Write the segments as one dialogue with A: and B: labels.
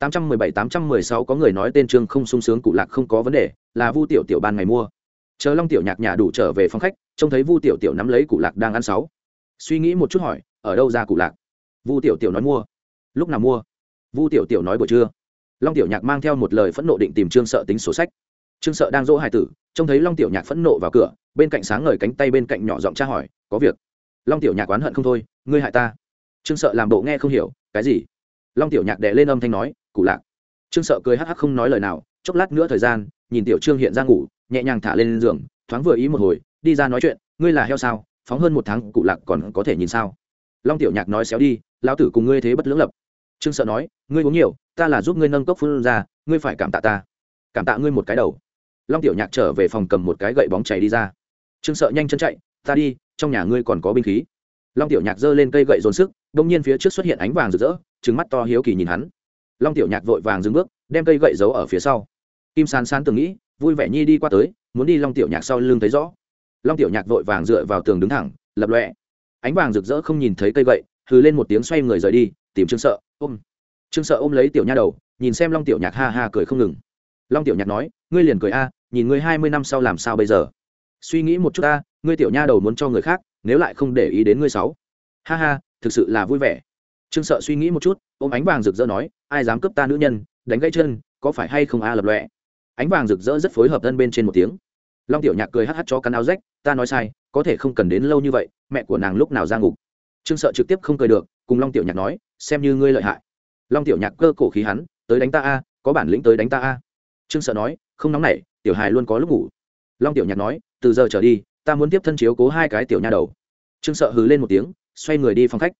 A: 817-816 có người nói tên trương không sung sướng cụ lạc không có vấn đề, là vu tiểu tiểu ban ngày mua. Chờ long tiểu nhạc nhà đủ trở về phòng khách, trông thấy vu tiểu tiểu nắm lấy cụ lạc đang ăn sáu. Suy nghĩ một chút hỏi, ở đâu ra cụ lạc? Vu tiểu tiểu nói, mua. Lúc nào mua? Vu tiểu tiểu nói, buổi trưa. Long tiểu nhạc mang theo một lời phẫn nộ định tìm trương sợ tính sổ sách. Trương sợ đang dỗ hài tử, trông thấy long tiểu nhạc phẫn nộ vào cửa, bên cạnh sáng ngời cánh tay bên cạnh nhỏ giọng tra hỏi, có việc? Long tiểu nhạc oán hận không thôi, ngươi hại ta. Trương sợ làm bộ nghe không hiểu, cái gì? Long tiểu nhạc đệ lên âm thanh nói cụ lạc. Trương sợ cười hắc hắc không nói lời nào, chốc lát nữa thời gian, nhìn tiểu trương hiện ra ngủ, nhẹ nhàng thả lên giường, thoáng vừa ý một hồi, đi ra nói chuyện, ngươi là heo sao? Phóng hơn một tháng cụ lạc còn có thể nhìn sao? Long tiểu nhạc nói xéo đi, lão tử cùng ngươi thế bất lưỡng lập. Trương sợ nói, ngươi uống nhiều, ta là giúp ngươi nâng cốc phun ra, ngươi phải cảm tạ ta. Cảm tạ ngươi một cái đầu. Long tiểu nhạc trở về phòng cầm một cái gậy bóng chảy đi ra. Trương sợ nhanh chân chạy, ta đi, trong nhà ngươi còn có binh khí. Long tiểu nhạc giơ lên cây gậy dồn sức, đông nhiên phía trước xuất hiện ánh vàng rực rỡ trứng mắt to hiếu kỳ nhìn hắn. Long tiểu nhạc vội vàng dừng bước, đem cây gậy giấu ở phía sau. Kim san san từng nghĩ, vui vẻ nhi đi qua tới, muốn đi long tiểu nhạc sau lưng thấy rõ. Long tiểu nhạc vội vàng dựa vào tường đứng thẳng, lập lọe ánh vàng rực rỡ không nhìn thấy cây gậy, hừ lên một tiếng xoay người rời đi, tìm trương sợ, ôm. Trương sợ ôm lấy tiểu nha đầu, nhìn xem long tiểu nhạc ha ha cười không ngừng. Long tiểu nhạc nói, ngươi liền cười a, nhìn ngươi hai mươi năm sau làm sao bây giờ? Suy nghĩ một chút a ngươi tiểu nha đầu muốn cho người khác, nếu lại không để ý đến ngươi sáu. Ha ha, thực sự là vui vẻ trương sợ suy nghĩ một chút, ôm ánh vàng rực rỡ nói, ai dám cướp ta nữ nhân, đánh gãy chân, có phải hay không a lập lọe ánh vàng rực rỡ rất phối hợp thân bên trên một tiếng. Long tiểu nhạc cười hắt hắt cho cắn áo rách, ta nói sai, có thể không cần đến lâu như vậy, mẹ của nàng lúc nào ra ngục? Trương sợ trực tiếp không cười được, cùng long tiểu nhạc nói, xem như ngươi lợi hại. Long tiểu nhạc cơ cổ khí hắn, tới đánh ta a, có bản lĩnh tới đánh ta a. Trương sợ nói, không nóng nảy, tiểu hài luôn có lúc ngủ. Long tiểu nhạc nói, từ giờ trở đi, ta muốn tiếp thân chiếu cố hai cái tiểu nha đầu. Trương sợ hừ lên một tiếng, xoay người đi phòng khách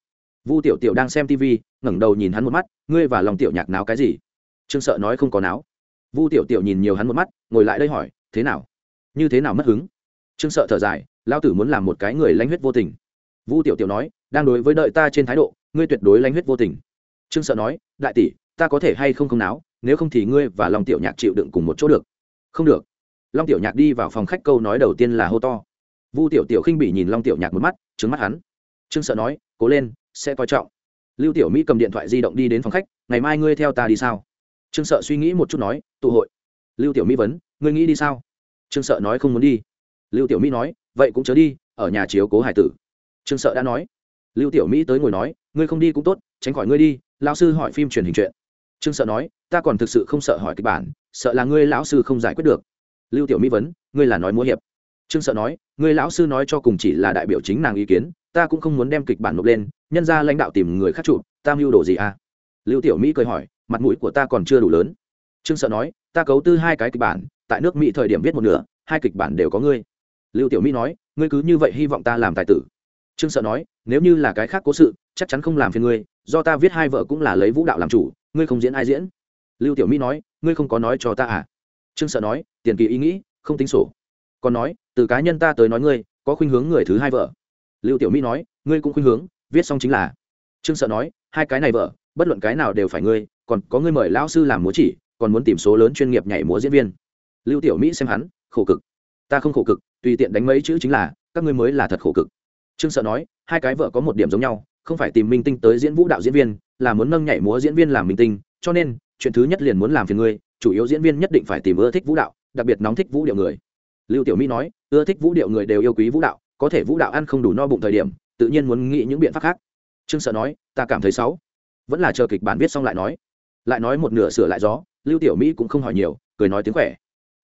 A: vu tiểu tiểu đang xem tv ngẩng đầu nhìn hắn một mắt, ngươi và lòng tiểu nhạc náo cái gì? Trương sợ nói không có náo. Vu tiểu tiểu nhìn nhiều hắn một mắt, ngồi lại đây hỏi, thế nào? Như thế nào mất hứng? Trương sợ thở dài lao tử muốn làm một cái người lanh huyết vô tình. Vu tiểu tiểu nói, đang đối với đợi ta trên thái độ, ngươi tuyệt đối lanh huyết vô tình. Trương sợ nói, đại tỷ, ta có thể hay không không náo, nếu không thì ngươi và lòng tiểu nhạc chịu đựng cùng một chỗ được. Không được. Long tiểu nhạc đi vào phòng khách, câu nói đầu tiên là hô to. Vu tiểu tiểu khinh bỉ nhìn long tiểu nhạc một mắt trứng mắt hắn trương sợ nói, cố lên, sẽ coi trọng. Lưu tiểu mỹ cầm điện thoại di động đi đến phòng khách, ngày mai ngươi theo ta đi sao? Trương sợ suy nghĩ một chút nói, tụ hội. Lưu tiểu mỹ vấn, ngươi nghĩ đi sao? Trương sợ nói, không muốn đi. Lưu tiểu mỹ nói, vậy cũng chớ đi, ở nhà chiếu cố hải tử. Trương sợ đã nói. Lưu tiểu mỹ tới ngồi nói, ngươi không đi cũng tốt, tránh khỏi ngươi đi, lão sư hỏi phim truyền hình chuyện. Trương sợ nói, ta còn thực sự không sợ hỏi kịch bản, sợ là ngươi lão sư không giải quyết được. Lưu tiểu mỹ vấn, ngươi là nói múa hiệp trương sợ nói người lão sư nói cho cùng chỉ là đại biểu chính nàng ý kiến, ta cũng không muốn đem kịch bản nộp lên, nhân ra lãnh đạo tìm người khác chụp, ta mưu đồ gì à? Lưu tiểu mỹ cười hỏi, mặt mũi của ta còn chưa đủ lớn. Trương sợ nói, ta cấu tư hai cái kịch bản, tại nước mỹ thời điểm viết một nửa, hai kịch bản đều có ngươi. Lưu tiểu mỹ nói, ngươi cứ như vậy hy vọng ta làm tài tử. Trương sợ nói, nếu như là cái khác cố sự, chắc chắn không làm phiền ngươi, do ta viết hai vợ cũng là lấy vũ đạo làm chủ, ngươi không diễn ai diễn. Lưu tiểu mỹ nói, ngươi không có nói cho ta à? Trương sợ nói, tiền kỳ ý nghĩ, không tính sổ còn nói, từ cá nhân ta tới nói ngươi, có khuynh hướng người thứ hai vợ. Lưu tiểu mỹ nói, ngươi cũng khuynh hướng, viết xong chính là. Trương sợ nói, hai cái này vợ, bất luận cái nào đều phải ngươi, còn có ngươi mời lão sư làm múa chỉ, còn muốn tìm số lớn chuyên nghiệp nhảy múa diễn viên. Lưu tiểu mỹ xem hắn, khổ cực. Ta không khổ cực, tùy tiện đánh mấy chữ chính là, các ngươi mới là thật khổ cực. Trương sợ nói, hai cái vợ có một điểm giống nhau, không phải tìm minh tinh tới diễn vũ đạo diễn viên, là muốn nâng nhảy múa diễn viên làm minh tinh, cho nên, chuyện thứ nhất liền muốn làm phiền ngươi, chủ yếu diễn viên nhất định phải tìm ưa thích vũ đạo, đặc biệt nóng thích vũ điệu người lưu tiểu mỹ nói, ưa thích vũ điệu người đều yêu quý vũ đạo, có thể vũ đạo ăn không đủ no bụng thời điểm, tự nhiên muốn nghĩ những biện pháp khác. Trương sợ nói, ta cảm thấy xấu. Vẫn là chờ kịch bản viết xong lại nói. Lại nói một nửa sửa lại gió, lưu tiểu mỹ cũng không hỏi nhiều, cười nói tiếng khỏe.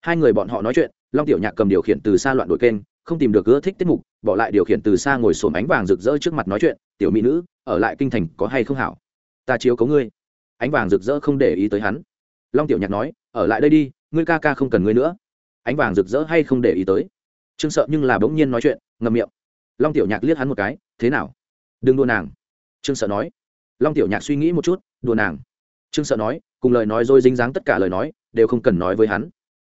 A: Hai người bọn họ nói chuyện, long tiểu nhạc cầm điều khiển từ xa loạn đội kênh, không tìm được ưa thích tiết mục, bỏ lại điều khiển từ xa ngồi sổm ánh vàng rực rỡ trước mặt nói chuyện, tiểu mỹ nữ, ở lại kinh thành có hay không hảo? Ta chiếu cấu ngươi. Ánh vàng rực rỡ không để ý tới hắn. Long tiểu nhạc nói, ở lại đây đi, ngươi ca ca không cần ngươi nữa ánh vàng rực rỡ hay không để ý tới. Trương sợ nhưng là bỗng nhiên nói chuyện ngầm miệng. Long tiểu nhạc liếc hắn một cái, thế nào? Đừng đùa nàng. Trương sợ nói. Long tiểu nhạc suy nghĩ một chút, đùa nàng. Trương sợ nói, cùng lời nói dối dính dáng tất cả lời nói, đều không cần nói với hắn.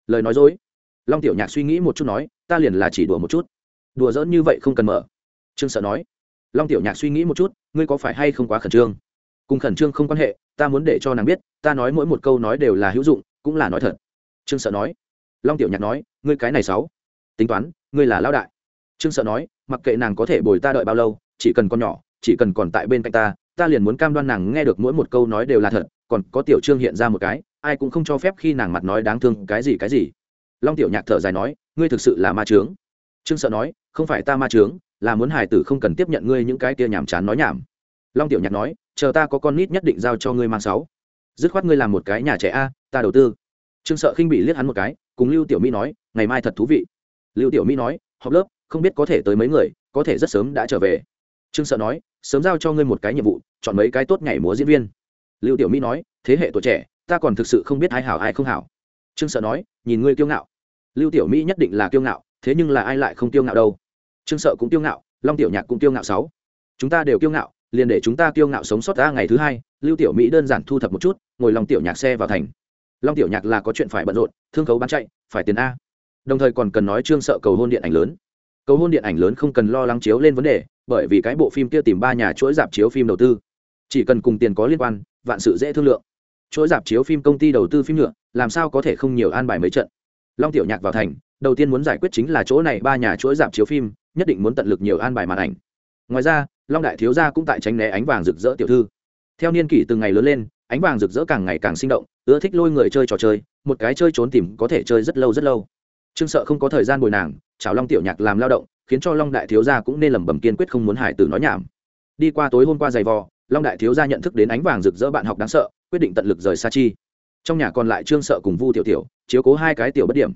A: Lời nói dối. Long tiểu nhạc suy nghĩ một chút nói, ta liền là chỉ đùa một chút. Đùa dỡn như vậy không cần mở. Trương sợ nói. Long tiểu nhạc suy nghĩ một chút, ngươi có phải hay không quá khẩn trương? Cùng khẩn trương không quan hệ, ta muốn để cho nàng biết, ta nói mỗi một câu nói đều là hữu dụng, cũng là nói thật. Trương sợ nói long tiểu nhạc nói, ngươi cái này sáu, tính toán, ngươi là lão đại. Trương sợ nói, mặc kệ nàng có thể bồi ta đợi bao lâu, chỉ cần con nhỏ, chỉ cần còn tại bên cạnh ta ta liền muốn cam đoan nàng nghe được mỗi một câu nói đều là thật, còn có tiểu trương hiện ra một cái, ai cũng không cho phép khi nàng mặt nói đáng thương cái gì cái gì. Long tiểu nhạc thở dài nói, ngươi thực sự là ma trướng trương sợ nói, không phải ta ma trướng là muốn hải tử không cần tiếp nhận ngươi những cái kia nhàm chán nói nhảm. Long tiểu nhạc nói, chờ ta có con nít nhất định giao cho ngươi mang sáu. Dứt khoát ngươi làm một cái nhà trẻ a, ta đầu tư. Trương sợ khinh bị liếc hắn một cái cùng lưu tiểu mỹ nói, ngày mai thật thú vị. Lưu tiểu mỹ nói, học lớp, không biết có thể tới mấy người, có thể rất sớm đã trở về. Trương sợ nói, sớm giao cho ngươi một cái nhiệm vụ, chọn mấy cái tốt ngày múa diễn viên. Lưu tiểu mỹ nói, thế hệ tuổi trẻ, ta còn thực sự không biết ai hảo ai không hảo. Trương sợ nói, nhìn ngươi kiêu ngạo. Lưu tiểu mỹ nhất định là kiêu ngạo, thế nhưng là ai lại không kiêu ngạo đâu. Trương sợ cũng kiêu ngạo, long tiểu nhạc cũng kiêu ngạo sáu. Chúng ta đều kiêu ngạo, liền để chúng ta kiêu ngạo sống sót ra ngày thứ hai, lưu tiểu mỹ đơn giản thu thập một chút, ngồi long tiểu nhạc xe vào thành long tiểu nhạc là có chuyện phải bận rộn, thương khấu bán chạy, phải tiền a. Đồng thời còn cần nói trương sợ cầu hôn điện ảnh lớn. Cầu hôn điện ảnh lớn không cần lo lắng chiếu lên vấn đề, bởi vì cái bộ phim kia tìm ba nhà chuỗi dạp chiếu phim đầu tư. Chỉ cần cùng tiền có liên quan, vạn sự dễ thương lượng. Chuỗi dạp chiếu phim công ty đầu tư phim nhựa, làm sao có thể không nhiều an bài mấy trận? Long tiểu nhạc vào thành, đầu tiên muốn giải quyết chính là chỗ này ba nhà chuỗi dạp chiếu phim, nhất định muốn tận lực nhiều an bài màn ảnh. Ngoài ra, long đại thiếu gia cũng tại tránh né ánh vàng rực rỡ tiểu thư. Theo niên kỷ từng ngày lớn lên ánh vàng rực rỡ càng ngày càng sinh động, ưa thích lôi người chơi trò chơi, một cái chơi trốn tìm có thể chơi rất lâu rất lâu. Trương sợ không có thời gian bồi nàng, chào long tiểu nhạc làm lao động, khiến cho long đại thiếu gia cũng nên lẩm bẩm kiên quyết không muốn hải tử nói nhảm. Đi qua tối hôm qua giày vò, long đại thiếu gia nhận thức đến ánh vàng rực rỡ bạn học đáng sợ, quyết định tận lực rời xa chi. Trong nhà còn lại trương sợ cùng vu tiểu tiểu, chiếu cố hai cái tiểu bất điểm.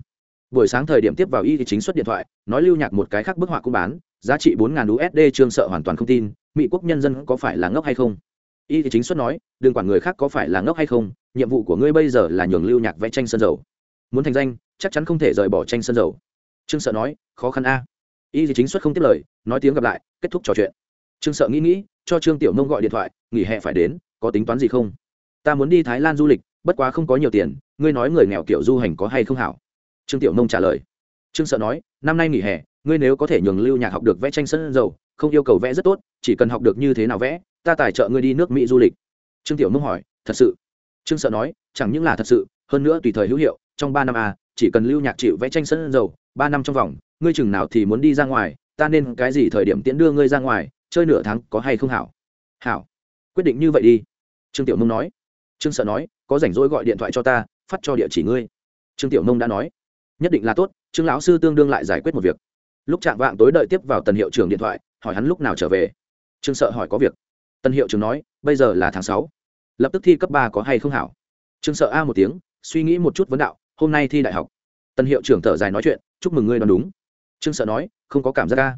A: Buổi sáng thời điểm tiếp vào y thì chính xuất điện thoại, nói lưu nhạc một cái khác bức họa cũng bán, giá trị bốn usd trương sợ hoàn toàn không tin, mỹ quốc nhân dân có phải là ngốc hay không? Y thì chính xuất nói, đừng quản người khác có phải là ngốc hay không, nhiệm vụ của ngươi bây giờ là nhường lưu nhạc vẽ tranh sơn dầu. Muốn thành danh, chắc chắn không thể rời bỏ tranh sơn dầu. Trương sợ nói, khó khăn a. Y thì chính xuất không tiếp lời, nói tiếng gặp lại, kết thúc trò chuyện. Trương sợ nghĩ nghĩ, cho trương tiểu nông gọi điện thoại, nghỉ hè phải đến, có tính toán gì không? Ta muốn đi thái lan du lịch, bất quá không có nhiều tiền, ngươi nói người nghèo kiểu du hành có hay không hảo? Trương tiểu nông trả lời trương sợ nói, năm nay nghỉ hè, ngươi nếu có thể nhường lưu nhạc học được vẽ tranh sân dầu, không yêu cầu vẽ rất tốt, chỉ cần học được như thế nào vẽ, ta tài trợ ngươi đi nước mỹ du lịch. Trương tiểu nông hỏi, thật sự? Trương sợ nói, chẳng những là thật sự, hơn nữa tùy thời hữu hiệu, trong ba năm a chỉ cần lưu nhạc chịu vẽ tranh sân dầu, ba năm trong vòng, ngươi chừng nào thì muốn đi ra ngoài, ta nên cái gì thời điểm tiễn đưa ngươi ra ngoài, chơi nửa tháng có hay không hảo? Hảo. Quyết định như vậy đi. Trương tiểu nông nói. Trương sợ nói, có rảnh rỗi gọi điện thoại cho ta, phát cho địa chỉ ngươi. Trương tiểu nông đã nói. Nhất định là tốt trương lão sư tương đương lại giải quyết một việc. Lúc chạm vạng tối đợi tiếp vào tần hiệu trưởng điện thoại, hỏi hắn lúc nào trở về. Trương sợ hỏi có việc. Tần hiệu trưởng nói, bây giờ là tháng sáu. Lập tức thi cấp ba có hay không hảo? Trương sợ a một tiếng, suy nghĩ một chút vấn đạo, hôm nay thi đại học. Tần hiệu trưởng thở dài nói chuyện, chúc mừng ngươi đoán đúng. Trương sợ nói, không có cảm giác ca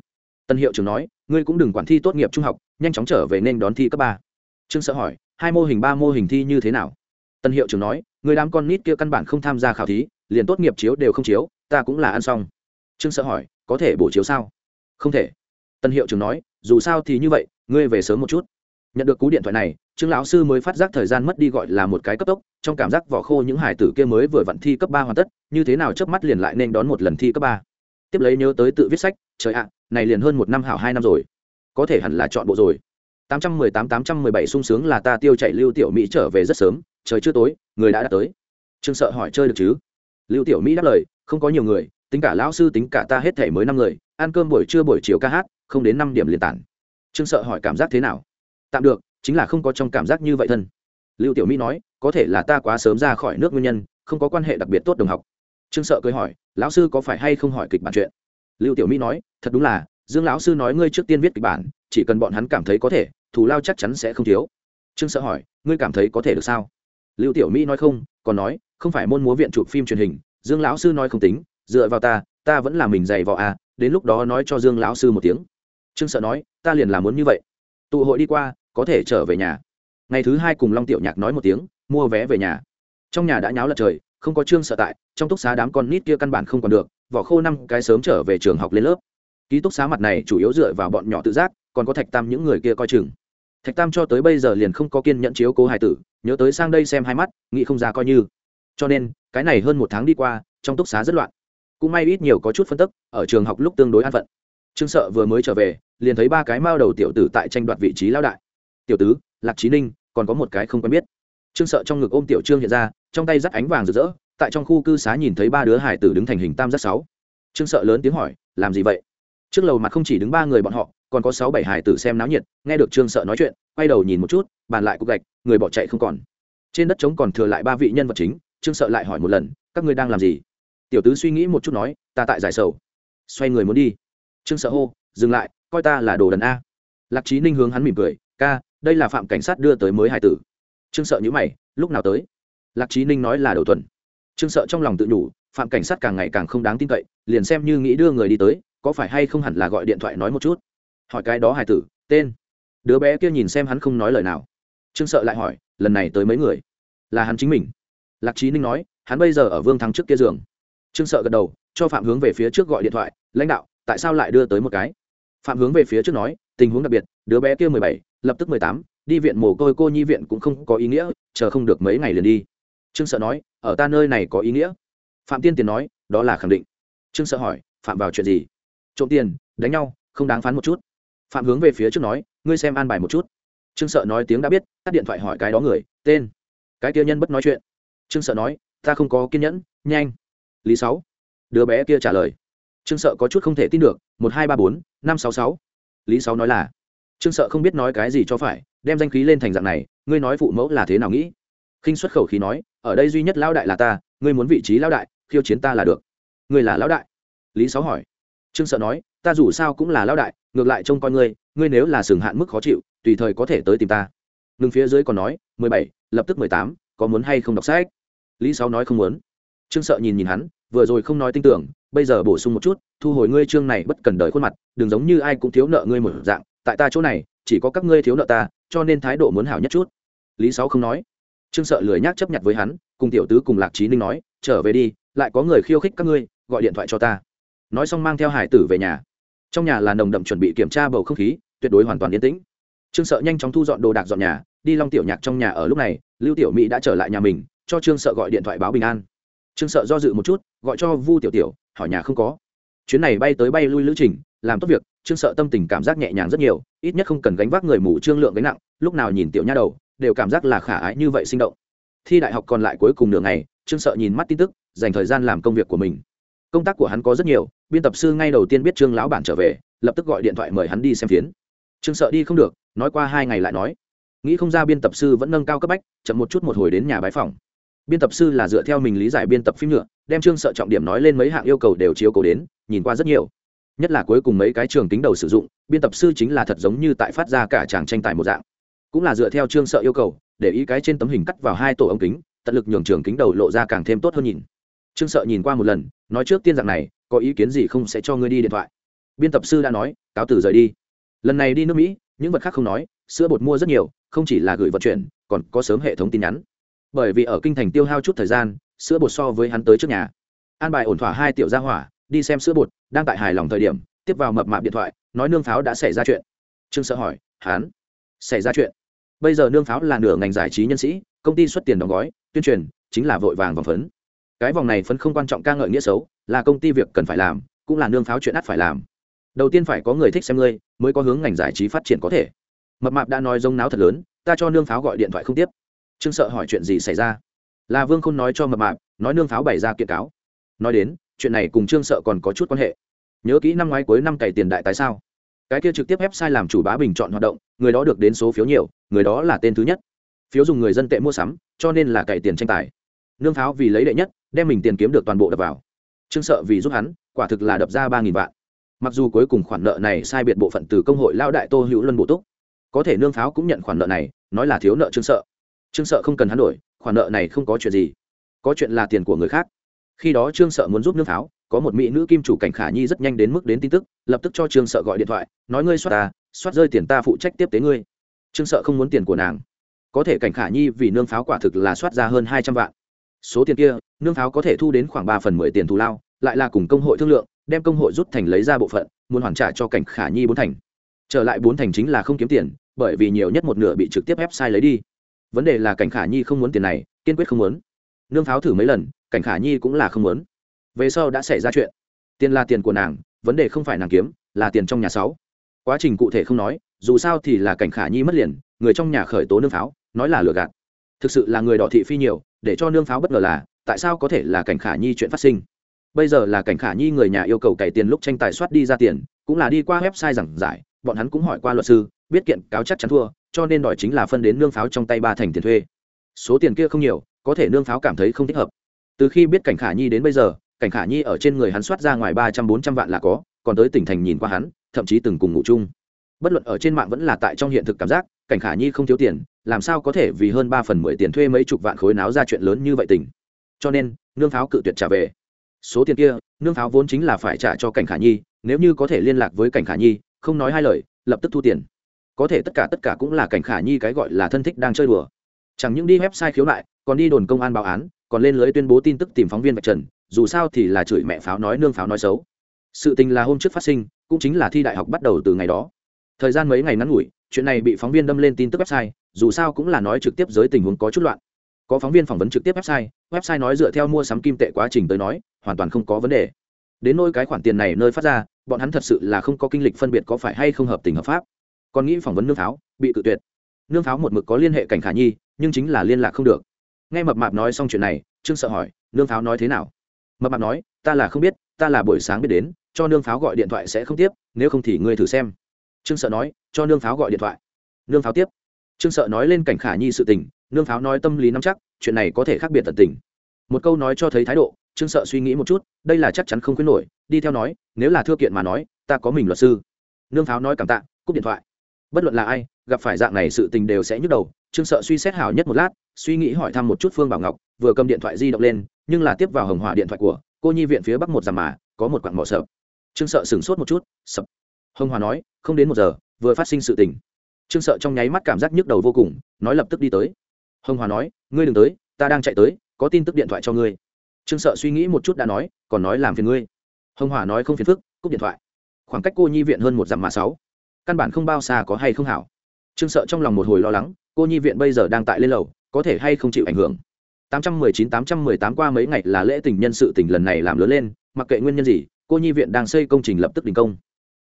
A: tần hiệu trưởng nói, ngươi cũng đừng quản thi tốt nghiệp trung học, nhanh chóng trở về nên đón thi cấp ba. Trương sợ hỏi, hai mô hình ba mô hình thi như thế nào? Tân hiệu trưởng nói, người đám con nít kia căn bản không tham gia khảo thí liền tốt nghiệp chiếu đều không chiếu, ta cũng là ăn xong. Trương sợ hỏi, có thể bổ chiếu sao? Không thể. Tân hiệu trưởng nói, dù sao thì như vậy, ngươi về sớm một chút. Nhận được cú điện thoại này, trương lão sư mới phát giác thời gian mất đi gọi là một cái cấp tốc, trong cảm giác vỏ khô những hải tử kia mới vừa vặn thi cấp ba hoàn tất, như thế nào chớp mắt liền lại nên đón một lần thi cấp ba. Tiếp lấy nhớ tới tự viết sách, trời ạ, này liền hơn một năm hảo hai năm rồi. Có thể hẳn là chọn bộ rồi. 818-817 sung sướng là ta tiêu chạy lưu tiểu mỹ trở về rất sớm, trời chưa tối, người đã đã tới. Trương sợ hỏi chơi được chứ? Lưu tiểu mỹ đáp lời, không có nhiều người, tính cả lão sư tính cả ta hết thể mới năm người, ăn cơm buổi trưa buổi chiều ca hát, không đến năm điểm liền tản. Trương sợ hỏi, cảm giác thế nào? Tạm được, chính là không có trong cảm giác như vậy thân. Lưu tiểu mỹ nói, có thể là ta quá sớm ra khỏi nước nguyên nhân, không có quan hệ đặc biệt tốt đồng học. Trương sợ cười hỏi, lão sư có phải hay không hỏi kịch bản chuyện? Lưu tiểu mỹ nói, thật đúng là, dương lão sư nói ngươi trước tiên viết kịch bản, chỉ cần bọn hắn cảm thấy có thể, thù lao chắc chắn sẽ không thiếu. Trương sợ hỏi, ngươi cảm thấy có thể được sao? Lưu tiểu mỹ nói, không, còn nói không phải môn múa viện chụp phim truyền hình, dương lão sư nói không tính, dựa vào ta ta vẫn là mình dày vò à đến lúc đó nói cho dương lão sư một tiếng. Trương sợ nói, ta liền làm muốn như vậy. Tụ hội đi qua, có thể trở về nhà. Ngày thứ hai cùng long tiểu nhạc nói một tiếng, mua vé về nhà. Trong nhà đã nháo lật trời, không có trương sợ tại, trong túc xá đám con nít kia căn bản không còn được, vỏ khô năm cái sớm trở về trường học lên lớp. Ký túc xá mặt này chủ yếu dựa vào bọn nhỏ tự giác, còn có thạch tam những người kia coi chừng. Thạch tam cho tới bây giờ liền không có kiên nhẫn chiếu cố hải tử, nhớ tới sang đây xem hai mắt, nghĩ không ra coi như cho nên, cái này hơn một tháng đi qua, trong túc xá rất loạn. Cũng may ít nhiều có chút phân tức, ở trường học lúc tương đối an phận. Trương sợ vừa mới trở về, liền thấy ba cái mao đầu tiểu tử tại tranh đoạt vị trí lao đại. Tiểu tứ, lạc trí ninh, còn có một cái không quen biết. Trương sợ trong ngực ôm tiểu trương hiện ra, trong tay dắt ánh vàng rực rỡ, tại trong khu cư xá nhìn thấy ba đứa hải tử đứng thành hình tam giác sáu. Trương sợ lớn tiếng hỏi, làm gì vậy? Trước lầu mặt không chỉ đứng ba người bọn họ, còn có sáu bảy hải tử xem náo nhiệt, nghe được trương sợ nói chuyện, quay đầu nhìn một chút, bàn lại cục gạch, người bỏ chạy không còn. Trên đất trống còn thừa lại ba vị nhân vật chính trương sợ lại hỏi một lần, các ngươi đang làm gì? Tiểu tứ suy nghĩ một chút nói, ta tại giải sầu. Xoay người muốn đi. Trương sợ hô, dừng lại, coi ta là đồ đần a. Lạc trí ninh hướng hắn mỉm cười, ca, đây là phạm cảnh sát đưa tới mới hải tử. Trương sợ nhữ mày, lúc nào tới? Lạc trí ninh nói là đầu tuần. Trương sợ trong lòng tự nhủ, phạm cảnh sát càng ngày càng không đáng tin cậy, liền xem như nghĩ đưa người đi tới, có phải hay không hẳn là gọi điện thoại nói một chút? Hỏi cái đó hải tử, tên? Đứa bé kia nhìn xem hắn không nói lời nào. Trương sợ lại hỏi, lần này tới mấy người? Là hắn chính mình lạc trí ninh nói, hắn bây giờ ở vương thắng trước kia giường. Trương sợ gật đầu, cho phạm hướng về phía trước gọi điện thoại, lãnh đạo, tại sao lại đưa tới một cái? Phạm hướng về phía trước nói, tình huống đặc biệt, đứa bé kia mười bảy, lập tức mười tám, đi viện mồ côi cô nhi viện cũng không có ý nghĩa, chờ không được mấy ngày liền đi. Trương sợ nói, ở ta nơi này có ý nghĩa. Phạm tiên tiền nói, đó là khẳng định. Trương sợ hỏi, phạm vào chuyện gì? Trộm tiền, đánh nhau, không đáng phán một chút. Phạm hướng về phía trước nói, ngươi xem an bài một chút. Trương sợ nói tiếng đã biết, tắt điện thoại hỏi cái đó người, tên. Cái kia nhân bất nói chuyện trương sợ nói, ta không có kiên nhẫn, nhanh. Lý sáu, đứa bé kia trả lời. Trương sợ có chút không thể tin được, một hai ba bốn, năm sáu sáu. Lý sáu nói là, trương sợ không biết nói cái gì cho phải, đem danh khí lên thành dạng này, ngươi nói phụ mẫu là thế nào nghĩ? Khinh xuất khẩu khí nói, ở đây duy nhất lão đại là ta, ngươi muốn vị trí lão đại, khiêu chiến ta là được. Ngươi là lão đại? Lý sáu hỏi. Trương sợ nói, ta dù sao cũng là lão đại, ngược lại trông coi ngươi ngươi nếu là sừng hạn mức khó chịu, tùy thời có thể tới tìm ta. Ngừng phía dưới còn nói, mười bảy, lập tức mười tám, có muốn hay không đọc sách? Lý sáu nói không muốn. Trương sợ nhìn nhìn hắn, vừa rồi không nói tin tưởng, bây giờ bổ sung một chút, thu hồi ngươi chương này bất cần đời khuôn mặt, đừng giống như ai cũng thiếu nợ ngươi một dạng, tại ta chỗ này, chỉ có các ngươi thiếu nợ ta, cho nên thái độ muốn hảo nhất chút. Lý sáu không nói. Trương sợ lười nhác chấp nhận với hắn, cùng tiểu tứ cùng lạc trí ninh nói, trở về đi, lại có người khiêu khích các ngươi, gọi điện thoại cho ta. Nói xong mang theo hải tử về nhà. Trong nhà là nồng đậm chuẩn bị kiểm tra bầu không khí, tuyệt đối hoàn toàn yên tĩnh. Trương sợ nhanh chóng thu dọn đồ đạc dọn nhà, đi long tiểu nhạc trong nhà ở lúc này, lưu tiểu mỹ đã trở lại nhà mình cho trương sợ gọi điện thoại báo bình an. Trương sợ do dự một chút, gọi cho vu tiểu tiểu, hỏi nhà không có. Chuyến này bay tới bay lui lữ trình, làm tốt việc, trương sợ tâm tình cảm giác nhẹ nhàng rất nhiều, ít nhất không cần gánh vác người mù trương lượng gánh nặng, lúc nào nhìn tiểu nha đầu, đều cảm giác là khả ái như vậy sinh động. Thi đại học còn lại cuối cùng nửa ngày, trương sợ nhìn mắt tin tức, dành thời gian làm công việc của mình. Công tác của hắn có rất nhiều, biên tập sư ngay đầu tiên biết trương lão bản trở về, lập tức gọi điện thoại mời hắn đi xem phiến. Trương sợ đi không được, nói qua hai ngày lại nói. Nghĩ không ra biên tập sư vẫn nâng cao cấp bách, chậm một chút một hồi đến nhà bái phòng biên tập sư là dựa theo mình lý giải biên tập phim nhựa, đem trương sợ trọng điểm nói lên mấy hạng yêu cầu đều chiếu cầu đến, nhìn qua rất nhiều. Nhất là cuối cùng mấy cái trường kính đầu sử dụng, biên tập sư chính là thật giống như tại phát ra cả chàng tranh tài một dạng. Cũng là dựa theo trương sợ yêu cầu, để ý cái trên tấm hình cắt vào hai tổ ống kính, tận lực nhường trường kính đầu lộ ra càng thêm tốt hơn nhìn. Trương sợ nhìn qua một lần, nói trước tiên dạng này, có ý kiến gì không sẽ cho ngươi đi điện thoại. Biên tập sư đã nói, cáo từ rời đi. Lần này đi nước mỹ, những vật khác không nói, sữa bột mua rất nhiều, không chỉ là gửi vận chuyển, còn có sớm hệ thống tin nhắn bởi vì ở kinh thành tiêu hao chút thời gian, sữa bột so với hắn tới trước nhà. An bài ổn thỏa hai tiểu gia hỏa, đi xem sữa bột, đang tại hài lòng thời điểm, tiếp vào mập mạp điện thoại, nói nương pháo đã xảy ra chuyện. Trương sợ hỏi, hắn? Xảy ra chuyện? Bây giờ nương pháo là nửa ngành giải trí nhân sĩ, công ty xuất tiền đóng gói, tuyên truyền, chính là vội vàng vòng phấn. Cái vòng này phấn không quan trọng ca ngợi nghĩa xấu, là công ty việc cần phải làm, cũng là nương pháo chuyện ắt phải làm. Đầu tiên phải có người thích xem ngươi, mới có hướng ngành giải trí phát triển có thể. Mập mạp đã nói giống náo thật lớn, ta cho nương pháo gọi điện thoại không tiếp trương sợ hỏi chuyện gì xảy ra? Là vương khôn nói cho mập mạp, nói nương pháo bày ra kiện cáo. Nói đến, chuyện này cùng trương sợ còn có chút quan hệ. Nhớ kỹ năm ngoái cuối năm cày tiền đại tại sao? Cái kia trực tiếp ép sai làm chủ bá bình chọn hoạt động, người đó được đến số phiếu nhiều, người đó là tên thứ nhất. Phiếu dùng người dân tệ mua sắm, cho nên là cày tiền tranh tài. Nương pháo vì lấy đệ nhất, đem mình tiền kiếm được toàn bộ đập vào. Trương sợ vì giúp hắn, quả thực là đập ra ba nghìn vạn. Mặc dù cuối cùng khoản nợ này sai biệt bộ phận từ công hội lao đại tô hữu luân bổ túc, có thể nương pháo cũng nhận khoản nợ này, nói là thiếu nợ trương sợ trương sợ không cần hắn đổi, khoản nợ này không có chuyện gì. Có chuyện là tiền của người khác. Khi đó trương sợ muốn giúp nương pháo có một mỹ nữ kim chủ cảnh khả nhi rất nhanh đến mức đến tin tức, lập tức cho trương sợ gọi điện thoại, nói ngươi soát ta, soát rơi tiền ta phụ trách tiếp tế ngươi. Trương sợ không muốn tiền của nàng. Có thể cảnh khả nhi vì nương pháo quả thực là soát ra hơn hai trăm vạn. Số tiền kia, nương pháo có thể thu đến khoảng ba phần mười tiền thù lao, lại là cùng công hội thương lượng, đem công hội rút thành lấy ra bộ phận, muốn hoàn trả cho cảnh khả nhi bốn thành. Trở lại bốn thành chính là không kiếm tiền, bởi vì nhiều nhất một nửa bị trực tiếp ép sai lấy đi vấn đề là cảnh khả nhi không muốn tiền này, kiên quyết không muốn. Nương pháo thử mấy lần, cảnh khả nhi cũng là không muốn. Về sau đã xảy ra chuyện. Tiền là tiền của nàng, vấn đề không phải nàng kiếm, là tiền trong nhà sáu. Quá trình cụ thể không nói, dù sao thì là cảnh khả nhi mất liền, người trong nhà khởi tố nương pháo, nói là lừa gạt. Thực sự là người đỏ thị phi nhiều, để cho nương pháo bất ngờ là, tại sao có thể là cảnh khả nhi chuyện phát sinh? Bây giờ là cảnh khả nhi người nhà yêu cầu cày tiền lúc tranh tài soát đi ra tiền, cũng là đi qua website giảng giải, bọn hắn cũng hỏi qua luật sư, biết kiện cáo chắc chắn thua cho nên đòi chính là phân đến nương pháo trong tay ba thành tiền thuê. Số tiền kia không nhiều, có thể nương pháo cảm thấy không thích hợp. Từ khi biết cảnh khả nhi đến bây giờ, cảnh khả nhi ở trên người hắn soát ra ngoài ba trăm bốn trăm vạn là có, còn tới tỉnh thành nhìn qua hắn, thậm chí từng cùng ngủ chung. Bất luận ở trên mạng vẫn là tại trong hiện thực cảm giác, cảnh khả nhi không thiếu tiền, làm sao có thể vì hơn ba phần mười tiền thuê mấy chục vạn khối náo ra chuyện lớn như vậy tỉnh? Cho nên, nương pháo cự tuyệt trả về. Số tiền kia, nương pháo vốn chính là phải trả cho cảnh khả nhi, nếu như có thể liên lạc với cảnh khả nhi, không nói hai lời, lập tức thu tiền có thể tất cả tất cả cũng là cảnh khả nhi cái gọi là thân thích đang chơi đùa. Chẳng những đi website khiếu nại, còn đi đồn công an báo án, còn lên lưới tuyên bố tin tức tìm phóng viên vạch trần, dù sao thì là chửi mẹ pháo nói nương pháo nói xấu. Sự tình là hôm trước phát sinh, cũng chính là thi đại học bắt đầu từ ngày đó. Thời gian mấy ngày ngắn ngủi, chuyện này bị phóng viên đâm lên tin tức website, dù sao cũng là nói trực tiếp giới tình huống có chút loạn. Có phóng viên phỏng vấn trực tiếp website website nói dựa theo mua sắm kim tệ quá trình tới nói, hoàn toàn không có vấn đề. Đến nôi cái khoản tiền này nơi phát ra, bọn hắn thật sự là không có kinh lịch phân biệt có phải hay không hợp tình hợp pháp còn nghĩ phỏng vấn nương pháo, bị cự tuyệt. Nương pháo một mực có liên hệ cảnh khả nhi, nhưng chính là liên lạc không được. Nghe mập mạp nói xong chuyện này, trương sợ hỏi, nương pháo nói thế nào? Mập mạp nói, ta là không biết, ta là buổi sáng biết đến, cho nương pháo gọi điện thoại sẽ không tiếp, nếu không thì ngươi thử xem. Trương sợ nói, cho nương pháo gọi điện thoại. Nương pháo tiếp. Trương sợ nói lên cảnh khả nhi sự tình, nương pháo nói tâm lý nắm chắc, chuyện này có thể khác biệt tận tình. Một câu nói cho thấy thái độ, trương sợ suy nghĩ một chút, đây là chắc chắn không khuyến nổi, đi theo nói, nếu là thưa kiện mà nói, ta có mình luật sư. Nương pháo nói cảm tạ, cúp điện thoại bất luận là ai, gặp phải dạng này sự tình đều sẽ nhức đầu. Trương sợ suy xét hảo nhất một lát, suy nghĩ hỏi thăm một chút phương bảo ngọc, vừa cầm điện thoại di động lên, nhưng là tiếp vào hồng hỏa điện thoại của cô nhi viện phía bắc một dằm mà, có một quặng mỏ sập trương sợ sửng sốt một chút, sập. Hồng hòa nói, không đến một giờ, vừa phát sinh sự tình. Trương sợ trong nháy mắt cảm giác nhức đầu vô cùng, nói lập tức đi tới. Hồng hòa nói, ngươi đừng tới, ta đang chạy tới, có tin tức điện thoại cho ngươi. Trương sợ suy nghĩ một chút đã nói, còn nói làm phiền ngươi. Hồng hòa nói không phiền phức, cúp điện thoại. Khoảng cách cô nhi viện hơn một dặm mà sáu căn bản không bao xa có hay không hảo. Trương sợ trong lòng một hồi lo lắng, cô nhi viện bây giờ đang tại lên lầu, có thể hay không chịu ảnh hưởng. 819-818 qua mấy ngày là lễ tình nhân sự tình lần này làm lớn lên, mặc kệ nguyên nhân gì, cô nhi viện đang xây công trình lập tức đình công.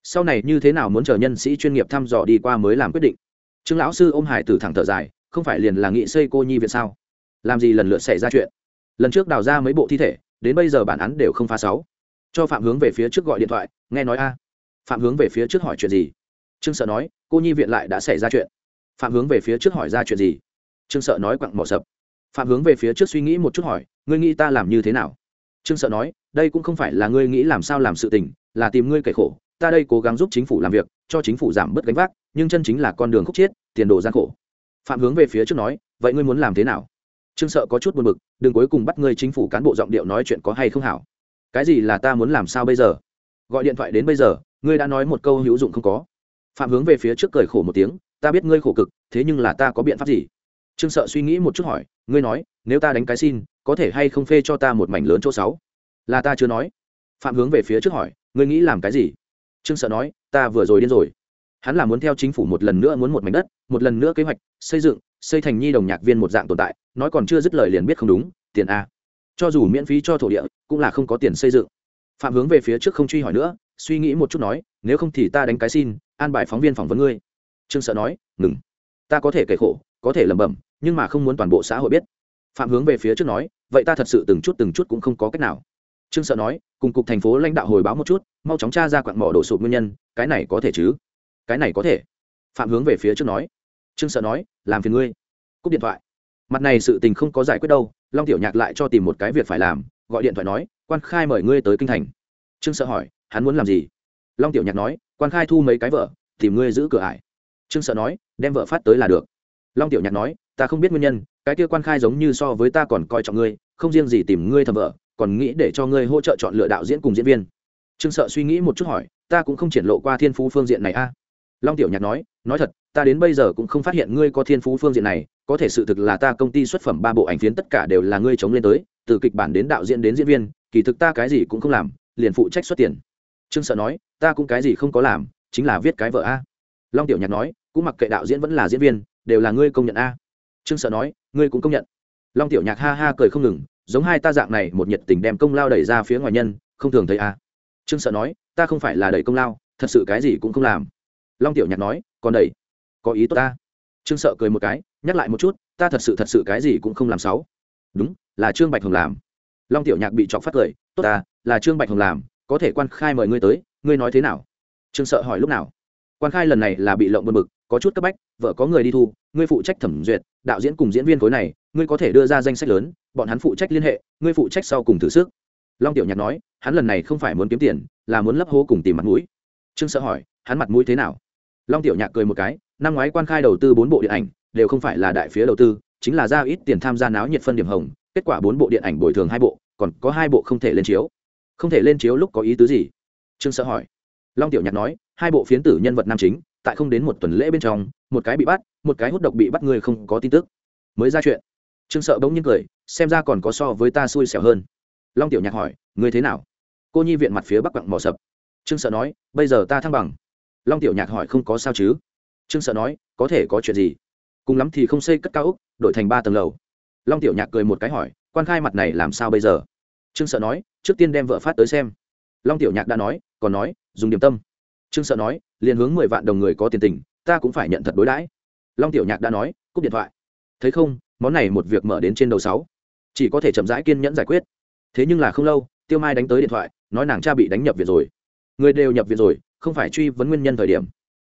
A: Sau này như thế nào muốn chờ nhân sĩ chuyên nghiệp thăm dò đi qua mới làm quyết định? Trương lão sư ôm hải tử thẳng thở dài, không phải liền là nghị xây cô nhi viện sao? Làm gì lần lượt xảy ra chuyện? Lần trước đào ra mấy bộ thi thể, đến bây giờ bản án đều không phá sáu. Cho phạm hướng về phía trước gọi điện thoại, nghe nói a. Phạm hướng về phía trước hỏi chuyện gì? Trương sợ nói, cô nhi viện lại đã xảy ra chuyện. Phạm hướng về phía trước hỏi ra chuyện gì? Trương sợ nói quặng bỏ sập. Phạm hướng về phía trước suy nghĩ một chút hỏi, ngươi nghĩ ta làm như thế nào? Trương sợ nói, đây cũng không phải là ngươi nghĩ làm sao làm sự tình, là tìm ngươi kể khổ. Ta đây cố gắng giúp chính phủ làm việc, cho chính phủ giảm bớt gánh vác, nhưng chân chính là con đường khúc chiết, tiền đồ gian khổ. Phạm hướng về phía trước nói, vậy ngươi muốn làm thế nào? Trương sợ có chút buồn bực, đừng cuối cùng bắt ngươi chính phủ cán bộ giọng điệu nói chuyện có hay không hảo? Cái gì là ta muốn làm sao bây giờ? Gọi điện thoại đến bây giờ, ngươi đã nói một câu hữu dụng không có phạm hướng về phía trước cười khổ một tiếng, ta biết ngươi khổ cực, thế nhưng là ta có biện pháp gì? Trương sợ suy nghĩ một chút hỏi, ngươi nói, nếu ta đánh cái xin, có thể hay không phê cho ta một mảnh lớn chỗ sáu? Là ta chưa nói. Phạm hướng về phía trước hỏi, ngươi nghĩ làm cái gì? Trương sợ nói, ta vừa rồi điên rồi. Hắn là muốn theo chính phủ một lần nữa muốn một mảnh đất, một lần nữa kế hoạch, xây dựng, xây thành nhi đồng nhạc viên một dạng tồn tại, nói còn chưa dứt lời liền biết không đúng, tiền a. Cho dù miễn phí cho thổ địa, cũng là không có tiền xây dựng. Phạm hướng về phía trước không truy hỏi nữa suy nghĩ một chút nói, nếu không thì ta đánh cái xin, an bài phóng viên phỏng vấn ngươi. Trương sợ nói, ngừng. Ta có thể kể khổ, có thể lẩm bẩm, nhưng mà không muốn toàn bộ xã hội biết. Phạm hướng về phía trước nói, vậy ta thật sự từng chút từng chút cũng không có cách nào. Trương sợ nói, cùng cục thành phố lãnh đạo hồi báo một chút, mau chóng tra ra quặng mỏ đổ sụp nguyên nhân, cái này có thể chứ? Cái này có thể. Phạm hướng về phía trước nói. Trương sợ nói, làm phiền ngươi. Cúp điện thoại. Mặt này sự tình không có giải quyết đâu, long tiểu nhạc lại cho tìm một cái việc phải làm, gọi điện thoại nói, quan khai mời ngươi tới kinh thành. Trương sợ hỏi hắn muốn làm gì? Long tiểu nhạc nói, quan khai thu mấy cái vợ, tìm ngươi giữ cửa ải. Trương sợ nói, đem vợ phát tới là được. Long tiểu nhạc nói, ta không biết nguyên nhân, cái kia quan khai giống như so với ta còn coi trọng ngươi, không riêng gì tìm ngươi thầm vợ, còn nghĩ để cho ngươi hỗ trợ chọn lựa đạo diễn cùng diễn viên. Trương sợ suy nghĩ một chút hỏi, ta cũng không triển lộ qua thiên phú phương diện này a. Long tiểu nhạc nói nói thật, ta đến bây giờ cũng không phát hiện ngươi có thiên phú phương diện này, có thể sự thực là ta công ty xuất phẩm ba bộ ảnh phiến tất cả đều là ngươi chống lên tới, từ kịch bản đến đạo diễn đến diễn viên, kỳ thực ta cái gì cũng không làm, liền phụ trách xuất tiền trương sợ nói, ta cũng cái gì không có làm, chính là viết cái vợ a. Long tiểu nhạc nói, cũng mặc kệ đạo diễn vẫn là diễn viên, đều là ngươi công nhận a. Trương sợ nói, ngươi cũng công nhận. Long tiểu nhạc ha ha cười không ngừng, giống hai ta dạng này một nhiệt tình đem công lao đẩy ra phía ngoài nhân, không thường thấy a. Trương sợ nói, ta không phải là đẩy công lao, thật sự cái gì cũng không làm. Long tiểu nhạc nói, còn đẩy, có ý tốt ta. Trương sợ cười một cái, nhắc lại một chút, ta thật sự thật sự cái gì cũng không làm sáu. Đúng, là trương bạch hồng làm. Long tiểu nhạc bị chọc phát cười, tốt ta, là trương bạch hồng làm có thể quan khai mời ngươi tới, ngươi nói thế nào? Trương sợ hỏi lúc nào? Quan khai lần này là bị lộng bật mực có chút cấp bách,
B: vợ có người đi thu, ngươi phụ trách thẩm duyệt, đạo diễn cùng diễn viên khối này, ngươi có thể đưa ra danh sách lớn, bọn hắn phụ trách liên hệ, ngươi phụ trách sau cùng thử sức. Long tiểu nhạc nói, hắn lần này không phải muốn kiếm tiền, là muốn lấp hố cùng tìm mặt mũi. Trương sợ hỏi, hắn mặt mũi thế nào? Long tiểu nhạc cười một cái, năm ngoái quan khai đầu tư bốn bộ điện ảnh, đều không phải là đại phía đầu tư, chính là ra ít tiền tham gia náo nhiệt phân điểm hồng, kết quả bốn bộ điện ảnh bồi thường hai bộ, còn có hai bộ không thể lên chiếu không thể lên chiếu lúc có ý tứ gì? Trương sợ hỏi. Long tiểu nhạc nói, hai bộ phiến tử nhân vật nam chính, tại không đến một tuần lễ bên trong, một cái bị bắt, một cái hút độc bị bắt người không có tin tức. Mới ra chuyện. Trương sợ bỗng nhiên cười, xem ra còn có so với ta xui xẻo hơn. Long tiểu nhạc hỏi người thế nào? Cô nhi viện mặt phía bắc quặng mỏ sập. Trương sợ nói, bây giờ ta thăng bằng. Long tiểu nhạc hỏi, không có sao chứ? Trương sợ nói, có thể có chuyện gì? Cùng lắm thì không xây cất cao úc, đổi thành ba tầng lầu. Long tiểu nhạc cười một cái hỏi, quan khai mặt này làm sao bây giờ? Trương sợ nói, trước tiên đem vợ phát tới xem. Long tiểu nhạc đã nói, còn nói, dùng điểm tâm. Trương sợ nói, liền hướng mười vạn đồng người có tiền tình, ta cũng phải nhận thật đối đãi. Long tiểu nhạc đã nói, cúp điện thoại. Thấy không, món này một việc mở đến trên đầu sáu. Chỉ có thể chậm rãi kiên nhẫn giải quyết. Thế nhưng là không lâu, tiêu mai đánh tới điện thoại, nói nàng cha bị đánh nhập viện rồi. Người đều nhập viện rồi, không phải truy vấn nguyên nhân thời điểm.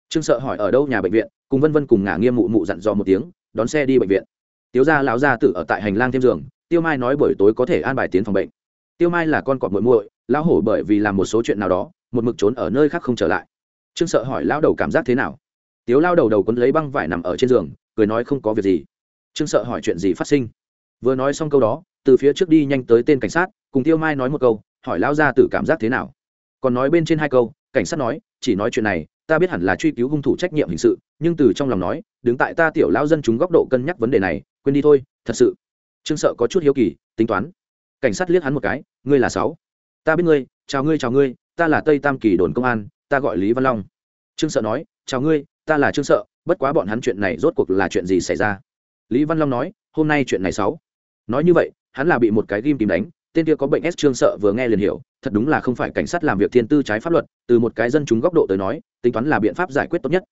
B: Trương sợ hỏi ở đâu nhà bệnh viện, cùng vân vân cùng ngả nghiêm mụ mụ dặn dò một tiếng, đón xe đi bệnh viện. Tiếu gia lão gia tử ở tại hành lang thêm giường, tiêu mai nói buổi tối có thể an bài tiến phòng bệnh tiêu mai là con cọp muội muội, lão hổ bởi vì làm một số chuyện nào đó, một mực trốn ở nơi khác không trở lại. Trương sợ hỏi lão đầu cảm giác thế nào? Tiếu lao đầu đầu quấn lấy băng vải nằm ở trên giường, cười nói không có việc gì. Trương sợ hỏi chuyện gì phát sinh? Vừa nói xong câu đó, từ phía trước đi nhanh tới tên cảnh sát, cùng tiêu mai nói một câu, hỏi lão gia tử cảm giác thế nào? Còn nói bên trên hai câu, cảnh sát nói, chỉ nói chuyện này, ta biết hẳn là truy cứu hung thủ trách nhiệm hình sự, nhưng từ trong lòng nói, đứng tại ta tiểu lao dân chúng góc độ cân nhắc vấn đề này, quên đi thôi, thật sự. Trương sợ có chút hiếu kỳ, tính toán cảnh sát liếc hắn một cái, ngươi là sáu. Ta biết ngươi, chào ngươi chào ngươi, ta là tây tam kỳ đồn công an, ta gọi lý văn long. Trương sợ nói, chào ngươi, ta là trương sợ, bất quá bọn hắn chuyện này rốt cuộc là chuyện gì xảy ra? Lý văn long nói, hôm nay chuyện này sáu. Nói như vậy, hắn là bị một cái ghim tìm đánh, tên kia có bệnh s trương sợ vừa nghe liền hiểu, thật đúng là không phải cảnh sát làm việc thiên tư trái pháp luật, từ một cái dân chúng góc độ tới nói, tính toán là biện pháp giải quyết tốt nhất.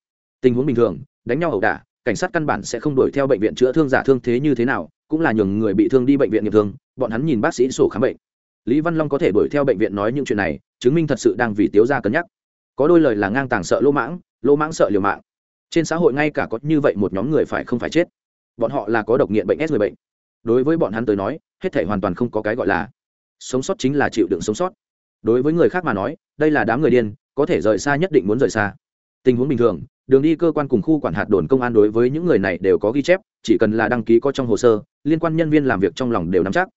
B: Tình huống bình thường, đánh nhau ẩu đả, cảnh sát căn bản sẽ không đuổi theo bệnh viện chữa thương giả thương thế như thế nào, cũng là nhường người bị thương đi bệnh viện nghiệp thương bọn hắn nhìn bác sĩ sổ khám bệnh. Lý văn long có thể đuổi theo bệnh viện nói những chuyện này, chứng minh thật sự đang vì tiếu ra cân nhắc. Có đôi lời là ngang tàng sợ lỗ mãng lỗ mãng sợ liều mạng. Trên xã hội ngay cả có như vậy một nhóm người phải không phải chết. Bọn họ là có độc nghiện bệnh, s người bệnh. Đối với bọn hắn tới nói, hết thể hoàn toàn không có cái gọi là sống sót chính là chịu đựng sống sót. Đối với người khác mà nói, đây là đám người điên, có thể rời xa nhất định muốn rời xa. Tình huống bình thường, đường đi cơ quan cùng khu quản hạt đồn công an đối với những người này đều có ghi chép, chỉ cần là đăng ký có trong hồ sơ, liên quan nhân viên làm việc trong lòng đều nắm chắc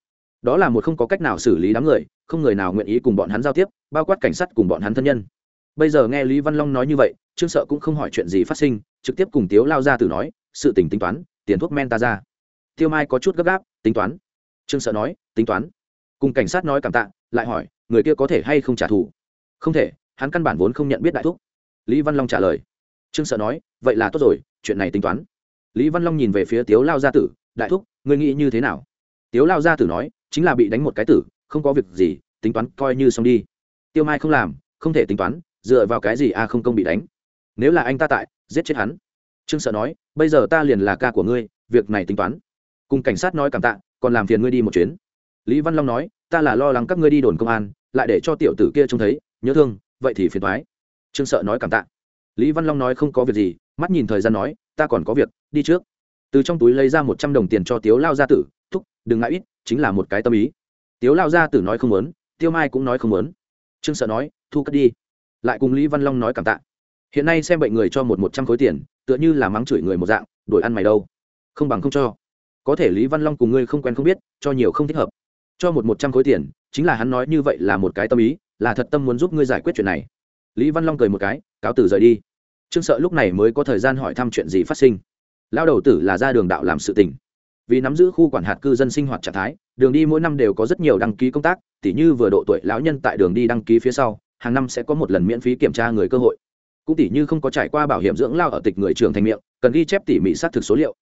B: đó là một không có cách nào xử lý đám người, không người nào nguyện ý cùng bọn hắn giao tiếp, bao quát cảnh sát cùng bọn hắn thân nhân. Bây giờ nghe lý văn long nói như vậy, trương sợ cũng không hỏi chuyện gì phát sinh, trực tiếp cùng tiếu lao ra từ nói, sự tình tính toán, tiền thuốc men ta ra. Tiêu mai có chút gấp gáp, tính toán? Trương sợ nói, tính toán. Cùng cảnh sát nói cảm tạ, lại hỏi, người kia có thể hay không trả thù? Không thể, hắn căn bản vốn không nhận biết đại thúc. Lý văn long trả lời. Trương sợ nói, vậy là tốt rồi, chuyện này tính toán. Lý văn long nhìn về phía tiếu lao gia tử, đại thúc người nghĩ như thế nào? Tiếu lao gia tử nói chính là bị đánh một cái tử, không có việc gì, tính toán coi như xong đi. Tiêu mai không làm, không thể tính toán, dựa vào cái gì a không công bị đánh. Nếu là anh ta tại, giết chết hắn. Trương sợ nói, bây giờ ta liền là ca của ngươi, việc này tính toán. Cùng cảnh sát nói cảm tạ, còn làm phiền ngươi đi một chuyến. Lý văn long nói, ta là lo lắng các ngươi đi đồn công an, lại để cho tiểu tử kia trông thấy, nhớ thương, vậy thì phiền thoái trương sợ nói cảm tạ. Lý văn long nói không có việc gì, mắt nhìn thời gian nói, ta còn có việc, đi trước. Từ trong túi lấy ra một trăm đồng tiền cho tiếu lao gia tử đừng ngại ít, chính là một cái tâm ý. Tiếu lao gia tử nói không muốn, tiêu mai cũng nói không muốn. Trương sợ nói, thu cất đi. Lại cùng lý văn long nói cảm tạ. Hiện nay xem bệnh người cho một một trăm khối tiền, tựa như là mắng chửi người một dạng, đổi ăn mày đâu. Không bằng không cho. Có thể lý văn long cùng ngươi không quen không biết, cho nhiều không thích hợp. Cho một một trăm khối tiền, chính là hắn nói như vậy là một cái tâm ý, là thật tâm muốn giúp ngươi giải quyết chuyện này. Lý văn long cười một cái, cáo tử rời đi. Trương sợ lúc này mới có thời gian hỏi thăm chuyện gì phát sinh. Lao đầu tử là ra đường đạo làm sự tình vì nắm giữ khu quản hạt cư dân sinh hoạt trạng thái, đường đi mỗi năm đều có rất nhiều đăng ký công tác, tỉ như vừa độ tuổi lão nhân tại đường đi đăng ký phía sau, hàng năm sẽ có một lần miễn phí kiểm tra người cơ hội. Cũng tỉ như không có trải qua bảo hiểm dưỡng lao ở tịch người trường thành miệng, cần ghi chép tỉ mỉ xác thực số liệu.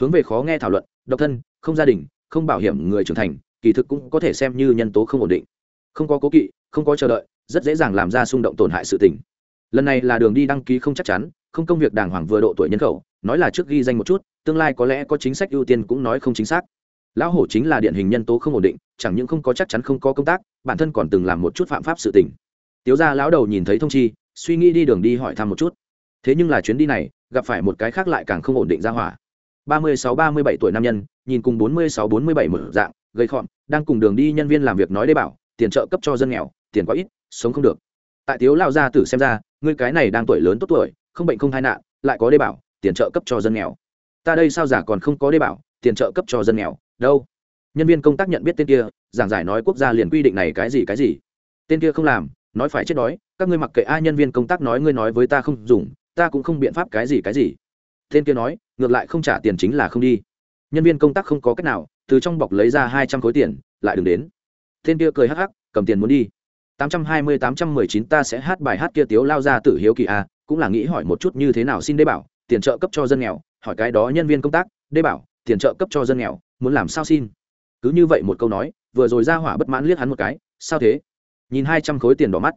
B: Hướng về khó nghe thảo luận, độc thân, không gia đình, không bảo hiểm người trưởng thành, kỳ thực cũng có thể xem như nhân tố không ổn định. Không có cố kỵ, không có chờ đợi, rất dễ dàng làm ra xung động tổn hại sự tình. Lần này là đường đi đăng ký không chắc chắn, không công việc đàng hoàng vừa độ tuổi nhân khẩu nói là trước ghi danh một chút, tương lai có lẽ có chính sách ưu tiên cũng nói không chính xác. Lão hổ chính là điển hình nhân tố không ổn định, chẳng những không có chắc chắn không có công tác, bản thân còn từng làm một chút phạm pháp sự tình. Tiếu ra lão đầu nhìn thấy thông chi, suy nghĩ đi đường đi hỏi thăm một chút. Thế nhưng là chuyến đi này, gặp phải một cái khác lại càng không ổn định ra hỏa. Ba mươi sáu ba mươi bảy tuổi nam nhân, nhìn cùng bốn mươi sáu bốn mươi bảy mở dạng, gây khọn đang cùng đường đi nhân viên làm việc nói đê bảo, tiền trợ cấp cho dân nghèo, tiền quá ít, sống không được. Tại tiếu lao gia tử xem ra, ngươi cái này đang tuổi lớn tốt tuổi, không bệnh không tai nạn, lại có đê bảo tiền trợ cấp cho dân nghèo. Ta đây sao giả còn không có đê bảo tiền trợ cấp cho dân nghèo đâu? Nhân viên công tác nhận biết tên kia giảng giải nói quốc gia liền quy định này cái gì cái gì. Tên kia không làm nói phải chết đói các ngươi mặc kệ ai nhân viên công tác nói ngươi nói với ta không dùng ta cũng không biện pháp cái gì cái gì. Tên kia nói ngược lại không trả tiền chính là không đi. Nhân viên công tác không có cách nào từ trong bọc lấy ra hai trăm khối tiền lại đừng đến. Tên kia cười hắc hắc cầm tiền muốn đi. Tám trăm hai mươi tám trăm mười chín ta sẽ hát bài hát kia tiếu lao ra tử hiếu kỳ a à, cũng là nghĩ hỏi một chút như thế nào xin đế bảo tiền trợ cấp cho dân nghèo, hỏi cái đó nhân viên công tác, đê bảo, tiền trợ cấp cho dân nghèo, muốn làm sao xin? Cứ như vậy một câu nói, vừa rồi ra hỏa bất mãn liếc hắn một cái, sao thế? Nhìn hai trăm khối tiền đỏ mắt.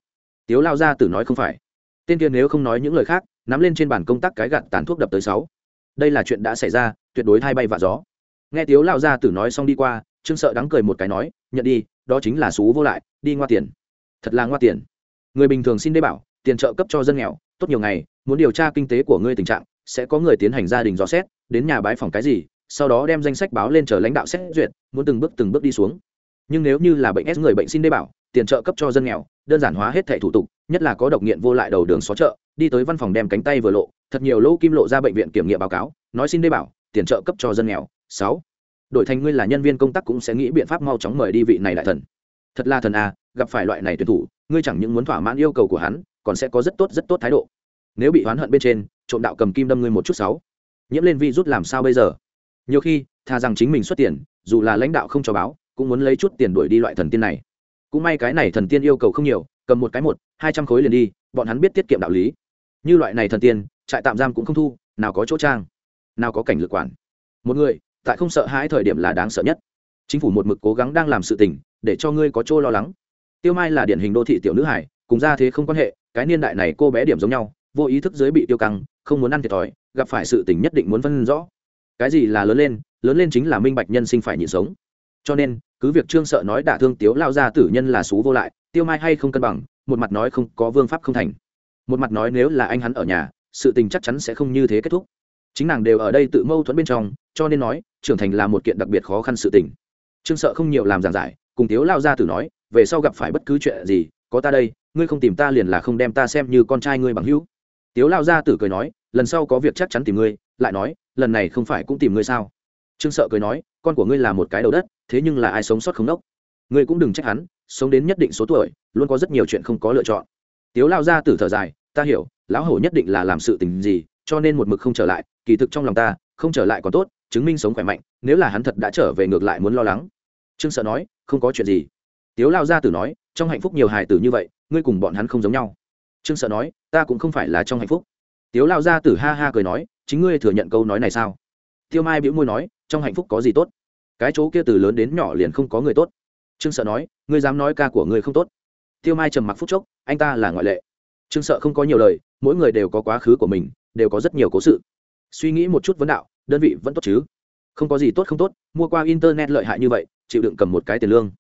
B: Tiếu lao ra tử nói không phải. Tên kia nếu không nói những lời khác, nắm lên trên bàn công tác cái gạt tàn thuốc đập tới sáu. Đây là chuyện đã xảy ra, tuyệt đối thay bay vạ gió. Nghe tiếu lao ra tử nói xong đi qua, trương sợ đắng cười một cái nói, nhận đi, đó chính là xú vô lại, đi ngoa tiền. Thật là ngoa tiền. Người bình thường xin đê bảo, tiền trợ cấp cho dân nghèo, tốt nhiều ngày, muốn điều tra kinh tế của ngươi tình trạng sẽ có người tiến hành gia đình dò xét, đến nhà bái phòng cái gì, sau đó đem danh sách báo lên chờ lãnh đạo xét duyệt, muốn từng bước từng bước đi xuống. Nhưng nếu như là bệnh s người bệnh xin đê bảo, tiền trợ cấp cho dân nghèo, đơn giản hóa hết thẻ thủ tục, nhất là có độc nghiện vô lại đầu đường xó chợ, đi tới văn phòng đem cánh tay vừa lộ, thật nhiều lỗ kim lộ ra bệnh viện kiểm nghiệm báo cáo, nói xin đê bảo, tiền trợ cấp cho dân nghèo. Sáu. Đổi thành ngươi là nhân viên công tác cũng sẽ nghĩ biện pháp mau chóng mời đi vị này đại thần. Thật là thần à gặp phải loại này tuyển thủ, ngươi chẳng những muốn thỏa mãn yêu cầu của hắn, còn sẽ có rất tốt rất tốt thái độ. Nếu bị oán hận bên trên trộm đạo cầm kim đâm ngươi một chút sáu. Nhiễm lên vi rút làm sao bây giờ? Nhiều khi thà rằng chính mình xuất tiền, dù là lãnh đạo không cho báo, cũng muốn lấy chút tiền đuổi đi loại thần tiên này. Cũng may cái này thần tiên yêu cầu không nhiều, cầm một cái một, hai trăm khối liền đi, bọn hắn biết tiết kiệm đạo lý. Như loại này thần tiên, trại tạm giam cũng không thu, nào có chỗ trang, nào có cảnh lực quản. Một người, tại không sợ hãi thời điểm là đáng sợ nhất. Chính phủ một mực cố gắng đang làm sự tình, để cho ngươi có chỗ lo lắng. Tiêu mai là điển hình đô thị tiểu nữ hải, cùng ra thế không quan hệ, cái niên đại này cô bé điểm giống nhau, vô ý thức dưới bị tiêu căng không muốn ăn thiệt thòi, gặp phải sự tình nhất định muốn phân rõ. Cái gì là lớn lên lớn lên chính là minh bạch nhân sinh phải nhịn sống. Cho nên, cứ việc trương sợ nói đả thương tiếu lao ra tử nhân là xú vô lại, tiêu mai hay không cân bằng, một mặt nói không có vương pháp không thành. Một mặt nói nếu là anh hắn ở nhà, sự tình chắc chắn sẽ không như thế kết thúc. Chính nàng đều ở đây tự mâu thuẫn bên trong, cho nên nói, trưởng thành là một kiện đặc biệt khó khăn sự tình. Trương sợ không nhiều làm giảng giải, cùng tiếu lao ra tử nói, về sau gặp phải bất cứ chuyện gì, có ta đây, ngươi không tìm ta liền là không đem ta xem như con trai ngươi bằng hữu tiếu lao ra tử cười nói, lần sau có việc chắc chắn tìm ngươi. Lại nói, lần này không phải cũng tìm ngươi sao? Trương sợ cười nói, con của ngươi là một cái đầu đất, thế nhưng là ai sống sót không đốc? Ngươi cũng đừng trách hắn, sống đến nhất định số tuổi, luôn có rất nhiều chuyện không có lựa chọn. Tiếu lao ra tử thở dài, ta hiểu, lão hổ nhất định là làm sự tình gì, cho nên một mực không trở lại, kỳ thực trong lòng ta, không trở lại còn tốt, chứng minh sống khỏe mạnh, nếu là hắn thật đã trở về ngược lại muốn lo lắng. Trương sợ nói, không có chuyện gì. Tiếu lao gia tử nói, trong hạnh phúc nhiều hài tử như vậy, ngươi cùng bọn hắn không giống nhau trương sợ nói, ta cũng không phải là trong hạnh phúc. Tiếu lao gia tử ha ha cười nói, chính ngươi thừa nhận câu nói này sao? Tiêu mai bĩu môi nói, trong hạnh phúc có gì tốt? Cái chỗ kia từ lớn đến nhỏ liền không có người tốt. Trương sợ nói, ngươi dám nói ca của ngươi không tốt. Tiêu mai trầm mặc phút chốc, anh ta là ngoại lệ. Trương sợ không có nhiều lời, mỗi người đều có quá khứ của mình, đều có rất nhiều cố sự. Suy nghĩ một chút vấn đạo, đơn vị vẫn tốt chứ? Không có gì tốt không tốt, mua qua internet lợi hại như vậy, chịu đựng cầm một cái tiền lương.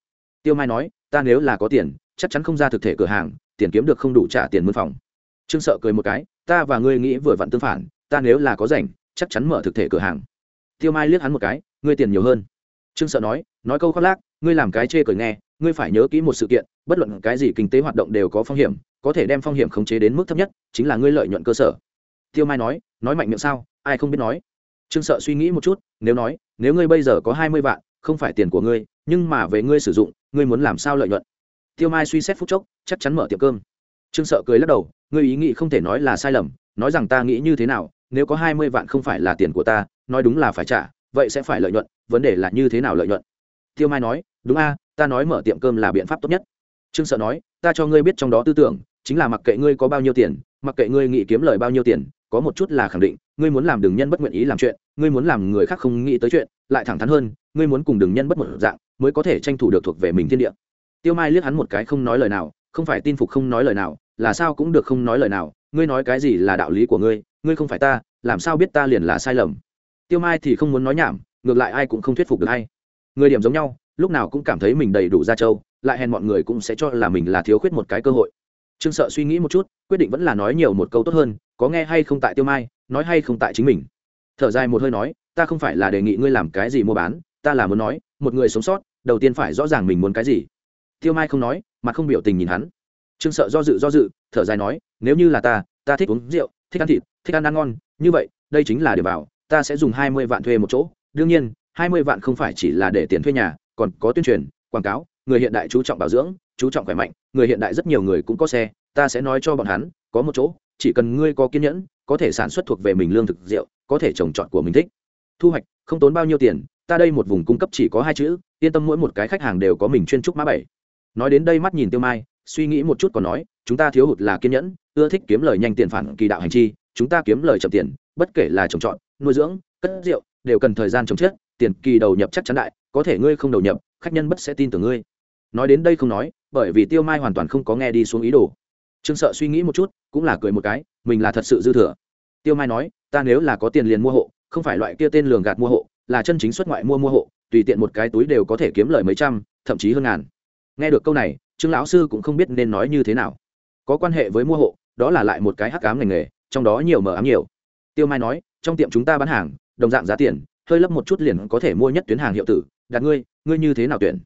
B: Tiêu mai nói, ta nếu là có tiền, chắc chắn không ra thực thể cửa hàng tiền kiếm được không đủ trả tiền mượn phòng. Trương sợ cười một cái, ta và ngươi nghĩ vừa vặn tương phản, ta nếu là có rảnh, chắc chắn mở thực thể cửa hàng. Tiêu mai liếc hắn một cái, ngươi tiền nhiều hơn. Trương sợ nói nói câu khoác lác, ngươi làm cái chê cười nghe, ngươi phải nhớ kỹ một sự kiện, bất luận cái gì kinh tế hoạt động đều có phong hiểm, có thể đem phong hiểm khống chế đến mức thấp nhất, chính là ngươi lợi nhuận cơ sở. Tiêu mai nói nói mạnh miệng sao, ai không biết nói. Trương sợ suy nghĩ một chút, nếu nói, nếu ngươi bây giờ có hai mươi vạn, không phải tiền của ngươi, nhưng mà về ngươi sử dụng, ngươi muốn làm sao lợi nhuận? Tiêu mai suy xét phút chốc, chắc chắn mở tiệm cơm. Trương sợ cười lắc đầu, ngươi ý nghĩ không thể nói là sai lầm, nói rằng ta nghĩ như thế nào, nếu có hai mươi vạn không phải là tiền của ta, nói đúng là phải trả, vậy sẽ phải lợi nhuận, vấn đề là như thế nào lợi nhuận? Tiêu mai nói, đúng a, ta nói mở tiệm cơm là biện pháp tốt nhất. Trương sợ nói, ta cho ngươi biết trong đó tư tưởng, chính là mặc kệ ngươi có bao nhiêu tiền, mặc kệ ngươi nghĩ kiếm lời bao nhiêu tiền, có một chút là khẳng định, ngươi muốn làm đường nhân bất nguyện ý làm chuyện, ngươi muốn làm người khác không nghĩ tới chuyện, lại thẳng thắn hơn, ngươi muốn cùng đường nhân bất một dạng, mới có thể tranh thủ được thuộc về mình thiên địa tiêu mai liếc hắn một cái không nói lời nào, không phải tin phục không nói lời nào, là sao cũng được không nói lời nào, ngươi nói cái gì là đạo lý của ngươi ngươi không phải ta, làm sao biết ta liền là sai lầm. Tiêu mai thì không muốn nói nhảm, ngược lại ai cũng không thuyết phục được hay người điểm giống nhau, lúc nào cũng cảm thấy mình đầy đủ ra châu lại hèn mọi người cũng sẽ cho là mình là thiếu khuyết một cái cơ hội. Trương sợ suy nghĩ một chút, quyết định vẫn là nói nhiều một câu tốt hơn, có nghe hay không tại tiêu mai, nói hay không tại chính mình. Thở dài một hơi nói, ta không phải là đề nghị ngươi làm cái gì mua bán, ta là muốn nói, một người sống sót, đầu tiên phải rõ ràng mình muốn cái gì tiêu mai không nói, mà không biểu tình nhìn hắn. Trương sợ do dự do dự, thở dài nói, nếu như là ta ta thích uống rượu, thích ăn thịt, thích ăn ăn ngon, như vậy, đây chính là điều vào, ta sẽ dùng hai mươi vạn thuê một chỗ. Đương nhiên, hai mươi vạn không phải chỉ là để tiền thuê nhà, còn có tuyên truyền, quảng cáo, người hiện đại chú trọng bảo dưỡng, chú trọng khỏe mạnh, người hiện đại rất nhiều người cũng có xe, ta sẽ nói cho bọn hắn, có một chỗ, chỉ cần ngươi có kiên nhẫn, có thể sản xuất thuộc về mình lương thực rượu, có thể trồng trọt của mình thích. Thu hoạch, không tốn bao nhiêu tiền, ta đây một vùng cung cấp chỉ có hai chữ, yên tâm mỗi một cái khách hàng đều có mình chuyên trúc mã bảy nói đến đây mắt nhìn tiêu mai, suy nghĩ một chút còn nói, chúng ta thiếu hụt là kiên nhẫn, ưa thích kiếm lời nhanh tiền phản kỳ đạo hành chi, chúng ta kiếm lời chậm tiền, bất kể là trồng trọt, nuôi dưỡng, cất rượu, đều cần thời gian trồng chết, tiền kỳ đầu nhập chắc chắn đại, có thể ngươi không đầu nhập, khách nhân bất sẽ tin tưởng ngươi. Nói đến đây không nói, bởi vì tiêu mai hoàn toàn không có nghe đi xuống ý đồ. Trương sợ suy nghĩ một chút, cũng là cười một cái, mình là thật sự dư thừa. Tiêu mai nói, ta nếu là có tiền liền mua hộ, không phải loại kia tên lường gạt mua hộ, là chân chính xuất ngoại mua mua hộ, tùy tiện một cái túi đều có thể kiếm lời mấy trăm, thậm chí hơn ngàn nghe được câu này, trương lão sư cũng không biết nên nói như thế nào. Có quan hệ với mua hộ, đó là lại một cái hắc ám ngành nghề, trong đó nhiều mờ ám nhiều. Tiêu mai nói, trong tiệm chúng ta bán hàng, đồng dạng giá tiền, hơi lấp một chút liền có thể mua nhất tuyến hàng hiệu tử. Đặt ngươi ngươi như thế nào tuyển?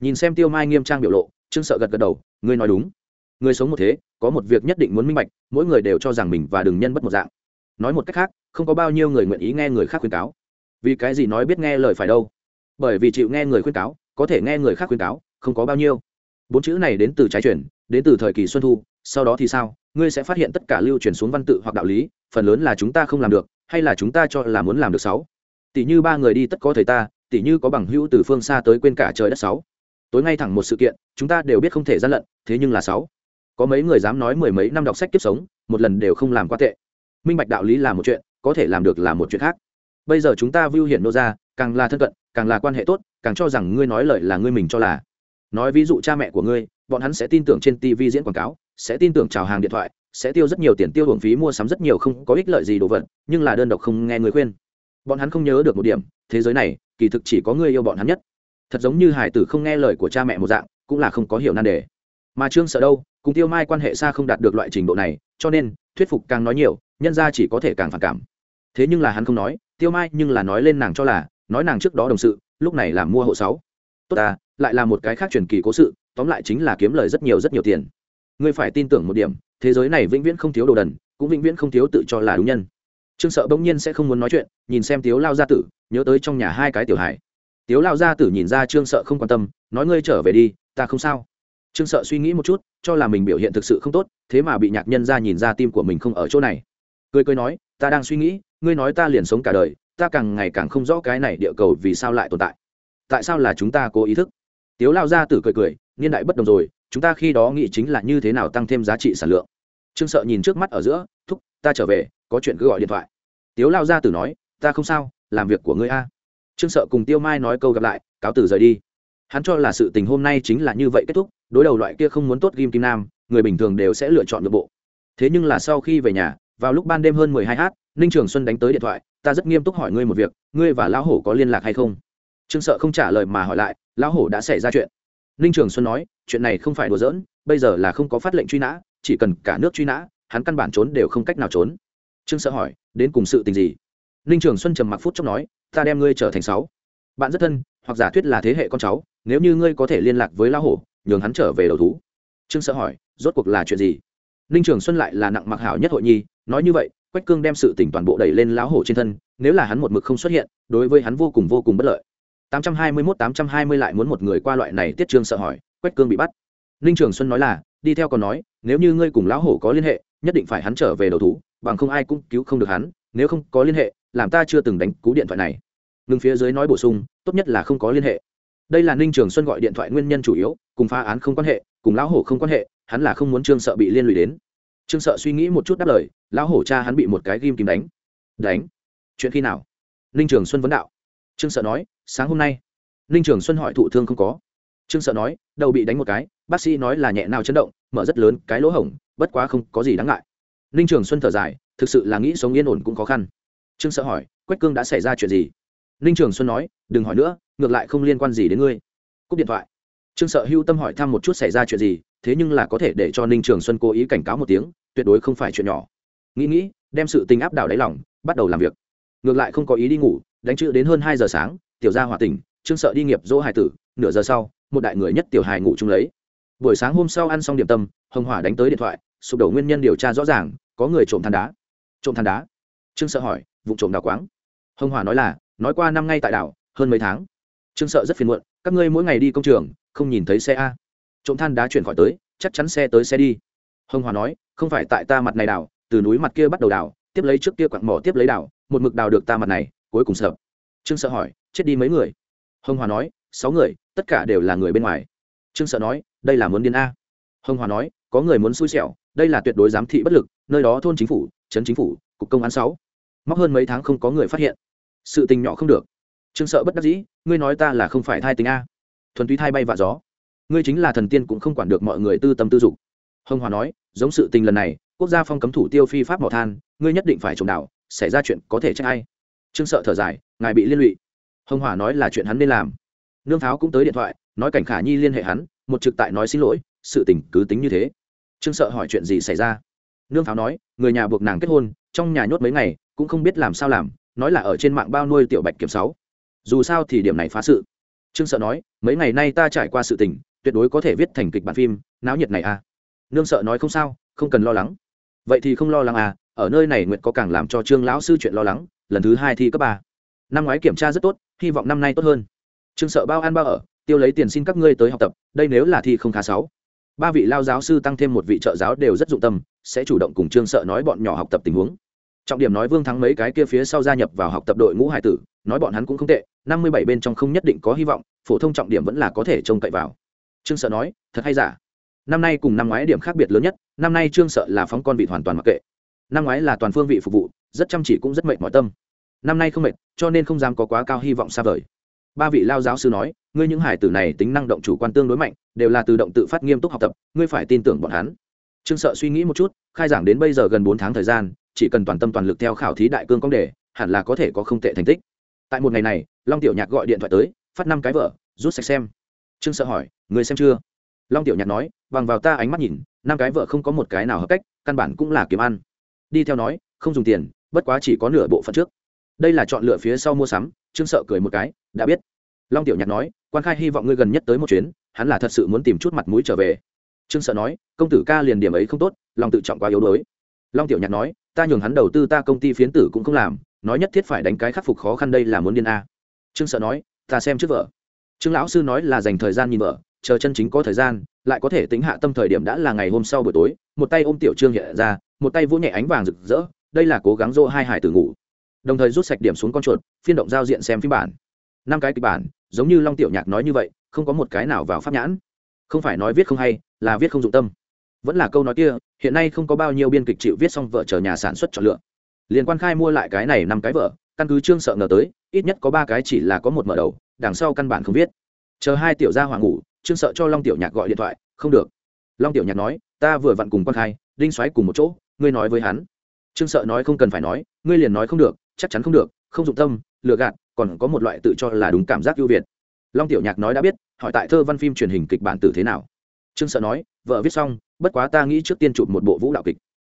B: Nhìn xem tiêu mai nghiêm trang biểu lộ, trương sợ gật gật đầu, ngươi nói đúng. Người sống một thế, có một việc nhất định muốn minh bạch, mỗi người đều cho rằng mình và đừng nhân bất một dạng. Nói một cách khác, không có bao nhiêu người nguyện ý nghe người khác khuyên cáo. Vì cái gì nói biết nghe lời phải đâu? Bởi vì chịu nghe người khuyên cáo, có thể nghe người khác khuyên cáo không có bao nhiêu. Bốn chữ này đến từ trái chuyển, đến từ thời kỳ xuân thu, sau đó thì sao? Ngươi sẽ phát hiện tất cả lưu truyền xuống văn tự hoặc đạo lý, phần lớn là chúng ta không làm được, hay là chúng ta cho là muốn làm được sáu? Tỷ như ba người đi tất có thầy ta, tỷ như có bằng hữu từ phương xa tới quên cả trời đất sáu. Tối ngay thẳng một sự kiện, chúng ta đều biết không thể gian lận, thế nhưng là sáu. Có mấy người dám nói mười mấy năm đọc sách kiếp sống, một lần đều không làm quá tệ. Minh bạch đạo lý là một chuyện, có thể làm được là một chuyện khác. Bây giờ chúng ta view hiện nô ra, càng là thân cận, càng là quan hệ tốt, càng cho rằng ngươi nói lời là ngươi mình cho là nói ví dụ cha mẹ của ngươi, bọn hắn sẽ tin tưởng trên tv diễn quảng cáo, sẽ tin tưởng chào hàng điện thoại, sẽ tiêu rất nhiều tiền tiêu hưởng phí mua sắm rất nhiều không có ích lợi gì đồ vật, nhưng là đơn độc không nghe người khuyên. Bọn hắn không nhớ được một điểm, thế giới này, kỳ thực chỉ có người yêu bọn hắn nhất. Thật giống như hải tử không nghe lời của cha mẹ một dạng, cũng là không có hiểu nan đề. Mà trương sợ đâu, cùng tiêu mai quan hệ xa không đạt được loại trình độ này, cho nên, thuyết phục càng nói nhiều, nhân ra chỉ có thể càng phản cảm. Thế nhưng là hắn không nói, tiêu mai nhưng là nói lên nàng cho là, nói nàng trước đó đồng sự, lúc này làm mua hộ sáu tốt ta, lại là một cái khác truyền kỳ cố sự, tóm lại chính là kiếm lời rất nhiều rất nhiều tiền. Ngươi phải tin tưởng một điểm, thế giới này vĩnh viễn không thiếu đồ đần, cũng vĩnh viễn không thiếu tự cho là đúng nhân. Trương sợ bỗng nhiên sẽ không muốn nói chuyện, nhìn xem tiếu lao gia tử, nhớ tới trong nhà hai cái tiểu hải tiếu lao gia tử nhìn ra trương sợ không quan tâm, nói ngươi trở về đi, ta không sao. Trương sợ suy nghĩ một chút, cho là mình biểu hiện thực sự không tốt, thế mà bị nhạc nhân ra nhìn ra tim của mình không ở chỗ này. Cười cười nói, ta đang suy nghĩ, ngươi nói ta liền sống cả đời, ta càng ngày càng không rõ cái này địa cầu vì sao lại tồn tại tại sao là chúng ta cố ý thức? Tiếu lao gia tử cười cười, niên đại bất đồng rồi, chúng ta khi đó nghĩ chính là như thế nào tăng thêm giá trị sản lượng. Trương sợ nhìn trước mắt ở giữa, thúc, ta trở về, có chuyện cứ gọi điện thoại. Tiếu lao gia tử nói, ta không sao, làm việc của ngươi a. Trương sợ cùng tiêu mai nói câu gặp lại, cáo tử rời đi. Hắn cho là sự tình hôm nay chính là như vậy kết thúc, đối đầu loại kia không muốn tốt ghim kim nam, người bình thường đều sẽ lựa chọn nội bộ. Thế nhưng là sau khi về nhà, vào lúc ban đêm hơn mười hai h ninh trường xuân đánh tới điện thoại, ta rất nghiêm túc hỏi ngươi một việc, ngươi và lão hổ có liên lạc hay không? Trương sợ không trả lời mà hỏi lại, lão hổ đã xảy ra chuyện. Ninh trường xuân nói, chuyện này không phải đùa giỡn, bây giờ là không có phát lệnh truy nã, chỉ cần cả nước truy nã, hắn căn bản trốn đều không cách nào trốn. Trương sợ hỏi, đến cùng sự tình gì? Ninh trường xuân trầm mặc phút chốc nói, ta đem ngươi trở thành sáu. Bạn rất thân, hoặc giả thuyết là thế hệ con cháu, nếu như ngươi có thể liên lạc với lão hổ, nhường hắn trở về đầu thú. Trương sợ hỏi, rốt cuộc là chuyện gì? Ninh trường xuân lại là nặng mặc hảo nhất hội nhi, nói như vậy, quách cương đem sự tỉnh toàn bộ đẩy lên lão hổ trên thân, nếu là hắn một mực không xuất hiện, đối với hắn vô cùng vô cùng bất lợi. 821 820 lại muốn một người qua loại này tiết trương sợ hỏi, quách cương bị bắt. Ninh trường xuân nói là, đi theo còn nói, nếu như ngươi cùng lão hổ có liên hệ, nhất định phải hắn trở về đầu thú, bằng không ai cũng cứu không được hắn, nếu không có liên hệ, làm ta chưa từng đánh cú điện thoại này. Ngưng phía dưới nói bổ sung, tốt nhất là không có liên hệ. Đây là ninh trường xuân gọi điện thoại nguyên nhân chủ yếu, cùng phá án không quan hệ, cùng lão hổ không quan hệ, hắn là không muốn trương sợ bị liên lụy đến. Trương sợ suy nghĩ một chút đáp lời, lão hổ cha hắn bị một cái ghim kìm đánh. Đánh? Chuyện khi nào? Ninh trường xuân vấn đạo trương sợ nói, sáng hôm nay, ninh trường xuân hỏi thụ thương không có. Trương sợ nói, đầu bị đánh một cái. Bác sĩ nói là nhẹ nào chấn động, mở rất lớn cái lỗ hổng, bất quá không có gì đáng ngại. Ninh trường xuân thở dài, thực sự là nghĩ sống yên ổn cũng khó khăn. Trương sợ hỏi, quách cương đã xảy ra chuyện gì? Ninh trường xuân nói, đừng hỏi nữa, ngược lại không liên quan gì đến ngươi. Cúp điện thoại. Trương sợ hưu tâm hỏi thăm một chút xảy ra chuyện gì, thế nhưng là có thể để cho ninh trường xuân cố ý cảnh cáo một tiếng, tuyệt đối không phải chuyện nhỏ. Nghĩ nghĩ, đem sự tình áp đảo đáy lòng, bắt đầu làm việc. Ngược lại không có ý đi ngủ đánh chữ đến hơn hai giờ sáng, tiểu gia hòa tỉnh, trương sợ đi nghiệp dỗ hải tử, nửa giờ sau, một đại người nhất tiểu hài ngủ chung lấy. Buổi sáng hôm sau ăn xong điểm tâm, hồng hỏa đánh tới điện thoại, sụp đổ nguyên nhân điều tra rõ ràng, có người trộm than đá. Trộm than đá? Trương sợ hỏi, vụ trộm đào quáng. Hồng hỏa nói là, nói qua năm ngay tại đảo, hơn mấy tháng. Trương sợ rất phiền muộn, các ngươi mỗi ngày đi công trường, không nhìn thấy xe a. Trộm than đá chuyển khỏi tới, chắc chắn xe tới xe đi. Hồng hỏa nói, không phải tại ta mặt này đảo, từ núi mặt kia bắt đầu đảo, tiếp lấy trước kia quặng mỏ tiếp lấy đảo, một mực đào được ta mặt này cuối cùng sợ. Trương sợ hỏi, chết đi mấy người? Hồng hòa nói, sáu người, tất cả đều là người bên ngoài. Trương sợ nói, đây là muốn điên a. Hồng hòa nói, có người muốn xui xẻo, đây là tuyệt đối giám thị bất lực, nơi đó thôn chính phủ, trấn chính phủ, cục công an sáu. Móc hơn mấy tháng không có người phát hiện. Sự tình nhỏ không được. Trương sợ bất đắc dĩ, ngươi nói ta là không phải thai tính a. Thuần túy thai bay vạ gió. Ngươi chính là thần tiên cũng không quản được mọi người tư tâm tư dục. Hồng hòa nói, giống sự tình lần này, quốc gia phong cấm thủ tiêu phi pháp mỏ than, ngươi nhất định phải trồng đảo, xảy ra chuyện có thể trách ai? Trương sợ thở dài, ngài bị liên lụy. Hồng hỏa nói là chuyện hắn nên làm. Nương pháo cũng tới điện thoại, nói cảnh khả nhi liên hệ hắn, một trực tại nói xin lỗi, sự tình cứ tính như thế. Trương sợ hỏi chuyện gì xảy ra? Nương pháo nói, người nhà buộc nàng kết hôn, trong nhà nhốt mấy ngày, cũng không biết làm sao làm, nói là ở trên mạng bao nuôi tiểu bạch kiểm sáu. Dù sao thì điểm này phá sự. Trương sợ nói, mấy ngày nay ta trải qua sự tình, tuyệt đối có thể viết thành kịch bản phim, náo nhiệt này à. Nương sợ nói, không sao, không cần lo lắng. Vậy thì không lo lắng à ở nơi này nguyệt có càng làm cho trương lão sư chuyện lo lắng lần thứ hai thi cấp ba. Năm ngoái kiểm tra rất tốt, hy vọng năm nay tốt hơn. Trương sợ bao ăn bao ở, tiêu lấy tiền xin các ngươi tới học tập, đây nếu là thi không khá sáu. Ba vị lao giáo sư tăng thêm một vị trợ giáo đều rất dụng tâm, sẽ chủ động cùng trương sợ nói bọn nhỏ học tập tình huống. Trọng điểm nói vương thắng mấy cái kia phía sau gia nhập vào học tập đội ngũ hải tử, nói bọn hắn cũng không tệ, năm mươi bảy bên trong không nhất định có hy vọng, phổ thông trọng điểm vẫn là có thể trông cậy vào. Trương sợ nói, thật hay giả? Năm nay cùng năm ngoái điểm khác biệt lớn nhất, năm nay trương sợ là phóng con vị hoàn toàn mặc kệ năm ngoái là toàn phương vị phục vụ, rất chăm chỉ cũng rất mệt mỏi tâm. Năm nay không mệt, cho nên không dám có quá cao hy vọng xa vời. Ba vị lao giáo sư nói, ngươi những hải tử này tính năng động chủ quan tương đối mạnh, đều là từ động tự phát nghiêm túc học tập, ngươi phải tin tưởng bọn hắn. Trương sợ suy nghĩ một chút, khai giảng đến bây giờ gần bốn tháng thời gian, chỉ cần toàn tâm toàn lực theo khảo thí đại cương công đề, hẳn là có thể có không tệ thành tích. Tại một ngày này, long tiểu nhạc gọi điện thoại tới, phát năm cái vợ rút sạch xem. Trương sợ hỏi người xem chưa? Long tiểu nhạc nói, bằng vào ta ánh mắt nhìn, năm cái vợ không có một cái nào hợp cách, căn bản cũng là kiếm ăn đi theo nói, không dùng tiền, bất quá chỉ có nửa bộ phận trước. Đây là chọn lựa phía sau mua sắm, trương sợ cười một cái, đã biết. Long tiểu nhạc nói, quan khai hy vọng ngươi gần nhất tới một chuyến, hắn là thật sự muốn tìm chút mặt mũi trở về. Trương sợ nói, công tử ca liền điểm ấy không tốt, lòng tự trọng quá yếu đuối. Long tiểu nhạc nói, ta nhường hắn đầu tư ta công ty phiến tử cũng không làm, nói nhất thiết phải đánh cái khắc phục khó khăn đây là muốn điên a. Trương sợ nói, ta xem trước vợ. Trương lão sư nói là dành thời gian nhìn vợ, chờ chân chính có thời gian, lại có thể tính hạ tâm thời điểm đã là ngày hôm sau buổi tối, một tay ôm tiểu trương hiện ra một tay vỗ nhẹ ánh vàng rực rỡ, đây là cố gắng dỗ hai hải tử ngủ. Đồng thời rút sạch điểm xuống con chuột, phiên động giao diện xem phiên bản. Năm cái kịch bản, giống như long tiểu nhạc nói như vậy, không có một cái nào vào pháp nhãn. Không phải nói viết không hay, là viết không dụng tâm. Vẫn là câu nói kia, hiện nay không có bao nhiêu biên kịch chịu viết xong vợ chờ nhà sản xuất chọn lựa. Liên quan khai mua lại cái này năm cái vợ, căn cứ trương sợ ngờ tới, ít nhất có ba cái chỉ là có một mở đầu, đằng sau căn bản không viết. Chờ hai tiểu gia hoàng ngủ trương sợ cho long tiểu nhạc gọi điện thoại, không được. Long tiểu nhạc nói, ta vừa vặn cùng quan khai đinh xoáy cùng một chỗ ngươi nói với hắn. Trương sợ nói không cần phải nói, ngươi liền nói không được, chắc chắn không được, không dụng tâm, lừa gạt, còn có một loại tự cho là đúng cảm giác ưu việt. Long tiểu nhạc nói đã biết, hỏi tại thơ văn phim truyền hình kịch bản tử thế nào. Trương sợ nói, vợ viết xong, bất quá ta nghĩ trước tiên chụp một bộ vũ đạo kịch.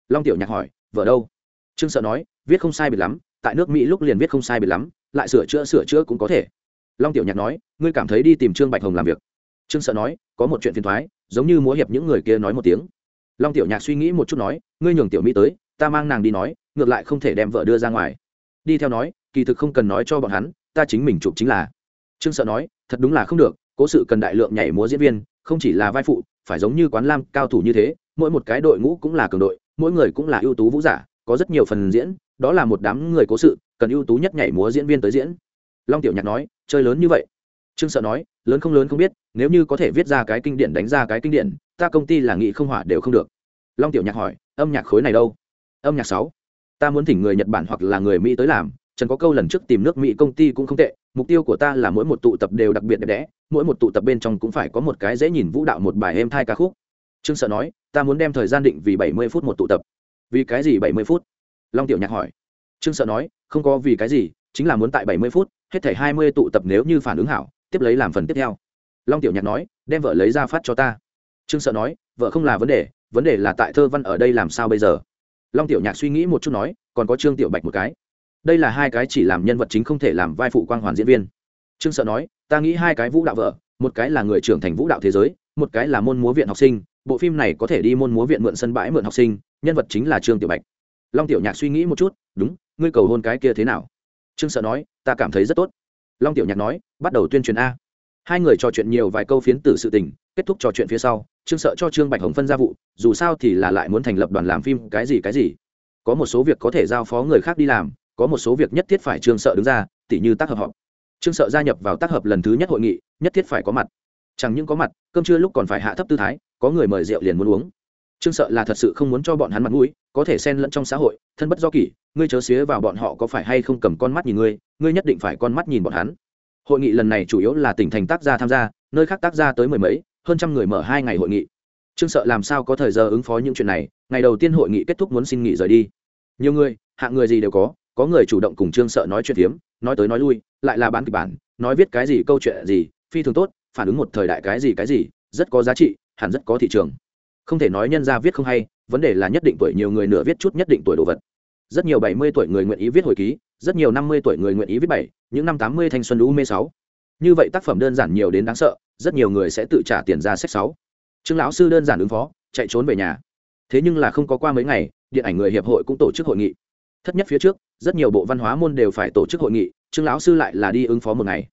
B: Long tiểu nhạc hỏi, vợ đâu? Trương sợ nói, viết không sai biệt lắm, tại nước mỹ lúc liền viết không sai biệt lắm, lại sửa chữa sửa chữa cũng có thể. Long tiểu nhạc nói, ngươi cảm thấy đi tìm trương bạch hồng làm việc. Trương sợ nói, có một chuyện phiền thoái, giống như múa hiệp những người kia nói một tiếng long tiểu nhạc suy nghĩ một chút nói, ngươi nhường tiểu mỹ tới, ta mang nàng đi nói, ngược lại không thể đem vợ đưa ra ngoài. Đi theo nói, kỳ thực không cần nói cho bọn hắn, ta chính mình chụp chính là. Trương sợ nói, thật đúng là không được, cố sự cần đại lượng nhảy múa diễn viên, không chỉ là vai phụ, phải giống như quán lam cao thủ như thế, mỗi một cái đội ngũ cũng là cường đội, mỗi người cũng là ưu tú vũ giả, có rất nhiều phần diễn, đó là một đám người cố sự, cần ưu tú nhất nhảy múa diễn viên tới diễn. Long tiểu nhạc nói, chơi lớn như vậy trương sợ nói, lớn không lớn không biết, nếu như có thể viết ra cái kinh điển đánh ra cái kinh điển, ta công ty là nghị không hỏa đều không được. Long tiểu nhạc hỏi, âm nhạc khối này đâu? Âm nhạc sáu. Ta muốn thỉnh người nhật bản hoặc là người mỹ tới làm, trần có câu lần trước tìm nước mỹ công ty cũng không tệ, mục tiêu của ta là mỗi một tụ tập đều đặc biệt đẹp đẽ, mỗi một tụ tập bên trong cũng phải có một cái dễ nhìn vũ đạo một bài êm thai ca khúc. Trương sợ nói, ta muốn đem thời gian định vì bảy mươi phút một tụ tập. Vì cái gì bảy mươi phút? Long tiểu nhạc hỏi. Trương sợ nói, không có vì cái gì, chính là muốn tại bảy mươi phút, hết thảy hai mươi tụ tập nếu như phản ứng hảo tiếp lấy làm phần tiếp theo. Long tiểu nhạc nói, đem vợ lấy ra phát cho ta.
A: Trương sợ nói, vợ không là vấn đề vấn đề là tại thơ văn ở đây làm sao bây giờ? Long tiểu nhạc suy nghĩ một chút nói, còn có trương tiểu bạch một cái. Đây là hai cái chỉ làm nhân vật chính không thể làm vai phụ quang hoàn diễn viên. Trương sợ nói, ta nghĩ hai cái vũ đạo vợ, một cái là người trưởng thành vũ đạo thế giới, một cái là môn múa viện học sinh, bộ phim này có thể đi môn múa viện mượn sân bãi mượn học sinh, nhân vật chính là trương tiểu bạch. Long tiểu nhạc suy nghĩ một chút, đúng, ngươi cầu hôn cái kia thế nào? Trương sợ nói, ta cảm thấy rất tốt long tiểu nhạc nói, bắt đầu tuyên truyền a. Hai người trò chuyện nhiều vài câu phiến tử sự tình, kết thúc trò chuyện phía sau, trương sợ cho trương bạch hồng phân ra vụ, dù sao thì là lại muốn thành lập đoàn làm phim, cái gì cái gì. Có một số việc có thể giao phó người khác đi làm, có một số việc nhất thiết phải trương sợ đứng ra, tỉ như tác hợp họp. Trương sợ gia nhập vào tác hợp lần thứ nhất hội nghị, nhất thiết phải có mặt. Chẳng những có mặt, cơm trưa lúc còn phải hạ thấp tư thái, có người mời rượu liền muốn uống. Trương sợ là thật sự không muốn cho bọn hắn mặt mũi có thể xen lẫn trong xã hội thân bất do kỷ ngươi chớ xía vào bọn họ có phải hay không cầm con mắt nhìn ngươi ngươi nhất định phải con mắt nhìn bọn hắn. Hội nghị lần này chủ yếu là tỉnh thành tác gia tham gia nơi khác tác gia tới mười mấy hơn trăm người mở hai ngày hội nghị. Trương sợ làm sao có thời giờ ứng phó những chuyện này ngày đầu tiên hội nghị kết thúc muốn xin nghỉ rời đi. Nhiều người hạng người gì đều có có người chủ động cùng trương sợ nói chuyện hiếm, nói tới nói lui lại là bán kịch bản nói viết cái gì câu chuyện gì phi thường tốt phản ứng một thời đại cái gì cái gì rất có giá trị hẳn rất có thị trường. Không thể nói nhân ra viết không hay vấn đề là nhất định tuổi nhiều người nửa viết chút nhất định tuổi đồ vật. Rất nhiều bảy mươi tuổi người nguyện ý viết hồi ký, rất nhiều năm mươi tuổi người nguyện ý viết bảy, những năm tám mươi thanh xuân u mê sáu. Như vậy tác phẩm đơn giản nhiều đến đáng sợ, rất nhiều người sẽ tự trả tiền ra sách sáu. Trương lão sư đơn giản ứng phó, chạy trốn về nhà. Thế nhưng là không có qua mấy ngày, điện ảnh người hiệp hội cũng tổ chức hội nghị. Thất nhất phía trước, rất nhiều bộ văn hóa môn đều phải tổ chức hội nghị, trương lão sư lại là đi ứng phó một ngày.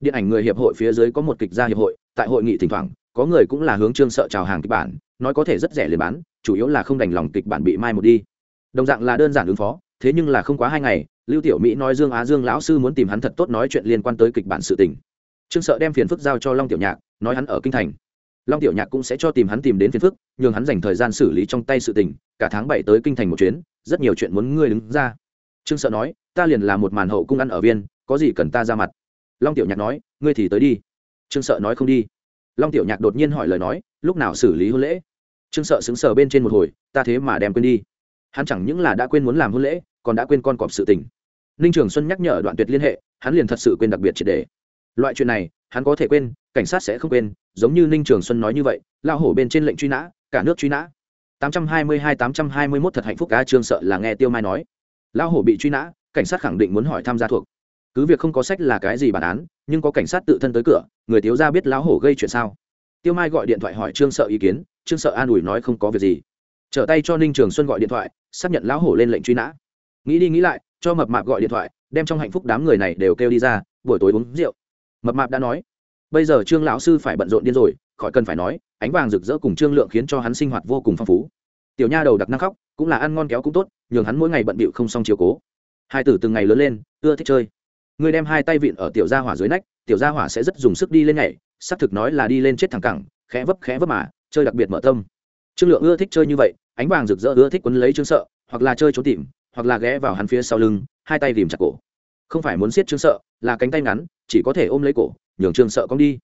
A: Điện ảnh người hiệp hội phía dưới có một kịch gia hiệp hội, tại hội nghị thỉnh thoảng, có người cũng là hướng trương sợ chào hàng kịch bản, nói có thể rất rẻ liền bán chủ yếu là không đành lòng kịch bản bị mai một đi. Đồng dạng là đơn giản ứng phó, thế nhưng là không quá hai ngày, lưu tiểu mỹ nói dương á dương lão sư muốn tìm hắn thật tốt nói chuyện liên quan tới kịch bản sự tình. Trương sợ đem phiền phức giao cho long tiểu nhạc, nói hắn ở kinh thành. Long tiểu nhạc cũng sẽ cho tìm hắn tìm đến phiền phức, nhường hắn dành thời gian xử lý trong tay sự tình, cả tháng bảy tới kinh thành một chuyến, rất nhiều chuyện muốn ngươi đứng ra. Trương sợ nói, ta liền là một màn hậu cung ăn ở viên, có gì cần ta ra mặt. Long tiểu nhạc nói, ngươi thì tới đi. Trương sợ nói không đi. Long tiểu nhạc đột nhiên hỏi lời nói, lúc nào xử lý hôn lễ? Trương sợ xứng sờ bên trên một hồi, ta thế mà đem quên đi. Hắn chẳng những là đã quên muốn làm hôn lễ, còn đã quên con cọp sự tình. Ninh trường xuân nhắc nhở đoạn tuyệt liên hệ, hắn liền thật sự quên đặc biệt triệt đề. Loại chuyện này, hắn có thể quên, cảnh sát sẽ không quên, giống như ninh trường xuân nói như vậy lao hổ bên trên lệnh truy nã, cả nước truy nã. 822-821 thật hạnh phúc cá trương sợ là nghe tiêu mai nói. Lao hổ bị truy nã, cảnh sát khẳng định muốn hỏi tham gia thuộc. Cứ việc không có sách là cái gì bản án, nhưng có cảnh sát tự thân tới cửa, người thiếu ra biết lão hổ gây chuyện sao? Tiêu mai gọi điện thoại hỏi trương sợ ý kiến, trương sợ an ủi nói không có việc gì. Trở tay cho ninh trường xuân gọi điện thoại, xác nhận lão hổ lên lệnh truy nã. Nghĩ đi nghĩ lại, cho mập mạp gọi điện thoại, đem trong hạnh phúc đám người này đều kêu đi ra, buổi tối uống rượu. Mập mạp đã nói, bây giờ trương lão sư phải bận rộn điên rồi, khỏi cần phải nói, ánh vàng rực rỡ cùng trương lượng khiến cho hắn sinh hoạt vô cùng phong phú. Tiểu nha đầu đặc năng khóc, cũng là ăn ngon kéo cũng tốt, nhường hắn mỗi ngày bận bịu không xong chiều cố. Hai tử từng ngày lớn lên, ưa thích chơi. Ngươi đem hai tay vịn ở tiểu gia hỏa dưới nách, tiểu gia hỏa sẽ rất dùng sức đi lên nhảy xác thực nói là đi lên chết thẳng cẳng, khẽ vấp khẽ vấp mà, chơi đặc biệt mở tâm. Trương lượng ưa thích chơi như vậy, ánh vàng rực rỡ ưa thích quấn lấy trương sợ, hoặc là chơi trốn tìm, hoặc là ghé vào hắn phía sau lưng, hai tay tìm chặt cổ. Không phải muốn siết trương sợ, là cánh tay ngắn, chỉ có thể ôm lấy cổ, nhường trương sợ cong đi.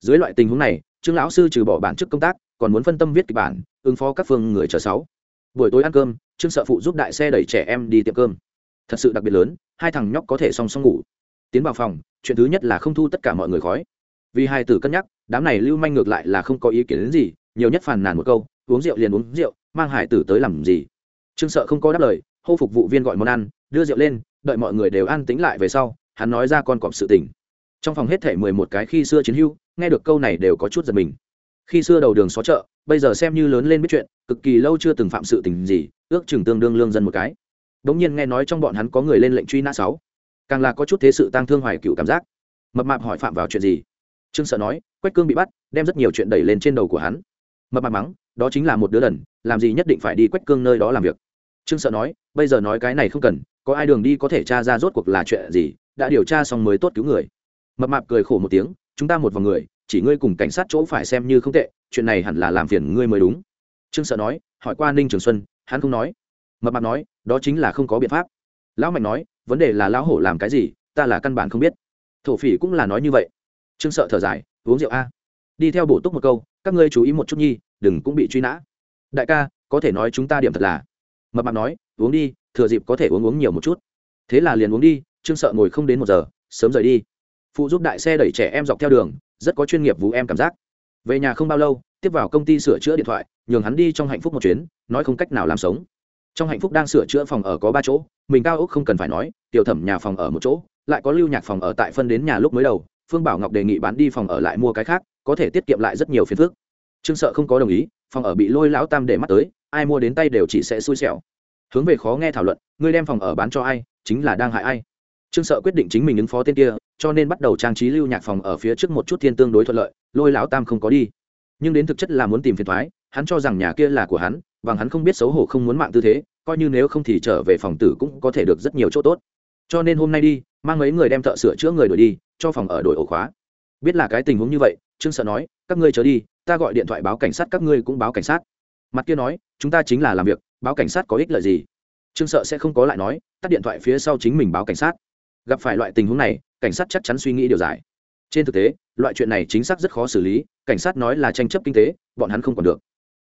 A: Dưới loại tình huống này, trương lão sư trừ bỏ bản chức công tác, còn muốn phân tâm viết kịch bản, ứng phó các phương người chờ sáu. Buổi tối ăn cơm, trương sợ phụ giúp đại xe đẩy trẻ em đi tiệm cơm. Thật sự đặc biệt lớn, hai thằng nhóc có thể song song ngủ. Tiến vào phòng, chuyện thứ nhất là không thu tất cả mọi người khói vì hai tử cân nhắc, đám này lưu manh ngược lại là không có ý kiến đến gì, nhiều nhất phàn nàn một câu, uống rượu liền uống rượu, mang hải tử tới làm gì? Trương sợ không có đáp lời, hô phục vụ viên gọi món ăn, đưa rượu lên, đợi mọi người đều ăn tính lại về sau, hắn nói ra con cọp sự tình. Trong phòng hết thể mười một cái khi xưa chiến hưu nghe được câu này đều có chút giật mình. Khi xưa đầu đường xó chợ, bây giờ xem như lớn lên biết chuyện, cực kỳ lâu chưa từng phạm sự tình gì, ước chừng tương đương lương dân một cái. Đ ỗ n g nhiên nghe nói trong bọn hắn có người lên lệnh truy nã sáu. Càng là có chút thế sự tăng thương hoài cựu cảm giác. Mập mạp hỏi phạm vào chuyện gì? Trương sợ nói, quách cương bị bắt, đem rất nhiều chuyện đẩy lên trên đầu của hắn. Mập mặt mắng, đó chính là một đứa đần, làm gì nhất định phải đi quách cương nơi đó làm việc. Trương sợ nói, bây giờ nói cái này không cần, có ai đường đi có thể tra ra rốt cuộc là chuyện gì, đã điều tra xong mới tốt cứu người. Mập mạp cười khổ một tiếng, chúng ta một vòng người, chỉ ngươi cùng cảnh sát chỗ phải xem như không tệ, chuyện này hẳn là làm phiền ngươi mới đúng. Trương sợ nói, hỏi qua ninh trường xuân, hắn không nói. Mập mạp nói, đó chính là không có biện pháp. Lão mạnh nói, vấn đề là lão hổ làm cái gì, ta là căn bản không biết. Thổ phỉ cũng là nói như vậy trương sợ thở dài, uống rượu a. Đi theo bổ túc một câu, các ngươi chú ý một chút nhi, đừng cũng bị truy nã. Đại ca, có thể nói chúng ta điểm thật là. Mập mạp nói, uống đi, thừa dịp có thể uống uống nhiều một chút. Thế là liền uống đi, trương sợ ngồi không đến một giờ, sớm rời đi. Phụ giúp đại xe đẩy trẻ em dọc theo đường, rất có chuyên nghiệp vũ em cảm giác. Về nhà không bao lâu,
B: tiếp vào công ty sửa chữa điện thoại, nhường hắn đi trong hạnh phúc một chuyến, nói không cách nào làm sống. Trong hạnh phúc đang sửa chữa phòng ở có ba chỗ, mình cao ốc không cần phải nói, tiểu thẩm nhà phòng ở một chỗ, lại có lưu nhạc phòng ở tại phân đến nhà lúc mới đầu phương bảo ngọc đề nghị bán đi phòng ở lại mua cái khác, có thể tiết kiệm lại rất nhiều phiền phức. Trương sợ không có đồng ý, phòng ở bị lôi lão tam để mắt tới, ai mua đến tay đều chỉ sẽ xui xẻo. Hướng về khó nghe thảo luận, ngươi đem phòng ở bán cho ai, chính là đang hại ai. Trương sợ quyết định chính mình ứng phó tên kia, cho nên bắt đầu trang trí lưu nhạc phòng ở phía trước một chút thiên tương đối thuận lợi, lôi lão tam không có đi. Nhưng đến thực chất là muốn tìm phiền thoái, hắn cho rằng nhà kia là của hắn và hắn không biết xấu hổ không muốn mạng tư thế, coi như nếu không thì trở về phòng tử cũng có thể được rất nhiều chỗ tốt. Cho nên hôm nay đi, mang mấy người đem thợ sửa chữa người đổi đi cho phòng ở đổi ổ khóa. Biết là cái tình huống như vậy, trương sợ nói, các ngươi trở đi, ta gọi điện thoại báo cảnh sát, các ngươi cũng báo cảnh sát. Mặt kia nói, chúng ta chính là làm việc, báo cảnh sát có ích lợi gì? Trương sợ sẽ không có lại nói, tắt điện thoại phía sau chính mình báo cảnh sát. Gặp phải loại tình huống này, cảnh sát chắc chắn suy nghĩ điều giải. Trên thực tế, loại chuyện này chính xác rất khó xử lý, cảnh sát nói là tranh chấp kinh tế, bọn hắn không còn được.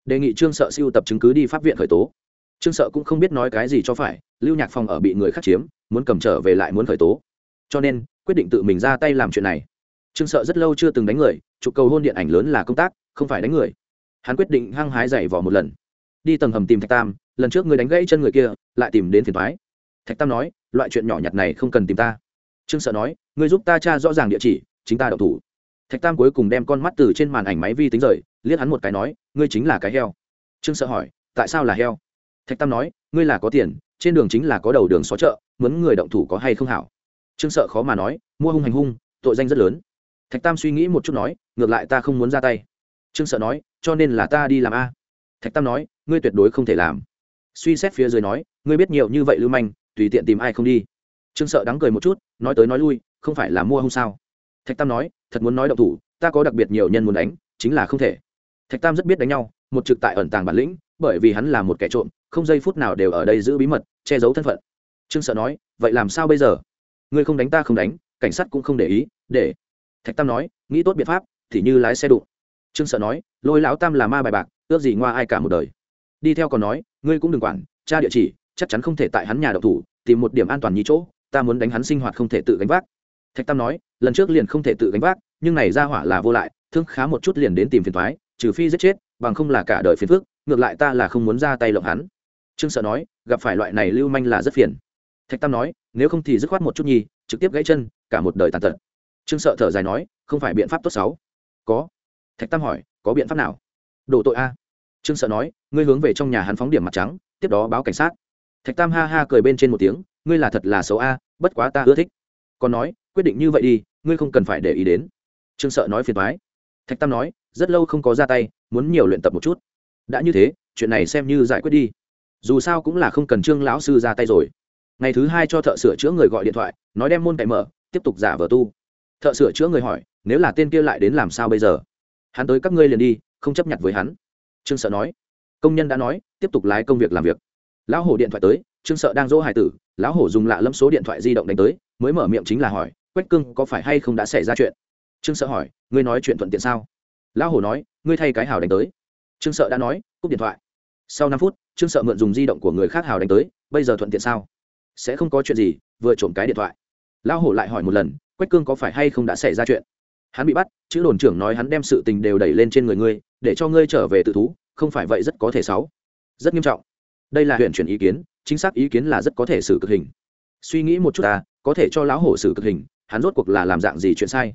B: Đề nghị trương sợ siêu tập chứng cứ đi pháp viện khởi tố. Trương sợ cũng không biết nói cái gì cho phải, lưu nhạc phòng ở bị người khác chiếm, muốn cầm trở về lại muốn khởi tố cho nên quyết định tự mình ra tay làm chuyện này. Trương sợ rất lâu chưa từng đánh người, chụp cầu hôn điện ảnh lớn là công tác, không phải đánh người. Hắn quyết định hăng hái dày vỏ một lần. Đi tầng hầm tìm thạch tam, lần trước người đánh gãy chân người kia, lại tìm đến phiền thoái thạch tam nói, loại chuyện nhỏ nhặt này không cần tìm ta. Trương sợ nói, người giúp ta tra rõ ràng địa chỉ, chính ta đậu thủ. Thạch tam cuối cùng đem con mắt từ trên màn ảnh máy vi tính rời, liếc hắn một cái nói, ngươi chính là cái heo. Trương sợ hỏi, tại sao là heo? Thạch tam nói, ngươi là có tiền, trên đường chính là có đầu đường xó chợ, muốn người động thủ có hay không hảo? Trương sợ khó mà nói, mua hung hành hung, tội danh rất lớn. Thạch tam suy nghĩ một chút nói, ngược lại ta không muốn ra tay. Trương sợ nói, cho nên là ta đi làm a. Thạch tam nói, ngươi tuyệt đối không thể làm. Suy xét phía dưới nói, ngươi biết nhiều như vậy lưu manh, tùy tiện tìm ai không đi. Trương sợ đắng cười một chút, nói tới nói lui, không phải là mua hung sao? Thạch tam nói, thật muốn nói động thủ, ta có đặc biệt nhiều nhân muốn đánh, chính là không thể. Thạch tam rất biết đánh nhau, một trực tại ẩn tàng bản lĩnh, bởi vì hắn là một kẻ trộm, không giây phút nào đều ở đây giữ bí mật, che giấu thân phận. Trương sợ nói, vậy làm sao bây giờ? Ngươi không đánh ta không đánh, cảnh sát cũng không để ý, để. Thạch tam nói, nghĩ tốt biện pháp, thì như lái xe đụng. Trương sợ nói, lôi lão tam là ma bài bạc, ước gì ngoa ai cả một đời. Đi theo còn nói, ngươi cũng đừng quản, tra địa chỉ, chắc chắn không thể tại hắn nhà độc thủ, tìm một điểm an toàn như chỗ, ta muốn đánh hắn sinh hoạt không thể tự gánh vác. Thạch tam nói, lần trước liền không thể tự gánh vác, nhưng này ra hỏa là vô lại, thương khá một chút liền đến tìm phiền thoái trừ phi giết chết, bằng không là cả đời phiền phước ngược lại ta là không muốn ra tay lộng hắn. Trương sợ nói, gặp phải loại này lưu manh là rất phiền. Thạch tam nói nếu không thì dứt khoát một chút nhi, trực tiếp gãy chân, cả một đời tàn tật. Trương sợ thở dài nói, không phải biện pháp tốt xấu. Có. Thạch tam hỏi, có biện pháp nào? Đổ tội a. Trương sợ nói, ngươi hướng về trong nhà hắn phóng điểm mặt trắng, tiếp đó báo cảnh sát. Thạch tam ha ha cười bên trên một tiếng, ngươi là thật là xấu a, bất quá ta ưa thích. Còn nói, quyết định như vậy đi, ngươi không cần phải để ý đến. Trương sợ nói phiền thoái thạch tam nói, rất lâu không có ra tay, muốn nhiều luyện tập một chút. Đã như thế, chuyện này xem như giải quyết đi. Dù sao cũng là không cần trương lão sư ra tay rồi ngày thứ hai cho thợ sửa chữa người gọi điện thoại, nói đem môn cậy mở, tiếp tục giả vờ tu. Thợ sửa chữa người hỏi, nếu là tên kia lại đến làm sao bây giờ? Hắn tới các ngươi liền đi, không chấp nhận với hắn. Trương sợ nói. Công nhân đã nói, tiếp tục lái công việc làm việc. Lão hổ điện thoại tới, trương sợ đang dỗ hải tử, lão hổ dùng lạ lâm số điện thoại di động đánh tới, mới mở miệng chính là hỏi, quách cưng có phải hay không đã xảy ra chuyện? Trương sợ hỏi, ngươi nói chuyện thuận tiện sao? Lão hổ nói, ngươi thay cái hào đánh tới. Trương sợ đã nói, cúp điện thoại. Sau năm phút, trương sợ mượn dùng di động của người khác hào đánh tới, bây giờ thuận tiện sao? Sẽ không có chuyện gì, vừa trộm cái điện thoại. Lão hổ lại hỏi một lần, quách cương có phải hay không đã xảy ra chuyện? Hắn bị bắt, chữ đồn trưởng nói hắn đem sự tình đều đẩy lên trên người ngươi, để cho ngươi trở về tự thú, không phải vậy rất có thể xấu rất nghiêm trọng. Đây là huyện chuyển ý kiến, chính xác ý kiến là rất có thể xử cực hình. Suy nghĩ một chút ta, có thể cho lão hổ xử cực hình, hắn rốt cuộc là làm dạng gì chuyện sai?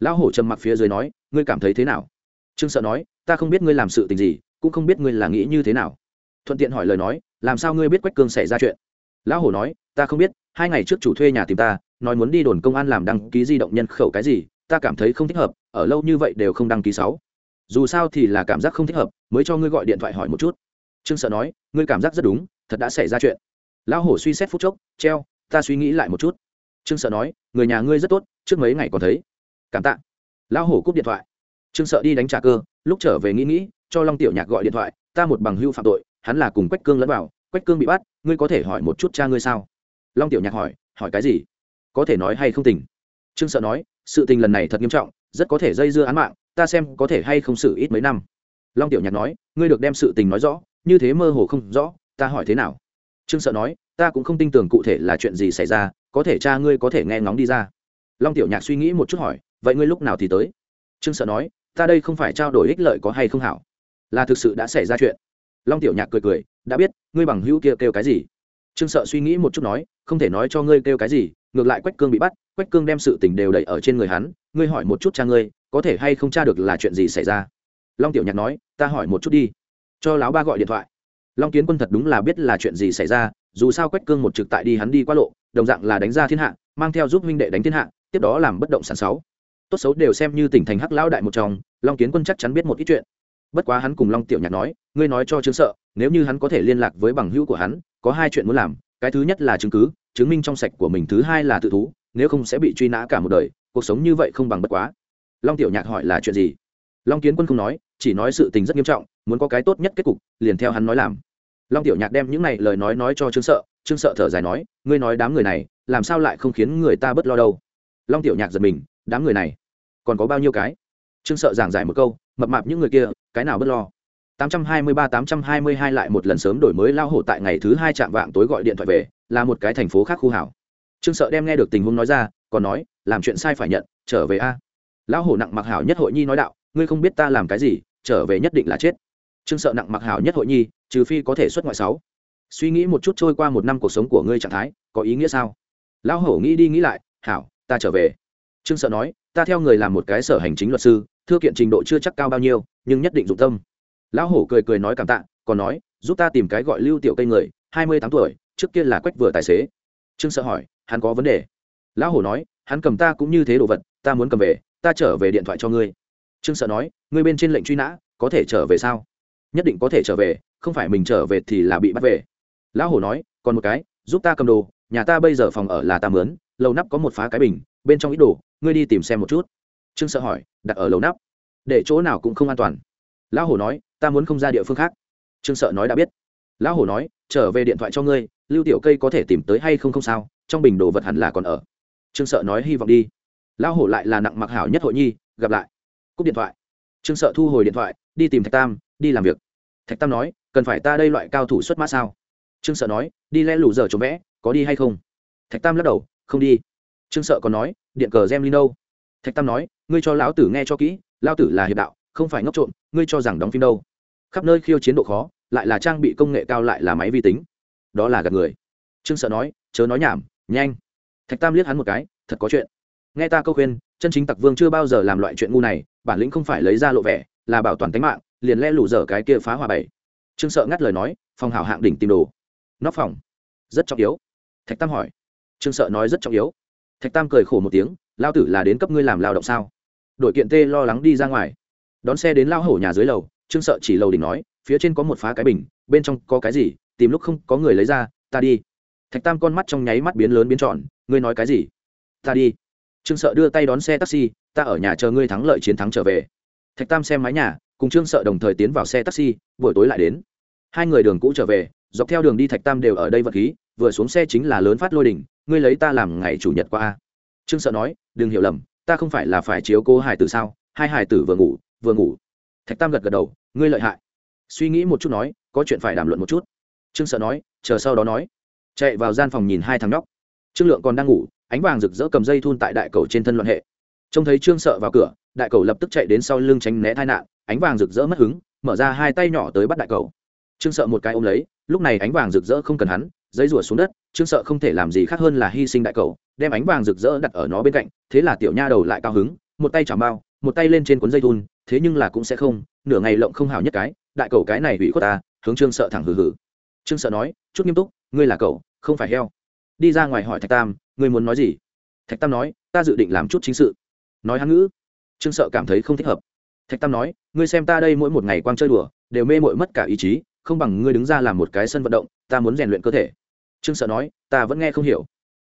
B: Lão hổ trầm mặc phía dưới nói, ngươi cảm thấy thế nào? Trương sợ nói, ta không biết ngươi làm sự tình gì, cũng không biết ngươi là nghĩ như thế nào. Thuận tiện hỏi lời nói, làm sao ngươi biết quách cương xảy ra chuyện? Lão hổ nói, ta không biết, hai ngày trước chủ thuê nhà tìm ta, nói muốn đi đồn công an làm đăng ký di động nhân khẩu cái gì, ta cảm thấy không thích hợp, ở lâu như vậy đều không đăng ký sáu. Dù sao thì là cảm giác không thích hợp, mới cho ngươi gọi điện thoại hỏi một chút. Trương sợ nói, ngươi cảm giác rất đúng, thật đã xảy ra chuyện. Lão hổ suy xét phút chốc, treo, ta suy nghĩ lại một chút. Trương sợ nói, người nhà ngươi rất tốt, trước mấy ngày còn thấy. Cảm tạ. Lão hổ cúp điện thoại. Trương sợ đi đánh trả cơ, lúc trở về nghĩ nghĩ, cho long tiểu nhạc gọi điện thoại, ta một bằng hưu phạm tội, hắn là cùng quách cương lẫn vào quách cương bị bắt, ngươi có thể hỏi một chút cha ngươi sao? Long tiểu nhạc hỏi hỏi cái gì? Có thể nói hay không tình? Trương sợ nói, sự tình lần này thật nghiêm trọng, rất có thể dây dưa án mạng, ta xem có thể hay không xử ít mấy năm. Long tiểu nhạc nói, ngươi được đem sự tình nói rõ, như thế mơ hồ không rõ, ta hỏi thế nào? Trương sợ nói, ta cũng không tin tưởng cụ thể là chuyện gì xảy ra, có thể cha ngươi có thể nghe ngóng đi ra. Long tiểu nhạc suy nghĩ một chút hỏi, vậy ngươi lúc nào thì tới? Trương sợ nói, ta đây không phải trao đổi ích lợi có hay không hảo?
A: Là thực sự đã xảy ra chuyện long tiểu nhạc cười cười, đã biết, ngươi bằng hữu kia kêu cái gì? Trương sợ suy nghĩ một chút nói, không thể nói cho ngươi kêu cái gì, ngược lại quách cương bị bắt, quách cương đem sự tình đều đẩy ở trên người hắn, ngươi hỏi một chút cha ngươi, có thể hay không tra được là chuyện gì xảy ra? Long tiểu nhạc nói, ta hỏi một chút đi. Cho lão ba gọi điện thoại. Long kiến quân thật đúng là biết là chuyện gì xảy ra, dù sao quách cương một trực tại đi hắn đi qua lộ, đồng dạng là đánh ra thiên hạ, mang theo giúp huynh đệ đánh thiên hạ, tiếp đó làm bất động sản sáu tốt xấu đều xem như tỉnh thành hắc lão đại một trong, long kiến quân chắc chắn biết một ít chuyện bất quá hắn cùng long tiểu nhạc nói, ngươi nói cho chứng sợ, nếu như hắn có thể liên lạc với bằng hữu của hắn, có hai chuyện muốn làm, cái thứ nhất là chứng cứ, chứng minh trong sạch của mình, thứ hai là tự thú, nếu không sẽ bị truy nã cả một đời, cuộc sống như vậy không bằng bất quá. Long tiểu nhạc hỏi là chuyện gì? Long kiến quân không nói, chỉ nói sự tình rất nghiêm trọng, muốn có cái tốt nhất kết cục, liền theo hắn nói làm. Long tiểu nhạc đem những này lời nói nói cho trương sợ trương sợ thở dài nói, ngươi nói đám người này, làm sao lại không khiến người ta bớt lo đâu? Long tiểu nhạc giật mình, đám người này còn có bao nhiêu cái? Trương sợ giảng giải một câu, mập mạp những người kia cái nào bất lo? 823-822 lại một lần sớm đổi mới lao hổ tại ngày thứ hai chạm vạng tối gọi điện thoại về, là một cái thành phố khác khu hảo. Trương sợ đem nghe được tình huống nói ra, còn nói, làm chuyện sai phải nhận, trở về a. Lão hổ nặng mặc hảo nhất hội nhi nói đạo, ngươi không biết ta làm cái gì, trở về nhất định là chết. Trương sợ nặng mặc hảo nhất hội nhi, trừ phi có thể xuất ngoại sáu. Suy nghĩ một chút trôi qua một năm cuộc sống của ngươi trạng thái, có ý nghĩa sao? Lão hổ nghĩ đi nghĩ lại, hảo, ta trở về. Trương sợ nói, ta theo người làm một cái sở hành chính luật sư thư kiện trình độ chưa chắc cao bao nhiêu, nhưng nhất định dụng tâm. Lão hổ cười cười nói cảm tạ, còn nói, giúp ta tìm cái gọi lưu tiểu cây người, hai mươi tám tuổi, trước kia là quách vừa tài xế. Trương sợ hỏi, hắn có vấn đề? Lão hổ nói, hắn cầm ta cũng như thế đồ vật, ta muốn cầm về, ta trở về điện thoại cho ngươi. Trương sợ nói, ngươi bên trên lệnh truy nã, có thể trở về sao? Nhất định có thể trở về, không phải mình trở về thì là bị bắt về. Lão hổ nói, còn một cái, giúp ta cầm đồ, nhà ta bây giờ phòng ở là ta mướn, lầu nắp có một phá cái bình, bên trong ít đồ, ngươi đi tìm xem một chút trương sợ hỏi, đặt ở lầu nắp. Để chỗ nào cũng không an toàn. Lão hổ nói, ta muốn không ra địa phương khác. Trương sợ nói đã biết. Lão hổ nói, trở về điện thoại cho ngươi, lưu tiểu cây có thể tìm tới hay không không sao, trong bình đồ vật hẳn là còn ở. Trương sợ nói hy vọng đi. Lão hổ lại là nặng mặc hảo nhất hội nhi, gặp lại. Cúp điện thoại. Trương sợ thu hồi điện thoại, đi tìm thạch tam, đi làm việc. Thạch tam nói, cần phải ta đây loại cao thủ xuất mã sao? Trương sợ nói, đi le lù giờ trốn vẽ, có đi hay không? Thạch tam lắc đầu, không đi. Trương sợ còn nói, điện cờ gem đâu thạch tam nói, ngươi cho lão tử nghe cho kỹ lao tử là hiệp đạo, không phải ngốc trộm, ngươi cho rằng đóng phim đâu? Khắp nơi khiêu chiến độ khó, lại là trang bị công nghệ cao lại là máy vi tính. Đó là gạt người. Trương sợ nói, chớ nói nhảm, nhanh. Thạch tam liếc hắn một cái, thật có chuyện. Nghe ta câu khuyên, chân chính tặc vương chưa bao giờ làm loại chuyện ngu này, bản lĩnh không phải lấy ra lộ vẻ, là bảo toàn tính mạng, liền le lủ dở cái kia phá hòa bảy. Trương sợ ngắt lời nói, phòng hảo hạng đỉnh tìm đồ. Nóc phòng. Rất trọng yếu. Thạch tam hỏi. Trương sợ nói, rất trọng yếu thạch tam cười khổ một tiếng lao tử là đến cấp ngươi làm lao động sao? Đội kiện tê lo lắng đi ra ngoài. Đón xe đến lao hổ nhà dưới lầu, trương sợ chỉ lầu đỉnh nói, phía trên có một phá cái bình, bên trong có cái gì, tìm lúc không có người lấy ra, ta đi. Thạch tam con mắt trong nháy mắt biến lớn biến tròn, ngươi nói cái gì? Ta đi. Trương sợ đưa tay đón xe taxi, ta ở nhà chờ ngươi thắng lợi chiến thắng trở về. Thạch tam xem mái nhà, cùng trương sợ đồng thời tiến vào xe taxi, buổi tối lại đến. Hai người đường cũ trở về, dọc theo đường đi thạch tam đều ở đây vật khí vừa xuống xe chính là lớn phát lôi đỉnh ngươi lấy ta làm ngày chủ nhật qua a. Trương sợ nói, đừng hiểu lầm, ta không phải là phải chiếu cô hải tử sao? Hai hải tử vừa ngủ vừa ngủ. Thạch tam gật gật đầu, ngươi lợi hại. Suy nghĩ một chút nói, có chuyện phải đàm luận một chút. Trương sợ nói, chờ sau đó nói. Chạy vào gian phòng nhìn hai thằng nhóc. Trương lượng còn đang ngủ, ánh vàng rực rỡ cầm dây thun tại đại cầu trên thân luận hệ. Trông thấy trương sợ vào cửa, đại cầu lập tức chạy đến sau lưng tránh né tai nạn, ánh vàng rực rỡ mất hứng, mở ra hai tay nhỏ tới bắt đại cầu. Trương sợ một cái ôm lấy, lúc này ánh vàng rực rỡ không cần hắn giấy rủa xuống đất, trương sợ không thể làm gì khác hơn là hy sinh đại cầu, đem ánh vàng rực rỡ đặt ở nó bên cạnh, thế là tiểu nha đầu lại cao hứng, một tay chảo bao một tay lên trên cuốn dây thun, thế nhưng là cũng sẽ không, nửa ngày lộng không hào nhất cái, đại cầu cái này hủy khuất ta, hướng trương sợ thẳng hừ hừ. Trương sợ nói, chút nghiêm túc, ngươi là cậu, không phải heo. Đi ra ngoài hỏi thạch tam, ngươi muốn nói gì? Thạch tam nói, ta dự định làm chút chính sự. Nói hán ngữ. Trương sợ cảm thấy không thích hợp. Thạch tam nói, ngươi xem ta đây mỗi một ngày quang chơi đùa, đều mê mội mất cả ý chí không bằng ngươi đứng ra làm một cái sân vận động, ta muốn rèn luyện cơ thể. Trương sợ nói, ta vẫn nghe không hiểu.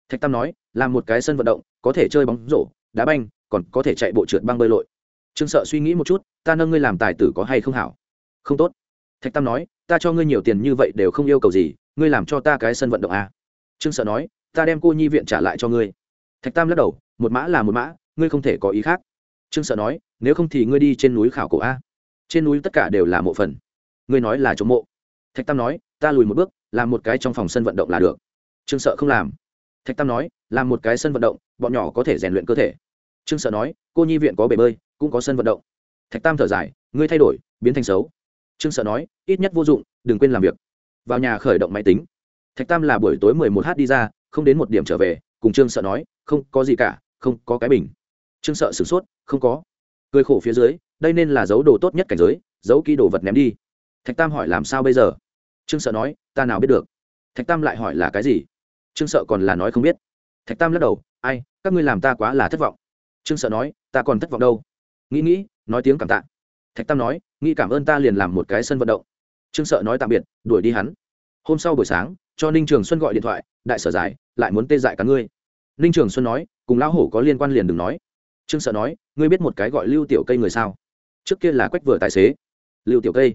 A: Thạch tam nói, làm một cái sân vận động, có thể chơi bóng rổ, đá banh, còn có thể chạy bộ trượt băng bơi lội. Trương sợ suy nghĩ một chút, ta nâng ngươi làm tài tử có hay không hảo? Không tốt. Thạch tam nói, ta cho ngươi nhiều tiền như vậy đều không yêu cầu gì, ngươi làm cho ta cái sân vận động à. trương sợ nói, ta đem cô nhi viện trả lại cho ngươi. Thạch tam lắc đầu, một mã là một mã, ngươi không thể có ý khác. Trương sợ nói, nếu không thì ngươi đi trên núi khảo cổ a. Trên núi tất cả đều là mộ phần. Ngươi nói là chống mộ thạch tam nói, ta lùi một bước, làm một cái trong phòng sân vận động là được. Trương sợ không làm. Thạch tam nói, làm một cái sân vận động, bọn nhỏ có thể rèn luyện cơ thể. Trương sợ nói, cô nhi viện có bể bơi, cũng có sân vận động. Thạch tam thở dài, ngươi thay đổi, biến thành xấu.
B: Trương sợ nói, ít nhất vô dụng, đừng quên làm việc. Vào nhà khởi động máy tính. Thạch tam là buổi tối mười một h đi ra, không đến một điểm trở về, cùng trương sợ nói, không có gì cả, không có cái bình. Trương sợ sửng sốt, không có. Cười khổ phía dưới, đây nên là dấu đồ tốt nhất cảnh giới, giấu kỹ đồ vật ném đi thạch tam hỏi làm sao bây giờ? Trương sợ nói, ta nào biết được. Thạch tam lại hỏi là cái gì? Trương sợ còn là nói không biết. Thạch tam lắc đầu, ai, các ngươi làm ta quá là thất vọng. Trương sợ nói, ta còn thất vọng đâu. Nghĩ nghĩ, nói tiếng cảm tạ. Thạch tam nói, nghĩ cảm ơn ta liền làm một cái sân vận động. Trương sợ nói tạm biệt, đuổi đi hắn. Hôm sau buổi sáng, cho ninh trường xuân gọi điện thoại, đại sở giải, lại muốn tê dại cả ngươi. Ninh trường xuân nói, cùng lão hổ có liên quan liền đừng nói. Trương sợ nói, ngươi biết một cái gọi lưu tiểu cây người sao? Trước kia là quách vừa tài xế. Lưu tiểu cây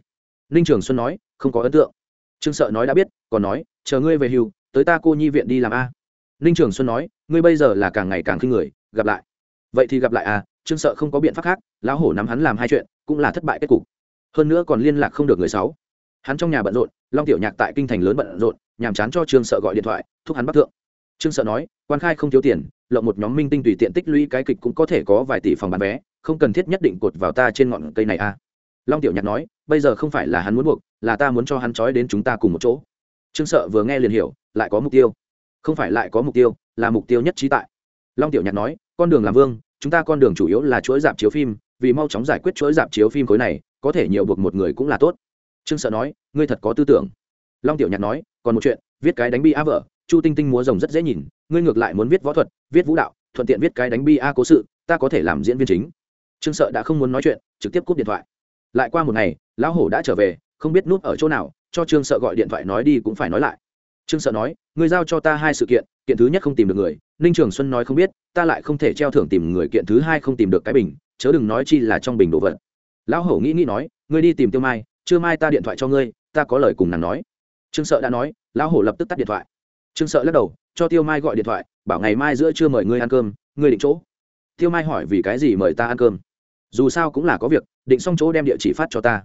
B: ninh trường xuân nói, không có ấn tượng. Trương sợ nói đã biết, còn nói, chờ ngươi về hưu, tới ta cô nhi viện đi làm a. Ninh trường xuân nói, ngươi bây giờ là càng ngày càng khinh người, gặp lại. Vậy thì gặp lại à trương sợ không có biện pháp khác, lão hổ nắm hắn làm hai chuyện, cũng là thất bại kết cục. Hơn nữa còn liên lạc không được người sáu. Hắn trong nhà bận rộn, long tiểu nhạc tại kinh thành lớn bận rộn, nhàm chán cho trương sợ gọi điện thoại, thúc hắn bắt thượng. Trương sợ nói, quan khai không thiếu tiền, lộng một nhóm minh tinh tùy tiện tích lũy cái kịch cũng có thể có vài tỷ phòng bán vé, không cần thiết nhất định cột vào ta trên ngọn cây này à long tiểu nhạc nói, bây giờ không phải là hắn muốn buộc, là ta muốn cho hắn trói đến chúng ta cùng một chỗ. Trương sợ vừa nghe liền hiểu, lại có mục tiêu. Không phải lại có mục tiêu, là mục tiêu nhất trí tại. Long tiểu nhạc nói, con đường làm vương, chúng ta con đường chủ yếu là chuỗi dạp chiếu phim, vì mau chóng giải quyết chuỗi dạp chiếu phim khối này, có thể nhiều buộc một người cũng là tốt. Trương sợ nói, ngươi thật có tư tưởng. Long tiểu nhạc nói, còn một chuyện, viết cái đánh bi a vợ, chu tinh tinh múa rồng rất dễ nhìn, ngươi ngược lại muốn viết võ thuật, viết vũ đạo, thuận tiện viết cái đánh bi a cố sự, ta có thể làm diễn viên chính. Trương sợ đã không muốn nói chuyện, trực tiếp cúp điện thoại lại qua một ngày, lão hổ đã trở về, không biết núp ở chỗ nào, cho trương sợ gọi điện thoại nói đi cũng phải nói lại. Trương sợ nói người giao cho ta hai sự kiện kiện thứ nhất không tìm được người, ninh trường xuân nói không biết, ta lại không thể treo thưởng tìm người, kiện thứ hai không tìm được cái bình, chớ đừng nói chi là trong bình đồ vật. Lão hổ nghĩ nghĩ nói, ngươi đi tìm tiêu mai chưa mai ta điện thoại cho ngươi, ta có lời cùng nàng nói. Trương sợ đã nói, lão hổ lập tức tắt điện thoại. Trương sợ lắc đầu, cho tiêu mai gọi điện thoại, bảo ngày mai giữa trưa mời ngươi ăn cơm, ngươi định chỗ. Tiêu mai hỏi, vì cái gì mời ta ăn cơm? Dù sao cũng là có việc, định xong chỗ đem địa chỉ phát cho ta.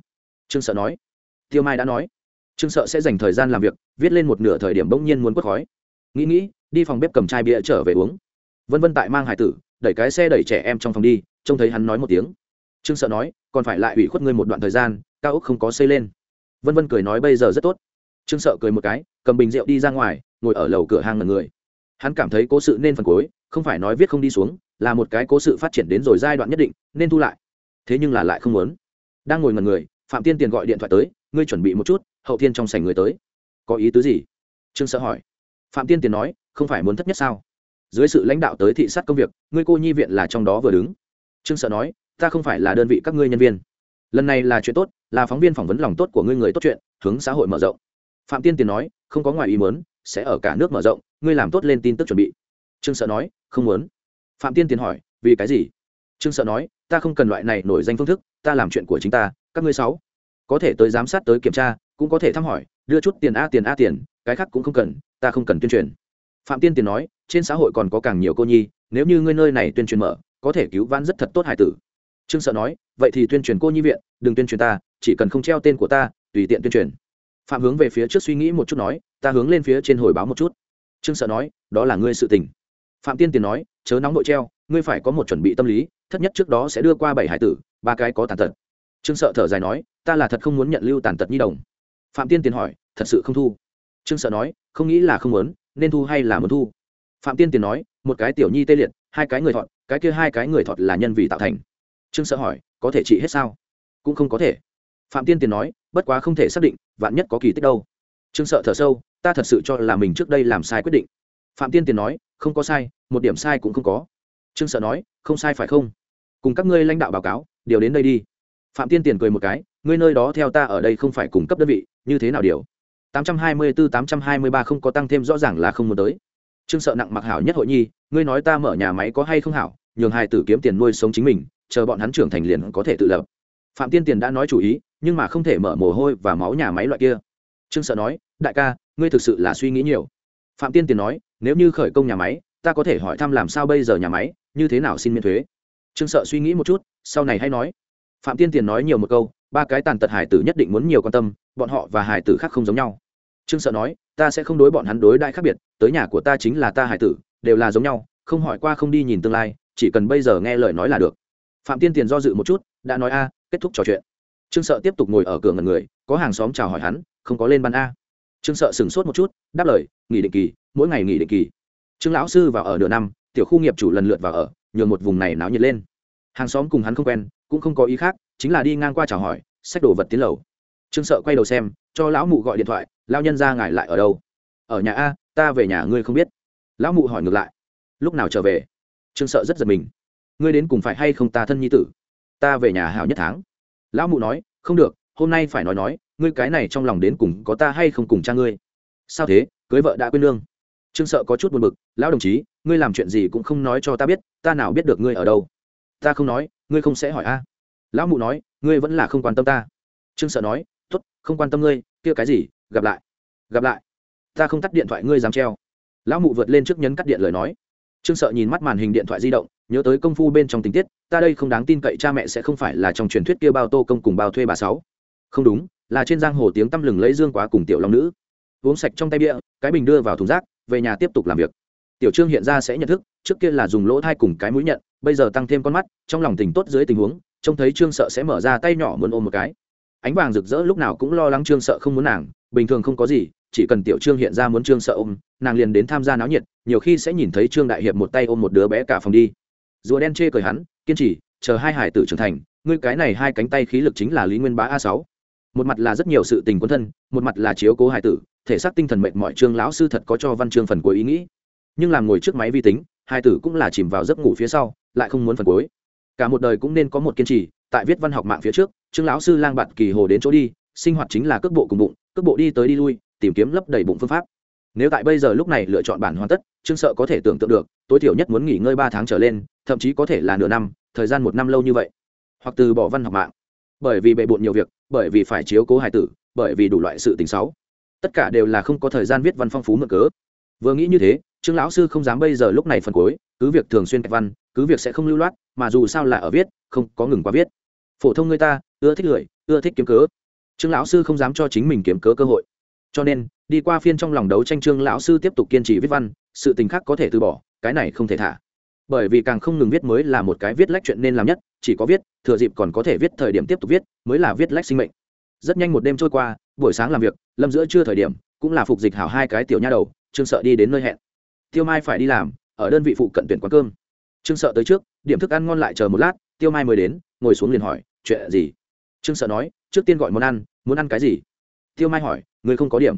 B: Trương sợ nói. Tiêu mai đã nói. Trương sợ sẽ dành thời gian làm việc, viết lên một nửa thời điểm bỗng nhiên muốn quất khói. Nghĩ nghĩ, đi phòng bếp cầm chai bia trở về uống. Vân vân tại mang hải tử, đẩy cái xe đẩy trẻ em trong phòng đi, trông thấy hắn nói một tiếng. Trương sợ nói, còn phải lại ủy khuất ngươi một đoạn thời gian, cao úc không có xây lên. Vân vân cười nói, bây giờ rất tốt. Trương sợ cười một cái, cầm bình rượu đi ra ngoài, ngồi ở lầu cửa hàng ngần người. Hắn cảm thấy cố sự nên phần cuối, không phải nói viết không đi xuống là một cái cố sự phát triển đến rồi giai đoạn nhất định, nên thu lại. Thế nhưng là lại không muốn. Đang ngồi ngần người, phạm tiên tiền gọi điện thoại tới, ngươi chuẩn bị một chút, hậu thiên trong sảnh người tới. Có ý tứ gì? Trương sợ hỏi. Phạm tiên tiền nói, không phải muốn thất nhất sao? Dưới sự lãnh đạo tới thị sát công việc, ngươi cô nhi viện là trong đó vừa đứng. Trương sợ nói, ta không phải là đơn vị các ngươi nhân viên. Lần này là chuyện tốt, là phóng viên phỏng vấn lòng tốt của ngươi người tốt chuyện, hướng xã hội mở rộng. Phạm tiên tiền nói, không có ngoài ý muốn, sẽ ở cả nước mở rộng, ngươi làm tốt lên tin tức chuẩn bị. Trương sợ nói, không muốn phạm tiên tiền hỏi, vì cái gì? Trương sợ nói, ta không cần loại này nổi danh phương thức, ta làm chuyện của chính ta, các ngươi sáu. Có thể tới giám sát, tới kiểm tra, cũng có thể thăm hỏi, đưa chút tiền a tiền a tiền, cái khác cũng không cần, ta không cần tuyên truyền. Phạm tiên tiền nói, trên xã hội còn có càng nhiều cô nhi, nếu như ngươi nơi này tuyên truyền mở, có thể cứu vãn rất thật tốt hải tử. Trương sợ nói, vậy thì tuyên truyền cô nhi viện, đừng tuyên truyền ta, chỉ cần không treo tên của ta, tùy tiện tuyên truyền. Phạm hướng về phía trước suy nghĩ một chút nói, ta hướng lên phía trên hồi báo một chút. Trương sợ nói, đó là ngươi sự tình phạm tiên tiền nói, chớ nóng nội treo, ngươi phải có một chuẩn bị tâm lý, thất nhất trước đó sẽ đưa qua bảy hải tử, ba cái có tàn tật. Trương sợ thở dài nói, ta là thật không muốn nhận lưu tàn tật nhi đồng. Phạm tiên tiền hỏi, thật sự không thu? Trương sợ nói, không nghĩ là không muốn, nên thu hay là muốn thu? Phạm tiên tiền nói, một cái tiểu nhi tê liệt, hai cái người thọt, cái kia hai cái người thọt là nhân vì tạo thành. Trương sợ hỏi, có thể trị hết sao? Cũng không có thể. Phạm tiên tiền nói, bất quá không thể xác định, vạn nhất có kỳ tích đâu. Trương sợ thở sâu, ta thật sự cho là mình trước đây làm sai quyết định phạm tiên tiền nói, không có sai, một điểm sai cũng không có. Trương sợ nói, không sai phải không? Cùng các ngươi lãnh đạo báo cáo, điều đến đây đi. Phạm tiên tiền cười một cái, ngươi nơi đó theo ta ở đây không phải cung cấp đơn vị, như thế nào điều? 824-823 không có tăng thêm rõ ràng là không muốn tới. Trương sợ nặng mặc hảo nhất hội nhi, ngươi nói ta mở nhà máy có hay không hảo, nhường hai tử kiếm tiền nuôi sống chính mình, chờ bọn hắn trưởng thành liền có thể tự lập. Phạm tiên tiền đã nói chủ ý, nhưng mà không thể mở mồ hôi và máu nhà máy loại kia. Trương sợ nói, đại ca, ngươi thực sự là suy nghĩ nhiều. Phạm tiên tiền nói nếu như khởi công nhà máy, ta có thể hỏi thăm làm sao bây giờ nhà máy, như thế nào xin miễn thuế? Trương sợ suy nghĩ một chút, sau này hay nói. Phạm tiên tiền nói nhiều một câu, ba cái tàn tật hải tử nhất định muốn nhiều quan tâm, bọn họ và hải tử khác không giống nhau. Trương sợ nói, ta sẽ không đối bọn hắn đối đại khác biệt, tới nhà của ta chính là ta hải tử, đều là giống nhau, không hỏi qua không đi nhìn tương lai, chỉ cần bây giờ nghe lời nói là được. Phạm tiên tiền do dự một chút, đã nói a, kết thúc trò chuyện. Trương sợ tiếp tục ngồi ở cửa ngần người, có hàng xóm chào hỏi hắn, không có lên ban a. Trương sợ sửng sốt một chút, đáp lời, nghỉ định kỳ mỗi ngày nghỉ định kỳ. Trương lão sư vào ở nửa năm, tiểu khu nghiệp chủ lần lượt vào ở, nhường một vùng này náo nhiệt lên. Hàng xóm cùng hắn không quen, cũng không có ý khác, chính là đi ngang qua chào hỏi, xách đồ vật tiến lầu. Trương sợ quay đầu xem, cho lão mụ gọi điện thoại lao nhân ra ngài lại ở đâu? Ở nhà a, ta về nhà ngươi không biết. Lão mụ hỏi ngược lại, lúc nào trở về? Trương sợ rất giật mình. Ngươi đến cùng phải hay không ta thân nhi tử? Ta về nhà hảo nhất tháng. Lão mụ nói, không được, hôm nay phải nói nói, ngươi cái này trong lòng đến cùng có ta hay không cùng cha ngươi? Sao thế? Cưới vợ đã quên lương trương sợ có chút buồn bực, lão đồng chí, ngươi làm chuyện gì cũng không nói cho ta biết, ta nào biết được ngươi ở đâu? Ta không nói, ngươi không sẽ hỏi a. Lão mụ nói, ngươi vẫn là không quan tâm ta. Trương sợ nói t ố t không quan tâm ngươi, kia cái gì, gặp lại gặp lại. Ta không tắt điện thoại, ngươi dám treo. Lão mụ vượt lên trước nhấn cắt điện lời nói. Trương sợ nhìn mắt màn hình điện thoại di động, nhớ tới công phu bên trong tình tiết, ta đây không đáng tin cậy, cha mẹ sẽ không phải là trong truyền thuyết kia bao tô công cùng bao thuê bà sáu. Không đúng, là trên giang hồ tiếng tăm lừng lấy dương quá cùng tiểu long nữ. Uống sạch trong tay bia, cái bình đưa vào thùng rác về nhà tiếp tục làm việc. Tiểu trương hiện ra sẽ nhận thức, trước kia là dùng lỗ thai cùng cái mũi nhận, bây giờ tăng thêm con mắt, trong lòng tình tốt dưới tình huống, trông thấy trương sợ sẽ mở ra tay nhỏ muốn ôm một cái. Ánh vàng rực rỡ lúc nào cũng lo lắng trương sợ không muốn nàng, bình thường không có gì, chỉ cần tiểu trương hiện ra muốn trương sợ ôm, nàng liền đến tham gia náo nhiệt, nhiều khi sẽ nhìn thấy trương đại hiệp một tay ôm một đứa bé cả phòng đi. Rùa đen chê cười hắn, kiên trì, chờ hai hải tử trưởng thành, ngươi cái này hai cánh tay khí lực chính là lý nguyên bá a sáu một mặt là rất nhiều sự tình quân thân, một mặt là chiếu cố hải tử, thể xác tinh thần mệnh mọi trương lão sư thật có cho văn chương phần cuối ý nghĩ. Nhưng làm ngồi trước máy vi tính Hải tử cũng là chìm vào giấc ngủ phía sau, lại không muốn phần cuối. Cả một đời cũng nên có một kiên trì, tại viết văn học mạng phía trước, trương lão sư lang bạt kỳ hồ đến chỗ đi, sinh hoạt chính là cước bộ cùng bụng, cước bộ đi tới đi lui, tìm kiếm lấp đầy bụng phương pháp. Nếu tại bây giờ lúc này lựa chọn bản hoàn tất, trương sợ có thể tưởng tượng được, tối thiểu nhất muốn nghỉ ngơi ba tháng trở lên, thậm chí có thể là nửa năm, thời gian một năm lâu như vậy. Hoặc từ bỏ văn học mạng. Bởi vì bệ bộn nhiều việc bởi vì phải chiếu cố hải tử, bởi vì đủ loại sự tình xấu. Tất cả đều là không có thời gian viết văn phong phú mượn cớ. Vừa nghĩ như thế, trương lão sư không dám bây giờ lúc này phần cuối, cứ việc thường xuyên kẹp văn, cứ việc sẽ không lưu loát, mà dù sao là ở viết, không có ngừng qua viết. Phổ thông người ta, ưa thích lười, ưa thích kiếm cớ. Trương lão sư không dám cho chính mình kiếm cớ cơ hội. Cho nên, đi qua phiên trong lòng đấu tranh trương lão sư tiếp tục kiên trì viết văn, sự tình khác có thể từ bỏ, cái này không thể thả bởi vì càng không ngừng viết mới là một cái viết lách chuyện nên làm nhất, chỉ có viết, thừa dịp còn có thể viết thời điểm tiếp tục viết, mới là viết lách sinh mệnh. Rất nhanh một đêm trôi qua, buổi sáng làm việc, lâm giữa trưa thời điểm, cũng là phục dịch hảo hai cái tiểu nha đầu, trương sợ đi đến nơi hẹn. Tiêu mai phải đi làm, ở đơn vị phụ cận tuyển quán cơm. Trương sợ tới trước, điểm thức ăn ngon lại chờ một lát, tiêu mai mới đến, ngồi xuống liền hỏi, chuyện gì? Trương sợ nói, trước tiên gọi món ăn, muốn ăn cái gì? Tiêu mai hỏi, người không có điểm.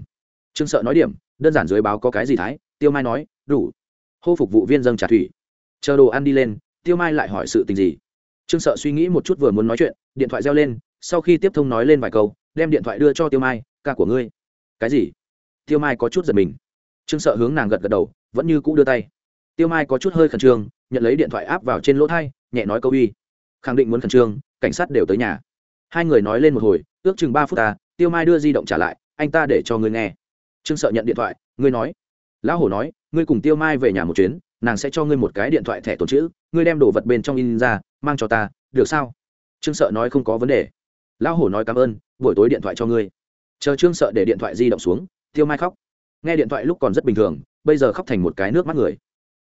B: Trương sợ nói điểm, đơn giản dưới báo có cái gì thái, tiêu mai nói, đủ. Hô phục vụ viên dâng trà thủy chờ đồ ăn đi lên, tiêu mai lại hỏi sự tình gì? Trương sợ suy nghĩ một chút vừa muốn nói chuyện, điện thoại reo lên, sau khi tiếp thông nói lên vài câu, đem điện thoại đưa cho tiêu mai, ca của ngươi. Cái gì? Tiêu mai có chút giật mình. Trương sợ hướng nàng gật gật đầu, vẫn như cũ đưa tay. Tiêu mai có chút hơi khẩn trương, nhận lấy điện thoại áp vào trên lỗ thai, nhẹ nói câu uy. Khẳng định muốn khẩn trương, cảnh sát đều tới nhà. Hai người nói lên một hồi, ước chừng ba phút ta tiêu mai đưa di động trả lại, anh ta để cho ngươi nghe. Trương sợ nhận điện thoại, ngươi nói. Lão hổ nói, ngươi cùng tiêu mai về nhà một chuyến nàng sẽ cho ngươi một cái điện thoại thẻ tổn chữ, ngươi đem đồ vật bên trong in ra, mang cho ta, được sao? Trương sợ nói không có vấn đề. Lão hổ nói cảm ơn, buổi tối điện thoại cho ngươi. Chờ trương sợ để điện thoại di động xuống, tiêu mai khóc. Nghe điện thoại lúc còn rất bình thường, bây giờ khóc thành một cái nước mắt người.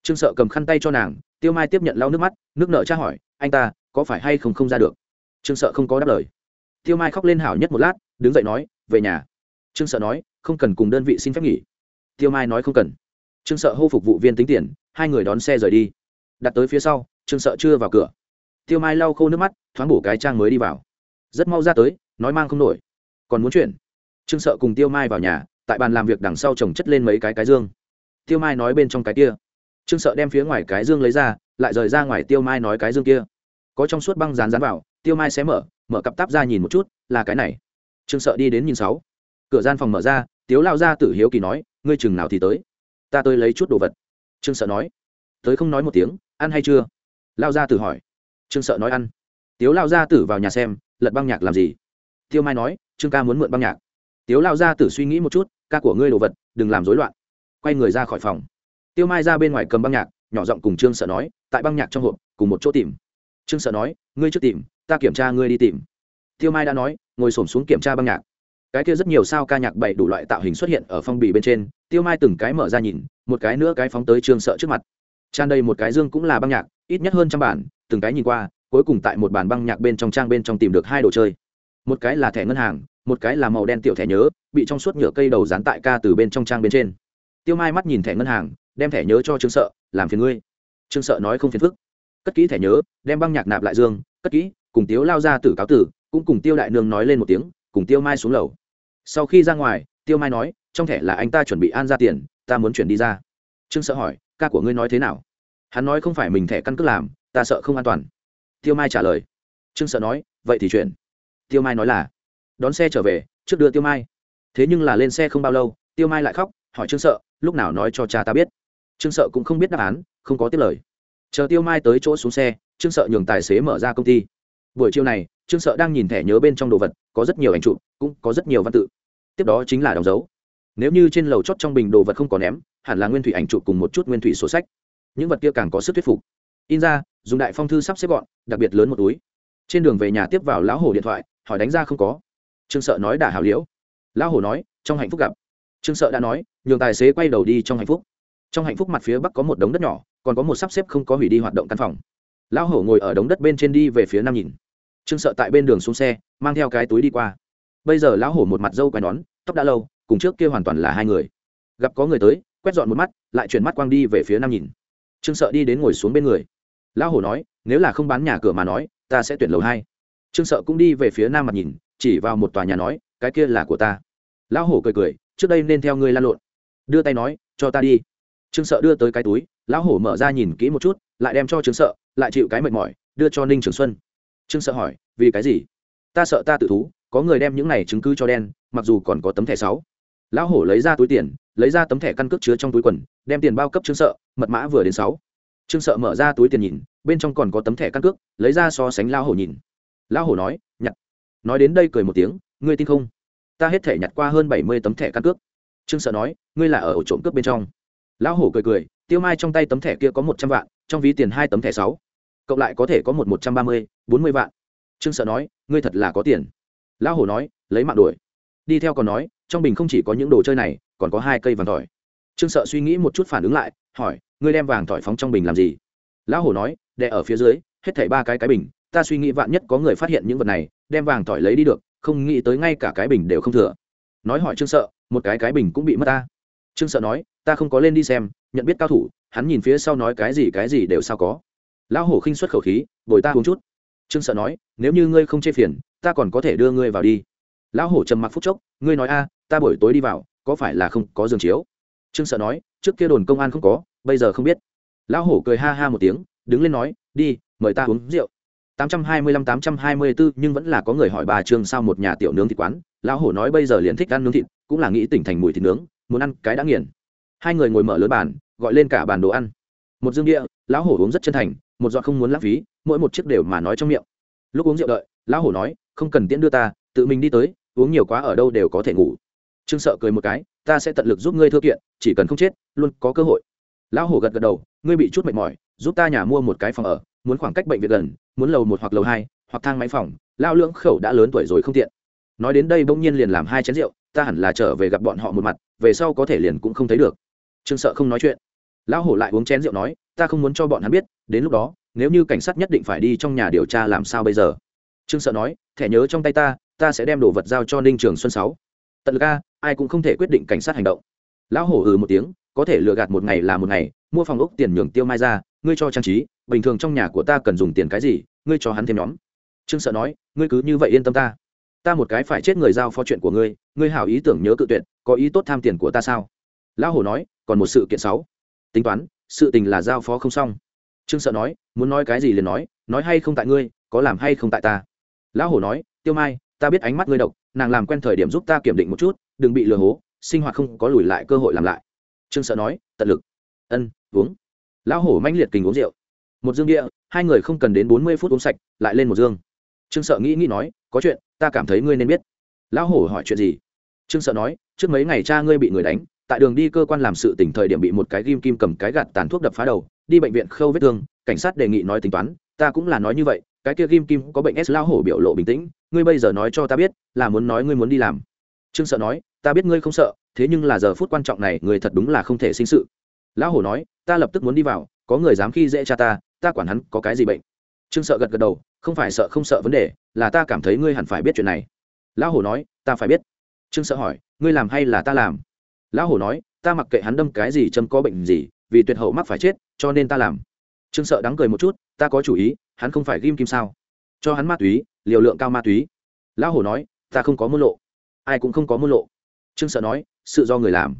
B: Trương sợ cầm khăn tay cho nàng, tiêu mai tiếp nhận lau nước mắt, nước nợ tra hỏi, anh ta, có phải hay không không ra được? Trương sợ không có đáp lời. Tiêu mai khóc lên hảo nhất một lát, đứng dậy nói, về nhà. Trương sợ nói, không cần cùng đơn vị xin phép nghỉ. Tiêu mai nói, không cần. Trương sợ hô phục vụ viên tính tiền hai người đón xe rời đi. Đặt tới phía sau, trương sợ chưa vào cửa. Tiêu mai lau khô nước mắt, thoáng bổ cái trang mới đi vào. Rất mau ra tới, nói mang không nổi. Còn muốn chuyển? Trương sợ cùng tiêu mai vào nhà, tại bàn làm việc đằng sau chồng chất lên mấy cái cái dương. Tiêu mai nói bên trong cái kia. Trương sợ đem phía ngoài cái dương lấy ra, lại rời ra ngoài tiêu mai nói cái dương kia. Có trong suốt băng dán dán vào, tiêu mai sẽ mở mở cặp táp ra nhìn một chút, là cái này. Trương sợ đi đến nhìn sáu. Cửa gian phòng mở ra, tiếu lao ra tử hiếu kỳ nói, ngươi chừng nào thì tới? Ta tới lấy chút đồ vật trương sợ nói. Tới không nói một tiếng, ăn hay chưa? Lao gia tử hỏi. Trương sợ nói ăn. Tiếu lao gia tử vào nhà xem, lật băng nhạc làm gì? Tiêu mai nói, trương ca muốn mượn băng nhạc. Tiếu lao gia tử suy nghĩ một chút, ca của ngươi đồ vật, đừng làm rối loạn. Quay người ra khỏi phòng. Tiêu mai ra bên ngoài cầm băng nhạc, nhỏ giọng cùng trương sợ nói, tại băng nhạc trong hộp, cùng một chỗ tìm. Trương sợ nói, ngươi trước tìm, ta kiểm tra ngươi đi tìm. Tiêu mai đã nói, ngồi s ổ m xuống kiểm tra băng nhạc cái kia rất nhiều sao ca nhạc bảy đủ loại tạo hình xuất hiện ở phong bì bên trên, tiêu mai từng cái mở ra nhìn, một cái nữa cái phóng tới trương sợ trước mặt. Tràn đầy một cái dương cũng là băng nhạc, ít nhất hơn trăm bản, từng cái nhìn qua, cuối cùng tại một bản băng nhạc bên trong trang bên trong tìm được hai đồ chơi. Một cái là thẻ ngân hàng, một cái là màu đen tiểu thẻ nhớ, bị trong suốt nhựa cây đầu dán tại ca từ bên trong trang bên trên. Tiêu mai mắt nhìn thẻ ngân hàng, đem thẻ nhớ cho trương sợ, làm phiền ngươi. Trương sợ nói không phiền phức. Cất kỹ thẻ nhớ, đem băng nhạc nạp lại dương, cất kỹ, cùng tiếu lao ra tử cáo tử, cũng cùng tiêu đại nương nói lên một tiếng cùng tiêu mai xuống lầu. Sau khi ra ngoài, tiêu mai nói, trong thẻ là anh ta chuẩn bị an ra tiền, ta muốn chuyển đi ra. Trương sợ hỏi, ca của ngươi nói thế nào? Hắn nói, không phải mình thẻ căn cước làm, ta sợ không an toàn. Tiêu mai trả lời, trương sợ nói, vậy thì chuyển. Tiêu mai nói là, đón xe trở về, trước đưa tiêu mai. Thế nhưng là lên xe không bao lâu, tiêu mai lại khóc, hỏi trương sợ, lúc nào nói cho cha ta biết? Trương sợ cũng không biết đáp án, không có tiết lời. Chờ tiêu mai tới chỗ xuống xe, trương sợ nhường tài xế mở ra công ty. Buổi chiều này trương sợ đang nhìn thẻ nhớ bên trong đồ vật, có rất nhiều ảnh chụp, cũng có rất nhiều văn tự. Tiếp đó chính là đóng dấu. Nếu như trên lầu chót trong bình đồ vật không có ném, hẳn là nguyên thủy ảnh chụp cùng một chút nguyên thủy sổ sách. Những vật kia càng có sức thuyết phục. In ra, dùng đại phong thư sắp xếp gọn, đặc biệt lớn một túi. Trên đường về nhà tiếp vào lão hổ điện thoại, hỏi đánh ra không có. Trương sợ nói đả hảo liễu. Lão hổ nói, trong hạnh phúc gặp. Trương sợ đã nói, nhường tài xế quay đầu đi trong hạnh phúc. Trong hạnh phúc mặt phía bắc có một đống đất nhỏ, còn có một sắp xếp không có hủy đi hoạt động căn phòng. Lão hổ ngồi ở đống đất bên trên đi về phía nam nhìn trương sợ tại bên đường xuống xe, mang theo cái túi đi qua. Bây giờ lão hổ một mặt dâu quai nón, tóc đã lâu, cùng trước kia hoàn toàn là hai người. Gặp có người tới, quét dọn một mắt, lại chuyển mắt quang đi về phía nam nhìn. Trương sợ đi đến ngồi xuống bên người. Lão hổ nói, nếu là không bán nhà cửa mà nói, ta sẽ tuyển lầu hai. Trương sợ cũng đi về phía nam mặt nhìn, chỉ vào một tòa nhà nói, cái kia là của ta. Lão hổ cười cười, trước đây nên theo ngươi lan lộn. Đưa tay nói, cho ta đi. Trương sợ đưa tới cái túi, lão hổ mở ra nhìn kỹ một chút, lại đem cho trương sợ, lại chịu cái mệt mỏi, đưa cho ninh trường xuân trương sợ hỏi, vì cái gì? Ta sợ ta tự thú, có người đem những này chứng cứ cho đen, mặc dù còn có tấm thẻ sáu. Lão hổ lấy ra túi tiền, lấy ra tấm thẻ căn cước chứa trong túi quần, đem tiền bao cấp trương sợ, mật mã vừa đến sáu. Trương sợ mở ra túi tiền nhìn, bên trong còn có tấm thẻ căn cước, lấy ra so sánh lão hổ nhìn. Lão hổ nói, nhặt. Nói đến đây cười một tiếng, ngươi tin không? Ta hết thể nhặt qua hơn bảy mươi tấm thẻ căn cước. Trương sợ nói, ngươi là ở ổ trộm cướp bên trong. Lão hổ cười cười, tiêu mai trong tay tấm thẻ kia có một trăm vạn, trong ví tiền hai tấm thẻ sáu cộng lại có thể có một một trăm ba mươi, bốn mươi vạn. Trương sợ nói, ngươi thật là có tiền. Lão hổ nói, lấy mạng đuổi. Đi theo còn nói, trong bình không chỉ có những đồ chơi này, còn có hai cây vàng tỏi trương sợ suy nghĩ một chút phản ứng lại, hỏi, ngươi đem vàng tỏi phóng trong bình làm gì? Lão hổ nói, đè ở phía dưới, hết thảy ba cái cái bình, ta suy nghĩ vạn nhất có người phát hiện những vật này, đem vàng tỏi lấy đi được, không nghĩ tới ngay cả cái bình đều không thừa. Nói hỏi trương sợ, một cái cái bình cũng bị mất ta? Trương sợ nói, ta không có lên đi xem, nhận biết cao thủ, hắn nhìn phía sau nói cái gì cái gì đều sao có lão hổ khinh xuất khẩu khí, bồi ta uống chút. Trương sợ nói, nếu như ngươi không chê phiền, ta còn có thể đưa ngươi vào đi. Lão hổ trầm mặc phút chốc, ngươi nói a, ta buổi tối đi vào, có phải là không có giường chiếu? Trương sợ nói, trước kia đồn công an không có, bây giờ không biết. Lão hổ cười ha ha một tiếng, đứng lên nói, đi, mời ta uống rượu. 825-824 nhưng vẫn là có người hỏi bà trương sao một nhà tiểu nướng thịt quán. Lão hổ nói, bây giờ liền thích ăn nướng thịt, cũng là nghĩ tỉnh thành mùi thịt nướng, muốn ăn cái đã nghiền. Hai người ngồi mở lớn bàn, gọi lên cả bàn đồ ăn. Một dương địa, lão hổ uống rất chân thành một giọt không muốn lãng phí, mỗi một chiếc đều mà nói trong miệng. Lúc uống rượu đợi, lão hổ nói, không cần tiễn đưa ta, tự mình đi tới, uống nhiều quá ở đâu đều có thể ngủ. Trương sợ cười một cái, ta sẽ tận lực giúp ngươi thưa kiện, chỉ cần không chết, luôn có cơ hội. Lão hổ gật gật đầu, ngươi bị chút mệt mỏi, giúp ta nhà mua một cái phòng ở, muốn khoảng cách bệnh viện gần, muốn lầu một hoặc lầu hai, hoặc thang máy phòng lao lưỡng khẩu đã lớn tuổi rồi không tiện. Nói đến đây bỗng nhiên liền làm hai chén rượu, ta hẳn là trở về gặp bọn họ một mặt, về sau có thể liền cũng không thấy được. Trương sợ không nói chuyện. Lão hổ lại uống chén rượu nói ta không muốn cho bọn hắn biết, đến lúc đó, nếu như cảnh sát nhất định phải đi trong nhà điều tra làm sao bây giờ? Trương sợ nói, thẻ nhớ trong tay ta ta sẽ đem đồ vật giao cho ninh trường xuân sáu. Tận lực a, ai cũng không thể quyết định cảnh sát hành động. Lão hổ ừ một tiếng, có thể lừa gạt một ngày là một ngày, mua phòng ốc tiền nhường tiêu mai ra, ngươi cho trang trí, bình thường trong nhà của ta cần dùng tiền cái gì, ngươi cho hắn thêm nhóm. Trương sợ nói, ngươi cứ như vậy yên tâm ta. Ta một cái phải chết người giao phó chuyện của ngươi ngươi hảo ý tưởng nhớ cự tuyệt, có ý tốt tham tiền của ta sao? Lão hổ nói, còn một sự kiện sáu tính toán sự tình là giao phó không xong. Trương sợ nói, muốn nói cái gì liền nói nói hay không tại ngươi, có làm hay không tại ta? Lão hổ nói, tiêu mai, ta biết ánh mắt ngươi độc, nàng làm quen thời điểm giúp ta kiểm định một chút, đừng bị lừa hố, sinh hoạt không có lùi lại cơ hội làm lại. Trương sợ nói, tận lực. Ân, uống. Lão hổ manh liệt kình uống rượu. Một dương địa, hai người không cần đến bốn mươi phút uống sạch, lại lên một dương. Trương sợ nghĩ nghĩ nói, có chuyện, ta cảm thấy ngươi nên biết. Lão hổ hỏi chuyện gì? Trương sợ nói, trước mấy ngày cha ngươi bị người đánh tại đường đi cơ quan làm sự tỉnh thời điểm bị một cái ghim kim cầm cái gạt tàn thuốc đập phá đầu, đi bệnh viện khâu vết thương, cảnh sát đề nghị nói tính toán, ta cũng là nói như vậy, cái kia ghim kim có bệnh s lao hổ biểu lộ bình tĩnh, ngươi bây giờ nói cho ta biết, là muốn nói ngươi muốn đi làm. Trương sợ nói, ta biết ngươi không sợ, thế nhưng là giờ phút quan trọng này người thật đúng là không thể sinh sự. Lão hổ nói, ta lập tức muốn đi vào, có người dám khi dễ cha ta ta quản hắn có cái gì bệnh. Trương sợ gật gật đầu, không phải sợ không sợ vấn đề, là ta cảm thấy ngươi hẳn phải biết chuyện này. Lão hổ nói, ta phải biết. Trương sợ hỏi, ngươi làm hay là ta làm? Lão hổ nói, ta mặc kệ hắn đâm cái gì châm có bệnh gì, vì tuyệt hậu mắc phải chết, cho nên ta làm. Trương sợ đắng cười một chút, ta có chủ ý, hắn không phải ghim kim sao? Cho hắn ma túy, liều lượng cao ma túy. Lão hổ nói, ta không có môn lộ. Ai cũng không có môn lộ. Trương sợ nói, sự do người làm.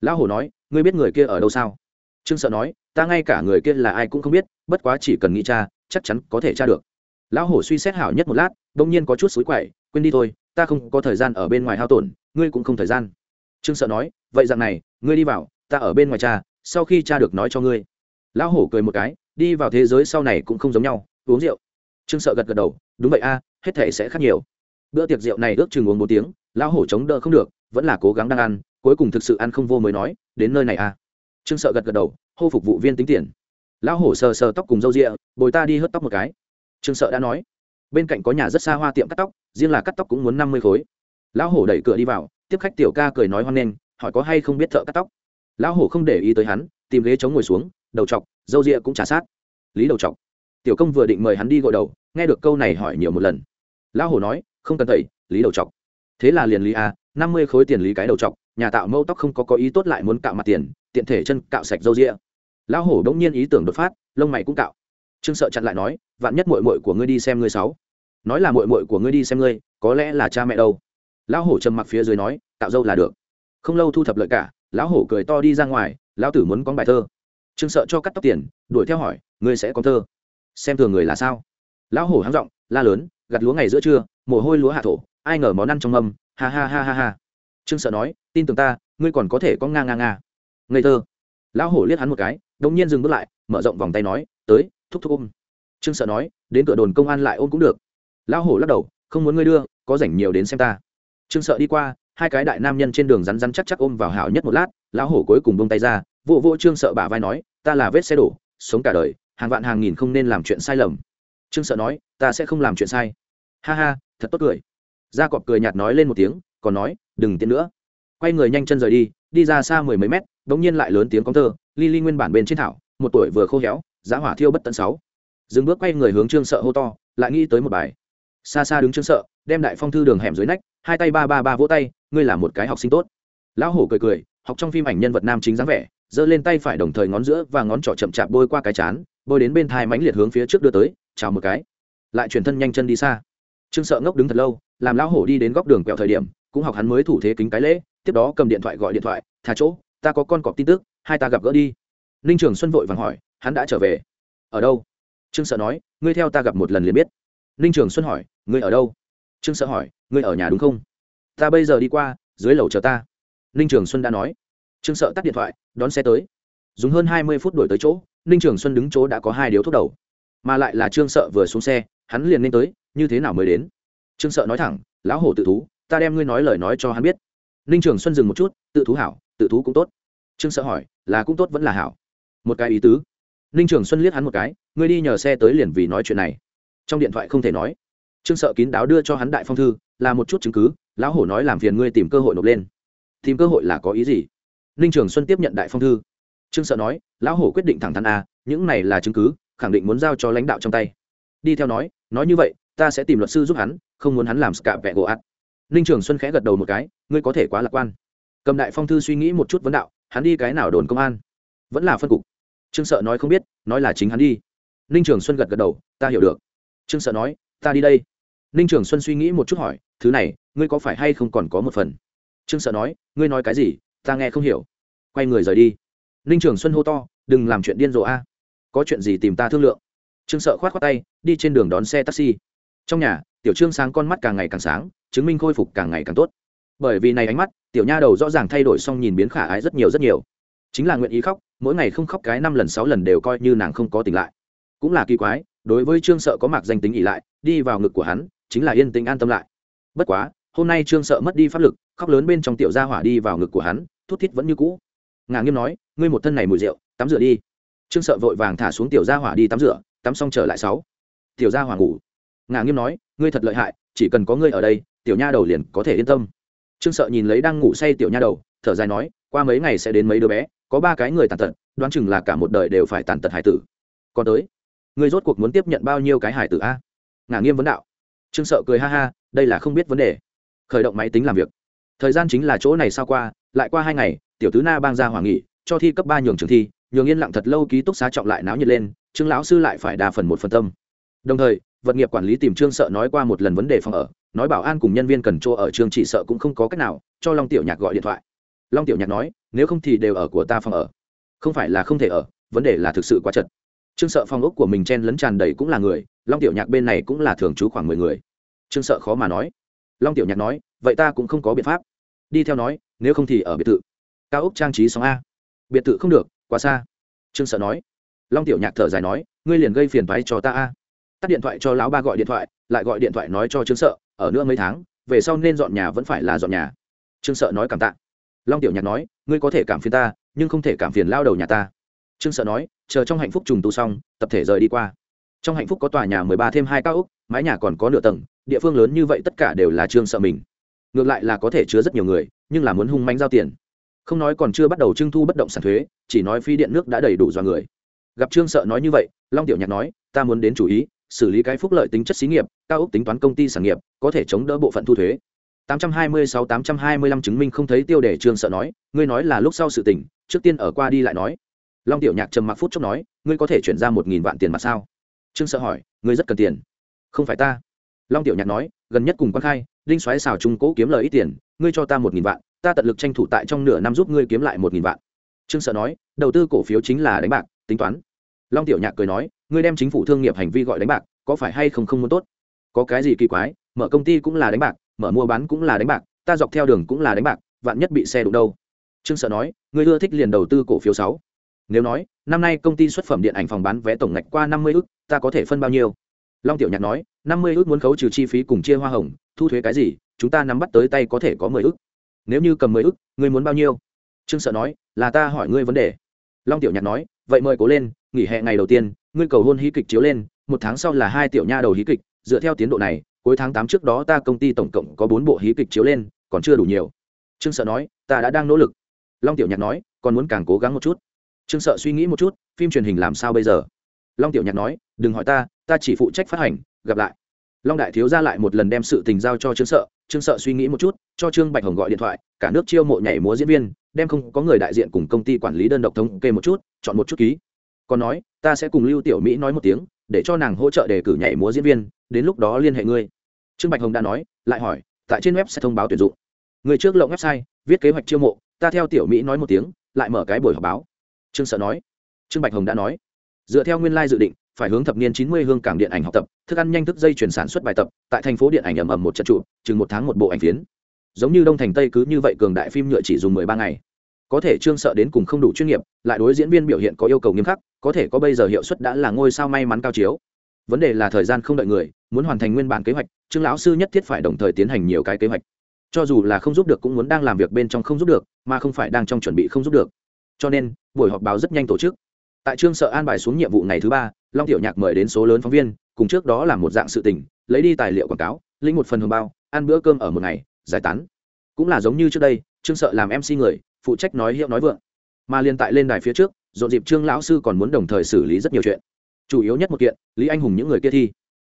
B: Lão hổ nói, ngươi biết người kia ở đâu sao? Trương sợ nói, ta ngay cả người kia là ai cũng không biết, bất quá chỉ cần nghĩ cha chắc chắn có thể tra được. Lão hổ suy xét hảo nhất một lát, bỗng nhiên có chút xối quậy, quên đi thôi, ta không có thời gian ở bên ngoài hao tổn, ngươi cũng không thời gian trương sợ nói, vậy dạng này, ngươi đi vào, ta ở bên ngoài cha, sau khi cha được nói cho ngươi. Lão hổ cười một cái, đi vào thế giới sau này cũng không giống nhau, uống rượu. Trương sợ gật gật đầu, đúng vậy a, hết thể sẽ khác nhiều. Bữa tiệc rượu này ước chừng uống bốn tiếng, lão hổ chống đỡ không được, vẫn là cố gắng đang ăn, cuối cùng thực sự ăn không vô mới nói, đến nơi này a. Trương sợ gật gật đầu, hô phục vụ viên tính tiền. Lão hổ sờ sờ tóc cùng râu rịa bồi ta đi hớt tóc một cái. Trương sợ đã nói, bên cạnh có nhà rất xa hoa tiệm cắt tóc, riêng là cắt tóc cũng muốn năm mươi khối. Lão hổ đẩy cửa đi vào tiếp khách tiểu ca cười nói hoan nghênh, hỏi có hay không biết thợ cắt tóc. Lão hổ không để ý tới hắn, tìm ghế chống ngồi xuống, đầu chọc, râu rịa cũng trả sát. Lý đầu chọc. Tiểu công vừa định mời hắn đi gội đầu, nghe được câu này hỏi nhiều một lần. Lão hổ nói, không cần tẩy, lý đầu chọc. Thế là liền lý a, năm mươi khối tiền lý cái đầu chọc, nhà tạo mâu tóc không có có ý tốt lại muốn cạo mặt tiền, tiện thể chân cạo sạch râu rịa lão hổ đống nhiên ý tưởng đột phát, lông mày cũng cạo. Trương sợ chặn lại nói, vạn nhất mội mội của ngươi đi xem ngươi sáu. Nói là mội mội của ngươi đi xem ngươi, có lẽ là cha mẹ đâu lão hổ trầm mặc phía dưới nói, tạo dâu là được. Không lâu thu thập lợi cả, lão hổ cười to đi ra ngoài, lão tử muốn con bài thơ. Trương sợ cho cắt tóc tiền, đuổi theo hỏi, ngươi sẽ có thơ? Xem thường người là sao? Lão hổ háng r la lớn, gặt lúa ngày giữa trưa, mồ hôi lúa hạ thổ, ai ngờ món ăn trong mâm. Ha ha ha ha ha. Trương sợ nói, tin tưởng ta, ngươi còn có thể có nga nga nga. Ngây thơ. Lão hổ liếc hắn một cái đông nhiên dừng bước lại, mở rộng vòng tay nói, tới, thúc thúc ôm. Trương sợ nói, đến cửa đồn công an lại ôm cũng được. Lão hổ lắc đầu, không muốn ngươi đưa, có rảnh nhiều đến xem ta trương sợ đi qua hai cái đại nam nhân trên đường rắn rắn chắc chắc ôm vào hảo nhất một lát lão hổ cuối cùng bông tay ra vụ vô, vô trương sợ bả vai nói ta là vết xe đổ sống cả đời hàng vạn hàng nghìn không nên làm chuyện sai lầm. Trương sợ nói ta sẽ không làm chuyện sai. Ha ha thật tốt cười. Gia cọp cười nhạt nói lên một tiếng còn nói đừng tiến nữa. Quay người nhanh chân rời đi đi ra xa mười mấy mét đ ỗ n g nhiên lại lớn tiếng cóng thơ ly ly nguyên bản bên trên thảo một tuổi vừa khô héo giá hỏa thiêu bất tận sáu. Dừng bước quay người hướng trương sợ hô to lại nghĩ tới một bài xa xa đứng trương sợ, đem đại phong thư đường hẻm dưới nách, hai tay ba ba ba vỗ tay, ngươi là một cái học sinh tốt. Lão hổ cười cười, học trong phim ảnh nhân vật nam chính dáng vẻ, giơ lên tay phải đồng thời ngón giữa và ngón trỏ chậm chạp bôi qua cái chán, bôi đến bên thai mãnh liệt hướng phía trước đưa tới, chào một cái. Lại chuyển thân nhanh chân đi xa. Trương sợ ngốc đứng thật lâu, làm lão hổ đi đến góc đường quẹo thời điểm, cũng học hắn mới thủ thế kính cái lễ, tiếp đó cầm điện thoại gọi điện thoại, thả chỗ, ta có con cọp tin tức, hai ta gặp gỡ đi. Ninh trường xuân vội vàng hỏi, hắn đã trở về? Ở đâu? Trương sợ nói, ngươi theo ta gặp một lần liền biết. Ninh trường xuân hỏi ngươi ở đâu? Trương sợ hỏi, ngươi ở nhà đúng không? Ta bây giờ đi qua, dưới lầu chờ ta. Ninh trường xuân đã nói. Trương sợ tắt điện thoại, đón xe tới. Dùng hơn hai mươi phút đổi tới chỗ, ninh trường xuân đứng chỗ đã có hai điếu thuốc đầu. Mà lại là trương sợ vừa xuống xe, hắn liền nên tới, như thế nào mới đến? Trương sợ nói thẳng, lão hổ tự thú, ta đem ngươi nói lời nói cho hắn biết. Ninh trường xuân dừng một chút, tự thú hảo, tự thú cũng tốt. Trương sợ hỏi, là cũng tốt vẫn là hảo? Một cái ý tứ. Ninh trường xuân liếc hắn một cái, ngươi đi nhờ xe tới liền vì nói chuyện này. Trong điện thoại không thể nói trương sợ kín đáo đưa cho hắn đại phong thư là một chút chứng cứ lão hổ nói làm phiền ngươi tìm cơ hội nộp lên. Tìm cơ hội là có ý gì? Ninh trường xuân tiếp nhận đại phong thư. Trương sợ nói lão hổ quyết định thẳng thắn a à, những này là chứng cứ khẳng định muốn giao cho lãnh đạo trong tay. Đi theo nói nói như vậy ta sẽ tìm luật sư giúp hắn không muốn hắn làm scạ vẹ gỗ ạt ninh trường xuân khẽ gật đầu một cái ngươi có thể quá lạc quan. Cầm đại phong thư suy nghĩ một chút vấn đạo hắn đi cái nào đồn công an? Vẫn là phân cục. Trương sợ nói không biết nói là chính hắn đi. Ninh trường xuân gật gật đầu ta hiểu được. Trương sợ nói ta đi đây ninh trường xuân suy nghĩ một chút hỏi, thứ này, ngươi có phải hay không còn có một phần? Trương sợ nói, ngươi nói cái gì? Ta nghe không hiểu. Quay người rời đi. Ninh trường xuân hô to, đừng làm chuyện điên rồ a. Có chuyện gì tìm ta thương lượng. Trương sợ khoát khoát tay, đi trên đường đón xe taxi. Trong nhà, tiểu trương sáng con mắt càng ngày càng sáng, chứng minh khôi phục càng ngày càng tốt. Bởi vì này ánh mắt, tiểu nha đầu rõ ràng thay đổi xong nhìn biến khả ái rất nhiều rất nhiều. Chính là nguyện ý khóc, mỗi ngày không khóc cái năm lần sáu lần đều coi như nàng không có tỉnh lại. Cũng là kỳ quái, đối với trương sợ có mạc danh tính ỉ lại, đi vào ngực của hắn chính là yên tĩnh an tâm lại. Bất quá, hôm nay trương sợ mất đi pháp lực, khóc lớn bên trong tiểu gia hỏa đi vào ngực của hắn, thút thít vẫn như cũ. Ngà nghiêm nói, ngươi một thân này mùi rượu, tắm rửa đi. Trương sợ vội vàng thả xuống tiểu gia hỏa đi tắm rửa, tắm xong trở lại sáu. Tiểu gia hỏa ngủ. Ngà nghiêm nói, ngươi thật lợi hại, chỉ cần có ngươi ở đây, tiểu nha đầu liền có thể yên tâm. Trương sợ nhìn lấy đang ngủ say tiểu nha đầu, thở dài nói, qua mấy ngày sẽ đến mấy đứa bé, có ba cái người tàn tật, đoán chừng là cả một đời đều phải tàn tật hải tử. Còn tới, ngươi rốt cuộc muốn tiếp nhận bao nhiêu cái hải tử a? Ngà nghiêm vấn đạo trương sợ cười ha ha, đây là không biết vấn đề. Khởi động máy tính làm việc. Thời gian chính là chỗ này sao qua, lại qua hai ngày, tiểu tứ na bang ra hoàng nghỉ, cho thi cấp ba nhường trường thi, nhường yên lặng thật lâu ký túc xá trọng lại náo nhiệt lên, trương lão sư lại phải đa phần một phần tâm. Đồng thời, vật nghiệp quản lý tìm trương sợ nói qua một lần vấn đề phòng ở, nói bảo an cùng nhân viên cần chỗ ở trường chỉ sợ cũng không có cách nào, cho long tiểu nhạc gọi điện thoại. Long tiểu nhạc nói, nếu không thì đều ở của ta phòng ở. Không phải là không thể ở, vấn đề là thực sự quá chật trương sợ phòng ốc của mình chen lấn tràn đầy cũng là người, long tiểu nhạc bên này cũng là thường trú khoảng mười người. Trương sợ khó mà nói. Long tiểu nhạc nói, vậy ta cũng không có biện pháp. Đi theo nói, nếu không thì ở biệt thự. Cao ốc trang trí sóng a. Biệt thự không được, quá xa. Trương sợ nói. Long tiểu nhạc thở dài nói, ngươi liền gây phiền thoái cho ta a. Tắt điện thoại cho lão ba gọi điện thoại, lại gọi điện thoại nói cho trương sợ, ở nữa mấy tháng, về sau nên dọn nhà vẫn phải là dọn nhà. Trương sợ nói cảm tạ. Long tiểu nhạc nói, ngươi có thể cảm phiền ta, nhưng không thể cảm phiền lao đầu nhà ta trương sợ nói, chờ trong hạnh phúc trùng tu xong, tập thể rời đi qua. Trong hạnh phúc có tòa nhà mười ba thêm hai cao ốc, mái nhà còn có nửa tầng, địa phương lớn như vậy tất cả đều là trương sợ mình. Ngược lại là có thể chứa rất nhiều người, nhưng là muốn hung manh giao tiền. Không nói còn chưa bắt đầu trưng thu bất động sản thuế, chỉ nói phi điện nước đã đầy đủ do người. Gặp trương sợ nói như vậy, long tiểu nhạc nói, ta muốn đến chủ ý, xử lý cái phúc lợi tính chất xí nghiệp, cao ốc tính toán công ty sản nghiệp, có thể chống đỡ bộ phận thu thuế. 826-825 chứng minh không thấy tiêu đề, trương sợ nói, ngươi nói là lúc sau sự tình, trước tiên ở qua đi lại nói long tiểu nhạc trầm mặc phút chốc nói, ngươi có thể chuyển ra một nghìn vạn tiền mặt sao? Trương sợ hỏi, ngươi rất cần tiền. Không phải ta. Long tiểu nhạc nói, gần nhất cùng quan khai, đinh xoáy xào trung cố kiếm lời ít tiền, ngươi cho ta một nghìn vạn, ta tận lực tranh thủ tại trong nửa năm giúp ngươi kiếm lại một nghìn vạn. Trương sợ nói, đầu tư cổ phiếu chính là đánh bạc, tính toán. Long tiểu nhạc cười nói, ngươi đem chính phủ thương nghiệp hành vi gọi đánh bạc, có phải hay không không muốn tốt? Có cái gì kỳ quái, mở công ty cũng là đánh bạc, mở mua bán cũng là đánh bạc, ta dọc theo đường cũng là đánh bạc, vạn nhất bị xe đụng đâu? Trương sợ nói, ngươi ưa thích liền đầu tư cổ phiếu sáu nếu nói, năm nay công ty xuất phẩm điện ảnh phòng bán vé tổng ngạch qua năm mươi ước, ta có thể phân bao nhiêu? Long tiểu nhạc nói, năm mươi ước muốn khấu trừ chi phí cùng chia hoa hồng, thu thuế cái gì, chúng ta nắm bắt tới tay có thể có mười ước. Nếu như cầm mười ước, ngươi muốn bao nhiêu? Trương sợ nói, là ta hỏi ngươi vấn đề. Long tiểu nhạc nói, vậy mời cố lên, nghỉ hè ngày đầu tiên, ngươi cầu hôn hí kịch chiếu lên, một tháng sau là hai tiểu nha đầu hí kịch, dựa theo tiến độ này, cuối tháng tám trước đó ta công ty tổng cộng có bốn bộ hí kịch chiếu lên, còn chưa đủ nhiều. Trương sợ nói, ta đã đang nỗ lực. Long tiểu nhạc nói, còn muốn càng cố gắng một chút trương sợ suy nghĩ một chút, phim truyền hình làm sao bây giờ? Long tiểu nhạc nói, đừng hỏi ta ta chỉ phụ trách phát hành, gặp lại. Long đại thiếu ra lại một lần đem sự tình giao cho trương sợ trương sợ suy nghĩ một chút, cho trương bạch hồng gọi điện thoại, cả nước chiêu mộ nhảy múa diễn viên, đem không có người đại diện cùng công ty quản lý đơn độc thống kê một chút, chọn một chút ký. Còn nói, ta sẽ cùng lưu tiểu mỹ nói một tiếng, để cho nàng hỗ trợ đề cử nhảy múa diễn viên, đến lúc đó liên hệ ngươi. Trương bạch hồng đã nói, lại hỏi, tại trên web sẽ thông báo tuyển dụng. Người trước lộng website, viết kế hoạch chiêu mộ, ta theo tiểu mỹ nói một tiếng, lại mở cái buổi họp báo trương sợ nói. Trương bạch hồng đã nói. Dựa theo nguyên lai dự định, phải hướng thập niên chín mươi hương cảng điện ảnh học tập, thức ăn nhanh thức dây chuyển sản xuất bài tập, tại thành phố điện ảnh ầm ầm một trận trụ, chừng một tháng một bộ ảnh phiến. Giống như đông thành tây cứ như vậy cường đại phim nhựa chỉ dùng mười ba ngày. Có thể trương sợ đến cùng không đủ chuyên nghiệp, lại đối diễn viên biểu hiện có yêu cầu nghiêm khắc, có thể có bây giờ hiệu suất đã là ngôi sao may mắn cao chiếu. Vấn đề là thời gian không đợi người, muốn hoàn thành nguyên bản kế hoạch, trương lão sư nhất thiết phải đồng thời tiến hành nhiều cái kế hoạch. Cho dù là không giúp được cũng muốn đang làm việc bên trong không giúp được, mà không phải đang trong chuẩn bị không giúp được cho nên, buổi họp báo rất nhanh tổ chức. Tại trương sợ an bài xuống nhiệm vụ ngày thứ ba, long tiểu nhạc mời đến số lớn phóng viên, cùng trước đó là một dạng sự tình, lấy đi tài liệu quảng cáo, lĩnh một phần hồng bao, ăn bữa cơm ở một ngày, giải tán. Cũng là giống như trước đây, trương sợ làm mc người, phụ trách nói hiệu nói vượng. Mà liên tại lên đài phía trước, dọn dịp trương lão sư còn muốn đồng thời xử lý rất nhiều chuyện. Chủ yếu nhất một kiện, lý anh hùng những người kia thi.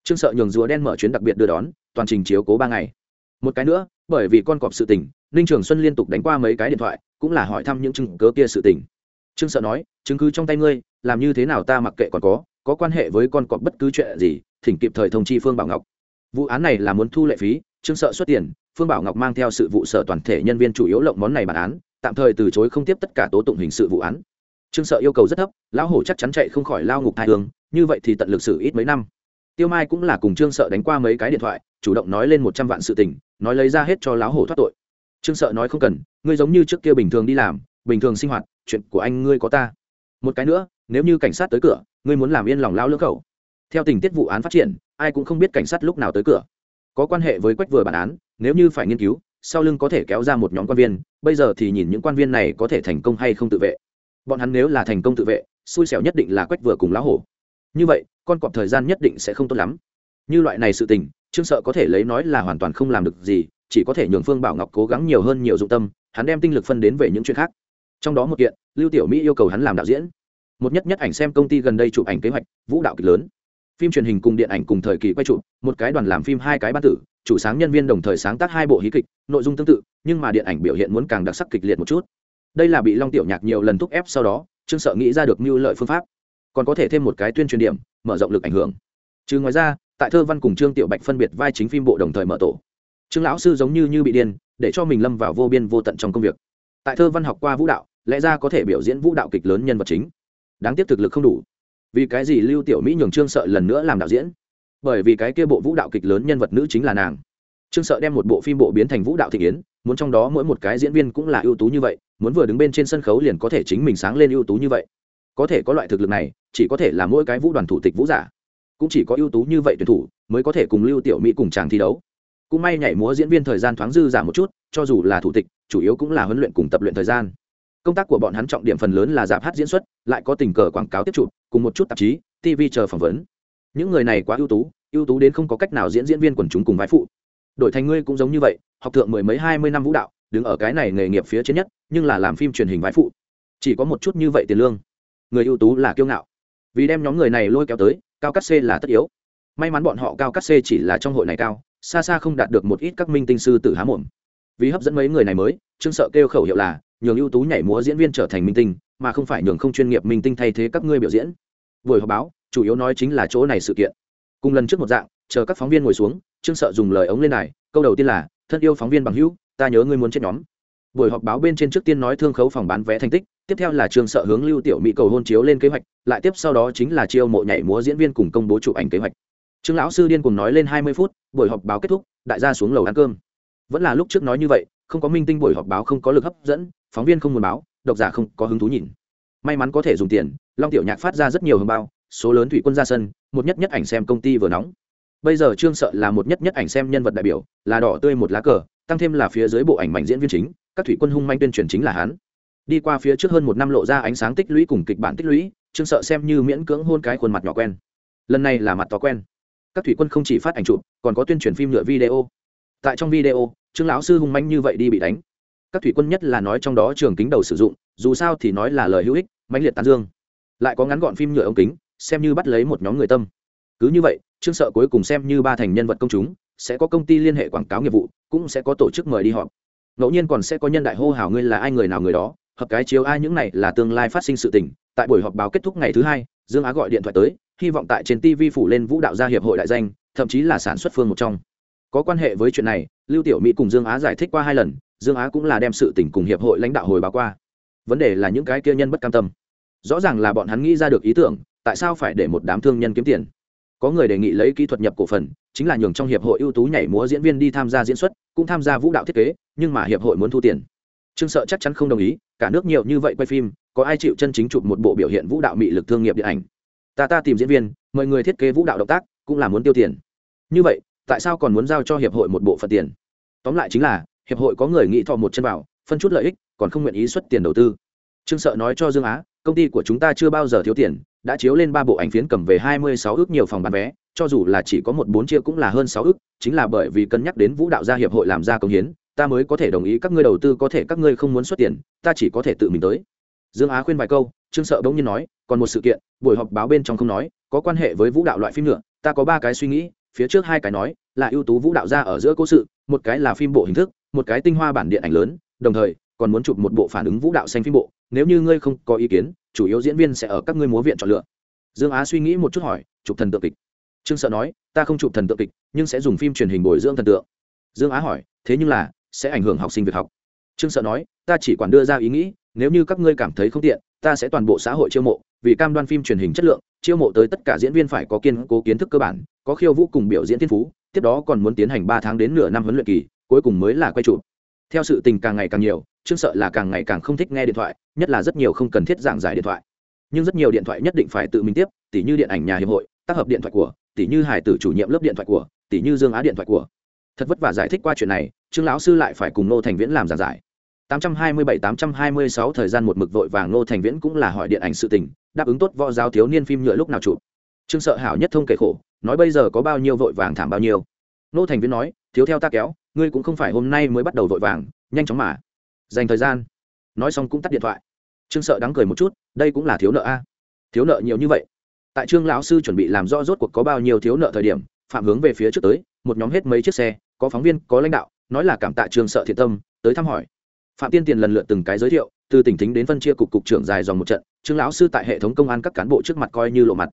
B: Trương sợ nhường rùa đen mở chuyến đặc biệt đưa đón, toàn trình chiếu cố ba ngày. Một cái nữa, bởi vì con cọp sự tình, ninh trường xuân liên tục đánh qua mấy cái điện thoại cũng là hỏi thăm những chứng cớ kia sự tình. Trương sợ nói, chứng cứ trong tay ngươi, làm như thế nào ta mặc kệ còn có có quan hệ với con cọp bất cứ chuyện gì, thỉnh kịp thời thông chi phương bảo ngọc. Vụ án này là muốn thu lệ phí, trương sợ xuất tiền, phương bảo ngọc mang theo sự vụ sở toàn thể nhân viên chủ yếu lộng món này bản án, tạm thời từ chối không tiếp tất cả tố tụng hình sự vụ án. Trương sợ yêu cầu rất thấp, lão hổ chắc chắn chạy không khỏi lao ngục hai hương, như vậy thì tận lực xử ít mấy năm. Tiêu mai cũng là cùng trương sợ đánh qua mấy cái điện thoại, chủ động nói lên một trăm vạn sự tình, nói lấy ra hết cho lão hổ thoát tội trương sợ nói không cần, ngươi giống như trước kia bình thường đi làm, bình thường sinh hoạt, chuyện của anh ngươi có ta. Một cái nữa, nếu như cảnh sát tới cửa, ngươi muốn làm yên lòng lao lưỡng khẩu. Theo tình tiết vụ án phát triển, ai cũng không biết cảnh sát lúc nào tới cửa. Có quan hệ với quách vừa bản án, nếu như phải nghiên cứu, sau lưng có thể kéo ra một nhóm quan viên, bây giờ thì nhìn những quan viên này có thể thành công hay không tự vệ. Bọn hắn nếu là thành công tự vệ, xui xẻo nhất định là quách vừa cùng lão hổ. Như vậy, con cọp thời gian nhất định sẽ không tốt lắm. Như loại này sự tình, trương sợ có thể lấy nói là hoàn toàn không làm được gì chỉ có thể nhường phương bảo ngọc cố gắng nhiều hơn nhiều dụng tâm, hắn đem tinh lực phân đến về những chuyện khác. Trong đó một kiện, lưu tiểu mỹ yêu cầu hắn làm đạo diễn. Một nhất nhất ảnh xem công ty gần đây chụp ảnh kế hoạch, vũ đạo kịch lớn. Phim truyền hình cùng điện ảnh cùng thời kỳ quay chụp, một cái đoàn làm phim, hai cái ban tử, chủ sáng nhân viên đồng thời sáng tác hai bộ hí kịch, nội dung tương tự, nhưng mà điện ảnh biểu hiện muốn càng đặc sắc kịch liệt một chút. Đây là bị long tiểu nhạc nhiều lần thúc ép sau đó, trương sợ nghĩ ra được mưu lợi phương pháp. Còn có thể thêm một cái tuyên truyền điểm, mở rộng lực ảnh hưởng. Chứ ngoài ra, tại thơ văn cùng trương tiểu bạch phân biệt vai chính phim bộ đồng thời mở tổ trương lão sư giống như như bị điên, để cho mình lâm vào vô biên vô tận trong công việc. Tại thơ văn học qua vũ đạo, lẽ ra có thể biểu diễn vũ đạo kịch lớn nhân vật chính. Đáng tiếc thực lực không đủ. Vì cái gì lưu tiểu mỹ nhường trương sợ lần nữa làm đạo diễn? Bởi vì cái kia bộ vũ đạo kịch lớn nhân vật nữ chính là nàng. Trương sợ đem một bộ phim bộ biến thành vũ đạo thị kiến, muốn trong đó mỗi một cái diễn viên cũng là ưu tú như vậy, muốn vừa đứng bên trên sân khấu liền có thể chính mình sáng lên ưu tú như vậy. Có thể có loại thực lực này, chỉ có thể là mỗi cái vũ đoàn thủ tịch vũ giả. Cũng chỉ có ưu tú như vậy tuyển thủ, mới có thể cùng lưu tiểu mỹ cùng chàng thi đấu cũng may nhảy múa diễn viên thời gian thoáng dư giả một chút, cho dù là thủ tịch, chủ yếu cũng là huấn luyện cùng tập luyện thời gian. Công tác của bọn hắn trọng điểm phần lớn là giảm hát diễn xuất, lại có tình cờ quảng cáo tiếp chụp, cùng một chút tạp chí tv chờ phỏng vấn. Những người này quá ưu tú ưu tú đến không có cách nào diễn diễn viên quần chúng cùng vai phụ. Đổi thành ngươi cũng giống như vậy, học thượng mười mấy hai mươi năm vũ đạo, đứng ở cái này nghề nghiệp phía trên nhất, nhưng là làm phim truyền hình vai phụ. Chỉ có một chút như vậy tiền lương. Người ưu tú là kiêu ngạo. Vì đem nhóm người này lôi kéo tới, cao cắt c là tất yếu. May mắn bọn họ cao cắt c chỉ là trong hội này cao xa xa không đạt được một ít các minh tinh sư tử há mồm. Vì hấp dẫn mấy người này mới, trương sợ kêu khẩu hiệu là, nhường ưu tú nhảy múa diễn viên trở thành minh tinh, mà không phải nhường không chuyên nghiệp minh tinh thay thế các ngươi biểu diễn. Buổi họp báo, chủ yếu nói chính là chỗ này sự kiện. Cùng lần trước một dạng, chờ các phóng viên ngồi xuống, trương sợ dùng lời ống lên này câu đầu tiên là, thân yêu phóng viên bằng hữu, ta nhớ ngươi muốn chết nhóm. Buổi họp báo bên trên trước tiên nói thương khấu phòng bán vé thành tích, tiếp theo là trương sợ hướng lưu tiểu mỹ cầu hôn chiếu lên kế hoạch, lại tiếp sau đó chính là chiêu mộ nhảy múa diễn viên cùng công bố chụp ảnh kế hoạch trương lão sư điên cùng nói lên hai mươi phút, buổi họp báo kết thúc, đại gia xuống lầu ăn cơm. Vẫn là lúc trước nói như vậy, không có minh tinh buổi họp báo không có lực hấp dẫn, phóng viên không muốn báo, độc giả không có hứng thú nhìn. May mắn có thể dùng tiền, long tiểu nhạc phát ra rất nhiều hương bao, số lớn thủy quân ra sân, một nhất nhất ảnh xem công ty vừa nóng. Bây giờ trương sợ là một nhất nhất ảnh xem nhân vật đại biểu, là đỏ tươi một lá cờ, tăng thêm là phía dưới bộ ảnh mảnh diễn viên chính, các thủy quân hung manh tuyên truyền chính là hắn. Đi qua phía trước hơn một năm lộ ra ánh sáng tích lũy cùng kịch bản tích lũy, trương sợ xem như miễn cưỡng hôn cái khuôn mặt nhỏ quen. Lần này là mặt to quen các thủy quân không chỉ phát ảnh chụp, còn có tuyên truyền phim nhựa video. Tại trong video, trương lão sư hung manh như vậy đi bị đánh. Các thủy quân nhất là nói trong đó trường kính đầu sử dụng, dù sao thì nói là lời hữu ích, mãnh liệt tán dương. Lại có ngắn gọn phim nhựa ống kính, xem như bắt lấy một nhóm người tâm. Cứ như vậy, trương sợ cuối cùng xem như ba thành nhân vật công chúng, sẽ có công ty liên hệ quảng cáo nghiệp vụ, cũng sẽ có tổ chức mời đi họp. Ngẫu nhiên còn sẽ có nhân đại hô hào ngươi là ai người nào người đó, hợp cái chiếu ai, những này là tương lai phát sinh sự tình. Tại buổi họp báo kết thúc ngày thứ hai, dương á gọi điện thoại tới hy vọng tại trên tv phủ lên vũ đạo gia hiệp hội đại danh, thậm chí là sản xuất phương một trong. Có quan hệ với chuyện này, lưu tiểu mỹ cùng dương á giải thích qua hai lần, dương á cũng là đem sự tình cùng hiệp hội lãnh đạo hồi báo qua. Vấn đề là những cái kia nhân bất cam tâm. Rõ ràng là bọn hắn nghĩ ra được ý tưởng, tại sao phải để một đám thương nhân kiếm tiền? Có người đề nghị lấy kỹ thuật nhập cổ phần, chính là nhường trong hiệp hội ưu tú nhảy múa diễn viên đi tham gia diễn xuất, cũng tham gia vũ đạo thiết kế, nhưng mà hiệp hội muốn thu tiền. Trương sợ chắc chắn không đồng ý, cả nước nhiều như vậy quay phim, có ai chịu chân chính chụp một bộ biểu hiện vũ đạo mị lực thương nghiệp điện ảnh? Ta ta tìm diễn viên, mời người thiết kế vũ đạo động tác, cũng là muốn tiêu tiền. Như vậy, tại sao còn muốn giao cho hiệp hội một bộ phận tiền? Tóm lại chính là, hiệp hội có người nghĩ thọ một chân vào, phân chút lợi ích, còn không nguyện ý xuất tiền đầu tư. Trương sợ nói cho dương á, công ty của chúng ta chưa bao giờ thiếu tiền, đã chiếu lên ba bộ ảnh phiến cầm về hai mươi sáu ước nhiều phòng bán vé, cho dù là chỉ có một bốn chia cũng là hơn sáu ước, chính là bởi vì cân nhắc đến vũ đạo gia hiệp hội làm ra công hiến, ta mới có thể đồng ý các ngươi đầu tư, có thể các ngươi không muốn xuất tiền, ta chỉ có thể tự mình tới. Dương á khuyên vài câu, trương sợ bỗng nhiên nói còn một sự kiện, buổi họp báo bên trong không nói, có quan hệ với vũ đạo loại phim nữa, ta có ba cái suy nghĩ, phía trước hai cái nói, là ưu tú vũ đạo ra ở giữa cố sự, một cái là phim bộ hình thức, một cái tinh hoa bản điện ảnh lớn, đồng thời, còn muốn chụp một bộ phản ứng vũ đạo xanh phim bộ, nếu như ngươi không có ý kiến, chủ yếu diễn viên sẽ ở các ngươi múa viện chọn lựa. Dương á suy nghĩ một chút hỏi, chụp thần tượng kịch. Trương sợ nói, ta không chụp thần tượng kịch, nhưng sẽ dùng phim truyền hình bồi dưỡng thần tượng. Dương á hỏi, thế nhưng là, sẽ ảnh hưởng học sinh việc học. Trương sợ nói, ta chỉ quản đưa ra ý nghĩ, nếu như các ngươi cảm thấy không tiện, ta sẽ toàn bộ xã hội chiêu mộ vì cam đoan phim truyền hình chất lượng, chiêu mộ tới tất cả diễn viên phải có kiên cố kiến thức cơ bản, có khiêu vũ cùng biểu diễn thiên phú, tiếp đó còn muốn tiến hành ba tháng đến nửa năm huấn luyện kỳ, cuối cùng mới là quay chụp. Theo sự tình càng ngày càng nhiều chương sợ là càng ngày càng không thích nghe điện thoại, nhất là rất nhiều không cần thiết giảng giải điện thoại. Nhưng rất nhiều điện thoại nhất định phải tự mình tiếp, tỉ như điện ảnh nhà hiệp hội, tác hợp điện thoại của, tỉ như hải tử chủ nhiệm lớp điện thoại của, tỉ như dương á điện thoại của. Thật vất vả giải thích qua chuyện này, trương lão sư lại phải cùng nô thành viễn làm giảng giải. 827-826 thời gian một mực vội vàng Ngô thành viễn cũng là hỏi điện ảnh sự tình, đáp ứng tốt võ giáo thiếu niên phim nhựa lúc nào chụp. Trương sợ hảo nhất thông kể khổ, nói bây giờ có bao nhiêu vội vàng thảm bao nhiêu. Ngô thành viễn nói, thiếu theo ta kéo, ngươi cũng không phải hôm nay mới bắt đầu vội vàng, nhanh chóng mà. Dành thời gian. Nói xong cũng tắt điện thoại. Trương sợ đắng cười một chút, đây cũng là thiếu nợ a. Thiếu nợ nhiều như vậy? Tại trương lão sư chuẩn bị làm rõ rốt cuộc có bao nhiêu thiếu nợ thời điểm, phạm hướng về phía trước tới, một nhóm hết mấy chiếc xe, có phóng viên, có lãnh đạo, nói là cảm tạ Trương sợ thiện tâm, tới thăm hỏi phạm tiên tiền lần lượt từng cái giới thiệu, từ tỉnh thính đến phân chia cục cục trưởng dài dòng một trận, trương lão sư tại hệ thống công an các cán bộ trước mặt coi như lộ mặt.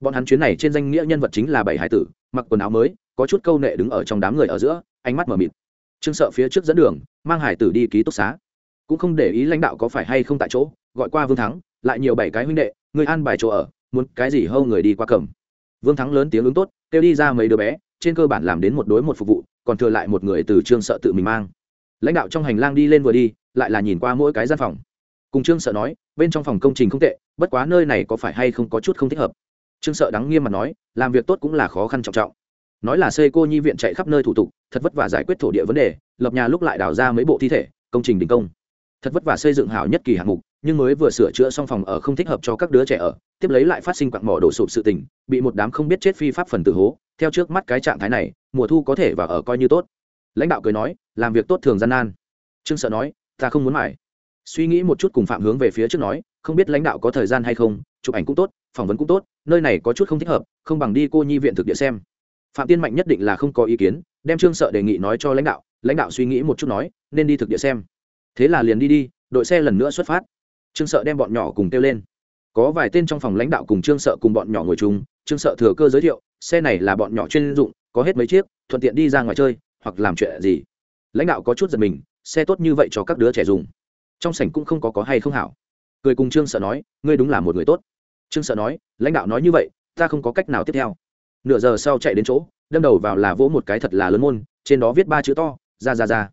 B: Bọn hắn chuyến này trên danh nghĩa nhân vật chính là bảy hải tử, mặc quần áo mới, có chút câu nệ đứng ở trong đám người ở giữa, ánh mắt mờ mịt. Trương sợ phía trước dẫn đường, mang hải tử đi ký túc xá. Cũng không để ý lãnh đạo có phải hay không tại chỗ, gọi qua vương thắng, lại nhiều bảy cái huynh đệ, người an bài chỗ ở, muốn cái gì hâu người đi qua cầm. Vương thắng lớn tiếng ứng tốt, kêu đi ra mấy đứa bé, trên cơ bản làm đến một đối một phục vụ, còn thừa lại một người từ trương sợ tự mình mang lãnh đạo trong hành lang đi lên vừa đi, lại là nhìn qua mỗi cái gian phòng. Cùng trương sợ nói, bên trong phòng công trình không tệ, bất quá nơi này có phải hay không có chút không thích hợp. Trương sợ đắng nghiêm mặt nói, làm việc tốt cũng là khó khăn trọng trọng. Nói là xây cô nhi viện chạy khắp nơi thủ tục, thật vất vả giải quyết thổ địa vấn đề, lập nhà lúc lại đào ra mấy bộ thi thể, công trình đình công. Thật vất vả xây dựng hảo nhất kỳ hạng mục, nhưng mới vừa sửa chữa xong phòng ở không thích hợp cho các đứa trẻ ở, tiếp lấy lại phát sinh quặng mỏ đổ sụp sự tình, bị một đám không biết chết phi pháp phần tử hố, theo trước mắt cái trạng thái này, mùa thu có thể và ở coi như tốt lãnh đạo cười nói, làm việc tốt thường gian nan. Trương sợ nói, ta không muốn mải. Suy nghĩ một chút cùng phạm hướng về phía trước nói, không biết lãnh đạo có thời gian hay không, chụp ảnh cũng tốt, phỏng vấn cũng tốt, nơi này có chút không thích hợp, không bằng đi cô nhi viện thực địa xem. Phạm tiên mạnh nhất định là không có ý kiến, đem trương sợ đề nghị nói cho lãnh đạo lãnh đạo suy nghĩ một chút nói, nên đi thực địa xem. Thế là liền đi đi, đội xe lần nữa xuất phát. Trương sợ đem bọn nhỏ cùng kêu lên. Có vài tên trong phòng lãnh đạo cùng trương sợ cùng bọn nhỏ ngồi chung, trương sợ thừa cơ giới thiệu, xe này là bọn nhỏ chuyên dụng, có hết mấy chiếc, thuận tiện đi ra ngoài chơi hoặc làm chuyện gì. Lãnh đạo có chút giật mình, xe tốt như vậy cho các đứa trẻ dùng. Trong sảnh cũng không có có hay không hảo. Cười cùng trương sợ nói, ngươi đúng là một người tốt. Trương sợ nói, lãnh đạo nói như vậy, ta không có cách nào tiếp theo. Nửa giờ sau chạy đến chỗ, đâm đầu vào là vỗ một cái thật là lớn môn, trên đó viết ba chữ to, ra ra ra.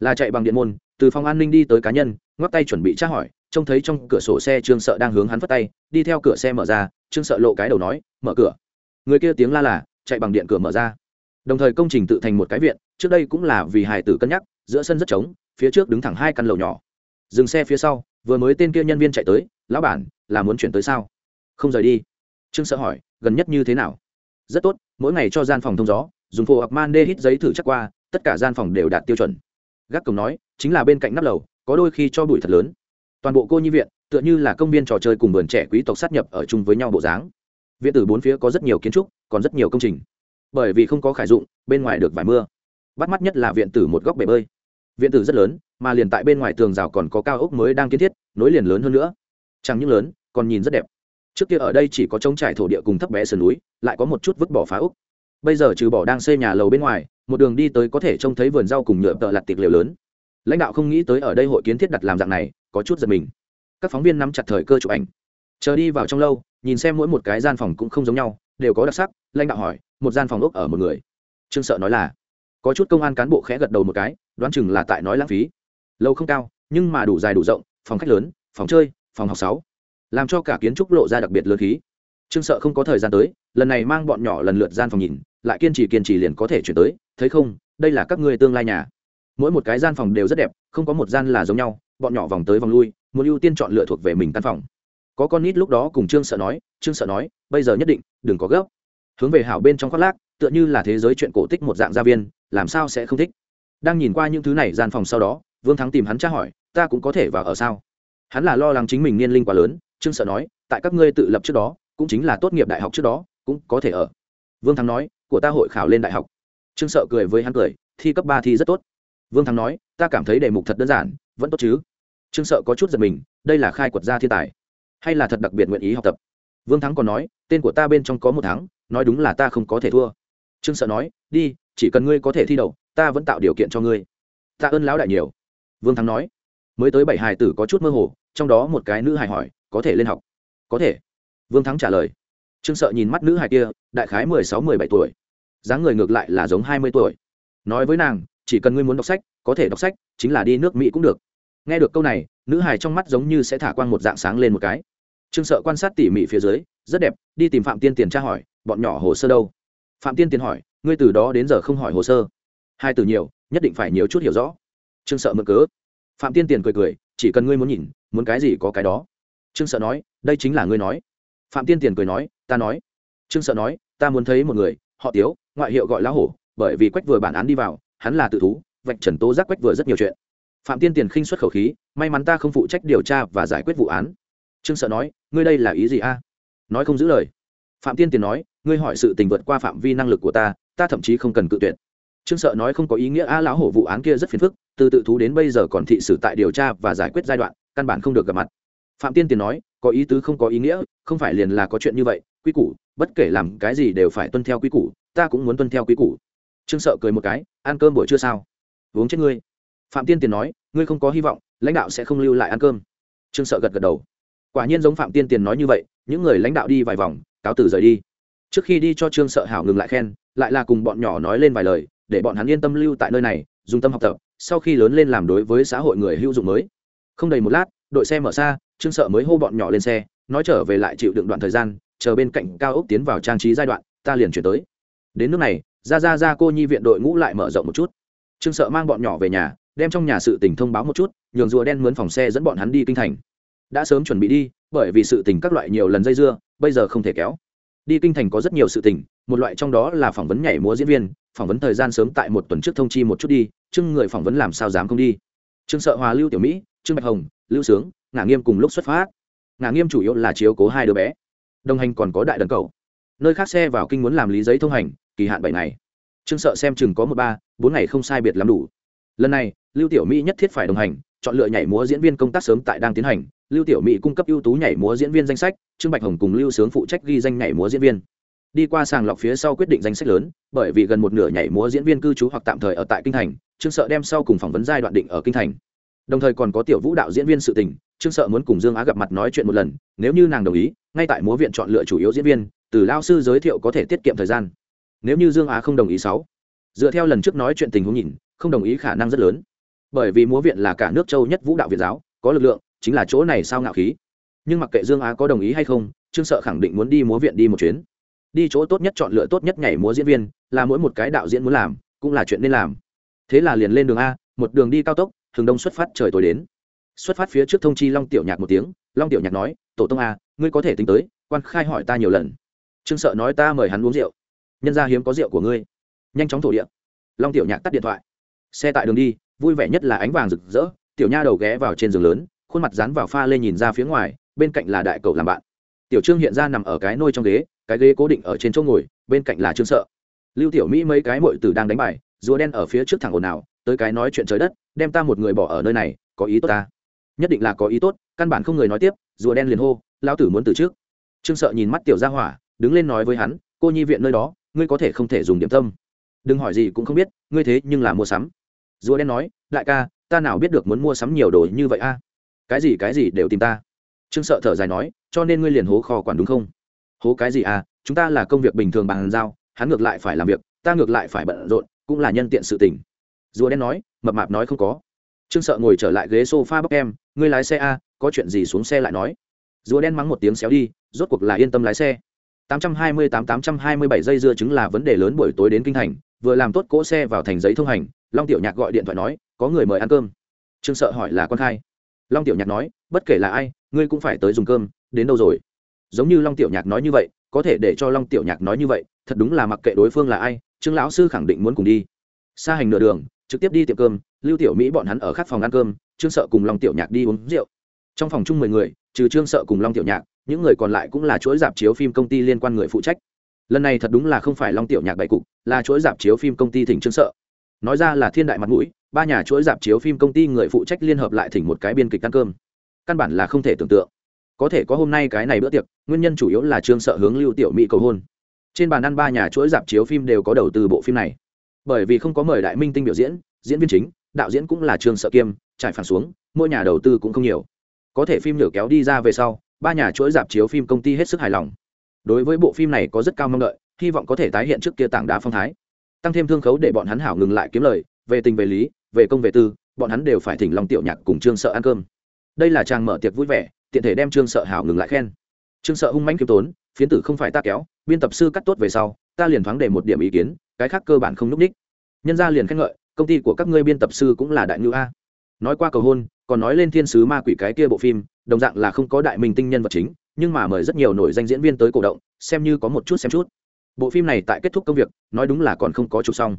B: Là chạy bằng điện môn, từ phòng an ninh đi tới cá nhân, ngoắc tay chuẩn bị tra hỏi, trông thấy trong cửa sổ xe trương sợ đang hướng hắn phất tay, đi theo cửa xe mở ra, trương sợ lộ cái đầu nói, mở cửa. Người kia tiếng la là, chạy bằng điện cửa mở ra đồng thời công trình tự thành một cái viện, trước đây cũng là vì Hải tử cân nhắc, giữa sân rất trống, phía trước đứng thẳng hai căn lầu nhỏ. Dừng xe phía sau, vừa mới tên kia nhân viên chạy tới, lão bản, là muốn chuyển tới sao? Không rời đi. Trương sợ hỏi, gần nhất như thế nào? Rất tốt, mỗi ngày cho gian phòng thông gió, dùng phổ hoặc man đê hít giấy thử chắc qua, tất cả gian phòng đều đạt tiêu chuẩn. Gác cổng nói, chính là bên cạnh nắp lầu, có đôi khi cho bụi thật lớn. Toàn bộ cô nhi viện, tựa như là công viên trò chơi cùng vườn trẻ quý tộc sát nhập ở chung với nhau bộ dáng. Viện tử bốn phía có rất nhiều kiến trúc, còn rất nhiều công trình bởi vì không có khải dụng, bên ngoài được vài mưa. Bắt mắt nhất là viện tử một góc bể bơi. Viện tử rất lớn, mà liền tại bên ngoài tường rào còn có cao ốc mới đang kiến thiết, nối liền lớn hơn nữa. Chẳng những lớn, còn nhìn rất đẹp. Trước kia ở đây chỉ có trống trải thổ địa cùng thấp bé sườn núi, lại có một chút vứt bỏ phá úc bây giờ trừ bỏ đang xây nhà lầu bên ngoài, một đường đi tới có thể trông thấy vườn rau cùng nhựa tợ lặt tiệc liều lớn. Lãnh đạo không nghĩ tới ở đây hội kiến thiết đặt làm dạng này, có chút giật mình. Các phóng viên nắm chặt thời cơ chụp ảnh. Chờ đi vào trong lâu, nhìn xem mỗi một cái gian phòng cũng không giống nhau đều có đặc sắc, lãnh đạo hỏi, một gian phòng ốc ở một người. Trương sợ nói là, có chút công an cán bộ khẽ gật đầu một cái, đoán chừng là tại nói lãng phí. Lâu không cao, nhưng mà đủ dài đủ rộng, phòng khách lớn, phòng chơi, phòng học sáu. Làm cho cả kiến trúc lộ ra đặc biệt lớn khí. Trương sợ không có thời gian tới, lần này mang bọn nhỏ lần lượt gian phòng nhìn, lại kiên trì kiên trì liền có thể chuyển tới, thấy không, đây là các ngươi tương lai nhà. Mỗi một cái gian phòng đều rất đẹp, không có một gian là giống nhau, bọn nhỏ vòng tới vòng lui, muốn ưu tiên chọn lựa thuộc về mình căn phòng có con nít lúc đó cùng trương sợ nói, trương sợ nói, bây giờ nhất định, đừng có gấp. Hướng về hảo bên trong khoác lác, tựa như là thế giới chuyện cổ tích một dạng gia viên, làm sao sẽ không thích? Đang nhìn qua những thứ này gian phòng sau đó, vương thắng tìm hắn tra hỏi, ta cũng có thể vào ở sao? Hắn là lo lắng chính mình niên linh quá lớn, trương sợ nói, tại các ngươi tự lập trước đó, cũng chính là tốt nghiệp đại học trước đó, cũng có thể ở. Vương thắng nói, của ta hội khảo lên đại học. Trương sợ cười với hắn cười, thi cấp ba thi rất tốt. Vương thắng nói, ta cảm thấy đề mục thật đơn giản, vẫn tốt chứ. Trương sợ có chút giật mình, đây là khai quật gia thiên tài hay là thật đặc biệt nguyện ý học tập? Vương thắng còn nói, tên của ta bên trong có một tháng nói đúng là ta không có thể thua. Trương sợ nói, đi, chỉ cần ngươi có thể thi đậu, ta vẫn tạo điều kiện cho ngươi. Ta ơn lão đại nhiều. Vương thắng nói, mới tới bảy hài tử có chút mơ hồ, trong đó một cái nữ hài hỏi, có thể lên học? Có thể. Vương thắng trả lời, trương sợ nhìn mắt nữ hài kia, đại khái mười sáu, mười bảy tuổi. Dáng người ngược lại là giống hai mươi tuổi. Nói với nàng, chỉ cần ngươi muốn đọc sách, có thể đọc sách, chính là đi nước mỹ cũng được. Nghe được câu này, nữ hài trong mắt giống như sẽ thả quang một dạng sáng lên một cái trương sợ quan sát tỉ mỉ phía dưới, rất đẹp, đi tìm phạm tiên tiền tra hỏi, bọn nhỏ hồ sơ đâu? Phạm tiên tiền hỏi, ngươi từ đó đến giờ không hỏi hồ sơ. Hai từ nhiều, nhất định phải nhiều chút hiểu rõ. Trương sợ mượn cớ. Phạm tiên tiền cười cười, chỉ cần ngươi muốn nhìn, muốn cái gì có cái đó. Trương sợ nói, đây chính là ngươi nói. Phạm tiên tiền cười nói, ta nói. Trương sợ nói, ta muốn thấy một người, họ tiếu, ngoại hiệu gọi lá hổ, bởi vì quách vừa bản án đi vào, hắn là tự thú, vạch trần tố giác quách vừa rất nhiều chuyện. Phạm tiên tiền khinh xuất khẩu khí, may mắn ta không phụ trách điều tra và giải quyết vụ án trương sợ nói, ngươi đây là ý gì a? Nói không giữ lời. Phạm tiên tiền nói, ngươi hỏi sự tình vượt qua phạm vi năng lực của ta ta thậm chí không cần cự tuyệt. Trương sợ nói không có ý nghĩa, a lão hổ vụ án kia rất phiền phức, từ tự thú đến bây giờ còn thị xử tại điều tra và giải quyết giai đoạn, căn bản không được gặp mặt. Phạm tiên tiền nói, có ý tứ không có ý nghĩa, không phải liền là có chuyện như vậy, quy củ, bất kể làm cái gì đều phải tuân theo quy củ, ta cũng muốn tuân theo quy củ. Trương sợ cười một cái, ăn cơm buổi trưa sao? Uống chết ngươi. Phạm tiên tiền nói, ngươi không có hy vọng, lãnh đạo sẽ không lưu lại ăn cơm. Trương sợ gật gật đầu quả nhiên giống phạm tiên tiền nói như vậy, những người lãnh đạo đi vài vòng, cáo từ rời đi. Trước khi đi cho trương sợ hảo ngừng lại khen, lại là cùng bọn nhỏ nói lên vài lời, để bọn hắn yên tâm lưu tại nơi này, dùng tâm học tập, sau khi lớn lên làm đối với xã hội người hữu dụng mới. Không đầy một lát, đội xe mở xa, trương sợ mới hô bọn nhỏ lên xe, nói trở về lại chịu đựng đoạn thời gian, chờ bên cạnh cao ốc tiến vào trang trí giai đoạn, ta liền chuyển tới. Đến nước này, ra ra ra cô nhi viện đội ngũ lại mở rộng một chút. Trương sợ mang bọn nhỏ về nhà, đem trong nhà sự tình thông báo một chút, nhường rùa đen mướn phòng xe dẫn bọn hắn đi kinh thành đã sớm chuẩn bị đi, bởi vì sự tình các loại nhiều lần dây dưa, bây giờ không thể kéo. Đi kinh thành có rất nhiều sự tình, một loại trong đó là phỏng vấn nhảy múa diễn viên, phỏng vấn thời gian sớm tại một tuần trước thông chi một chút đi, chưng người phỏng vấn làm sao dám không đi. Trương sợ hòa lưu tiểu mỹ trương bạch hồng, lưu sướng, ngả nghiêm cùng lúc xuất phát. Ngả nghiêm chủ yếu là chiếu cố hai đứa bé. Đồng hành còn có đại đần cầu. Nơi khác xe vào kinh muốn làm lý giấy thông hành, kỳ hạn bảy ngày. Trương sợ xem chừng có một ba, bốn ngày không sai biệt làm đủ. Lần này, lưu tiểu mỹ nhất thiết phải đồng hành chọn lựa nhảy múa diễn viên công tác sớm tại đang tiến hành. Lưu tiểu mỹ cung cấp ưu tú nhảy múa diễn viên danh sách, trương bạch hồng cùng lưu sướng phụ trách ghi danh nhảy múa diễn viên. Đi qua sàng lọc phía sau quyết định danh sách lớn, bởi vì gần một nửa nhảy múa diễn viên cư trú hoặc tạm thời ở tại kinh thành, trương sợ đem sau cùng phỏng vấn giai đoạn định ở kinh thành. Đồng thời còn có tiểu vũ đạo diễn viên sự tình, trương sợ muốn cùng dương á gặp mặt nói chuyện một lần, nếu như nàng đồng ý, ngay tại múa viện chọn lựa chủ yếu diễn viên, từ lao sư giới thiệu có thể tiết kiệm thời gian. Nếu như dương á không đồng ý sáu, dựa theo lần trước nói chuyện tình huống nhìn, không đồng ý khả năng rất lớn bởi vì múa viện là cả nước châu nhất vũ đạo việt giáo, có lực lượng, chính là chỗ này sao ngạo khí. Nhưng mặc kệ dương á có đồng ý hay không, trương sợ khẳng định muốn đi múa viện đi một chuyến. Đi chỗ tốt nhất chọn lựa tốt nhất nhảy múa diễn viên, là mỗi một cái đạo diễn muốn làm, cũng là chuyện nên làm. Thế là liền lên đường a, một đường đi cao tốc thường đông xuất phát trời tối đến. Xuất phát phía trước thông chi long tiểu nhạc một tiếng, long tiểu nhạc nói, tổ tông a, ngươi có thể tính tới, quan khai hỏi ta nhiều lần. Trương sợ nói, ta mời hắn uống rượu. Nhân ra hiếm có rượu của ngươi. Nhanh chóng thổ địa. Long tiểu nhạc tắt điện thoại. Xe tại đường đi vui vẻ nhất là ánh vàng rực rỡ, tiểu nha đầu ghé vào trên giường lớn, khuôn mặt dán vào pha lên nhìn ra phía ngoài, bên cạnh là đại cậu làm bạn. Tiểu trương hiện ra nằm ở cái nôi trong ghế, cái ghế cố định ở trên chỗ ngồi, bên cạnh là trương sợ. Lưu tiểu mỹ mấy cái mội tử đang đánh bài, rùa đen ở phía trước thẳng ồn ào, tới cái nói chuyện trời đất, đem ta một người bỏ ở nơi này, có ý tốt ta. Nhất định là có ý tốt, căn bản không người nói tiếp, rùa đen liền hô lao tử muốn từ trước. Trương sợ nhìn mắt tiểu gia hỏa, đứng lên nói với hắn, cô nhi viện nơi đó, ngươi có thể không thể dùng điểm tâm. Đừng hỏi gì cũng không biết, ngươi thế nhưng là mua sắm rùa đen nói, đại ca, ta nào biết được muốn mua sắm nhiều đồ như vậy a? Cái gì cái gì đều tìm ta. Trương sợ thở dài nói, cho nên ngươi liền hố kho quản đúng không? Hố cái gì à? Chúng ta là công việc bình thường bằng giao, hắn ngược lại phải làm việc, ta ngược lại phải bận rộn, cũng là nhân tiện sự tình. Rùa đen nói, mập mạp nói không có. Trương sợ ngồi trở lại ghế s o f a bóc em, ngươi lái xe a, có chuyện gì xuống xe lại nói. Rùa đen mắng một tiếng xéo đi, rốt cuộc là yên tâm lái xe. 828-827 giây dưa chứng là vấn đề lớn buổi tối đến kinh thành vừa làm tốt cỗ xe vào thành giấy thông hành, long tiểu nhạc gọi điện thoại nói, có người mời ăn cơm. Trương sợ hỏi là con khai. Long tiểu nhạc nói, bất kể là ai, ngươi cũng phải tới dùng cơm, đến đâu rồi? Giống như long tiểu nhạc nói như vậy, có thể để cho long tiểu nhạc nói như vậy, thật đúng là mặc kệ đối phương là ai, trương lão sư khẳng định muốn cùng đi. Xa hành nửa đường, trực tiếp đi tiệm cơm, lưu tiểu mỹ bọn hắn ở khát phòng ăn cơm, trương sợ cùng long tiểu nhạc đi uống rượu. Trong phòng chung mười người, trừ trương sợ cùng long tiểu nhạc, những người còn lại cũng là chuỗi dạp chiếu phim công ty liên quan người phụ trách lần này thật đúng là không phải long tiểu nhạc bậy cục, là chuỗi dạp chiếu phim công ty thỉnh trương sợ. Nói ra là thiên đại mặt mũi, ba nhà chuỗi dạp chiếu phim công ty người phụ trách liên hợp lại thỉnh một cái biên kịch ăn cơm. Căn bản là không thể tưởng tượng. Có thể có hôm nay cái này bữa tiệc, nguyên nhân chủ yếu là trương sợ hướng lưu tiểu mỹ cầu hôn. Trên bàn ăn ba nhà chuỗi dạp chiếu phim đều có đầu tư bộ phim này. Bởi vì không có mời đại minh tinh biểu diễn diễn viên chính, đạo diễn cũng là trương sợ kiêm, trải phản xuống, mỗi nhà đầu tư cũng không nhiều. Có thể phim nhựa kéo đi ra về sau, ba nhà chuỗi dạp chiếu phim công ty hết sức hài lòng đối với bộ phim này có rất cao mong đợi, hy vọng có thể tái hiện trước kia tảng đá phong thái. Tăng thêm thương khấu để bọn hắn hảo ngừng lại kiếm lời, về tình về lý, về công về tư, bọn hắn đều phải thỉnh lòng tiểu nhạc cùng trương sợ ăn cơm. Đây là chàng mở tiệc vui vẻ, tiện thể đem trương sợ hảo ngừng lại khen. Trương sợ hung manh kiếm tốn, phiến tử không phải ta kéo, biên tập sư cắt tốt về sau, ta liền thoáng để một điểm ý kiến, cái khác cơ bản không núp ních. Nhân ra liền khen ngợi, công ty của các ngươi biên tập sư cũng là đại ngữ a. Nói qua cầu hôn, còn nói lên thiên sứ ma quỷ cái kia bộ phim, đồng dạng là không có đại minh tinh nhân vật chính nhưng mà mời rất nhiều nổi danh diễn viên tới cổ động xem như có một chút xem chút. Bộ phim này tại kết thúc công việc nói đúng là còn không có chụp xong.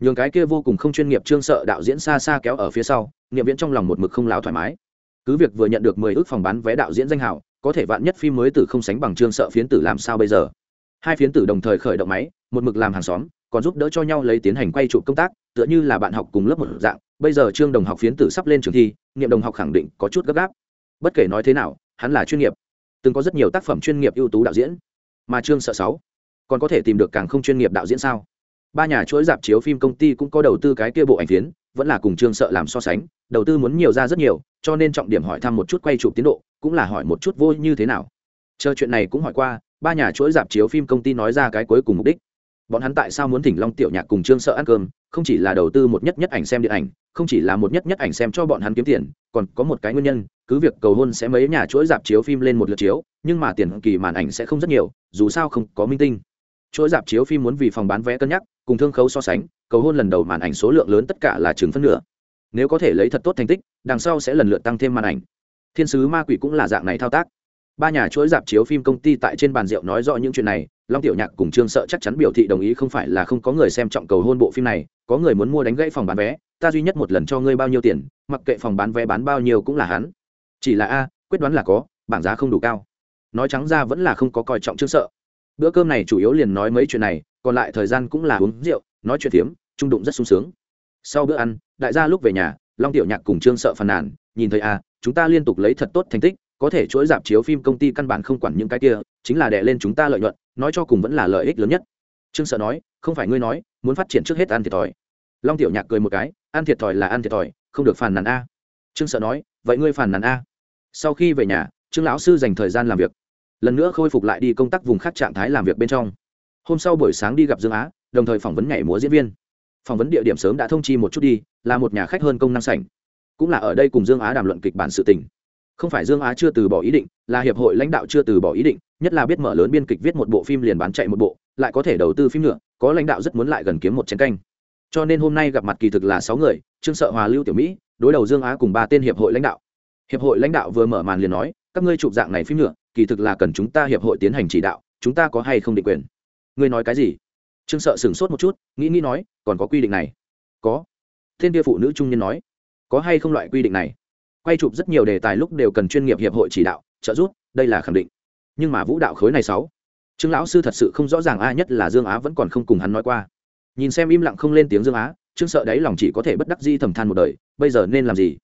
B: Nhường cái kia vô cùng không chuyên nghiệp trương sợ đạo diễn xa xa kéo ở phía sau niệm viễn trong lòng một mực không láo thoải mái. Cứ việc vừa nhận được mười ước phòng bán vé đạo diễn danh hào, có thể vạn nhất phim mới tử không sánh bằng trương sợ phiến tử làm sao bây giờ? Hai phiến tử đồng thời khởi động máy một mực làm hàng xóm còn giúp đỡ cho nhau lấy tiến hành quay trụ công tác tựa như là bạn học cùng lớp một dạng. Bây giờ trương đồng học phiến tử sắp lên trường thi nghiệm đồng học khẳng định có chút gấp gáp. Bất kể nói thế nào hắn là chuyên nghiệp từng có rất nhiều tác phẩm chuyên nghiệp ưu tú đạo diễn, mà trương sợ sáu còn có thể tìm được càng không chuyên nghiệp đạo diễn sao? Ba nhà chuỗi dạp chiếu phim công ty cũng có đầu tư cái kia bộ ảnh phiến, vẫn là cùng trương sợ làm so sánh, đầu tư muốn nhiều ra rất nhiều, cho nên trọng điểm hỏi thăm một chút quay chụp tiến độ, cũng là hỏi một chút vô như thế nào. Chờ chuyện này cũng hỏi qua, ba nhà chuỗi dạp chiếu phim công ty nói ra cái cuối cùng mục đích bọn hắn tại sao muốn thỉnh long tiểu nhạc cùng trương sợ ăn cơm? Không chỉ là đầu tư một nhất nhất ảnh xem điện ảnh, không chỉ là một nhất nhất ảnh xem cho bọn hắn kiếm tiền, còn có một cái nguyên nhân, cứ việc cầu hôn sẽ mấy nhà chuỗi dạp chiếu phim lên một lượt chiếu, nhưng mà tiền kỳ màn ảnh sẽ không rất nhiều, dù sao không có minh tinh. Chuỗi dạp chiếu phim muốn vì phòng bán vé cân nhắc, cùng thương khấu so sánh, cầu hôn lần đầu màn ảnh số lượng lớn tất cả là chừng phân nửa. Nếu có thể lấy thật tốt thành tích, đằng sau sẽ lần lượt tăng thêm màn ảnh. Thiên sứ ma quỷ cũng là dạng này thao tác ba nhà chuỗi dạp chiếu phim công ty tại trên bàn rượu nói rõ những chuyện này, long tiểu nhạc cùng trương sợ chắc chắn biểu thị đồng ý không phải là không có người xem trọng cầu hôn bộ phim này, có người muốn mua đánh gãy phòng bán vé, ta duy nhất một lần cho ngươi bao nhiêu tiền, mặc kệ phòng bán vé bán bao nhiêu cũng là hắn. Chỉ là a, quyết đoán là có, bảng giá không đủ cao. Nói trắng ra vẫn là không có coi trọng trương sợ. Bữa cơm này chủ yếu liền nói mấy chuyện này, còn lại thời gian cũng là uống rượu, nói chuyện tiếm trung đụng rất sung sướng. Sau bữa ăn, đại gia lúc về nhà, long tiểu nhạc cùng trương sợ phàn nàn, nhìn thấy a, chúng ta liên tục lấy thật tốt thành tích có thể chuỗi dạp chiếu phim công ty căn bản không quản những cái kia, chính là đè lên chúng ta lợi nhuận, nói cho cùng vẫn là lợi ích lớn nhất. Trương sợ nói, không phải ngươi nói, muốn phát triển trước hết ăn thiệt thòi. Long tiểu nhạc cười một cái, ăn thiệt thòi là ăn thiệt thòi, không được phàn nàn a. Trương sợ nói, vậy ngươi phàn nàn a. Sau khi về nhà, trương lão sư dành thời gian làm việc. Lần nữa khôi phục lại đi công tác vùng khác trạng thái làm việc bên trong. Hôm sau buổi sáng đi gặp dương á, đồng thời phỏng vấn nhảy múa diễn viên. Phỏng vấn địa điểm sớm đã thông chi một chút đi, là một nhà khách hơn công năng sảnh. Cũng là ở đây cùng dương á đàm luận kịch bản sự tình không phải dương á chưa từ bỏ ý định, là hiệp hội lãnh đạo chưa từ bỏ ý định, nhất là biết mở lớn biên kịch viết một bộ phim liền bán chạy một bộ, lại có thể đầu tư phim nữa, có lãnh đạo rất muốn lại gần kiếm một chén canh. Cho nên hôm nay gặp mặt kỳ thực là sáu người, trương sợ hòa, lưu tiểu mỹ, đối đầu dương á cùng ba tên hiệp hội lãnh đạo. Hiệp hội lãnh đạo vừa mở màn liền nói, các ngươi chụp dạng này phim nữa, kỳ thực là cần chúng ta hiệp hội tiến hành chỉ đạo, chúng ta có hay không định quyền? Ngươi nói cái gì? Trương sợ sửng sốt một chút, nghĩ nghĩ nói, còn có quy định này. Có. Thiên kia phụ nữ trung nhân nói, có hay không loại quy định này? Quay chụp rất nhiều đề tài lúc đều cần chuyên nghiệp hiệp hội chỉ đạo, trợ giúp, đây là khẳng định. Nhưng mà vũ đạo khối này sáu, trương lão sư thật sự không rõ ràng a nhất là dương á vẫn còn không cùng hắn nói qua. Nhìn xem im lặng không lên tiếng dương á, trương sợ đấy lòng chỉ có thể bất đắc di thầm than một đời, bây giờ nên làm gì?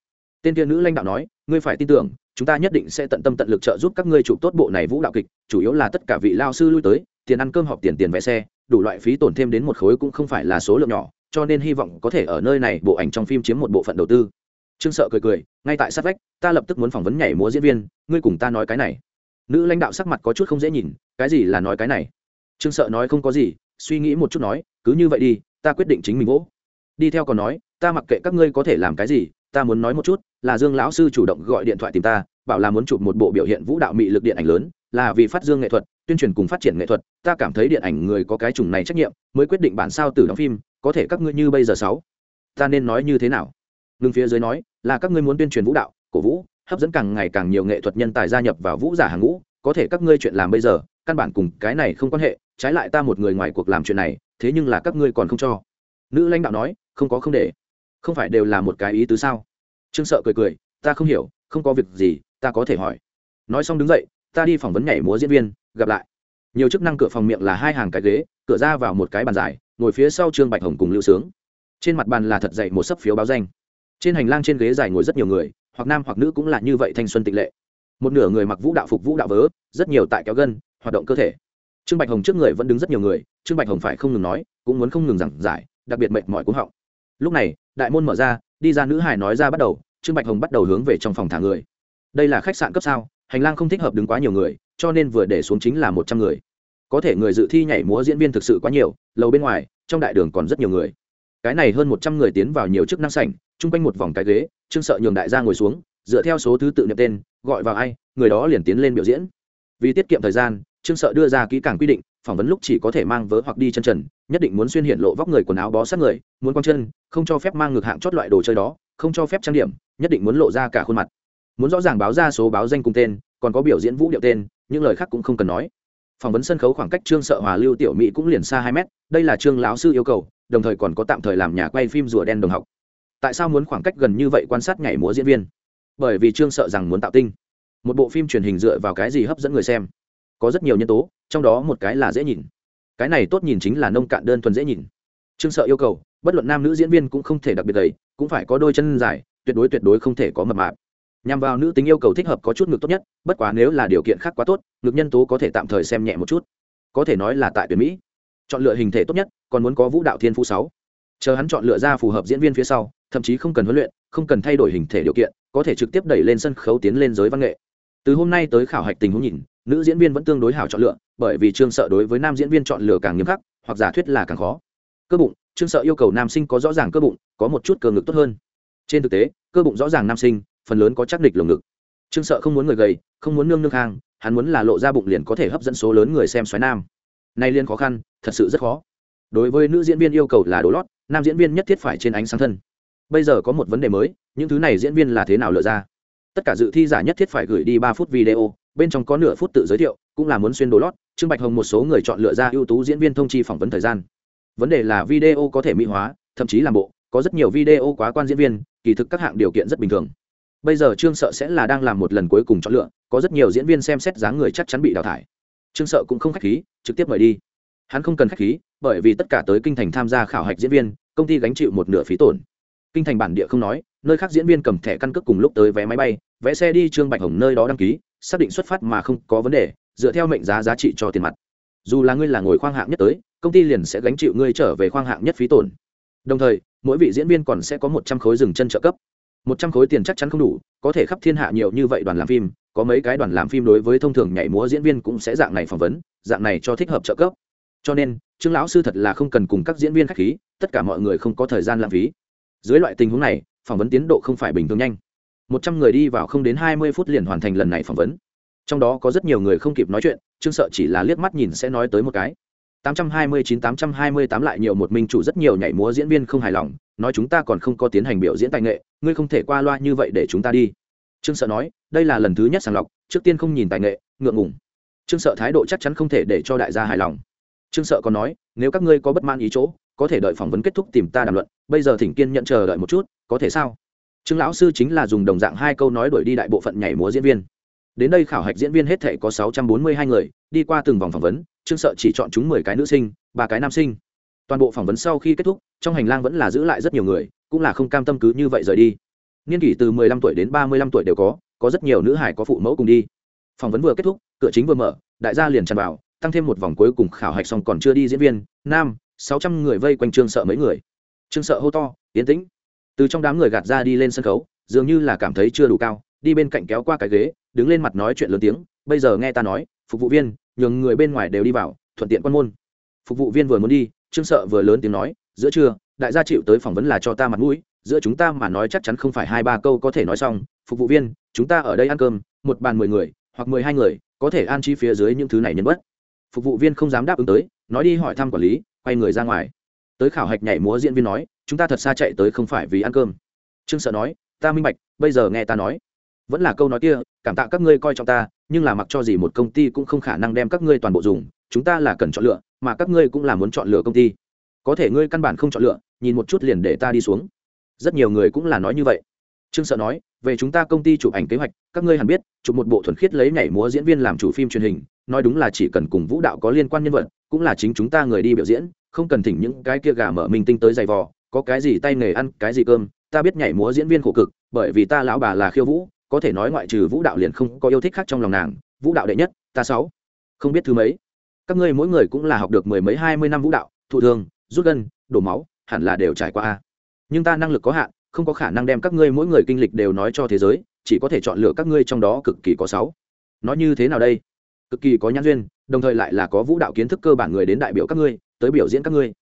B: Tên kia nữ lãnh đạo nói, ngươi phải tin tưởng, chúng ta nhất định sẽ tận tâm tận lực trợ giúp các ngươi chụp tốt bộ này vũ đạo kịch, chủ yếu là tất cả vị lao sư lui tới, tiền ăn cơm họp tiền tiền vé xe, đủ loại phí tổn thêm đến một khối cũng không phải là số lượng nhỏ, cho nên hy vọng có thể ở nơi này bộ ảnh trong phim chiếm một bộ phận đầu tư trương sợ cười cười, ngay tại sát vách, ta lập tức muốn phỏng vấn nhảy múa diễn viên, ngươi cùng ta nói cái này. Nữ lãnh đạo sắc mặt có chút không dễ nhìn, cái gì là nói cái này? Trương sợ nói không có gì, suy nghĩ một chút nói, cứ như vậy đi, ta quyết định chính mình vỗ. Đi theo còn nói, ta mặc kệ các ngươi có thể làm cái gì, ta muốn nói một chút, là dương lão sư chủ động gọi điện thoại tìm ta, bảo là muốn chụp một bộ biểu hiện vũ đạo mị lực điện ảnh lớn, là vì phát dương nghệ thuật, tuyên truyền cùng phát triển nghệ thuật, ta cảm thấy điện ảnh người có cái chủng này trách nhiệm, mới quyết định bản sao từ đóng phim, có thể các ngươi như bây giờ sáu. Ta nên nói như thế nào? Ngưng phía dưới nói là các ngươi muốn tuyên truyền vũ đạo, cổ vũ, hấp dẫn càng ngày càng nhiều nghệ thuật nhân tài gia nhập vào vũ giả hàng ngũ, có thể các ngươi chuyện làm bây giờ, căn bản cùng cái này không quan hệ, trái lại ta một người ngoài cuộc làm chuyện này, thế nhưng là các ngươi còn không cho. Nữ lãnh đạo nói, không có không để. Không phải đều là một cái ý tứ sao? Trương sợ cười cười, ta không hiểu, không có việc gì, ta có thể hỏi. Nói xong đứng dậy, ta đi phỏng vấn nhảy múa diễn viên, gặp lại. Nhiều chức năng cửa phòng miệng là hai hàng cái ghế, cửa ra vào một cái bàn dài, ngồi phía sau trương bạch hồng cùng lưu sướng. Trên mặt bàn là thật dậy một sấp phiếu báo danh trên hành lang trên ghế dài ngồi rất nhiều người, hoặc nam hoặc nữ cũng là như vậy thanh xuân tịnh lệ. Một nửa người mặc vũ đạo phục vũ đạo vớ, rất nhiều tại kéo gân, hoạt động cơ thể. Trương bạch hồng trước người vẫn đứng rất nhiều người, trương bạch hồng phải không ngừng nói, cũng muốn không ngừng giảng giải, đặc biệt mệt mỏi cũng họng. Lúc này, đại môn mở ra, đi ra nữ hải nói ra bắt đầu, trương bạch hồng bắt đầu hướng về trong phòng thả người. Đây là khách sạn cấp sao, hành lang không thích hợp đứng quá nhiều người, cho nên vừa để xuống chính là một trăm người. Có thể người dự thi nhảy múa diễn viên thực sự quá nhiều, lầu bên ngoài, trong đại đường còn rất nhiều người. Cái này hơn một trăm người tiến vào nhiều chức năng sảnh chung quanh một vòng cái ghế, trương sợ nhường đại gia ngồi xuống, dựa theo số thứ tự nhập tên, gọi vào ai, người đó liền tiến lên biểu diễn. Vì tiết kiệm thời gian, trương sợ đưa ra kỹ càng quy định, phỏng vấn lúc chỉ có thể mang vớ hoặc đi chân trần, nhất định muốn xuyên hiện lộ vóc người quần áo bó sát người, muốn quăng chân, không cho phép mang ngược hạng chót loại đồ chơi đó, không cho phép trang điểm, nhất định muốn lộ ra cả khuôn mặt. Muốn rõ ràng báo ra số báo danh cùng tên, còn có biểu diễn vũ điệu tên, những lời khác cũng không cần nói. Phỏng vấn sân khấu khoảng cách trương sợ hòa lưu tiểu mỹ cũng liền xa hai mét, đây là trương lão sư yêu cầu, đồng thời còn có tạm thời làm nhà quay phim rùa đen đồng học tại sao muốn khoảng cách gần như vậy quan sát nhảy múa diễn viên? Bởi vì trương sợ rằng muốn tạo tinh. Một bộ phim truyền hình dựa vào cái gì hấp dẫn người xem? Có rất nhiều nhân tố, trong đó một cái là dễ nhìn. Cái này tốt nhìn chính là nông cạn đơn thuần dễ nhìn. Trương sợ yêu cầu, bất luận nam nữ diễn viên cũng không thể đặc biệt đầy cũng phải có đôi chân dài, tuyệt đối tuyệt đối không thể có mập mạp. Nhằm vào nữ tính yêu cầu thích hợp có chút ngực tốt nhất, bất quá nếu là điều kiện khác quá tốt, ngực nhân tố có thể tạm thời xem nhẹ một chút. Có thể nói là tại tuyển mỹ. Chọn lựa hình thể tốt nhất, còn muốn có vũ đạo thiên phú sáu. Chờ hắn chọn lựa ra phù hợp diễn viên phía sau thậm chí không cần huấn luyện, không cần thay đổi hình thể điều kiện, có thể trực tiếp đẩy lên sân khấu tiến lên giới văn nghệ. Từ hôm nay tới khảo hạch tình huống nhìn, nữ diễn viên vẫn tương đối hảo chọn lựa, bởi vì trương sợ đối với nam diễn viên chọn lựa càng nghiêm khắc, hoặc giả thuyết là càng khó. Cơ bụng, trương sợ yêu cầu nam sinh có rõ ràng cơ bụng, có một chút cơ ngực tốt hơn. Trên thực tế, cơ bụng rõ ràng nam sinh, phần lớn có chắc địch lồng ngực. Trương sợ không muốn người gầy, không muốn nương nương hang hắn muốn là lộ ra bụng liền có thể hấp dẫn số lớn người xem xoáy nam. Nay liên khó khăn, thật sự rất khó. Đối với nữ diễn viên yêu cầu là đồ lót, nam diễn viên nhất thiết phải trên ánh sáng thân bây giờ có một vấn đề mới, những thứ này diễn viên là thế nào lựa ra? Tất cả dự thi giả nhất thiết phải gửi đi ba phút video, bên trong có nửa phút tự giới thiệu, cũng là muốn xuyên đồ lót. Trưng bạch hồng một số người chọn lựa ra ưu tú diễn viên thông chi phỏng vấn thời gian. Vấn đề là video có thể mỹ hóa, thậm chí làm bộ, có rất nhiều video quá quan diễn viên, kỳ thực các hạng điều kiện rất bình thường. Bây giờ trương sợ sẽ là đang làm một lần cuối cùng chọn lựa, có rất nhiều diễn viên xem xét dáng người chắc chắn bị đào thải. Trương sợ cũng không khách khí, trực tiếp mời đi. Hắn không cần khách khí, bởi vì tất cả tới kinh thành tham gia khảo hạch diễn viên, công ty gánh chịu một nửa phí tổn kinh thành bản địa không nói, nơi khác diễn viên cầm thẻ căn cước cùng lúc tới vé máy bay, vé xe đi trương bạch hồng nơi đó đăng ký, xác định xuất phát mà không có vấn đề, dựa theo mệnh giá giá trị cho tiền mặt. Dù là ngươi là ngồi khoang hạng nhất tới, công ty liền sẽ gánh chịu ngươi trở về khoang hạng nhất phí tổn. Đồng thời, mỗi vị diễn viên còn sẽ có một trăm khối dừng chân trợ cấp. Một trăm khối tiền chắc chắn không đủ, có thể khắp thiên hạ nhiều như vậy đoàn làm phim, có mấy cái đoàn làm phim đối với thông thường nhảy múa diễn viên cũng sẽ dạng này phỏng vấn, dạng này cho thích hợp trợ cấp. Cho nên, trương lão sư thật là không cần cùng các diễn viên khách khí, tất cả mọi người không có thời gian lãng phí dưới loại tình huống này, phỏng vấn tiến độ không phải bình thường nhanh. Một trăm người đi vào không đến hai mươi phút liền hoàn thành lần này phỏng vấn. Trong đó có rất nhiều người không kịp nói chuyện, trương sợ chỉ là liếc mắt nhìn sẽ nói tới một cái. 829-828 lại nhiều một minh chủ rất nhiều nhảy múa diễn viên không hài lòng, nói chúng ta còn không có tiến hành biểu diễn tài nghệ, ngươi không thể qua loa như vậy để chúng ta đi. Trương sợ nói, đây là lần thứ nhất sàng lọc, trước tiên không nhìn tài nghệ, ngượng ngùng. Trương sợ thái độ chắc chắn không thể để cho đại gia hài lòng. Trương sợ còn nói, nếu các ngươi có bất man ý chỗ có thể đợi phỏng vấn kết thúc tìm ta đàm luận, bây giờ thỉnh kiên nhận chờ đợi một chút, có thể sao? Trương lão sư chính là dùng đồng dạng hai câu nói đuổi đi đại bộ phận nhảy múa diễn viên. Đến đây khảo hạch diễn viên hết thể có sáu trăm bốn mươi hai người, đi qua từng vòng phỏng vấn, trương sợ chỉ chọn chúng mười cái nữ sinh, ba cái nam sinh. Toàn bộ phỏng vấn sau khi kết thúc, trong hành lang vẫn là giữ lại rất nhiều người, cũng là không cam tâm cứ như vậy rời đi. Niên kỷ từ mười lăm tuổi đến ba mươi lăm tuổi đều có có rất nhiều nữ hải có phụ mẫu cùng đi. Phỏng vấn vừa kết thúc, cửa chính vừa mở, đại gia liền tràn vào, tăng thêm một vòng cuối cùng khảo hạch xong còn chưa đi diễn viên, nam sáu trăm người vây quanh trương sợ mấy người. Trương sợ hô to yên tĩnh! Từ trong đám người gạt ra đi lên sân khấu, dường như là cảm thấy chưa đủ cao, đi bên cạnh kéo qua cái ghế, đứng lên mặt nói chuyện lớn tiếng, bây giờ nghe ta nói, phục vụ viên, nhường người bên ngoài đều đi vào, thuận tiện quan môn. Phục vụ viên vừa muốn đi, trương sợ vừa lớn tiếng nói, giữa trưa, đại gia chịu tới phỏng vấn là cho ta mặt mũi, giữa chúng ta mà nói chắc chắn không phải hai ba câu có thể nói xong. Phục vụ viên, chúng ta ở đây ăn cơm, một bàn mười người, hoặc mười hai người, có thể an chi phía dưới những thứ này nhân bất. Phục vụ viên không dám đáp ứng tới, nói đi hỏi thăm quản lý quay người ra ngoài. Tới khảo hạch nhảy múa diễn viên nói, chúng ta thật xa chạy tới không phải vì ăn cơm. Trương sợ nói, ta minh bạch, bây giờ nghe ta nói. Vẫn là câu nói kia, cảm tạ các ngươi coi trọng ta, nhưng là mặc cho gì một công ty cũng không khả năng đem các ngươi toàn bộ dùng, chúng ta là cần chọn lựa, mà các ngươi cũng là muốn chọn lựa công ty. Có thể ngươi căn bản không chọn lựa, nhìn một chút liền để ta đi xuống. Rất nhiều người cũng là nói như vậy. Trương sợ nói, về chúng ta công ty chụp ảnh kế hoạch, các ngươi hẳn biết, chụp một bộ thuần khiết lấy nhảy múa diễn viên làm chủ phim truyền hình nói đúng là chỉ cần cùng vũ đạo có liên quan nhân vật, cũng là chính chúng ta người đi biểu diễn, không cần thỉnh những cái kia gà mở mình tinh tới giày vò, có cái gì tay nghề ăn, cái gì cơm, ta biết nhảy múa diễn viên khổ cực, bởi vì ta lão bà là khiêu vũ, có thể nói ngoại trừ vũ đạo liền không có yêu thích khác trong lòng nàng, vũ đạo đệ nhất, ta sáu. Không biết thứ mấy. Các ngươi mỗi người cũng là học được mười mấy, hai mươi năm vũ đạo, thụ thương, rút gân, đổ máu, hẳn là đều trải qua a. Nhưng ta năng lực có hạn, không có khả năng đem các ngươi mỗi người kinh lịch đều nói cho thế giới, chỉ có thể chọn lựa các ngươi trong đó cực kỳ có sáu. Nó như thế nào đây? Cực kỳ có nhãn duyên, đồng thời lại là có vũ đạo kiến thức cơ bản người đến đại biểu các ngươi, tới biểu diễn các ngươi.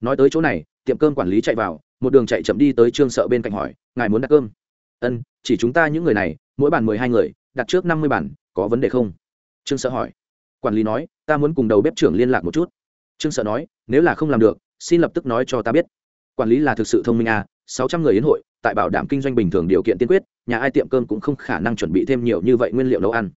B: Nói tới chỗ này, tiệm cơm quản lý chạy vào, một đường chạy chậm đi tới trương sợ bên cạnh hỏi, ngài muốn đặt cơm? Ân, chỉ chúng ta những người này, mỗi bàn mười hai người, đặt trước năm mươi bản có vấn đề không? Trương sợ hỏi. Quản lý nói, ta muốn cùng đầu bếp trưởng liên lạc một chút. Trương sợ nói, nếu là không làm được, xin lập tức nói cho ta biết. Quản lý là thực sự thông minh à sáu trăm người yến hội, tại bảo đảm kinh doanh bình thường điều kiện tiên quyết, nhà ai tiệm cơm cũng không khả năng chuẩn bị thêm nhiều như vậy nguyên liệu nấu ăn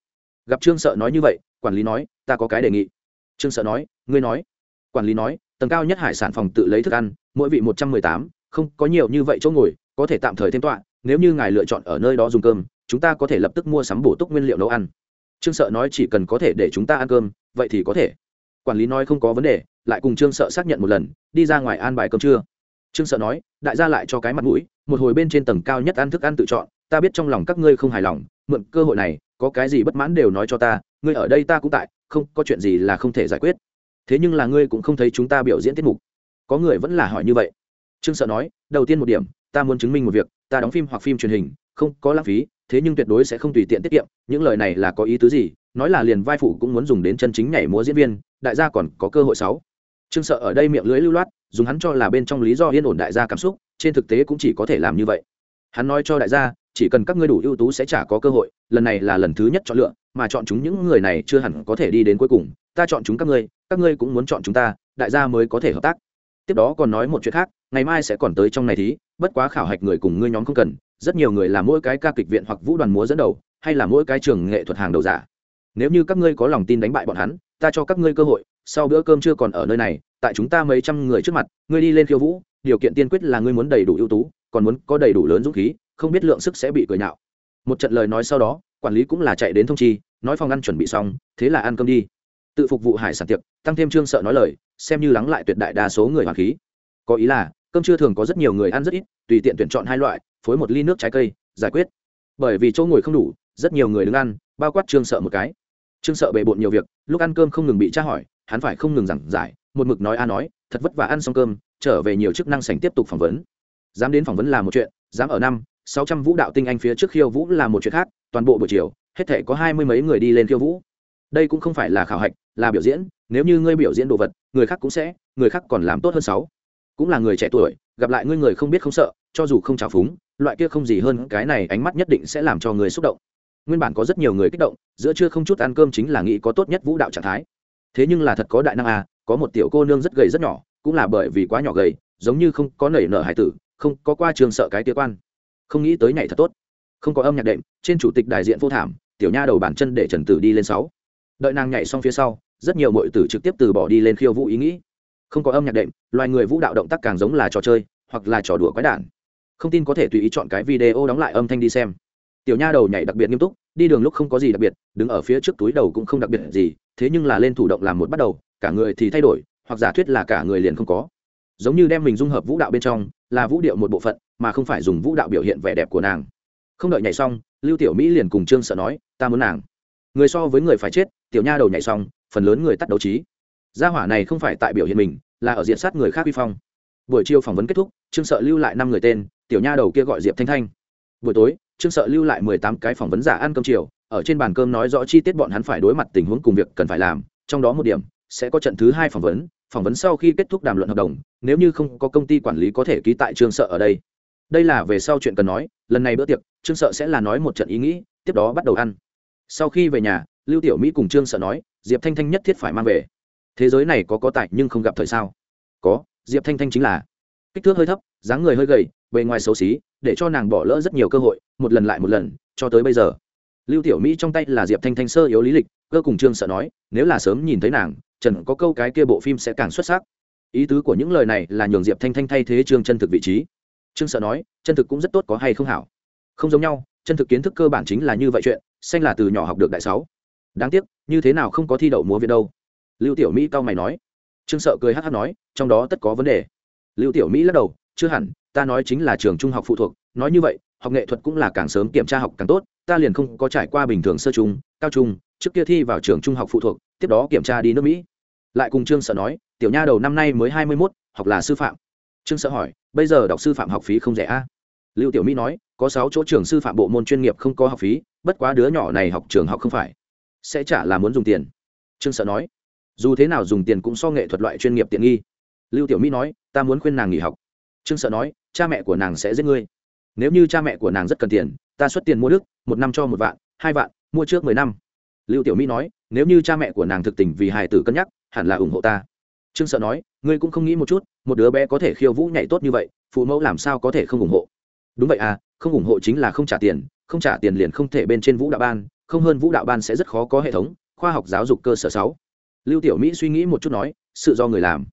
B: gặp trương sợ nói như vậy quản lý nói ta có cái đề nghị trương sợ nói ngươi nói quản lý nói tầng cao nhất hải sản phòng tự lấy thức ăn mỗi vị một trăm mười tám không có nhiều như vậy chỗ ngồi có thể tạm thời thêm tọa nếu như ngài lựa chọn ở nơi đó dùng cơm chúng ta có thể lập tức mua sắm bổ túc nguyên liệu nấu ăn trương sợ nói chỉ cần có thể để chúng ta ăn cơm vậy thì có thể quản lý nói không có vấn đề lại cùng trương sợ xác nhận một lần đi ra ngoài ăn bài cơm trưa trương sợ nói đại gia lại cho cái mặt mũi một hồi bên trên tầng cao nhất ăn thức ăn tự chọn ta biết trong lòng các ngươi không hài lòng mượn cơ hội này có cái gì bất mãn đều nói cho ta, ngươi ở đây ta cũng tại, không, có chuyện gì là không thể giải quyết. Thế nhưng là ngươi cũng không thấy chúng ta biểu diễn tiết mục. Có người vẫn là hỏi như vậy. Trương sợ nói, đầu tiên một điểm, ta muốn chứng minh một việc, ta đóng phim hoặc phim truyền hình, không có lãng phí, thế nhưng tuyệt đối sẽ không tùy tiện tiết kiệm, những lời này là có ý tứ gì? Nói là liền vai phụ cũng muốn dùng đến chân chính nhảy múa diễn viên, đại gia còn có cơ hội sáu. Trương sợ ở đây miệng lưới lưu loát, dùng hắn cho là bên trong lý do yên ổn đại gia cảm xúc, trên thực tế cũng chỉ có thể làm như vậy. Hắn nói cho đại gia chỉ cần các ngươi đủ ưu tú sẽ chả có cơ hội, lần này là lần thứ nhất chọn lựa, mà chọn chúng những người này chưa hẳn có thể đi đến cuối cùng. Ta chọn chúng các ngươi các ngươi cũng muốn chọn chúng ta, đại gia mới có thể hợp tác. Tiếp đó còn nói một chuyện khác, ngày mai sẽ còn tới trong này thí, bất quá khảo hạch người cùng ngươi nhóm không cần, rất nhiều người là mỗi cái ca kịch viện hoặc vũ đoàn múa dẫn đầu, hay là mỗi cái trường nghệ thuật hàng đầu giả. Nếu như các ngươi có lòng tin đánh bại bọn hắn, ta cho các ngươi cơ hội, sau bữa cơm chưa còn ở nơi này, tại chúng ta mấy trăm người trước mặt, ngươi đi lên khiêu vũ, điều kiện tiên quyết là ngươi muốn đầy đủ ưu tú, còn muốn có đầy đủ lớn dũng khí không biết lượng sức sẽ bị cười nhạo. Một trận lời nói sau đó, quản lý cũng là chạy đến thông chi, nói phòng ăn chuẩn bị xong, thế là ăn cơm đi. Tự phục vụ hải sản tiệc, tăng thêm trương sợ nói lời, xem như lắng lại tuyệt đại đa số người hoàng khí. Có ý là, cơm trưa thường có rất nhiều người ăn rất ít, tùy tiện tuyển chọn hai loại, phối một ly nước trái cây, giải quyết. Bởi vì chỗ ngồi không đủ, rất nhiều người đứng ăn, bao quát trương sợ một cái. Trương sợ bề bộn nhiều việc, lúc ăn cơm không ngừng bị tra hỏi, hắn phải không ngừng giảng giải, một mực nói a nói, thật vất vả ăn xong cơm, trở về nhiều chức năng sành tiếp tục phỏng vấn. Dám đến phỏng vấn là một chuyện, dám ở năm sáu trăm vũ đạo tinh anh phía trước khiêu vũ là một chuyện khác, toàn bộ buổi chiều, hết thể có hai mươi mấy người đi lên khiêu vũ. Đây cũng không phải là khảo hạch, là biểu diễn, nếu như ngươi biểu diễn đồ vật, người khác cũng sẽ, người khác còn làm tốt hơn sáu. Cũng là người trẻ tuổi, gặp lại ngươi người không biết không sợ, cho dù không trào phúng, loại kia không gì hơn cái này ánh mắt nhất định sẽ làm cho người xúc động. Nguyên bản có rất nhiều người kích động, giữa trưa không chút ăn cơm chính là nghĩ có tốt nhất vũ đạo trạng thái. Thế nhưng là thật có đại năng à có một tiểu cô nương rất gầy rất nhỏ, cũng là bởi vì quá nhỏ gầy, giống như không có nảy nở hải tử, không có qua trường sợ cái tía quan không nghĩ tới nhảy thật tốt. Không có âm nhạc đệm, trên chủ tịch đại diện vô thảm, tiểu nha đầu bản chân để trần tử đi lên sáu. Đợi nàng nhảy xong phía sau, rất nhiều mọi tử trực tiếp từ bỏ đi lên khiêu vũ ý nghĩ. Không có âm nhạc đệm, loài người vũ đạo động tác càng giống là trò chơi, hoặc là trò đùa quái đản. Không tin có thể tùy ý chọn cái video đóng lại âm thanh đi xem. Tiểu nha đầu nhảy đặc biệt nghiêm túc, đi đường lúc không có gì đặc biệt, đứng ở phía trước túi đầu cũng không đặc biệt gì, thế nhưng là lên thủ động làm một bắt đầu, cả người thì thay đổi, hoặc giả thuyết là cả người liền không có giống như đem mình dung hợp vũ đạo bên trong, là vũ điệu một bộ phận, mà không phải dùng vũ đạo biểu hiện vẻ đẹp của nàng. Không đợi nhảy xong, lưu tiểu mỹ liền cùng trương sợ nói, ta muốn nàng. Người so với người phải chết, tiểu nha đầu nhảy xong, phần lớn người tắt đấu trí. Gia hỏa này không phải tại biểu hiện mình, là ở diện sát người khác vi phong. Buổi chiều phỏng vấn kết thúc, trương sợ lưu lại năm người tên, tiểu nha đầu kia gọi diệp thanh thanh. Buổi tối, trương sợ lưu lại mười tám cái phỏng vấn giả ăn cơm chiều, ở trên bàn cơm nói rõ chi tiết bọn hắn phải đối mặt tình huống cùng việc cần phải làm, trong đó một điểm, sẽ có trận thứ hai phỏng vấn phỏng vấn sau khi kết thúc đàm luận hợp đồng, nếu như không có công ty quản lý có thể ký tại trương sợ ở đây. Đây là về sau chuyện cần nói, lần này bữa tiệc, trương sợ sẽ là nói một trận ý nghĩ, tiếp đó bắt đầu ăn. Sau khi về nhà, lưu tiểu mỹ cùng trương sợ nói, diệp thanh thanh nhất thiết phải mang về. Thế giới này có có tài nhưng không gặp thời sao? Có, diệp thanh thanh chính là. Kích thước hơi thấp, dáng người hơi gầy, bề ngoài xấu xí, để cho nàng bỏ lỡ rất nhiều cơ hội, một lần lại một lần, cho tới bây giờ. Lưu tiểu mỹ trong tay là diệp thanh thanh sơ yếu lý lịch, cơ cùng trương sợ nói, nếu là sớm nhìn thấy nàng trần có câu cái kia bộ phim sẽ càng xuất sắc. Ý tứ của những lời này là nhường diệp thanh thanh thay thế trương chân thực vị trí. Trương sợ nói, chân thực cũng rất tốt có hay không hảo. Không giống nhau, chân thực kiến thức cơ bản chính là như vậy chuyện, xanh là từ nhỏ học được đại sáu. Đáng tiếc, như thế nào không có thi đậu múa việt đâu. Lưu tiểu mỹ cao mày nói. Trương sợ cười hát hát nói, trong đó tất có vấn đề. Lưu tiểu mỹ lắc đầu, chưa hẳn, ta nói chính là trường trung học phụ thuộc, nói như vậy, học nghệ thuật cũng là càng sớm kiểm tra học càng tốt, ta liền không có trải qua bình thường sơ trung, cao trung, trước kia thi vào trường trung học phụ thuộc tiếp đó kiểm tra đi nước mỹ. Lại cùng trương sợ nói, tiểu nha đầu năm nay mới hai mươi mốt, học là sư phạm. Trương sợ hỏi, bây giờ đọc sư phạm học phí không rẻ a? À? lưu tiểu mỹ nói, có sáu chỗ trường sư phạm bộ môn chuyên nghiệp không có học phí, bất quá đứa nhỏ này học trường học không phải. Sẽ trả là muốn dùng tiền. Trương sợ nói, dù thế nào dùng tiền cũng so nghệ thuật loại chuyên nghiệp tiện nghi. Lưu tiểu mỹ nói, ta muốn khuyên nàng nghỉ học. Trương sợ nói, cha mẹ của nàng sẽ giết ngươi. Nếu như cha mẹ của nàng rất cần tiền, ta xuất tiền mua đức, một năm cho một vạn, hai vạn, mua trước mười năm lưu tiểu mỹ nói, nếu như cha mẹ của nàng thực tình vì hài tử cân nhắc, hẳn là ủng hộ ta. Trương sợ nói, ngươi cũng không nghĩ một chút, một đứa bé có thể khiêu vũ nhảy tốt như vậy, phụ mẫu làm sao có thể không ủng hộ? Đúng vậy à không ủng hộ chính là không trả tiền, không trả tiền liền không thể bên trên vũ đạo ban, không hơn vũ đạo ban sẽ rất khó có hệ thống, khoa học giáo dục cơ sở sáu. Lưu tiểu mỹ suy nghĩ một chút nói, sự do người làm.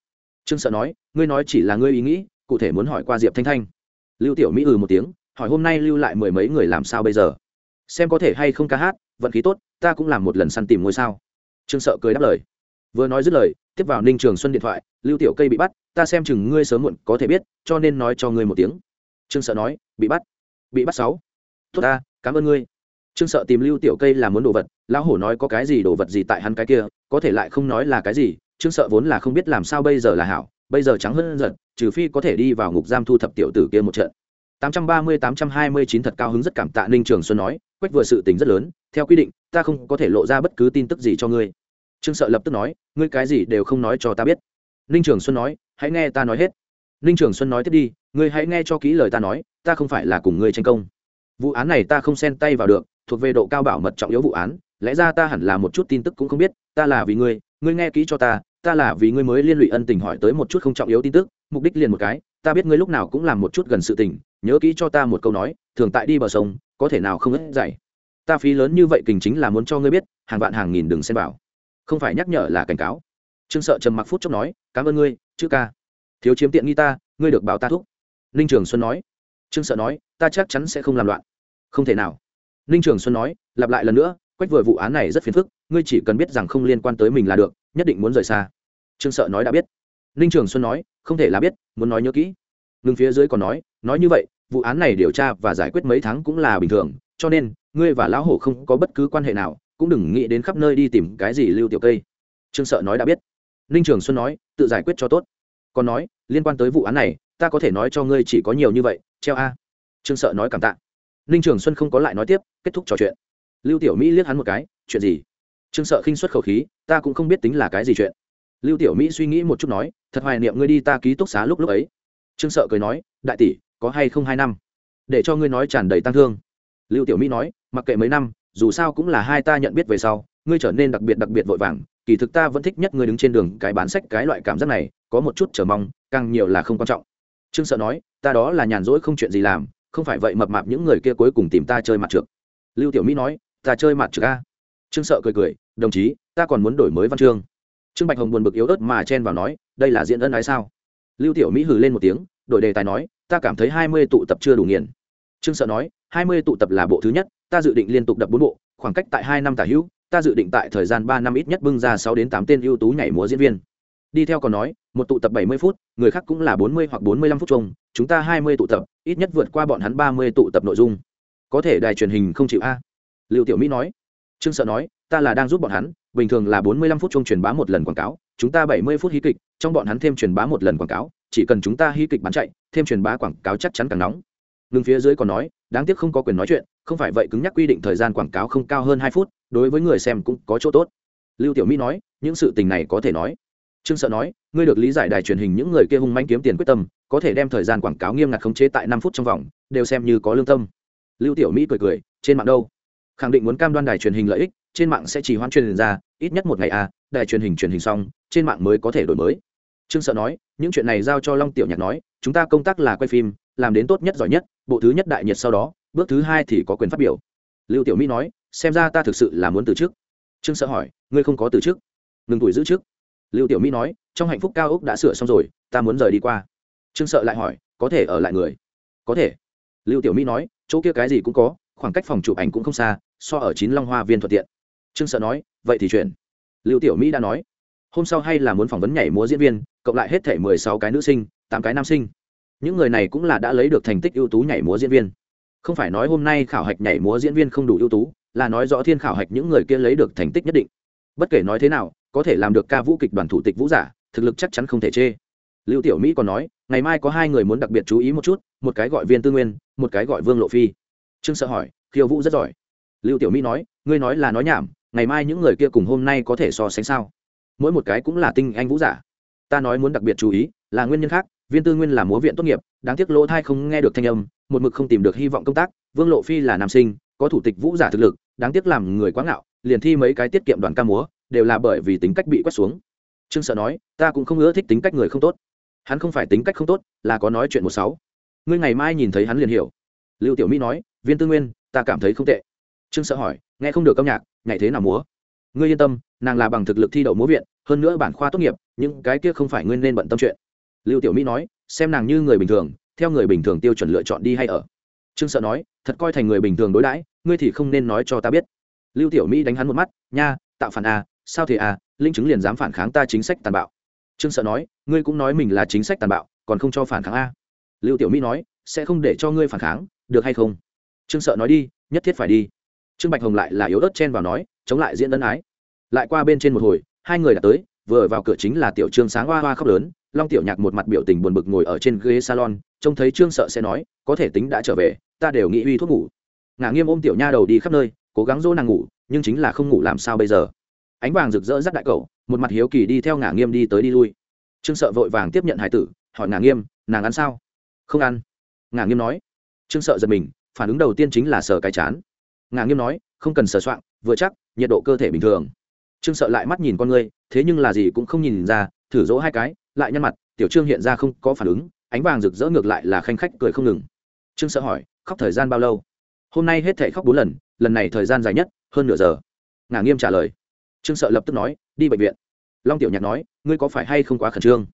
B: Trương sợ nói, ngươi nói chỉ là ngươi ý nghĩ, cụ thể muốn hỏi qua diệp thanh thanh. Lưu tiểu mỹ ừ một tiếng, hỏi hôm nay lưu lại mười mấy người làm sao bây giờ? Xem có thể hay không ca hát vận khí tốt, ta cũng làm một lần săn tìm ngôi sao. Trương sợ cười đáp lời. Vừa nói dứt lời, tiếp vào ninh trường xuân điện thoại, lưu tiểu cây bị bắt, ta xem chừng ngươi sớm muộn có thể biết, cho nên nói cho ngươi một tiếng. Trương sợ nói, bị bắt bị bắt sáu. Tốt ta, cảm ơn ngươi. Trương sợ tìm lưu tiểu cây là muốn đồ vật, lão hổ nói có cái gì đồ vật gì tại hắn cái kia, có thể lại không nói là cái gì, trương sợ vốn là không biết làm sao bây giờ là hảo, bây giờ trắng hơn giật trừ phi có thể đi vào ngục giam thu thập tiểu tử kia một trận. 830-829 thật cao hứng rất cảm tạ ninh trường xuân nói, quách vừa sự tình rất lớn, theo quy định, ta không có thể lộ ra bất cứ tin tức gì cho ngươi. Trương sợ lập tức nói, ngươi cái gì đều không nói cho ta biết. Ninh trường xuân nói, hãy nghe ta nói hết. Ninh trường xuân nói tiếp đi, ngươi hãy nghe cho kỹ lời ta nói, ta không phải là cùng ngươi tranh công. Vụ án này ta không xen tay vào được, thuộc về độ cao bảo mật trọng yếu vụ án, lẽ ra ta hẳn là một chút tin tức cũng không biết, ta là vì ngươi ngươi nghe kỹ cho ta ta là vì ngươi mới liên lụy ân tình hỏi tới một chút không trọng yếu tin tức, mục đích liền một cái, ta biết ngươi lúc nào cũng làm một chút gần sự tình nhớ kỹ cho ta một câu nói, thường tại đi bờ sông, có thể nào không ớt dày? Ta phí lớn như vậy kình chính là muốn cho ngươi biết, hàng vạn hàng nghìn đừng xem vào. Không phải nhắc nhở là cảnh cáo. Trương sợ trầm mặc phút chốc nói, cảm ơn ngươi, chữ ca. Thiếu chiếm tiện nghi ta, ngươi được bảo ta thúc. Ninh trường xuân nói. Trương sợ nói, ta chắc chắn sẽ không làm loạn. Không thể nào. Ninh trường xuân nói, lặp lại lần nữa, quách vừa vụ án này rất phiền phức, ngươi chỉ cần biết rằng không liên quan tới mình là được, nhất định muốn rời xa. Trương sợ nói đã biết. Ninh trường xuân nói, không thể là biết, muốn nói nhớ kỹ. Ngừng phía dưới còn nói nói như vậy vụ án này điều tra và giải quyết mấy tháng cũng là bình thường, cho nên, ngươi và lão hổ không có bất cứ quan hệ nào, cũng đừng nghĩ đến khắp nơi đi tìm cái gì lưu tiểu cây. Trương sợ nói đã biết. Ninh trường xuân nói, tự giải quyết cho tốt. Còn nói, liên quan tới vụ án này, ta có thể nói cho ngươi chỉ có nhiều như vậy, treo a. Trương sợ nói cảm tạ. Ninh trường xuân không có lại nói tiếp, kết thúc trò chuyện. Lưu tiểu mỹ liếc hắn một cái, chuyện gì? Trương sợ khinh xuất khẩu khí, ta cũng không biết tính là cái gì chuyện. Lưu tiểu mỹ suy nghĩ một chút nói, thật hoài niệm ngươi đi ta ký túc xá lúc lúc ấy. Trương sợ cười nói, đại tỷ có hay không hai năm? Để cho ngươi nói tràn đầy tăng thương. Lưu tiểu mỹ nói, mặc kệ mấy năm, dù sao cũng là hai ta nhận biết về sau, ngươi trở nên đặc biệt đặc biệt vội vàng, kỳ thực ta vẫn thích nhất ngươi đứng trên đường cái bán sách cái loại cảm giác này, có một chút chờ mong, càng nhiều là không quan trọng. Trương sợ nói, ta đó là nhàn rỗi không chuyện gì làm, không phải vậy mập mạp những người kia cuối cùng tìm ta chơi mặt trượt. Lưu tiểu mỹ nói, ta chơi mặt trượt a. Trương sợ cười cười, đồng chí, ta còn muốn đổi mới văn chương. Trương bạch hồng buồn bực yếu ớt mà chen vào nói, đây là diễn ân ái sao? Lưu tiểu mỹ hừ lên một tiếng, đổi đề tài nói ta cảm thấy hai mươi tụ tập chưa đủ nghiền. Trương sợ nói, hai mươi tụ tập là bộ thứ nhất, ta dự định liên tục đập bốn bộ, khoảng cách tại hai năm tả hữu, ta dự định tại thời gian ba năm ít nhất bưng ra sáu đến tám tên ưu tú nhảy múa diễn viên. Đi theo còn nói, một tụ tập bảy mươi phút, người khác cũng là bốn mươi hoặc bốn mươi lăm phút chung, chúng ta hai mươi tụ tập, ít nhất vượt qua bọn hắn ba mươi tụ tập nội dung. Có thể đài truyền hình không chịu a? Liệu tiểu mỹ nói. Trương sợ nói, ta là đang giúp bọn hắn, bình thường là bốn mươi lăm phút chung truyền bá một lần quảng cáo, chúng ta bảy mươi phút hí kịch, trong bọn hắn thêm truyền bá một lần quảng cáo chỉ cần chúng ta hy kịch bán chạy, thêm truyền bá quảng cáo chắc chắn càng nóng. Ngừng phía dưới còn nói, đáng tiếc không có quyền nói chuyện, không phải vậy cứng nhắc quy định thời gian quảng cáo không cao hơn hai phút, đối với người xem cũng có chỗ tốt. Lưu tiểu mỹ nói, những sự tình này có thể nói. Trương sợ nói, ngươi được lý giải đài truyền hình những người kia hung manh kiếm tiền quyết tâm, có thể đem thời gian quảng cáo nghiêm ngặt khống chế tại năm phút trong vòng, đều xem như có lương tâm. Lưu tiểu mỹ cười cười, trên mạng đâu? Khẳng định muốn cam đoan đài truyền hình lợi ích, trên mạng sẽ chỉ hoãn truyền ra, ít nhất một ngày à đài truyền hình truyền hình xong, trên mạng mới có thể đổi mới trương sợ nói, những chuyện này giao cho long tiểu nhạc nói, chúng ta công tác là quay phim, làm đến tốt nhất giỏi nhất, bộ thứ nhất đại nhiệt sau đó, bước thứ hai thì có quyền phát biểu. Lưu tiểu mỹ nói, xem ra ta thực sự là muốn từ chức. Trương sợ hỏi, ngươi không có từ chức? Ngừng tuổi giữ chức. Lưu tiểu mỹ nói, trong hạnh phúc cao ốc đã sửa xong rồi, ta muốn rời đi qua. Trương sợ lại hỏi, có thể ở lại người? Có thể. Lưu tiểu mỹ nói, chỗ kia cái gì cũng có, khoảng cách phòng chụp ảnh cũng không xa, so ở chín long hoa viên thuận tiện. Trương sợ nói, vậy thì chuyển. Lưu tiểu mỹ đã nói hôm sau hay là muốn phỏng vấn nhảy múa diễn viên, cộng lại hết thể mười sáu cái nữ sinh, tám cái nam sinh. Những người này cũng là đã lấy được thành tích ưu tú nhảy múa diễn viên. Không phải nói hôm nay khảo hạch nhảy múa diễn viên không đủ ưu tú, là nói rõ thiên khảo hạch những người kia lấy được thành tích nhất định. Bất kể nói thế nào, có thể làm được ca vũ kịch đoàn thủ tịch vũ giả, thực lực chắc chắn không thể chê. Lưu tiểu mỹ còn nói, ngày mai có hai người muốn đặc biệt chú ý một chút, một cái gọi viên tư nguyên, một cái gọi vương lộ phi. Trương sợ hỏi khiêu vũ rất giỏi. Lưu tiểu mỹ nói, ngươi nói là nói nhảm, ngày mai những người kia cùng hôm nay có thể so sánh sao? Mỗi một cái cũng là tinh anh vũ giả. Ta nói muốn đặc biệt chú ý là nguyên nhân khác, viên tư nguyên là múa viện tốt nghiệp, đáng tiếc lỗ thai không nghe được thanh âm, một mực không tìm được hy vọng công tác, vương lộ phi là nam sinh, có thủ tịch vũ giả thực lực, đáng tiếc làm người quá ngạo, liền thi mấy cái tiết kiệm đoàn ca múa, đều là bởi vì tính cách bị quét xuống. Trương sợ nói, ta cũng không ưa thích tính cách người không tốt. Hắn không phải tính cách không tốt, là có nói chuyện một sáu. Ngươi ngày mai nhìn thấy hắn liền hiểu. Lưu tiểu mỹ nói, viên tư nguyên, ta cảm thấy không tệ. Trương sợ hỏi, nghe không được âm nhạc ngày thế nào múa? Ngươi yên tâm, nàng là bằng thực lực thi đậu múa viện hơn nữa bản khoa tốt nghiệp, những cái kia không phải ngươi nên bận tâm chuyện. Lưu tiểu mỹ nói, xem nàng như người bình thường, theo người bình thường tiêu chuẩn lựa chọn đi hay ở. Trương sợ nói, thật coi thành người bình thường đối đãi, ngươi thì không nên nói cho ta biết. Lưu tiểu mỹ đánh hắn một mắt, nha, tạo phản à sao thế à linh chứng liền dám phản kháng ta chính sách tàn bạo. Trương sợ nói, ngươi cũng nói mình là chính sách tàn bạo, còn không cho phản kháng a. Lưu tiểu mỹ nói, sẽ không để cho ngươi phản kháng, được hay không? Trương sợ nói đi, nhất thiết phải đi. Trương bạch hồng lại là yếu ớt chen vào nói, chống lại diễn ân ái. Lại qua bên trên một hồi hai người đã tới, vừa vào cửa chính là tiểu trương sáng hoa hoa khóc lớn, long tiểu nhạc một mặt biểu tình buồn bực ngồi ở trên ghế salon, trông thấy trương sợ sẽ nói, có thể tính đã trở về, ta đều nghĩ uy thuốc ngủ. Ngả nghiêm ôm tiểu nha đầu đi khắp nơi, cố gắng dỗ nàng ngủ, nhưng chính là không ngủ làm sao bây giờ. Ánh vàng rực rỡ rắc đại cậu, một mặt hiếu kỳ đi theo ngả nghiêm đi tới đi lui. Trương sợ vội vàng tiếp nhận hải tử, hỏi ngả nghiêm, nàng ăn sao? Không ăn. Ngả nghiêm nói. Trương sợ giật mình, phản ứng đầu tiên chính là sờ cái chán. Ngả nghiêm nói, không cần sờ soạn vừa chắc, nhiệt độ cơ thể bình thường trương sợ lại mắt nhìn con ngươi, thế nhưng là gì cũng không nhìn ra, thử dỗ hai cái, lại nhăn mặt, tiểu trương hiện ra không có phản ứng, ánh vàng rực rỡ ngược lại là khanh khách cười không ngừng. Trương sợ hỏi, khóc thời gian bao lâu? Hôm nay hết thể khóc bốn lần lần này thời gian dài nhất, hơn nửa giờ. Ngả nghiêm trả lời. Trương sợ lập tức nói, đi bệnh viện. Long tiểu nhạc nói, ngươi có phải hay không quá khẩn trương?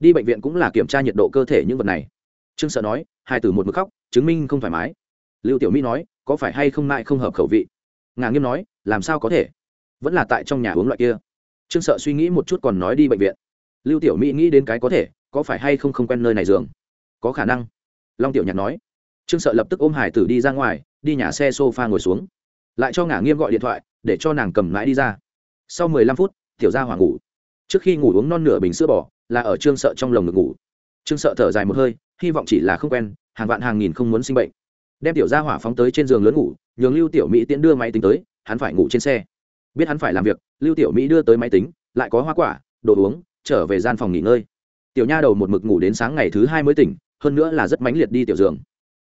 B: Đi bệnh viện cũng là kiểm tra nhiệt độ cơ thể những vật này. Trương sợ nói, hai từ một mực khóc, chứng minh không thoải mái. Lưu tiểu mỹ nói, có phải hay không mãi không hợp khẩu vị? Ngà nghiêm nói, làm sao có thể? Vẫn là tại trong nhà uống loại kia. Trương sợ suy nghĩ một chút còn nói đi bệnh viện. Lưu tiểu mỹ nghĩ đến cái có thể, có phải hay không không quen nơi này giường? Có khả năng. Long tiểu nhạc nói. Trương sợ lập tức ôm hải tử đi ra ngoài, đi nhà xe s o f a ngồi xuống. Lại cho ngả nghiêm gọi điện thoại, để cho nàng cầm mãi đi ra. Sau mười lăm phút, tiểu ra hỏa ngủ. Trước khi ngủ uống non nửa bình sữa bò, là ở trương sợ trong lồng ngực ngủ. Trương sợ thở dài một hơi, hy vọng chỉ là không quen, hàng vạn hàng nghìn không muốn sinh bệnh. Đem tiểu ra hỏa phóng tới trên giường lớn ngủ, nhường lưu tiểu mỹ tiễn đưa máy tính tới, hắn phải ngủ trên xe biết hắn phải làm việc, lưu tiểu mỹ đưa tới máy tính, lại có hoa quả, đồ uống, trở về gian phòng nghỉ ngơi. Tiểu nha đầu một mực ngủ đến sáng ngày thứ hai mới tỉnh, hơn nữa là rất mãnh liệt đi tiểu giường.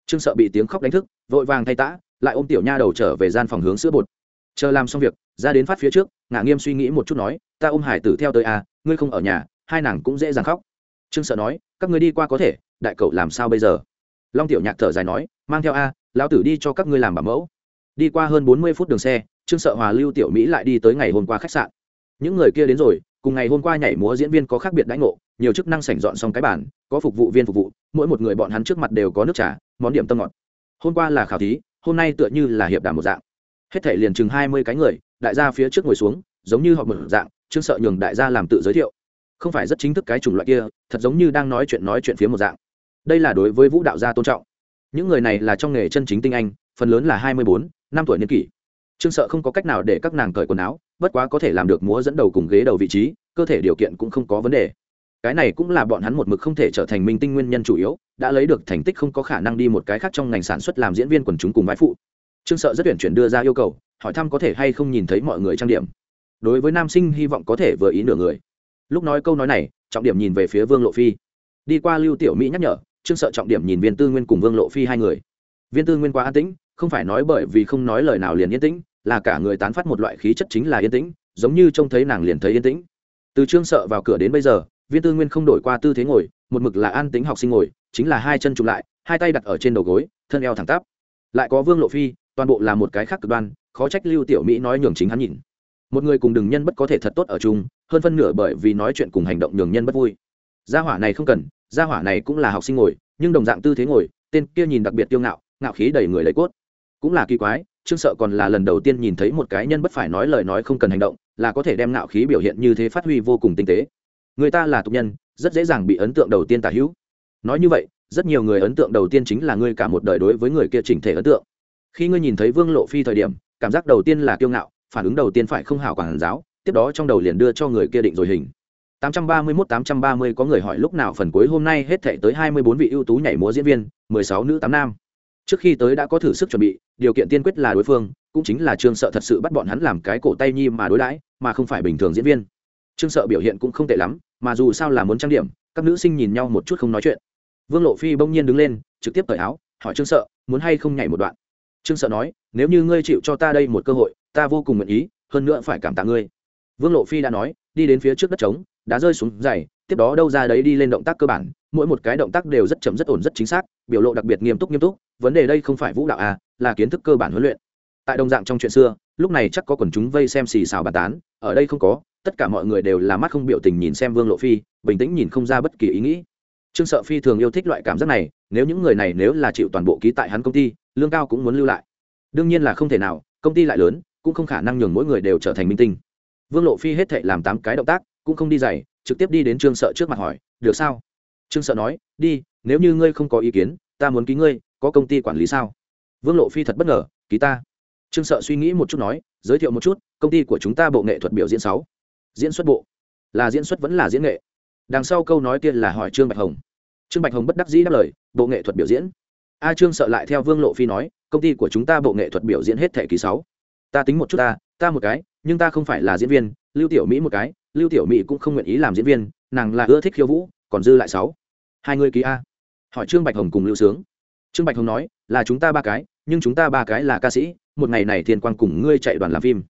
B: Trương sợ bị tiếng khóc đánh thức, vội vàng thay tã, lại ôm tiểu nha đầu trở về gian phòng hướng sữa bột. Chờ làm xong việc, ra đến phát phía trước ngả nghiêm suy nghĩ một chút nói, ta ôm hải tử theo tới à ngươi không ở nhà, hai nàng cũng dễ dàng khóc. Trương sợ nói, các ngươi đi qua có thể, đại cậu làm sao bây giờ? Long tiểu nhạc thở dài nói, mang theo a, lão tử đi cho các ngươi làm bảo mẫu. Đi qua hơn bốn mươi phút đường xe trương sợ hòa lưu tiểu mỹ lại đi tới ngày hôm qua khách sạn. Những người kia đến rồi, cùng ngày hôm qua nhảy múa diễn viên có khác biệt đãi ngộ, nhiều chức năng sảnh dọn xong cái bản có phục vụ viên phục vụ, mỗi một người bọn hắn trước mặt đều có nước trà, món điểm tâm ngọt. Hôm qua là khảo thí, hôm nay tựa như là hiệp đàm một dạng. Hết thể liền chừng hai mươi cái người, đại gia phía trước ngồi xuống, giống như họ một dạng, trương sợ nhường đại gia làm tự giới thiệu. Không phải rất chính thức cái chủng loại kia, thật giống như đang nói chuyện nói chuyện phía một dạng. Đây là đối với vũ đạo gia tôn trọng. Những người này là trong nghề chân chính tinh anh, phần lớn là hai mươi bốn, năm tuổi niên kỷ trương sợ không có cách nào để các nàng cởi quần áo, bất quá có thể làm được múa dẫn đầu cùng ghế đầu vị trí, cơ thể điều kiện cũng không có vấn đề. Cái này cũng là bọn hắn một mực không thể trở thành minh tinh nguyên nhân chủ yếu, đã lấy được thành tích không có khả năng đi một cái khác trong ngành sản xuất làm diễn viên quần chúng cùng bãi phụ. Trương sợ rất tuyển chuyển đưa ra yêu cầu, hỏi thăm có thể hay không nhìn thấy mọi người trang điểm. Đối với nam sinh hy vọng có thể vừa ý nửa người. Lúc nói câu nói này, trọng điểm nhìn về phía vương lộ phi. Đi qua lưu tiểu mỹ nhắc nhở, trương sợ trọng điểm nhìn viên tư nguyên cùng vương lộ phi hai người. Viên tư nguyên quá an tĩnh, không phải nói bởi vì không nói lời nào liền yên tĩnh là cả người tán phát một loại khí chất chính là yên tĩnh, giống như trông thấy nàng liền thấy yên tĩnh. Từ trương sợ vào cửa đến bây giờ, viên tư nguyên không đổi qua tư thế ngồi, một mực là an tính học sinh ngồi, chính là hai chân chụp lại, hai tay đặt ở trên đầu gối, thân eo thẳng tắp. Lại có vương lộ phi, toàn bộ là một cái khác cực đoan, khó trách lưu tiểu mỹ nói nhường chính hắn nhìn. Một người cùng đừng nhân bất có thể thật tốt ở chung, hơn phân nửa bởi vì nói chuyện cùng hành động nhường nhân bất vui. Gia hỏa này không cần, gia hỏa này cũng là học sinh ngồi, nhưng đồng dạng tư thế ngồi, tên kia nhìn đặc biệt tiêu ngạo ngạo khí đầy người lấy cốt. Cũng là kỳ quái trương sợ còn là lần đầu tiên nhìn thấy một cái nhân bất phải nói lời nói không cần hành động, là có thể đem nạo khí biểu hiện như thế phát huy vô cùng tinh tế. Người ta là tục nhân, rất dễ dàng bị ấn tượng đầu tiên tả hữu. Nói như vậy, rất nhiều người ấn tượng đầu tiên chính là ngươi cả một đời đối với người kia chỉnh thể ấn tượng. Khi ngươi nhìn thấy vương lộ phi thời điểm, cảm giác đầu tiên là kiêu ngạo, phản ứng đầu tiên phải không hảo quản giáo, tiếp đó trong đầu liền đưa cho người kia định rồi hình. 831-830 có người hỏi lúc nào phần cuối hôm nay hết thể tới 24 vị ưu tú nhảy múa diễn viên 16 nữ 8 nam trước khi tới đã có thử sức chuẩn bị, điều kiện tiên quyết là đối phương, cũng chính là trương sợ thật sự bắt bọn hắn làm cái cổ tay nhi mà đối đãi, mà không phải bình thường diễn viên. Trương sợ biểu hiện cũng không tệ lắm, mà dù sao là muốn trang điểm, các nữ sinh nhìn nhau một chút không nói chuyện. Vương lộ phi bỗng nhiên đứng lên, trực tiếp cởi áo, hỏi trương sợ, muốn hay không nhảy một đoạn? Trương sợ nói, nếu như ngươi chịu cho ta đây một cơ hội, ta vô cùng nguyện ý, hơn nữa phải cảm tạ ngươi. Vương lộ phi đã nói, đi đến phía trước đất trống, đá rơi xuống dày tiếp đó đâu ra đấy đi lên động tác cơ bản, mỗi một cái động tác đều rất chậm, rất ổn, rất chính xác, biểu lộ đặc biệt nghiêm túc nghiêm túc. Vấn đề đây không phải vũ đạo à là kiến thức cơ bản huấn luyện. Tại đồng dạng trong chuyện xưa, lúc này chắc có quần chúng vây xem xì xào bàn tán, ở đây không có, tất cả mọi người đều là mắt không biểu tình nhìn xem vương lộ phi, bình tĩnh nhìn không ra bất kỳ ý nghĩ. Trương sợ phi thường yêu thích loại cảm giác này, nếu những người này nếu là chịu toàn bộ ký tại hắn công ty, lương cao cũng muốn lưu lại. Đương nhiên là không thể nào, công ty lại lớn, cũng không khả năng nhường mỗi người đều trở thành minh tinh. Vương lộ phi hết thệ làm tám cái động tác, cũng không đi dày trực tiếp đi đến trương sợ trước mặt hỏi, được sao? Trương sợ nói, đi, nếu như ngươi không có ý kiến, ta muốn ký ngươi, có công ty quản lý sao? Vương lộ phi thật bất ngờ, ký ta. Trương sợ suy nghĩ một chút nói, giới thiệu một chút, công ty của chúng ta bộ nghệ thuật biểu diễn sáu. Diễn xuất bộ. Là diễn xuất vẫn là diễn nghệ? Đằng sau câu nói kia là hỏi trương bạch hồng. Trương bạch hồng bất đắc dĩ đáp lời, bộ nghệ thuật biểu diễn. A trương sợ lại theo vương lộ phi nói, công ty của chúng ta bộ nghệ thuật biểu diễn hết thẻ ký sáu. Ta tính một chút ta ta một cái, nhưng ta không phải là diễn viên, lưu tiểu mỹ một cái lưu tiểu mỹ cũng không nguyện ý làm diễn viên, nàng là ưa thích khiêu vũ, còn dư lại sáu. Hai người ký a. Hỏi trương bạch hồng cùng lưu sướng. Trương bạch hồng nói, là chúng ta ba cái, nhưng chúng ta ba cái là ca sĩ, một ngày này thiên quan cùng ngươi chạy đoàn làm phim.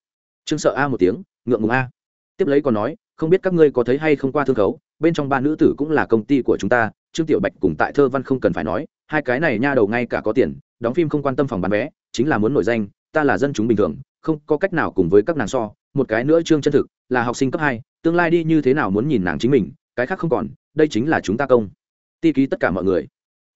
B: Trương sợ a một tiếng, ngượng ngùng a. Tiếp lấy còn nói, không biết các ngươi có thấy hay không qua thương khấu, bên trong ba nữ tử cũng là công ty của chúng ta, trương tiểu bạch cùng tại thơ văn không cần phải nói, hai cái này nha đầu ngay cả có tiền, đóng phim không quan tâm phòng bán vé, chính là muốn nổi danh, ta là dân chúng bình thường, không có cách nào cùng với các nàng so, một cái nữa trương chân thực, là học sinh cấp hai tương lai đi như thế nào muốn nhìn nàng chính mình, cái khác không còn, đây chính là chúng ta công. Ti ký tất cả mọi người.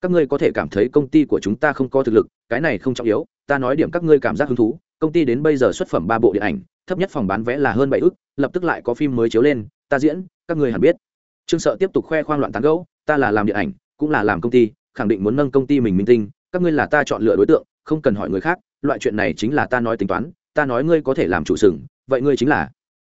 B: Các ngươi có thể cảm thấy công ty của chúng ta không có thực lực, cái này không trọng yếu, ta nói điểm các ngươi cảm giác hứng thú. Công ty đến bây giờ xuất phẩm ba bộ điện ảnh, thấp nhất phòng bán vé là hơn bảy ức, lập tức lại có phim mới chiếu lên, ta diễn, các ngươi hẳn biết. Trương sợ tiếp tục khoe khoang loạn tán gẫu, ta là làm điện ảnh, cũng là làm công ty, khẳng định muốn nâng công ty mình minh tinh, các ngươi là ta chọn lựa đối tượng, không cần hỏi người khác, loại chuyện này chính là ta nói tính toán, ta nói ngươi có thể làm chủ sừng, vậy ngươi chính là.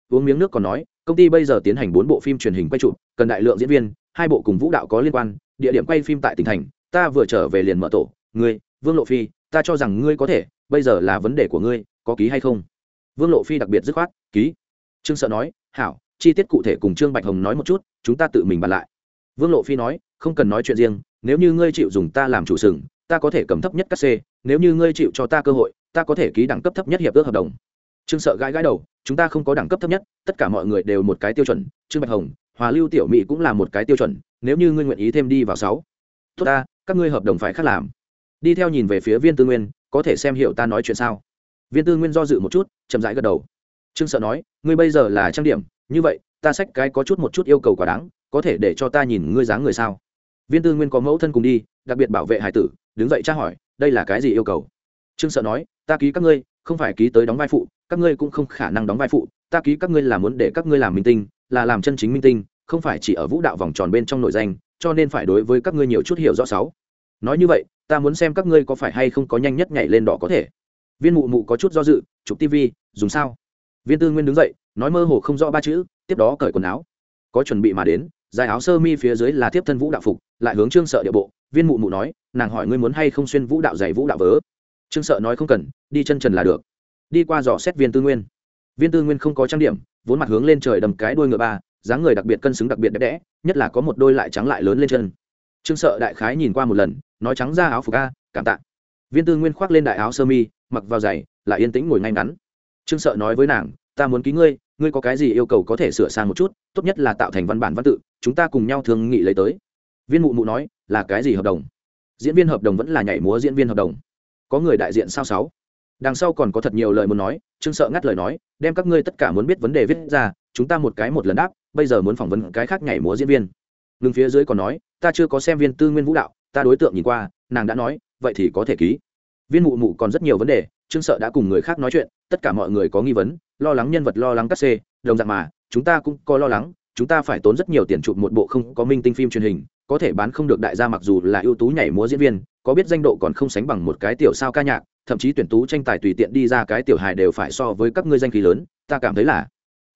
B: Uống miếng nước còn nói công ty bây giờ tiến hành bốn bộ phim truyền hình quay chụp, cần đại lượng diễn viên, hai bộ cùng vũ đạo có liên quan, địa điểm quay phim tại tỉnh thành, ta vừa trở về liền mở tổ. Ngươi, vương lộ phi, ta cho rằng ngươi có thể, bây giờ là vấn đề của ngươi, có ký hay không? Vương lộ phi đặc biệt dứt khoát, ký. Trương sợ nói, hảo, chi tiết cụ thể cùng trương bạch hồng nói một chút, chúng ta tự mình bàn lại. Vương lộ phi nói, không cần nói chuyện riêng, nếu như ngươi chịu dùng ta làm chủ sừng, ta có thể cầm thấp nhất các c, nếu như ngươi chịu cho ta cơ hội, ta có thể ký đẳng cấp thấp nhất hiệp ước hợp đồng trương sợ gãi gãi đầu, chúng ta không có đẳng cấp thấp nhất, tất cả mọi người đều một cái tiêu chuẩn, trương bạch hồng, hòa lưu tiểu mỹ cũng là một cái tiêu chuẩn, nếu như ngươi nguyện ý thêm đi vào sáu, tốt ta, các ngươi hợp đồng phải khác làm. Đi theo nhìn về phía viên tư nguyên, có thể xem hiểu ta nói chuyện sao? Viên tư nguyên do dự một chút, chậm rãi gật đầu. Trương sợ nói, ngươi bây giờ là trang điểm, như vậy, ta xách cái có chút một chút yêu cầu quá đáng, có thể để cho ta nhìn ngươi dáng người sao? Viên tư nguyên có mẫu thân cùng đi, đặc biệt bảo vệ hải tử, đứng dậy tra hỏi, đây là cái gì yêu cầu? Trương sợ nói, ta ký các ngươi không phải ký tới đóng vai phụ, các ngươi cũng không khả năng đóng vai phụ, ta ký các ngươi là muốn để các ngươi làm minh tinh, là làm chân chính minh tinh, không phải chỉ ở vũ đạo vòng tròn bên trong nội danh, cho nên phải đối với các ngươi nhiều chút hiểu rõ sáu. Nói như vậy, ta muốn xem các ngươi có phải hay không có nhanh nhất nhảy lên đỏ có thể. Viên mụ mụ có chút do dự, chụp tv dùng sao? Viên tư nguyên đứng dậy, nói mơ hồ không rõ ba chữ, tiếp đó cởi quần áo. Có chuẩn bị mà đến, dài áo sơ mi phía dưới là tiếp thân vũ đạo phục, lại hướng trương sợ địa bộ. Viên mụ mụ nói, nàng hỏi ngươi muốn hay không xuyên vũ đạo dày vũ đạo vớ? Trương sợ nói không cần, đi chân trần là được. Đi qua dò xét viên tư nguyên. Viên tư nguyên không có trang điểm, vốn mặt hướng lên trời đầm cái đuôi ngựa ba, dáng người đặc biệt cân xứng đặc biệt đẹp đẽ, nhất là có một đôi lại trắng lại lớn lên chân. Trương sợ đại khái nhìn qua một lần, nói trắng ra áo phục a, cảm tạ. Viên tư nguyên khoác lên đại áo sơ mi, mặc vào giày, lại yên tĩnh ngồi ngay ngắn. Trương sợ nói với nàng, ta muốn ký ngươi ngươi có cái gì yêu cầu có thể sửa sang một chút, tốt nhất là tạo thành văn bản văn tự, chúng ta cùng nhau thương nghị lấy tới. Viên mụ mụ nói, là cái gì hợp đồng? Diễn viên hợp đồng vẫn là nhảy múa diễn viên hợp đồng có người đại diện sao sáu? Đằng sau còn có thật nhiều lời muốn nói, trương sợ ngắt lời nói, đem các ngươi tất cả muốn biết vấn đề viết ra, chúng ta một cái một lần đáp, bây giờ muốn phỏng vấn cái khác nhảy múa diễn viên. Ngừng phía dưới còn nói, ta chưa có xem viên tư nguyên vũ đạo, ta đối tượng nhìn qua, nàng đã nói, vậy thì có thể ký. Viên mụ mụ còn rất nhiều vấn đề, trương sợ đã cùng người khác nói chuyện, tất cả mọi người có nghi vấn, lo lắng nhân vật lo lắng cắt xê, đồng dạng mà, chúng ta cũng có lo lắng, chúng ta phải tốn rất nhiều tiền chụp một bộ không có minh tinh phim truyền hình có thể bán không được đại gia mặc dù là ưu tú nhảy múa diễn viên, có biết danh độ còn không sánh bằng một cái tiểu sao ca nhạc, thậm chí tuyển tú tranh tài tùy tiện đi ra cái tiểu hài đều phải so với các ngươi danh khí lớn, ta cảm thấy là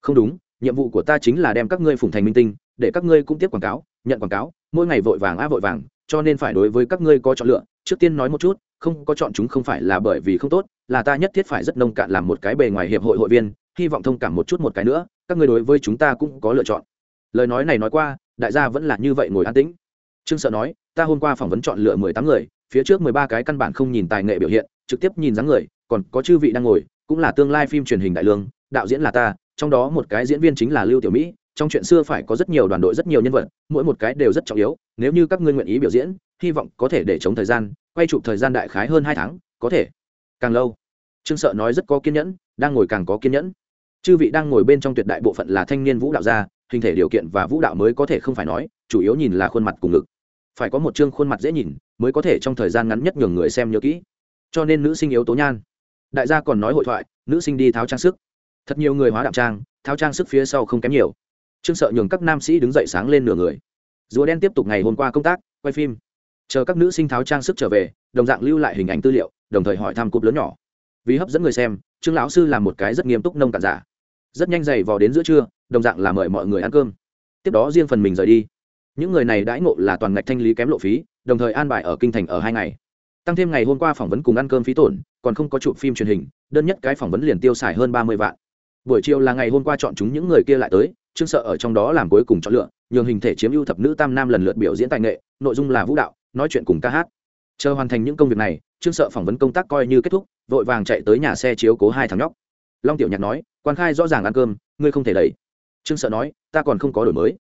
B: không đúng, nhiệm vụ của ta chính là đem các ngươi phủng thành minh tinh, để các ngươi cũng tiếp quảng cáo, nhận quảng cáo, mỗi ngày vội vàng á vội vàng, cho nên phải đối với các ngươi có chọn lựa, trước tiên nói một chút, không có chọn chúng không phải là bởi vì không tốt, là ta nhất thiết phải rất nông cạn làm một cái bề ngoài hiệp hội hội viên, hy vọng thông cảm một chút một cái nữa, các ngươi đối với chúng ta cũng có lựa chọn. Lời nói này nói qua, đại gia vẫn là như vậy ngồi an tĩnh trương sợ nói, ta hôm qua phỏng vấn chọn lựa mười tám người, phía trước mười ba cái căn bản không nhìn tài nghệ biểu hiện, trực tiếp nhìn dáng người, còn có chư vị đang ngồi, cũng là tương lai phim truyền hình đại lương, đạo diễn là ta, trong đó một cái diễn viên chính là lưu tiểu mỹ, trong chuyện xưa phải có rất nhiều đoàn đội, rất nhiều nhân vật, mỗi một cái đều rất trọng yếu, nếu như các ngươi nguyện ý biểu diễn, hy vọng có thể để chống thời gian, quay chụp thời gian đại khái hơn hai tháng, có thể. Càng lâu, trương sợ nói rất có kiên nhẫn, đang ngồi càng có kiên nhẫn. Chư vị đang ngồi bên trong tuyệt đại bộ phận là thanh niên vũ đạo gia, hình thể điều kiện và vũ đạo mới có thể không phải nói, chủ yếu nhìn là khuôn mặt cùng ngực phải có một chương khuôn mặt dễ nhìn mới có thể trong thời gian ngắn nhất nhường người xem nhớ kỹ. Cho nên nữ sinh yếu tố nhan. Đại gia còn nói hội thoại, nữ sinh đi tháo trang sức. Thật nhiều người hóa đạo trang, tháo trang sức phía sau không kém nhiều. Trương sợ nhường các nam sĩ đứng dậy sáng lên nửa người. Rùa đen tiếp tục ngày hôm qua công tác, quay phim. Chờ các nữ sinh tháo trang sức trở về, đồng dạng lưu lại hình ảnh tư liệu, đồng thời hỏi thăm cụp lớn nhỏ. Vì hấp dẫn người xem, trương lão sư làm một cái rất nghiêm túc nông cạn giả. Rất nhanh dày vò đến giữa trưa, đồng dạng là mời mọi người ăn cơm. Tiếp đó riêng phần mình rời đi những người này đãi ngộ là toàn ngạch thanh lý kém lộ phí, đồng thời an bài ở kinh thành ở hai ngày. Tăng thêm ngày hôm qua phỏng vấn cùng ăn cơm phí tổn, còn không có chụp phim truyền hình, đơn nhất cái phỏng vấn liền tiêu xài hơn ba mươi vạn. Buổi chiều là ngày hôm qua chọn chúng những người kia lại tới, trương sợ ở trong đó làm cuối cùng chọn lựa, nhường hình thể chiếm ưu thập nữ tam nam lần lượt biểu diễn tài nghệ, nội dung là vũ đạo, nói chuyện cùng ca hát. Chờ hoàn thành những công việc này, trương sợ phỏng vấn công tác coi như kết thúc, vội vàng chạy tới nhà xe chiếu cố hai thằng nhóc. Long tiểu nhạc nói, quan khai rõ ràng ăn cơm, ngươi không thể đẩy. Trương sợ nói, ta còn không có đổi mới.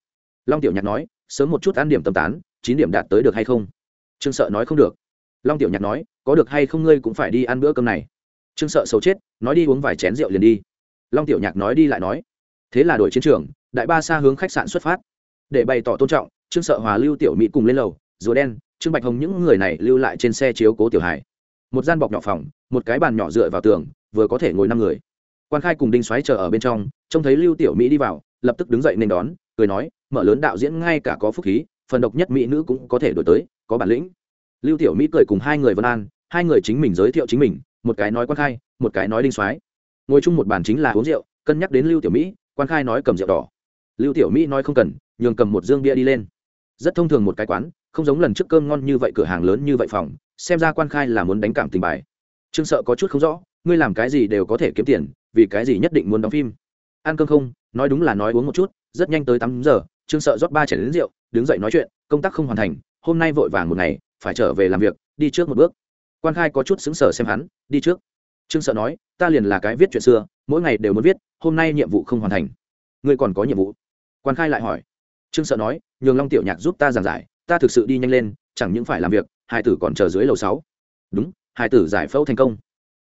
B: Long tiểu nhạc nói sớm một chút ăn điểm tâm tán, chín điểm đạt tới được hay không? Trương sợ nói không được. Long tiểu nhạc nói, có được hay không ngươi cũng phải đi ăn bữa cơm này. Trương sợ xấu chết, nói đi uống vài chén rượu liền đi. Long tiểu nhạc nói đi lại nói. Thế là đổi chiến trường, đại ba xa hướng khách sạn xuất phát. Để bày tỏ tôn trọng, trương sợ hòa lưu tiểu mỹ cùng lên lầu, rùa đen, trương bạch hồng những người này lưu lại trên xe chiếu cố tiểu hải. Một gian bọc nhỏ phòng, một cái bàn nhỏ dựa vào tường, vừa có thể ngồi năm người quan khai cùng đinh xoáy chờ ở bên trong, trông thấy lưu tiểu mỹ đi vào, lập tức đứng dậy nên đón, cười nói, mở lớn đạo diễn ngay cả có phúc khí, phần độc nhất mỹ nữ cũng có thể đổi tới, có bản lĩnh. Lưu tiểu mỹ cười cùng hai người vân an, hai người chính mình giới thiệu chính mình, một cái nói quan khai, một cái nói đinh soái. Ngồi chung một bàn chính là uống rượu, cân nhắc đến lưu tiểu mỹ, quan khai nói cầm rượu đỏ. Lưu tiểu mỹ nói không cần, nhường cầm một dương bia đi lên. Rất thông thường một cái quán, không giống lần trước cơm ngon như vậy, cửa hàng lớn như vậy phòng, xem ra quan khai là muốn đánh cảm tình bài. Trương sợ có chút không rõ, ngươi làm cái gì đều có thể kiếm tiền vì cái gì nhất định muốn đóng phim? Ăn cơm không? Nói đúng là nói uống một chút, rất nhanh tới tám giờ, trương sợ rót ba chảy đến rượu, đứng dậy nói chuyện, công tác không hoàn thành, hôm nay vội vàng một ngày, phải trở về làm việc, đi trước một bước. Quan khai có chút xứng sở xem hắn, đi trước. Trương sợ nói, ta liền là cái viết chuyện xưa, mỗi ngày đều muốn viết, hôm nay nhiệm vụ không hoàn thành. Ngươi còn có nhiệm vụ? Quan khai lại hỏi. Trương sợ nói, nhường long tiểu nhạc giúp ta giảng giải, ta thực sự đi nhanh lên, chẳng những phải làm việc, hai tử còn chờ dưới lầu sáu. Đúng, hai tử giải phẫu thành công.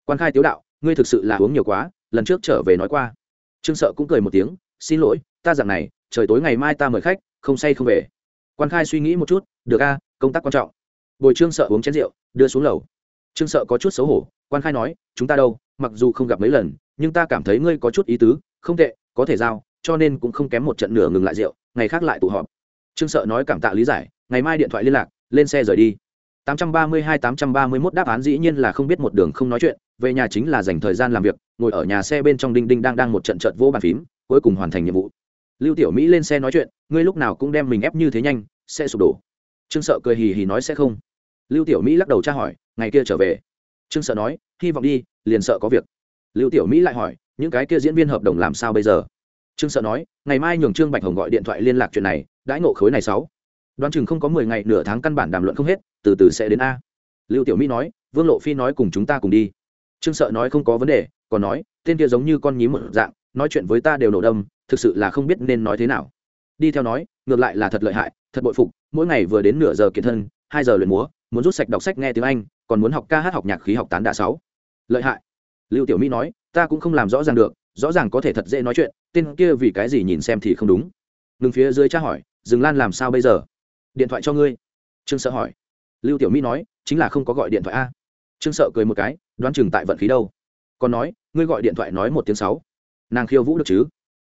B: Quan khai tiếu đạo, ngươi thực sự là uống nhiều quá lần trước trở về nói qua. Trương sợ cũng cười một tiếng, xin lỗi, ta dạng này, trời tối ngày mai ta mời khách, không say không về. Quan khai suy nghĩ một chút, được a, công tác quan trọng. Bồi trương sợ uống chén rượu, đưa xuống lầu. Trương sợ có chút xấu hổ, quan khai nói, chúng ta đâu, mặc dù không gặp mấy lần, nhưng ta cảm thấy ngươi có chút ý tứ, không tệ, có thể giao, cho nên cũng không kém một trận nửa ngừng lại rượu, ngày khác lại tụ họp. Trương sợ nói cảm tạ lý giải, ngày mai điện thoại liên lạc, lên xe rời đi. 832-831 đáp án dĩ nhiên là không biết một đường không nói chuyện, về nhà chính là dành thời gian làm việc, ngồi ở nhà xe bên trong đinh đinh đang đang một trận trận vô bàn phím, cuối cùng hoàn thành nhiệm vụ. Lưu tiểu mỹ lên xe nói chuyện, ngươi lúc nào cũng đem mình ép như thế nhanh, sẽ sụp đổ. Trương sợ cười hì hì nói sẽ không. Lưu tiểu mỹ lắc đầu tra hỏi, ngày kia trở về. Trương sợ nói, hy vọng đi, liền sợ có việc. Lưu tiểu mỹ lại hỏi, những cái kia diễn viên hợp đồng làm sao bây giờ? Trương sợ nói, ngày mai nhường trương bạch hồng gọi điện thoại liên lạc chuyện này, đãi ngộ khối này sáu đoán chừng không có mười ngày, nửa tháng căn bản đàm luận không hết, từ từ sẽ đến a. Lưu tiểu mỹ nói, vương lộ phi nói cùng chúng ta cùng đi. Trương sợ nói không có vấn đề, còn nói, tên kia giống như con nhím một dạng, nói chuyện với ta đều nổ đâm, thực sự là không biết nên nói thế nào. Đi theo nói, ngược lại là thật lợi hại, thật bội phục, mỗi ngày vừa đến nửa giờ kiện thân, hai giờ luyện múa, muốn rút sạch đọc sách nghe tiếng anh, còn muốn học ca hát, học nhạc khí, học tán đạ sáu. Lợi hại. Lưu tiểu mỹ nói, ta cũng không làm rõ ràng được, rõ ràng có thể thật dễ nói chuyện, tên kia vì cái gì nhìn xem thì không đúng. Ngừng phía dưới tra hỏi, dừng lan làm sao bây giờ? Điện thoại cho ngươi. Trương sợ hỏi. Lưu tiểu mỹ nói, chính là không có gọi điện thoại a. Trương sợ cười một cái, đoán chừng tại vận khí đâu. Còn nói, ngươi gọi điện thoại nói một tiếng sáu. Nàng khiêu vũ được chứ?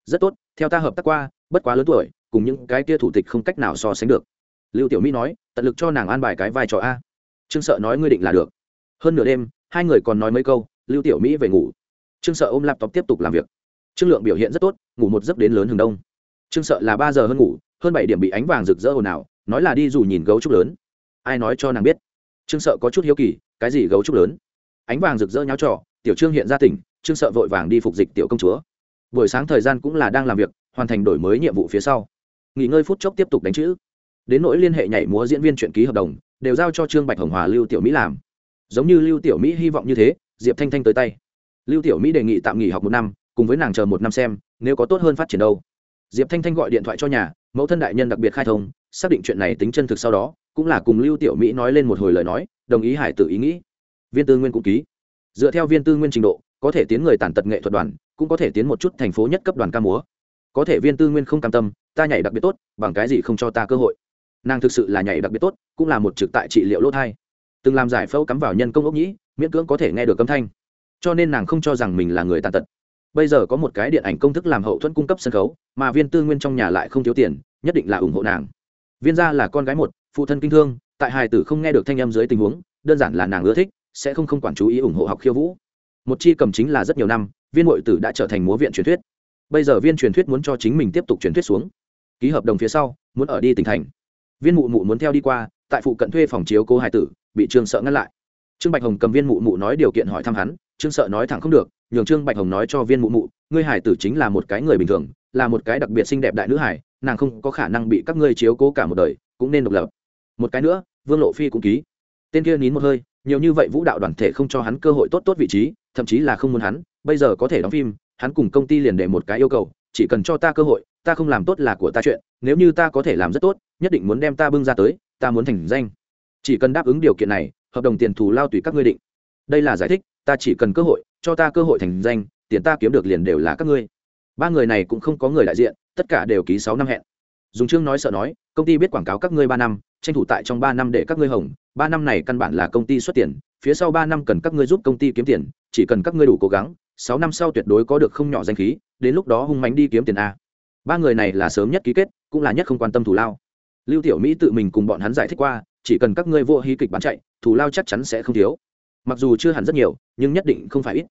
B: Rất tốt, theo ta hợp tác qua, bất quá lớn tuổi, cùng những cái kia thủ tịch không cách nào so sánh được. Lưu tiểu mỹ nói, tận lực cho nàng an bài cái vai trò a. Trương sợ nói ngươi định là được. Hơn nửa đêm, hai người còn nói mấy câu, lưu tiểu mỹ về ngủ. Trương sợ ôm laptop tiếp tục làm việc. Trương lượng biểu hiện rất tốt, ngủ một giấc đến lớn hừng đông. Trương sợ là ba giờ hơn ngủ, hơn bảy điểm bị ánh vàng rực rỡ ồn ào nói là đi dù nhìn gấu trúc lớn. Ai nói cho nàng biết? Trương sợ có chút hiếu kỳ, cái gì gấu trúc lớn? Ánh vàng rực rỡ nháo trò, tiểu trương hiện ra tỉnh, trương sợ vội vàng đi phục dịch tiểu công chúa. Buổi sáng thời gian cũng là đang làm việc, hoàn thành đổi mới nhiệm vụ phía sau. Nghỉ ngơi phút chốc tiếp tục đánh chữ. Đến nỗi liên hệ nhảy múa diễn viên chuyện ký hợp đồng, đều giao cho trương bạch hồng hòa, lưu tiểu mỹ làm. Giống như lưu tiểu mỹ hy vọng như thế, diệp thanh thanh tới tay. Lưu tiểu mỹ đề nghị tạm nghỉ học một năm, cùng với nàng chờ một năm xem, nếu có tốt hơn phát triển đâu. Diệp thanh thanh gọi điện thoại cho nhà mẫu thân đại nhân đặc biệt khai thông, xác định chuyện này tính chân thực sau đó, cũng là cùng lưu tiểu mỹ nói lên một hồi lời nói, đồng ý hải tử ý nghĩ. Viên tư nguyên cũng ký. Dựa theo viên tư nguyên trình độ, có thể tiến người tàn tật nghệ thuật đoàn, cũng có thể tiến một chút thành phố nhất cấp đoàn ca múa. Có thể viên tư nguyên không cam tâm, ta nhảy đặc biệt tốt, bằng cái gì không cho ta cơ hội. Nàng thực sự là nhảy đặc biệt tốt, cũng là một trực tại trị liệu lỗ thai. Từng làm giải phẫu cắm vào nhân công ốc nhĩ, miễn cưỡng có thể nghe được âm thanh. Cho nên nàng không cho rằng mình là người tàn tật. Bây giờ có một cái điện ảnh công thức làm hậu thuẫn cung cấp sân khấu, mà viên tư nguyên trong nhà lại không thiếu tiền nhất định là ủng hộ nàng. Viên gia là con gái một, phụ thân kinh thương, tại hài tử không nghe được thanh âm dưới tình huống, đơn giản là nàng ưa thích, sẽ không không quản chú ý ủng hộ học khiêu vũ. Một chi cầm chính là rất nhiều năm, viên hội tử đã trở thành múa viện truyền thuyết. Bây giờ viên truyền thuyết muốn cho chính mình tiếp tục truyền thuyết xuống. Ký hợp đồng phía sau, muốn ở đi tỉnh thành. Viên mụ mụ muốn theo đi qua, tại phụ cận thuê phòng chiếu cố hải tử, bị trương sợ ngăn lại. Trương bạch hồng cầm viên mụ mụ nói điều kiện hỏi thăm hắn, trương sợ nói thẳng không được, nhường trương bạch hồng nói cho viên mụ mụ, ngươi hải tử chính là một cái người bình thường, là một cái đặc biệt xinh đẹp đại nữ hải nàng không có khả năng bị các ngươi chiếu cố cả một đời, cũng nên độc lập. Một cái nữa, vương lộ phi cũng ký. Tên kia nín một hơi, nhiều như vậy vũ đạo đoàn thể không cho hắn cơ hội tốt tốt vị trí, thậm chí là không muốn hắn, bây giờ có thể đóng phim, hắn cùng công ty liền để một cái yêu cầu, chỉ cần cho ta cơ hội, ta không làm tốt là của ta chuyện, nếu như ta có thể làm rất tốt, nhất định muốn đem ta bưng ra tới, ta muốn thành danh. Chỉ cần đáp ứng điều kiện này, hợp đồng tiền thù lao tùy các ngươi định. Đây là giải thích, ta chỉ cần cơ hội, cho ta cơ hội thành danh, tiền ta kiếm được liền đều là các ngươi. Ba người này cũng không có người đại diện tất cả đều ký sáu năm hẹn. Dùng chương nói sợ nói, công ty biết quảng cáo các ngươi ba năm, tranh thủ tại trong ba năm để các ngươi hồng, ba năm này căn bản là công ty xuất tiền, phía sau ba năm cần các ngươi giúp công ty kiếm tiền, chỉ cần các ngươi đủ cố gắng, sáu năm sau tuyệt đối có được không nhỏ danh khí, đến lúc đó hung mánh đi kiếm tiền a. Ba người này là sớm nhất ký kết, cũng là nhất không quan tâm thù lao. Lưu tiểu mỹ tự mình cùng bọn hắn giải thích qua, chỉ cần các ngươi vô hí kịch bán chạy thù lao chắc chắn sẽ không thiếu. Mặc dù chưa hẳn rất nhiều, nhưng nhất định không phải ít.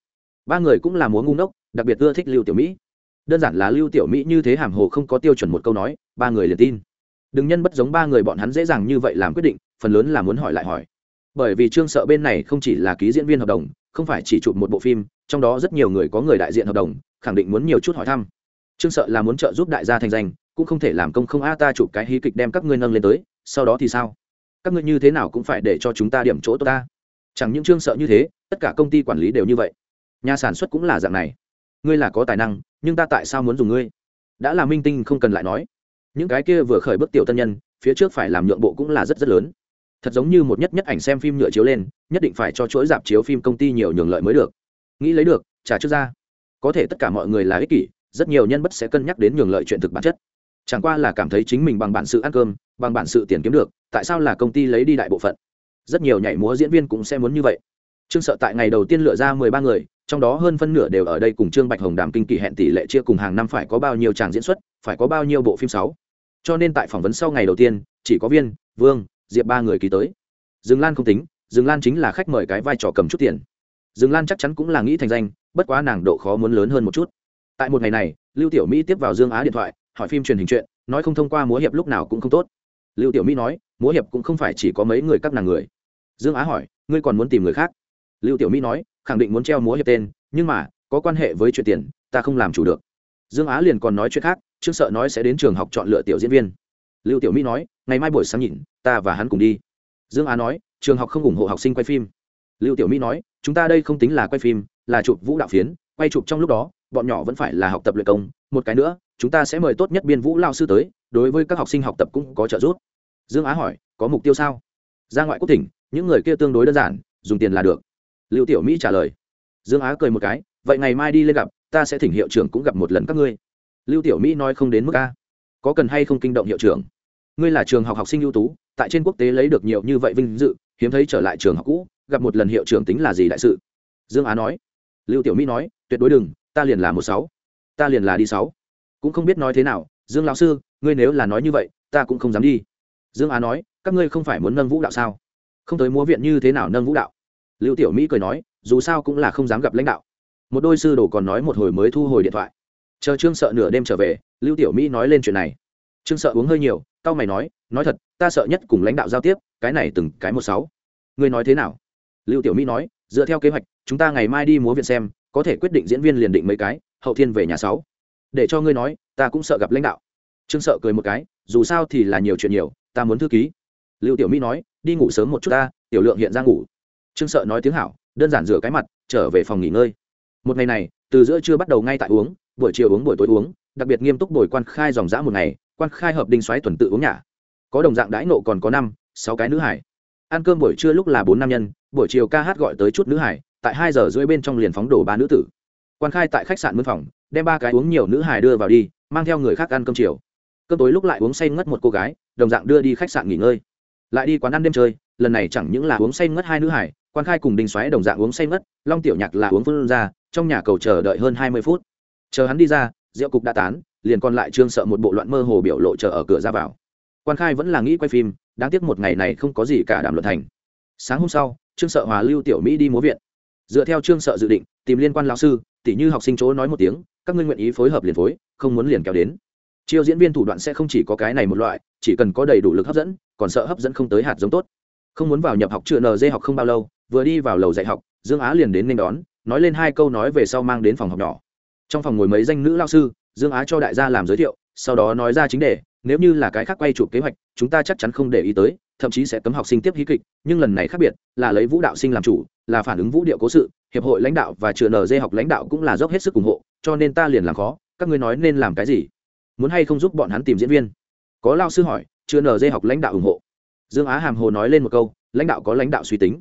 B: Ba người cũng là múa ngu ngốc, đặc biệt ưa thích lưu tiểu mỹ đơn giản là lưu tiểu mỹ như thế hàm hồ không có tiêu chuẩn một câu nói, ba người liền tin. Đừng nhân bất giống ba người bọn hắn dễ dàng như vậy làm quyết định, phần lớn là muốn hỏi lại hỏi. Bởi vì trương sợ bên này không chỉ là ký diễn viên hợp đồng, không phải chỉ chụp một bộ phim, trong đó rất nhiều người có người đại diện hợp đồng, khẳng định muốn nhiều chút hỏi thăm. Trương sợ là muốn trợ giúp đại gia thành danh, cũng không thể làm công không a ta chụp cái hí kịch đem các ngươi nâng lên tới, sau đó thì sao? Các ngươi như thế nào cũng phải để cho chúng ta điểm chỗ tốt ta. Chẳng những trương sợ như thế, tất cả công ty quản lý đều như vậy. Nhà sản xuất cũng là dạng này ngươi là có tài năng, nhưng ta tại sao muốn dùng ngươi? Đã là minh tinh không cần lại nói. Những cái kia vừa khởi bước tiểu tân nhân, phía trước phải làm nhượng bộ cũng là rất rất lớn. Thật giống như một nhất nhất ảnh xem phim nhựa chiếu lên, nhất định phải cho chuỗi dạp chiếu phim công ty nhiều nhường lợi mới được. Nghĩ lấy được, trả trước ra. Có thể tất cả mọi người là ích kỷ, rất nhiều nhân bất sẽ cân nhắc đến nhường lợi chuyện thực bản chất. Chẳng qua là cảm thấy chính mình bằng bản sự ăn cơm, bằng bản sự tiền kiếm được, tại sao là công ty lấy đi đại bộ phận? Rất nhiều nhảy múa diễn viên cũng sẽ muốn như vậy trương sợ tại ngày đầu tiên lựa ra mười ba người, trong đó hơn phân nửa đều ở đây cùng trương bạch hồng đàm kinh kỳ hẹn tỷ lệ chia cùng hàng năm phải có bao nhiêu tràng diễn xuất, phải có bao nhiêu bộ phim sáu. Cho nên tại phỏng vấn sau ngày đầu tiên, chỉ có viên, vương, diệp ba người ký tới. Dương lan không tính, dương lan chính là khách mời cái vai trò cầm chút tiền. Dương lan chắc chắn cũng là nghĩ thành danh, bất quá nàng độ khó muốn lớn hơn một chút. Tại một ngày này, lưu tiểu mỹ tiếp vào dương á điện thoại, hỏi phim truyền hình chuyện, nói không thông qua múa hiệp lúc nào cũng không tốt. Lưu tiểu mỹ nói, múa hiệp cũng không phải chỉ có mấy người các nàng người. Dương á hỏi, ngươi còn muốn tìm người khác? Lưu tiểu mỹ nói, khẳng định muốn treo múa hiệp tên, nhưng mà, có quan hệ với chuyện tiền, ta không làm chủ được. Dương á liền còn nói chuyện khác, trương sợ nói sẽ đến trường học chọn lựa tiểu diễn viên. Lưu tiểu mỹ nói, ngày mai buổi sáng nhìn, ta và hắn cùng đi. Dương á nói, trường học không ủng hộ học sinh quay phim. Lưu tiểu mỹ nói, chúng ta đây không tính là quay phim, là chụp vũ đạo phiến, quay chụp trong lúc đó, bọn nhỏ vẫn phải là học tập luyện công. Một cái nữa, chúng ta sẽ mời tốt nhất biên vũ lao sư tới, đối với các học sinh học tập cũng có trợ giúp. Dương á hỏi, có mục tiêu sao? Ra ngoại quốc tỉnh, những người kia tương đối đơn giản, dùng tiền là được lưu tiểu mỹ trả lời. Dương á cười một cái, vậy ngày mai đi lên gặp, ta sẽ thỉnh hiệu trưởng cũng gặp một lần các ngươi. Lưu tiểu mỹ nói không đến mức a. Có cần hay không kinh động hiệu trưởng? Ngươi là trường học học sinh ưu tú, tại trên quốc tế lấy được nhiều như vậy vinh dự, hiếm thấy trở lại trường học cũ, gặp một lần hiệu trưởng tính là gì đại sự? Dương á nói. Lưu tiểu mỹ nói, tuyệt đối đừng, ta liền là một sáu. Ta liền là đi sáu. Cũng không biết nói thế nào, dương lão sư, ngươi nếu là nói như vậy, ta cũng không dám đi. Dương á nói, các ngươi không phải muốn nâng vũ đạo sao? Không tới múa viện như thế nào nâng vũ đạo? Lưu tiểu mỹ cười nói, dù sao cũng là không dám gặp lãnh đạo. Một đôi sư đồ còn nói một hồi mới thu hồi điện thoại. Chờ trương sợ nửa đêm trở về, lưu tiểu mỹ nói lên chuyện này. Trương sợ uống hơi nhiều tao mày nói nói thật, ta sợ nhất cùng lãnh đạo giao tiếp, cái này từng cái một sáu. Ngươi nói thế nào? Lưu tiểu mỹ nói, dựa theo kế hoạch, chúng ta ngày mai đi múa viện xem, có thể quyết định diễn viên liền định mấy cái, hậu thiên về nhà sáu. Để cho ngươi nói, ta cũng sợ gặp lãnh đạo. Trương sợ cười một cái, dù sao thì là nhiều chuyện nhiều, ta muốn thư ký. Lưu tiểu mỹ nói, đi ngủ sớm một chút ta, tiểu lượng hiện ra ngủ trương sợ nói tiếng hảo, đơn giản rửa cái mặt, trở về phòng nghỉ ngơi. Một ngày này, từ giữa trưa bắt đầu ngay tại uống, buổi chiều uống buổi tối uống, đặc biệt nghiêm túc bồi quan khai dòng dã một ngày, quan khai hợp đinh xoáy tuần tự uống nhà. Có đồng dạng đãi nộ còn có năm, sáu cái nữ hải. Ăn cơm buổi trưa lúc là bốn nam nhân, buổi chiều ca hát gọi tới chút nữ hải, tại hai giờ rưỡi bên trong liền phóng đổ ba nữ tử. Quan khai tại khách sạn mướn phòng, đem ba cái uống nhiều nữ hải đưa vào đi, mang theo người khác ăn cơm chiều. Cơm tối lúc lại uống say ngất một cô gái, đồng dạng đưa đi khách sạn nghỉ ngơi. Lại đi quán ăn đêm chơi, lần này chẳng những là uống say ngất hai nữ hải quan khai cùng đình xoáy đồng dạng uống say mất, long tiểu nhạc là uống phân ra trong nhà cầu chờ đợi hơn hai mươi phút. Chờ hắn đi ra rượu cục đã tán liền còn lại trương sợ một bộ loạn mơ hồ biểu lộ chờ ở cửa ra vào. Quan khai vẫn là nghĩ quay phim đáng tiếc một ngày này không có gì cả đàm luận thành. Sáng hôm sau trương sợ hòa lưu tiểu mỹ đi múa viện. Dựa theo trương sợ dự định tìm liên quan lão sư tỉ như học sinh chỗ nói một tiếng các ngươi nguyện ý phối hợp liền phối không muốn liền kéo đến. Chiêu diễn viên thủ đoạn sẽ không chỉ có cái này một loại chỉ cần có đầy đủ lực hấp dẫn còn sợ hấp dẫn không tới hạt giống tốt. Không muốn vào nhập học chưa nd học không bao lâu vừa đi vào lầu dạy học, dương á liền đến nên đón, nói lên hai câu nói về sau mang đến phòng học nhỏ. Trong phòng ngồi mấy danh nữ lao sư, dương á cho đại gia làm giới thiệu, sau đó nói ra chính đề, nếu như là cái khác quay chụp kế hoạch, chúng ta chắc chắn không để ý tới, thậm chí sẽ cấm học sinh tiếp hí kịch, nhưng lần này khác biệt, là lấy vũ đạo sinh làm chủ, là phản ứng vũ điệu cố sự, hiệp hội lãnh đạo và trường nd học lãnh đạo cũng là dốc hết sức ủng hộ, cho nên ta liền làm khó, các ngươi nói nên làm cái gì? Muốn hay không giúp bọn hắn tìm diễn viên? Có lao sư hỏi trường nd học lãnh đạo ủng hộ. Dương á hàm hồ nói lên một câu, lãnh đạo có lãnh đạo suy tính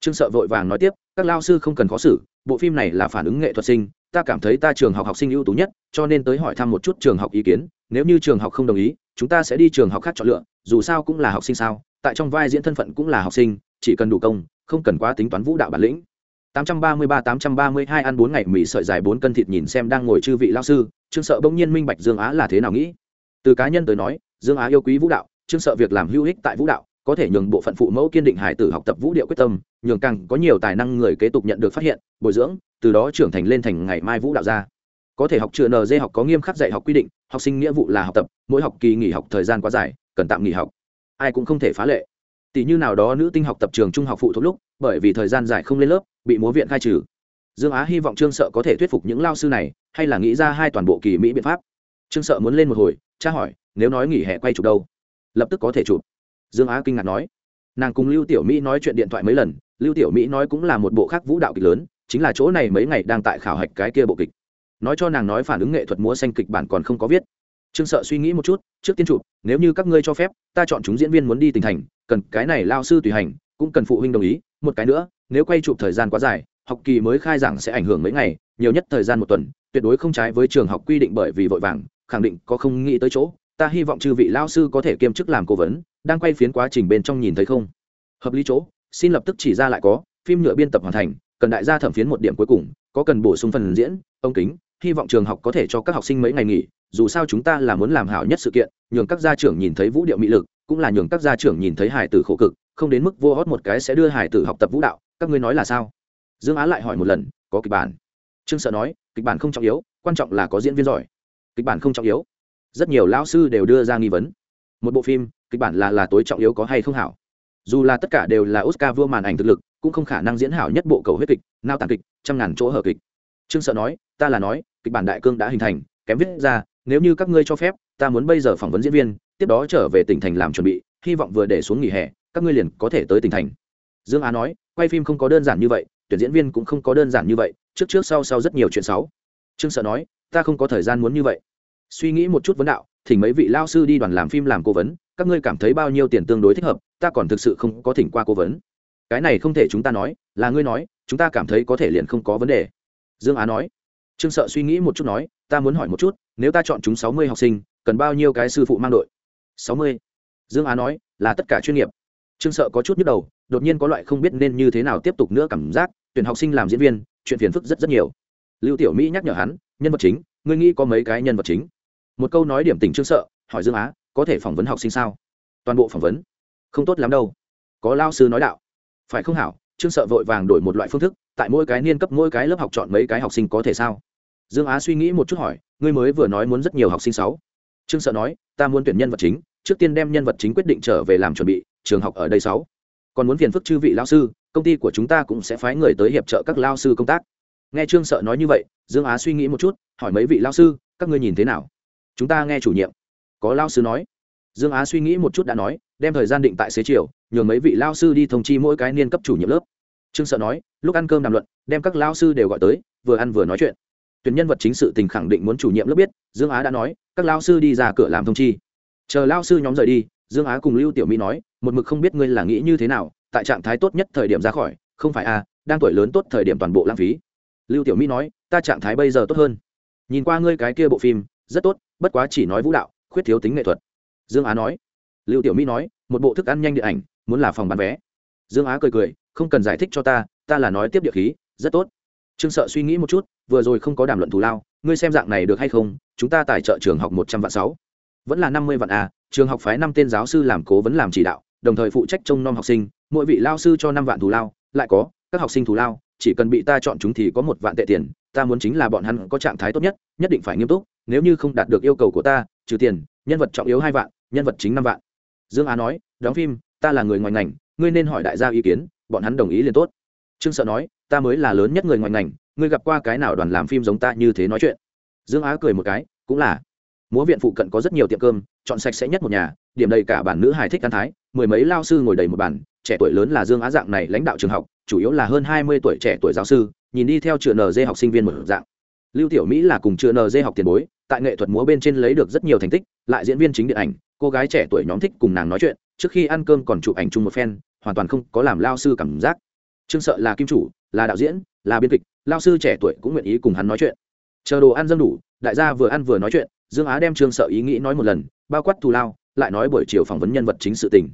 B: trương sợ vội vàng nói tiếp, các lao sư không cần khó xử, bộ phim này là phản ứng nghệ thuật sinh, ta cảm thấy ta trường học học sinh ưu tú nhất, cho nên tới hỏi thăm một chút trường học ý kiến, nếu như trường học không đồng ý, chúng ta sẽ đi trường học khác chọn lựa, dù sao cũng là học sinh sao, tại trong vai diễn thân phận cũng là học sinh, chỉ cần đủ công, không cần quá tính toán vũ đạo bản lĩnh. 833-832 ăn 4 ngày mì sợi dài 4 cân thịt nhìn xem đang ngồi chư vị lao sư, trương sợ bỗng nhiên minh bạch dương á là thế nào nghĩ. Từ cá nhân tới nói, dương á yêu quý vũ đạo, trương sợ việc làm hữu ích tại vũ đạo có thể nhường bộ phận phụ mẫu kiên định hải tử học tập vũ điệu quyết tâm, nhường càng có nhiều tài năng người kế tục nhận được phát hiện, bồi dưỡng, từ đó trưởng thành lên thành ngày mai vũ đạo gia. Có thể học chưa nd học có nghiêm khắc dạy học quy định, học sinh nghĩa vụ là học tập, mỗi học kỳ nghỉ học thời gian quá dài, cần tạm nghỉ học. Ai cũng không thể phá lệ. Tỷ như nào đó nữ tinh học tập trường trung học phụ thuộc lúc, bởi vì thời gian dài không lên lớp, bị múa viện khai trừ. Dương á hy vọng trương sợ có thể thuyết phục những lao sư này, hay là nghĩ ra hai toàn bộ kỳ mỹ biện pháp. Trương sợ muốn lên một hồi, tra hỏi, nếu nói nghỉ hè quay chụp đâu? Lập tức có thể chụp dương á kinh ngạc nói. Nàng cùng lưu tiểu mỹ nói chuyện điện thoại mấy lần, lưu tiểu mỹ nói cũng là một bộ khác vũ đạo kịch lớn, chính là chỗ này mấy ngày đang tại khảo hạch cái kia bộ kịch. Nói cho nàng nói phản ứng nghệ thuật múa xanh kịch bản còn không có viết. Trương sợ suy nghĩ một chút, trước tiên chụp, nếu như các ngươi cho phép, ta chọn chúng diễn viên muốn đi tỉnh thành, cần cái này lao sư tùy hành, cũng cần phụ huynh đồng ý, một cái nữa, nếu quay chụp thời gian quá dài, học kỳ mới khai giảng sẽ ảnh hưởng mấy ngày, nhiều nhất thời gian một tuần, tuyệt đối không trái với trường học quy định bởi vì vội vàng, khẳng định có không nghĩ tới chỗ ta hy vọng chư vị lao sư có thể kiêm chức làm cố vấn, đang quay phiến quá trình bên trong nhìn thấy không? Hợp lý chỗ, xin lập tức chỉ ra lại có, phim nhựa biên tập hoàn thành, cần đại gia thẩm phiến một điểm cuối cùng, có cần bổ sung phần diễn, ông kính, hy vọng trường học có thể cho các học sinh mấy ngày nghỉ, dù sao chúng ta là muốn làm hảo nhất sự kiện, nhường các gia trưởng nhìn thấy vũ điệu mỹ lực, cũng là nhường các gia trưởng nhìn thấy hải tử khổ cực, không đến mức vô hót một cái sẽ đưa hải tử học tập vũ đạo, các ngươi nói là sao? Dương á lại hỏi một lần, có kịch bản? Trương sợ nói, kịch bản không trọng yếu, quan trọng là có diễn viên giỏi. Kịch bản không trọng yếu rất nhiều lão sư đều đưa ra nghi vấn. Một bộ phim, kịch bản là là tối trọng yếu có hay không hảo. Dù là tất cả đều là oscar vua màn ảnh thực lực, cũng không khả năng diễn hảo nhất bộ cầu huyết kịch, nao tàn kịch, trăm ngàn chỗ hở kịch. Trương sợ nói, ta là nói, kịch bản đại cương đã hình thành, kém viết ra, nếu như các ngươi cho phép, ta muốn bây giờ phỏng vấn diễn viên, tiếp đó trở về tỉnh thành làm chuẩn bị, hy vọng vừa để xuống nghỉ hè, các ngươi liền có thể tới tỉnh thành. Dương á nói, quay phim không có đơn giản như vậy, tuyển diễn viên cũng không có đơn giản như vậy, trước trước sau sau rất nhiều chuyện xấu. Trương sợ nói, ta không có thời gian muốn như vậy suy nghĩ một chút vấn đạo, thỉnh mấy vị lao sư đi đoàn làm phim làm cố vấn, các ngươi cảm thấy bao nhiêu tiền tương đối thích hợp, ta còn thực sự không có thỉnh qua cố vấn. Cái này không thể chúng ta nói, là ngươi nói, chúng ta cảm thấy có thể liền không có vấn đề. Dương á nói. Trương sợ suy nghĩ một chút nói, ta muốn hỏi một chút, nếu ta chọn chúng sáu mươi học sinh, cần bao nhiêu cái sư phụ mang đội? Sáu mươi. Dương á nói, là tất cả chuyên nghiệp. Trương sợ có chút nhức đầu, đột nhiên có loại không biết nên như thế nào tiếp tục nữa cảm giác, tuyển học sinh làm diễn viên, chuyện phiền phức rất rất nhiều. Lưu tiểu mỹ nhắc nhở hắn, nhân vật chính, ngươi nghĩ có mấy cái nhân vật chính? Một câu nói điểm tình trương sợ, hỏi dương á, có thể phỏng vấn học sinh sao? Toàn bộ phỏng vấn? Không tốt lắm đâu. Có lao sư nói đạo. Phải không hảo trương sợ vội vàng đổi một loại phương thức, tại mỗi cái niên cấp, mỗi cái lớp học chọn mấy cái học sinh có thể sao? Dương á suy nghĩ một chút hỏi, ngươi mới vừa nói muốn rất nhiều học sinh sáu. Trương sợ nói, ta muốn tuyển nhân vật chính, trước tiên đem nhân vật chính quyết định trở về làm chuẩn bị, trường học ở đây sáu. Còn muốn phiền phức chư vị lao sư, công ty của chúng ta cũng sẽ phái người tới hiệp trợ các lao sư công tác. Nghe trương sợ nói như vậy, dương á suy nghĩ một chút, hỏi mấy vị lao sư, các ngươi nhìn thế nào? Chúng ta nghe chủ nhiệm. Có lao sư nói. Dương á suy nghĩ một chút đã nói đem thời gian định tại xế chiều nhường mấy vị lao sư đi thông chi mỗi cái niên cấp chủ nhiệm lớp. Trương sợ nói lúc ăn cơm đàm luận đem các lao sư đều gọi tới vừa ăn vừa nói chuyện. Tuyển nhân vật chính sự tình khẳng định muốn chủ nhiệm lớp biết dương á đã nói các lao sư đi ra cửa làm thông chi. Chờ lao sư nhóm rời đi dương á cùng lưu tiểu mỹ nói một mực không biết ngươi là nghĩ như thế nào tại trạng thái tốt nhất thời điểm ra khỏi không phải a à, đang tuổi lớn tốt thời điểm toàn bộ lãng phí. Lưu tiểu mỹ nói ta trạng thái bây giờ tốt hơn. Nhìn qua ngươi cái kia bộ phim rất tốt bất quá chỉ nói vũ đạo, khuyết thiếu tính nghệ thuật. Dương á nói, lưu tiểu mỹ nói, một bộ thức ăn nhanh điện ảnh, muốn là phòng bán vé. Dương á cười cười, không cần giải thích cho ta ta là nói tiếp địa khí, rất tốt.
A: Trương sợ suy nghĩ một chút, vừa rồi không có đàm luận thù lao, ngươi xem dạng này được hay không, chúng ta tài trợ trường học một trăm vạn sáu. Vẫn là năm mươi vạn à trường học phái năm tên giáo sư làm cố vấn làm chỉ đạo, đồng thời phụ trách trông nom học sinh, mỗi vị lao sư cho năm vạn thù lao, lại có, các học sinh thù lao, chỉ cần bị ta chọn chúng thì có một vạn tệ tiền, ta muốn chính là bọn hắn có trạng thái tốt nhất nhất định phải nghiêm túc nếu như không đạt được yêu cầu của ta, trừ tiền, nhân vật trọng yếu hai vạn, nhân vật chính năm vạn. Dương á nói, đóng phim, ta là người ngoài ngành, ngươi nên hỏi đại gia ý kiến, bọn hắn đồng ý liền tốt. Trương sợ nói, ta mới là lớn nhất người ngoài ngành, ngươi gặp qua cái nào đoàn làm phim giống ta như thế nói chuyện? Dương á cười một cái, cũng là. Múa viện phụ cận có rất nhiều tiệm cơm, chọn sạch sẽ nhất một nhà, điểm đầy cả bản nữ hài thích ăn thái, mười mấy lao sư ngồi đầy một bản trẻ tuổi lớn là dương á dạng này lãnh đạo trường học, chủ yếu là hơn hai mươi tuổi trẻ tuổi giáo sư, nhìn đi theo trường nd học sinh viên một dạng lưu tiểu mỹ là cùng chưa nờ dê học tiền bối, tại nghệ thuật múa bên trên lấy được rất nhiều thành tích, lại diễn viên chính điện ảnh, cô gái trẻ tuổi nhóm thích cùng nàng nói chuyện, trước khi ăn cơm còn chụp ảnh chung một phen, hoàn toàn không có làm lao sư cảm giác. Trương sợ là kim chủ, là đạo diễn, là biên kịch, lao sư trẻ tuổi cũng nguyện ý cùng hắn nói chuyện. Chờ đồ ăn dân đủ, đại gia vừa ăn vừa nói chuyện, dương á đem trương sợ ý nghĩ nói một lần, bao quát thù lao, lại nói buổi chiều phỏng vấn nhân vật chính sự tình.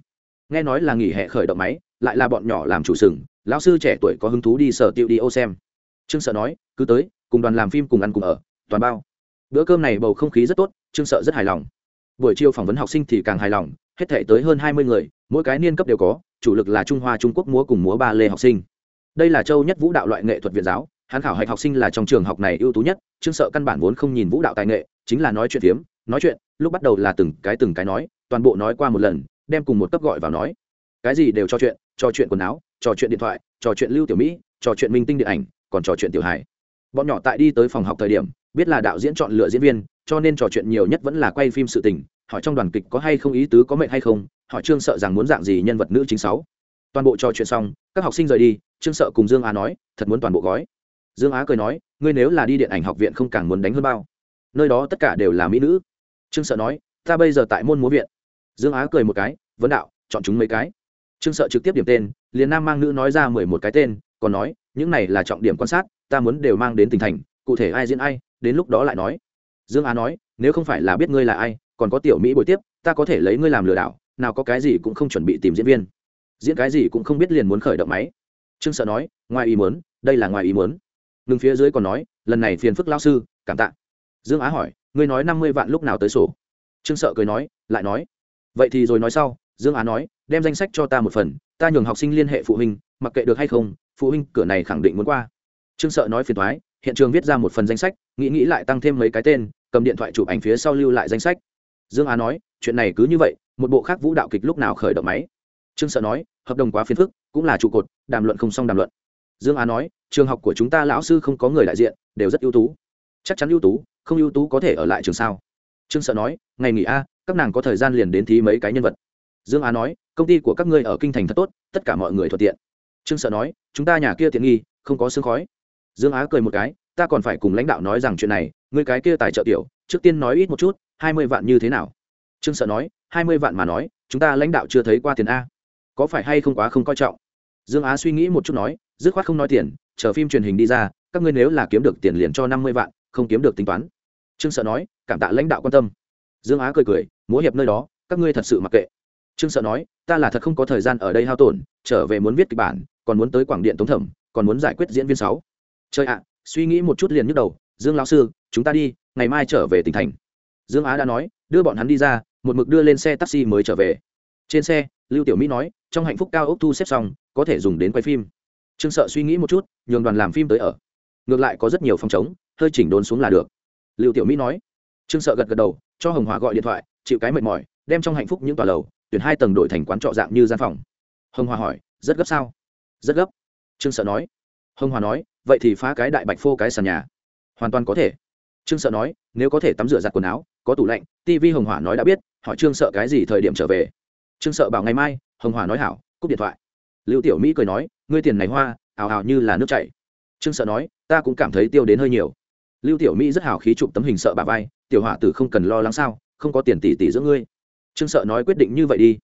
A: Nghe nói là nghỉ hè khởi động máy, lại là bọn nhỏ làm chủ sừng, lão sư trẻ tuổi có hứng thú đi sở tiệu đi ô xem. Trương sợ nói, cứ tới cùng đoàn làm phim cùng ăn cùng ở, toàn bao. Bữa cơm này bầu không khí rất tốt, trương sợ rất hài lòng. Buổi chiều phỏng vấn học sinh thì càng hài lòng, hết thể tới hơn hai mươi người, mỗi cái niên cấp đều có, chủ lực là trung hoa, trung quốc múa cùng múa ba lê học sinh. Đây là châu nhất vũ đạo loại nghệ thuật viện giáo, hắn khảo hạch học sinh là trong trường học này ưu tú nhất, trương sợ căn bản vốn không nhìn vũ đạo tài nghệ, chính là nói chuyện phiếm, nói chuyện, lúc bắt đầu là từng cái từng cái nói, toàn bộ nói qua một lần, đem cùng một cấp gọi vào nói. Cái gì đều trò chuyện trò chuyện quần áo, trò chuyện điện thoại, trò chuyện lưu tiểu mỹ, trò chuyện minh tinh điện ảnh, còn trò chuyện tiểu hải bọn nhỏ tại đi tới phòng học thời điểm, biết là đạo diễn chọn lựa diễn viên, cho nên trò chuyện nhiều nhất vẫn là quay phim sự tình, hỏi trong đoàn kịch có hay không ý tứ có mệnh hay không, hỏi trương sợ rằng muốn dạng gì nhân vật nữ chính sáu. Toàn bộ trò chuyện xong, các học sinh rời đi, trương sợ cùng dương á nói, thật muốn toàn bộ gói. Dương á cười nói, ngươi nếu là đi điện ảnh học viện không càng muốn đánh hơn bao. Nơi đó tất cả đều là mỹ nữ. Trương sợ nói, ta bây giờ tại môn múa viện. Dương á cười một cái, vấn đạo, chọn chúng mấy cái. Trương sợ trực tiếp điểm tên, liền nam mang nữ nói ra mười một cái tên, còn nói, những này là trọng điểm quan sát ta muốn đều mang đến tỉnh thành, cụ thể ai diễn ai, đến lúc đó lại nói. Dương á nói, nếu không phải là biết ngươi là ai, còn có tiểu mỹ buổi tiếp, ta có thể lấy ngươi làm lừa đảo, nào có cái gì cũng không chuẩn bị tìm diễn viên. Diễn cái gì cũng không biết liền muốn khởi động máy. Trương sợ nói, ngoài ý muốn, đây là ngoài ý muốn. Ngừng phía dưới còn nói, lần này phiền phức lao sư, cảm tạ. Dương á hỏi, ngươi nói năm mươi vạn lúc nào tới sổ? Trương sợ cười nói, lại nói. Vậy thì rồi nói sau. Dương á nói, đem danh sách cho ta một phần, ta nhường học sinh liên hệ phụ huynh, mặc kệ được hay không, phụ huynh cửa này khẳng định muốn qua trương sợ nói phiền thoái hiện trường viết ra một phần danh sách, nghĩ nghĩ lại tăng thêm mấy cái tên, cầm điện thoại chụp ảnh phía sau lưu lại danh sách. Dương á nói, chuyện này cứ như vậy, một bộ khác vũ đạo kịch lúc nào khởi động máy. Trương sợ nói, hợp đồng quá phiền phức, cũng là trụ cột, đàm luận không xong đàm luận. Dương á nói, trường học của chúng ta lão sư không có người đại diện, đều rất ưu tú. Chắc chắn ưu tú, không ưu tú có thể ở lại trường sao? Trương sợ nói, ngày nghỉ a, các nàng có thời gian liền đến thí mấy cái nhân vật. Dương á nói, công ty của các ngươi ở kinh thành thật tốt, tất cả mọi người thuận tiện. Trương sợ nói, chúng ta nhà kia tiện nghi, không có sương khói dương á cười một cái, ta còn phải cùng lãnh đạo nói rằng chuyện này, ngươi cái kia tài trợ tiểu, trước tiên nói ít một chút, hai mươi vạn như thế nào? Trương sợ nói, hai mươi vạn mà nói, chúng ta lãnh đạo chưa thấy qua tiền a. Có phải hay không quá không coi trọng? Dương á suy nghĩ một chút nói, dứt khoát không nói tiền, chờ phim truyền hình đi ra, các ngươi nếu là kiếm được tiền liền cho năm mươi vạn, không kiếm được tính toán. Trương sợ nói, cảm tạ lãnh đạo quan tâm. Dương á cười cười, múa hiệp nơi đó, các ngươi thật sự mặc kệ. Trương sợ nói, ta là thật không có thời gian ở đây hao tổn, trở về muốn viết kịch bản, còn muốn tới quảng điện tống thẩm, còn muốn giải quyết diễn viên sáu trời ạ, suy nghĩ một chút liền nhức đầu, dương lão sư, chúng ta đi, ngày mai trở về tỉnh thành. Dương á đã nói, đưa bọn hắn đi ra, một mực đưa lên xe taxi mới trở về. Trên xe, lưu tiểu mỹ nói, trong hạnh phúc cao ốc thu xếp xong, có thể dùng đến quay phim. Trương sợ suy nghĩ một chút, nhường đoàn làm phim tới ở. Ngược lại có rất nhiều phòng chống, hơi chỉnh đốn xuống là được. Lưu tiểu mỹ nói. Trương sợ gật gật đầu, cho hồng hòa gọi điện thoại, chịu cái mệt mỏi, đem trong hạnh phúc những tòa lầu, tuyển hai tầng đổi thành quán trọ dạng như gian phòng. Hồng hòa hỏi, rất gấp sao? Rất gấp, trương sợ nói. Hồng hòa nói vậy thì phá cái đại bạch phô cái sàn nhà. Hoàn toàn có thể. Trương sợ nói, nếu có thể tắm rửa giặt quần áo, có tủ lạnh tv hồng hỏa nói đã biết, hỏi trương sợ cái gì thời điểm trở về. Trương sợ bảo ngày mai, hồng hỏa nói hảo, cúp điện thoại. Lưu tiểu mỹ cười nói, ngươi tiền này hoa, ào ào như là nước chảy. Trương sợ nói, ta cũng cảm thấy tiêu đến hơi nhiều. Lưu tiểu mỹ rất hào khí chụp tấm hình sợ bà vai, tiểu hỏa tử không cần lo lắng sao, không có tiền tỷ tỷ giữa ngươi. Trương sợ nói quyết định như vậy đi.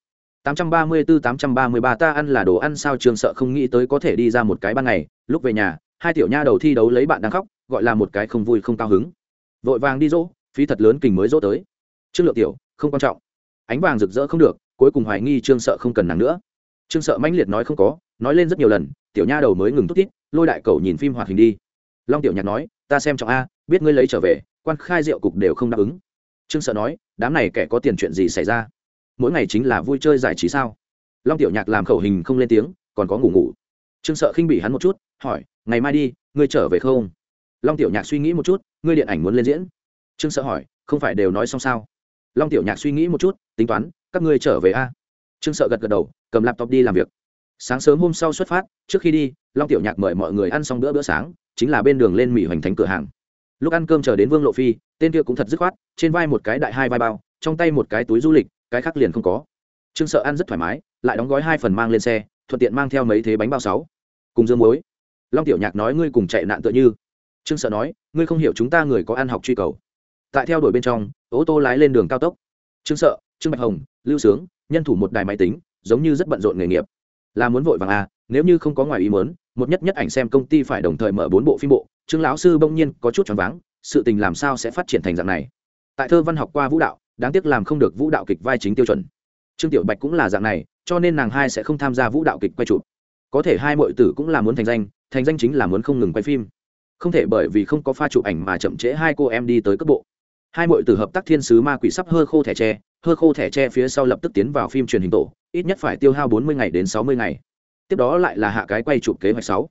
A: 834-833 ta ăn là đồ ăn sao trương sợ không nghĩ tới có thể đi ra một cái ban ngày, lúc về nhà hai tiểu nha đầu thi đấu lấy bạn đang khóc, gọi là một cái không vui không cao hứng. Vội vàng đi dỗ, phí thật lớn kình mới dỗ tới. Trương lượng tiểu, không quan trọng. Ánh vàng rực rỡ không được, cuối cùng hoài nghi trương sợ không cần nàng nữa. Trương sợ mãnh liệt nói không có, nói lên rất nhiều lần, tiểu nha đầu mới ngừng thút tít lôi đại cầu nhìn phim hoạt hình đi.
B: Long tiểu nhạc nói, ta xem trọng a, biết ngươi lấy trở về, quan khai rượu cục đều không đáp ứng. Trương sợ nói, đám này kẻ có tiền chuyện gì xảy ra? Mỗi ngày chính là vui chơi giải trí sao? Long tiểu nhạc làm khẩu hình không lên tiếng, còn có ngủ ngủ. Trương sợ khinh bỉ hắn một chút, hỏi ngày mai đi, ngươi trở về không? Long tiểu nhạc suy nghĩ một chút, ngươi điện ảnh muốn lên diễn. Trương sợ hỏi, không phải đều nói xong sao? Long tiểu nhạc suy nghĩ một chút, tính toán, các ngươi trở về a? Trương sợ gật gật đầu, cầm laptop đi làm việc. Sáng sớm hôm sau xuất phát, trước khi đi, long tiểu nhạc mời mọi người ăn xong bữa bữa sáng, chính là bên đường lên mỹ hoành thánh cửa hàng. Lúc ăn cơm chờ đến vương lộ phi, tên kia cũng thật dứt khoát, trên vai một cái đại hai vai bao, trong tay một cái túi du lịch, cái khác liền không có. Trương sợ ăn rất thoải mái, lại đóng gói hai phần mang lên xe, thuận tiện mang theo mấy thế bánh bao sáu. Cùng dương muối long tiểu nhạc nói ngươi cùng chạy nạn tựa như. Trương sợ nói, ngươi không hiểu chúng ta người có ăn học truy cầu. Tại theo đuổi bên trong, ô tô lái lên đường cao tốc. Trương sợ, trương bạch hồng, lưu sướng, nhân thủ một đài máy tính, giống như rất bận rộn nghề nghiệp. Là muốn vội vàng à nếu như không có ngoài ý muốn, một nhất nhất ảnh xem công ty phải đồng thời mở bốn bộ phim bộ. Trương lão sư bỗng nhiên có chút choáng váng, sự tình làm sao sẽ phát triển thành dạng này? Tại thơ văn học qua vũ đạo, đáng tiếc làm không được vũ đạo kịch vai chính tiêu chuẩn. Trương tiểu bạch cũng là dạng này, cho nên nàng hai sẽ không tham gia vũ đạo kịch quay chụp có thể hai mọi tử cũng là muốn thành danh thành danh chính là muốn không ngừng quay phim. Không thể bởi vì không có pha chụp ảnh mà chậm trễ hai cô em đi tới cấp bộ. Hai mọi tử hợp tác thiên sứ ma quỷ sắp hơ khô thẻ tre, hơ khô thẻ tre phía sau lập tức tiến vào phim truyền hình tổ, ít nhất phải tiêu hao bốn mươi ngày đến sáu mươi ngày. Tiếp đó lại là hạ cái quay chụp kế hoạch sáu.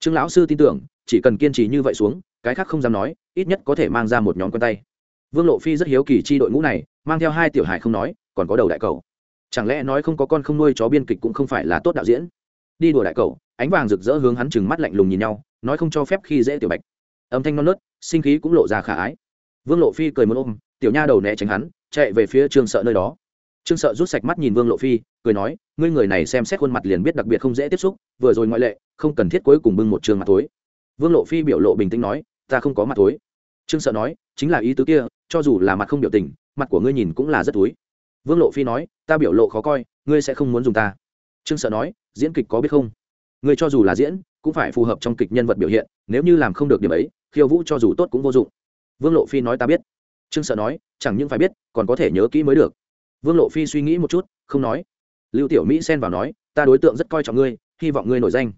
B: Trương lão sư tin tưởng, chỉ cần kiên trì như vậy xuống, cái khác không dám nói, ít nhất có thể mang ra một nhóm con tay. Vương lộ phi rất hiếu kỳ chi đội ngũ này, mang theo hai tiểu hải không nói, còn có đầu đại cầu. Chẳng lẽ nói không có con không nuôi chó biên kịch cũng không phải là tốt đạo diễn? Đi đùa đại cầu ánh vàng rực rỡ hướng hắn chừng mắt lạnh lùng nhìn nhau, nói không cho phép khi dễ tiểu bạch. Âm thanh non nớt, sinh khí cũng lộ ra khả ái. Vương lộ phi cười muốn ôm, tiểu nha đầu né tránh hắn, chạy về phía trương sợ nơi đó. Trương sợ rút sạch mắt nhìn vương lộ phi, cười nói, ngươi người này xem xét khuôn mặt liền biết đặc biệt không dễ tiếp xúc, vừa rồi ngoại lệ, không cần thiết cuối cùng bưng một trường mặt tối vương lộ phi biểu lộ bình tĩnh nói, ta không có mặt tối trương sợ nói, chính là ý tứ kia, cho dù là mặt không biểu tình, mặt của ngươi nhìn cũng là rất túi vương lộ phi nói, ta biểu lộ khó coi, ngươi sẽ không muốn dùng ta trương sợ nói, diễn kịch có biết không? Ngươi cho dù là diễn, cũng phải phù hợp trong kịch nhân vật biểu hiện, nếu như làm không được điểm ấy, khiêu vũ cho dù tốt cũng vô dụng. Vương lộ phi nói ta biết. Trương sợ nói, chẳng những phải biết, còn có thể nhớ kỹ mới được. Vương lộ phi suy nghĩ một chút, không nói. Lưu tiểu mỹ xen vào nói, ta đối tượng rất coi trọng ngươi, hy vọng ngươi nổi danh.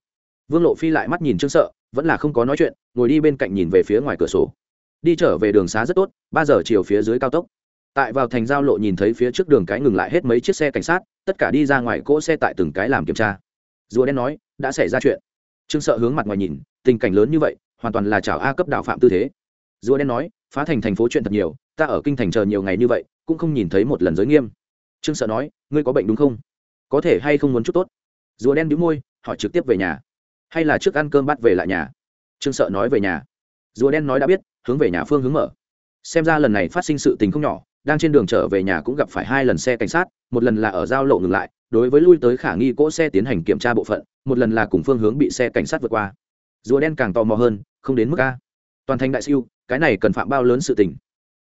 B: Vương lộ phi lại mắt nhìn trương sợ, vẫn là không có nói chuyện, ngồi đi bên cạnh nhìn về phía ngoài cửa sổ. Đi trở về đường xá rất tốt, ba giờ chiều phía dưới cao tốc. Tại vào thành giao lộ nhìn thấy phía trước đường cái ngừng lại hết mấy chiếc xe cảnh sát tất cả đi ra ngoài cỗ xe tại từng cái làm kiểm tra. Rùa đen nói, đã xảy ra chuyện. Trương sợ hướng mặt ngoài nhìn, tình cảnh lớn như vậy, hoàn toàn là chảo a cấp đạo phạm tư thế. Rùa đen nói, phá thành thành phố chuyện thật nhiều, ta ở kinh thành chờ nhiều ngày như vậy, cũng không nhìn thấy một lần giới nghiêm. Trương sợ nói, ngươi có bệnh đúng không? Có thể hay không muốn chút tốt? Rùa đen đĩu môi, hỏi trực tiếp về nhà. Hay là trước ăn cơm bắt về lại nhà? Trương sợ nói về nhà. Rùa đen nói đã biết, hướng về nhà phương hướng mở. Xem ra lần này phát sinh sự tình không nhỏ, đang trên đường trở về nhà cũng gặp phải hai lần xe cảnh sát một lần là ở giao lộ ngừng lại, đối với lui tới khả nghi cỗ xe tiến hành kiểm tra bộ phận, một lần là cùng phương hướng bị xe cảnh sát vượt qua. Rùa đen càng tò mò hơn, không đến mức a. Toàn thành đại siêu, cái này cần phạm bao lớn sự tình.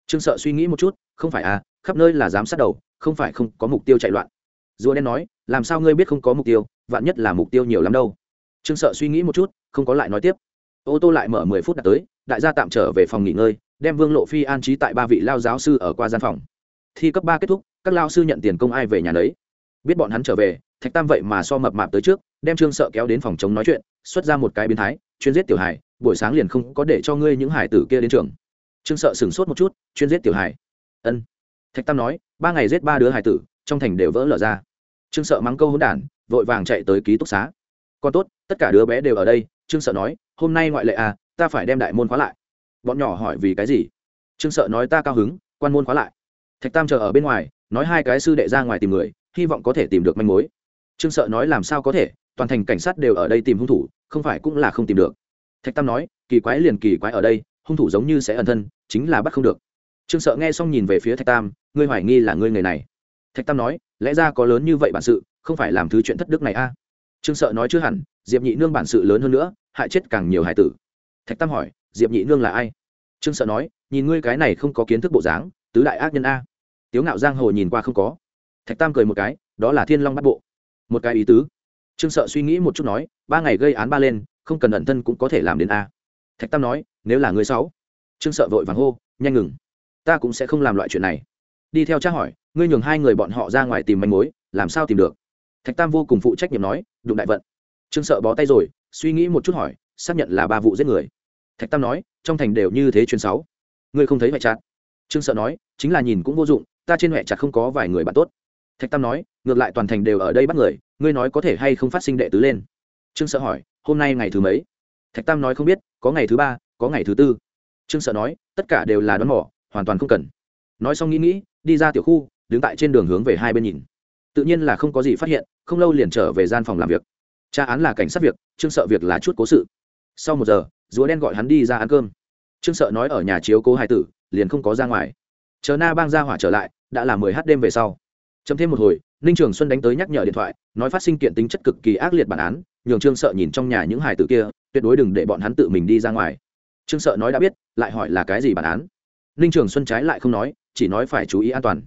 B: Trương sợ suy nghĩ một chút, không phải à khắp nơi là giám sát đầu, không phải không có mục tiêu chạy loạn. Rùa đen nói, làm sao ngươi biết không có mục tiêu, vạn nhất là mục tiêu nhiều lắm đâu. Trương sợ suy nghĩ một chút, không có lại nói tiếp. Ô tô lại mở mười phút đã tới, đại gia tạm trở về phòng nghỉ ngơi, đem vương lộ phi an trí tại ba vị lao giáo sư ở qua gian phòng. Thi cấp ba kết thúc các lao sư nhận tiền công ai về nhà đấy biết bọn hắn trở về, thạch tam vậy mà so mập mạp tới trước, đem trương sợ kéo đến phòng chống nói chuyện, xuất ra một cái biến thái, chuyên giết tiểu hải buổi sáng liền không có để cho ngươi những hải tử kia đến trường. Trương sợ sửng sốt một chút, chuyên giết tiểu hải ân. Thạch tam nói, ba ngày giết ba đứa hải tử, trong thành đều vỡ lở ra. Trương sợ mắng câu hỗn đản, vội vàng chạy tới ký túc xá. Còn tốt, tất cả đứa bé đều ở đây, trương sợ nói, hôm nay ngoại lệ à ta phải đem đại môn khóa lại. Bọn nhỏ hỏi vì cái gì? Trương sợ nói, ta cao hứng, quan môn khóa lại. Thạch tam chờ ở bên ngoài nói hai cái sư đệ ra ngoài tìm người, hy vọng có thể tìm được manh mối. Trương sợ nói làm sao có thể, toàn thành cảnh sát đều ở đây tìm hung thủ, không phải cũng là không tìm được. Thạch tam nói, kỳ quái liền kỳ quái ở đây, hung thủ giống như sẽ ẩn thân, chính là bắt không được. Trương sợ nghe xong nhìn về phía thạch tam, ngươi hoài nghi là ngươi người này. Thạch tam nói, lẽ ra có lớn như vậy bản sự, không phải làm thứ chuyện thất đức này a? Trương sợ nói chưa hẳn, diệp nhị nương bản sự lớn hơn nữa, hại chết càng nhiều hải tử. Thạch tam hỏi, diệp nhị nương là ai? Trương sợ nói, nhìn ngươi cái này không có kiến thức bộ dáng, tứ đại ác nhân a tiếu ngạo giang hồ nhìn qua không có. Thạch tam cười một cái, đó là thiên long bắt bộ. Một cái ý tứ. Trương sợ suy nghĩ một chút nói, ba ngày gây án ba lên, không cần ẩn thân cũng có thể làm đến a. Thạch tam nói, nếu là người sáu. Trương sợ vội vàng hô, nhanh ngừng. Ta cũng sẽ không làm loại chuyện này. Đi theo tra hỏi, ngươi nhường hai người bọn họ ra ngoài tìm manh mối, làm sao tìm được? Thạch tam vô cùng phụ trách nhiệm nói, đụng đại vận. Trương sợ bó tay rồi, suy nghĩ một chút hỏi, xác nhận là ba vụ giết người. Thạch tam nói, trong thành đều như thế chuyến sáu. Ngươi không thấy vậy chặt trương sợ nói, chính là nhìn cũng vô dụng ta trên huệ chặt không có vài người bạn tốt. Thạch tam nói, ngược lại toàn thành đều ở đây bắt người, ngươi nói có thể hay không phát sinh đệ tứ lên? Trương sợ hỏi, hôm nay ngày thứ mấy? Thạch tam nói không biết, có ngày thứ ba, có ngày thứ tư. Trương sợ nói, tất cả đều là đón mỏ hoàn toàn không cần. Nói xong nghĩ nghĩ, đi ra tiểu khu, đứng tại trên đường hướng về hai bên nhìn. Tự nhiên là không có gì phát hiện, không lâu liền trở về gian phòng làm việc. Tra án là cảnh sát việc, trương sợ việc là chút cố sự. Sau một giờ rúa đen gọi hắn đi ra ăn cơm. Trương sợ nói ở nhà chiếu cố hai tử, liền không có ra ngoài chờ na bang ra hỏa trở lại, đã là mười h đêm về sau. Chấm thêm một hồi, ninh trường xuân đánh tới nhắc nhở điện thoại, nói phát sinh kiện tính chất cực kỳ ác liệt bản án, nhường trương sợ nhìn trong nhà những hải tử kia, tuyệt đối đừng để bọn hắn tự mình đi ra ngoài. Trương sợ nói đã biết, lại hỏi là cái gì bản án. Ninh trường xuân trái lại không nói, chỉ nói phải chú ý an toàn.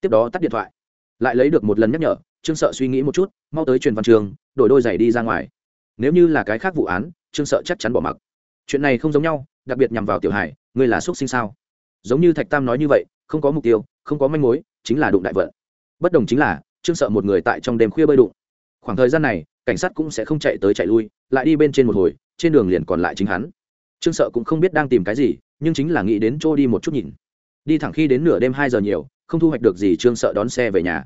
B: Tiếp đó tắt điện thoại. Lại lấy được một lần nhắc nhở, trương sợ suy nghĩ một chút, mau tới truyền văn trường, đổi đôi giày đi ra ngoài. Nếu như là cái khác vụ án, trương sợ chắc chắn bỏ mặc. Chuyện này không giống nhau, đặc biệt nhằm vào tiểu hải, ngươi là x sinh sao? Giống như thạch tam nói như vậy không có mục tiêu, không có manh mối, chính là đụng đại vận. Bất đồng chính là, trương sợ một người tại trong đêm khuya bơi đụng. Khoảng thời gian này, cảnh sát cũng sẽ không chạy tới chạy lui, lại đi bên trên một hồi, trên đường liền còn lại chính hắn. Trương sợ cũng không biết đang tìm cái gì, nhưng chính là nghĩ đến chỗ đi một chút nhìn. Đi thẳng khi đến nửa đêm hai giờ nhiều, không thu hoạch được gì trương sợ đón xe về nhà.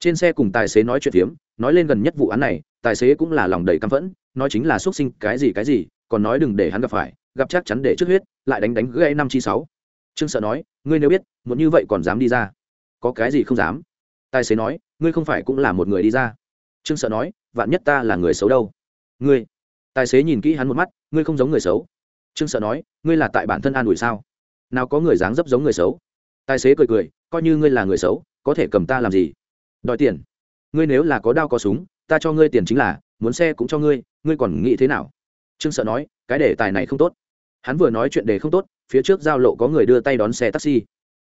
B: Trên xe cùng tài xế nói chuyện phiếm, nói lên gần nhất vụ án này, tài xế cũng là lòng đầy căm phẫn, nói chính là xuất sinh cái gì cái gì, còn nói đừng để hắn gặp phải, gặp chắc chắn để trước huyết, lại đánh đánh gây năm chi sáu trương sợ nói, ngươi nếu biết, muốn như vậy còn dám đi ra. Có cái gì không dám? Tài xế nói, ngươi không phải cũng là một người đi ra. Trương sợ nói, vạn nhất ta là người xấu đâu? Ngươi? Tài xế nhìn kỹ hắn một mắt, ngươi không giống người xấu. Trương sợ nói, ngươi là tại bản thân an ủi sao? Nào có người dáng dấp giống người xấu? Tài xế cười cười, coi như ngươi là người xấu, có thể cầm ta làm gì? Đòi tiền. Ngươi nếu là có đao có súng, ta cho ngươi tiền chính là, muốn xe cũng cho ngươi ngươi còn nghĩ thế nào? Trương sợ nói, cái đề tài này không tốt hắn vừa nói chuyện đề không tốt, phía trước giao lộ có người đưa tay đón xe taxi.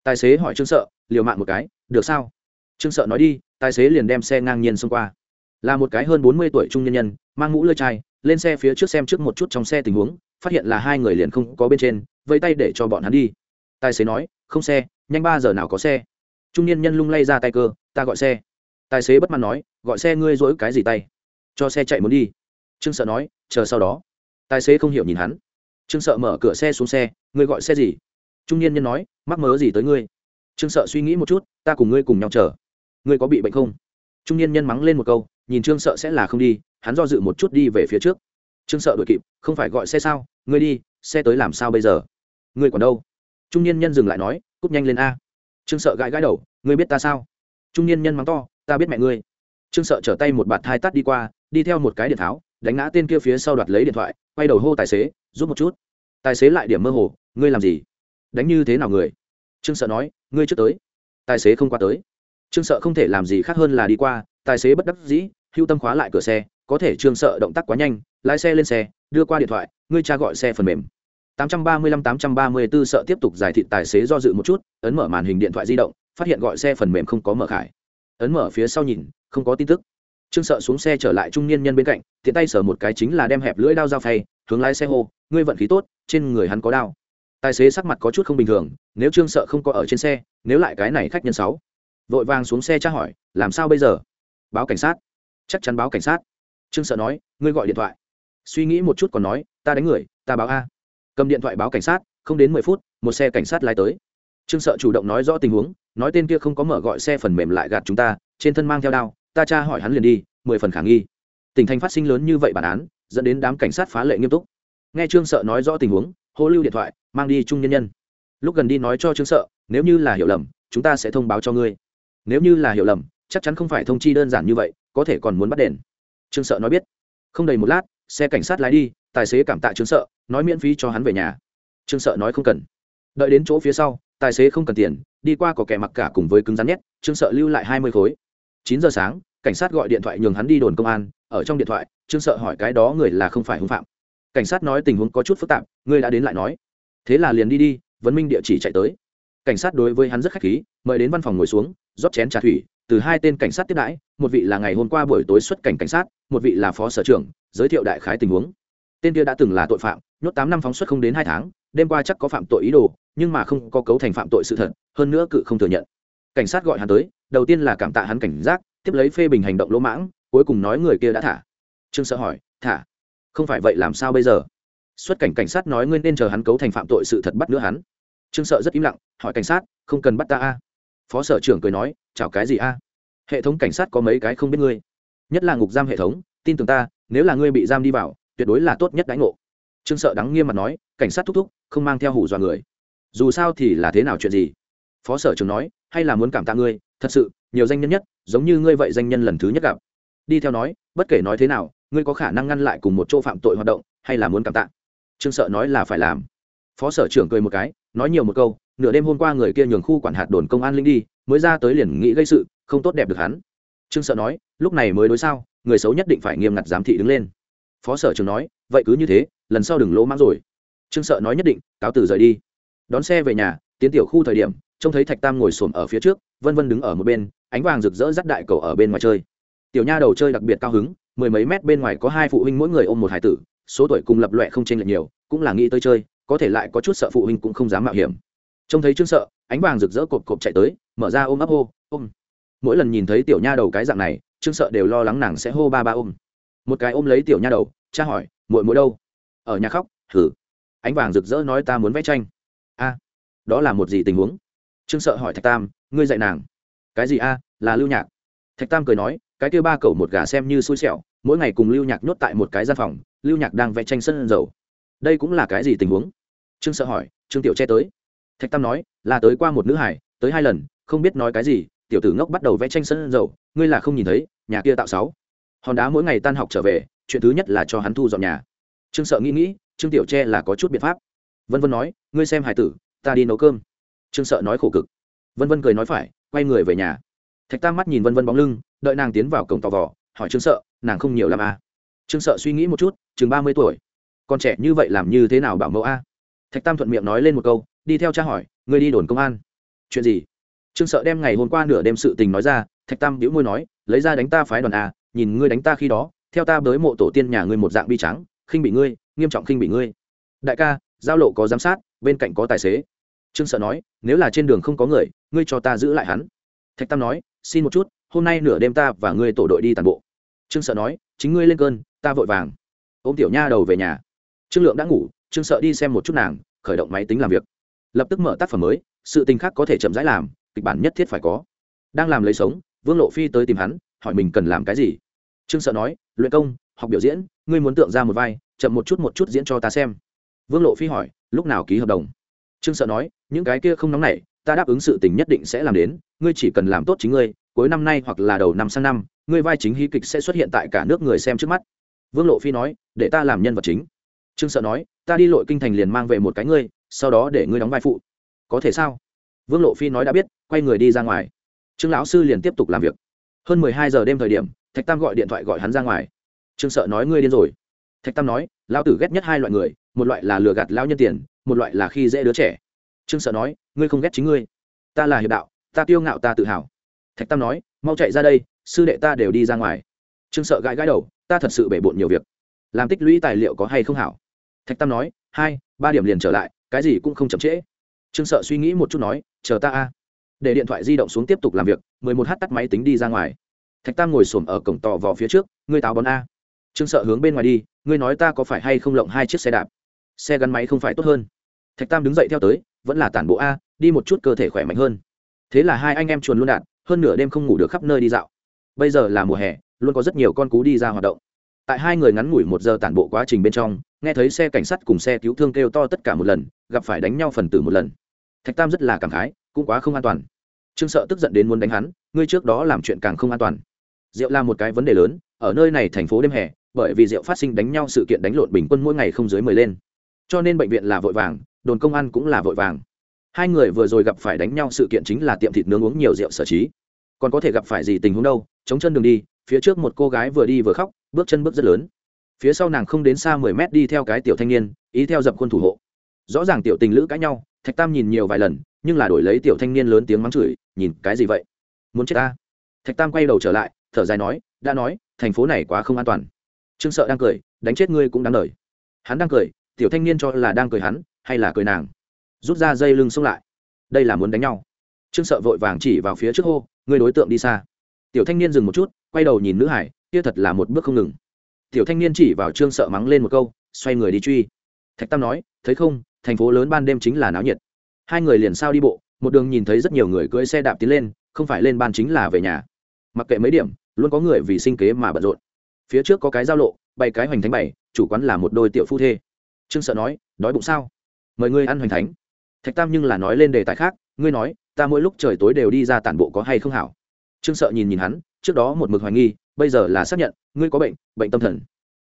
B: Tài xế hỏi trương sợ, liều mạng một cái, được sao? Trương sợ nói đi, tài xế liền đem xe ngang nhiên xông qua. Là một cái hơn bốn mươi tuổi trung nhân nhân, mang mũ lơi chai, lên xe phía trước xem trước một chút trong xe tình huống, phát hiện là hai người liền không có bên trên vây tay để cho bọn hắn đi. Tài xế nói, không xe, nhanh ba giờ nào có xe? Trung niên nhân lung lay ra tay cơ, ta gọi xe. Tài xế bất mãn nói, gọi xe ngươi dỗi cái gì tay? Cho xe chạy muốn đi. Trương sợ nói, chờ sau đó. Tài xế không hiểu nhìn hắn trương sợ mở cửa xe xuống xe, ngươi gọi xe gì? Trung niên nhân nói, mắc mớ gì tới ngươi? Trương sợ suy nghĩ một chút, ta cùng ngươi cùng nhau chờ. Ngươi có bị bệnh không? Trung niên nhân mắng lên một câu, nhìn trương sợ sẽ là không đi, hắn do dự một chút đi về phía trước. Trương sợ đuổi kịp, không phải gọi xe sao? Ngươi đi, xe tới làm sao bây giờ? Ngươi còn đâu? Trung niên nhân dừng lại nói, cúp nhanh lên a. Trương sợ gãi gãi đầu, ngươi biết ta sao? Trung niên nhân mắng to, ta biết mẹ ngươi. Trương sợ trở tay một bạt thai tắt đi qua, đi theo một cái điện tháo, đánh ngã tên kia phía sau đoạt lấy điện thoại, quay đầu hô tài xế giúp một chút. Tài xế lại điểm mơ hồ, ngươi làm gì? Đánh như thế nào người? Trương sợ nói, ngươi trước tới. Tài xế không qua tới. Trương sợ không thể làm gì khác hơn là đi qua, tài xế bất đắc dĩ, hưu tâm khóa lại cửa xe, có thể trương sợ động tác quá nhanh, lái xe lên xe, đưa qua điện thoại, ngươi cha gọi xe phần mềm. 835-834 sợ tiếp tục giải thị tài xế do dự một chút, ấn mở màn hình điện thoại di động, phát hiện gọi xe phần mềm không có mở khải. Ấn mở phía sau nhìn, không có tin tức. Trương sợ xuống xe trở lại trung niên nhân bên cạnh, tiện tay sở một cái chính là đem hẹp lưỡi đao dao phay hướng lái xe hô, ngươi vận khí tốt, trên người hắn có đao. Tài xế sắc mặt có chút không bình thường, nếu trương sợ không có ở trên xe, nếu lại cái này khách nhân sáu. Vội vàng xuống xe tra hỏi, làm sao bây giờ? Báo cảnh sát. Chắc chắn báo cảnh sát. Trương sợ nói, ngươi gọi điện thoại. Suy nghĩ một chút còn nói, ta đánh người, ta báo a. Cầm điện thoại báo cảnh sát, không đến mười phút, một xe cảnh sát lái tới. Trương sợ chủ động nói rõ tình huống, nói tên kia không có mở gọi xe phần mềm lại gạt chúng ta, trên thân mang theo đao, ta tra hỏi hắn liền đi, mười phần khả nghi. Tình thành phát sinh lớn như vậy bản án dẫn đến đám cảnh sát phá lệ nghiêm túc. Nghe trương sợ nói rõ tình huống, hô lưu điện thoại, mang đi trung nhân nhân. Lúc gần đi nói cho trương sợ, nếu như là hiểu lầm, chúng ta sẽ thông báo cho ngươi. Nếu như là hiểu lầm, chắc chắn không phải thông chi đơn giản như vậy, có thể còn muốn bắt đền. Trương sợ nói biết. Không đầy một lát, xe cảnh sát lái đi, tài xế cảm tạ trương sợ, nói miễn phí cho hắn về nhà. Trương sợ nói không cần. Đợi đến chỗ phía sau, tài xế không cần tiền, đi qua có kẻ mặc cả cùng với cứng rắn nhất, trương sợ lưu lại hai mươi khối. Chín giờ sáng, cảnh sát gọi điện thoại nhường hắn đi đồn công an, ở trong điện thoại trương sợ hỏi cái đó người là không phải hung phạm. Cảnh sát nói tình huống có chút phức tạp, ngươi đã đến lại nói. Thế là liền đi đi vấn minh địa chỉ chạy tới. Cảnh sát đối với hắn rất khách khí, mời đến văn phòng ngồi xuống, rót chén trà thủy, từ hai tên cảnh sát tiếp đãi, một vị là ngày hôm qua buổi tối xuất cảnh cảnh sát, một vị là phó sở trưởng, giới thiệu đại khái tình huống. Tên kia đã từng là tội phạm, nhốt tám năm phóng xuất không đến hai tháng, đêm qua chắc có phạm tội ý đồ, nhưng mà không có cấu thành phạm tội sự thật, hơn nữa cự không thừa nhận. Cảnh sát gọi hắn tới, đầu tiên là cảm tạ hắn cảnh giác, tiếp lấy phê bình hành động lỗ mãng, cuối cùng nói người kia đã thả trương sợ hỏi, thả, không phải vậy làm sao bây giờ? Xuất cảnh cảnh sát nói ngươi nên chờ hắn cấu thành phạm tội sự thật bắt nữa hắn. Trương sợ rất im lặng, hỏi cảnh sát, không cần bắt ta a. Phó sở trưởng cười nói chào cái gì a? Hệ thống cảnh sát có mấy cái không biết ngươi? Nhất là ngục giam hệ thống, tin tưởng ta, nếu là ngươi bị giam đi vào, tuyệt đối là tốt nhất đánh ngộ. Trương sợ đắng nghiêm mặt nói, cảnh sát thúc thúc, không mang theo hủ dọa người. Dù sao thì là thế nào chuyện gì? Phó sở trưởng nói, hay là muốn cảm tạ ngươi, thật sự, nhiều danh nhân nhất, giống như ngươi vậy danh nhân lần thứ nhất gặp đi theo nói, bất kể nói thế nào, ngươi có khả năng ngăn lại cùng một chỗ phạm tội hoạt động, hay là muốn cảm tạ? Trương sợ nói là phải làm. Phó sở trưởng cười một cái, nói nhiều một câu, nửa đêm hôm qua người kia nhường khu quản hạt đồn công an linh đi, mới ra tới liền nghĩ gây sự, không tốt đẹp được hắn. Trương sợ nói, lúc này mới đối sao, người xấu nhất định phải nghiêm ngặt giám thị đứng lên. Phó sở trưởng nói, vậy cứ như thế, lần sau đừng lỗ mãng rồi. Trương sợ nói nhất định, cáo từ rời đi. Đón xe về nhà, tiến tiểu khu thời điểm, trông thấy thạch tam ngồi xổm ở phía trước, vân vân đứng ở một bên, ánh vàng rực rỡ dắt đại cầu ở bên ngoài chơi tiểu nha đầu chơi đặc biệt cao hứng, mười mấy mét bên ngoài có hai phụ huynh mỗi người ôm một hải tử, số tuổi cùng lập loẹ không chênh lệch nhiều, cũng là nghĩ tới chơi, có thể lại có chút sợ phụ huynh cũng không dám mạo hiểm. Trông thấy trương sợ, ánh vàng rực rỡ cộp cộp chạy tới, mở ra ôm ấp hô, ôm. Mỗi lần nhìn thấy tiểu nha đầu cái dạng này, trương sợ đều lo lắng nàng sẽ hô ba ba ôm. Một cái ôm lấy tiểu nha đầu, cha hỏi, muội muội đâu? Ở nhà khóc. Thử ánh vàng rực rỡ nói, ta muốn vẽ tranh. A, đó là một gì tình huống? Trương sợ hỏi thạch tam, ngươi dạy nàng. Cái gì a? Là lưu nhạc. Thạch tam cười nói cái kia ba cậu một gà xem như xui xẻo, mỗi ngày cùng lưu nhạc nhốt tại một cái gian phòng, lưu nhạc đang vẽ tranh sân dầu. Đây cũng là cái gì tình huống? Trương sợ hỏi, trương tiểu che tới. Thạch tam nói, là tới qua một nữ hải tới hai lần, không biết nói cái gì, tiểu tử ngốc bắt đầu vẽ tranh sân dầu, ngươi là không nhìn thấy, nhà kia tạo sáu. Hòn đá mỗi ngày tan học trở về, chuyện thứ nhất là cho hắn thu dọn nhà. Trương sợ nghĩ nghĩ, trương tiểu che là có chút biện pháp. Vân vân nói, ngươi xem hải tử, ta đi nấu cơm. Trương sợ nói khổ cực. Vân vân cười nói phải, quay người về nhà. Thạch tam mắt nhìn vân vân bóng lưng đợi nàng tiến vào cổng tò vò, hỏi trương sợ, nàng không nhiều làm a à. trương sợ suy nghĩ một chút, chừng ba mươi tuổi. Con trẻ như vậy làm như thế nào bảo mẫu a? Thạch tam thuận miệng nói lên một câu, đi theo cha hỏi, ngươi đi đồn công an. Chuyện gì? Trương sợ đem ngày hôm qua nửa đêm sự tình nói ra, thạch tam đĩu môi nói, lấy ra đánh ta phái đoàn a, nhìn ngươi đánh ta khi đó, theo ta bới mộ tổ tiên nhà ngươi một dạng bi trắng khinh bị ngươi, nghiêm trọng khinh bị ngươi. Đại ca, giao lộ có giám sát, bên cạnh có tài xế. Trương sợ nói, nếu là trên đường không có người, ngươi cho ta giữ lại hắn. Thạch tam nói, xin một chút hôm nay nửa đêm ta và ngươi tổ đội đi tàn bộ. Trương sợ nói, chính ngươi lên cơn, ta vội vàng. Ô m tiểu nha đầu về nhà. Trương lượng đã ngủ, trương sợ đi xem một chút nàng, khởi động máy tính làm việc. Lập tức mở tác phẩm mới, sự tình khác có thể chậm rãi làm, kịch bản nhất thiết phải có. Đang làm lấy sống, vương lộ phi tới tìm hắn, hỏi mình cần làm cái gì. Trương sợ nói, luyện công, học biểu diễn, ngươi muốn tượng ra một vai, chậm một chút một chút diễn cho ta xem. Vương lộ phi hỏi, lúc nào ký hợp đồng? Trương sợ nói, những cái kia không nóng nảy, ta đáp ứng sự tình nhất định sẽ làm đến, ngươi chỉ cần làm tốt chính ngươi cuối năm nay hoặc là đầu năm sang năm, ngươi vai chính hí kịch sẽ xuất hiện tại cả nước người xem trước mắt. Vương lộ phi nói, để ta làm nhân vật chính. Trương sợ nói, ta đi lội kinh thành liền mang về một cái ngươi, sau đó để ngươi đóng vai phụ. Có thể sao? Vương lộ phi nói đã biết, quay người đi ra ngoài. Trương lão sư liền tiếp tục làm việc. Hơn mười hai giờ đêm thời điểm, thạch tam gọi điện thoại gọi hắn ra ngoài. Trương sợ nói ngươi điên rồi. Thạch tam nói, Lão tử ghét nhất hai loại người, một loại là lừa gạt Lão nhân tiền, một loại là khi dễ đứa trẻ. Trương sợ nói, ngươi không ghét chính ngươi. Ta là hiệp đạo, ta kiêu ngạo, ta tự hào thạch tam nói, mau chạy ra đây, sư đệ ta đều đi ra ngoài. Trương sợ gãi gãi đầu, ta thật sự bể bộn nhiều việc. Làm tích lũy tài liệu có hay không hảo? Thạch tam nói, hai, ba điểm liền trở lại, cái gì cũng không chậm trễ. Trương sợ suy nghĩ một chút nói, chờ ta a. Để điện thoại di động xuống tiếp tục làm việc, mười một h tắt máy tính đi ra ngoài. Thạch tam ngồi xổm ở cổng tò vò phía trước, ngươi táo bón a. Trương sợ hướng bên ngoài đi, ngươi nói ta có phải hay không lộng hai chiếc xe đạp? Xe gắn máy không phải tốt hơn. Thạch tam đứng dậy theo tới, vẫn là tản bộ a, đi một chút cơ thể khỏe mạnh hơn. Thế là hai anh em chuồn luôn đạn hơn nửa đêm không ngủ được khắp nơi đi dạo. Bây giờ là mùa hè, luôn có rất nhiều con cú đi ra hoạt động. Tại hai người ngắn ngủi một giờ tản bộ quá trình bên trong, nghe thấy xe cảnh sát cùng xe cứu thương kêu to tất cả một lần, gặp phải đánh nhau phần tử một lần. Thạch tam rất là cảm khái, cũng quá không an toàn. Trương sợ tức giận đến muốn đánh hắn, ngươi trước đó làm chuyện càng không an toàn. Rượu là một cái vấn đề lớn, ở nơi này thành phố đêm hè, bởi vì rượu phát sinh đánh nhau sự kiện đánh lộn bình quân mỗi ngày không dưới mười lên. Cho nên bệnh viện là vội vàng, đồn công an cũng là vội vàng hai người vừa rồi gặp phải đánh nhau sự kiện chính là tiệm thịt nướng uống nhiều rượu sở trí. Còn có thể gặp phải gì tình huống đâu? Chống chân đường đi, phía trước một cô gái vừa đi vừa khóc, bước chân bước rất lớn. Phía sau nàng không đến xa mười mét đi theo cái tiểu thanh niên, ý theo dập khuôn thủ hộ. Rõ ràng tiểu tình lữ cãi nhau, thạch tam nhìn nhiều vài lần, nhưng là đổi lấy tiểu thanh niên lớn tiếng mắng chửi, nhìn cái gì vậy? Muốn chết ta? Thạch tam quay đầu trở lại, thở dài nói, đã nói, thành phố này quá không an toàn. Trương sợ đang cười, đánh chết ngươi cũng đáng lời hắn đang cười, tiểu thanh niên cho là đang cười hắn, hay là cười nàng? Rút ra dây lưng xông lại. Đây là muốn đánh nhau. Trương sợ vội vàng chỉ vào phía trước hô người đối tượng đi xa. Tiểu thanh niên dừng một chút, quay đầu nhìn nữ hải, kia thật là một bước không ngừng. Tiểu thanh niên chỉ vào trương sợ mắng lên một câu, xoay người đi truy. Thạch tam nói, thấy không, thành phố lớn ban đêm chính là náo nhiệt. Hai người liền sao đi bộ, một đường nhìn thấy rất nhiều người cưỡi xe đạp tiến lên, không phải lên ban chính là về nhà. Mặc kệ mấy điểm, luôn có người vì sinh kế mà bận rộn. Phía trước có cái giao lộ, bày cái hoành thánh bảy, chủ quán là một đôi tiểu phu thê. Trương sợ nói, đói bụng sao? Mời ngươi ăn hoành thánh thạch tam nhưng là nói lên đề tài khác, ngươi nói, ta mỗi lúc trời tối đều đi ra tản bộ có hay không hảo? Trương sợ nhìn nhìn hắn, trước đó một mực hoài nghi, bây giờ là xác nhận, ngươi có bệnh bệnh tâm thần.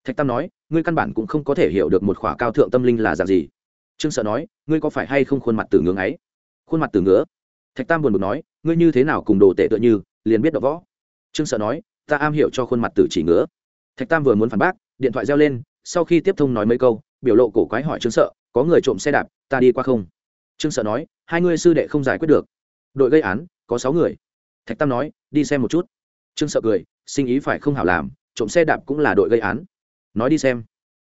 B: Thạch tam nói, ngươi căn bản cũng không có thể hiểu được một khỏa cao thượng tâm linh là dạng gì. Trương sợ nói, ngươi có phải hay không khuôn mặt từ ngưỡng ấy? Khuôn mặt từ ngứa? Thạch tam buồn bực nói, ngươi như thế nào cùng đồ tệ tựa như, liền biết đ võ? Trương sợ nói, ta am hiểu cho khuôn mặt từ chỉ ngứa. Thạch tam vừa muốn phản bác, điện thoại reo lên, sau khi tiếp thông nói mấy câu, biểu lộ cổ quái hỏi trương sợ, có người trộm xe đạp, ta đi qua không? Trương sợ nói, hai ngươi sư đệ không giải quyết được. Đội gây án, có sáu người. Thạch tam nói, đi xem một chút. Trương sợ cười, sinh ý phải không hảo làm, trộm xe đạp cũng là đội gây án. Nói đi xem.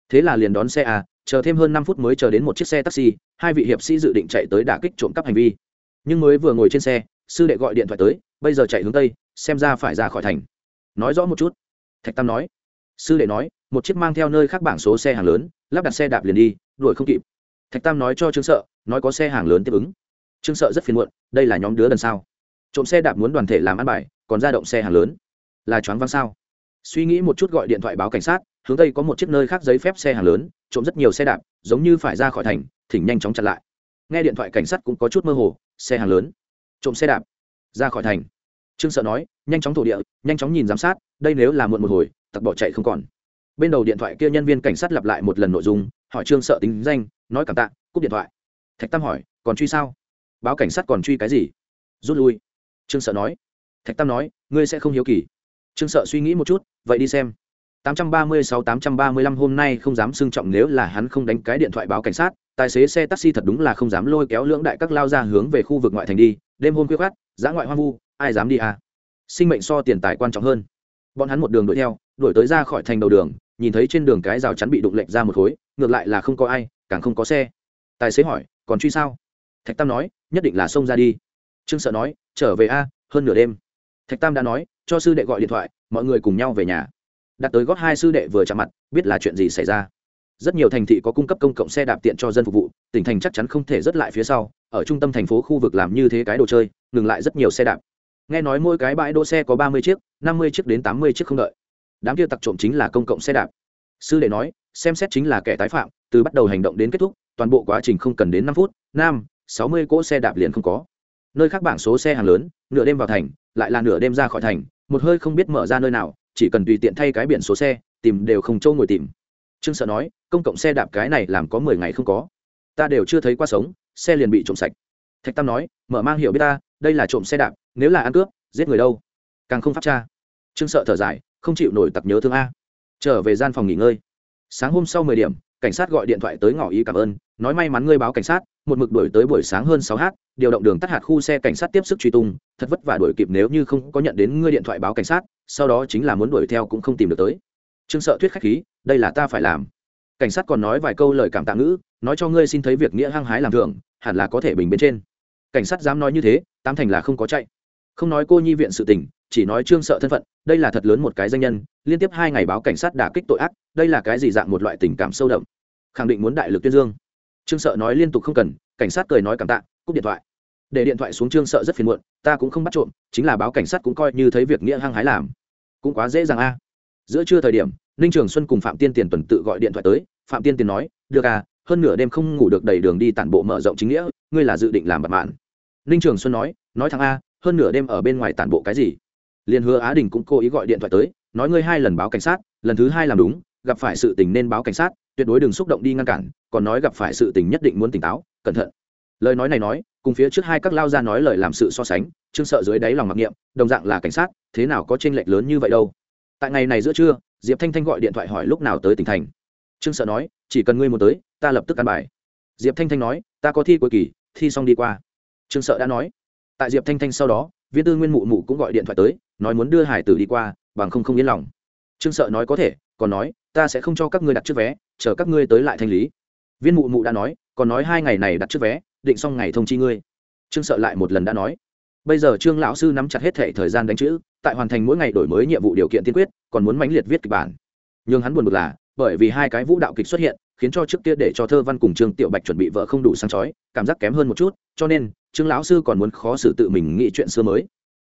B: Thế là liền đón xe à chờ thêm hơn năm phút mới chờ đến một chiếc xe taxi, hai vị hiệp sĩ dự định chạy tới đả kích trộm cắp hành vi. Nhưng mới vừa ngồi trên xe, sư đệ gọi điện thoại tới, bây giờ chạy hướng tây, xem ra phải ra khỏi thành. Nói rõ một chút. Thạch tam nói. Sư đệ nói, một chiếc mang theo nơi khác bảng số xe hàng lớn, lắp đặt xe đạp liền đi, đuổi không kịp thạch tam nói cho trương sợ, nói có xe hàng lớn tiếp ứng. Trương sợ rất phiền muộn, đây là nhóm đứa đần sao? Trộm xe đạp muốn đoàn thể làm ăn bài, còn ra động xe hàng lớn. Là choáng văng sao? Suy nghĩ một chút gọi điện thoại báo cảnh sát, hướng tây có một chiếc nơi khác giấy phép xe hàng lớn, trộm rất nhiều xe đạp, giống như phải ra khỏi thành, thỉnh nhanh chóng chặn lại. Nghe điện thoại cảnh sát cũng có chút mơ hồ, xe hàng lớn. Trộm xe đạp. Ra khỏi thành. Trương sợ nói, nhanh chóng thổ địa, nhanh chóng nhìn giám sát, đây nếu là muộn một hồi, tặc bỏ chạy không còn. Bên đầu điện thoại kia nhân viên cảnh sát lặp lại một lần nội dung, hỏi trương sợ tính danh nói cảm tạ, cúp điện thoại. Thạch tam hỏi, còn truy sao? Báo cảnh sát còn truy cái gì? Rút lui. Trương sợ nói. Thạch tam nói, ngươi sẽ không hiếu kỳ. Trương sợ suy nghĩ một chút, vậy đi xem. 836-835 hôm nay không dám xưng trọng nếu là hắn không đánh cái điện thoại báo cảnh sát, tài xế xe taxi thật đúng là không dám lôi kéo lưỡng đại các lao ra hướng về khu vực ngoại thành đi. Đêm hôm khuya khoát giã ngoại hoang vu, ai dám đi à? Sinh mệnh so tiền tài quan trọng hơn. Bọn hắn một đường đuổi theo, đuổi tới ra khỏi thành đầu đường, nhìn thấy trên đường cái rào chắn bị đụng lệch ra một khối, ngược lại là không có ai càng không có xe. Tài xế hỏi, còn truy sao? Thạch tam nói, nhất định là xông ra đi. Trương sợ nói, trở về a, hơn nửa đêm. Thạch tam đã nói, cho sư đệ gọi điện thoại, mọi người cùng nhau về nhà. Đặt tới gót hai sư đệ vừa chạm mặt, biết là chuyện gì xảy ra. Rất nhiều thành thị có cung cấp công cộng xe đạp tiện cho dân phục vụ, tỉnh thành chắc chắn không thể rớt lại phía sau, ở trung tâm thành phố khu vực làm như thế cái đồ chơi, ngừng lại rất nhiều xe đạp. Nghe nói mỗi cái bãi đỗ xe có ba mươi chiếc, năm mươi chiếc đến tám mươi chiếc không đợi. Đám kia tặc trộm chính là công cộng xe đạp. Sư đệ nói, xem xét chính là kẻ tái phạm từ bắt đầu hành động đến kết thúc toàn bộ quá trình không cần đến năm phút Nam, sáu mươi cỗ xe đạp liền không có. Nơi khác bảng số xe hàng lớn nửa đêm vào thành lại là nửa đêm ra khỏi thành một hơi không biết mở ra nơi nào chỉ cần tùy tiện thay cái biển số xe tìm đều không trâu ngồi tìm. Trương sợ nói công cộng xe đạp cái này làm có mười ngày không có. Ta đều chưa thấy qua sống xe liền bị trộm sạch. Thạch tam nói mở mang hiểu biết ta đây là trộm xe đạp nếu là ăn cướp giết người đâu? Càng không pháp cha trương sợ thở dài không chịu nổi tặc nhớ thương a. Trở về gian phòng nghỉ ngơi. Sáng hôm sau mười điểm cảnh sát gọi điện thoại tới ngỏ ý cảm ơn, nói may mắn ngươi báo cảnh sát, một mực đuổi tới buổi sáng hơn sáu h, điều động đường tắt hạt khu xe cảnh sát tiếp sức truy tung, thật vất vả đuổi kịp nếu như không có nhận đến ngươi điện thoại báo cảnh sát, sau đó chính là muốn đuổi theo cũng không tìm được tới. Trương sợ thuyết khách khí, đây là ta phải làm. Cảnh sát còn nói vài câu lời cảm tạ ngữ, nói cho ngươi xin thấy việc nghĩa hăng hái làm thưởng hẳn là có thể bình bên trên. Cảnh sát dám nói như thế, tám thành là không có chạy. Không nói cô nhi viện sự tình chỉ nói trương sợ thân phận, đây là thật lớn một cái danh nhân, liên tiếp hai ngày báo cảnh sát đả kích tội ác, đây là cái gì dạng một loại tình cảm sâu đậm? Khẳng định muốn đại lực tuyên dương. Trương sợ nói liên tục không cần, cảnh sát cười nói cảm tạ, cúp điện thoại. Để điện thoại xuống trương sợ rất phiền muộn, ta cũng không bắt trộm, chính là báo cảnh sát cũng coi như thấy việc nghĩa hăng hái làm. Cũng quá dễ dàng a. Giữa trưa thời điểm, ninh trường xuân cùng phạm tiên tiền tuần tự gọi điện thoại tới, phạm tiên tiền nói, được à hơn nửa đêm không ngủ được đầy đường đi tản bộ mở rộng chính nghĩa, ngươi là dự định làm bật mạn. Ninh trường xuân nói nói thằng a, hơn nửa đêm ở bên ngoài tản bộ cái gì? Liền hứa á đình cũng cố ý gọi điện thoại tới, nói ngươi hai lần báo cảnh sát, lần thứ hai làm đúng, gặp phải sự tình nên báo cảnh sát, tuyệt đối đừng xúc động đi ngăn cản, còn nói gặp phải sự tình nhất định muốn tỉnh táo, cẩn thận. Lời nói này nói, cùng phía trước hai các lao ra nói lời làm sự so sánh chương sợ dưới đáy lòng mặc niệm, đồng dạng là cảnh sát, thế nào có tranh lệch lớn như vậy đâu. Tại ngày này giữa trưa, diệp thanh thanh gọi điện thoại hỏi lúc nào tới tỉnh thành. Trương sợ nói, chỉ cần ngươi muốn tới, ta lập tức ăn bài. Diệp thanh thanh nói, ta có thi cuối kỳ, thi xong đi qua. Trương sợ đã nói. Tại diệp thanh thanh sau đó, viên tư nguyên mụ mụ cũng gọi điện thoại tới nói muốn đưa hải tử đi qua, bằng không không yên lòng. Trương sợ nói có thể, còn nói, ta sẽ không cho các ngươi đặt trước vé, chờ các ngươi tới lại thanh lý. Viên mụ mụ đã nói, còn nói hai ngày này đặt trước vé, định xong ngày thông chi ngươi. Trương sợ lại một lần đã nói. Bây giờ trương lão sư nắm chặt hết thể thời gian đánh chữ, tại hoàn thành mỗi ngày đổi mới nhiệm vụ điều kiện tiên quyết, còn muốn mãnh liệt viết kịch bản. Nhưng hắn buồn bực là, bởi vì hai cái vũ đạo kịch xuất hiện, khiến cho trước kia để cho thơ văn cùng trương tiểu bạch chuẩn bị vợ không đủ sáng chói, cảm giác kém hơn một chút, cho nên trương lão sư còn muốn khó xử tự mình nghĩ chuyện xưa mới.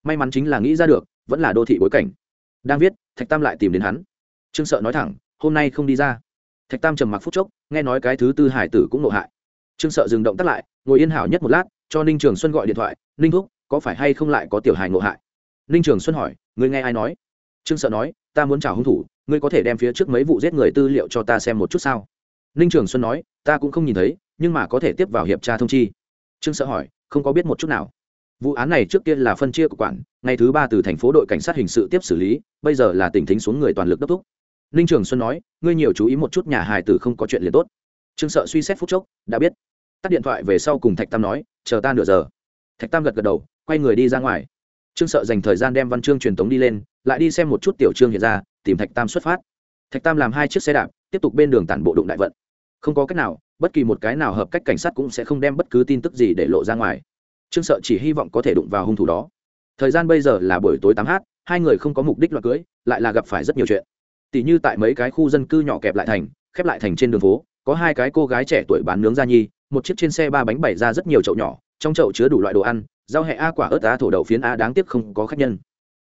B: May mắn chính là nghĩ ra được vẫn là đô thị bối cảnh. Đang viết, thạch tam lại tìm đến hắn. Trương sợ nói thẳng, hôm nay không đi ra. Thạch tam trầm mặc phút chốc, nghe nói cái thứ tư hải tử cũng nộ hại. Trương sợ dừng động tắt lại, ngồi yên hảo nhất một lát, cho ninh trường xuân gọi điện thoại, ninh thúc, có phải hay không lại có tiểu hài ngộ hại? Ninh trường xuân hỏi, ngươi nghe ai nói? Trương sợ nói, ta muốn chào hung thủ, ngươi có thể đem phía trước mấy vụ giết người tư liệu cho ta xem một chút sao? Ninh trường xuân nói, ta cũng không nhìn thấy, nhưng mà có thể tiếp vào hiệp tra thông chi. Trương sợ hỏi, không có biết một chút nào vụ án này trước kia là phân chia của quản, ngày thứ ba từ thành phố đội cảnh sát hình sự tiếp xử lý, bây giờ là tỉnh thính xuống người toàn lực đốc thúc. Ninh trường xuân nói, ngươi nhiều chú ý một chút nhà hài tử không có chuyện liền tốt. Trương sợ suy xét phút chốc, đã biết. Tắt điện thoại về sau cùng thạch tam nói, chờ ta nửa giờ. Thạch tam gật gật đầu, quay người đi ra ngoài. Trương sợ dành thời gian đem văn chương truyền tống đi lên, lại đi xem một chút tiểu trương hiện ra, tìm thạch tam xuất phát. Thạch tam làm hai chiếc xe đạp, tiếp tục bên đường tản bộ đụng đại vận. Không có cách nào, bất kỳ một cái nào hợp cách cảnh sát cũng sẽ không đem bất cứ tin tức gì để lộ ra ngoài trương sợ chỉ hy vọng có thể đụng vào hung thủ đó. Thời gian bây giờ là buổi tối tám h hai người không có mục đích loạt cưới, lại là gặp phải rất nhiều chuyện. Tỉ như tại mấy cái khu dân cư nhỏ kẹp lại thành, khép lại thành trên đường phố, có hai cái cô gái trẻ tuổi bán nướng da nhi, một chiếc trên xe ba bánh bày ra rất nhiều chậu nhỏ, trong chậu chứa đủ loại đồ ăn, rau hẹ a quả ớt a thổ đậu phiến a đáng tiếc không có khách nhân.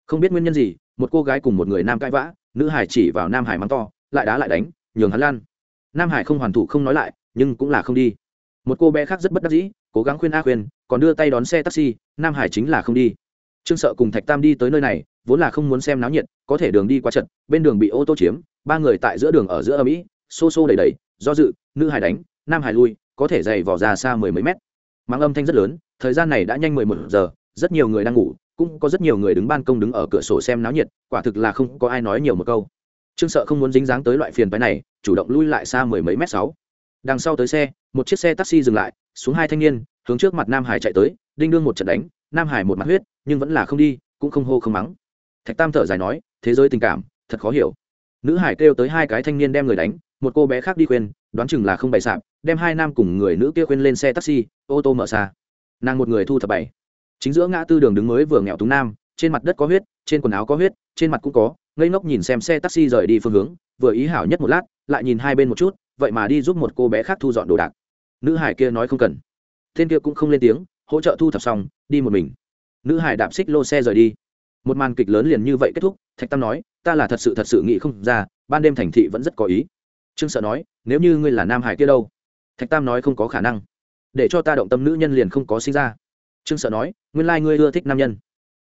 B: Không biết nguyên nhân gì, một cô gái cùng một người nam cãi vã, nữ hải chỉ vào nam hải mắng to, lại đá lại đánh, nhường hắn lan. Nam hải không hoàn thủ không nói lại, nhưng cũng là không đi. Một cô bé khác rất bất đắc dĩ cố gắng khuyên a khuyên, còn đưa tay đón xe taxi, nam hải chính là không đi. Trương sợ cùng thạch tam đi tới nơi này, vốn là không muốn xem náo nhiệt, có thể đường đi qua trận, bên đường bị ô tô chiếm, ba người tại giữa đường ở giữa ở mỹ xô xô đầy đầy do dự, nữ hải đánh, nam hải lui, có thể dày vỏ ra xa mười mấy mét. Mang âm thanh rất lớn, thời gian này đã nhanh mười một giờ, rất nhiều người đang ngủ, cũng có rất nhiều người đứng ban công đứng ở cửa sổ xem náo nhiệt, quả thực là không có ai nói nhiều một câu. Trương sợ không muốn dính dáng tới loại phiền phái này, chủ động lui lại xa mười mấy mét sáu. Đằng sau tới xe, một chiếc xe taxi dừng lại xuống hai thanh niên, hướng trước mặt nam hải chạy tới, đinh đương một trận đánh, nam hải một mặt huyết, nhưng vẫn là không đi, cũng không hô không mắng. Thạch tam thở dài nói, thế giới tình cảm, thật khó hiểu. Nữ hải kêu tới hai cái thanh niên đem người đánh, một cô bé khác đi khuyên, đoán chừng là không bày sạp, đem hai nam cùng người nữ kia khuyên lên xe taxi, ô tô mở xa. Nàng một người thu thập bảy. Chính giữa ngã tư đường đứng mới vừa nghèo túng nam, trên mặt đất có huyết, trên quần áo có huyết, trên mặt cũng có, ngây ngốc nhìn xem xe taxi rời đi phương hướng, vừa ý hảo nhất một lát, lại nhìn hai bên một chút, vậy mà đi giúp một cô bé khác thu dọn đồ đạc nữ hải kia nói không cần. Tên kia cũng không lên tiếng, hỗ trợ thu thập xong, đi một mình. Nữ hải đạp xích lô xe rời đi. Một màn kịch lớn liền như vậy kết thúc, thạch tam nói, ta là thật sự thật sự nghĩ không ra, ban đêm thành thị vẫn rất có ý. Trương sợ nói, nếu như ngươi là nam hải kia đâu? Thạch tam nói, không có khả năng. Để cho ta động tâm nữ nhân liền không có sinh ra. Trương sợ nói, nguyên lai、like、ngươi ưa thích nam nhân.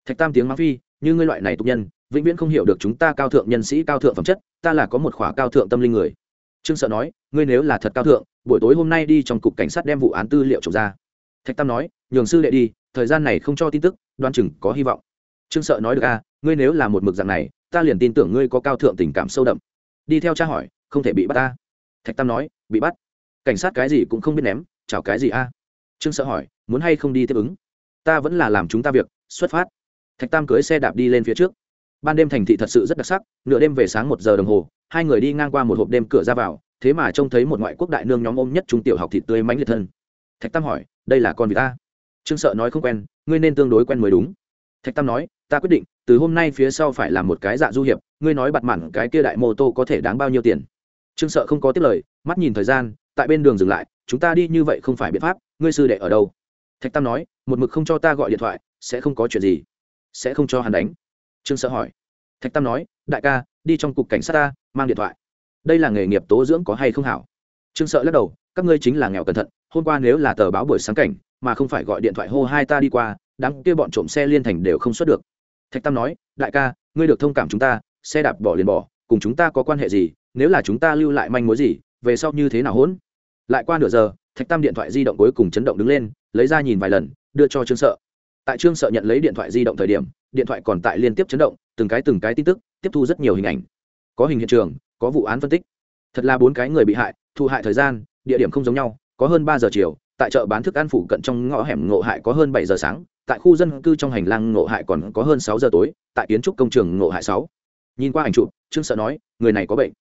B: Thạch tam tiếng mắng phi, như ngươi loại này tục nhân, vĩnh viễn không hiểu được chúng ta cao thượng nhân sĩ cao thượng phẩm chất, ta là có một khỏa cao thượng tâm linh người. Trương sợ nói, ngươi nếu là thật cao thượng buổi tối hôm nay đi trong cục cảnh sát đem vụ án tư liệu trộm ra. Thạch tam nói, nhường sư đệ đi, thời gian này không cho tin tức đoan chừng có hy vọng. Trương sợ nói được a ngươi nếu là một mực dạng này, ta liền tin tưởng ngươi có cao thượng tình cảm sâu đậm. Đi theo cha hỏi, không thể bị bắt ta? Thạch tam nói, bị bắt. Cảnh sát cái gì cũng không biết ném chào cái gì a? Trương sợ hỏi, muốn hay không đi tiếp ứng? Ta vẫn là làm chúng ta việc, xuất phát. Thạch tam cưới xe đạp đi lên phía trước. Ban đêm thành thị thật sự rất đặc sắc, nửa đêm về sáng một giờ đồng hồ, hai người đi ngang qua một hộp đêm cửa ra vào thế mà trông thấy một ngoại quốc đại nương nhóm ôm nhất trung tiểu học thịt tươi mánh liệt thân. Thạch tam hỏi, đây là con vị ta? Trương sợ nói không quen, ngươi nên tương đối quen mới đúng. Thạch tam nói, ta quyết định, từ hôm nay phía sau phải làm một cái dạ du hiệp, ngươi nói bặt mặn cái kia đại mô tô có thể đáng bao nhiêu tiền? Trương sợ không có tiếp lời, mắt nhìn thời gian, tại bên đường dừng lại, chúng ta đi như vậy không phải biện pháp, ngươi sư đệ ở đâu? Thạch tam nói, một mực không cho ta gọi điện thoại, sẽ không có chuyện gì, sẽ không cho hắn đánh. Trương sợ hỏi. Thạch tam nói, đại ca, đi trong cục cảnh sát ta, mang điện thoại đây là nghề nghiệp tố dưỡng có hay không hảo? Trương sợ lắc đầu, các ngươi chính là nghèo cẩn thận, hôm qua nếu là tờ báo buổi sáng cảnh, mà không phải gọi điện thoại hô hai ta đi qua, đám kia bọn trộm xe liên thành đều không xuất được. Thạch tam nói, đại ca, ngươi được thông cảm chúng ta, xe đạp bỏ liền bỏ, cùng chúng ta có quan hệ gì, nếu là chúng ta lưu lại manh mối gì, về sau như thế nào hỗn? Lại qua nửa giờ, thạch tam điện thoại di động cuối cùng chấn động đứng lên, lấy ra nhìn vài lần, đưa cho trương sợ. Tại trương sợ nhận lấy điện thoại di động thời điểm, điện thoại còn tại liên tiếp chấn động, từng cái từng cái tin tức, tiếp thu rất nhiều hình ảnh. Có hình hiện trường có vụ án phân tích. Thật là bốn cái người bị hại, thụ hại thời gian, địa điểm không giống nhau, có hơn ba giờ chiều, tại chợ bán thức ăn phụ cận trong ngõ hẻm ngộ hại có hơn bảy giờ sáng, tại khu dân cư trong hành lang ngộ hại còn có hơn sáu giờ tối, tại kiến trúc công trường ngộ hại sáu. Nhìn qua ảnh chụp, trương sợ nói, người này có bệnh.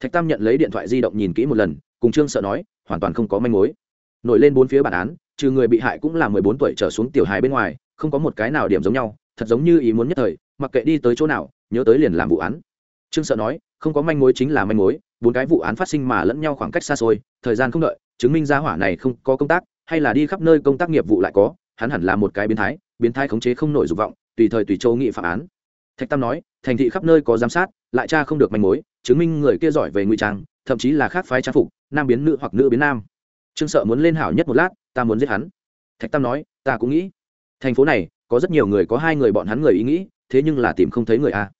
B: Thạch tam nhận lấy điện thoại di động nhìn kỹ một lần, cùng trương sợ nói, hoàn toàn không có manh mối. Nổi lên bốn phía bản án, trừ người bị hại cũng là mười bốn tuổi trở xuống tiểu hài bên ngoài, không có một cái nào điểm giống nhau, thật giống như ý muốn nhất thời, mặc kệ đi tới chỗ nào, nhớ tới liền làm vụ án. Trương sợ nói không có manh mối chính là manh mối, bốn cái vụ án phát sinh mà lẫn nhau khoảng cách xa xôi, thời gian không đợi, chứng minh ra hỏa này không có công tác, hay là đi khắp nơi công tác nghiệp vụ lại có, hắn hẳn là một cái biến thái biến thái khống chế không nổi dục vọng, tùy thời tùy châu nghị phạm án. Thạch tam nói, thành thị khắp nơi có giám sát, lại cha không được manh mối, chứng minh người kia giỏi về ngụy trang, thậm chí là khác phái trang phục, nam biến nữ hoặc nữ biến nam. Trương sợ muốn lên hảo nhất một lát, ta muốn giết hắn. Thạch tam nói, ta cũng nghĩ. Thành phố này, có rất nhiều người có hai người bọn hắn người ý nghĩ, thế nhưng là tìm không thấy người a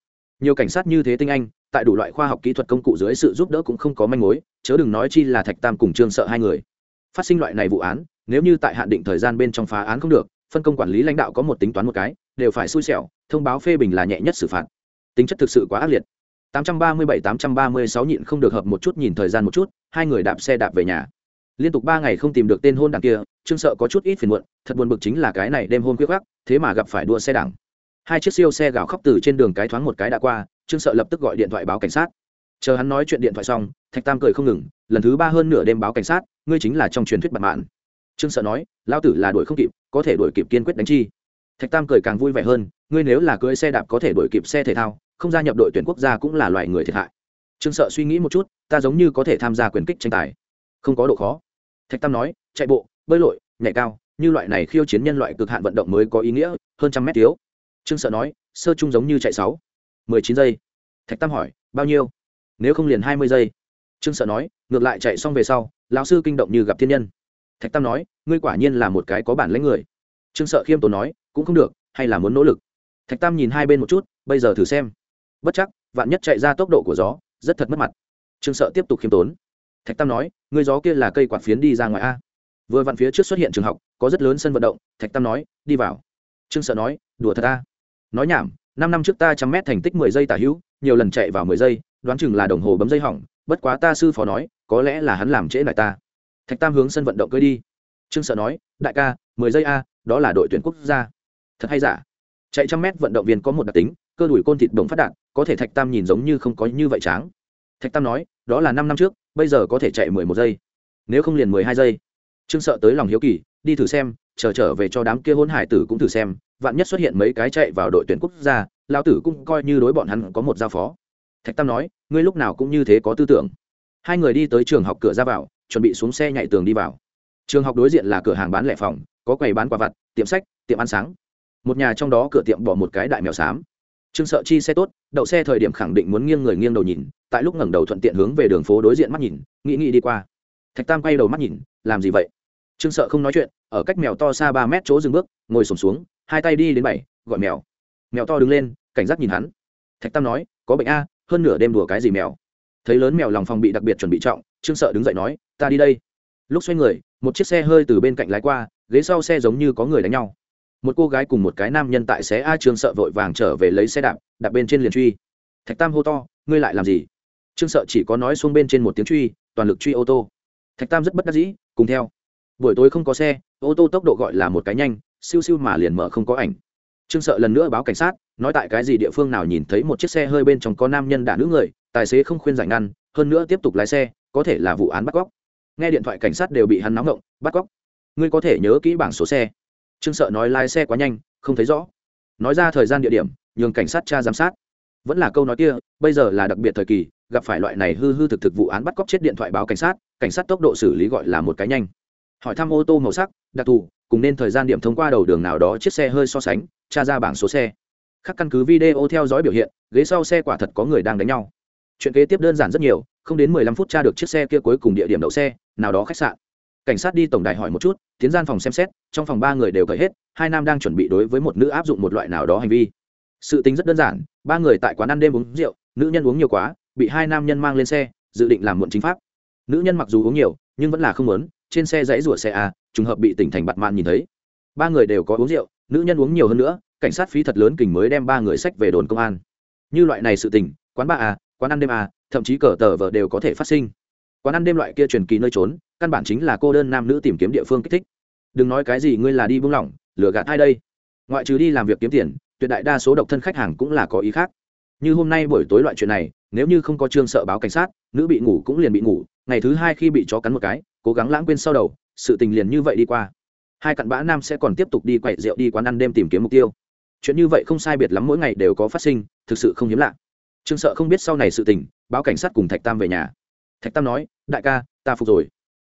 B: nhiều cảnh sát như thế tinh anh tại đủ loại khoa học kỹ thuật công cụ dưới sự giúp đỡ cũng không có manh mối, chớ đừng nói chi là thạch tam cùng trương sợ hai người. Phát sinh loại này vụ án, nếu như tại hạn định thời gian bên trong phá án không được, phân công quản lý lãnh đạo có một tính toán một cái, đều phải xui xẻo, thông báo phê bình là nhẹ nhất xử phạt. Tính chất thực sự quá ác liệt. 837-836 nhịn không được hợp một chút nhìn thời gian một chút, hai người đạp xe đạp về nhà. Liên tục ba ngày không tìm được tên hôn đảng kia, trương sợ có chút ít phiền muộn, thật buồn bực chính là cái này đêm hôn quyết gác thế mà gặp phải đua xe đảng. Hai chiếc siêu xe gào khóc từ trên đường cái thoáng một cái đã qua trương sợ lập tức gọi điện thoại báo cảnh sát. Chờ hắn nói chuyện điện thoại xong, thạch tam cười không ngừng, lần thứ ba hơn nửa đêm báo cảnh sát, ngươi chính là trong truyền thuyết bật mạn. Trương sợ nói lao tử là đuổi không kịp, có thể đuổi kịp kiên quyết đánh chi. Thạch tam cười càng vui vẻ hơn, ngươi nếu là cưỡi xe đạp có thể đuổi kịp xe thể thao, không gia nhập đội tuyển quốc gia cũng là loại người thiệt hại. Trương sợ suy nghĩ một chút, ta giống như có thể tham gia quyền kích tranh tài. Không có độ khó. Thạch tam nói, chạy bộ, bơi lội, nhảy cao, như loại này khiêu chiến nhân loại cực hạn vận động mới có ý nghĩa, hơn trăm mét thiếu. Trương sợ nói, sơ chung giống như chạy sáu mười chín giây. Thạch tam hỏi, bao nhiêu? Nếu không liền hai mươi giây. Trương sợ nói, ngược lại chạy xong về sau, lão sư kinh động như gặp thiên nhân. Thạch tam nói, ngươi quả nhiên là một cái có bản lãnh người. Trương sợ khiêm tốn nói, cũng không được, hay là muốn nỗ lực? Thạch tam nhìn hai bên một chút, bây giờ thử xem. Bất chắc, vạn nhất chạy ra tốc độ của gió, rất thật mất mặt. Trương sợ tiếp tục khiêm tốn. Thạch tam nói, ngươi gió kia là cây quạt phiến đi ra ngoài a. Vừa vặn phía trước xuất hiện trường học, có rất lớn sân vận động, thạch tam nói, đi vào. Trương sợ nói, đùa thật ta nói nhảm năm năm trước ta trăm mét thành tích mười giây tả hữu, nhiều lần chạy vào mười giây, đoán chừng là đồng hồ bấm dây hỏng, bất quá ta sư phó nói, có lẽ là hắn làm trễ lại ta. Thạch tam hướng sân vận động cưới đi. Trương sợ nói, đại ca, mười giây a, đó là đội tuyển quốc gia. Thật hay giả? Chạy trăm mét vận động viên có một đặc tính, cơ đùi côn thịt đồng phát đạn có thể thạch tam nhìn giống như không có như vậy tráng. Thạch tam nói, đó là năm năm trước, bây giờ có thể chạy mười một giây. Nếu không liền mười hai giây. Trương sợ tới lòng hiếu kỳ, đi thử xem, chờ trở về cho đám kia hôn hải tử cũng thử xem vạn nhất xuất hiện mấy cái chạy vào đội tuyển quốc gia lao tử cũng coi như đối bọn hắn có một giao phó. Thạch tam nói, ngươi lúc nào cũng như thế có tư tưởng. Hai người đi tới trường học cửa ra vào, chuẩn bị xuống xe nhảy tường đi vào. Trường học đối diện là cửa hàng bán lẻ phòng, có quầy bán quà vặt, tiệm sách, tiệm ăn sáng. Một nhà trong đó cửa tiệm bỏ một cái đại mèo xám. Trương sợ chi xe tốt, đậu xe thời điểm khẳng định muốn nghiêng người nghiêng đầu nhìn, tại lúc ngẩng đầu thuận tiện hướng về đường phố đối diện mắt nhìn, nghĩ nghĩ đi qua. Thạch tam quay đầu mắt nhìn, làm gì vậy? Trương sợ không nói chuyện, ở cách mèo to xa ba mét chỗ dừng bước, ngồi sổm xuống hai tay đi đến bảy, gọi mèo. Mèo to đứng lên, cảnh giác nhìn hắn. Thạch tam nói, có bệnh a, hơn nửa đêm đùa cái gì mèo? Thấy lớn mèo lòng phòng bị đặc biệt chuẩn bị trọng, trương sợ đứng dậy nói, ta đi đây. Lúc xoay người, một chiếc xe hơi từ bên cạnh lái qua, ghế sau xe giống như có người đánh nhau. Một cô gái cùng một cái nam nhân tại xé a trương sợ vội vàng trở về lấy xe đạp đạp bên trên liền truy. Thạch tam hô to, ngươi lại làm gì? Trương sợ chỉ có nói xuống bên trên một tiếng truy, toàn lực truy ô tô. Thạch tam rất bất đắc dĩ, cùng theo. Buổi tối không có xe, ô tô tốc độ gọi là một cái nhanh siêu siêu mà liền mở không có ảnh. Trương sợ lần nữa báo cảnh sát, nói tại cái gì địa phương nào nhìn thấy một chiếc xe hơi bên trong có nam nhân đả nữ người, tài xế không khuyên giải ngăn, hơn nữa tiếp tục lái xe, có thể là vụ án bắt cóc. Nghe điện thoại cảnh sát đều bị hắn nóng ngộng bắt cóc. Ngươi có thể nhớ kỹ bảng số xe. Trương sợ nói lái xe quá nhanh, không thấy rõ. Nói ra thời gian địa điểm, nhường cảnh sát tra giám sát. Vẫn là câu nói kia, bây giờ là đặc biệt thời kỳ, gặp phải loại này hư hư thực thực vụ án bắt cóc chết điện thoại báo cảnh sát cảnh sát tốc độ xử lý gọi là một cái nhanh hỏi thăm ô tô màu sắc, đặc thù, cùng nên thời gian điểm thông qua đầu đường nào đó chiếc xe hơi so sánh, tra ra bảng số xe. Khác căn cứ video theo dõi biểu hiện, ghế sau xe quả thật có người đang đánh nhau. Chuyện kế tiếp đơn giản rất nhiều, không đến mười lăm phút tra được chiếc xe kia cuối cùng địa điểm đậu xe, nào đó khách sạn. Cảnh sát đi tổng đài hỏi một chút, tiến gian phòng xem xét, trong phòng ba người đều cởi hết, hai nam đang chuẩn bị đối với một nữ áp dụng một loại nào đó hành vi. Sự tính rất đơn giản, ba người tại quán ăn đêm uống rượu, nữ nhân uống nhiều quá, bị hai nam nhân mang lên xe, dự định làm muộn chính pháp. Nữ nhân mặc dù uống nhiều, nhưng vẫn là không muốn trên xe dãy rủa xe a, trùng hợp bị tỉnh thành bặt mạn nhìn thấy. Ba người đều có uống rượu, nữ nhân uống nhiều hơn nữa, cảnh sát phí thật lớn kình mới đem ba người sách về đồn công an. Như loại này sự tình, quán ba a, quán ăn đêm a, thậm chí cờ tờ vờ đều có thể phát sinh. Quán ăn đêm loại kia truyền kỳ nơi trốn, căn bản chính là cô đơn nam nữ tìm kiếm địa phương kích thích. Đừng nói cái gì ngươi là đi buông lỏng, lừa gạt ai đây? Ngoại trừ đi làm việc kiếm tiền, tuyệt đại đa số độc thân khách hàng cũng là có ý khác. Như hôm nay buổi tối loại chuyện này, nếu như không có trương sợ báo cảnh sát, nữ bị ngủ cũng liền bị ngủ, ngày thứ hai khi bị chó cắn một cái cố gắng lãng quên sau đầu, sự tình liền như vậy đi qua. Hai cặn bã nam sẽ còn tiếp tục đi quậy rượu đi quán ăn đêm tìm kiếm mục tiêu. Chuyện như vậy không sai biệt lắm mỗi ngày đều có phát sinh, thực sự không hiếm lạ. Trương sợ không biết sau này sự tình, báo cảnh sát cùng thạch tam về nhà. Thạch tam nói, đại ca, ta phục rồi.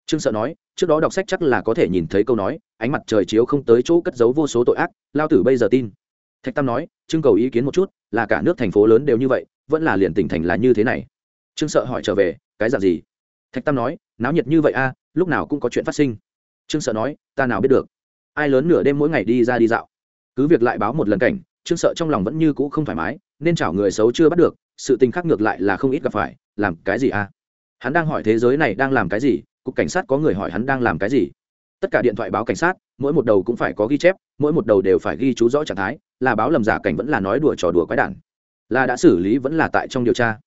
B: Trương sợ nói, trước đó đọc sách chắc là có thể nhìn thấy câu nói, ánh mặt trời chiếu không tới chỗ cất giấu vô số tội ác, lao tử bây giờ tin. Thạch tam nói trưng cầu ý kiến một chút, là cả nước thành phố lớn đều như vậy, vẫn là liền tỉnh thành là như thế này. Trương sợ hỏi trở về, cái dạng gì? Thạch tam nói, náo nhiệt như vậy a lúc nào cũng có chuyện phát sinh. Trương sợ nói, ta nào biết được, ai lớn nửa đêm mỗi ngày đi ra đi dạo. Cứ việc lại báo một lần cảnh, trương sợ trong lòng vẫn như cũ không thoải mái, nên chảo người xấu chưa bắt được, sự tình khác ngược lại là không ít gặp phải, làm cái gì à? hắn đang hỏi thế giới này đang làm cái gì, cục cảnh sát có người hỏi hắn đang làm cái gì. Tất cả điện thoại báo cảnh sát, mỗi một đầu cũng phải có ghi chép, mỗi một đầu đều phải ghi chú rõ trạng thái, là báo lầm giả cảnh vẫn là nói đùa trò đùa quái đản, là đã xử lý vẫn là tại trong điều tra.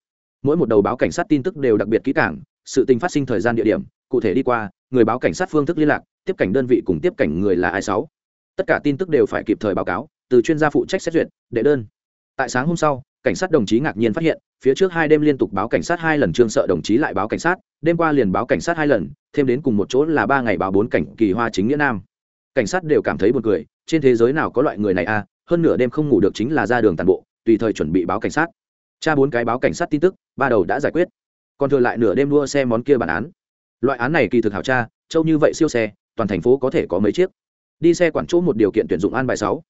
B: Mỗi một đầu báo cảnh sát tin tức đều đặc biệt kỹ càng, sự tình phát sinh thời gian địa điểm cụ thể đi qua, người báo cảnh sát phương thức liên lạc, tiếp cảnh đơn vị cùng tiếp cảnh người là ai sáu. Tất cả tin tức đều phải kịp thời báo cáo, từ chuyên gia phụ trách xét duyệt, đệ đơn. Tại sáng hôm sau, cảnh sát đồng chí ngạc nhiên phát hiện, phía trước hai đêm liên tục báo cảnh sát hai lần, trương sợ đồng chí lại báo cảnh sát, đêm qua liền báo cảnh sát hai lần, thêm đến cùng một chỗ là ba ngày báo bốn cảnh kỳ hoa chính nghĩa nam. Cảnh sát đều cảm thấy buồn cười, trên thế giới nào có loại người này a à? hơn nửa đêm không ngủ được chính là ra đường tàn bộ, tùy thời chuẩn bị báo cảnh sát. Cha bốn cái báo cảnh sát tin tức, ba đầu đã giải quyết. Còn thừa lại nửa đêm đua xe món kia bản án loại án này kỳ thực hảo tra châu như vậy siêu xe, toàn thành phố có thể có mấy chiếc. Đi xe quản chỗ một điều kiện tuyển dụng an bài sáu.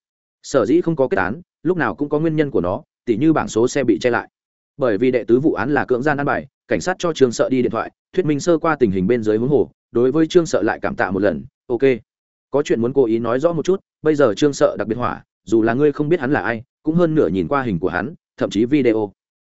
B: Sở dĩ không có kết án, lúc nào cũng có nguyên nhân của nó, tỉ như bảng số xe bị che lại. Bởi vì đệ tứ vụ án là cưỡng gian an bài, cảnh sát cho trương sợ đi điện thoại, thuyết minh sơ qua tình hình bên dưới huống hồ, đối với trương sợ lại cảm tạ một lần, ok. Có chuyện muốn cố ý nói rõ một chút, bây giờ trương sợ đặc biệt hỏa, dù là ngươi không biết hắn là ai, cũng hơn nửa nhìn qua hình của hắn, thậm chí video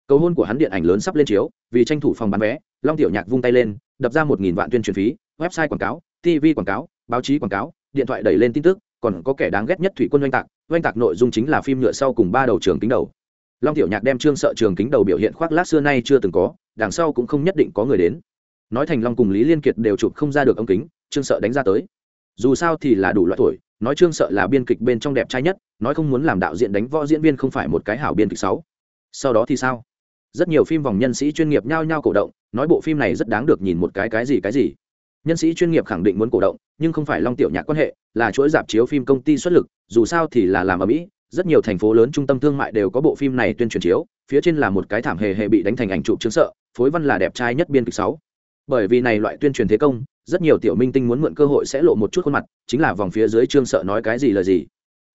B: cầu hôn của hắn điện ảnh lớn sắp lên chiếu, vì tranh thủ phòng bán vé, long tiểu nhạc vung tay lên, đập ra một nghìn vạn tuyên truyền phí, website quảng cáo tv quảng cáo, báo chí quảng cáo, điện thoại đẩy lên tin tức, còn có kẻ đáng ghét nhất thủy quân oanh tạc oanh tạc nội dung chính là phim nhựa sau cùng ba đầu trường kính đầu. Long tiểu nhạc đem trương sợ trường kính đầu biểu hiện khoác lác xưa nay chưa từng có, đằng sau cũng không nhất định có người đến. Nói thành long cùng lý liên kiệt đều chụp không ra được ống kính, trương sợ đánh ra tới. Dù sao thì là đủ loại tuổi, nói trương sợ là biên kịch bên trong đẹp trai nhất, nói không muốn làm đạo diễn đánh võ diễn viên không phải một cái hảo biên kịch sáu. Sau đó thì sao? Rất nhiều phim vòng nhân sĩ chuyên nghiệp nhao nhao cổ động, nói bộ phim này rất đáng được nhìn một cái cái gì cái gì. Nhân sĩ chuyên nghiệp khẳng định muốn cổ động, nhưng không phải long tiểu nhạc quan hệ, là chuỗi dạp chiếu phim công ty xuất lực, dù sao thì là làm ở mỹ, rất nhiều thành phố lớn trung tâm thương mại đều có bộ phim này tuyên truyền chiếu, phía trên là một cái thảm hề hề bị đánh thành ảnh chụp chứng sợ, phối văn là đẹp trai nhất biên kịch sáu. Bởi vì này loại tuyên truyền thế công, rất nhiều tiểu minh tinh muốn mượn cơ hội sẽ lộ một chút khuôn mặt, chính là vòng phía dưới trương sợ nói cái gì là gì.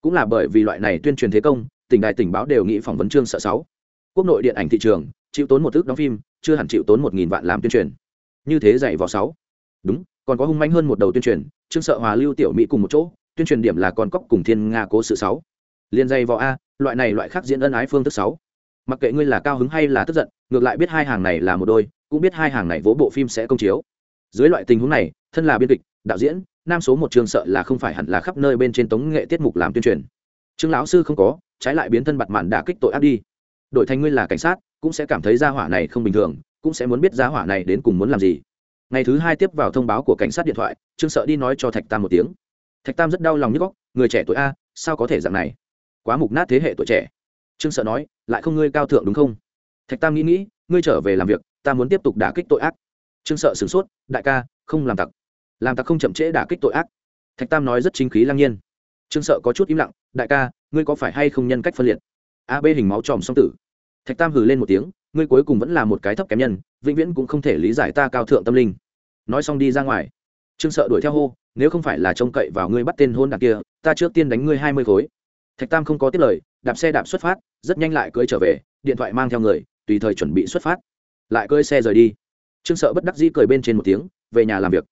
B: Cũng là bởi vì loại này tuyên truyền thế công, tỉnh đài tỉnh báo đều nghĩ phỏng vấn trương sợ sáu quốc nội điện ảnh thị trường, chịu tốn một thước đóng phim, chưa hẳn chịu tốn một nghìn vạn làm tuyên truyền. Như thế dạy vào sáu. Đúng, còn có hung manh hơn một đầu tuyên truyền, trương sợ hòa, lưu tiểu mỹ cùng một chỗ, tuyên truyền điểm là con cóc cùng thiên nga cố sự sáu. Liên dây vào a, loại này loại khác diễn ân ái phương thức sáu. Mặc kệ ngươi là cao hứng hay là tức giận, ngược lại biết hai hàng này là một đôi, cũng biết hai hàng này vỗ bộ phim sẽ công chiếu. Dưới loại tình huống này, thân là biên kịch, đạo diễn, nam số một trường sợ là không phải hẳn là khắp nơi bên trên tống nghệ tiết mục làm tuyên truyền. Trương lão sư không có, trái lại biến thân bặt mạn đã kích tội ác đi đội thành ngươi là cảnh sát, cũng sẽ cảm thấy gia hỏa này không bình thường, cũng sẽ muốn biết gia hỏa này đến cùng muốn làm gì. Ngày thứ hai tiếp vào thông báo của cảnh sát điện thoại, trương sợ đi nói cho thạch tam một tiếng. Thạch tam rất đau lòng nhức góc người trẻ tuổi a, sao có thể dạng này? Quá mục nát thế hệ tuổi trẻ. Trương sợ nói, lại không ngươi cao thượng đúng không? Thạch tam nghĩ nghĩ, ngươi trở về làm việc, ta muốn tiếp tục đả kích tội ác. Trương sợ sửng sốt, đại ca, không làm tặc. Làm tặc không chậm trễ đả kích tội ác. Thạch tam nói rất chính khí lăng nhiên. Trương sợ có chút im lặng, đại ca, ngươi có phải hay không nhân cách phân liệt? A b hình máu tròm song tử. Thạch tam hừ lên một tiếng, ngươi cuối cùng vẫn là một cái thấp kém nhân, vĩnh viễn cũng không thể lý giải ta cao thượng tâm linh. Nói xong đi ra ngoài. Trương sợ đuổi theo hô, nếu không phải là trông cậy vào ngươi bắt tên hôn đạc kia, ta trước tiên đánh ngươi hai mươi khối. Thạch tam không có tiếp lời, đạp xe đạp xuất phát, rất nhanh lại cưới trở về, điện thoại mang theo người, tùy thời chuẩn bị xuất phát. Lại cưới xe rời đi. Trương sợ bất đắc dĩ cười bên trên một tiếng, về nhà làm việc.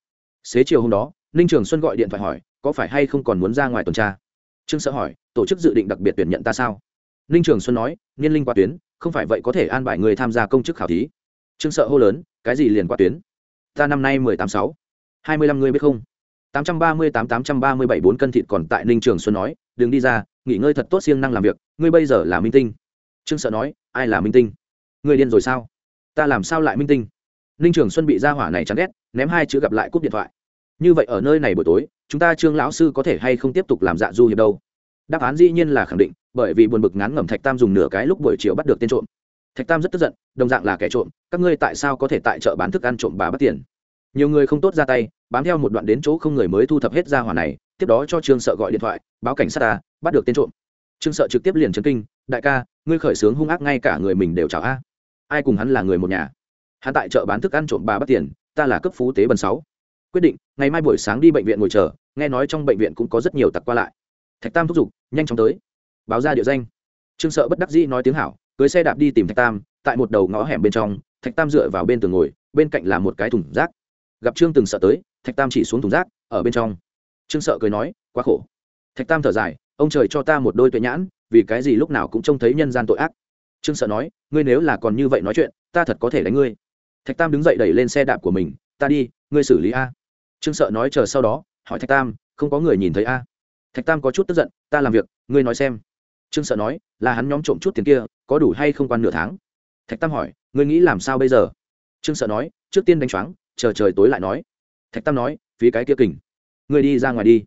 B: Xế chiều hôm đó, ninh trường xuân gọi điện thoại hỏi, có phải hay không còn muốn ra ngoài tuần tra? Trương sợ hỏi, tổ chức dự định đặc biệt tuyển nhận ta sao? Ninh trường xuân nói, niên linh qua tuyến, không phải vậy có thể an bài người tham gia công chức khảo thí. Trương sợ hô lớn, cái gì liền qua tuyến? Ta năm nay mười tám sáu, hai mươi lăm người biết không? tám trăm ba mươi tám tám trăm ba mươi bảy bốn cân thịt còn tại ninh trường xuân nói, đừng đi ra, nghỉ ngơi thật tốt siêng năng làm việc, ngươi bây giờ là minh tinh. Trương sợ nói, ai là minh tinh? Ngươi điên rồi sao? Ta làm sao lại minh tinh? Ninh trường xuân bị gia hỏa này chán ghét, ném hai chữ gặp lại cúp điện thoại. Như vậy ở nơi này buổi tối, chúng ta trương lão sư có thể hay không tiếp tục làm dạ du hiệp đâu? Đáp án dĩ nhiên là khẳng định, bởi vì buồn bực ngán ngẩm thạch tam dùng nửa cái lúc buổi chiều bắt được tên trộm. Thạch tam rất tức giận, đồng dạng là kẻ trộm, các ngươi tại sao có thể tại chợ bán thức ăn trộm bà bắt tiền? Nhiều người không tốt ra tay, bám theo một đoạn đến chỗ không người mới thu thập hết ra hỏa này, tiếp đó cho trương sợ gọi điện thoại, báo cảnh sát ta, bắt được tên trộm. Trương sợ trực tiếp liền chấn kinh, đại ca, ngươi khởi sướng hung ác ngay cả người mình đều chào a. Ai cùng hắn là người một nhà? Hắn tại chợ bán thức ăn trộm bà bắt tiền, ta là cấp phú tế bần sáu. Quyết định, ngày mai buổi sáng đi bệnh viện ngồi chờ, nghe nói trong bệnh viện cũng có rất nhiều tặc qua lại thạch tam thúc giục, nhanh chóng tới. Báo ra địa danh. Trương sợ bất đắc dĩ nói tiếng hảo, cưới xe đạp đi tìm thạch tam, tại một đầu ngõ hẻm bên trong, thạch tam dựa vào bên tường ngồi, bên cạnh là một cái thùng rác. Gặp trương từng sợ tới, thạch tam chỉ xuống thùng rác, ở bên trong. Trương sợ cười nói, quá khổ. Thạch tam thở dài, ông trời cho ta một đôi tuệ nhãn, vì cái gì lúc nào cũng trông thấy nhân gian tội ác? Trương sợ nói, ngươi nếu là còn như vậy nói chuyện, ta thật có thể đánh ngươi. Thạch tam đứng dậy đẩy lên xe đạp của mình, ta đi, ngươi xử lý a. Trương sợ nói chờ sau đó, hỏi thạch tam, không có người nhìn thấy a? Thạch tam có chút tức giận, ta làm việc, ngươi nói xem. Trương sợ nói, là hắn nhóm trộm chút tiền kia, có đủ hay không quan nửa tháng? Thạch tam hỏi, ngươi nghĩ làm sao bây giờ? Trương sợ nói, trước tiên đánh choáng, chờ trời tối lại nói. Thạch tam nói, phí cái kia kình, ngươi đi ra ngoài đi.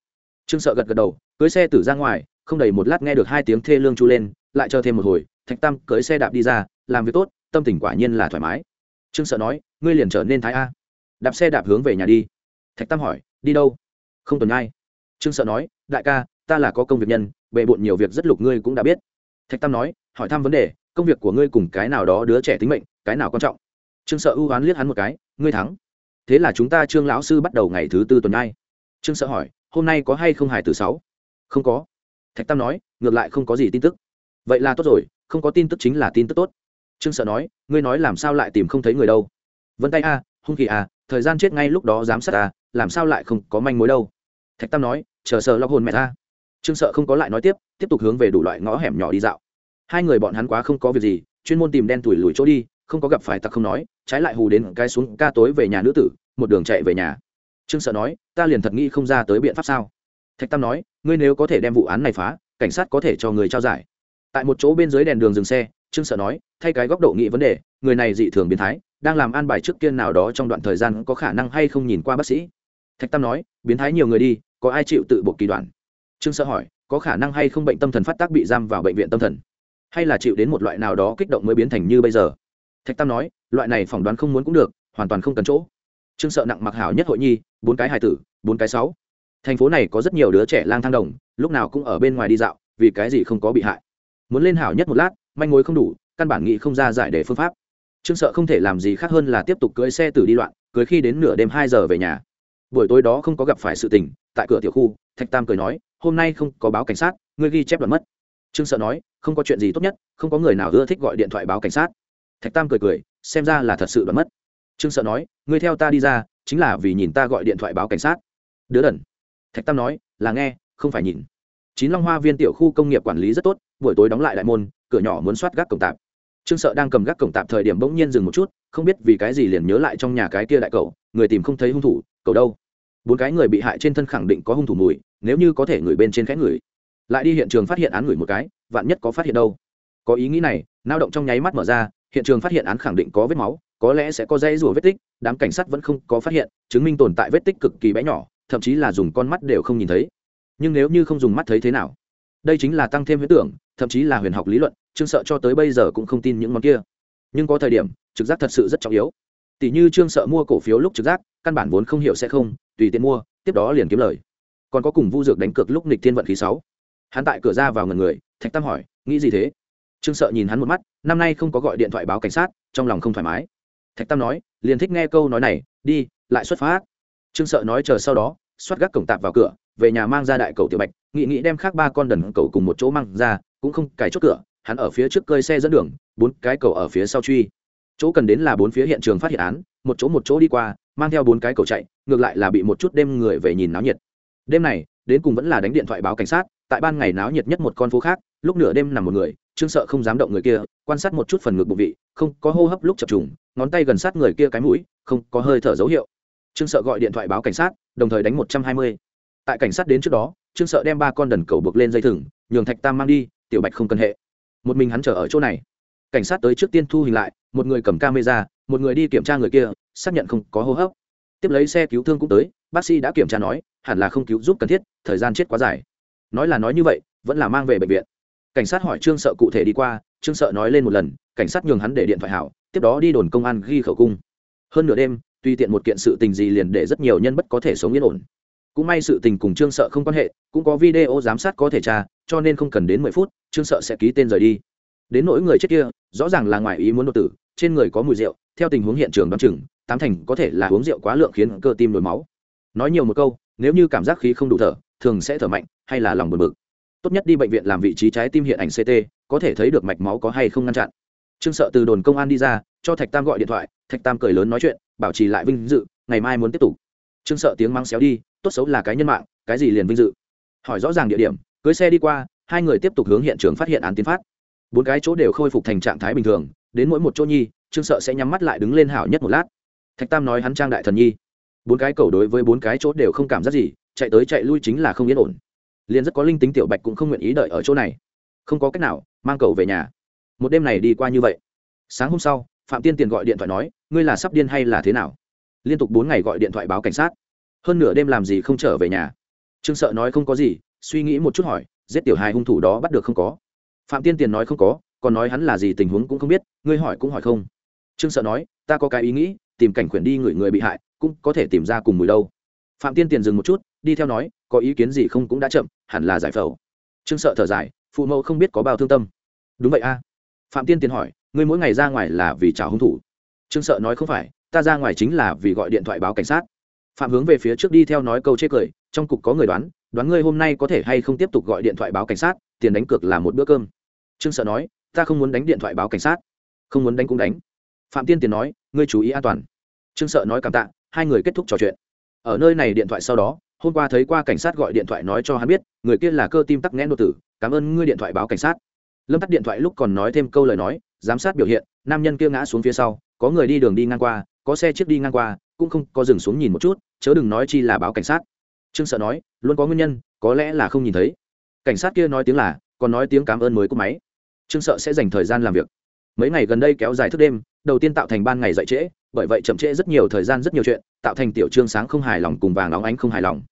B: Trương sợ gật gật đầu, cưới xe tử ra ngoài, không đầy một lát nghe được hai tiếng thê lương chu lên, lại chờ thêm một hồi, thạch tam cưới xe đạp đi ra, làm việc tốt, tâm tình quả nhiên là thoải mái. Trương sợ nói, ngươi liền trở nên thái a. Đạp xe đạp hướng về nhà đi. Thạch tam hỏi, đi đâu? Không tuần ai trương sợ nói, đại ca, ta là có công việc nhân, bề bộn nhiều việc rất lục ngươi cũng đã biết. Thạch tam nói, hỏi thăm vấn đề, công việc của ngươi cùng cái nào đó đứa trẻ tính mệnh, cái nào quan trọng? Trương sợ ưu oán liếc hắn một cái, ngươi thắng. Thế là chúng ta trương lão sư bắt đầu ngày thứ tư tuần nay trương sợ hỏi, hôm nay có hay không hài từ sáu? Không có. Thạch tam nói, ngược lại không có gì tin tức. Vậy là tốt rồi, không có tin tức chính là tin tức tốt. Trương sợ nói, ngươi nói làm sao lại tìm không thấy người đâu? Vân tay a, hung kỳ a, thời gian chết ngay lúc đó giám sát a, làm sao lại không có manh mối đâu? Thạch tam nói chờ sợ lọc hồn mẹ ta trương sợ không có lại nói tiếp tiếp tục hướng về đủ loại ngõ hẻm nhỏ đi dạo. Hai người bọn hắn quá không có việc gì, chuyên môn tìm đen tuổi lùi chỗ đi, không có gặp phải tặc không nói, trái lại hù đến cái xuống ca tối về nhà nữ tử, một đường chạy về nhà. Trương sợ nói, ta liền thật nghĩ không ra tới biện pháp sao? Thạch tam nói, ngươi nếu có thể đem vụ án này phá, cảnh sát có thể cho người trao giải. Tại một chỗ bên dưới đèn đường dừng xe, trương sợ nói, thay cái góc độ nghĩ vấn đề, người này dị thường biến thái, đang làm an bài trước kia nào đó trong đoạn thời gian có khả năng hay không nhìn qua bác sĩ. Thạch tam nói, biến thái nhiều người đi có ai chịu tự buộc kỳ đoạn trương sợ hỏi, có khả năng hay không bệnh tâm thần phát tác bị giam vào bệnh viện tâm thần? Hay là chịu đến một loại nào đó kích động mới biến thành như bây giờ? Thạch tam nói, loại này phỏng đoán không muốn cũng được, hoàn toàn không cần chỗ. Trương sợ nặng mặc hảo nhất hội nhi, bốn cái hài tử, bốn cái sáu. Thành phố này có rất nhiều đứa trẻ lang thang đồng, lúc nào cũng ở bên ngoài đi dạo, vì cái gì không có bị hại? Muốn lên hảo nhất một lát, manh mối không đủ, căn bản nghĩ không ra giải để phương pháp. Trương sợ không thể làm gì khác hơn là tiếp tục cưới xe tử đi loạn, cưới khi đến nửa đêm hai giờ về nhà. Buổi tối đó không có gặp phải sự tình tại cửa tiểu khu, thạch tam cười nói, hôm nay không có báo cảnh sát, ngươi ghi chép đoạn mất. Trương sợ nói, không có chuyện gì tốt nhất, không có người nào ưa thích gọi điện thoại báo cảnh sát. Thạch tam cười cười, xem ra là thật sự đoạn mất. Trương sợ nói, ngươi theo ta đi ra, chính là vì nhìn ta gọi điện thoại báo cảnh sát. Đứa đần. Thạch tam nói, là nghe, không phải nhìn. Chín long hoa viên tiểu khu công nghiệp quản lý rất tốt, buổi tối đóng lại đại môn, cửa nhỏ muốn soát gác cổng tạp. Trương sợ đang cầm gác cổng tạp thời điểm bỗng nhiên dừng một chút, không biết vì cái gì liền nhớ lại trong nhà cái kia đại cậu, người tìm không thấy hung thủ, cậu đâu? Bốn cái người bị hại trên thân khẳng định có hung thủ mùi, nếu như có thể người bên trên khẽ người. Lại đi hiện trường phát hiện án người một cái, vạn nhất có phát hiện đâu. Có ý nghĩ này lao động trong nháy mắt mở ra, hiện trường phát hiện án khẳng định có vết máu, có lẽ sẽ có dây rùa vết tích, đám cảnh sát vẫn không có phát hiện, chứng minh tồn tại vết tích cực kỳ bé nhỏ, thậm chí là dùng con mắt đều không nhìn thấy. Nhưng nếu như không dùng mắt thấy thế nào? Đây chính là tăng thêm huyết tưởng, thậm chí là huyền học lý luận trương sợ cho tới bây giờ cũng không tin những món kia. Nhưng có thời điểm, trực giác thật sự rất trọng yếu. Tỷ như trương sợ mua cổ phiếu lúc trực giác, căn bản vốn không hiểu sẽ không tùy tiện mua, tiếp đó liền kiếm lời. Còn có cùng vu dược đánh cược lúc nịch thiên vận khí sáu. Hắn tại cửa ra vào ngần người, thạch tam hỏi, nghĩ gì thế? Trương sợ nhìn hắn một mắt, năm nay không có gọi điện thoại báo cảnh sát, trong lòng không thoải mái. Thạch tam nói, liền thích nghe câu nói này, đi, lại xuất phát. Trương sợ nói chờ sau đó, xoát gác cổng tạp vào cửa, về nhà mang ra đại cầu tiểu bạch nghị nghị đem khác ba con đần cầu cùng một chỗ mang ra, cũng không cài chốt cửa, hắn ở phía trước cơi xe dẫn đường, bốn cái cầu ở phía sau truy chỗ cần đến là bốn phía hiện trường phát hiện án, một chỗ một chỗ đi qua, mang theo bốn cái cầu chạy, ngược lại là bị một chút đêm người về nhìn náo nhiệt. Đêm này, đến cùng vẫn là đánh điện thoại báo cảnh sát, tại ban ngày náo nhiệt nhất một con phố khác, lúc nửa đêm nằm một người, trương sợ không dám động người kia, quan sát một chút phần ngực bụng vị, không có hô hấp lúc chập trùng, ngón tay gần sát người kia cái mũi, không có hơi thở dấu hiệu. Trương sợ gọi điện thoại báo cảnh sát, đồng thời đánh một trăm hai mươi. Tại cảnh sát đến trước đó, trương sợ đem ba con đần cầu buộc lên dây thừng, nhường thạch tam mang đi, tiểu bạch không cần hệ. Một mình hắn chờ ở chỗ này. Cảnh sát tới trước tiên thu hình lại một người cầm camera, một người đi kiểm tra người kia, xác nhận không có hô hấp. Tiếp lấy xe cứu thương cũng tới, bác sĩ đã kiểm tra nói, hẳn là không cứu giúp cần thiết, thời gian chết quá dài. Nói là nói như vậy, vẫn là mang về bệnh viện. Cảnh sát hỏi trương sợ cụ thể đi qua, trương sợ nói lên một lần, cảnh sát nhường hắn để điện thoại hảo, tiếp đó đi đồn công an ghi khẩu cung. Hơn nửa đêm tuy tiện một kiện sự tình gì liền để rất nhiều nhân bất có thể sống yên ổn. Cũng may sự tình cùng trương sợ không quan hệ, cũng có video giám sát có thể tra, cho nên không cần đến mười phút, trương sợ sẽ ký tên rời đi đến nỗi người chết kia, rõ ràng là ngoài ý muốn đột tử, trên người có mùi rượu, theo tình huống hiện trường đ o á n chừng, tám thành có thể là uống rượu quá lượng khiến cơ tim nổi máu. Nói nhiều một câu, nếu như cảm giác khí không đủ thở, thường sẽ thở mạnh hay là lòng buồn bực. Tốt nhất đi bệnh viện làm vị trí trái tim hiện ảnh ct có thể thấy được mạch máu có hay không ngăn chặn. Trương sợ từ đồn công an đi ra, cho thạch tam gọi điện thoại, thạch tam cười lớn nói chuyện, bảo trì lại vinh dự, ngày mai muốn tiếp tục. Trương sợ tiếng mắng xéo đi, tốt xấu là cái nhân mạng, cái gì liền vinh dự. Hỏi rõ ràng địa điểm, cưới xe đi qua, hai người tiếp tục hướng hiện trường phát hiện án tiến phát bốn cái chỗ đều khôi phục thành trạng thái bình thường, đến mỗi một chỗ nhi, trương sợ sẽ nhắm mắt lại đứng lên hảo nhất một lát. Thạch tam nói hắn trang đại thần nhi. Bốn cái cầu đối với bốn cái chỗ đều không cảm giác gì, chạy tới chạy lui chính là không yên ổn. Liền rất có linh tính tiểu bạch cũng không nguyện ý đợi ở chỗ này. Không có cách nào, mang cầu về nhà. Một đêm này đi qua như vậy. Sáng hôm sau, phạm tiên tiền gọi điện thoại nói, ngươi là sắp điên hay là thế nào? Liên tục bốn ngày gọi điện thoại báo cảnh sát. Hơn nửa đêm làm gì không trở về nhà. Trương sợ nói không có gì, suy nghĩ một chút hỏi, giết tiểu hài hung thủ đó bắt được không có? Phạm tiên tiền nói không có, còn nói hắn là gì tình huống cũng không biết, ngươi hỏi cũng hỏi không. Trương sợ nói, ta có cái ý nghĩ, tìm cảnh khuyển đi người người bị hại, cũng có thể tìm ra cùng mùi đâu. Phạm tiên tiền dừng một chút, đi theo nói, có ý kiến gì không cũng đã chậm, hẳn là giải phẫu. Trương sợ thở dài, phụ mẫu không biết có bao thương tâm. Đúng vậy a. Phạm tiên tiền hỏi, ngươi mỗi ngày ra ngoài là vì trả hung thủ? Trương sợ nói không phải, ta ra ngoài chính là vì gọi điện thoại báo cảnh sát. Phạm hướng về phía trước đi theo nói câu chê cười, trong cục có người đoán đoán ngươi hôm nay có thể hay không tiếp tục gọi điện thoại báo cảnh sát, tiền đánh cược là một bữa cơm trương sợ nói, ta không muốn đánh điện thoại báo cảnh sát. Không muốn đánh cũng đánh. Phạm tiên tiền nói, ngươi chú ý an toàn. Trương sợ nói cảm tạ, hai người kết thúc trò chuyện. Ở nơi này điện thoại sau đó, hôm qua thấy qua cảnh sát gọi điện thoại nói cho hắn biết, người kia là cơ tim tắc nghẽn đột tử, cảm ơn ngươi điện thoại báo cảnh sát. Lâm tắt điện thoại lúc còn nói thêm câu lời nói, giám sát biểu hiện, nam nhân kia ngã xuống phía sau, có người đi đường đi ngang qua, có xe chiếc đi ngang qua, cũng không có dừng xuống nhìn một chút, chớ đừng nói chi là báo cảnh sát. Trương sợ nói, luôn có nguyên nhân, có lẽ là không nhìn thấy. Cảnh sát kia nói tiếng là, còn nói tiếng cảm ơn mới của máy trương sợ sẽ dành thời gian làm việc. Mấy ngày gần đây kéo dài thức đêm, đầu tiên tạo thành ban ngày dậy trễ, bởi vậy chậm trễ rất nhiều thời gian rất nhiều chuyện, tạo thành tiểu trương sáng không hài lòng cùng vàng óng ánh không hài lòng.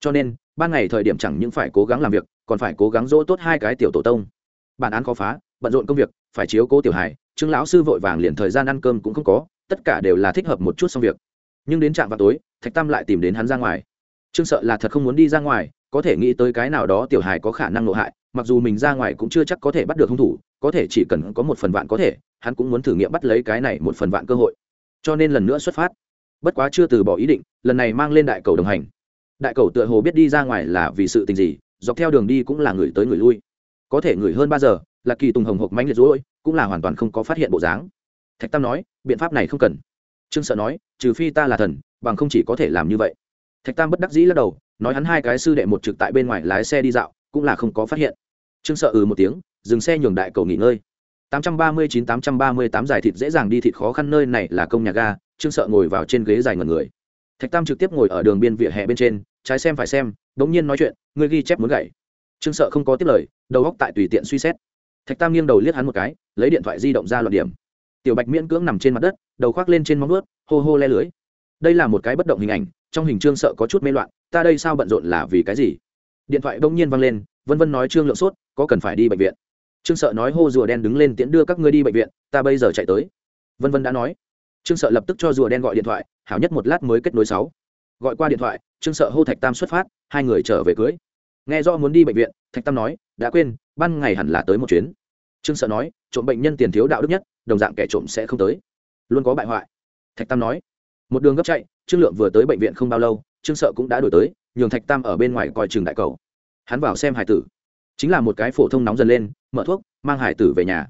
B: Cho nên, ban ngày thời điểm chẳng những phải cố gắng làm việc, còn phải cố gắng dỗ tốt hai cái tiểu tổ tông. Bản án khó phá, bận rộn công việc, phải chiếu cố tiểu hài, trương lão sư vội vàng liền thời gian ăn cơm cũng không có, tất cả đều là thích hợp một chút xong việc. Nhưng đến trạm vào tối, thạch tam lại tìm đến hắn ra ngoài. Trương sợ là thật không muốn đi ra ngoài, có thể nghĩ tới cái nào đó tiểu hài có khả năng nộ hại, mặc dù mình ra ngoài cũng chưa chắc có thể bắt được hung thủ có thể chỉ cần có một phần vạn có thể, hắn cũng muốn thử nghiệm bắt lấy cái này một phần vạn cơ hội. Cho nên lần nữa xuất phát. Bất quá chưa từ bỏ ý định, lần này mang lên đại cầu đồng hành. Đại cầu tựa hồ biết đi ra ngoài là vì sự tình gì, dọc theo đường đi cũng là người tới người lui. Có thể người hơn ba giờ, là kỳ tùng hồng hộc mánh liệt dối cũng là hoàn toàn không có phát hiện bộ dáng. Thạch tam nói, biện pháp này không cần. Trương sợ nói, trừ phi ta là thần, bằng không chỉ có thể làm như vậy. Thạch tam bất đắc dĩ lắc đầu, nói hắn hai cái sư đệ một trực tại bên ngoài lái xe đi dạo, cũng là không có phát hiện. Trương sợ ừ một tiếng dừng xe nhường đại cầu nghỉ ngơi. 839-838 dài thịt dễ dàng đi, thịt khó khăn nơi này là công nhà ga, trương sợ ngồi vào trên ghế dài ngần người. Thạch tam trực tiếp ngồi ở đường biên vỉa hè bên trên, trái xem phải xem, đống nhiên nói chuyện, người ghi chép muốn gậy. Trương sợ không có tiếp lời, đầu góc tại tùy tiện suy xét. Thạch tam nghiêng đầu liếc hắn một cái, lấy điện thoại di động ra luận điểm. Tiểu bạch miễn cưỡng nằm trên mặt đất, đầu khoác lên trên móng ướt hô hô le lưới. Đây là một cái bất động hình ảnh, trong hình trương sợ có chút mê loạn, ta đây sao bận rộn là vì cái gì? Điện thoại bỗng nhiên văng lên, vân vân nói trương lượng sốt, có cần phải đi bệnh viện? Trương sợ nói hô rùa đen đứng lên tiễn đưa các ngươi đi bệnh viện, ta bây giờ chạy tới. Vân vân đã nói. Trương sợ lập tức cho rùa đen gọi điện thoại, hảo nhất một lát mới kết nối sáu. Gọi qua điện thoại, trương sợ hô thạch tam xuất phát, hai người trở về cưới. Nghe do muốn đi bệnh viện, thạch tam nói, đã quên, ban ngày hẳn là tới một chuyến. Trương sợ nói, trộm bệnh nhân tiền thiếu đạo đức nhất, đồng dạng kẻ trộm sẽ không tới. Luôn có bại hoại. Thạch tam nói, một đường gấp chạy, trương lượng vừa tới bệnh viện không bao lâu, trương sợ cũng đã đổi tới, nhường thạch tam ở bên ngoài coi trường đại cầu. Hắn vào xem hải tử. Chính là một cái phổ thông nóng dần lên mở thuốc, mang hải tử về nhà.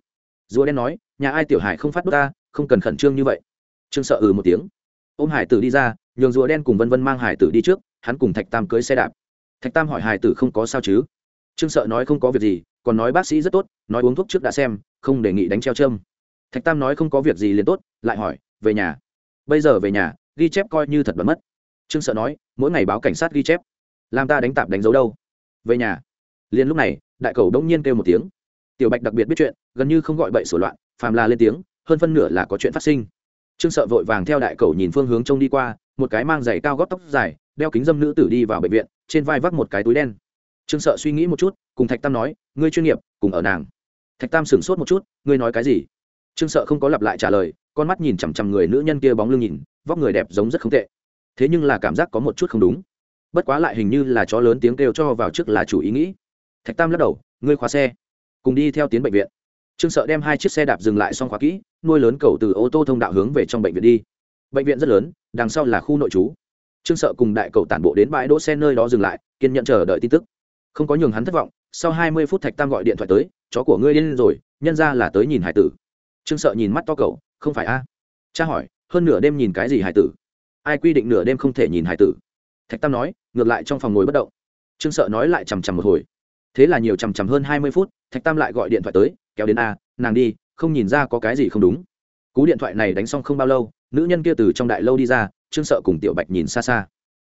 B: Rùa đen nói, nhà ai tiểu hải không phát đốt ta, không cần khẩn trương như vậy. Trương sợ ừ một tiếng. Ôm hải tử đi ra, nhường rùa đen cùng vân vân mang hải tử đi trước, hắn cùng thạch tam cưới xe đạp. Thạch tam hỏi hải tử không có sao chứ? Trương sợ nói không có việc gì, còn nói bác sĩ rất tốt, nói uống thuốc trước đã xem, không đề nghị đánh treo châm. Thạch tam nói không có việc gì liền tốt, lại hỏi, về nhà. Bây giờ về nhà, ghi chép coi như thật bật mất. Trương sợ nói, mỗi ngày báo cảnh sát ghi chép. Làm ta đánh tạp đánh dấu đâu? Về nhà. Liền lúc này, đại cầu đông nhiên kêu một tiếng tiểu bạch đặc biệt biết chuyện, gần như không gọi bậy sổ loạn, phàm là lên tiếng, hơn phân nửa là có chuyện phát sinh. Trương sợ vội vàng theo đại cầu nhìn phương hướng trông đi qua, một cái mang giày cao gót tóc dài, đeo kính dâm nữ tử đi vào bệnh viện, trên vai vác một cái túi đen. Trương sợ suy nghĩ một chút, cùng thạch tam nói, ngươi chuyên nghiệp, cùng ở nàng. Thạch tam sửng sốt một chút, ngươi nói cái gì? Trương sợ không có lặp lại trả lời, con mắt nhìn chằm chằm người nữ nhân kia bóng lưng nhìn, vóc người đẹp giống rất không tệ. Thế nhưng là cảm giác có một chút không đúng. Bất quá lại hình như là chó lớn tiếng kêu cho vào trước là chủ ý nghĩ. Thạch tam lắc đầu, ngươi khóa xe cùng đi theo tiến bệnh viện. Trương sợ đem hai chiếc xe đạp dừng lại xong khóa kỹ, nuôi lớn cầu từ ô tô thông đạo hướng về trong bệnh viện đi. Bệnh viện rất lớn, đằng sau là khu nội trú. Trương sợ cùng đại cầu tản bộ đến bãi đỗ xe nơi đó dừng lại, kiên nhận chờ đợi tin tức. Không có nhường hắn thất vọng, sau hai mươi phút thạch tam gọi điện thoại tới, chó của ngươi lên rồi, nhân ra là tới nhìn hải tử. Trương sợ nhìn mắt to cậu, không phải a? Cha hỏi, hơn nửa đêm nhìn cái gì hải tử? Ai quy định nửa đêm không thể nhìn hải tử? Thạch tam nói, ngược lại trong phòng ngồi bất động. Trương sợ nói lại chằm chằm một hồi thế là nhiều chằm chằm hơn hai mươi phút, thạch tam lại gọi điện thoại tới, kéo đến, a, nàng đi, không nhìn ra có cái gì không đúng. Cú điện thoại này đánh xong không bao lâu, nữ nhân kia từ trong đại lâu đi ra, trương sợ cùng tiểu bạch nhìn xa xa.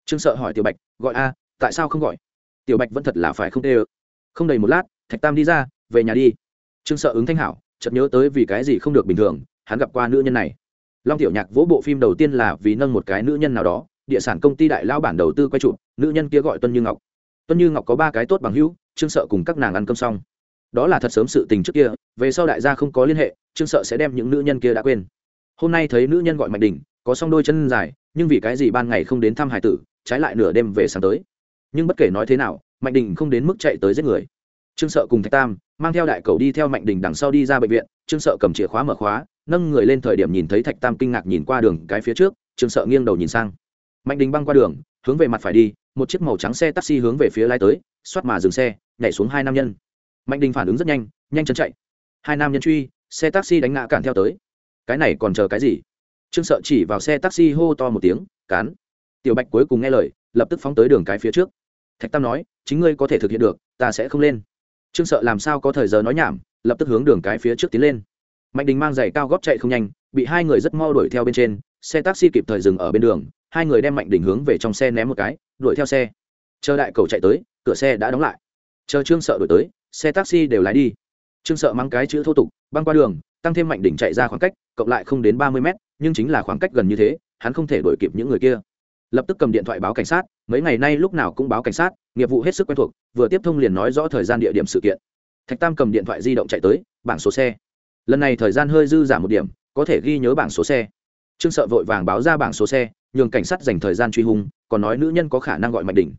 B: Trương sợ hỏi tiểu bạch, gọi a, tại sao không gọi? Tiểu bạch vẫn thật là phải không tê ơ. Không đầy một lát, thạch tam đi ra, về nhà đi. Trương sợ ứng thanh hảo, chợt nhớ tới vì cái gì không được bình thường, hắn gặp qua nữ nhân này. Long tiểu nhạc vỗ bộ phim đầu tiên là vì nâng một cái nữ nhân nào đó, địa sản công ty đại lao bản đầu tư quay chụp, nữ nhân kia gọi tuân như ngọc tuân như ngọc có ba cái tốt bằng hữu, trương sợ cùng các nàng ăn cơm xong. Đó là thật sớm sự tình trước kia, về sau đại gia không có liên hệ, trương sợ sẽ đem những nữ nhân kia đã quên. Hôm nay thấy nữ nhân gọi mạnh đình, có song đôi chân dài, nhưng vì cái gì ban ngày không đến thăm hải tử, trái lại nửa đêm về sáng tới. Nhưng bất kể nói thế nào, mạnh đình không đến mức chạy tới giết người. Trương sợ cùng thạch tam mang theo đại cầu đi theo mạnh đình đằng sau đi ra bệnh viện, trương sợ cầm chìa khóa mở khóa, nâng người lên thời điểm nhìn thấy thạch tam kinh ngạc nhìn qua đường cái phía trước, trương sợ nghiêng đầu nhìn sang. Mạnh đình băng qua đường, hướng về mặt phải đi một chiếc màu trắng xe taxi hướng về phía lái tới, xoát mà dừng xe, nhảy xuống hai nam nhân. Mạnh đình phản ứng rất nhanh nhanh chân chạy. Hai nam nhân truy, xe taxi đánh ngã cản theo tới. Cái này còn chờ cái gì? Trương sợ chỉ vào xe taxi hô to một tiếng, cán. Tiểu bạch cuối cùng nghe lời, lập tức phóng tới đường cái phía trước. Thạch tam nói, chính ngươi có thể thực hiện được, ta sẽ không lên. Trương sợ làm sao có thời giờ nói nhảm, lập tức hướng đường cái phía trước tiến lên. Mạnh đình mang giày cao góp chạy không nhanh, bị hai người rất mau đuổi theo bên trên, xe taxi kịp thời dừng ở bên đường, hai người đem mạnh đình hướng về trong xe ném một cái đuổi theo xe. Chờ đại cầu chạy tới, cửa xe đã đóng lại. Chờ trương sợ đuổi tới, xe taxi đều lái đi. Trương sợ mang cái chữ thô tục, băng qua đường, tăng thêm mạnh đỉnh chạy ra khoảng cách, cộng lại không đến ba mươi mét, nhưng chính là khoảng cách gần như thế, hắn không thể đuổi kịp những người kia. Lập tức cầm điện thoại báo cảnh sát, mấy ngày nay lúc nào cũng báo cảnh sát, nghiệp vụ hết sức quen thuộc, vừa tiếp thông liền nói rõ thời gian địa điểm sự kiện. Thạch tam cầm điện thoại di động chạy tới, bảng số xe. Lần này thời gian hơi dư giảm một điểm, có thể ghi nhớ bảng số xe. Trương sợ vội vàng báo ra bảng số xe, nhường cảnh sát dành thời gian truy hung còn nói nữ nhân có khả năng gọi mạnh đỉnh.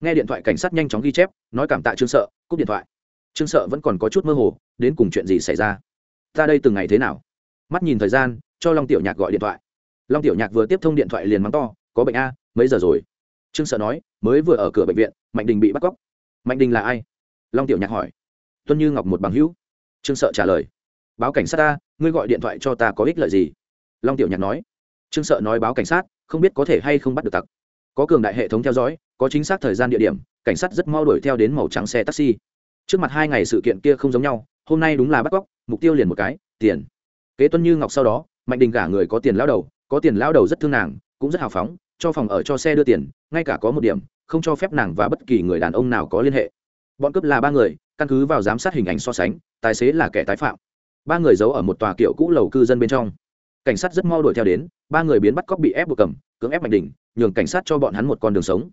B: Nghe điện thoại cảnh sát nhanh chóng ghi chép, nói cảm tạ trương sợ, cúp điện thoại. Trương sợ vẫn còn có chút mơ hồ, đến cùng chuyện gì xảy ra? Ta đây từng ngày thế nào? Mắt nhìn thời gian, cho long tiểu nhạc gọi điện thoại. Long tiểu nhạc vừa tiếp thông điện thoại liền mắng to, có bệnh a, mấy giờ rồi? Trương sợ nói, mới vừa ở cửa bệnh viện mạnh đình bị bắt cóc. Mạnh đình là ai? Long tiểu nhạc hỏi. Tuân như ngọc một bằng hữu. Trương sợ trả lời. Báo cảnh sát ta, ngươi gọi điện thoại cho ta có ích lợi gì? Long tiểu nhạc nói. Trương sợ nói báo cảnh sát, không biết có thể hay không bắt được tặc có cường đại hệ thống theo dõi, có chính xác thời gian địa điểm, cảnh sát rất mau đuổi theo đến màu trắng xe taxi. Trước mặt hai ngày sự kiện kia không giống nhau, hôm nay đúng là bắt cóc, mục tiêu liền một cái, tiền. Kế tuân như ngọc sau đó, mạnh đình cả người có tiền lao đầu, có tiền lao đầu rất thương nàng, cũng rất hào phóng, cho phòng ở cho xe đưa tiền, ngay cả có một điểm, không cho phép nàng và bất kỳ người đàn ông nào có liên hệ. Bọn cướp là ba người, căn cứ vào giám sát hình ảnh so sánh, tài xế là kẻ tái phạm. Ba người giấu ở một tòa kiểu cũ lầu cư dân bên trong. Cảnh sát rất mau đuổi theo đến, ba người biến bắt cóc bị ép buộc cầm, cưỡng ép mạnh đỉnh nhường cảnh sát cho bọn hắn một con đường sống.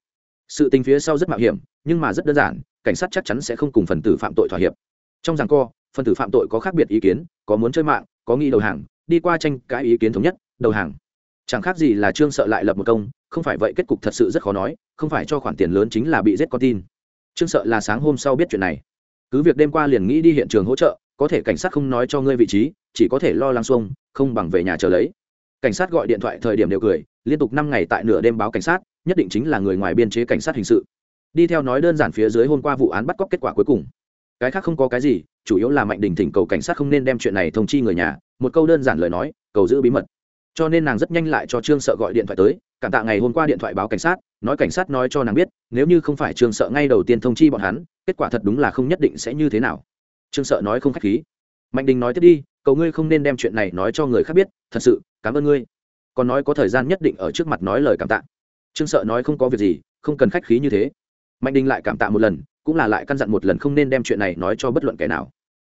B: Sự tình phía sau rất mạo hiểm, nhưng mà rất đơn giản, cảnh sát chắc chắn sẽ không cùng phần tử phạm tội thỏa hiệp. Trong rằng co, phần tử phạm tội có khác biệt ý kiến, có muốn chơi mạng, có nghĩ đầu hàng, đi qua tranh cãi ý kiến thống nhất, đầu hàng. Chẳng khác gì là trương sợ lại lập một công, không phải vậy kết cục thật sự rất khó nói, không phải cho khoản tiền lớn chính là bị giết con tin. Trương sợ là sáng hôm sau biết chuyện này. Cứ việc đêm qua liền nghĩ đi hiện trường hỗ trợ, có thể cảnh sát không nói cho ngươi vị trí, chỉ có thể lo lắng xuông, không bằng về nhà chờ lấy. Cảnh sát gọi điện thoại thời điểm đều cười liên tục năm ngày tại nửa đêm báo cảnh sát, nhất định chính là người ngoài biên chế cảnh sát hình sự. Đi theo nói đơn giản phía dưới hôm qua vụ án bắt cóc kết quả cuối cùng. Cái khác không có cái gì, chủ yếu là mạnh đình thỉnh cầu cảnh sát không nên đem chuyện này thông chi người nhà, một câu đơn giản lời nói, cầu giữ bí mật. Cho nên nàng rất nhanh lại cho trương sợ gọi điện thoại tới, cảm tạ ngày hôm qua điện thoại báo cảnh sát, nói cảnh sát nói cho nàng biết, nếu như không phải trương sợ ngay đầu tiên thông chi bọn hắn, kết quả thật đúng là không nhất định sẽ như thế nào. Trương sợ nói không k h á c h khí. Mạnh đình nói tiếp đi, cầu ngươi không nên đem chuyện này nói cho người khác biết, thật sự, cảm ơn ngươi còn nói có thời gian nhất định ở trước mặt nói lời cảm tạ. Trương sợ nói không có việc gì, không cần khách khí như thế. Mạnh đình lại cảm tạ một lần, cũng là lại căn dặn một lần không nên đem chuyện này nói cho bất luận kẻ nào.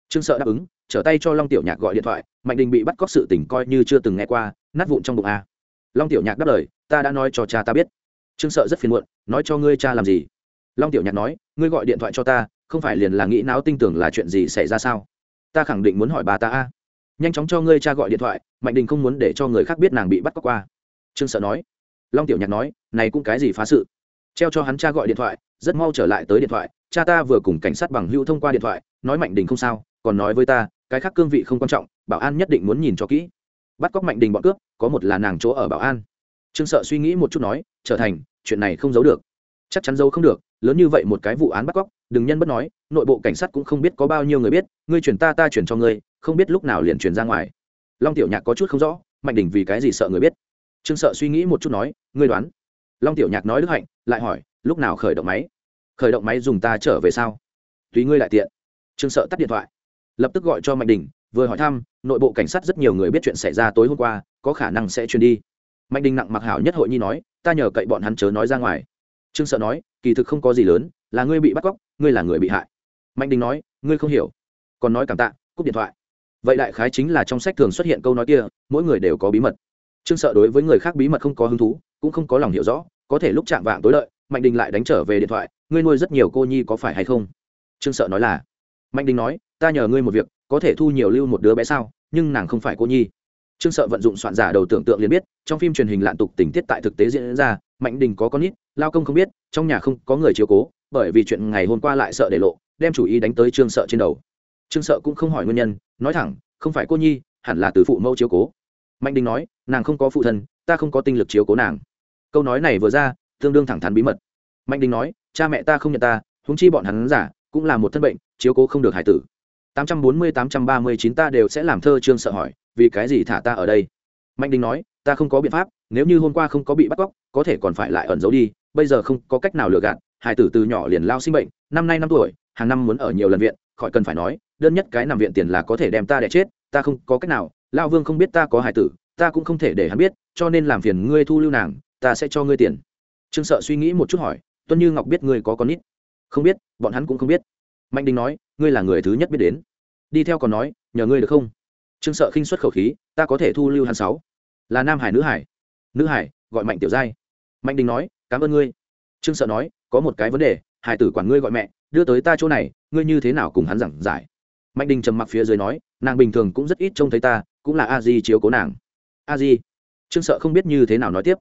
B: Trương sợ đáp ứng, trở tay cho long tiểu nhạc gọi điện thoại, mạnh đình bị bắt cóc sự tỉnh coi như chưa từng nghe qua, nát vụn trong bụng a. Long tiểu nhạc đáp lời, ta đã nói cho cha ta biết. Trương sợ rất phiền muộn, nói cho ngươi cha làm gì? Long tiểu nhạc nói, ngươi gọi điện thoại cho ta, không phải liền là nghĩ não tin tưởng là chuyện gì xảy ra sao? Ta khẳng định muốn hỏi bà ta a nhanh chóng cho ngươi cha gọi điện thoại, mạnh đình không muốn để cho người khác biết nàng bị bắt cóc qua. Trương sợ nói. Long tiểu nhạc nói, này cũng cái gì phá sự? Treo cho hắn cha gọi điện thoại, rất mau trở lại tới điện thoại, cha ta vừa cùng cảnh sát bằng hữu thông qua điện thoại, nói mạnh đình không sao, còn nói với ta, cái khác cương vị không quan trọng, bảo an nhất định muốn nhìn cho kỹ. Bắt cóc mạnh đình bọn cướp, có một là nàng chỗ ở bảo an. Trương sợ suy nghĩ một chút nói, trở thành, chuyện này không giấu được. Chắc chắn giấu không được, lớn như vậy một cái vụ án bắt cóc, đừng nhân bất nói, nội bộ cảnh sát cũng không biết có bao nhiêu người biết, ngươi chuyển ta ta chuyển cho ngươi không biết lúc nào liền truyền ra ngoài. Long tiểu nhạc có chút không rõ, mạnh đình vì cái gì sợ người biết? Trương sợ suy nghĩ một chút nói, ngươi đoán? Long tiểu nhạc nói đức hạnh, lại hỏi, lúc nào khởi động máy? Khởi động máy dùng ta trở về sao? Tùy ngươi lại tiện. Trương sợ tắt điện thoại. Lập tức gọi cho mạnh đình, vừa hỏi thăm, nội bộ cảnh sát rất nhiều người biết chuyện xảy ra tối hôm qua, có khả năng sẽ truyền đi. Mạnh đình nặng mặc hảo nhất hội nhi nói, ta nhờ cậy bọn hắn chớ nói ra ngoài. Trương sợ nói, kỳ thực không có gì lớn, là ngươi bị bắt cóc, ngươi là người bị hại. Mạnh đình nói, ngươi không hiểu. Còn nói cảm tạ, cúp điện thoại vậy đại khái chính là trong sách thường xuất hiện câu nói kia, mỗi người đều có bí mật. Trương sợ đối với người khác bí mật không có hứng thú, cũng không có lòng hiểu rõ, có thể lúc chạm vạng tối lợi mạnh đình lại đánh trở về điện thoại, ngươi nuôi rất nhiều cô nhi có phải hay không? Trương sợ nói là, mạnh đình nói, ta nhờ ngươi một việc, có thể thu nhiều lưu một đứa bé sao, nhưng nàng không phải cô nhi. Trương sợ vận dụng soạn giả đầu tưởng tượng liền biết, trong phim truyền hình lạn tục tình tiết tại thực tế diễn ra, mạnh đình có con nít, lao công không biết, trong nhà không có người chiếu cố, bởi vì chuyện ngày hôm qua lại sợ để lộ, đem chủ ý đánh tới trương sợ trên đầu trương sợ cũng không hỏi nguyên nhân, nói thẳng, không phải cô nhi, hẳn là từ phụ mẫu chiếu cố. Mạnh đình nói, nàng không có phụ thân, ta không có tinh lực chiếu cố nàng. Câu nói này vừa ra, tương đương thẳng thắn bí mật. Mạnh đình nói, cha mẹ ta không nhận ta húng chi bọn hắn giả, cũng là một thân bệnh, chiếu cố không được hải tử. 840-839 ta đều sẽ làm thơ trương sợ hỏi, vì cái gì thả ta ở đây? Mạnh đình nói, ta không có biện pháp, nếu như hôm qua không có bị bắt cóc, có thể còn phải lại ẩn giấu đi, bây giờ không có cách nào lừa gạt, hải tử từ nhỏ liền lao sinh bệnh, năm nay năm tuổi, hàng năm muốn ở nhiều lần viện khỏi cần phải nói, đơn nhất cái nằm viện tiền là có thể đem ta đẻ chết, ta không có cách nào, lao vương không biết ta có hải tử, ta cũng không thể để hắn biết, cho nên làm phiền ngươi thu lưu nàng, ta sẽ cho ngươi tiền. Trương sợ suy nghĩ một chút hỏi, tuân như ngọc biết ngươi có con ít không biết, bọn hắn cũng không biết. Mạnh đình nói, ngươi là người thứ nhất biết đến. Đi theo còn nói, nhờ ngươi được không? Trương sợ khinh xuất khẩu khí, ta có thể thu lưu hắn sáu. Là nam hải nữ hải? Nữ hải, gọi mạnh tiểu giai. Mạnh đình nói, cảm ơn ngươi. Trương sợ nói, có một cái vấn đề, hải tử quản ngươi gọi mẹ đưa tới ta chỗ này, ngươi như thế nào cùng hắn giảng giải? Mạnh đình trầm mặc phía dưới nói, nàng bình thường cũng rất ít trông thấy ta, cũng là a di chiếu cố nàng. A di? Trương sợ không biết như thế nào nói tiếp.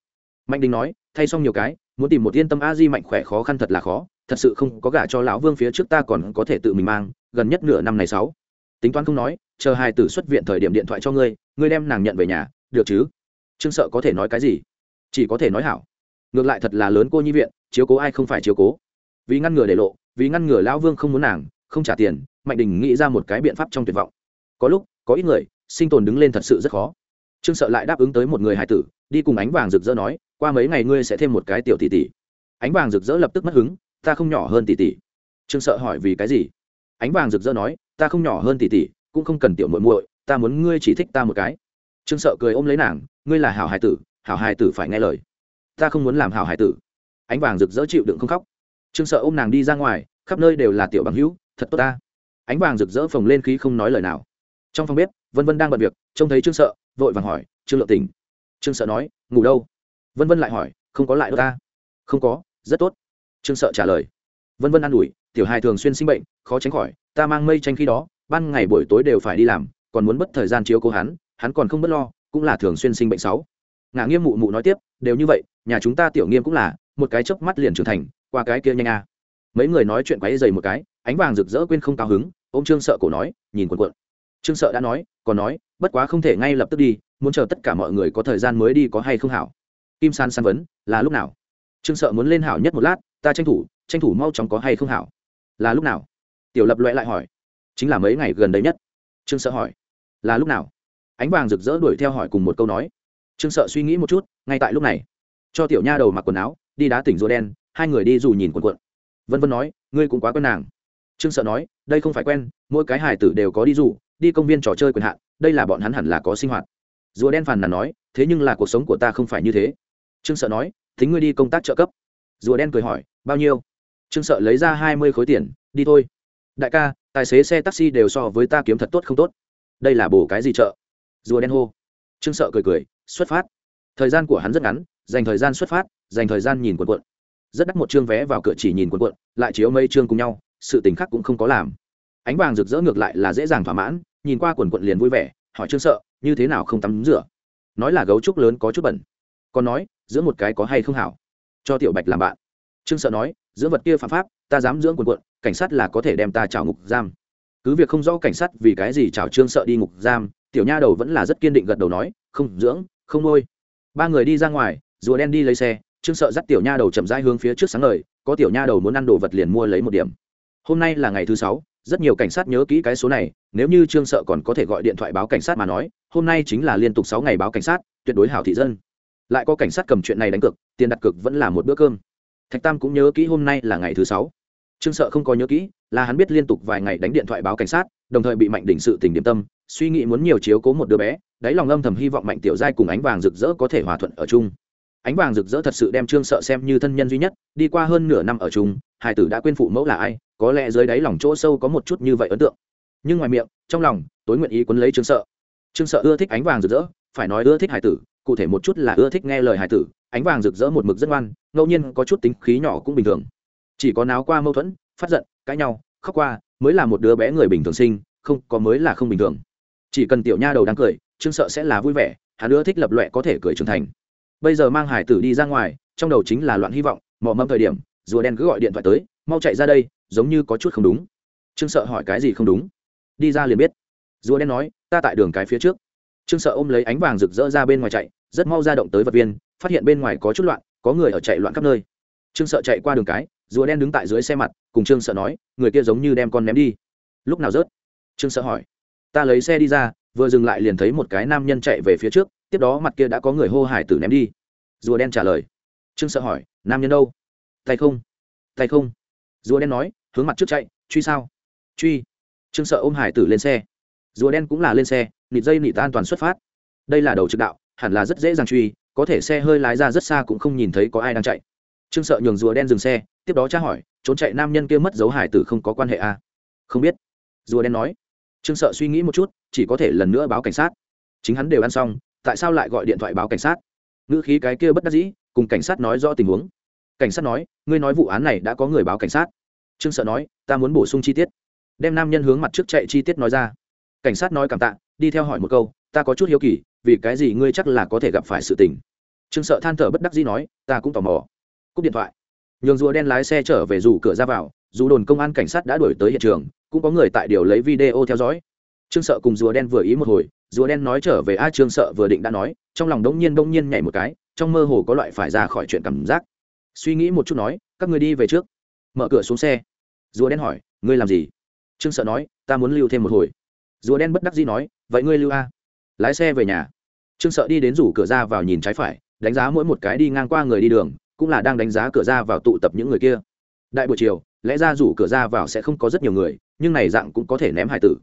B: Mạnh đình nói, thay xong nhiều cái, muốn tìm một yên tâm a di mạnh khỏe khó khăn thật là khó, thật sự không có gả cho lão vương phía trước ta còn có thể tự mình mang, gần nhất nửa năm này sáu. Tính toán không nói, chờ hai tử xuất viện thời điểm điện thoại cho ngươi ngươi đem nàng nhận về nhà, được chứ? Trương sợ có thể nói cái gì? Chỉ có thể nói hảo. Ngược lại thật là lớn cô nhi viện, chiếu cố ai không phải chiếu cố. Vì ngăn ngừa để lộ vì ngăn ngừa lão vương không muốn nàng, không trả tiền, mạnh đình nghĩ ra một cái biện pháp trong tuyệt vọng. Có lúc, có ít người, sinh tồn đứng lên thật sự rất khó. Trương sợ lại đáp ứng tới một người hải tử, đi cùng ánh vàng rực rỡ nói, qua mấy ngày ngươi sẽ thêm một cái tiểu tỷ tỷ. Ánh vàng rực rỡ lập tức mất hứng, ta không nhỏ hơn tỷ tỷ. Trương sợ hỏi, vì cái gì? Ánh vàng rực rỡ nói, ta không nhỏ hơn tỷ tỷ, cũng không cần tiểu muội muội, ta muốn ngươi chỉ thích ta một cái. Trương sợ cười ôm lấy nàng, ngươi là hảo hải tử, hảo hải tử phải nghe lời. Ta không muốn làm hảo hải tử. Ánh vàng rực rỡ chịu đựng không khóc trương sợ ôm nàng đi ra ngoài, khắp nơi đều là tiểu bằng hữu, thật tốt ta. Ánh vàng rực rỡ phồng lên khí không nói lời nào. Trong phòng bếp, vân vân đang bận việc, trông thấy trương sợ, vội vàng hỏi, trương lượng tỉnh trương sợ nói, ngủ đâu? Vân vân lại hỏi, không có lại đâu ta. Không có, rất tốt. Trương sợ trả lời. Vân vân an ủi, tiểu hài thường xuyên sinh bệnh, khó tránh khỏi, ta mang mây tranh khi đó, ban ngày buổi tối đều phải đi làm, còn muốn mất thời gian chiếu cố hắn hắn còn không bất lo, cũng là thường xuyên sinh bệnh sáu. Ngã nghiêm mụ mụ nói tiếp, đều như vậy, nhà chúng ta tiểu nghiêm cũng là, một cái chớp mắt liền trưởng thành qua cái kia nhanh a mấy người nói chuyện quấy dày một cái, ánh vàng rực rỡ quên không cao hứng ô m trương sợ cổ nói, nhìn quần quận. Trương sợ đã nói, còn nói, bất quá không thể ngay lập tức đi, muốn chờ tất cả mọi người có thời gian mới đi có hay không hảo? Kim san san vấn, là lúc nào? Trương sợ muốn lên hảo nhất một lát, ta tranh thủ tranh thủ mau chóng có hay không hảo? Là lúc nào? Tiểu lập loại lại hỏi. Chính là mấy ngày gần đây nhất. Trương sợ hỏi. Là lúc nào? Ánh vàng rực rỡ đuổi theo hỏi cùng một câu nói. Trương sợ suy nghĩ một chút, ngay tại lúc này. Cho tiểu nha đầu mặc quần áo, đi đá tỉnh rùa đen hai người đi dù nhìn quần quận. Vân vân nói, ngươi cũng quá quen nàng. Trương sợ nói, đây không phải quen, mỗi cái Hải tử đều có đi dù, đi công viên trò chơi quyền hạn, đây là bọn hắn hẳn là có sinh hoạt. Rùa đen phàn nàn nói, thế nhưng là cuộc sống của ta không phải như thế. Trương sợ nói, thính ngươi đi công tác trợ cấp. Rùa đen cười hỏi, bao nhiêu? Trương sợ lấy ra hai mươi khối tiền, đi thôi. Đại ca, tài xế xe taxi đều so với ta kiếm thật tốt không tốt. Đây là bổ cái gì chợ? Rùa đen hô. Trương sợ cười cười, xuất phát. Thời gian của hắn rất ngắn, dành thời gian xuất phát, dành thời gian nhìn quần quận rất đắt một chương vé vào cửa chỉ nhìn quần quận lại chiếu mây chương cùng nhau, sự tình khác cũng không có làm. Ánh vàng rực rỡ ngược lại là dễ dàng thỏa mãn, nhìn qua quần quận liền vui vẻ, hỏi trương sợ, như thế nào không tắm rửa? Nói là gấu trúc lớn có chút bẩn. Còn nói, giữa một cái có hay không hảo? Cho tiểu bạch làm bạn. Trương sợ nói, giữa vật kia phạm pháp, ta dám dưỡng quần quận cảnh sát là có thể đem ta trào ngục giam. Cứ việc không rõ cảnh sát vì cái gì trào trương sợ đi ngục giam, tiểu nha đầu vẫn là rất kiên định gật đầu nói, không dưỡng, không nuôi. Ba người đi ra ngoài, rùa đen đi lấy xe trương sợ dắt tiểu nha đầu chậm rãi hướng phía trước sáng ngời, có tiểu nha đầu muốn ăn đồ vật liền mua lấy một điểm. Hôm nay là ngày thứ sáu, rất nhiều cảnh sát nhớ kỹ cái số này, nếu như trương sợ còn có thể gọi điện thoại báo cảnh sát mà nói, hôm nay chính là liên tục sáu ngày báo cảnh sát, tuyệt đối hảo thị dân. Lại có cảnh sát cầm chuyện này đánh cược, tiền đặt cược vẫn là một bữa cơm. Thạch tam cũng nhớ kỹ hôm nay là ngày thứ sáu. Trương sợ không có nhớ kỹ, là hắn biết liên tục vài ngày đánh điện thoại báo cảnh sát, đồng thời bị mạnh đỉnh sự tình điểm tâm, suy nghĩ muốn nhiều chiếu cố một đứa bé, đáy lòng âm thầm hy vọng mạnh tiểu giai cùng ánh vàng rực rỡ có thể hòa thuận ở chung ánh vàng rực rỡ thật sự đem trương sợ xem như thân nhân duy nhất, đi qua hơn nửa năm ở chung hải tử đã quên phụ mẫu là ai, có lẽ dưới đáy lòng chỗ sâu có một chút như vậy ấn tượng. Nhưng ngoài miệng, trong lòng, tối nguyện ý quấn lấy trương sợ. Trương sợ ưa thích ánh vàng rực rỡ, phải nói ưa thích hải tử, cụ thể một chút là ưa thích nghe lời hải tử, ánh vàng rực rỡ một mực rất ngoan, ngẫu nhiên có chút tính khí nhỏ cũng bình thường. Chỉ có náo qua mâu thuẫn, phát giận, cãi nhau, khóc qua, mới là một đứa bé người bình thường sinh, không, có mới là không bình thường. Chỉ cần tiểu nha đầu đang cười, trương sợ sẽ là vui vẻ, hắn ưa thích lập loẹ có thể cười trưởng thành bây giờ mang hải tử đi ra ngoài, trong đầu chính là loạn hy vọng, mò mâm thời điểm, rùa đen cứ gọi điện thoại tới, mau chạy ra đây, giống như có chút không đúng. Trương sợ hỏi cái gì không đúng? Đi ra liền biết. Rùa đen nói, ta tại đường cái phía trước. Trương sợ ôm lấy ánh vàng rực rỡ ra bên ngoài chạy, rất mau ra động tới vật viên, phát hiện bên ngoài có chút loạn, có người ở chạy loạn khắp nơi. Trương sợ chạy qua đường cái, rùa đen đứng tại dưới xe mặt, cùng trương sợ nói, người kia giống như đem con ném đi. Lúc nào rớt? Trương sợ hỏi. Ta lấy xe đi ra, vừa dừng lại liền thấy một cái nam nhân chạy về phía trước tiếp đó mặt kia đã có người hô hải tử ném đi. Rùa đen trả lời. Trương sợ hỏi, nam nhân đâu? Tay không. Tay không. Rùa đen nói, hướng mặt trước chạy, truy sao? Truy. Trương sợ ôm hải tử lên xe. Rùa đen cũng là lên xe, nịt dây nịt an toàn xuất phát. Đây là đầu trực đạo, hẳn là rất dễ dàng truy, có thể xe hơi lái ra rất xa cũng không nhìn thấy có ai đang chạy. Trương sợ nhường rùa đen dừng xe, tiếp đó tra hỏi, trốn chạy nam nhân kia mất dấu hải tử không có quan hệ à? không biết. Rùa đen nói. Trương sợ suy nghĩ một chút, chỉ có thể lần nữa báo cảnh sát. Chính hắn đều ăn xong tại sao lại gọi điện thoại báo cảnh sát? Ngữ khí cái kia bất đắc dĩ, cùng cảnh sát nói rõ tình huống. Cảnh sát nói, ngươi nói vụ án này đã có người báo cảnh sát. Trương sợ nói, ta muốn bổ sung chi tiết. Đem nam nhân hướng mặt trước chạy chi tiết nói ra. Cảnh sát nói cảm tạ, đi theo hỏi một câu, ta có chút hiếu kỳ, vì cái gì ngươi chắc là có thể gặp phải sự tình? Trương sợ than thở bất đắc dĩ nói, ta cũng tò mò. Cúp điện thoại. Nhường rùa đen lái xe trở về rủ cửa ra vào, dù đồn công an cảnh sát đã đuổi tới hiện trường, cũng có người tại điều lấy video theo dõi trương sợ cùng rùa đen vừa ý một hồi, rùa đen nói trở về, a, trương sợ vừa định đã nói. Trong lòng đống nhiên đống nhiên nhảy một cái, trong mơ hồ có loại phải ra khỏi chuyện cảm giác. Suy nghĩ một chút nói, các người đi về trước. Mở cửa xuống xe. Rùa đen hỏi, ngươi làm gì? Trương sợ nói, ta muốn lưu thêm một hồi. Rùa đen bất đắc dĩ nói, vậy ngươi lưu a. Lái xe về nhà. Trương sợ đi đến rủ cửa ra vào nhìn trái phải, đánh giá mỗi một cái đi ngang qua người đi đường, cũng là đang đánh giá cửa ra vào tụ tập những người kia. Đại buổi chiều, lẽ ra rủ cửa ra vào sẽ không có rất nhiều người, nhưng này dạng cũng có thể ném hải tử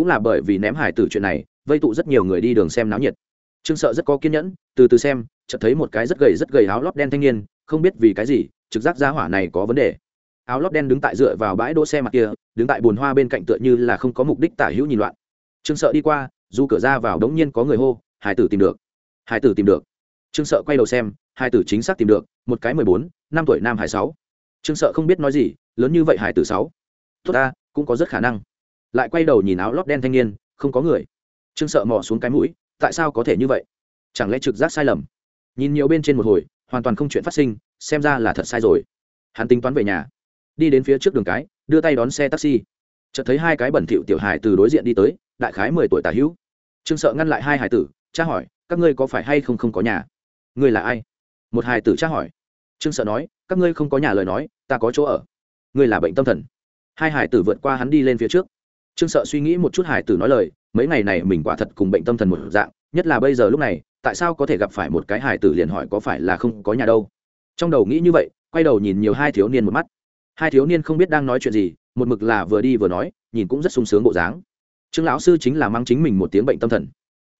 B: cũng là bởi vì ném hải tử chuyện này, vây tụ rất nhiều người đi đường xem náo nhiệt. Trương sợ rất có kiên nhẫn, từ từ xem, chợt thấy một cái rất gầy rất gầy áo lót đen thanh niên, không biết vì cái gì, trực giác giá hỏa này có vấn đề. Áo lót đen đứng tại dựa vào bãi đỗ xe mặt kia, đứng tại bồn hoa bên cạnh tựa như là không có mục đích tả hữu nhìn loạn. Trương sợ đi qua, dù cửa ra vào đống nhiên có người hô, hải tử tìm được, hải tử tìm được. Trương sợ quay đầu xem, hải tử chính xác tìm được, một cái mười bốn, năm tuổi nam hải sáu. Trương sợ không biết nói gì, lớn như vậy hải tử sáu, tốt ta, cũng có rất khả năng lại quay đầu nhìn áo lót đen thanh niên, không có người. Trương sợ mò xuống cái mũi, tại sao có thể như vậy? Chẳng lẽ trực giác sai lầm? Nhìn nhiều bên trên một hồi, hoàn toàn không chuyện phát sinh, xem ra là thật sai rồi. Hắn tính toán về nhà. Đi đến phía trước đường cái, đưa tay đón xe taxi. Chợt thấy hai cái bẩn thỉu tiểu hài từ đối diện đi tới, đại khái mười tuổi tả hữu. Trương sợ ngăn lại hai hải tử, tra hỏi, các ngươi có phải hay không không có nhà? Ngươi là ai? Một hải tử tra hỏi. Trương sợ nói, các ngươi không có nhà lời nói, ta có chỗ ở. Ngươi là bệnh tâm thần. Hai hải tử vượt qua hắn đi lên phía trước trương sợ suy nghĩ một chút hải tử nói lời, mấy ngày này mình quả thật cùng bệnh tâm thần một dạng, nhất là bây giờ lúc này, tại sao có thể gặp phải một cái hải tử liền hỏi có phải là không có nhà đâu? Trong đầu nghĩ như vậy, quay đầu nhìn nhiều hai thiếu niên một mắt. Hai thiếu niên không biết đang nói chuyện gì, một mực là vừa đi vừa nói, nhìn cũng rất sung sướng bộ dáng. Trương lão sư chính là mang chính mình một tiếng bệnh tâm thần.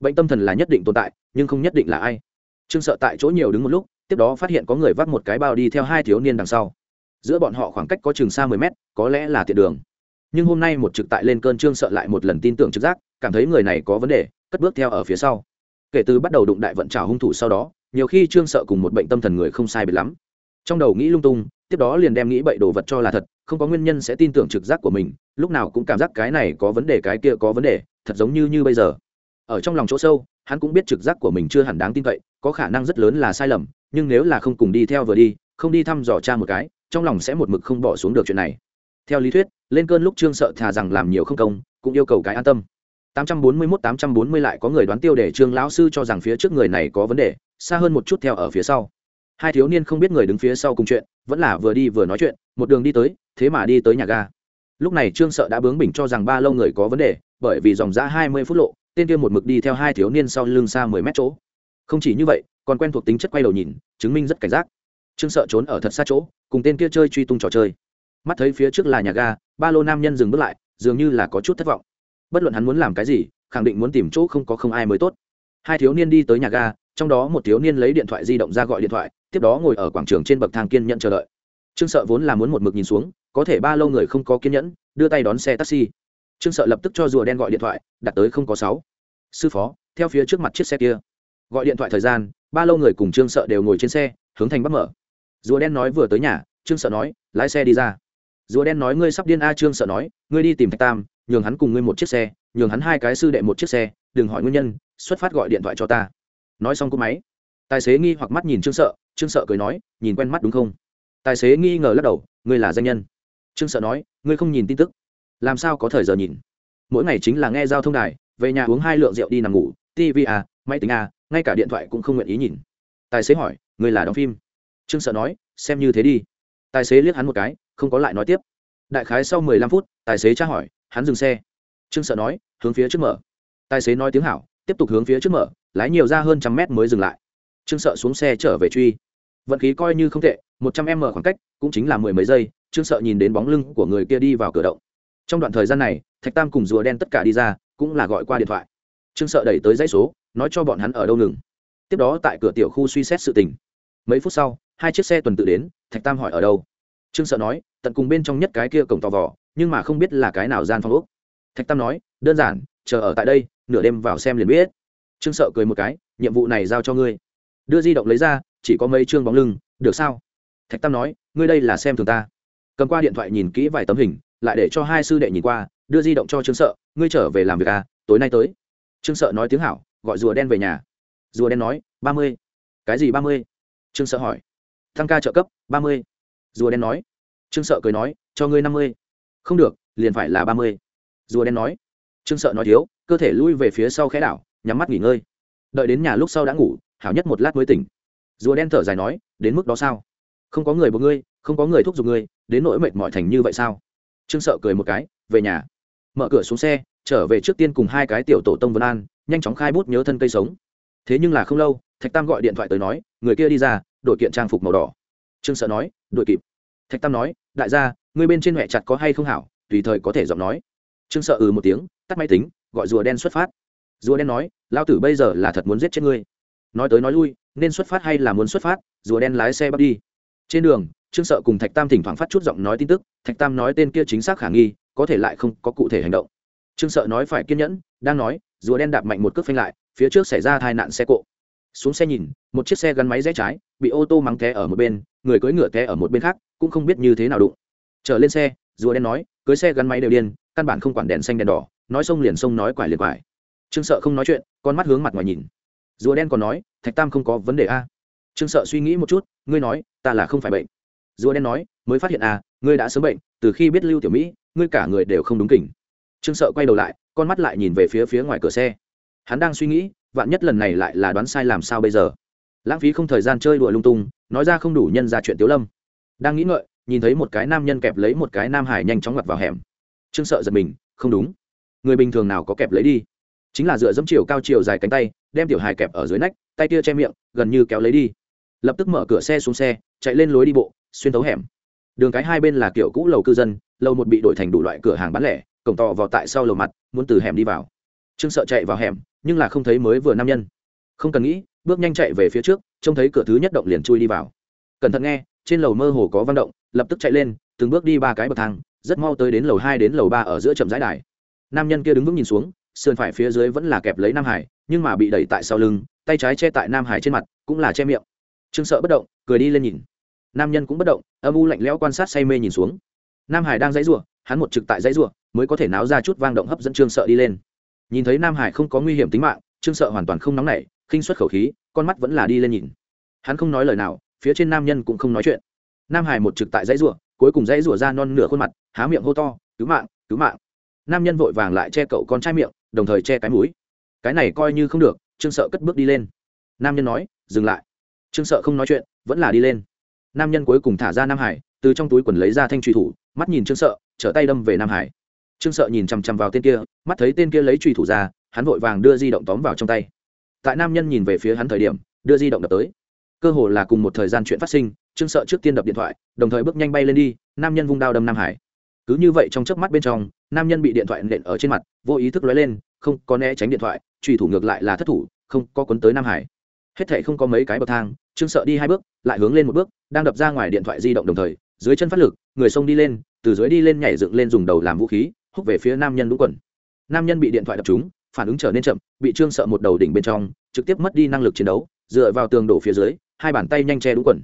B: Bệnh tâm thần là nhất định tồn tại, nhưng không nhất định là ai. Trương sợ tại chỗ nhiều đứng một lúc, tiếp đó phát hiện có người vác một cái bao đi theo hai thiếu niên đằng sau. Giữa bọn họ khoảng cách có chừng xa mười mét, có lẽ là tiện đường nhưng hôm nay một trực tại lên cơn trương sợ lại một lần tin tưởng trực giác, cảm thấy người này có vấn đề, cất bước theo ở phía sau. Kể từ bắt đầu đụng đại vận trào hung thủ sau đó, nhiều khi trương sợ cùng một bệnh tâm thần người không sai biệt lắm. Trong đầu nghĩ lung tung, tiếp đó liền đem nghĩ bậy đồ vật cho là thật, không có nguyên nhân sẽ tin tưởng trực giác của mình, lúc nào cũng cảm giác cái này có vấn đề, cái kia có vấn đề, thật giống như như bây giờ. Ở trong lòng chỗ sâu, hắn cũng biết trực giác của mình chưa hẳn đáng tin cậy, có khả năng rất lớn là sai lầm, nhưng nếu là không cùng đi theo vừa đi, không đi thăm dò cha một cái, trong lòng sẽ một mực không bỏ xuống được chuyện này theo lý thuyết, lên cơn lúc trương sợ thà rằng làm nhiều không công, cũng yêu cầu cái an tâm. 841 840 lại có người đoán tiêu để trương lão sư cho rằng phía trước người này có vấn đề, xa hơn một chút theo ở phía sau. Hai thiếu niên không biết người đứng phía sau cùng chuyện, vẫn là vừa đi vừa nói chuyện, một đường đi tới, thế mà đi tới nhà ga. Lúc này trương sợ đã bướng bỉnh cho rằng ba lâu người có vấn đề, bởi vì dòng ra hai mươi phút lộ, tên kia một mực đi theo hai thiếu niên sau lưng xa mười mét chỗ. Không chỉ như vậy, còn quen thuộc tính chất quay đầu nhìn, chứng minh rất cảnh giác. Trương sợ trốn ở thật xa chỗ, cùng tên kia chơi truy tung trò chơi mắt thấy phía trước là nhà ga, ba lô nam nhân dừng bước lại, dường như là có chút thất vọng. Bất luận hắn muốn làm cái gì, khẳng định muốn tìm chỗ không có không ai mới tốt. Hai thiếu niên đi tới nhà ga, trong đó một thiếu niên lấy điện thoại di động ra gọi điện thoại, tiếp đó ngồi ở quảng trường trên bậc thang kiên nhận chờ đợi. Trương sợ vốn là muốn một mực nhìn xuống, có thể ba lâu người không có kiên nhẫn, đưa tay đón xe taxi. Trương sợ lập tức cho rùa đen gọi điện thoại, đặt tới không có sáu. Sư phó, theo phía trước mặt chiếc xe kia. Gọi điện thoại thời gian, ba lâu người cùng trương sợ đều ngồi trên xe, hướng thành bắc mở. Rùa đen nói vừa tới nhà, trương sợ nói, lái xe đi ra rùa đen nói, ngươi sắp điên a trương sợ nói, ngươi đi tìm thạch tam, nhường hắn cùng ngươi một chiếc xe, nhường hắn hai cái sư đệ một chiếc xe, đừng hỏi nguyên nhân, xuất phát gọi điện thoại cho ta. Nói xong cú máy, tài xế nghi hoặc mắt nhìn trương sợ trương sợ cười nói, nhìn quen mắt đúng không? Tài xế nghi ngờ lắc đầu, ngươi là danh nhân. Trương sợ nói, ngươi không nhìn tin tức. Làm sao có thời giờ nhìn? Mỗi ngày chính là nghe giao thông đài, về nhà uống hai lượng rượu đi nằm ngủ tv à máy tính à ngay cả điện thoại cũng không nguyện ý nhìn. Tài xế hỏi, ngươi là đóng phim? Trương sợ nói, xem như thế đi tài xế liếc hắn một cái, không có lại nói tiếp. Đại khái sau mười lăm phút, tài xế tra hỏi, hắn dừng xe. Trương sợ nói, hướng phía trước mở. Tài xế nói tiếng hảo, tiếp tục hướng phía trước mở, lái nhiều ra hơn trăm mét mới dừng lại. Trương sợ xuống xe trở về truy. Vận khí coi như không tệ, một trăm m khoảng cách, cũng chính là mười mấy giây, trương sợ nhìn đến bóng lưng của người kia đi vào cửa động. Trong đoạn thời gian này, thạch tam cùng rùa đen tất cả đi ra, cũng là gọi qua điện thoại. Trương sợ đẩy tới dãy số, nói cho bọn hắn ở đâu ngừng. Tiếp đó tại cửa tiểu khu suy xét sự tình. Mấy phút sau, hai chiếc xe tuần tự đến thạch tam hỏi ở đâu? Trương sợ nói, tận cùng bên trong nhất cái kia cổng tò vò, nhưng mà không biết là cái nào gian phòng úc thạch tam nói, đơn giản, chờ ở tại đây, nửa đêm vào xem liền biết. Trương sợ cười một cái, nhiệm vụ này giao cho ngươi. Đưa di động lấy ra, chỉ có mấy chương bóng lưng, được sao? Thạch tam nói, ngươi đây là xem thường ta. Cầm qua điện thoại nhìn kỹ vài tấm hình, lại để cho hai sư đệ nhìn qua, đưa di động cho trương sợ, ngươi trở về làm việc à tối nay tới. Trương sợ nói tiếng hảo, gọi rùa đen về nhà. Rùa đen nói, ba mươi. Cái gì ba mươi? Trương sợ hỏi thăng ca trợ cấp, ba mươi. Rùa đen nói. Trương sợ cười nói, cho ngươi năm mươi. Không được, liền phải là ba mươi. Rùa đen nói. Trương sợ nói thiếu, cơ thể lui về phía sau khẽ đảo, nhắm mắt nghỉ ngơi. Đợi đến nhà lúc sau đã ngủ, hảo nhất một lát mới tỉnh. Rùa đen thở dài nói, đến mức đó sao? Không có người buộc ngươi, không có người thúc giục ngươi, đến nỗi mệt mỏi thành như vậy sao? Trương sợ cười một cái, về nhà. Mở cửa xuống xe, trở về trước tiên cùng hai cái tiểu tổ tông vân an, nhanh chóng khai bút nhớ thân cây sống. Thế nhưng là không lâu, thạch tam gọi điện thoại tới nói, người kia đi ra đội kiện trang phục màu đỏ. Trương sợ nói đội kịp. Thạch tam nói, đại gia ngươi bên trên huệ chặt có hay không hảo, tùy thời có thể giọng nói. Trương sợ ừ một tiếng, tắt máy tính, gọi rùa đen xuất phát. Rùa đen nói lao tử bây giờ là thật muốn giết chết ngươi. Nói tới nói lui, nên xuất phát hay là muốn xuất phát, rùa đen lái xe bắt đi. Trên đường, trương sợ cùng thạch tam thỉnh thoảng phát chút giọng nói tin tức, thạch tam nói tên kia chính xác khả nghi, có thể lại không có cụ thể hành động. Trương sợ nói phải kiên nhẫn, đang nói, rùa đen đạp mạnh một cước phanh lại, phía trước xảy ra tai nạn xe cộ xuống xe nhìn, một chiếc xe gắn máy rẽ trái, bị ô tô mắng té ở một bên, người cưỡi ngựa té ở một bên khác, cũng không biết như thế nào đụng. Trở lên xe, rùa đen nói cưới xe gắn máy đều điên, căn bản không quản đèn xanh đèn đỏ, nói sông liền sông nói quải liền quải. Trương sợ không nói chuyện, con mắt hướng mặt ngoài nhìn. Rùa đen còn nói, thạch tam không có vấn đề a. Trương sợ suy nghĩ một chút, ngươi nói, ta là không phải bệnh. Rùa đen nói, mới phát hiện à ngươi đã sớm bệnh, từ khi biết lưu tiểu mỹ, ngươi cả người đều không đúng kỉnh. Trương sợ quay đầu lại, con mắt lại nhìn về phía phía ngoài cửa xe. Hắn đang suy nghĩ vạn nhất lần này lại là đoán sai làm sao bây giờ? Lãng phí không thời gian chơi đùa lung tung, nói ra không đủ nhân ra chuyện tiếu lâm. Đang nghĩ ngợi, nhìn thấy một cái nam nhân kẹp lấy một cái nam hải nhanh chóng ngặt vào hẻm. Trương sợ giật mình, không đúng. Người bình thường nào có kẹp lấy đi? Chính là dựa dẫm chiều cao chiều dài cánh tay, đem tiểu hài kẹp ở dưới nách, tay kia che miệng, gần như kéo lấy đi. Lập tức mở cửa xe xuống xe, chạy lên lối đi bộ, xuyên thấu hẻm. Đường cái hai bên là kiểu cũ lầu cư dân, lầu một bị đổi thành đủ loại cửa hàng bán lẻ, cổng to vào tại sau lầu mặt, muốn từ hẻm đi vào. Trương sợ chạy vào hẻm nhưng là không thấy mới vừa nam nhân. Không cần nghĩ, bước nhanh chạy về phía trước, trông thấy cửa thứ nhất động liền chui đi vào. Cẩn thận nghe, trên lầu mơ hồ có văn động, lập tức chạy lên, từng bước đi ba cái bậc thang, rất mau tới đến lầu hai đến lầu ba ở giữa chậm rãi đài. Nam nhân kia đứng vững nhìn xuống, sườn phải phía dưới vẫn là kẹp lấy nam hải, nhưng mà bị đẩy tại sau lưng, tay trái che tại nam hải trên mặt, cũng là che miệng. Trương sợ bất động, cười đi lên nhìn. Nam nhân cũng bất động, âm u lạnh lẽo quan sát say mê nhìn xuống. Nam hải đang dãy rủa, hắn một trực tại dãy rủa, mới có thể náo ra chút vang động hấp dẫn trương sợ đi lên nhìn thấy nam hải không có nguy hiểm tính mạng, trương sợ hoàn toàn không nóng nảy, khinh xuất khẩu khí, con mắt vẫn là đi lên nhìn. Hắn không nói lời nào, phía trên nam nhân cũng không nói chuyện. Nam hải một trực tại dãy rủa, cuối cùng dãy rủa ra non nửa khuôn mặt, há miệng hô to, cứu mạng cứu mạng. Nam nhân vội vàng lại che cậu con trai miệng, đồng thời che cái mũi. Cái này coi như không được, trương sợ cất bước đi lên. Nam nhân nói, dừng lại. Trương sợ không nói chuyện, vẫn là đi lên. Nam nhân cuối cùng thả ra nam hải, từ trong túi quần lấy ra thanh truy thủ, mắt nhìn trương sợ, trở tay đâm về nam hải trương sợ nhìn chằm chằm vào tên kia, mắt thấy tên kia lấy trùy thủ ra, hắn vội vàng đưa di động tóm vào trong tay. Tại nam nhân nhìn về phía hắn thời điểm, đưa di động đập tới. Cơ hồ là cùng một thời gian chuyện phát sinh, trương sợ trước tiên đập điện thoại, đồng thời bước nhanh bay lên đi, nam nhân vung đao đâm nam hải. Cứ như vậy trong chớp mắt bên trong, nam nhân bị điện thoại nện ở trên mặt, vô ý thức lóe lên, không có né tránh điện thoại trùy thủ ngược lại là thất thủ, không có cuốn tới nam hải. Hết thệ không có mấy cái bậc thang, trương sợ đi hai bước, lại hướng lên một bước, đang đập ra ngoài điện thoại di động đồng thời, dưới chân phát lực, người xông đi lên, từ dưới đi lên nhảy dựng lên dùng đầu làm vũ khí húc về phía nam nhân đúng quần. Nam nhân bị điện thoại đập trúng, phản ứng trở nên chậm, bị trương sợ một đầu đỉnh bên trong, trực tiếp mất đi năng lực chiến đấu, dựa vào tường đổ phía dưới, hai bàn tay nhanh che đúng quần.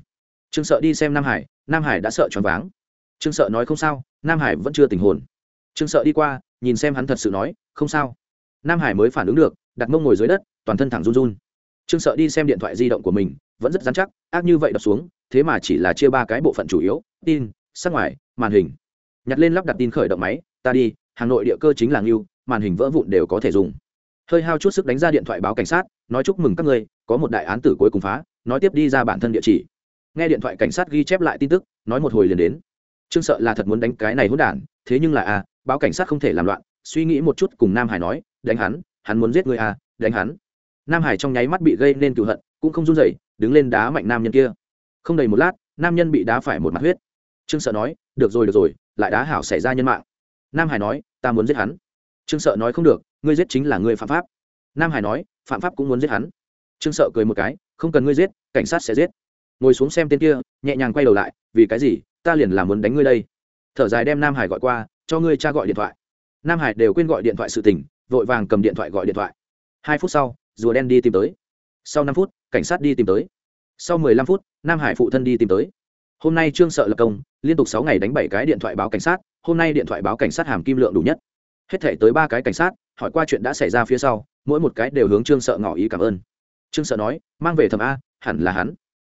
B: Trương sợ đi xem nam hải nam hải đã sợ choáng váng. Trương sợ nói không sao, nam hải vẫn chưa tình hồn. Trương sợ đi qua, nhìn xem hắn thật sự nói, không sao. Nam hải mới phản ứng được, đặt mông ngồi dưới đất, toàn thân thẳng run run. Trương sợ đi xem điện thoại di động của mình, vẫn rất dán chắc, ác như vậy đập xuống, thế mà chỉ là chia ba cái bộ phận chủ yếu, tin, sắc ngoài, màn hình. Nhặt lên lắp đặt tin khởi động máy ta đi, hà nội địa cơ chính là ngưu, màn hình vỡ vụn đều có thể dùng. Hơi hao chút sức đánh ra điện thoại báo cảnh sát, nói chúc mừng các ngươi, có một đại án tử cuối cùng phá, nói tiếp đi ra bản thân địa chỉ. Nghe điện thoại cảnh sát ghi chép lại tin tức, nói một hồi liền đến. Trương sợ là thật muốn đánh cái này hỗn đản, thế nhưng là a báo cảnh sát không thể làm loạn, suy nghĩ một chút cùng nam hải nói, đánh hắn hắn muốn giết người a đánh hắn. Nam hải trong nháy mắt bị gây nên cựu hận, cũng không run rẩy, đứng lên đá mạnh nam nhân kia. Không đầy một lát, nam nhân bị đá phải một mặt huyết. Trương sợ nói, được rồi được rồi, lại đá hảo xảy ra nhân mạng nam hải nói, ta muốn giết hắn. Trương sợ nói, không được, ngươi giết chính là ngươi phạm pháp. Nam hải nói, phạm pháp cũng muốn giết hắn. Trương sợ cười một cái, không cần ngươi giết, cảnh sát sẽ giết. Ngồi xuống xem tên kia, nhẹ nhàng quay đầu lại, vì cái gì? Ta liền làm muốn đánh ngươi đây. Thở dài đem nam hải gọi qua, cho ngươi cha gọi điện thoại. Nam hải đều quên gọi điện thoại sự tình, vội vàng cầm điện thoại gọi điện thoại. Hai phút sau, rùa đen đi tìm tới. Sau năm phút, cảnh sát đi tìm tới. Sau mười lăm phút, nam hải phụ thân đi tìm tới. Hôm nay trương sợ lập công, liên tục sáu ngày đánh bảy cái điện thoại báo cảnh sát hôm nay điện thoại báo cảnh sát hàm kim lượng đủ nhất. Hết thể tới ba cái cảnh sát, hỏi qua chuyện đã xảy ra phía sau, mỗi một cái đều hướng trương sợ ngỏ ý cảm ơn. Trương sợ nói, mang về thẩm a, hẳn là hắn.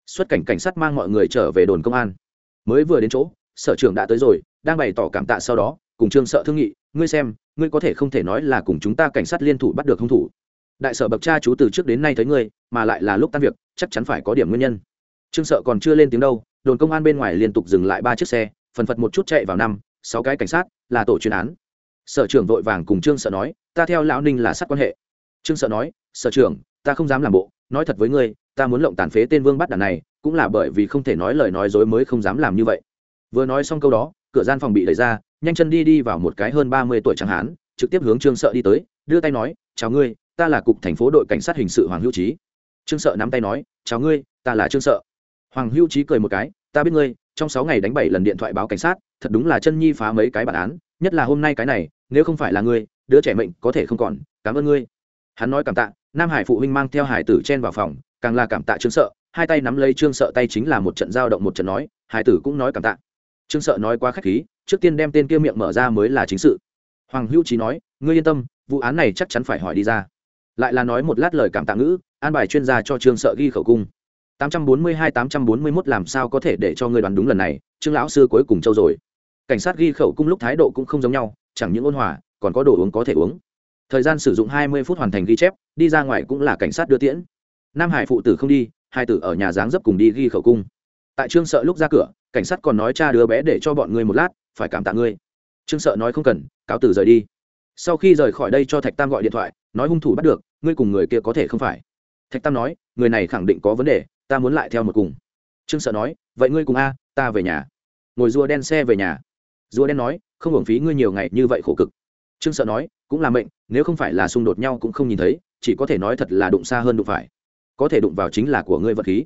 B: Xuất cảnh cảnh sát mang mọi người trở về đồn công an. Mới vừa đến chỗ, sở trưởng đã tới rồi, đang bày tỏ cảm tạ sau đó, cùng trương sợ thương nghị, ngươi xem, ngươi có thể không thể nói là cùng chúng ta cảnh sát liên thủ bắt được hung thủ. Đại sở bậc cha chú từ trước đến nay thấy ngươi, mà lại là lúc tan việc, chắc chắn phải có điểm nguyên nhân. Trương sợ còn chưa lên tiếng đâu, đồn công an bên ngoài liên tục dừng lại ba chiếc xe, phần phật một chút chạy vào năm sáu cái cảnh sát, là tổ chuyên án. Sở trưởng vội vàng cùng trương sợ nói, ta theo lão ninh là sát quan hệ. Trương sợ nói, sở trưởng, ta không dám làm bộ, nói thật với ngươi, ta muốn lộng tàn phế tên vương bắt đàn này, cũng là bởi vì không thể nói lời nói dối mới không dám làm như vậy. Vừa nói xong câu đó, cửa gian phòng bị đẩy ra, nhanh chân đi đi vào một cái hơn ba mươi tuổi chẳng hán, trực tiếp hướng trương sợ đi tới, đưa tay nói, chào ngươi, ta là cục thành phố đội cảnh sát hình sự hoàng hữu trí trương sợ nắm tay nói, chào ngươi, ta là trương sợ. Hoàng hữu trí cười một cái, ta biết ngươi trong sáu ngày đánh bảy lần điện thoại báo cảnh sát, thật đúng là chân nhi phá mấy cái bản án, nhất là hôm nay cái này, nếu không phải là ngươi, đứa trẻ mệnh có thể không còn, cảm ơn ngươi. Hắn nói cảm tạ, nam hải phụ huynh mang theo hải tử chen vào phòng, càng là cảm tạ trương sợ, hai tay nắm lấy trương sợ tay chính là một trận giao động một trận nói, hải tử cũng nói cảm tạ. Trương sợ nói quá k h á c h khí, trước tiên đem tên kia miệng mở ra mới là chính sự. Hoàng hữu trí nói, ngươi yên tâm, vụ án này chắc chắn phải hỏi đi ra. Lại là nói một lát lời cảm tạ ngữ, an bài chuyên gia cho trương sợ ghi khẩu cung. 842-841 làm sao có thể để cho ngươi đoán đúng lần này, trương lão sư cuối cùng châu rồi. Cảnh sát ghi khẩu cung lúc thái độ cũng không giống nhau, chẳng những ôn hòa, còn có đồ uống có thể uống. Thời gian sử dụng 20 phút hoàn thành ghi chép, đi ra ngoài cũng là cảnh sát đưa tiễn. Nam hải phụ tử không đi, hai tử ở nhà dáng dấp cùng đi ghi khẩu cung. Tại trương sợ lúc ra cửa, cảnh sát còn nói cha đứa bé để cho bọn ngươi một lát, phải cảm tạ ngươi. Trương sợ nói không cần, cáo tử rời đi. Sau khi rời khỏi đây cho thạch tam gọi điện thoại, nói hung thủ bắt được, ngươi cùng người kia có thể không phải. Thạch tam nói, người này khẳng định có vấn đề ta muốn lại theo một cùng. Trương sợ nói, vậy ngươi cùng a, ta về nhà. Ngồi rùa đen xe về nhà. Rùa đen nói, không hưởng phí ngươi nhiều ngày như vậy khổ cực. Trương sợ nói, cũng là mệnh, nếu không phải là xung đột nhau cũng không nhìn thấy, chỉ có thể nói thật là đụng xa hơn đụng phải. Có thể đụng vào chính là của ngươi vật khí.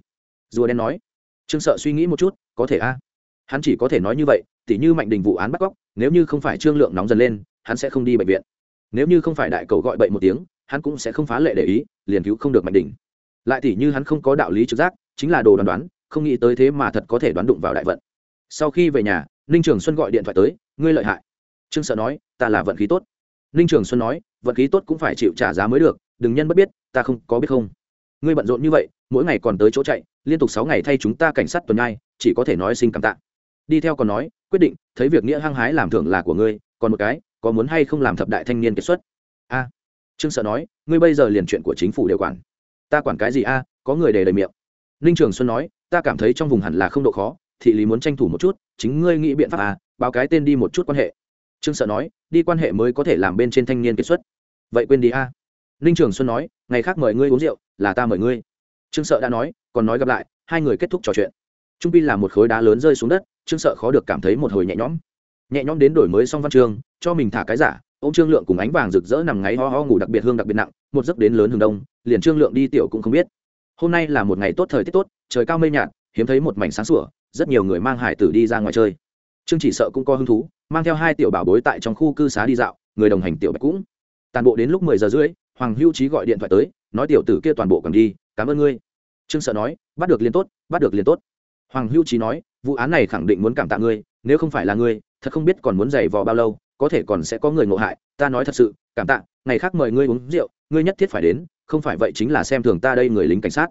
B: Rùa đen nói. Trương sợ suy nghĩ một chút, có thể a. Hắn chỉ có thể nói như vậy, tỉ như mạnh đình vụ án bắt cóc, nếu như không phải trương lượng nóng dần lên, hắn sẽ không đi bệnh viện. Nếu như không phải đại cầu gọi bậy một tiếng, hắn cũng sẽ không phá lệ để ý, liền cứu không được mạnh đình lại tỉ như hắn không có đạo lý trực giác, chính là đồ đoán đoán, không nghĩ tới thế mà thật có thể đoán đụng vào đại vận. Sau khi về nhà, ninh trường xuân gọi điện thoại tới, ngươi lợi hại. Trương sợ nói, ta là vận khí tốt. Ninh trường xuân nói, vận khí tốt cũng phải chịu trả giá mới được, đừng nhân bất biết, ta không có biết không. Ngươi bận rộn như vậy, mỗi ngày còn tới chỗ chạy, liên tục sáu ngày thay chúng ta cảnh sát tuần nhai, chỉ có thể nói xin cảm tạ. Đi theo còn nói, quyết định, thấy việc nghĩa hăng hái làm thưởng là của ngươi, còn một cái, có muốn hay không làm thập đại thanh niên kết xuất? A. Trương sợ nói, ngươi bây giờ liền chuyện của chính phủ đều quản ta quản cái gì a, có người để đầy miệng. Ninh trường xuân nói, ta cảm thấy trong vùng hẳn là không độ khó, thị lý muốn tranh thủ một chút, chính ngươi nghĩ biện pháp à báo cái tên đi một chút quan hệ. Trương sợ nói, đi quan hệ mới có thể làm bên trên thanh niên kết xuất. Vậy quên đi a. Ninh trường xuân nói, ngày khác mời ngươi uống rượu, là ta mời ngươi. Trương sợ đã nói, còn nói gặp lại, hai người kết thúc trò chuyện. Trung pi là một khối đá lớn rơi xuống đất, trương sợ khó được cảm thấy một hồi nhẹ nhõm. Nhẹ nhõm đến đổi mới xong văn chương cho mình thả cái giả ô trương lượng cùng ánh vàng rực rỡ nằm ngáy ho ho ngủ đặc biệt hương đặc biệt nặng, một giấc đến lớn hướng đông, liền trương lượng đi tiểu cũng không biết. Hôm nay là một ngày tốt, thời tiết tốt, trời cao mây nhạt, hiếm thấy một mảnh sáng sủa, rất nhiều người mang hải tử đi ra ngoài chơi. Trương chỉ sợ cũng có hứng thú, mang theo hai tiểu bảo bối tại trong khu cư xá đi dạo, người đồng hành tiểu bạch cũng. Toàn bộ đến lúc mười giờ rưỡi, hoàng hữu trí gọi điện thoại tới, nói tiểu tử kia toàn bộ cầm đi, cảm ơn ngươi. Trương sợ nói, bắt được liền tốt, bắt được liền tốt. Hoàng hữu trí nói, vụ án này khẳng định muốn cảm tạ ngươi, nếu không phải là ngươi, thật không biết còn muốn giày vò bao lâu có thể còn sẽ có người ngộ hại, ta nói thật sự, cảm tạ, ngày khác mời ngươi uống rượu, ngươi nhất thiết phải đến, không phải vậy chính là xem thường ta đây người lính cảnh sát.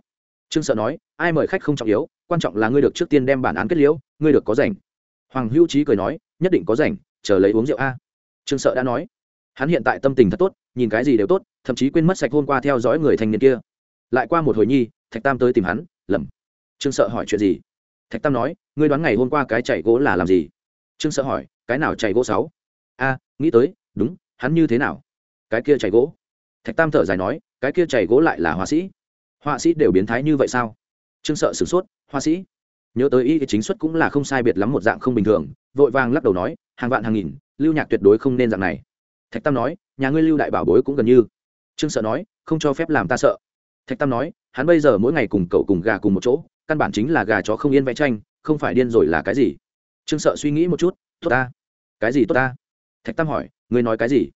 B: Trương sợ nói, ai mời khách không trọng yếu, quan trọng là ngươi được trước tiên đem bản án kết liễu, ngươi được có rảnh. Hoàng hữu trí cười nói, nhất định có rảnh, chờ lấy uống rượu a. Trương sợ đã nói, hắn hiện tại tâm tình thật tốt, nhìn cái gì đều tốt, thậm chí quên mất sạch hôm qua theo dõi người thanh niên kia. Lại qua một hồi nhi, thạch tam tới tìm hắn, lầm. Trương sợ hỏi chuyện gì? Thạch tam nói, ngươi đoán ngày hôm qua cái chảy gỗ là làm gì? Trương sợ hỏi, cái nào chảy gỗ sáu? A, nghĩ tới, đúng, hắn như thế nào? Cái kia chảy gỗ. Thạch tam thở dài nói, cái kia chảy gỗ lại là họa sĩ. Họa sĩ đều biến thái như vậy sao? Trương sợ sửng sốt, họa sĩ. Nhớ tới y chính xuất cũng là không sai biệt lắm một dạng không bình thường, vội vàng lắc đầu nói, hàng vạn hàng nghìn, lưu nhạc tuyệt đối không nên dạng này. Thạch tam nói, nhà ngươi lưu đại bảo bối cũng gần như. Trương sợ nói, không cho phép làm ta sợ. Thạch tam nói, hắn bây giờ mỗi ngày cùng cậu cùng gà cùng một chỗ, căn bản chính là gà chó không yên vẽ tranh, không phải điên rồi là cái gì. Trương sợ suy nghĩ một chút, tốt ta. Cái gì tốt ta? Thạch tam hỏi, ngươi nói cái gì?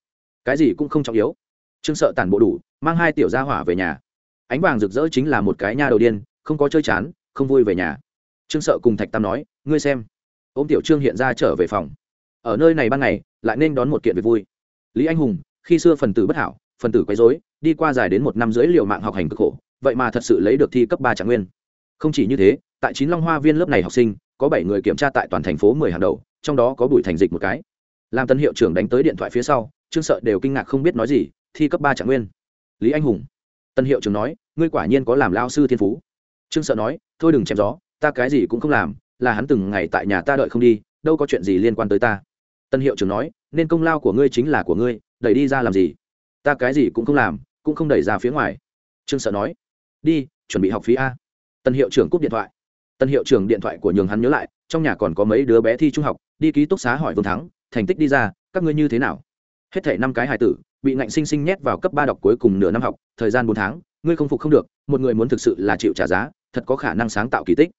B: Cái gì cũng không trọng yếu. Trương sợ tản bộ đủ, mang hai tiểu gia hỏa về nhà. Ánh vàng rực rỡ chính là một cái nha đầu điên, không có chơi chán, không vui về nhà. Trương sợ cùng thạch tam nói, ngươi xem. Ô m tiểu trương hiện ra trở về phòng. Ở nơi này ban ngày, lại nên đón một kiện việc vui. Lý anh hùng, khi xưa phần tử bất hảo, phần tử quấy dối đi qua dài đến một năm rưỡi liều mạng học hành cực khổ, vậy mà thật sự lấy được thi cấp ba trạng nguyên. Không chỉ như thế, tại chín long hoa viên lớp này học sinh, có bảy người kiểm tra tại toàn thành phố mười hàng đầu, trong đó có bùi thành dịch một cái làm tân hiệu trưởng đánh tới điện thoại phía sau, trương sợ đều kinh ngạc không biết nói gì, thi cấp ba trạng nguyên. Lý anh hùng, tân hiệu trưởng nói, ngươi quả nhiên có làm lao sư thiên phú. Trương sợ nói, thôi đừng chém gió, ta cái gì cũng không làm, là hắn từng ngày tại nhà ta đợi không đi, đâu có chuyện gì liên quan tới ta. Tân hiệu trưởng nói, nên công lao của ngươi chính là của ngươi, đẩy đi ra làm gì? Ta cái gì cũng không làm, cũng không đẩy ra phía ngoài. Trương sợ nói, đi, chuẩn bị học phí a. Tân hiệu trưởng cúp điện thoại. Tân hiệu trưởng điện thoại của nhường hắn nhớ lại, trong nhà còn có mấy đứa bé thi trung học, đi ký túc xá hỏi vương thắng thành tích đi ra, các ngươi như thế nào? Hết thể năm cái hài tử, bị ngạnh sinh sinh nhét vào cấp ba đọc cuối cùng nửa năm học, thời gian bốn tháng, ngươi không phục không được, một người muốn thực sự là chịu trả giá, thật có khả năng sáng tạo kỳ tích.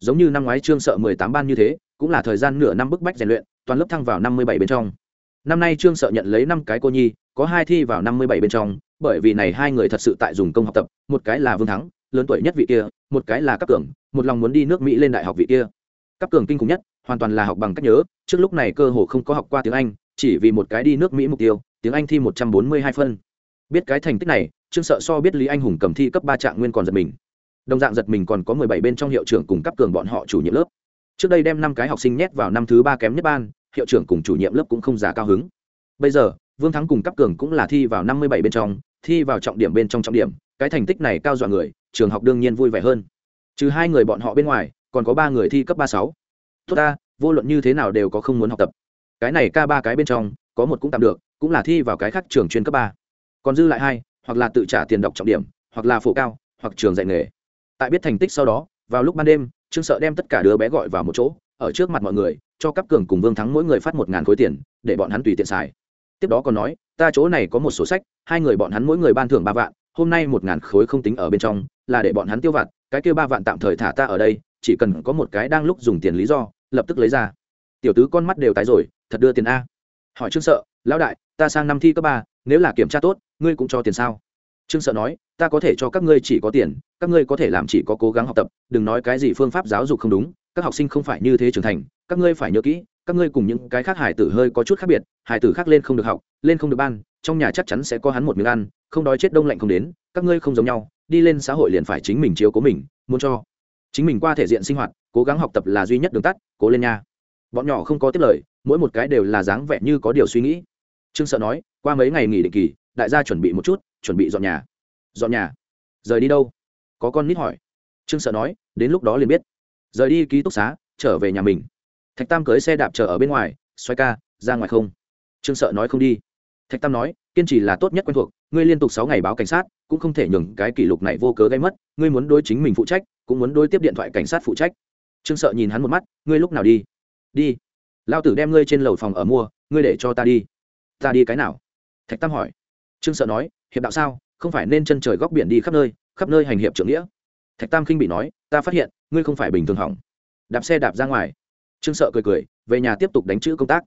B: Giống như năm ngoái trương sợ mười tám ban như thế, cũng là thời gian nửa năm bức bách rèn luyện, toàn lớp thăng vào năm mươi bảy bên trong. Năm nay trương sợ nhận lấy năm cái cô nhi, có hai thi vào năm mươi bảy bên trong, bởi vì này hai người thật sự tại dùng công học tập, một cái là vương thắng, lớn tuổi nhất vị kia, một cái là cấp cường, một lòng muốn đi nước mỹ lên đại học vị kia. Cấp cường kinh khủng nhất hoàn toàn là học bằng cách nhớ, trước lúc này cơ hồ không có học qua tiếng anh, chỉ vì một cái đi nước mỹ mục tiêu, tiếng anh thi một trăm bốn mươi hai phân. Biết cái thành tích này, trương sợ so biết lý anh hùng cầm thi cấp ba trạng nguyên còn giật mình. Đồng dạng giật mình còn có mười bảy bên trong hiệu trưởng cùng cấp cường bọn họ chủ nhiệm lớp. Trước đây đem năm cái học sinh nhét vào năm thứ ba kém nhất ban, hiệu trưởng cùng chủ nhiệm lớp cũng không giả cao hứng. Bây giờ, vương thắng cùng cấp cường cũng là thi vào năm mươi bảy bên trong, thi vào trọng điểm bên trong trọng điểm, cái thành tích này cao dọa người, trường học đương nhiên vui vẻ hơn. Trừ hai người bọn họ bên ngoài, còn có ba người thi cấp ba sáu tốt ta, vô luận như thế nào đều có không muốn học tập. Cái này ca ba cái bên trong, có một cũng tạm được, cũng là thi vào cái khác trường chuyên cấp ba. Còn dư lại hai, hoặc là tự trả tiền đọc trọng điểm, hoặc là phổ cao, hoặc trường dạy nghề. Tại biết thành tích sau đó, vào lúc ban đêm, trương sợ đem tất cả đứa bé gọi vào một chỗ, ở trước mặt mọi người, cho cấp cường cùng vương thắng mỗi người phát một ngàn khối tiền, để bọn hắn tùy tiện xài. Tiếp đó còn nói, ta chỗ này có một sổ sách, hai người bọn hắn mỗi người ban thưởng ba vạn, hôm nay một ngàn khối không tính ở bên trong, là để bọn hắn tiêu vặt, cái kia ba vạn tạm thời thả ta ở đây chỉ cần có một cái đang lúc dùng tiền lý do, lập tức lấy ra. Tiểu tứ con mắt đều tái rồi, thật đưa tiền a. Hỏi trương sợ, lão đại, ta sang năm thi cấp ba, nếu là kiểm tra tốt, ngươi cũng cho tiền sao? Trương sợ nói, ta có thể cho các ngươi chỉ có tiền, các ngươi có thể làm chỉ có cố gắng học tập, đừng nói cái gì phương pháp giáo dục không đúng, các học sinh không phải như thế trưởng thành, các ngươi phải nhớ kỹ, các ngươi cùng những cái khác hải tử hơi có chút khác biệt hải tử khác lên không được học, lên không được ban, trong nhà chắc chắn sẽ có hắn một miếng ăn, không đói chết đông lạnh không đến, các ngươi không giống nhau, đi lên xã hội liền phải chính mình chiếu cố mình, muốn cho chính mình qua thể diện sinh hoạt, cố gắng học tập là duy nhất đường tắt, cố lên nha. Bọn nhỏ không có tiết lời, mỗi một cái đều là dáng vẻ như có điều suy nghĩ. Trương sợ nói, qua mấy ngày nghỉ định kỳ, đại gia chuẩn bị một chút, chuẩn bị dọn nhà. Dọn nhà? Rời đi đâu? Có con nít hỏi. Trương sợ nói, đến lúc đó liền biết. Rời đi ký túc xá, trở về nhà mình. Thạch tam cưới xe đạp chờ ở bên ngoài, xoay ca, ra ngoài không? Trương sợ nói, không đi. Thạch tam nói, kiên trì là tốt nhất quen thuộc, ngươi liên tục sáu ngày báo cảnh sát, cũng không thể nhường cái kỷ lục này vô cớ gây mất, ngươi muốn đối chính mình phụ trách cũng muốn đối tiếp điện thoại cảnh sát phụ trách. Trương sợ nhìn hắn một mắt, ngươi lúc nào đi? Đi. Lao tử đem ngươi trên lầu phòng ở mua, ngươi để cho ta đi. Ta đi cái nào? Thạch tam hỏi. Trương sợ nói, hiệp đạo sao? Không phải nên chân trời góc biển đi khắp nơi khắp nơi hành hiệp trưởng nghĩa. Thạch tam khinh bị nói, ta phát hiện, ngươi không phải bình thường hỏng. Đạp xe đạp ra ngoài. Trương sợ cười cười, về nhà tiếp tục đánh chữ công tác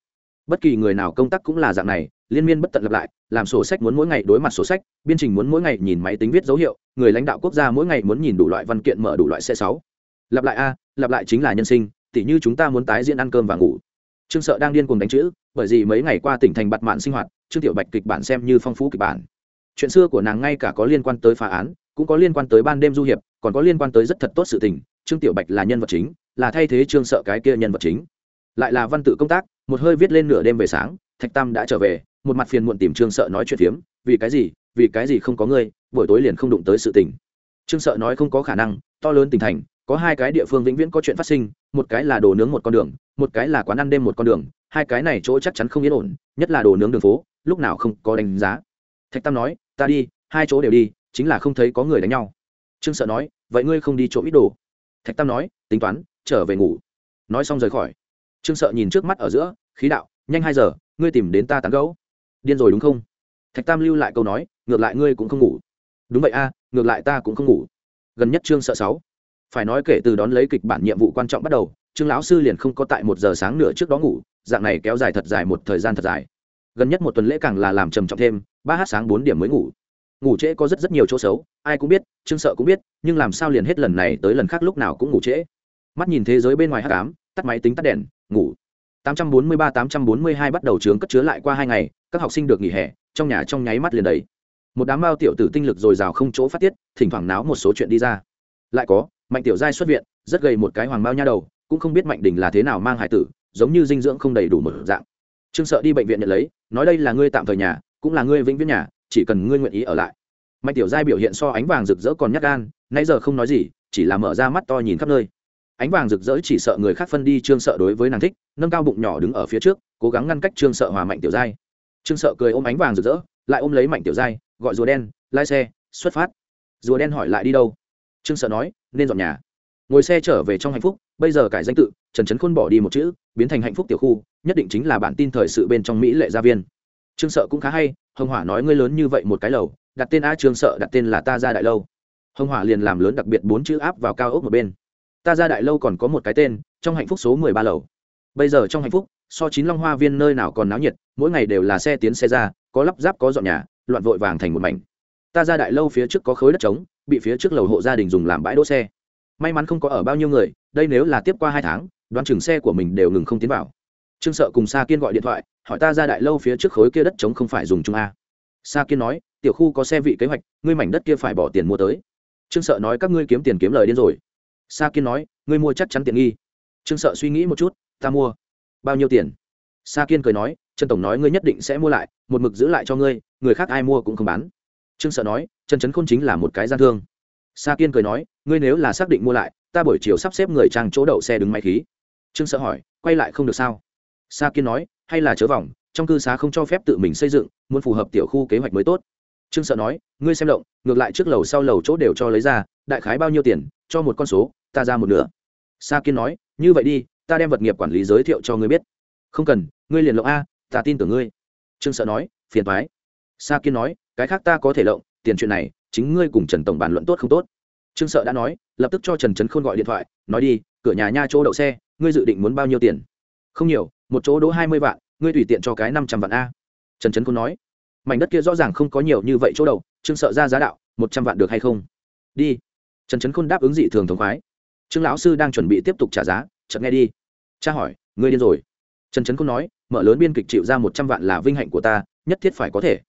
B: bất kỳ người nào công tác cũng là dạng này, liên miên bất tận lặp lại, làm sổ sách muốn mỗi ngày đối mặt sổ sách, biên trình muốn mỗi ngày nhìn máy tính viết dấu hiệu, người lãnh đạo quốc gia mỗi ngày muốn nhìn đủ loại văn kiện mở đủ loại xe sáu. Lặp lại a, lặp lại chính là nhân sinh, tỉ như chúng ta muốn tái diễn ăn cơm và ngủ. Trương sợ đang điên cuồng đánh chữ, bởi vì mấy ngày qua tỉnh thành bặt mạn sinh hoạt, trương tiểu bạch kịch bản xem như phong phú kịch bản. Chuyện xưa của nàng ngay cả có liên quan tới phá án, cũng có liên quan tới ban đêm du hiệp, còn có liên quan tới rất thật tốt sự tình, trương tiểu bạch là nhân vật chính, là thay thế trương sợ cái kia nhân vật chính. Lại là văn tự công tác một hơi viết lên nửa đêm về sáng, thạch tam đã trở về, một mặt phiền muộn tìm trương sợ nói chuyện phiếm, vì cái gì? Vì cái gì không có ngươi? Buổi tối liền không đụng tới sự tình. Trương sợ nói không có khả năng, to lớn tỉnh thành, có hai cái địa phương vĩnh viễn có chuyện phát sinh, một cái là đồ nướng một con đường, một cái là quán ăn đêm một con đường, hai cái này chỗ chắc chắn không yên ổn, nhất là đồ nướng đường phố, lúc nào không có đánh giá. Thạch tam nói, ta đi, hai chỗ đều đi, chính là không thấy có người đánh nhau. Trương sợ nói, vậy ngươi không đi chỗ ít đồ? Thạch tam nói, tính toán, trở về ngủ. Nói xong rời khỏi trương sợ nhìn trước mắt ở giữa, khí đạo, nhanh hai giờ, ngươi tìm đến ta tán gấu điên rồi đúng không? Thạch tam lưu lại câu nói, ngược lại ngươi cũng không ngủ. Đúng vậy a, ngược lại ta cũng không ngủ. Gần nhất trương sợ sáu, phải nói kể từ đón lấy kịch bản nhiệm vụ quan trọng bắt đầu, trương lão sư liền không có tại một giờ sáng nữa trước đó ngủ, dạng này kéo dài thật dài một thời gian thật dài. Gần nhất một tuần lễ càng là làm trầm trọng thêm, ba h sáng bốn điểm mới ngủ. Ngủ trễ có rất rất nhiều chỗ xấu, ai cũng biết, trương sợ cũng biết, nhưng làm sao liền hết lần này tới lần khác lúc nào cũng ngủ trễ. Mắt nhìn thế giới bên ngoài h tám tắt máy tính tắt đèn ngủ. 843-842 bắt đầu trướng cất chứa lại qua hai ngày, các học sinh được nghỉ hè, trong nhà trong nháy mắt liền đầy. Một đám bao tiểu tử tinh lực dồi dào không chỗ phát tiết, thỉnh thoảng náo một số chuyện đi ra. Lại có, mạnh tiểu giai xuất viện, rất gầy một cái hoàng bao nha đầu, cũng không biết mạnh đình là thế nào mang hải tử, giống như dinh dưỡng không đầy đủ một dạng. Trương sợ đi bệnh viện nhận lấy, nói đây là ngươi tạm thời nhà, cũng là ngươi vĩnh viễn nhà, chỉ cần ngươi nguyện ý ở lại. Mạnh tiểu giai biểu hiện so ánh vàng rực rỡ còn nhát gan, nãy giờ không nói gì, chỉ là mở ra mắt to nhìn khắp nơi ánh vàng rực rỡ chỉ sợ người khác phân đi, trương sợ đối với nàng thích, nâng cao bụng nhỏ đứng ở phía trước, cố gắng ngăn cách trương sợ hòa mạnh tiểu giai. Trương sợ cười ôm ánh vàng rực rỡ, lại ôm lấy mạnh tiểu giai, gọi rùa đen, lái xe, xuất phát. Rùa đen hỏi lại đi đâu? Trương sợ nói, nên dọn nhà. Ngồi xe trở về trong hạnh phúc, bây giờ cải danh tự, trần trấn khôn bỏ đi một chữ, biến thành hạnh phúc tiểu khu, nhất định chính là bản tin thời sự bên trong mỹ lệ gia viên. Trương sợ cũng khá hay, hồng hỏa nói ngươi lớn như vậy một cái lầu, đặt tên a trương sợ, đặt tên là ta ra đại lâu. Hồng hỏa liền làm lớn đặc biệt bốn chữ áp vào cao ốc một bên ta ra đại lâu còn có một cái tên, trong hạnh phúc số mười ba lầu. Bây giờ trong hạnh phúc, so chín long hoa viên nơi nào còn náo nhiệt, mỗi ngày đều là xe tiến xe ra, có lắp ráp có dọn nhà, loạn vội vàng thành một mảnh. Ta ra đại lâu phía trước có khối đất trống, bị phía trước lầu hộ gia đình dùng làm bãi đỗ xe. May mắn không có ở bao nhiêu người, đây nếu là tiếp qua hai tháng, đoán chừng xe của mình đều ngừng không tiến vào. Trương sợ cùng sa kiên gọi điện thoại, hỏi ta ra đại lâu phía trước khối kia đất trống không phải dùng chung a. Sa kiên nói, tiểu khu có xe vị kế hoạch, ngươi mảnh đất kia phải bỏ tiền mua tới. Trương sợ nói, các ngươi kiếm tiền kiếm lời điên rồi sa kiên nói, ngươi mua chắc chắn tiện nghi. Trương sợ suy nghĩ một chút, ta mua. Bao nhiêu tiền? Sa kiên cười nói, trần tổng nói ngươi nhất định sẽ mua lại, một mực giữ lại cho ngươi, người khác ai mua cũng không bán. Trương sợ nói, trần trấn khôn chính là một cái gian thương. Sa kiên cười nói, ngươi nếu là xác định mua lại, ta buổi chiều sắp xếp người trang chỗ đậu xe đứng máy khí. Trương sợ hỏi, quay lại không được sao? Sa kiên nói, hay là chớ vòng, trong cư xá không cho phép tự mình xây dựng, muốn phù hợp tiểu khu kế hoạch mới tốt trương sợ nói, ngươi xem động ngược lại trước lầu sau lầu chỗ đều cho lấy ra, đại khái bao nhiêu tiền, cho một con số, ta ra một nửa. Sa kiên nói, như vậy đi, ta đem vật nghiệp quản lý giới thiệu cho ngươi biết. Không cần, ngươi liền lộng a, ta tin tưởng ngươi. Trương sợ nói, phiền thoái sa kiên nói, cái khác ta có thể lộng, tiền chuyện này, chính ngươi cùng trần tổng bàn luận tốt không tốt? Trương sợ đã nói, lập tức cho trần trấn khôn gọi điện thoại, nói đi, cửa nhà nha chỗ đậu xe, ngươi dự định muốn bao nhiêu tiền? Không nhiều, một chỗ đỗ hai mươi vạn, ngươi tùy tiện cho cái năm trăm vạn a. Trần trấn khôn nói mảnh đất kia rõ ràng không có nhiều như vậy chỗ đầu, trương sợ ra giá đạo một trăm vạn được hay không? Đi. Trần trấn khôn đáp ứng dị thường thống khoái. Trương lão sư đang chuẩn bị tiếp tục trả giá chợt nghe đi. Cha hỏi ngươi điên rồi. Trần trấn khôn nói mở lớn biên kịch chịu ra một trăm vạn là vinh hạnh của ta nhất thiết phải có thể.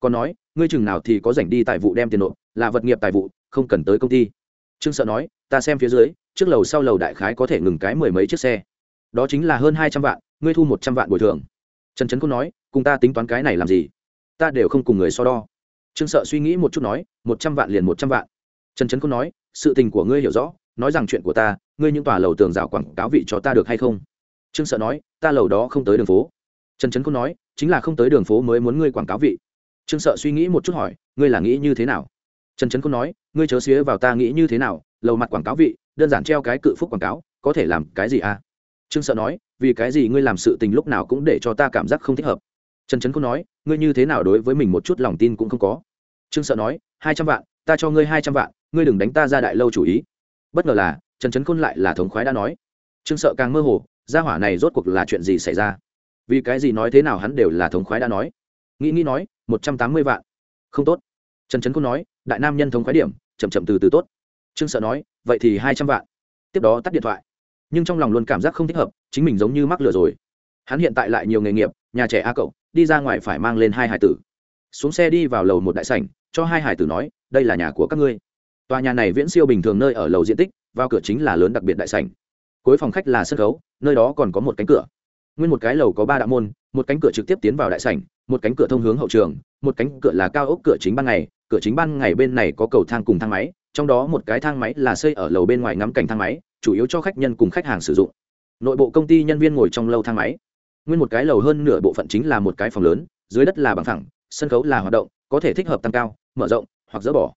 B: Còn nói ngươi chừng nào thì có rảnh đi tài vụ đem tiền nộp là vật nghiệp tài vụ không cần tới công ty. Trương sợ nói ta xem phía dưới trước lầu sau lầu đại khái có thể ngừng cái mười mấy chiếc xe.
A: Đó chính là hơn hai trăm vạn ngươi thu một trăm vạn bồi thường. Trần trấn khôn nói cùng ta tính toán cái này làm gì? Ta đều không cùng người so đo. Trương sợ suy nghĩ một chút nói, một trăm vạn liền một trăm vạn. Trần trấn khôn nói, sự tình của ngươi hiểu rõ, nói rằng chuyện của ta, ngươi những tòa lầu tường rào quảng cáo vị cho ta được hay không? Trương sợ nói, ta lầu đó không tới đường phố. Trần trấn khôn nói, chính là không tới đường phố mới muốn ngươi quảng cáo vị. Trương sợ suy nghĩ một chút hỏi, ngươi là nghĩ như thế nào? Trần trấn khôn nói, ngươi chớ xía vào ta nghĩ như thế nào, lầu mặt quảng cáo vị, đơn giản treo cái cự phúc quảng cáo, có thể làm cái gì à? Trương sợ nói, vì cái gì ngươi làm sự tình lúc nào cũng để cho ta cảm giác không thích hợp? Trần trấn khôn nói, ngươi như thế nào đối với mình một chút lòng tin cũng không có? Trương sợ nói, hai trăm vạn, ta cho ngươi hai trăm vạn, ngươi đừng đánh ta ra đại lâu chủ ý. Bất ngờ là, trần trấn khôn lại là thống khoái đã nói. Trương sợ càng mơ hồ, gia hỏa này rốt cuộc là chuyện gì xảy ra? Vì cái gì nói thế nào hắn đều là thống khoái đã nói. Nghĩ nghĩ nói, một trăm tám mươi vạn. Không tốt. Trần trấn khôn nói, đại nam nhân thống khoái điểm, chậm chậm từ từ tốt. Trương sợ nói, vậy thì hai trăm vạn. Tiếp đó tắt điện thoại. Nhưng trong lòng luôn cảm giác không thích hợp, chính mình giống như mắc lừa rồi. Hắn hiện tại lại nhiều nghề nghiệp, nhà trẻ a cậu đi ra ngoài phải mang lên hai hải tử. Xuống xe đi vào lầu một đại sảnh, cho hai hải tử nói, đây là nhà của các ngươi. Tòa nhà này viễn siêu bình thường nơi ở lầu diện tích, vào cửa chính là lớn đặc biệt đại sảnh. Cuối phòng khách là sân khấu, nơi đó còn có một cánh cửa. Nguyên một cái lầu có ba đạo môn, một cánh cửa trực tiếp tiến vào đại sảnh, một cánh cửa thông hướng hậu trường, một cánh cửa là cao ốc cửa chính ban ngày, cửa chính ban ngày bên này có cầu thang cùng thang máy, trong đó một cái thang máy là xây ở lầu bên ngoài ngắm cảnh thang máy, chủ yếu cho khách nhân cùng khách hàng sử dụng. Nội bộ công ty nhân viên ngồi trong lâu thang máy nguyên một cái lầu hơn nửa bộ phận chính là một cái phòng lớn, dưới đất là bằng thẳng sân khấu là hoạt động, có thể thích hợp tăng cao, mở rộng, hoặc dỡ bỏ.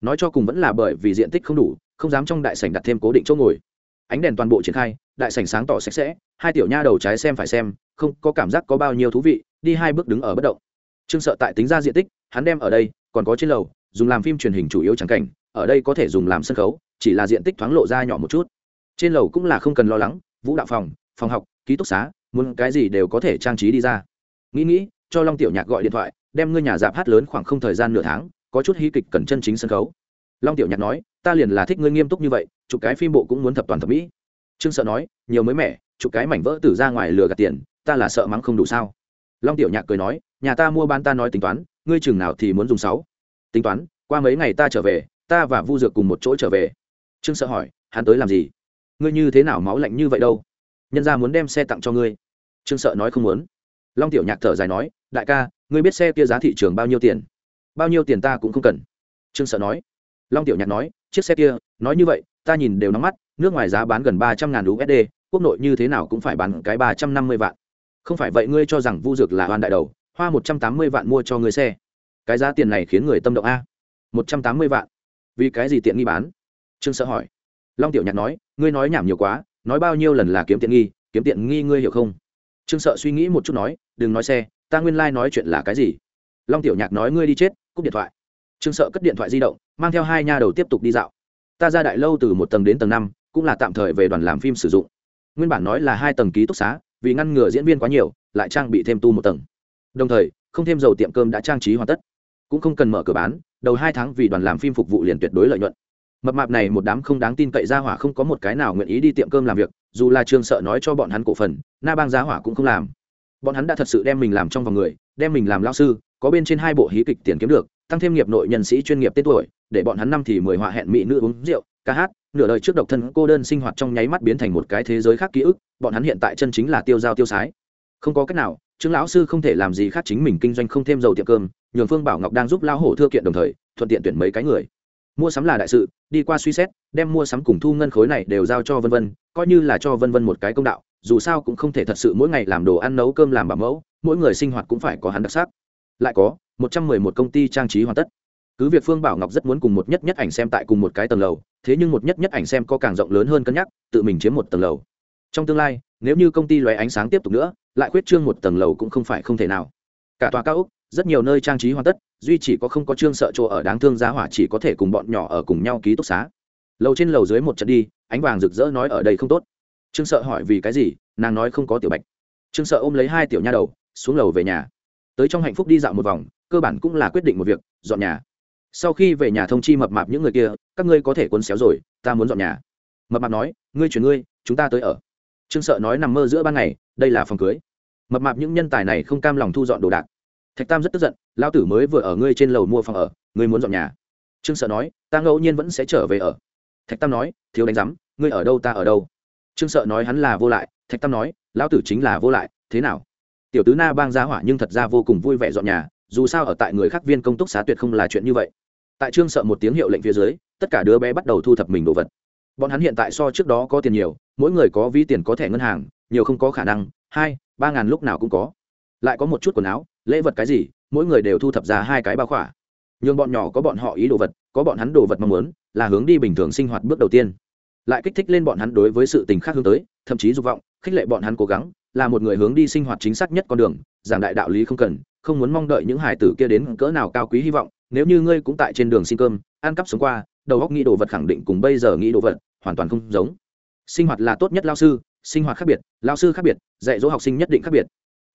A: Nói cho cùng vẫn là bởi vì diện tích không đủ, không dám trong đại sảnh đặt thêm cố định chỗ ngồi. Ánh đèn toàn bộ triển khai, đại sảnh sáng tỏ sạch sẽ, hai tiểu nha đầu trái xem phải xem, không có cảm giác có bao nhiêu thú vị, đi hai bước đứng ở bất động. Trương sợ tại tính ra diện tích, hắn đem ở đây, còn có trên lầu, dùng làm phim truyền hình chủ yếu trắng cảnh, ở đây có thể dùng làm sân khấu, chỉ là diện tích thoáng lộ ra nhỏ một chút. Trên lầu cũng là không cần lo lắng, vũ đạo phòng phòng học, ký túc xá muốn cái gì đều có thể trang trí đi ra. Nghĩ nghĩ, cho long tiểu nhạc gọi điện thoại, đem ngươi nhà dạp hát lớn khoảng không thời gian nửa tháng, có chút hí kịch cần chân chính sân khấu. Long tiểu nhạc nói, ta liền là thích ngươi nghiêm túc như vậy, chụp cái phim bộ cũng muốn thập toàn thẩm mỹ. Trương sợ nói, nhiều mới mẻ, chụp cái mảnh vỡ từ ra ngoài lừa gạt tiền, ta là sợ mắng không đủ sao. Long tiểu nhạc cười nói, nhà ta mua bán ta nói tính toán, ngươi chừng nào thì muốn dùng sáu. Tính toán, qua mấy ngày ta trở về, ta và vu dược cùng một chỗ trở về. Trương sợ hỏi, hắn tới làm gì? Ngươi như thế nào máu lạnh như vậy đâu? Nhân ra muốn đem xe tặng cho ngươi. Trương sợ nói không muốn. Long tiểu nhạc thở dài nói, đại ca, ngươi biết xe kia giá thị trường bao nhiêu tiền? Bao nhiêu tiền ta cũng không cần. Trương sợ nói. Long tiểu nhạc nói, chiếc xe kia, nói như vậy, ta nhìn đều nóng mắt, nước ngoài giá bán gần ba trăm ngàn usd quốc nội như thế nào cũng phải bán cái ba trăm năm mươi vạn. Không phải vậy ngươi cho rằng vu dược là hoàn đại đầu, hoa một trăm tám mươi vạn mua cho ngươi xe. Cái giá tiền này khiến người tâm động a. Một trăm tám mươi vạn? Vì cái gì tiện nghi bán? Trương sợ hỏi. Long tiểu nhạc nói, ngươi nói nhảm nhiều quá nói bao nhiêu lần là kiếm tiện nghi, kiếm tiện nghi ngươi hiểu không? Trương sợ suy nghĩ một chút nói, đừng nói xe, ta nguyên lai、like、nói chuyện là cái gì? Long tiểu nhạc nói ngươi đi chết, cúp điện thoại. Trương sợ cất điện thoại di động, mang theo hai nha đầu tiếp tục đi dạo. Ta ra đại lâu từ một tầng đến tầng năm, cũng là tạm thời về đoàn làm phim sử dụng. Nguyên bản nói là hai tầng ký túc xá, vì ngăn ngừa diễn viên quá nhiều, lại trang bị thêm tu một tầng. Đồng thời, không thêm dầu tiệm cơm đã trang trí hoàn tất. Cũng không cần mở cửa bán, đầu hai tháng vì đoàn làm phim phục vụ liền tuyệt đối lợi nhuận mập mạp này một đám không đáng tin cậy ra hỏa không có một cái nào nguyện ý đi tiệm cơm làm việc, dù là trương sợ nói cho bọn hắn cổ phần, na bang giá hỏa cũng không làm. Bọn hắn đã thật sự đem mình làm trong vòng người, đem mình làm lao sư, có bên trên hai bộ hí kịch tiền kiếm được, tăng thêm nghiệp nội nhân sĩ chuyên nghiệp tên tuổi, để bọn hắn năm thì mười họa hẹn mỹ nữ uống rượu, ca hát, nửa đời trước độc thân cô đơn sinh hoạt trong nháy mắt biến thành một cái thế giới khác ký ức, bọn hắn hiện tại chân chính là tiêu dao tiêu sái. Không có cách nào chứng lão sư không thể làm gì khác chính mình kinh doanh không thêm dầu tiệm cơm, nhường phương bảo ngọc đang giúp lao hổ thưa kiện đồng thời, thuận tiện tuyển mấy cái người mua sắm là đại sự, đi qua suy xét, đem mua sắm cùng thu ngân khối này đều giao cho vân vân, coi như là cho vân vân một cái công đạo, dù sao cũng không thể thật sự mỗi ngày làm đồ ăn nấu cơm làm bảo mẫu, mỗi người sinh hoạt cũng phải có hắn đặc sắc. Lại có, một trăm mười một công ty trang trí hoàn tất. Cứ việc phương bảo ngọc rất muốn cùng một nhất nhất ảnh xem tại cùng một cái tầng lầu, thế nhưng một nhất nhất ảnh xem có càng rộng lớn hơn cân nhắc, tự mình chiếm một tầng lầu. Trong tương lai, nếu như công ty loé ánh sáng tiếp tục nữa, lại khuyết trương một tầng lầu cũng không phải không thể nào. Cả tòa cao úc rất nhiều nơi trang trí hoàn tất duy chỉ có không có trương sợ chỗ ở đáng thương giá hỏa chỉ có thể cùng bọn nhỏ ở cùng nhau ký túc xá. Lầu trên lầu dưới một trận đi, ánh vàng rực rỡ nói ở đây không tốt. Trương sợ hỏi vì cái gì, nàng nói không có tiểu bạch. Trương sợ ôm lấy hai tiểu nha đầu, xuống lầu về nhà. Tới trong hạnh phúc đi dạo một vòng, cơ bản cũng là quyết định một việc, dọn nhà. Sau khi về nhà thông chi mập mạp những người kia, các ngươi có thể cuốn xéo rồi, ta muốn dọn nhà. Mập mạp nói, ngươi chuyển ngươi, chúng ta tới ở. Trương sợ nói nằm mơ giữa ban ngày, đây là phòng cưới. Mập mạp những nhân tài này không cam lòng thu dọn đồ đạc thạch tam rất tức giận lao tử mới vừa ở ngươi trên lầu mua phòng ở, ngươi muốn dọn nhà? Trương sợ nói, ta ngẫu nhiên vẫn sẽ trở về ở. Thạch tam nói, thiếu đánh giám, ngươi ở đâu ta ở đâu?
B: Trương sợ nói hắn là vô lại, thạch tam nói, lão tử chính là vô lại, thế nào? Tiểu tứ na bang ra hỏa nhưng thật ra vô cùng vui vẻ dọn nhà, dù sao ở tại người khác viên công túc xá tuyệt không là chuyện như vậy. Tại trương sợ một tiếng hiệu lệnh phía dưới, tất cả đứa bé bắt đầu thu thập mình đồ vật. Bọn hắn hiện tại so trước đó có tiền nhiều, mỗi người có ví tiền có thẻ ngân hàng, nhiều không có khả năng, hai, ba ngàn lúc nào cũng có lại có một chút quần áo, lễ vật cái gì, mỗi người đều thu thập ra hai cái bao khỏa. Nhưng bọn nhỏ có bọn họ ý đồ vật, có bọn hắn đồ vật mong muốn, là hướng đi bình thường sinh hoạt bước đầu tiên. Lại kích thích lên bọn hắn đối với sự tình khác hướng tới, thậm chí dục vọng, khích lệ bọn hắn cố gắng, là một người hướng đi sinh hoạt chính xác nhất con đường, giảng đại đạo lý không cần, không muốn mong đợi những hải tử kia đến cỡ nào cao quý hy vọng, nếu như ngươi cũng tại trên đường xin cơm, ăn cắp sống qua, đầu góc nghĩ đồ vật khẳng định cùng bây giờ nghĩ đồ vật hoàn toàn không giống. Sinh hoạt là tốt nhất lao sư, sinh hoạt khác biệt, lao sư khác biệt, dạy dỗ học sinh nhất định khác biệt.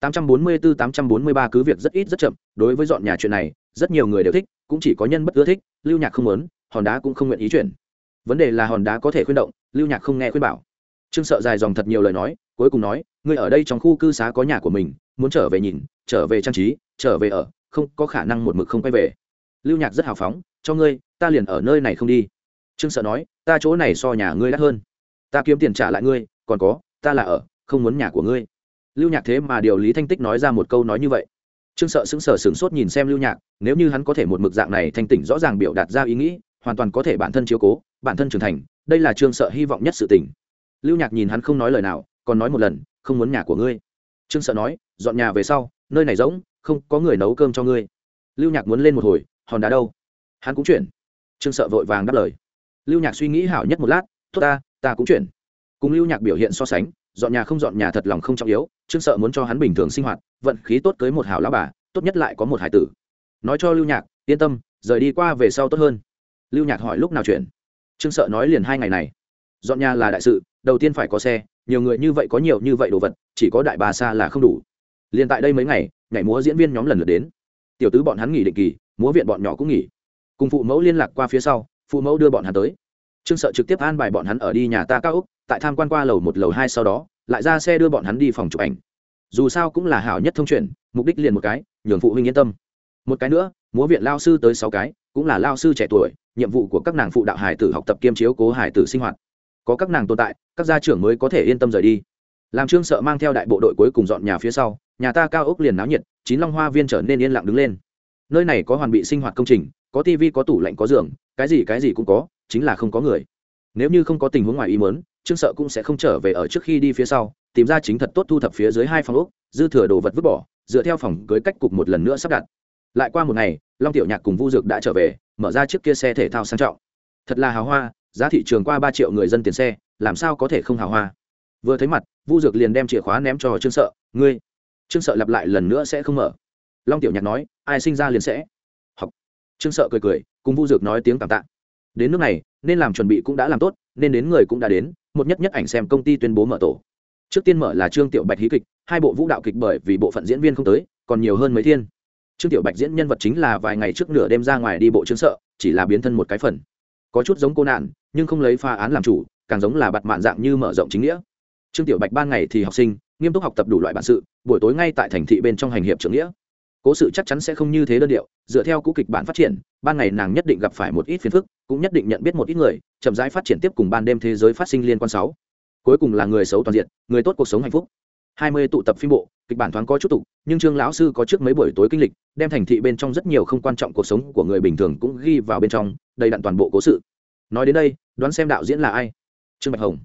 B: 844-843 cứ việc rất ít, rất chậm. Đối với dọn nhà chuyện này, rất nhiều người đều thích, cũng chỉ có nhân bất ưa thích, lưu nhạc không muốn, hòn đá cũng không nguyện ý chuyển. Vấn đề là hòn đá có thể khuyên động, lưu nhạc không nghe khuyên bảo. Trương sợ dài dòng thật nhiều lời nói, cuối cùng nói, ngươi ở đây trong khu cư xá có nhà của mình, muốn trở về nhìn, trở về trang trí, trở về ở, không có khả năng một mực không quay về. Lưu nhạc rất hào phóng, cho ngươi, ta liền ở nơi này không đi. Trương sợ nói, ta chỗ này so nhà ngươi đắt hơn. Ta kiếm tiền trả lại ngươi, còn có, ta là ở, không muốn nhà của ngươi lưu nhạc thế mà điều lý thanh tích nói ra một câu nói như vậy. Trương sợ sững sờ sửng sốt nhìn xem lưu nhạc, nếu như hắn có thể một mực dạng này thanh tỉnh rõ ràng biểu đạt ra ý nghĩ, hoàn toàn có thể bản thân chiếu cố, bản thân trưởng thành, đây là trương sợ hy vọng nhất sự tỉnh lưu nhạc nhìn hắn không nói lời nào, còn nói một lần, không muốn nhà của ngươi. Trương sợ nói, dọn nhà về sau, nơi này rỗng, không có người nấu cơm cho ngươi. Lưu nhạc muốn lên một hồi, hòn đá đâu? Hắn cũng chuyển. Trương sợ vội vàng đáp lời. Lưu nhạc suy nghĩ hảo nhất một lát, tốt ta ta cũng chuyển. Cùng lưu nhạc biểu hiện so sánh, dọn nhà không dọn nhà thật lòng không trọng yếu trương sợ muốn cho hắn bình thường sinh hoạt, vận khí tốt cưới một hảo lão bà, tốt nhất lại có một hải tử. Nói cho lưu nhạc, yên tâm, rời đi qua về sau tốt hơn. Lưu nhạc hỏi lúc nào chuyển? Trương sợ nói liền hai ngày này. Dọn nhà là đại sự, đầu tiên phải có xe, nhiều người như vậy có nhiều như vậy đồ vật, chỉ có đại bà xa là không đủ. Liền tại đây mấy ngày, nhảy múa diễn viên nhóm lần lượt đến. Tiểu tứ bọn hắn nghỉ định kỳ, múa viện bọn nhỏ cũng nghỉ. Cùng phụ mẫu liên lạc qua phía sau, phụ mẫu đưa bọn hắn tới. Trương sợ trực tiếp an bài bọn hắn ở đi nhà ta cao úc, tại tham quan qua lầu một, lầu hai sau đó lại ra xe đưa bọn hắn đi phòng chụp ảnh. Dù sao cũng là hảo nhất thông chuyện, mục đích liền một cái, nhường phụ huynh yên tâm. Một cái nữa, múa viện lao sư tới sáu cái, cũng là lao sư trẻ tuổi, nhiệm vụ của các nàng phụ đạo hải tử học tập kiêm chiếu cố hải tử sinh hoạt. Có các nàng tồn tại, các gia trưởng mới có thể yên tâm rời đi. Làm trương sợ mang theo đại bộ đội cuối cùng dọn nhà phía sau, nhà ta cao ốc liền náo nhiệt, chín long hoa viên trở nên yên lặng đứng lên. Nơi này có hoàn bị sinh hoạt công trình, có tivi có tủ lạnh, có giường, cái gì cái gì cũng có, chính là không có người. Nếu như không có tình huống ngoài ý muốn trương sợ cũng sẽ không trở về ở trước khi đi phía sau, tìm ra chính thật tốt thu thập phía dưới hai phòng ốc, dư thừa đồ vật vứt bỏ, dựa theo phòng cưới cách cục một lần nữa sắp đặt. Lại qua một ngày, long tiểu nhạc cùng vu dược đã trở về, mở ra chiếc kia xe thể thao sang trọng. Thật là hào hoa, giá thị trường qua ba triệu người dân tiền xe, làm sao có thể không hào hoa? Vừa thấy mặt, vu dược liền đem chìa khóa ném cho trương sợ, ngươi, trương sợ lặp lại lần nữa sẽ không mở. Long tiểu nhạc nói, ai sinh ra liền sẽ. Học. Trương sợ cười cười, cùng vu dược nói tiếng cảm tạ. Đến nước này nên làm chuẩn bị cũng đã làm tốt, nên đến người cũng đã đến, một nhất nhất ảnh xem công ty tuyên bố mở tổ. Trước tiên mở là trương tiểu bạch hí kịch, hai bộ vũ đạo kịch bởi vì bộ phận diễn viên không tới, còn nhiều hơn mấy thiên. Trương tiểu bạch diễn nhân vật chính là vài ngày trước nửa đêm ra ngoài đi bộ trương sợ, chỉ là biến thân một cái phần. Có chút giống cô nạn, nhưng không lấy pha án làm chủ, càng giống là bặt mạn dạng như mở rộng chính nghĩa. Trương tiểu bạch ban ngày thì học sinh, nghiêm túc học tập đủ loại bản sự, buổi tối ngay tại thành thị bên trong hành hiệp trưởng nghĩa cố sự chắc chắn sẽ không như thế đơn điệu, dựa theo cũ kịch bản phát triển, ban ngày nàng nhất định gặp phải một ít phiền phức, cũng nhất định nhận biết một ít người, chậm rãi phát triển tiếp cùng ban đêm thế giới phát sinh liên quan sáu. Cuối cùng là người xấu toàn diện, người tốt cuộc sống hạnh phúc. Hai mươi tụ tập phim bộ, kịch bản thoáng có chút tục, nhưng trương lão sư có trước mấy buổi tối kinh lịch, đem thành thị bên trong rất nhiều không quan trọng cuộc sống của người bình thường cũng ghi vào bên trong, đầy đặn toàn bộ cố sự. Nói đến đây, đoán xem đạo diễn là ai? Trương bạch hồng.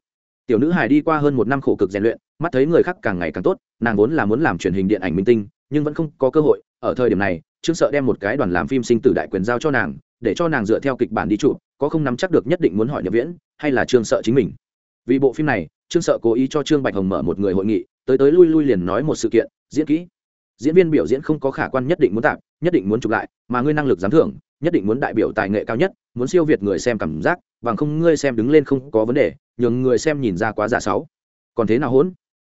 B: Tiểu nữ hài đi qua hơn một năm khổ cực rèn luyện, mắt thấy người khác càng ngày càng tốt, nàng vốn là muốn làm truyền hình điện ảnh minh tinh nhưng vẫn không có cơ hội. Ở thời điểm này, trương sợ đem một cái đoàn làm phim sinh tử đại quyền giao cho nàng, để cho nàng dựa theo kịch bản đi chụp, có không nắm chắc được nhất định muốn hỏi nhập viễn hay là trương sợ chính mình. Vì bộ phim này, trương sợ cố ý cho trương bạch hồng mở một người hội nghị, tới tới lui lui liền nói một sự kiện, diễn kỹ. Diễn viên biểu diễn không có khả quan nhất định muốn tạm nhất định muốn chụp lại, mà ngươi năng lực giám thưởng, nhất định muốn đại biểu tài nghệ cao nhất, muốn siêu việt người xem cảm giác, bằng không ngươi xem đứng lên không có vấn đề, nhường người xem nhìn ra quá giả sáu còn thế nào hỗn?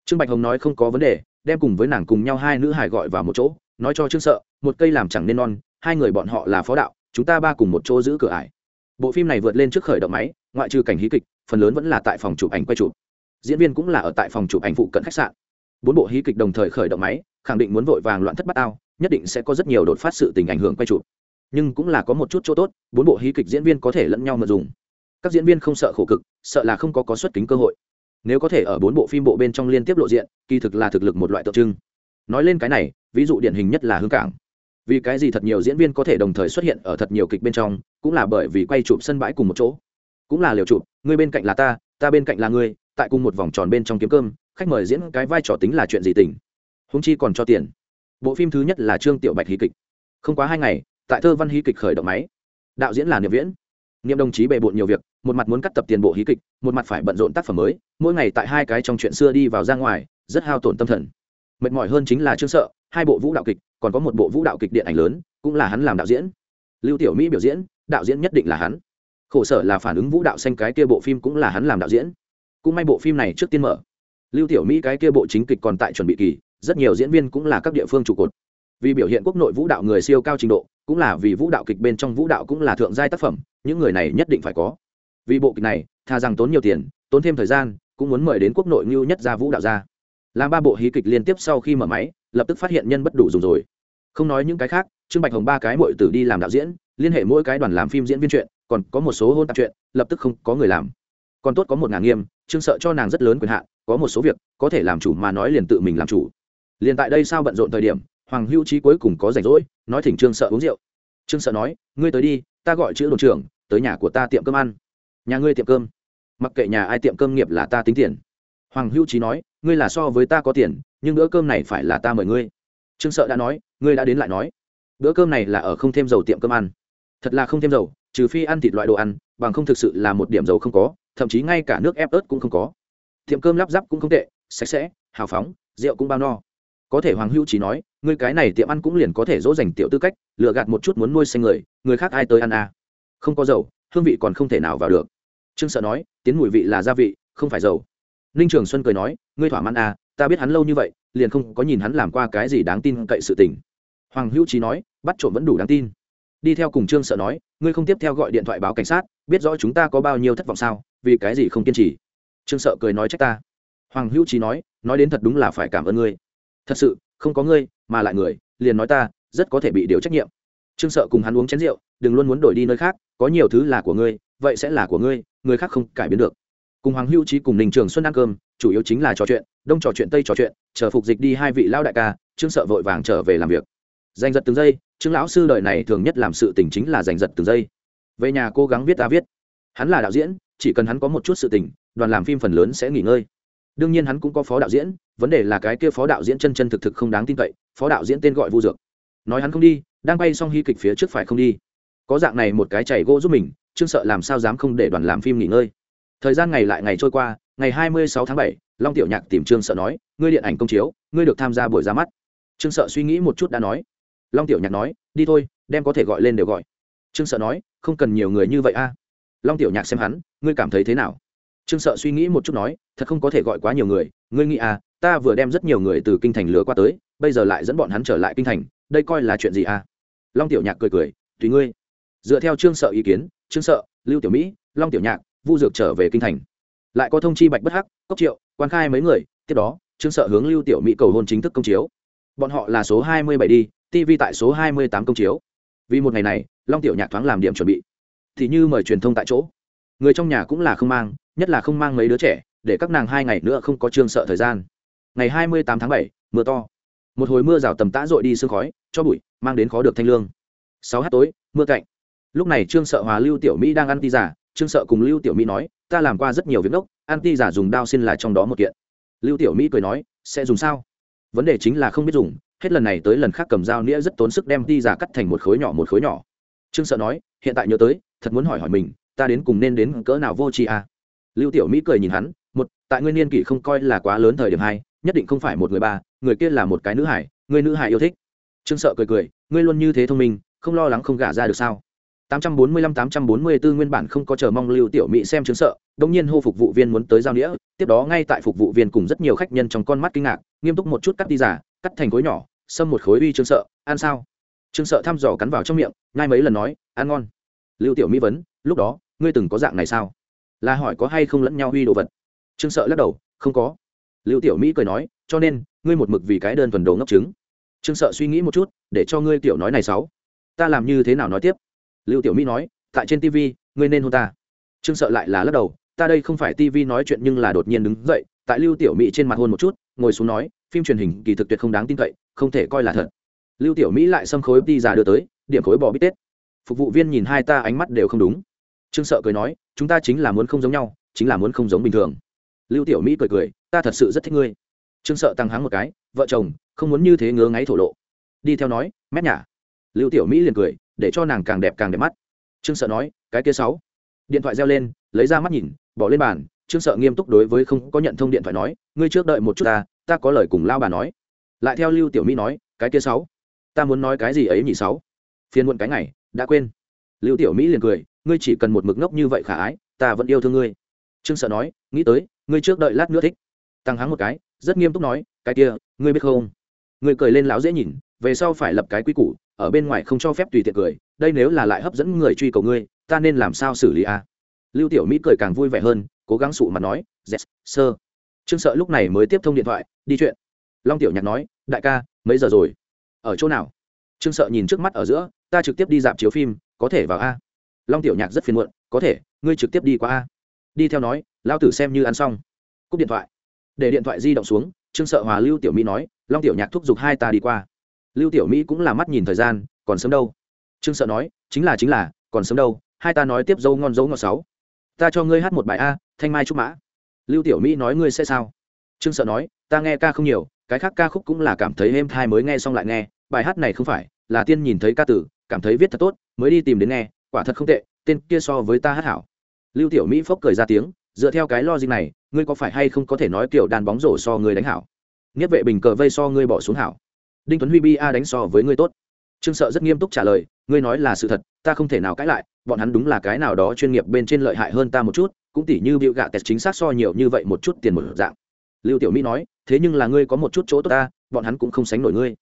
B: Trương bạch hồng nói không có vấn đề đem cùng với nàng cùng nhau hai nữ hải gọi vào một chỗ, nói cho trương sợ, một cây làm chẳng nên non, hai người bọn họ là phó đạo, chúng ta ba cùng một chỗ giữ cửa ải. Bộ phim này vượt lên trước khởi động máy, ngoại trừ cảnh hí kịch, phần lớn vẫn là tại phòng chụp ảnh quay chụp. Diễn viên cũng là ở tại phòng chụp ảnh phụ cận khách sạn. Bốn bộ hí kịch đồng thời khởi động máy, khẳng định muốn vội vàng loạn thất bát ao, nhất định sẽ có rất nhiều đột phát sự tình ảnh hưởng quay chụp. Nhưng cũng là có một chút chỗ tốt, bốn bộ hí kịch diễn viên có thể lẫn nhau mà dùng. Các diễn viên không sợ khổ cực, sợ là không có có xuất kính cơ hội nếu có thể ở bốn bộ phim bộ bên trong liên tiếp lộ diện, kỳ thực là thực lực một loại tượng trưng. Nói lên cái này, ví dụ điển hình nhất là hương cảng. Vì cái gì thật nhiều diễn viên có thể đồng thời xuất hiện ở thật nhiều kịch bên trong, cũng là bởi vì quay chụp sân bãi cùng một chỗ. Cũng là liều chụp ngươi bên cạnh là ta ta bên cạnh là ngươi tại cùng một vòng tròn bên trong kiếm cơm, khách mời diễn cái vai trò tính là chuyện gì tình? Húng chi còn cho tiền. Bộ phim thứ nhất là trương tiểu bạch hí kịch. Không quá hai ngày, tại thơ văn hí kịch khởi động máy. Đạo diễn là niệm viễn niệm đồng chí bề bộn nhiều việc, một mặt muốn cắt tập tiền bộ hí kịch, một mặt phải bận rộn tác phẩm mới, mỗi ngày tại hai cái trong chuyện xưa đi vào ra ngoài, rất hao tổn tâm thần. Mệt mỏi hơn chính là trương sợ, hai bộ vũ đạo kịch, còn có một bộ vũ đạo kịch điện ảnh lớn, cũng là hắn làm đạo diễn. Lưu tiểu mỹ biểu diễn, đạo diễn nhất định là hắn. Khổ sở là phản ứng vũ đạo xanh cái kia bộ phim cũng là hắn làm đạo diễn. Cũng may bộ phim này trước tiên mở. Lưu tiểu mỹ cái kia bộ chính kịch còn tại chuẩn bị kỳ, rất nhiều diễn viên cũng là các địa phương trụ cột vì biểu hiện quốc nội vũ đạo người siêu cao trình độ, cũng là vì vũ đạo kịch bên trong vũ đạo cũng là thượng giai tác phẩm, những người này nhất định phải có. Vì bộ kịch này thà rằng tốn nhiều tiền, tốn thêm thời gian, cũng muốn mời đến quốc nội ngưu nhất ra vũ đạo ra làm ba bộ hí kịch liên tiếp sau khi mở máy, lập tức phát hiện nhân bất đủ dùng rồi. Không nói những cái khác, trương bạch hồng ba cái mội tử đi làm đạo diễn, liên hệ mỗi cái đoàn làm phim diễn viên chuyện, còn có một số hôn tạp chuyện, lập tức không có người làm. Còn tốt có một ngàn nghiêm, trương sợ cho nàng rất lớn quyền hạn, có một số việc, có thể làm chủ mà nói liền tự mình làm chủ. Liền tại đây sao bận rộn thời điểm hoàng hữu trí cuối cùng có rảnh rỗi, nói thỉnh trương sợ uống rượu. Trương sợ nói, ngươi tới đi, ta gọi chữ đồn trưởng, tới nhà của ta tiệm cơm ăn. Nhà ngươi tiệm cơm? Mặc kệ nhà ai tiệm cơm nghiệp là ta tính tiền. Hoàng hữu trí nói, ngươi là so với ta có tiền, nhưng bữa cơm này phải là ta mời ngươi. Trương sợ đã nói, ngươi đã đến lại nói. Bữa cơm này là ở không thêm dầu tiệm cơm ăn. Thật là không thêm dầu, trừ phi ăn thịt loại đồ ăn, bằng không thực sự là một điểm dầu không có, thậm chí ngay cả nước ép ớt cũng không có. Tiệm cơm lắp ráp cũng không tệ, sạch sẽ, hào phóng, rượu cũng bao no có thể hoàng hữu trí nói, ngươi cái này tiệm ăn cũng liền có thể dỗ dành tiểu tư cách lựa gạt một chút muốn nuôi xanh người người khác ai tới ăn à. không có dầu, hương vị còn không thể nào vào được. Trương sợ nói, tiến mùi vị là gia vị, không phải dầu. Ninh trường xuân cười nói, ngươi thỏa mãn à ta biết hắn lâu như vậy, liền không có nhìn hắn làm qua cái gì đáng tin cậy sự tình. Hoàng hữu trí nói, bắt trộm vẫn đủ đáng tin. Đi theo cùng trương sợ nói, ngươi không tiếp theo gọi điện thoại báo cảnh sát, biết rõ chúng ta có bao nhiêu thất vọng sao, vì cái gì không kiên trì? Trương sợ cười nói trách ta. Hoàng hữu trí nói nói đến thật đúng là phải cảm ơn ngươi thật sự, không có ngươi, mà lại người, liền nói ta, rất có thể bị điều trách nhiệm. Trương sợ cùng hắn uống chén rượu, đừng luôn muốn đổi đi nơi khác, có nhiều thứ là của ngươi, vậy sẽ là của ngươi, người khác không cải biến được. Cùng hoàng hữu trí cùng ninh trường xuân ăn cơm, chủ yếu chính là trò chuyện, đông trò chuyện, tây trò chuyện, chờ phục dịch đi hai vị lao đại ca, trương sợ vội vàng trở về làm việc. Giành giật từng giây, trương lão sư đời này thường nhất làm sự tình chính là giành giật từng giây. Về nhà cố gắng viết ta viết. Hắn là đạo diễn, chỉ cần hắn có một chút sự tình, đoàn làm phim phần lớn sẽ nghỉ ngơi đương nhiên hắn cũng có phó đạo diễn, vấn đề là cái kia phó đạo diễn chân chân thực thực không đáng tin cậy, phó đạo diễn tên gọi vu dược. Nói hắn không đi, đang bay xong hy kịch phía trước phải không đi. Có dạng này một cái chảy gỗ giúp mình, trương sợ làm sao dám không để đoàn làm phim nghỉ ngơi. Thời gian ngày lại ngày trôi qua, ngày hai mươi sáu tháng bảy, long tiểu nhạc tìm trương sợ nói, ngươi điện ảnh công chiếu, ngươi được tham gia buổi ra mắt. Trương sợ suy nghĩ một chút đã nói. Long tiểu nhạc nói, đi thôi, đem có thể gọi lên đều gọi. Trương sợ nói, không cần nhiều người như vậy a. Long tiểu nhạc xem hắn, ngươi cảm thấy thế nào? Trương sợ suy nghĩ một chút nói, thật không có thể gọi quá nhiều người, ngươi nghĩ à ta vừa đem rất nhiều người từ kinh thành lừa qua tới, bây giờ lại dẫn bọn hắn trở lại kinh thành, đây coi là chuyện gì à? Long tiểu nhạc cười cười, tùy ngươi. Dựa theo trương sợ ý kiến, trương sợ, lưu tiểu mỹ, long tiểu nhạc, vu dược trở về kinh thành. Lại có thông chi bạch bất hắc, cốc triệu, quan khai mấy người, tiếp đó, trương sợ hướng lưu tiểu mỹ cầu hôn chính thức công chiếu. Bọn họ là số hai mươi bảy đi tv tại số hai mươi tám công chiếu. Vì một ngày này, long tiểu nhạc thoáng làm điểm chuẩn bị. Thì như mời truyền thông tại chỗ. Người trong nhà cũng là không mang nhất là không mang mấy đứa trẻ, để các nàng hai ngày nữa không có trương sợ thời gian. Ngày hai mươi tám tháng bảy, mưa to. Một hồi mưa rào tầm tã dội đi sương khói, cho bụi, mang đến khó được thanh lương. Sáu h tối, mưa cạnh. Lúc này trương sợ hòa lưu tiểu mỹ đang ăn ti giả trương sợ cùng lưu tiểu mỹ nói, ta làm qua rất nhiều việc đốc, ăn ti giả dùng đao xin là trong đó một kiện. Lưu tiểu mỹ cười nói, sẽ dùng sao? Vấn đề chính là không biết dùng, hết lần này tới lần khác cầm dao nĩa rất tốn sức đem ti giả cắt thành một khối nhỏ một khối nhỏ. Trương sợ nói, hiện tại nhớ tới, thật muốn hỏi hỏi mình, ta đến cùng nên đến cỡ nào vô tri à? Lưu tiểu mỹ cười nhìn hắn, một, tại ngươi niên kỷ không coi là quá lớn thời điểm hai, nhất định không phải một người ba, người kia là một cái nữ hải, người nữ hải yêu thích. Trương sợ cười cười, ngươi luôn như thế thông minh, không lo lắng không gả ra được sao? 845-844 nguyên bản không có chờ mong lưu tiểu mỹ xem trương sợ đông nhiên hô phục vụ viên muốn tới giao nghĩa tiếp đó ngay tại phục vụ viên cùng rất nhiều khách nhân trong con mắt kinh ngạc, nghiêm túc một chút cắt đi giả, cắt thành khối nhỏ, xâm một khối uy trương sợ, ăn sao? Trương sợ thăm dò cắn vào trong miệng, ngay mấy lần nói, ăn ngon. Lưu tiểu mỹ vấn, lúc đó, ngươi từng có dạng này sao? Là hỏi có hay không lẫn nhau huy đồ vật. Trương sợ lắc đầu, không có. Lưu tiểu mỹ cười nói, cho nên, ngươi một mực vì cái đơn thuần đồ ngốc trứng. Trương sợ suy nghĩ một chút, để cho ngươi tiểu nói này sáu. Ta làm như thế nào nói tiếp? Lưu tiểu mỹ nói, tại trên tv ngươi nên hôn ta. Trương sợ lại là lắc đầu, ta đây không phải tivi nói chuyện nhưng là đột nhiên đứng dậy, tại lưu tiểu mỹ trên mặt hôn một chút, ngồi xuống nói, phim truyền hình kỳ thực tuyệt không đáng tin cậy, không thể coi là thật. Lưu tiểu mỹ lại xâm khối đi già đưa tới, điểm khối bò bít tết. Phục vụ viên nhìn hai ta ánh mắt đều không đúng trương sợ cười nói, chúng ta chính là muốn không giống nhau, chính là muốn không giống bình thường. Lưu tiểu mỹ cười cười, ta thật sự rất thích ngươi. Trương sợ tăng háng một cái, vợ chồng, không muốn như thế ngứa ngáy thổ lộ. Đi theo nói, mét nhả. Lưu tiểu mỹ liền cười, để cho nàng càng đẹp càng đẹp mắt. Trương sợ nói, cái kia sáu. Điện thoại reo lên, lấy ra mắt nhìn, bỏ lên bàn. Trương sợ nghiêm túc đối với không có nhận thông điện thoại nói, ngươi trước đợi một chút ta ta có lời cùng lao bà nói. Lại theo lưu tiểu mỹ nói, cái kia sáu, ta muốn nói cái gì ấy nhỉ sáu? Phiên muộn cái ngày, đã quên. Lưu tiểu mỹ liền cười ngươi chỉ cần một mực ngốc như vậy khả ái ta vẫn yêu thương ngươi. Trương sợ nói nghĩ tới ngươi trước đợi lát nữa thích. Tăng hắng một cái rất nghiêm túc nói cái kia ngươi biết không? Ngươi cười lên láo dễ nhìn về sau phải lập cái quy củ ở bên ngoài không cho phép tùy tiện cười đây nếu là lại hấp dẫn người truy cầu ngươi ta nên làm sao xử lý a à? lưu tiểu mỹ cười càng vui vẻ hơn cố gắng sụ mặt nói yes, sơ trương sợ lúc này mới tiếp thông điện thoại đi chuyện. Long tiểu nhạc nói đại ca mấy giờ rồi? Ở chỗ nào? Trương sợ nhìn trước mắt ở giữa ta trực tiếp đi dạp chiếu phim có thể vào a long tiểu nhạc rất phiền muộn, có thể, ngươi trực tiếp đi qua a. Đi theo nói lao tử xem như ăn xong. Cúp điện thoại. Để điện thoại di động xuống, trương sợ hòa, lưu tiểu mỹ nói, long tiểu nhạc thúc giục hai ta đi qua. Lưu tiểu mỹ cũng là mắt nhìn thời gian, còn sớm đâu? Trương sợ nói, chính là chính là, còn sớm đâu, hai ta nói tiếp dâu ngon dấu ngọt sáu. Ta cho ngươi hát một bài a, thanh mai trúc mã. Lưu tiểu mỹ nói, ngươi sẽ sao? Trương sợ nói, ta nghe ca không nhiều, cái khác ca khúc cũng là cảm thấy êm thai mới nghe xong lại nghe, bài hát này không phải, là tiên nhìn thấy ca tử, cảm thấy viết thật tốt, mới đi tìm đến nghe quả thật không tệ, tên kia so với ta hát hảo. Lưu tiểu mỹ phốc cười ra tiếng, dựa theo cái logic này, ngươi có phải hay không có thể nói kiểu đàn bóng rổ so ngươi đánh hảo? Nhất vệ bình cờ vây so ngươi bỏ xuống hảo. Đinh tuấn huy bi a đánh so với ngươi tốt. Trương sợ rất nghiêm túc trả lời, ngươi nói là sự thật, ta không thể nào cãi lại, bọn hắn đúng là cái nào đó chuyên nghiệp bên trên lợi hại hơn ta một chút, cũng tỉ như biểu gạ test chính xác so nhiều như vậy một chút tiền một dạng. Lưu tiểu mỹ nói, thế nhưng là ngươi có một chút chỗ tốt ta, bọn hắn cũng không sánh nổi ngươi.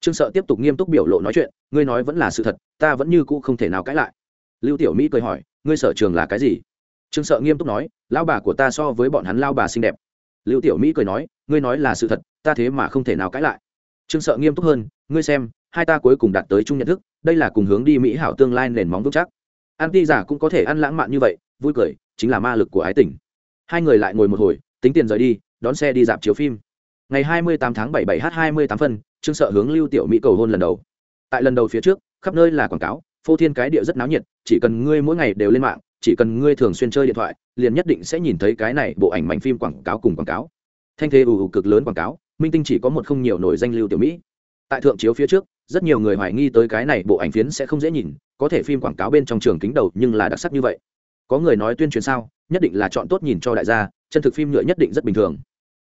B: Trương sợ tiếp tục nghiêm túc biểu lộ nói chuyện, ngươi nói vẫn là sự thật, ta vẫn như cũ không thể nào cãi lại lưu tiểu mỹ cười hỏi, ngươi sở trường là cái gì? Trương sợ nghiêm túc nói lao bà của ta so với bọn hắn lao bà xinh đẹp. Lưu tiểu mỹ cười nói, ngươi nói là sự thật, ta thế mà không thể nào cãi lại. Trương sợ nghiêm túc hơn, ngươi xem, hai ta cuối cùng đạt tới chung nhận thức, đây là cùng hướng đi mỹ hảo tương lai nền móng vững chắc. An ti giả cũng có thể ăn lãng mạn như vậy, vui cười, chính là ma lực của ái tình. Hai người lại ngồi một hồi, tính tiền rời đi, đón xe đi dạp chiếu phim. Ngày hai mươi tám tháng bảy bảy h hai mươi tám phân, trương sợ hướng lưu tiểu mỹ cầu hôn lần đầu. Tại lần đầu phía trước, khắp nơi là quảng cáo phô thiên cái địa rất náo nhiệt, chỉ cần ngươi mỗi ngày đều lên mạng, chỉ cần ngươi thường xuyên chơi điện thoại, liền nhất định sẽ nhìn thấy cái này bộ ảnh mảnh phim quảng cáo cùng quảng cáo. Thanh thế ù ù cực lớn quảng cáo, minh tinh chỉ có một không nhiều nổi danh lưu tiểu mỹ. Tại thượng chiếu phía trước, rất nhiều người hoài nghi tới cái này bộ ảnh phiến sẽ không dễ nhìn, có thể phim quảng cáo bên trong trường kính đầu nhưng là đặc sắc như vậy. Có người nói tuyên truyền sao, nhất định là chọn tốt nhìn cho đại gia, chân thực phim nhựa nhất định rất bình thường.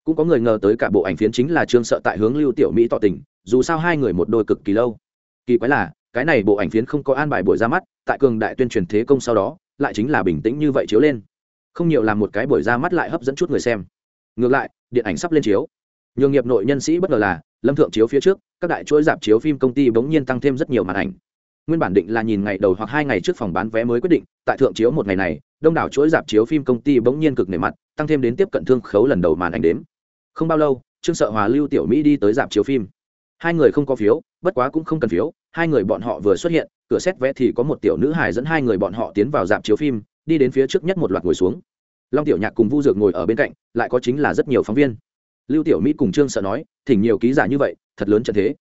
B: Cũng có người ngờ tới cả bộ ảnh phiến chính là trương sợ tại hướng lưu tiểu mỹ tỏ tình, dù sao hai người một đôi cực kỳ lâu. Kỳ quái là cái này bộ ảnh phiến không có an bài buổi ra mắt, tại cường đại tuyên truyền thế công sau đó, lại chính là bình tĩnh như vậy chiếu lên. Không nhiều làm một cái buổi ra mắt lại hấp dẫn chút người xem. Ngược lại, điện ảnh sắp lên chiếu. Nhường nghiệp nội nhân sĩ bất ngờ là, lâm thượng chiếu phía trước, các đại chuỗi dạp chiếu phim công ty bỗng nhiên tăng thêm rất nhiều màn ảnh. Nguyên bản định là nhìn ngày đầu hoặc hai ngày trước phòng bán vé mới quyết định, tại thượng chiếu một ngày này, đông đảo chuỗi dạp chiếu phim công ty bỗng nhiên cực nề mặt, tăng thêm đến tiếp cận thương khấu lần đầu màn ảnh đếm. Không bao lâu, trương sợ hòa lưu tiểu mỹ đi tới dạp chiếu phim hai người không có phiếu, bất quá cũng không cần phiếu, hai người bọn họ vừa xuất hiện, cửa xét vé thì có một tiểu nữ hài dẫn hai người bọn họ tiến vào dạp chiếu phim, đi đến phía trước nhất một loạt ngồi xuống. Long tiểu nhạc cùng vu dược ngồi ở bên cạnh, lại có chính là rất nhiều phóng viên. Lưu tiểu mỹ cùng trương sợ nói, thỉnh nhiều ký giả như vậy, thật lớn trận thế.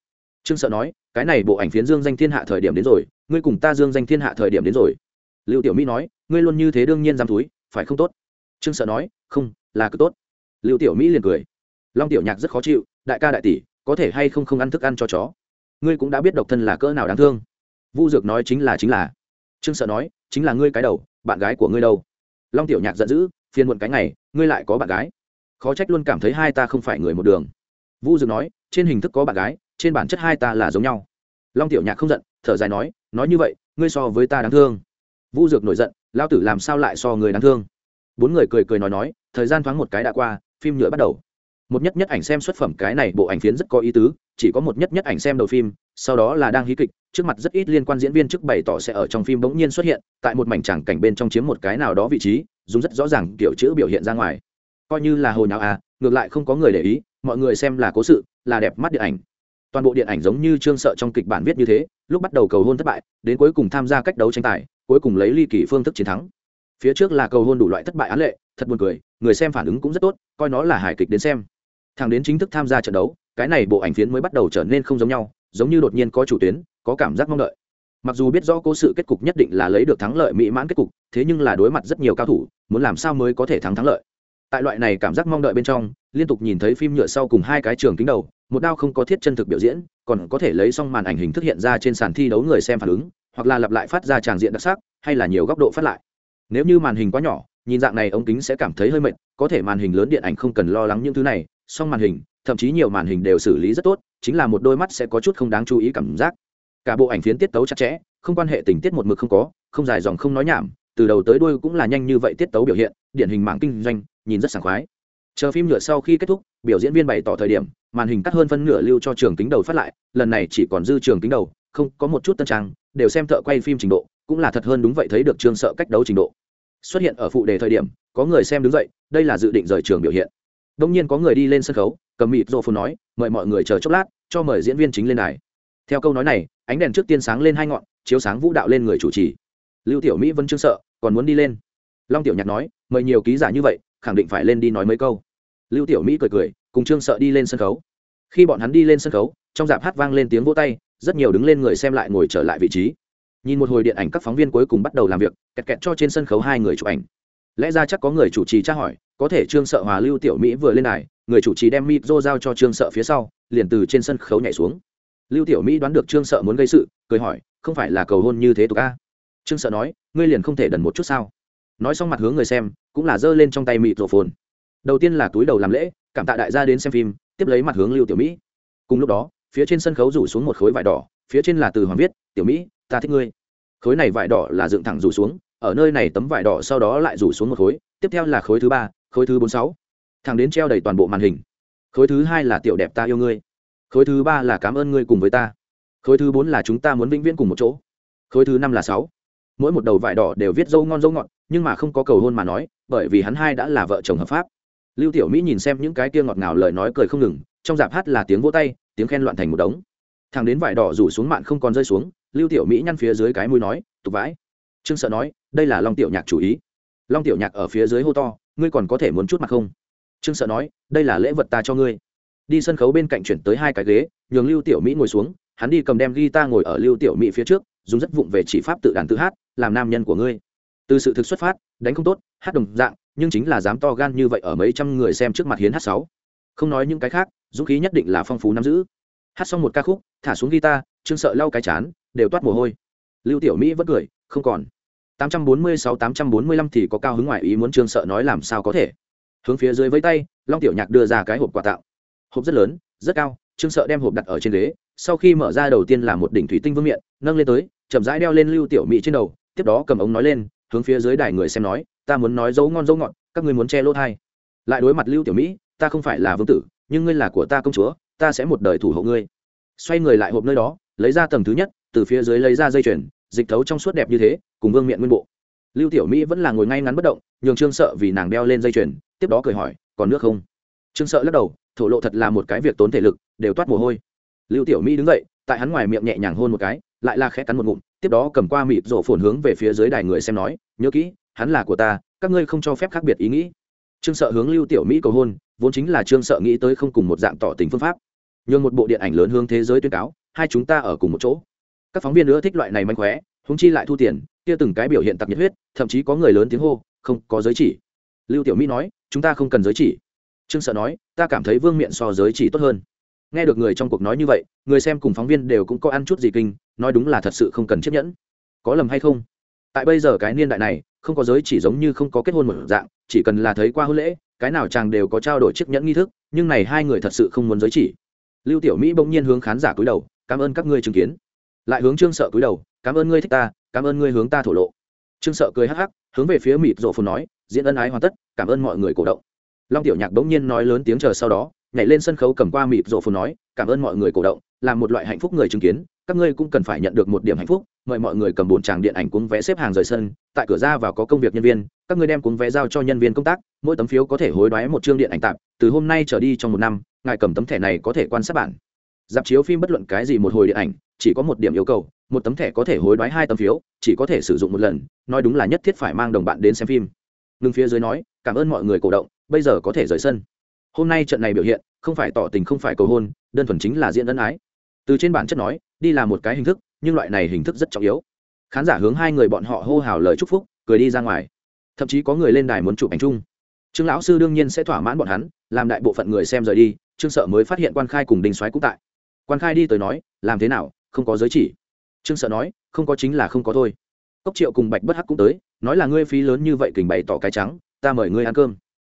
B: Trương sợ nói, cái này bộ ảnh phiến dương danh thiên hạ thời điểm đến rồi, ngươi cùng ta dương danh thiên hạ thời điểm đến rồi. Lưu tiểu mỹ nói, ngươi luôn như thế đương nhiên dám túi, phải không tốt? Trương sợ nói, không, là cứ tốt. Lưu tiểu mỹ liền cười. Long tiểu nhạc rất khó chịu, đại ca đại tỷ có thể hay không không ăn thức ăn cho chó. Ngươi cũng đã biết độc thân là cỡ nào đáng thương. Vu dược nói chính là chính là. Trương sợ nói, chính là ngươi cái đầu, bạn gái của ngươi đâu? Long tiểu nhạc giận dữ, phiền muộn cái ngày, ngươi lại có bạn gái. Khó trách luôn cảm thấy hai ta không phải người một đường. Vu dược nói, trên hình thức có bạn gái, trên bản chất hai ta là giống nhau. Long tiểu nhạc không giận, thở dài nói nói như vậy, ngươi so với ta đáng thương. Vu dược nổi giận lao tử làm sao lại so người đáng thương? Bốn người cười cười nói nói, thời gian thoáng một cái đã qua, phim nhựa bắt đầu một nhất nhất ảnh xem xuất phẩm cái này bộ ảnh phiến rất có ý tứ, chỉ có một nhất nhất ảnh xem đầu phim, sau đó là đang hí kịch, trước mặt rất ít liên quan diễn viên trước bày tỏ sẽ ở trong phim bỗng nhiên xuất hiện, tại một mảnh tràng cảnh bên trong chiếm một cái nào đó vị trí, dùng rất rõ ràng kiểu chữ biểu hiện ra ngoài. Coi như là hồi nào à ngược lại không có người để ý, mọi người xem là cố sự, là đẹp mắt điện ảnh. Toàn bộ điện ảnh giống như trương sợ trong kịch bản viết như thế, lúc bắt đầu cầu hôn thất bại, đến cuối cùng tham gia cách đấu tranh tài, cuối cùng lấy ly kỳ phương thức chiến thắng. Phía trước là cầu hôn đủ loại thất bại án lệ, thật buồn cười, người xem phản ứng cũng rất tốt, coi nó là hài kịch đến xem thằng đến chính thức tham gia trận đấu, cái này bộ ảnh phiến mới bắt đầu trở nên không giống nhau, giống như đột nhiên có chủ tuyến, có cảm giác mong đợi. Mặc dù biết rõ cố sự kết cục nhất định là lấy được thắng lợi mỹ mãn kết cục, thế nhưng là đối mặt rất nhiều cao thủ, muốn làm sao mới có thể thắng thắng lợi. Tại loại này cảm giác mong đợi bên trong, liên tục nhìn thấy phim nhựa sau cùng hai cái trường kính đầu, một đao không có thiết chân thực biểu diễn, còn có thể lấy xong màn ảnh hình thức hiện ra trên sàn thi đấu người xem phản ứng, hoặc là lặp lại phát ra tràng diện đặc sắc, hay là nhiều góc độ phát lại. Nếu như màn hình quá nhỏ, nhìn dạng này ống kính sẽ cảm thấy hơi mệt, có thể màn hình lớn điện ảnh không cần lo lắng những thứ này song màn hình, thậm chí nhiều màn hình đều xử lý rất tốt, chính là một đôi mắt sẽ có chút không đáng chú ý cảm giác. Cả bộ ảnh phiến tiết tấu chặt chẽ, không quan hệ tình tiết một mực không có, không dài dòng không nói nhảm, từ đầu tới đuôi cũng là nhanh như vậy tiết tấu biểu hiện, điển hình mạng kinh doanh, nhìn rất sảng khoái. Chờ phim nhựa sau khi kết thúc, biểu diễn viên bày tỏ thời điểm, màn hình cắt hơn phân nửa lưu cho trường kính đầu phát lại, lần này chỉ còn dư trường kính đầu, không có một chút tân trang, đều xem thợ quay phim trình độ, cũng là thật hơn đúng vậy thấy được trương sợ cách đấu trình độ. Xuất hiện ở phụ đề thời điểm, có người xem đứng dậy, đây là dự định rời trường biểu hiện đông nhiên có người đi lên sân khấu, cầm mịt rộ phồn nói, mời mọi người chờ chốc lát, cho mời diễn viên chính lên đài. Theo câu nói này, ánh đèn trước tiên sáng lên hai ngọn, chiếu sáng vũ đạo lên người chủ trì. Lưu tiểu mỹ vẫn chưa sợ, còn muốn đi lên. Long tiểu nhạc nói, mời nhiều ký giả như vậy, khẳng định phải lên đi nói mấy câu. Lưu tiểu mỹ cười cười, cùng trương sợ đi lên sân khấu. Khi bọn hắn đi lên sân khấu, trong dạp hát vang lên tiếng vỗ tay, rất nhiều đứng lên người xem lại ngồi trở lại vị trí. Nhìn một hồi điện ảnh các phóng viên cuối cùng bắt đầu làm việc, kẹt kẹt cho trên sân khấu hai người chụp ảnh. Lẽ ra chắc có người chủ trì tra hỏi có thể trương sợ hòa lưu tiểu mỹ vừa lên này người chủ trì đem mịp rô giao cho trương sợ phía sau, liền từ trên sân khấu nhảy xuống. Lưu tiểu mỹ đoán được trương sợ muốn gây sự, cười hỏi, không phải là cầu hôn như thế tục a? Trương sợ nói, ngươi liền không thể đần một chút sao? Nói xong mặt hướng người xem, cũng là giơ lên trong tay mỹ rổ phồn. Đầu tiên là túi đầu làm lễ, cảm tạ đại gia đến xem phim, tiếp lấy mặt hướng lưu tiểu mỹ. Cùng lúc đó, phía trên sân khấu rủ xuống một khối vải đỏ, phía trên là từ hoàng viết, tiểu mỹ, ta thích ngươi. Khối này vải đỏ là dựng thẳng rủ xuống, ở nơi này tấm vải đỏ sau đó lại rủ xuống một khối, tiếp theo là khối thứ ba khối thứ bốn sáu. Thẳng đến treo đầy toàn bộ màn hình. Khối thứ hai là tiểu đẹp ta yêu ngươi. Khối thứ ba là cảm ơn ngươi cùng với ta. Khối thứ bốn là chúng ta muốn vĩnh viễn cùng một chỗ. Khối thứ năm là sáu. Mỗi một đầu vải đỏ đều viết dâu ngon dâu ngọt, nhưng mà không có cầu hôn mà nói, bởi vì hắn hai đã là vợ chồng hợp pháp. Lưu tiểu mỹ nhìn xem những cái kia ngọt ngào lời nói cười không ngừng, trong dạp hát là tiếng vỗ tay, tiếng khen loạn thành một đống. Thằng đến vải đỏ rủ xuống mạn không còn rơi xuống, lưu tiểu mỹ nhăn phía dưới cái mũi nói, tục vãi. Trương sợ nói, đây là long tiểu nhạc chủ ý. Long tiểu nhạc ở phía dưới hô to ngươi còn có thể muốn chút mặt không? Trương sợ nói, đây là lễ vật ta cho ngươi. Đi sân khấu bên cạnh chuyển tới hai cái ghế, nhường lưu tiểu mỹ ngồi xuống, hắn đi cầm đem guitar ngồi ở lưu tiểu mỹ phía trước, dùng rất vụng về chỉ pháp tự đàn tự hát, làm nam nhân của ngươi. Từ sự thực xuất phát, đánh không tốt, hát đồng dạng, nhưng chính là dám to gan như vậy ở mấy trăm người xem trước mặt hiến hát sáu. Không nói những cái khác, dũng khí nhất định là phong phú nắm giữ. Hát xong một ca khúc, thả xuống guitar, trương sợ lau cái chán, đều toát mồ hôi. Lưu tiểu mỹ vẫn cười, không còn. 846-845 thì có cao hứng ngoại ý muốn trương sợ nói làm sao có thể. Hướng phía dưới với tay, long tiểu nhạc đưa ra cái hộp quà tặng hộp rất lớn, rất cao, trương sợ đem hộp đặt ở trên ghế, sau khi mở ra đầu tiên là một đỉnh thủy tinh vương miện, nâng lên tới, chậm rãi đeo lên lưu tiểu mỹ trên đầu, tiếp đó cầm ống nói lên, hướng phía dưới đài người xem nói, ta muốn nói dấu ngon dấu ngọt, các ngươi muốn che lỗ thai. Lại đối mặt lưu tiểu mỹ, ta không phải là vương tử, nhưng ngươi là của ta công chúa, ta sẽ một đời thủ hộ ngươi. Xoay người lại hộp nơi đó, lấy ra tầng thứ nhất, từ phía dưới lấy ra dây chuyền, dịch thấu trong suốt đẹp như thế cùng vương miện nguyên bộ. Lưu tiểu mỹ vẫn là ngồi ngay ngắn bất động, nhường trương sợ vì nàng đeo lên dây chuyền, tiếp đó cười hỏi, còn nước không? Trương sợ lắc đầu, thổ lộ thật là một cái việc tốn thể lực, đều toát mồ hôi. Lưu tiểu mỹ đứng dậy, tại hắn ngoài miệng nhẹ nhàng hôn một cái, lại là khẽ cắn một ngụm, tiếp đó cầm qua mịt rổ phồn hướng về phía dưới đài người xem nói, nhớ kỹ, hắn là của ta, các ngươi không cho phép khác biệt ý nghĩ. Trương sợ hướng lưu tiểu mỹ cầu hôn, vốn chính là trương sợ nghĩ tới không cùng một dạng tỏ tình phương pháp. Nhường một bộ điện ảnh lớn hướng thế giới tuyên cáo, hai chúng ta ở cùng một chỗ. Các phóng viên nữa thích loại này manh khóe húng chi lại thu tiền, kia từng cái biểu hiện tặc nhiệt huyết, thậm chí có người lớn tiếng hô, không, có giới chỉ. Lưu tiểu mỹ nói, chúng ta không cần giới chỉ. Trương sợ nói, ta cảm thấy vương miện so giới chỉ tốt hơn. Nghe được người trong cuộc nói như vậy, người xem cùng phóng viên đều cũng có ăn chút gì kinh, nói đúng là thật sự không cần chiếc nhẫn. Có lầm hay không? Tại bây giờ cái niên đại này, không có giới chỉ giống như không có kết hôn một dạng, chỉ cần là thấy qua hôn lễ, cái nào chàng đều có trao đổi chiếc nhẫn nghi thức, nhưng này hai người thật sự không muốn giới chỉ. Lưu tiểu mỹ bỗng nhiên hướng khán giả cúi đầu, cảm ơn các ngươi chứng kiến lại hướng trương sợ cúi đầu, cảm ơn ngươi thích ta, cảm ơn ngươi hướng ta thổ lộ. Trương sợ cười hắc hắc, hướng về phía mịt rộ phồn nói, diễn ân ái hoàn tất, cảm ơn mọi người cổ động. Long tiểu nhạc bỗng nhiên nói lớn tiếng chờ sau đó, nhảy lên sân khấu cầm qua mịt rộ phồn nói, cảm ơn mọi người cổ động là một loại hạnh phúc người chứng kiến, các ngươi cũng cần phải nhận được một điểm hạnh phúc, mời mọi người cầm bồn tràng điện ảnh cuốn vé xếp hàng rời sân, tại cửa ra và có công việc nhân viên, các ngươi đem cuốn vé giao cho nhân viên công tác, mỗi tấm phiếu có thể hối đoái một chương điện ảnh tạm, từ hôm nay trở đi trong một năm, ngài cầm tấm thẻ này có thể quan sát bản dạp chiếu phim bất luận cái gì một hồi điện ảnh, chỉ có một điểm yêu cầu, một tấm thẻ có thể hối đoái hai tấm phiếu, chỉ có thể sử dụng một lần, nói đúng là nhất thiết phải mang đồng bạn đến xem phim. Ngưng phía dưới nói, cảm ơn mọi người cổ động, bây giờ có thể rời sân. Hôm nay trận này biểu hiện, không phải tỏ tình không phải cầu hôn, đơn thuần chính là diễn ân ái. Từ trên bản chất nói, đi là một cái hình thức, nhưng loại này hình thức rất trọng yếu. Khán giả hướng hai người bọn họ hô hào lời chúc phúc, cười đi ra ngoài. Thậm chí có người lên đài muốn chụp ảnh chung. Trương lão sư đương nhiên sẽ thỏa mãn bọn hắn, làm đại bộ phận người xem rời đi, trương sợ mới phát hiện quan khai cùng đình xoáy cũng tại quan khai đi tới nói, làm thế nào, không có giới chỉ? Trương sợ nói, không có chính là không có thôi. Cốc triệu cùng bạch bất hắc cũng tới, nói là ngươi phí lớn như vậy kình bày tỏ cái trắng, ta mời ngươi ăn cơm.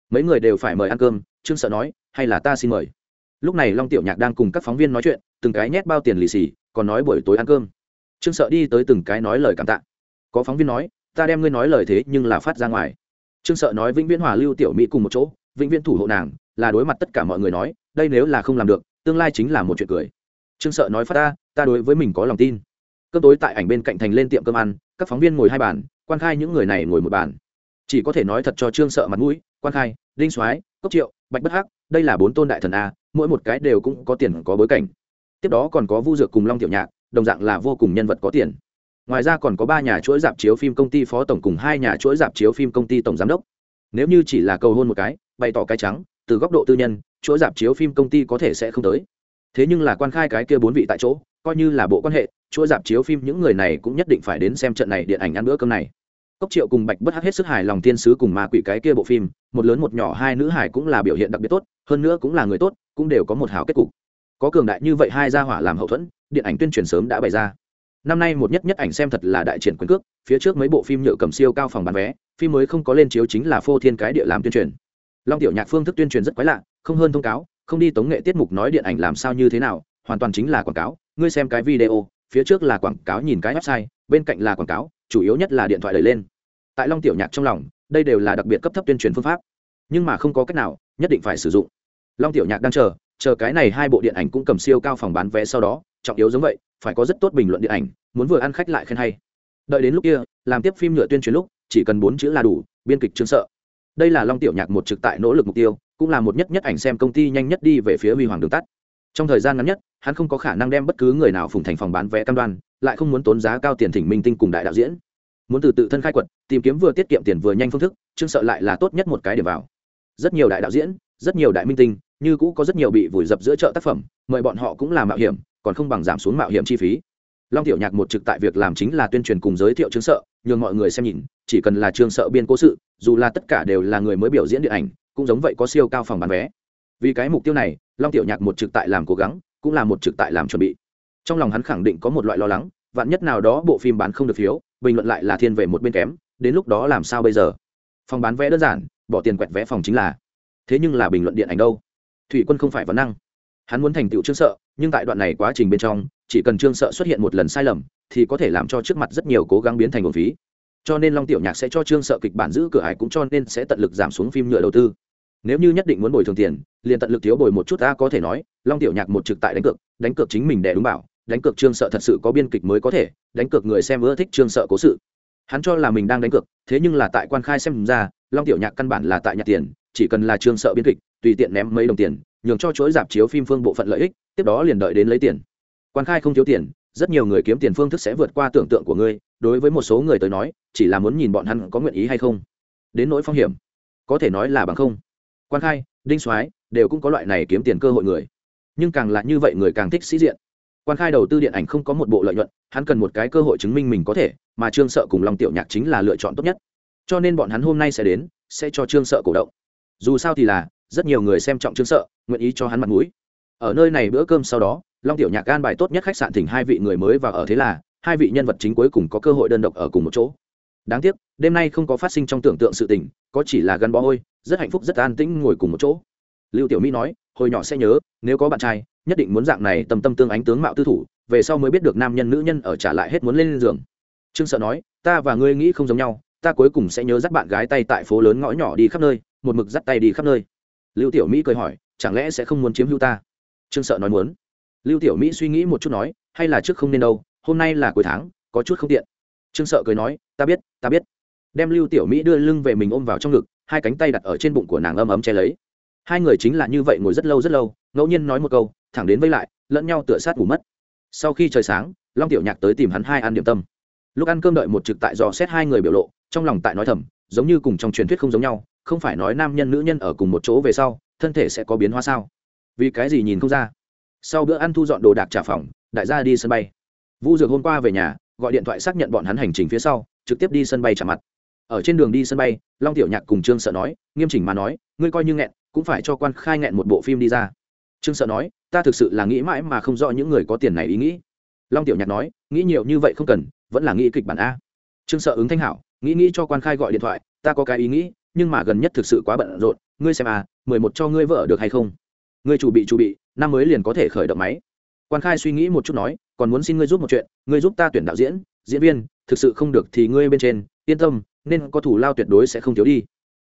B: Mấy người đều phải mời ăn cơm, trương sợ nói, hay là ta xin mời? Lúc này long tiểu nhạc đang cùng các phóng viên nói chuyện, từng cái nhét bao tiền lì xì, còn nói buổi tối ăn cơm. Trương sợ đi tới từng cái nói lời cảm tạ. Có phóng viên nói, ta đem ngươi nói lời thế nhưng là phát ra ngoài. Trương sợ nói, vĩnh viễn hòa lưu tiểu mỹ cùng một chỗ, vĩnh viễn thủ hộ nàng, là đối mặt tất cả mọi người nói, đây nếu là không làm được tương lai chính là một chuyện cười. Trương sợ nói phát ta ta đối với mình có lòng tin. Cơm tối tại ảnh bên cạnh thành lên tiệm cơm ăn, các phóng viên ngồi hai bàn, quan khai những người này ngồi một bàn. Chỉ có thể nói thật cho trương sợ mặt mũi, quan khai, đinh soái, cốc triệu, bạch bất hắc, đây là bốn tôn đại thần a, mỗi một cái đều cũng có tiền, có bối cảnh. Tiếp đó còn có vu dược cùng long tiểu nhạc, đồng dạng là vô cùng nhân vật có tiền. Ngoài ra còn có ba nhà chuỗi dạp chiếu phim công ty phó tổng cùng hai nhà chuỗi dạp chiếu phim công ty tổng giám đốc. Nếu như chỉ là cầu hôn một cái, bày tỏ cái trắng, từ góc độ tư nhân chuỗi dạp chiếu phim công ty có thể sẽ không tới. Thế nhưng là quan khai cái kia bốn vị tại chỗ, coi như là bộ quan hệ, chuỗi dạp chiếu phim những người này cũng nhất định phải đến xem trận này điện ảnh ăn bữa cơm này. Cốc triệu cùng bạch bất hắc hết sức hài lòng tiên sứ cùng ma quỷ cái kia bộ phim, một lớn một nhỏ hai nữ hải cũng là biểu hiện đặc biệt tốt, hơn nữa cũng là người tốt, cũng đều có một hảo kết cục. Có cường đại như vậy hai gia hỏa làm hậu thuẫn, điện ảnh tuyên truyền sớm đã bày ra. Năm nay một nhất nhất ảnh xem thật là đại triển quyền cước, phía trước mấy bộ phim nhựa cầm siêu cao phòng bán vé, phim mới không có lên chiếu chính là phô thiên cái địa làm tuyên truyền long tiểu nhạc phương thức tuyên truyền rất quái lạ, không hơn thông cáo, không đi tống nghệ tiết mục nói điện ảnh làm sao như thế nào, hoàn toàn chính là quảng cáo, ngươi xem cái video, phía trước là quảng cáo nhìn cái website, bên cạnh là quảng cáo, chủ yếu nhất là điện thoại đẩy lên. Tại long tiểu nhạc trong lòng, đây đều là đặc biệt cấp thấp tuyên truyền phương pháp, nhưng mà không có cách nào, nhất định phải sử dụng. Long tiểu nhạc đang chờ chờ cái này hai bộ điện ảnh cũng cầm siêu cao phòng bán vé sau đó, trọng yếu giống vậy, phải có rất tốt bình luận điện ảnh, muốn vừa ăn khách lại khen hay. Đợi đến lúc kia, làm tiếp phim nhựa tuyên truyền lúc, chỉ cần bốn chữ là đủ, biên kịch chương sợ đây là long tiểu nhạc một trực tại nỗ lực mục tiêu, cũng là một nhất nhất ảnh xem công ty nhanh nhất đi về phía huy hoàng đường tắt. Trong thời gian ngắn nhất, hắn không có khả năng đem bất cứ người nào phùng thành phòng bán vé cam đoan, lại không muốn tốn giá cao tiền thỉnh minh tinh cùng đại đạo diễn. Muốn từ tự thân khai quật, tìm kiếm vừa tiết kiệm tiền vừa nhanh phương thức, chương sợ lại là tốt nhất một cái để vào. Rất nhiều đại đạo diễn, rất nhiều đại minh tinh, như cũ có rất nhiều bị vùi dập giữa chợ tác phẩm, mời bọn họ cũng là mạo hiểm, còn không bằng giảm xuống mạo hiểm chi phí long tiểu nhạc một trực tại việc làm chính là tuyên truyền cùng giới thiệu chương sợ, nhường mọi người xem nhìn, chỉ cần là chương sợ biên cố sự, dù là tất cả đều là người mới biểu diễn điện ảnh, cũng giống vậy có siêu cao phòng bán vé. Vì cái mục tiêu này, long tiểu nhạc một trực tại làm cố gắng, cũng là một trực tại làm chuẩn bị. Trong lòng hắn khẳng định có một loại lo lắng, vạn nhất nào đó bộ phim bán không được phiếu, bình luận lại là thiên về một bên kém, đến lúc đó làm sao bây giờ? Phòng bán vé đơn giản, bỏ tiền quẹt vé phòng chính là. Thế nhưng là bình luận điện ảnh đâu? Thủy quân không phải vấn năng. Hắn muốn thành tựu trương sợ, nhưng tại đoạn này quá trình bên trong chỉ cần trương sợ xuất hiện một lần sai lầm, thì có thể làm cho trước mặt rất nhiều cố gắng biến thành nguồn phí. Cho nên long tiểu nhạc sẽ cho trương sợ kịch bản giữ cửa hải cũng cho nên sẽ tận lực giảm xuống phim nhựa đầu tư. Nếu như nhất định muốn bồi thường tiền, liền tận lực thiếu bồi một chút ta có thể nói, long tiểu nhạc một trực tại đánh cược đánh cược chính mình đẻ đúng bảo, đánh cược trương sợ thật sự có biên kịch mới có thể, đánh cược người xem ưa thích trương sợ cố sự. Hắn cho là mình đang đánh cược, thế nhưng là tại quan khai xem ra, long tiểu nhạc căn bản là tại nhạc tiền, chỉ cần là trương sợ biên kịch, tùy tiện ném mấy đồng tiền, nhường cho chuỗi dạp chiếu phim phương bộ phận lợi ích, tiếp đó liền đợi đến lấy tiền quan khai không thiếu tiền, rất nhiều người kiếm tiền phương thức sẽ vượt qua tưởng tượng của ngươi, đối với một số người tới nói, chỉ là muốn nhìn bọn hắn có nguyện ý hay không. Đến nỗi phong hiểm, có thể nói là bằng không. Quan khai, đinh soái, đều cũng có loại này kiếm tiền cơ hội người. Nhưng càng là như vậy người càng thích sĩ diện. Quan khai đầu tư điện ảnh không có một bộ lợi nhuận, hắn cần một cái cơ hội chứng minh mình có thể, mà trương sợ cùng lòng tiểu nhạc chính là lựa chọn tốt nhất. Cho nên bọn hắn hôm nay sẽ đến, sẽ cho trương sợ cổ động. Dù sao thì là, rất nhiều người xem trọng trương sợ, nguyện ý cho hắn mặt mũi ở nơi này bữa cơm sau đó, long tiểu nhạc gan bài tốt nhất khách sạn thỉnh hai vị người mới và ở thế là, hai vị nhân vật chính cuối cùng có cơ hội đơn độc ở cùng một chỗ. Đáng tiếc, đêm nay không có phát sinh trong tưởng tượng sự tình, có chỉ là gắn bó ôi rất hạnh phúc, rất an tĩnh ngồi cùng một chỗ. Lưu tiểu mỹ nói, hồi nhỏ sẽ nhớ, nếu có bạn trai, nhất định muốn dạng này tâm tâm tương ánh tướng mạo tư thủ, về sau mới biết được nam nhân nữ nhân ở trả lại hết muốn lên giường. Trương sợ nói, ta và ngươi nghĩ không giống nhau, ta cuối cùng sẽ nhớ dắt bạn gái tay tại phố lớn ngõ nhỏ đi khắp nơi, một mực dắt tay đi khắp nơi. Lưu tiểu mỹ cười hỏi, chẳng lẽ sẽ không muốn chiếm hữu ta? Trương sợ nói muốn. Lưu tiểu mỹ suy nghĩ một chút nói, hay là trước không nên đâu, hôm nay là cuối tháng, có chút không tiện. Trương sợ cười nói, ta biết ta biết. Đem lưu tiểu mỹ đưa lưng về mình ôm vào trong ngực, hai cánh tay đặt ở trên bụng của nàng ấm ấm che lấy. Hai người chính là như vậy ngồi rất lâu rất lâu, ngẫu nhiên nói một câu, thẳng đến vây lại, lẫn nhau tựa sát ngủ mất. Sau khi trời sáng, long tiểu nhạc tới tìm hắn hai ăn điểm tâm. Lúc ăn cơm đợi một trực tại dò xét hai người biểu lộ, trong lòng tại nói thầm, giống như cùng trong truyền thuyết không giống nhau, không phải nói nam nhân nữ nhân ở cùng một chỗ về sau, thân thể sẽ có biến hóa sao? Vì cái gì nhìn không ra? Sau bữa ăn thu dọn đồ đạc trả phòng, đại gia đi sân bay. Vu dược hôm qua về nhà, gọi điện thoại xác nhận bọn hắn hành trình phía sau, trực tiếp đi sân bay trả mặt. Ở trên đường đi sân bay, long tiểu nhạc cùng trương sợ nói, nghiêm chỉnh mà nói, ngươi coi như nghẹn, cũng phải cho quan khai nghẹn một bộ phim đi ra. Trương sợ nói, ta thực sự là nghĩ mãi mà không rõ những người có tiền này ý nghĩ. Long tiểu nhạc nói, nghĩ nhiều như vậy không cần, vẫn là nghĩ kịch bản a. Trương sợ ứng thanh hảo, nghĩ nghĩ cho quan khai gọi điện thoại, ta có cái ý nghĩ, nhưng mà gần nhất thực sự quá bận rộn, ngươi xem à mười một cho ngươi vợ được hay không? Ngươi chủ bị chủ bị, năm mới liền có thể khởi động máy. Quan khai suy nghĩ một chút nói, còn muốn xin ngươi giúp một chuyện, ngươi giúp ta tuyển đạo diễn diễn viên, thực sự không được thì ngươi bên trên, yên tâm, nên có thủ lao tuyệt đối sẽ không thiếu đi.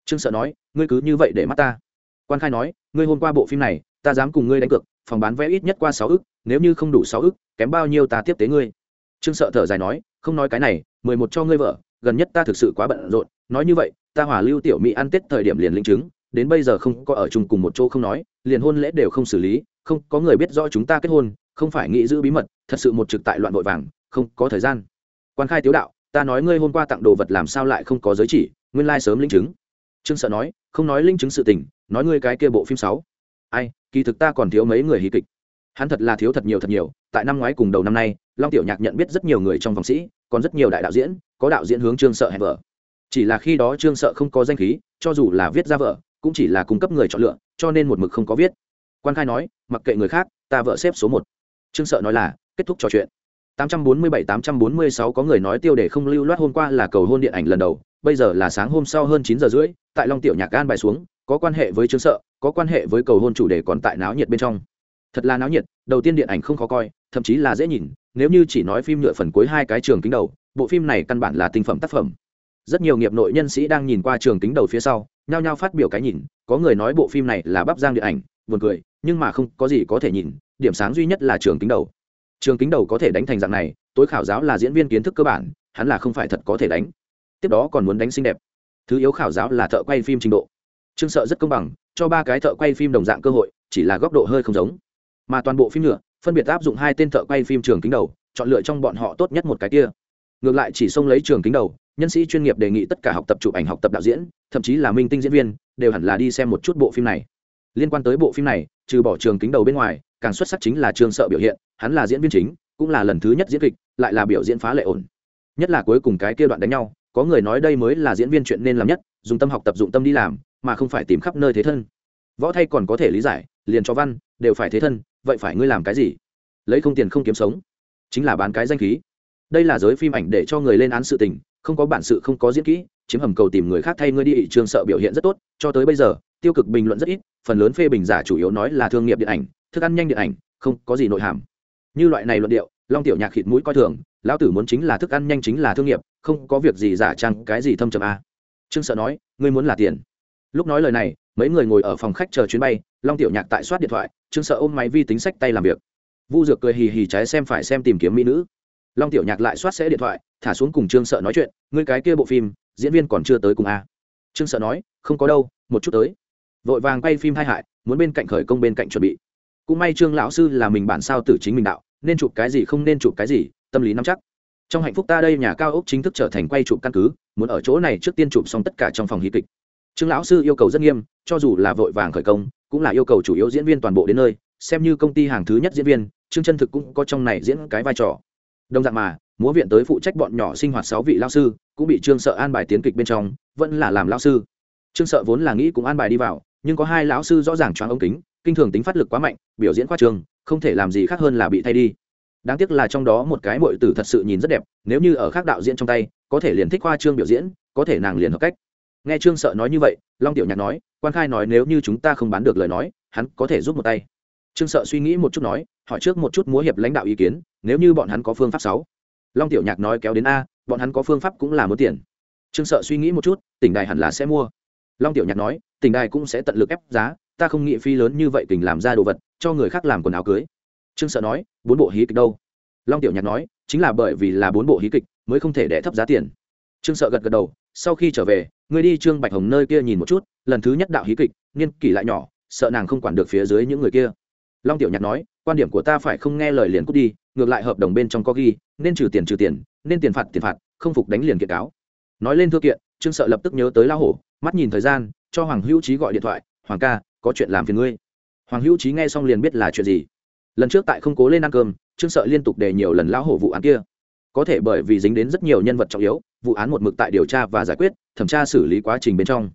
B: Trương sợ nói, ngươi cứ như vậy để mắt ta. Quan khai nói, ngươi hôm qua bộ phim này, ta dám cùng ngươi đánh cược, phòng bán vé ít nhất qua sáu ức, nếu như không đủ sáu ức, kém bao nhiêu ta tiếp tế ngươi. Trương sợ thở dài nói, không nói cái này, mười một cho ngươi vợ, gần nhất ta thực sự quá bận rộn, nói như vậy, ta hỏa lưu tiểu mỹ ăn tết thời điểm liền linh chứng, đến bây giờ không có ở chung cùng một chỗ không nói liền hôn lễ đều không xử lý, không, có người biết rõ chúng ta kết hôn, không phải nghĩ giữ bí mật, thật sự một trực tại loạn vội vàng, không có thời gian. Quan khai tiếu đạo, ta nói ngươi hôm qua tặng đồ vật làm sao lại không có giới chỉ, nguyên lai sớm linh chứng. Trương sợ nói, không nói linh chứng sự tình, nói ngươi cái kia bộ phim sáu. Ai, kỳ thực ta còn thiếu mấy người hí kịch. Hắn thật là thiếu thật nhiều thật nhiều, tại năm ngoái cùng đầu năm nay, long tiểu nhạc nhận biết rất nhiều người trong vòng sĩ, còn rất nhiều đại đạo diễn, có đạo diễn hướng trương sợ hẹn vợ. Chỉ là khi đó trương sợ không có danh khí, cho dù là viết ra vợ cũng chỉ là cung cấp người chọn lựa, cho nên một mực không có viết. Quan khai nói, mặc kệ người khác, ta vợ xếp số một. Trương sợ nói là, kết thúc trò chuyện. 847-846 có người nói tiêu đề không lưu loát hôm qua là cầu hôn điện ảnh lần đầu, bây giờ là sáng hôm sau hơn 9 giờ rưỡi, tại long tiểu nhạc gan bài xuống, có quan hệ với trương sợ, có quan hệ với cầu hôn chủ đề còn tại náo nhiệt bên trong. Thật là náo nhiệt, đầu tiên điện ảnh không khó coi, thậm chí là dễ nhìn, nếu như chỉ nói phim nhựa phần cuối hai cái trường kính đầu, bộ phim này căn bản là tinh phẩm tác phẩm. Rất nhiều nghiệp nội nhân sĩ đang nhìn qua trường kính đầu phía sau nhao nhao phát biểu cái nhìn có người nói bộ phim này là bắp giang điện ảnh buồn cười nhưng mà không có gì có thể nhìn điểm sáng duy nhất là trường kính đầu. Trường kính đầu có thể đánh thành dạng này tối khảo giáo là diễn viên kiến thức cơ bản hắn là không phải thật có thể đánh. Tiếp đó còn muốn đánh xinh đẹp. Thứ yếu khảo giáo là thợ quay phim trình độ. Trương sợ rất công bằng cho ba cái thợ quay phim đồng dạng cơ hội chỉ là góc độ hơi không giống. Mà toàn bộ phim nữa, phân biệt áp dụng hai tên thợ quay phim trường kính đầu chọn lựa trong bọn họ tốt nhất một cái kia. Ngược lại chỉ xông lấy trường kính đầu nhân sĩ chuyên nghiệp đề nghị tất cả học tập chụp ảnh, học tập đạo diễn, thậm chí là minh tinh diễn viên, đều hẳn là đi xem một chút bộ phim này. Liên quan tới bộ phim này, trừ bỏ trường kính đầu bên ngoài, càng xuất sắc chính là trường sợ biểu hiện, hắn là diễn viên chính, cũng là lần thứ nhất diễn kịch, lại là biểu diễn phá lệ ổn. Nhất là cuối cùng cái kia đoạn đánh nhau, có người nói đây mới là diễn viên chuyện nên làm nhất, dùng tâm học tập, dụng tâm đi làm, mà không phải tìm khắp nơi thế thân. Võ thay còn có thể lý giải, liền cho văn, đều phải thế thân, vậy phải ngươi làm cái gì? Lấy không tiền không kiếm sống, chính là bán cái danh khí. Đây là giới phim ảnh để cho người lên án sự tình không có bản sự, không có diễn kỹ, chiếm hầm cầu tìm người khác thay ngươi đi ị trường sợ biểu hiện rất tốt, cho tới bây giờ, tiêu cực bình luận rất ít, phần lớn phê bình giả chủ yếu nói là thương nghiệp điện ảnh, thức ăn nhanh điện ảnh, không có gì nội hàm. Như loại này luận điệu, long tiểu nhạc khịt mũi coi thường, lão tử muốn chính là thức ăn nhanh chính là thương nghiệp, không có việc gì giả trăng cái gì thâm trầm a. Trương sợ nói, ngươi muốn là tiền. Lúc nói lời này, mấy người ngồi ở phòng khách chờ chuyến bay, long tiểu nhạc tại soát điện thoại, trương sợ ôm máy vi tính sách tay làm việc. Vu dược cười hì hì trái xem phải xem tìm kiếm mỹ nữ long tiểu nhạc lại soát sẽ điện thoại, thả xuống cùng trương sợ nói chuyện, ngươi cái kia bộ phim, diễn viên còn chưa tới cùng a? Trương sợ nói, không có đâu, một chút tới. Vội vàng quay phim hai hại, muốn bên cạnh khởi công bên cạnh chuẩn bị. Cũng may trương lão sư là mình bản sao tử chính mình đạo, nên chụp cái gì không nên chụp cái gì, tâm lý nắm chắc. Trong hạnh phúc ta đây nhà cao ốc chính thức trở thành quay chụp căn cứ, muốn ở chỗ này trước tiên chụp xong tất cả trong phòng hí kịch. Trương lão sư yêu cầu rất nghiêm, cho dù là vội vàng khởi công, cũng là yêu cầu chủ yếu diễn viên toàn bộ đến nơi, xem như công ty hàng thứ nhất diễn viên, trương chân thực cũng có trong này diễn cái vai trò đồng dạng mà, múa viện tới phụ trách bọn nhỏ sinh hoạt sáu vị lao sư, cũng bị trương sợ an bài tiến kịch bên trong, vẫn là làm lao sư. Trương sợ vốn là nghĩ cũng an bài đi vào, nhưng có hai lão sư rõ ràng choáng ống kính, kinh thường tính phát lực quá mạnh, biểu diễn khoa trường, không thể làm gì khác hơn là bị thay đi. Đáng tiếc là trong đó một cái mội tử thật sự nhìn rất đẹp, nếu như ở khác đạo diễn trong tay, có thể liền thích khoa trương biểu diễn, có thể nàng liền hợp cách. Nghe trương sợ nói như vậy, long tiểu nhạc nói, quan khai nói nếu như chúng ta không bán được lời nói, hắn có thể giúp một tay trương sợ suy nghĩ một chút nói, hỏi trước một chút múa hiệp lãnh đạo ý kiến, nếu như bọn hắn có phương pháp sáu. Long tiểu nhạc nói kéo đến a, bọn hắn có phương pháp cũng là muốn tiền. Trương sợ suy nghĩ một chút, tỉnh đài hẳn là sẽ mua. Long tiểu nhạc nói, tỉnh đài cũng sẽ tận lực ép giá, ta không nghĩ phi lớn như vậy tình làm ra đồ vật, cho người khác làm quần áo cưới. Trương sợ nói, bốn bộ hí kịch đâu? Long tiểu nhạc nói, chính là bởi vì là bốn bộ hí kịch, mới không thể đẻ thấp giá tiền. Trương sợ gật gật đầu, sau khi trở về, người đi trương bạch hồng nơi kia nhìn một chút, lần thứ nhất đạo hí kịch, niên kỷ lại nhỏ, sợ nàng không quản được phía dưới những người kia long tiểu nhạc nói, quan điểm của ta phải không nghe lời liền cút đi, ngược lại hợp đồng bên trong có ghi, nên trừ tiền trừ tiền, nên tiền phạt tiền phạt, không phục đánh liền kiện cáo. Nói lên thư kiện, trương sợ lập tức nhớ tới lao hổ, mắt nhìn thời gian, cho hoàng hữu trí gọi điện thoại, hoàng ca, có chuyện làm phiền ngươi. Hoàng hữu trí nghe xong liền biết là chuyện gì. Lần trước tại không cố lên ăn cơm, trương sợ liên tục đề nhiều lần lão hổ vụ án kia. Có thể bởi vì dính đến rất nhiều nhân vật trọng yếu, vụ án một mực tại điều tra và giải quyết, thẩm tra xử lý quá trình bên trong.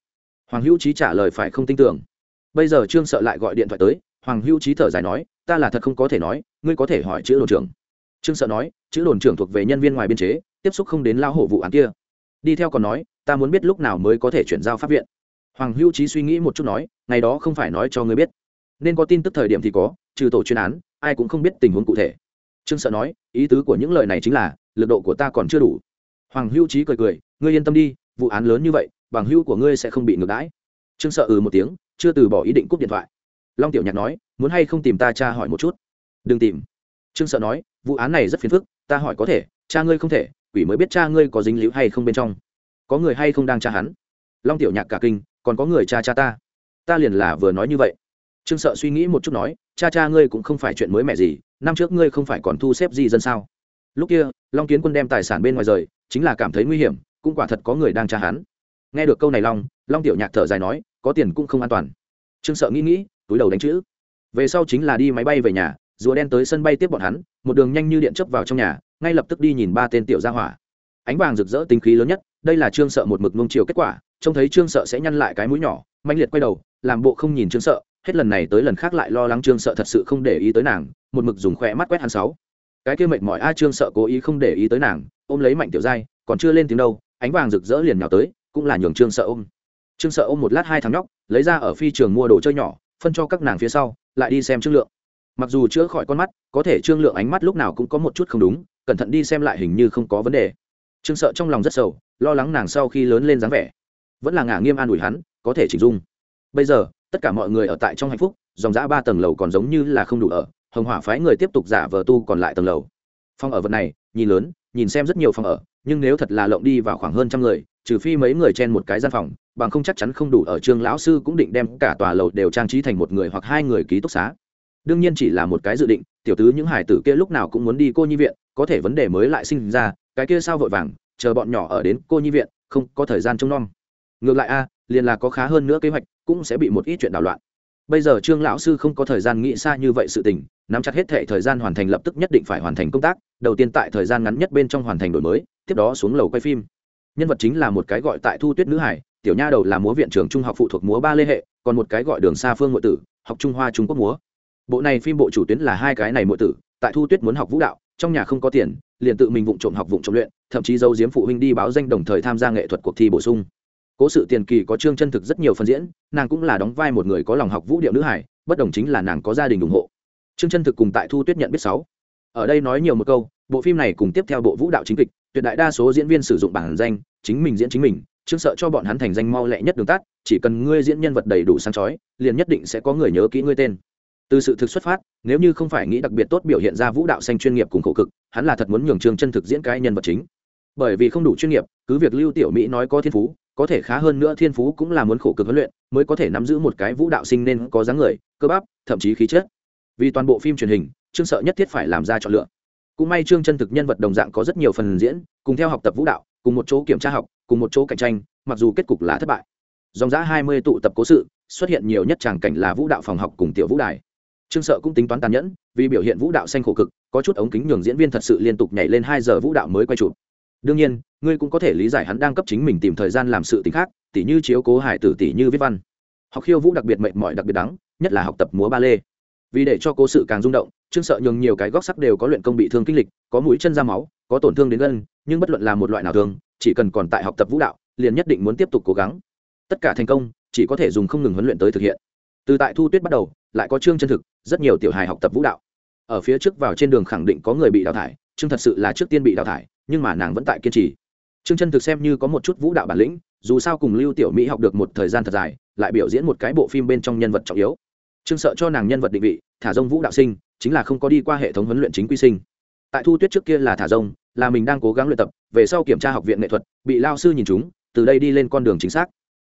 B: Hoàng hữu trí trả lời phải không tin tưởng. Bây giờ trương sợ lại gọi điện thoại tới hoàng hữu trí thở dài nói, ta là thật không có thể nói, ngươi có thể hỏi chữ đồn trưởng. Trương sợ nói, chữ đồn trưởng thuộc về nhân viên ngoài biên chế, tiếp xúc không đến lao hổ vụ án kia. Đi theo còn nói, ta muốn biết lúc nào mới có thể chuyển giao pháp viện. Hoàng hữu trí suy nghĩ một chút nói, ngày đó không phải nói cho ngươi biết. Nên có tin tức thời điểm thì có, trừ tổ chuyên án, ai cũng không biết tình huống cụ thể. Trương sợ nói, ý tứ của những lời này chính là, lực độ của ta còn chưa đủ. Hoàng hữu trí cười cười, ngươi yên tâm đi, vụ án lớn như vậy, bằng hữu của ngươi sẽ không bị ngược đãi. Trương sợ ừ một tiếng, chưa từ bỏ ý định cúp điện thoại long tiểu nhạc nói, muốn hay không tìm ta cha hỏi một chút? Đừng tìm. Trương sợ nói, vụ án này rất phiền phức, ta hỏi có thể, cha ngươi không thể, quỷ mới biết cha ngươi có dính líu hay không bên trong. Có người hay không đang tra hắn? Long tiểu nhạc cả kinh, còn có người cha cha ta? Ta liền là vừa nói như vậy. Trương sợ suy nghĩ một chút nói, cha cha ngươi cũng không phải chuyện mới mẻ gì, năm trước ngươi không phải còn thu xếp gì dân sao? Lúc kia, long kiến quân đem tài sản bên ngoài rời, chính là cảm thấy nguy hiểm, cũng quả thật có người đang tra hắn. Nghe được câu này long long tiểu nhạc thở dài nói, có tiền cũng không an toàn. Trương sợ nghĩ nghĩ túi đầu đánh chữ. Về sau chính là đi máy bay về nhà, rùa đen tới sân bay tiếp bọn hắn, một đường nhanh như điện chấp vào trong nhà, ngay lập tức đi nhìn ba tên tiểu gia hỏa. Ánh vàng rực rỡ tính khí lớn nhất, đây là trương sợ một mực nung chiều kết quả, trông thấy trương sợ sẽ nhăn lại cái mũi nhỏ mạnh liệt quay đầu, làm bộ không nhìn trương sợ, hết lần này tới lần khác lại lo lắng trương sợ thật sự không để ý tới nàng, một mực dùng khỏe mắt quét hắn sáu. Cái kia mệt mỏi, a, trương sợ cố ý không để ý tới nàng, ôm lấy mạnh tiểu giai, còn chưa lên tiếng đâu, ánh vàng rực rỡ liền nhào tới, cũng là nhường trương sợ ôm. Trương sợ ôm một lát hai thằng nhóc, lấy ra ở phi trường mua đồ chơi nhỏ phân cho các nàng phía sau, lại đi xem trương lượng. Mặc dù chữa khỏi con mắt, có thể trương lượng ánh mắt lúc nào cũng có một chút không đúng, cẩn thận đi xem lại hình như không có vấn đề. Trương sợ trong lòng rất sầu, lo lắng nàng sau khi lớn lên dáng vẻ. Vẫn là ngả nghiêm an ủi hắn, có thể chỉnh dung. Bây giờ, tất cả mọi người ở tại trong hạnh phúc, dòng giã ba tầng lầu còn giống như là không đủ ở, hồng hỏa phái người tiếp tục giả vờ tu còn lại tầng lầu. Phòng ở vật này, nhìn lớn, nhìn xem rất nhiều phòng ở, nhưng nếu thật là lộng đi vào khoảng hơn trăm người trừ phi mấy người chen một cái gian phòng, bằng không chắc chắn không đủ ở trường lão sư cũng định đem cả tòa lầu đều trang trí thành một người hoặc hai người ký túc xá. Đương nhiên chỉ là một cái dự định, tiểu tứ những hải tử kia lúc nào cũng muốn đi cô nhi viện, có thể vấn đề mới lại sinh ra, cái kia sao vội vàng, chờ bọn nhỏ ở đến cô nhi viện, không có thời gian trông nom. Ngược lại a, liền là có khá hơn nữa kế hoạch, cũng sẽ bị một ít chuyện đảo loạn. Bây giờ trương lão sư không có thời gian nghĩ xa như vậy sự tình, nắm chặt hết thể thời gian hoàn thành lập tức nhất định phải hoàn thành công tác, đầu tiên tại thời gian ngắn nhất bên trong hoàn thành đổi mới, tiếp đó xuống lầu quay phim nhân vật chính là một cái gọi tại thu tuyết nữ hải, tiểu nha đầu là múa viện trường trung học phụ thuộc múa ba lê hệ, còn một cái gọi đường xa phương ngội tử, học trung hoa trung quốc múa. Bộ này phim bộ chủ tuyến là hai cái này ngội tử, tại thu tuyết muốn học vũ đạo, trong nhà không có tiền, liền tự mình vụng trộm học vụng trộm luyện, thậm chí giấu giếm phụ huynh đi báo danh đồng thời tham gia nghệ thuật cuộc thi bổ sung. Cố sự tiền kỳ có trương chân thực rất nhiều phần diễn, nàng cũng là đóng vai một người có lòng học vũ điệu nữ hải, bất đồng chính là nàng có gia đình ủng hộ. Trương chân thực cùng tại thu tuyết nhận biết sáu. Ở đây nói nhiều một câu, bộ phim này cùng tiếp theo bộ vũ đạo chính kịch tuyệt đại đa số diễn viên sử dụng bản danh, chính mình diễn chính mình, trước sợ cho bọn hắn thành danh mau lẹ nhất đường tắt, chỉ cần ngươi diễn nhân vật đầy đủ sáng chói, liền nhất định sẽ có người nhớ kỹ ngươi tên. Từ sự thực xuất phát, nếu như không phải nghĩ đặc biệt tốt biểu hiện ra vũ đạo xanh chuyên nghiệp cùng khổ cực, hắn là thật muốn nhường trương chân thực diễn cái nhân vật chính. Bởi vì không đủ chuyên nghiệp, cứ việc lưu tiểu mỹ nói có thiên phú, có thể khá hơn nữa thiên phú cũng là muốn khổ cực huấn luyện, mới có thể nắm giữ một cái vũ đạo sinh nên có dáng người, cơ bắp, thậm chí khí chất. Vì toàn bộ phim truyền hình trương sợ nhất thiết phải làm ra chọn lựa cũng may trương chân thực nhân vật đồng dạng có rất nhiều phần diễn, cùng theo học tập vũ đạo, cùng một chỗ kiểm tra học, cùng một chỗ cạnh tranh, mặc dù kết cục là thất bại. Dòng giã hai mươi tụ tập cố sự, xuất hiện nhiều nhất tràng cảnh là vũ đạo phòng học cùng tiểu vũ đài. Trương sợ cũng tính toán tàn nhẫn, vì biểu hiện vũ đạo xanh khổ cực, có chút ống kính nhường diễn viên thật sự liên tục nhảy lên hai giờ vũ đạo mới quay chụp. Đương nhiên, ngươi cũng có thể lý giải hắn đang cấp chính mình tìm thời gian làm sự t khác, tỉ như chiếu cố hải tử, tỉ như viết văn. Học khiêu vũ đặc biệt mệnh mọi đặc biệt đắng, nhất là học tập múa ba lê vì để cho cố sự càng rung động trương sợ nhường nhiều cái góc sắc đều có luyện công bị thương kinh lịch có mũi chân ra máu có tổn thương đến gân nhưng bất luận là một loại nào thường, chỉ cần còn tại học tập vũ đạo liền nhất định muốn tiếp tục cố gắng. Tất cả thành công chỉ có thể dùng không ngừng huấn luyện tới thực hiện. Từ tại thu tuyết bắt đầu lại có trương chân thực rất nhiều tiểu hài học tập vũ đạo. Ở phía trước vào trên đường khẳng định có người bị đào thải trương thật sự là trước tiên bị đào thải nhưng mà nàng vẫn tại kiên trì. Trương chân thực xem như có một chút vũ đạo bản lĩnh dù sao cùng lưu tiểu mỹ học được một thời gian thật dài lại biểu diễn một cái bộ phim bên trong nhân vật trọng yếu trương sợ cho nàng nhân vật định vị, thả rông vũ đạo sinh, chính là không có đi qua hệ thống huấn luyện chính quy sinh. Tại thu tuyết trước kia là thả rông, là mình đang cố gắng luyện tập, về sau kiểm tra học viện nghệ thuật, bị lao sư nhìn chúng, từ đây đi lên con đường chính xác.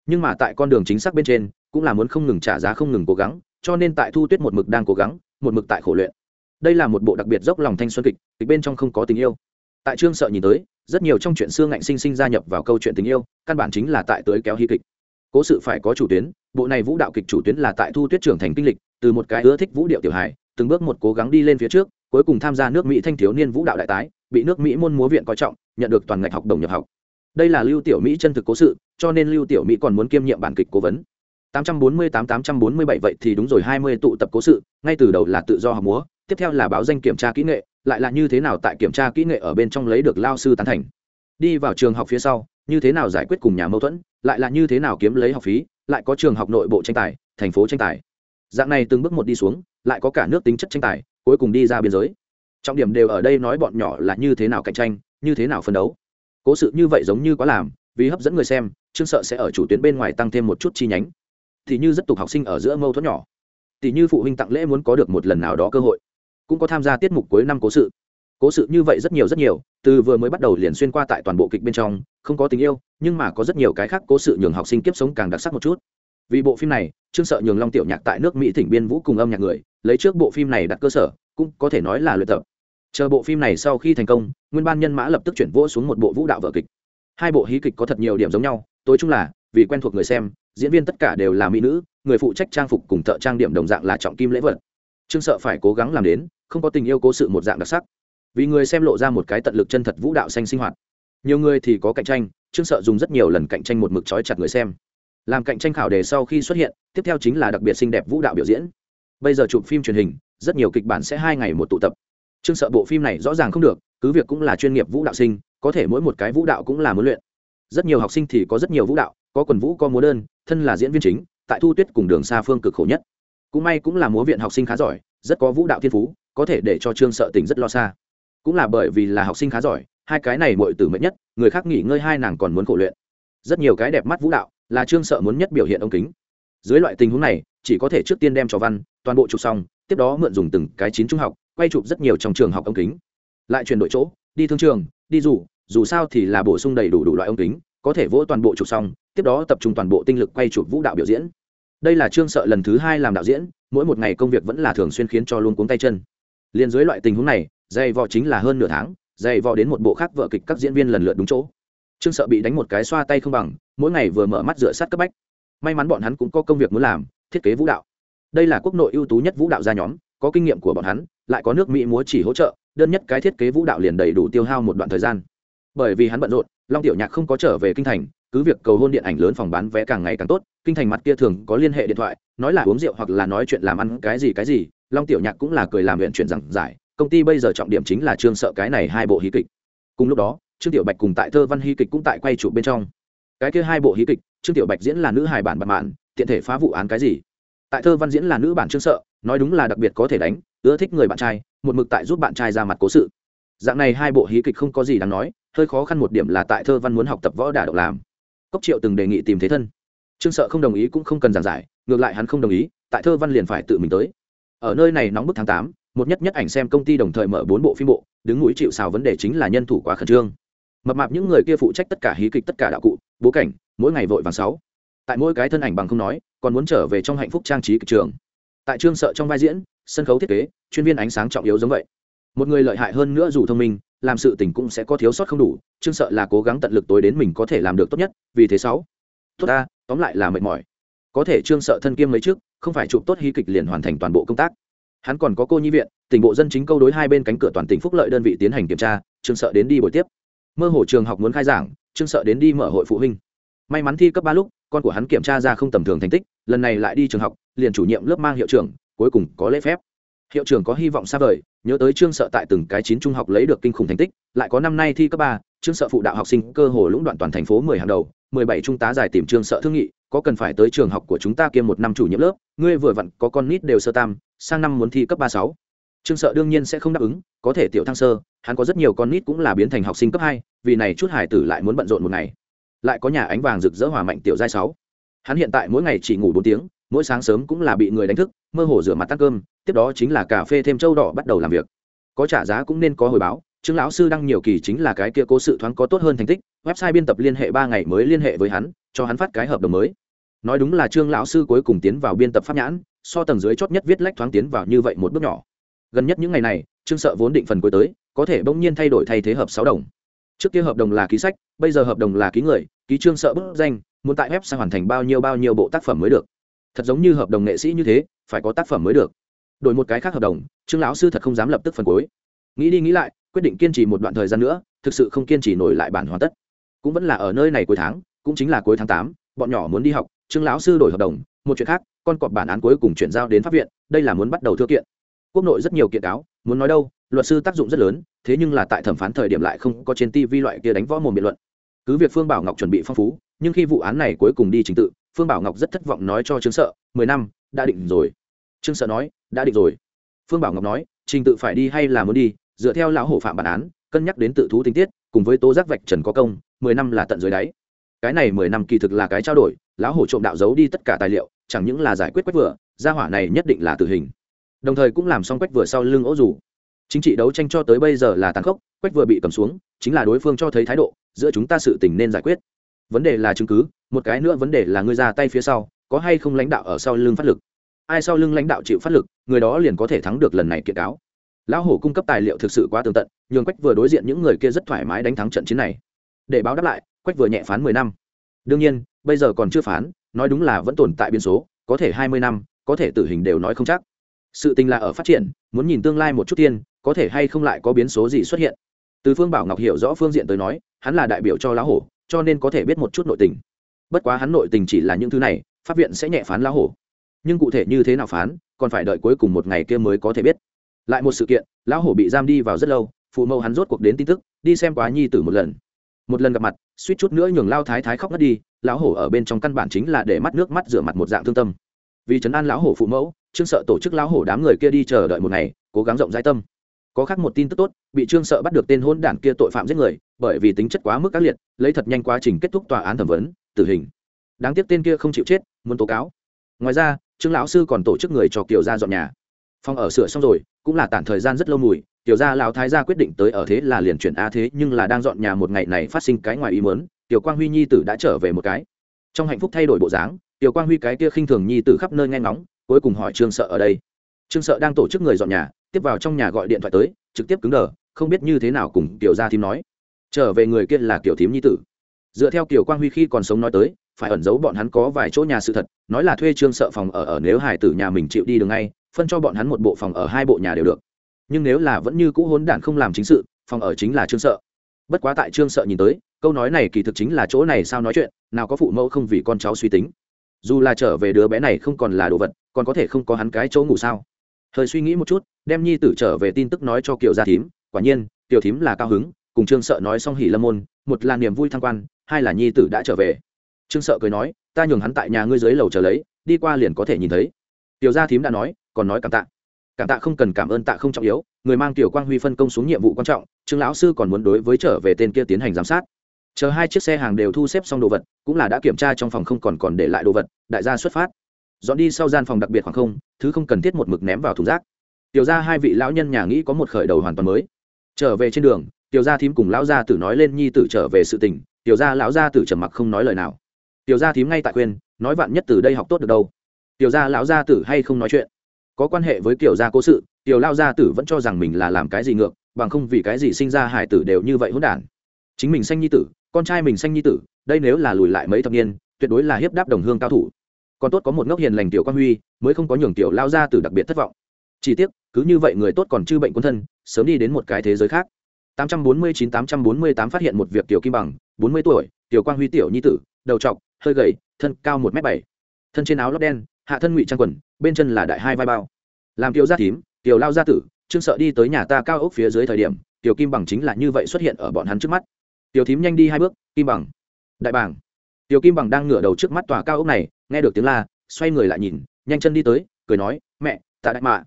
B: Nhưng mà tại con đường chính xác bên trên, cũng là muốn không ngừng trả giá không ngừng cố gắng, cho nên tại thu tuyết một mực đang cố gắng, một mực tại khổ luyện. Đây là một bộ đặc biệt dốc lòng thanh xuân kịch kịch bên trong không có tình yêu. Tại trương sợ nhìn tới, rất nhiều trong chuyện xưa ngạnh sinh sinh gia nhập vào câu chuyện tình yêu, căn bản chính là tại tới kéo hy kịch cố sự phải có chủ tuyến, bộ này vũ đạo kịch chủ tuyến là tại thu tuyết trưởng thành kinh lịch, từ một cái ưa thích vũ điệu tiểu hài, từng bước một cố gắng đi lên phía trước, cuối cùng tham gia nước mỹ thanh thiếu niên vũ đạo đại tái, bị nước mỹ môn múa viện coi trọng, nhận được toàn ngạch học đồng nhập học. Đây là lưu tiểu mỹ chân thực cố sự, cho nên lưu tiểu mỹ còn muốn kiêm nhiệm bản kịch cố vấn. 848-847 vậy thì đúng rồi 20 tụ tập cố sự, ngay từ đầu là tự do học múa, tiếp theo là báo danh kiểm tra kỹ nghệ, lại là như thế nào tại kiểm tra kỹ nghệ ở bên trong lấy được lao sư tán thành. Đi vào trường học phía sau, như thế nào giải quyết cùng nhà mâu thuẫn lại là như thế nào kiếm lấy học phí, lại có trường học nội bộ tranh tài, thành phố tranh tài. Dạng này từng bước một đi xuống, lại có cả nước tính chất tranh tài, cuối cùng đi ra biên giới. Trọng điểm đều ở đây nói bọn nhỏ là như thế nào cạnh tranh, như thế nào phân đấu. Cố sự như vậy giống như quá làm, vì hấp dẫn người xem chương sợ sẽ ở chủ tuyến bên ngoài tăng thêm một chút chi nhánh. Thì như rất tục học sinh ở giữa mâu thuẫn nhỏ. Thì như phụ huynh tặng lễ muốn có được một lần nào đó cơ hội. Cũng có tham gia tiết mục cuối năm cố sự cố sự như vậy rất nhiều rất nhiều, từ vừa mới bắt đầu liền xuyên qua tại toàn bộ kịch bên trong, không có tình yêu, nhưng mà có rất nhiều cái khác cố sự nhường học sinh kiếp sống càng đặc sắc một chút. Vì bộ phim này, trương sợ nhường long tiểu nhạc tại nước mỹ thỉnh biên vũ cùng âm nhạc người, lấy trước bộ phim này đặt cơ sở, cũng có thể nói là luyện tập. Chờ bộ phim này sau khi thành công, nguyên ban nhân mã lập tức chuyển vỗ xuống một bộ vũ đạo vở kịch. Hai bộ hí kịch có thật nhiều điểm giống nhau, tối chung là, vì quen thuộc người xem, diễn viên tất cả đều là mỹ nữ, người phụ trách trang phục cùng thợ trang điểm đồng dạng là trọng kim lễ vật. Trương sợ phải cố gắng làm đến, không có tình yêu cố sự một dạng đặc sắc vì người xem lộ ra một cái tận lực chân thật vũ đạo xanh sinh hoạt. Nhiều người thì có cạnh tranh, trương sợ dùng rất nhiều lần cạnh tranh một mực trói chặt người xem. Làm cạnh tranh khảo đề sau khi xuất hiện, tiếp theo chính là đặc biệt xinh đẹp vũ đạo biểu diễn. Bây giờ chụp phim truyền hình, rất nhiều kịch bản sẽ hai ngày một tụ tập. Trương sợ bộ phim này rõ ràng không được, cứ việc cũng là chuyên nghiệp vũ đạo sinh, có thể mỗi một cái vũ đạo cũng là muốn luyện. Rất nhiều học sinh thì có rất nhiều vũ đạo, có quần vũ, có múa đơn, thân là diễn viên chính, tại thu tuyết cùng đường xa phương cực khổ nhất. Cũng may cũng là múa viện học sinh khá giỏi, rất có vũ đạo thiên phú, có thể để cho trương sợ tỉnh rất lo xa cũng là bởi vì là học sinh khá giỏi, hai cái này mọi tử mệnh nhất, người khác nghỉ ngơi hai nàng còn muốn khổ luyện. Rất nhiều cái đẹp mắt vũ đạo, là trương sợ muốn nhất biểu hiện ống kính. Dưới loại tình huống này, chỉ có thể trước tiên đem cho văn, toàn bộ chụp xong, tiếp đó mượn dùng từng cái chín trung học, quay chụp rất nhiều trong trường học ống kính. Lại chuyển đổi chỗ, đi thương trường, đi dù dù sao thì là bổ sung đầy đủ đủ loại ống kính, có thể vỗ toàn bộ chụp xong, tiếp đó tập trung toàn bộ tinh lực quay chụp vũ đạo biểu diễn. Đây là trương sợ lần thứ hai làm đạo diễn, mỗi một ngày công việc vẫn là thường xuyên khiến cho luôn cuống tay chân. Liền dưới loại tình huống này dày vò chính là hơn nửa tháng, dày vò đến một bộ khác vợ kịch các diễn viên lần lượt đúng chỗ. Trương sợ bị đánh một cái xoa tay không bằng, mỗi ngày vừa mở mắt rửa sát cấp bách. May mắn bọn hắn cũng có công việc muốn làm, thiết kế vũ đạo. Đây là quốc nội ưu tú nhất vũ đạo gia nhóm, có kinh nghiệm của bọn hắn, lại có nước mỹ múa chỉ hỗ trợ, đơn nhất cái thiết kế vũ đạo liền đầy đủ tiêu hao một đoạn thời gian. Bởi vì hắn bận rộn, long tiểu nhạc không có trở về kinh thành, cứ việc cầu hôn điện ảnh lớn phòng bán vé càng ngày càng tốt, kinh thành mặt kia thường có liên hệ điện thoại, nói là uống rượu hoặc là nói chuyện làm ăn cái gì cái gì, long tiểu nhạc cũng là cười làm luyện chuyện rằng giải công ty bây giờ trọng điểm chính là trương sợ cái này hai bộ hí kịch. Cùng lúc đó, trương tiểu bạch cùng tại thơ văn hí kịch cũng tại quay chụp bên trong. Cái kia hai bộ hí kịch, trương tiểu bạch diễn là nữ hài bản bạc mạn, tiện thể phá vụ án cái gì? Tại thơ văn diễn là nữ bản trương sợ, nói đúng là đặc biệt có thể đánh, ưa thích người bạn trai, một mực tại giúp bạn trai ra mặt cố sự. Dạng này hai bộ hí kịch không có gì đáng nói, hơi khó khăn một điểm là tại thơ văn muốn học tập võ đả độc làm. Cốc triệu từng đề nghị tìm thế thân. Trương sợ không đồng ý cũng không cần giảng giải, ngược lại hắn không đồng ý, tại thơ văn liền phải tự mình tới. Ở nơi này nóng bức tháng tám một nhất nhất ảnh xem công ty đồng thời mở bốn bộ phim bộ, đứng mũi chịu xào vấn đề chính là nhân thủ quá khẩn trương. Mập mạp những người kia phụ trách tất cả hí kịch tất cả đạo cụ, bố cảnh, mỗi ngày vội vàng sáu. Tại mỗi cái thân ảnh bằng không nói, còn muốn trở về trong hạnh phúc trang trí kịch trường. Tại trương sợ trong vai diễn, sân khấu thiết kế, chuyên viên ánh sáng trọng yếu giống vậy. Một người lợi hại hơn nữa dù thông minh, làm sự tình cũng sẽ có thiếu sót không đủ, trương sợ là cố gắng tận lực tối đến mình có thể làm được tốt nhất, vì thế sáu. Tốt ta, tóm lại là mệt mỏi. Có thể trương sợ thân kiêm mấy trước, không phải chụp tốt hí kịch liền hoàn thành toàn bộ công tác hắn còn có cô nhi viện, tỉnh bộ dân chính câu đối hai bên cánh cửa toàn tỉnh phúc lợi đơn vị tiến hành kiểm tra, trương sợ đến đi buổi tiếp. Mơ hồ trường học muốn khai giảng, trương sợ đến đi mở hội phụ huynh. May mắn thi cấp ba lúc, con của hắn kiểm tra ra không tầm thường thành tích, lần này lại đi trường học, liền chủ nhiệm lớp mang hiệu trưởng, cuối cùng có lễ phép. Hiệu trưởng có hy vọng xa vời, nhớ tới trương sợ tại từng cái chín trung học lấy được kinh khủng thành tích, lại có năm nay thi cấp ba, trương sợ phụ đạo học sinh cơ hồ lũng đoạn toàn thành phố mười hàng đầu, mười bảy trung tá giải tìm trương sợ thương nghị có cần phải tới trường học của chúng ta kiêm một năm chủ nhiệm lớp, ngươi vừa vặn có con nít đều sơ tam, sang năm muốn thi cấp ba sáu. Trương sợ đương nhiên sẽ không đáp ứng, có thể tiểu thăng sơ, hắn có rất nhiều con nít cũng là biến thành học sinh cấp hai, vì này chút hải tử lại muốn bận rộn một ngày. Lại có nhà ánh vàng rực rỡ hòa mạnh tiểu giai sáu. Hắn hiện tại mỗi ngày chỉ ngủ bốn tiếng, mỗi sáng sớm cũng là bị người đánh thức, mơ hồ rửa mặt tắt cơm, tiếp đó chính là cà phê thêm trâu đỏ bắt đầu làm việc. Có trả giá cũng nên có hồi báo chứng lão sư đăng nhiều kỳ chính là cái kia cố sự thoáng có tốt hơn thành tích, website biên tập liên hệ ba ngày mới liên hệ với hắn cho hắn phát cái hợp đồng mới. Nói đúng là trương lão sư cuối cùng tiến vào biên tập pháp nhãn, so tầng dưới chót nhất viết lách thoáng tiến vào như vậy một bước nhỏ. Gần nhất những ngày này, trương sợ vốn định phần cuối tới, có thể bỗng nhiên thay đổi thay thế hợp sáu đồng. Trước kia hợp đồng là ký sách, bây giờ hợp đồng là ký người, ký trương sợ bức danh,
A: muốn tại web sẽ hoàn thành bao nhiêu bao nhiêu bộ tác phẩm mới được. Thật giống như hợp đồng nghệ sĩ như thế, phải có tác phẩm mới được. Đổi một cái khác hợp đồng, trương lão sư thật không dám lập tức phần cuối. Nghĩ đi nghĩ lại, quyết định kiên trì một đoạn thời gian nữa, thực sự không kiên trì nổi lại bản hoàn tất. Cũng vẫn là ở nơi này cuối tháng cũng chính là cuối tháng tám, bọn nhỏ muốn đi học, trương lão sư đổi hợp đồng, một chuyện khác, con cọp bản án cuối cùng chuyển giao đến pháp viện, đây là muốn bắt đầu thư kiện. Quốc nội rất nhiều kiện cáo, muốn nói đâu, luật sư tác dụng rất lớn, thế nhưng là tại thẩm phán thời điểm lại không có trên tv loại kia đánh võ mồm biện luận. Cứ việc phương bảo ngọc chuẩn bị phong phú, nhưng khi vụ án này cuối cùng đi trình tự, phương bảo ngọc rất thất vọng nói cho trương sợ, mười năm, đã định rồi. Trương sợ nói, đã định rồi. Phương bảo ngọc nói, trình tự phải đi hay là muốn đi, dựa theo lão hổ phạm bản án, cân nhắc đến tự thú tình tiết, cùng với tố giác vạch trần có công, mười năm là tận dưới đáy cái này mười năm kỳ thực là cái trao đổi, lão hổ trộm đạo giấu đi tất cả tài liệu, chẳng những là giải quyết quách vừa, gia hỏa này nhất định là tử hình. Đồng thời cũng làm xong quách vừa sau lưng ố dù. chính trị đấu tranh cho tới bây giờ là tàn khốc, quách vừa bị cầm xuống, chính là đối phương cho thấy thái độ, giữa chúng ta sự tình nên giải quyết. Vấn đề là chứng cứ, một cái nữa vấn đề là ngươi ra tay phía sau, có hay không lãnh đạo ở sau lưng phát lực? Ai sau lưng lãnh đạo chịu phát lực, người đó liền có thể thắng được lần này kiện cáo. Lão hổ cung cấp tài liệu thực sự quá tường tận, nhường quách vừa đối diện những người kia rất thoải mái đánh thắng trận chiến này. Để báo đáp lại quách vừa nhẹ phán mười năm. Đương nhiên, bây giờ còn chưa phán, nói đúng là vẫn tồn tại biên số, có thể hai mươi năm, có thể tử hình đều nói không chắc. Sự tình là ở phát triển, muốn nhìn tương lai một chút tiên, có thể hay không lại có biến số gì xuất hiện. Từ phương bảo ngọc hiểu rõ phương diện tới nói, hắn là đại biểu cho lão hổ, cho nên có thể biết một chút nội tình. Bất quá hắn nội tình chỉ là những thứ này, pháp viện sẽ nhẹ phán lão hổ. Nhưng cụ thể như thế nào phán, còn phải đợi cuối cùng một ngày kia mới có thể biết. Lại một sự kiện, lão hổ bị giam đi vào rất lâu, phụ mẫu hắn rốt cuộc đến tin tức, đi xem quá nhi tử một lần một lần gặp mặt, suýt chút nữa nhường lao thái thái khóc ngất đi, lão hổ ở bên trong căn bản chính là để mắt nước mắt rửa mặt một dạng thương tâm. Vì trấn an lão hổ phụ mẫu, trương sợ tổ chức lão hổ đám người kia đi chờ đợi một ngày, cố gắng rộng rãi tâm. Có khác một tin tức tốt, bị trương sợ bắt được tên hôn đản kia tội phạm giết người, bởi vì tính chất quá mức ác liệt, lấy thật nhanh quá trình kết thúc tòa án thẩm vấn, tử hình. Đáng tiếc tên kia không chịu chết, muốn tố cáo. Ngoài ra, trương lão sư còn tổ chức người cho kiều ra dọn nhà. Phòng ở sửa xong rồi, cũng là tản thời gian rất lâu mùi tiểu gia lão thái gia quyết định tới ở thế là liền chuyển a thế, nhưng là đang dọn nhà một ngày này phát sinh cái ngoài ý muốn, tiểu quang huy nhi tử đã trở về một cái. Trong hạnh phúc thay đổi bộ dáng, tiểu quang huy cái kia khinh thường nhi tử khắp nơi nghe ngóng, cuối cùng hỏi trương sợ ở đây. Trương sợ đang tổ chức người dọn nhà, tiếp vào trong nhà gọi điện thoại tới, trực tiếp cứng đờ, không biết như thế nào cùng tiểu gia thím nói. Trở về người kia là kiểu thím nhi tử. Dựa theo kiểu quang huy khi còn sống nói tới, phải ẩn giấu bọn hắn có vài chỗ nhà sự thật, nói là thuê trương sợ phòng ở ở nếu hải tử nhà mình chịu đi đường ngay, phân cho bọn hắn một bộ phòng ở hai bộ nhà đều được nhưng nếu là vẫn như cũ hỗn đản không làm chính sự, phòng ở chính là trương sợ. Bất quá tại trương sợ nhìn tới, câu nói này kỳ thực chính là chỗ này sao nói chuyện, nào có phụ mẫu không vì con cháu suy tính. Dù là trở về đứa bé này không còn là đồ vật, còn có thể không có hắn cái chỗ ngủ sao? Hơi suy nghĩ một chút, đem nhi tử trở về tin tức nói cho kiều gia thím, quả nhiên, kiều thím là cao hứng, cùng trương sợ nói xong hỉ lâm môn, một là niềm vui thăng quan, hai là nhi tử đã trở về. Trương sợ cười nói, ta nhường hắn tại nhà ngươi dưới lầu chờ lấy, đi qua liền có thể nhìn thấy. Tiểu gia thím đã nói, còn nói cảm tạ cảm tạ không cần cảm ơn tạ không trọng yếu, người mang tiểu quang huy phân công xuống nhiệm vụ quan trọng, trương lão sư còn muốn đối với trở về tên kia tiến hành giám sát. Chờ hai chiếc xe hàng đều thu xếp xong đồ vật, cũng là đã kiểm tra trong phòng không còn còn để lại đồ vật, đại gia xuất phát. Dọn đi sau gian phòng đặc biệt khoảng không, thứ không cần thiết một mực ném vào thùng rác. Tiểu ra hai vị lão nhân nhà nghĩ có một khởi đầu hoàn toàn mới. Trở về trên đường, tiểu gia thím cùng lão gia tử nói lên nhi tử trở về sự tình, tiểu gia lão gia tử trầm mặc không nói lời nào. Tiểu gia thím ngay tại khuyên, nói vạn nhất từ đây học tốt được đâu? Tiểu gia lão gia tử hay không nói chuyện? Có quan hệ với tiểu gia cố sự, tiểu lao gia tử vẫn cho rằng mình là làm cái gì ngược, bằng không vì cái gì sinh ra hải tử đều như vậy hỗn đản. Chính mình sanh nhi tử, con trai mình sanh nhi tử, đây nếu là lùi lại mấy thập niên, tuyệt đối là hiếp đáp đồng hương cao thủ. Còn tốt có một ngốc hiền lành tiểu quan huy, mới không có nhường tiểu lao gia tử đặc biệt thất vọng. Chỉ tiếc, cứ như vậy người tốt còn chưa bệnh quân thân, sớm đi đến một cái thế giới khác. 849-848 phát hiện một việc tiểu kim bằng 40 tuổi, tiểu quang huy tiểu nhi tử, đầu trọc, hơi gầy, thân cao một m bảy, thân trên áo lót đen, hạ thân ngụy trang quần bên chân là đại hai vai bao. Làm tiểu gia thím tiểu lao gia tử, trương sợ đi tới nhà ta cao ốc phía dưới thời điểm tiểu kim bằng chính là như vậy xuất hiện ở bọn hắn trước mắt. Tiểu thím nhanh đi hai bước, kim bằng, đại bảng tiểu kim bằng đang ngửa đầu trước mắt tòa cao ốc này, nghe được tiếng la, xoay người lại nhìn, nhanh chân đi tới, cười nói, mẹ tạ đại mạ.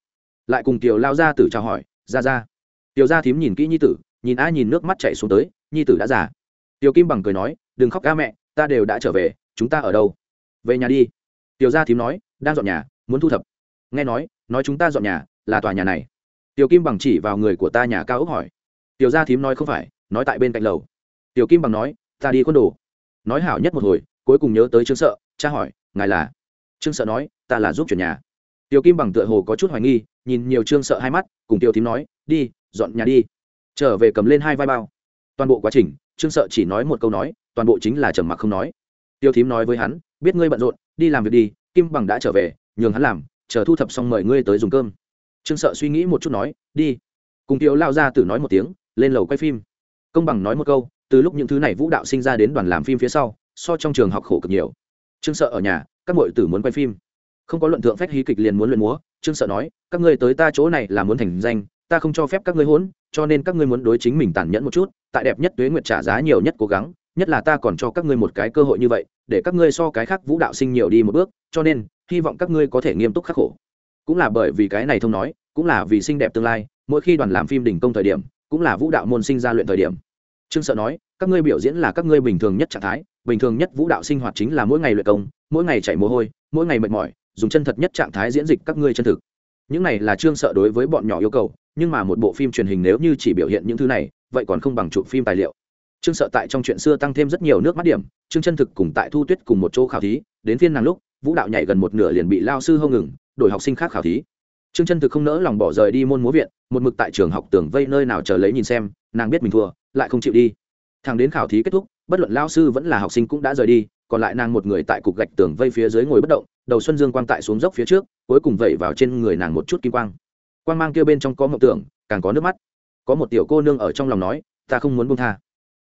A: Lại cùng tiểu lao gia tử chào hỏi ra ra tiểu gia thím nhìn kỹ nhi tử, nhìn a nhìn nước mắt chảy xuống tới, nhi tử đã già. Tiểu kim bằng cười nói, đừng khóc ca mẹ, ta đều đã trở về, chúng ta ở đâu? Về nhà đi. Tiểu gia thím nói, đang dọn nhà muốn thu thập. Nghe nói nói chúng ta dọn nhà, là tòa nhà này. Tiểu kim bằng chỉ vào người của ta nhà cao ốc hỏi. Tiểu gia thím nói không phải, nói tại bên cạnh lầu. Tiểu kim bằng nói, ta đi quân đồ. Nói hảo nhất một hồi, cuối cùng nhớ tới trương sợ, cha hỏi, ngài là? Trương sợ nói, ta là giúp chuyển nhà. Tiểu kim bằng tựa hồ có chút hoài nghi, nhìn nhiều trương sợ hai mắt, cùng tiểu thím nói, đi, dọn nhà đi. Trở về cầm lên hai vai bao. Toàn bộ quá trình, trương sợ chỉ nói một câu nói, toàn bộ chính là trầm mặc không nói.
B: Tiêu thím nói với hắn, biết ngươi bận rộn, đi làm việc đi, kim bằng đã trở về nhường hắn làm, chờ thu thập xong mời ngươi tới dùng cơm. Trương sợ suy nghĩ một chút nói, đi. Cùng tiêu lao ra tử nói một tiếng, lên lầu quay phim. Công bằng nói một câu, từ lúc những thứ này vũ đạo sinh ra đến đoàn làm phim phía sau, so trong trường học khổ cực nhiều. Trương sợ ở nhà, các mọi tử muốn quay phim. Không có luận thượng phép hí kịch liền muốn luyện múa, trương sợ nói, các ngươi tới ta chỗ này là muốn thành danh, ta không cho phép các ngươi hỗn, cho nên các ngươi muốn đối chính mình tàn nhẫn một chút, tại đẹp nhất tuế nguyệt trả giá nhiều nhất cố gắng nhất là ta còn cho các ngươi một cái cơ hội như vậy, để các ngươi so cái khác vũ đạo sinh nhiều đi một bước, cho nên, hy vọng các ngươi có thể nghiêm túc khắc khổ. Cũng là bởi vì cái này thông nói, cũng là vì xinh đẹp tương lai, mỗi khi đoàn làm phim đỉnh công thời điểm, cũng là vũ đạo môn sinh ra luyện thời điểm. Trương sợ nói, các ngươi biểu diễn là các ngươi bình thường nhất trạng thái, bình thường nhất vũ đạo sinh hoạt chính là mỗi ngày luyện công, mỗi ngày chảy mồ hôi, mỗi ngày mệt mỏi, dùng chân thật nhất trạng thái diễn dịch các ngươi chân thực. Những này là trương sợ đối với bọn nhỏ yêu cầu, nhưng mà một bộ phim truyền hình nếu như chỉ biểu hiện những thứ này, vậy còn không bằng chụp phim tài liệu trương sợ tại trong chuyện xưa tăng thêm rất nhiều nước mắt điểm, trương chân thực cùng tại thu tuyết cùng một chỗ khảo thí, đến phiên nàng lúc, vũ đạo nhảy gần một nửa liền bị lao sư hâu ngừng, đổi học sinh khác khảo thí. Trương chân thực không nỡ lòng bỏ rời đi môn múa viện, một mực tại trường học tưởng vây nơi nào chờ lấy nhìn xem, nàng biết mình thua, lại không chịu đi. Thằng đến khảo thí kết thúc, bất luận lao sư vẫn là học sinh cũng đã rời đi, còn lại nàng một người tại cục gạch tường vây phía dưới ngồi bất động, đầu xuân dương quang tại xuống dốc phía trước, cuối cùng vẩy vào trên người nàng một chút kim quang. Quang mang kia bên trong có mộng tưởng, càng có nước mắt. Có một tiểu cô nương ở trong lòng nói, ta không muốn buông tha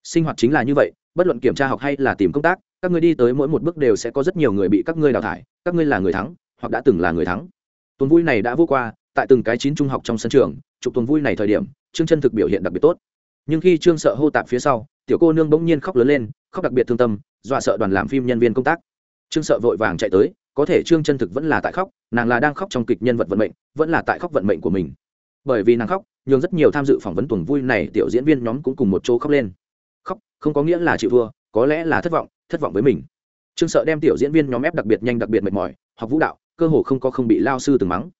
B: sinh hoạt chính là như vậy, bất luận kiểm tra học hay là tìm công tác, các ngươi đi tới mỗi một bước đều sẽ có rất nhiều người bị các ngươi đào thải, các ngươi là người thắng, hoặc đã từng là người thắng. Tuần vui này đã vô qua, tại từng cái chín trung học trong sân trường, chụp tuần vui này thời điểm, trương chân thực biểu hiện đặc biệt tốt. Nhưng khi trương sợ hô tạp phía sau, tiểu cô nương bỗng nhiên khóc lớn lên, khóc đặc biệt thương tâm, dọa sợ đoàn làm phim nhân viên công tác. Trương sợ vội vàng chạy tới, có thể trương chân thực vẫn là tại khóc, nàng là đang khóc trong kịch nhân vật vận mệnh, vẫn là tại khóc vận mệnh của mình. Bởi vì nàng khóc nhưng rất nhiều tham dự phỏng vấn tuần vui này tiểu diễn viên nhóm cũng cùng một chỗ khóc lên không có nghĩa là chịu thua, có lẽ là thất vọng thất vọng với mình. Trương sợ đem tiểu diễn viên nhóm ép đặc biệt nhanh, đặc biệt mệt mỏi học vũ đạo, cơ hồ không có không bị lao sư từng mắng.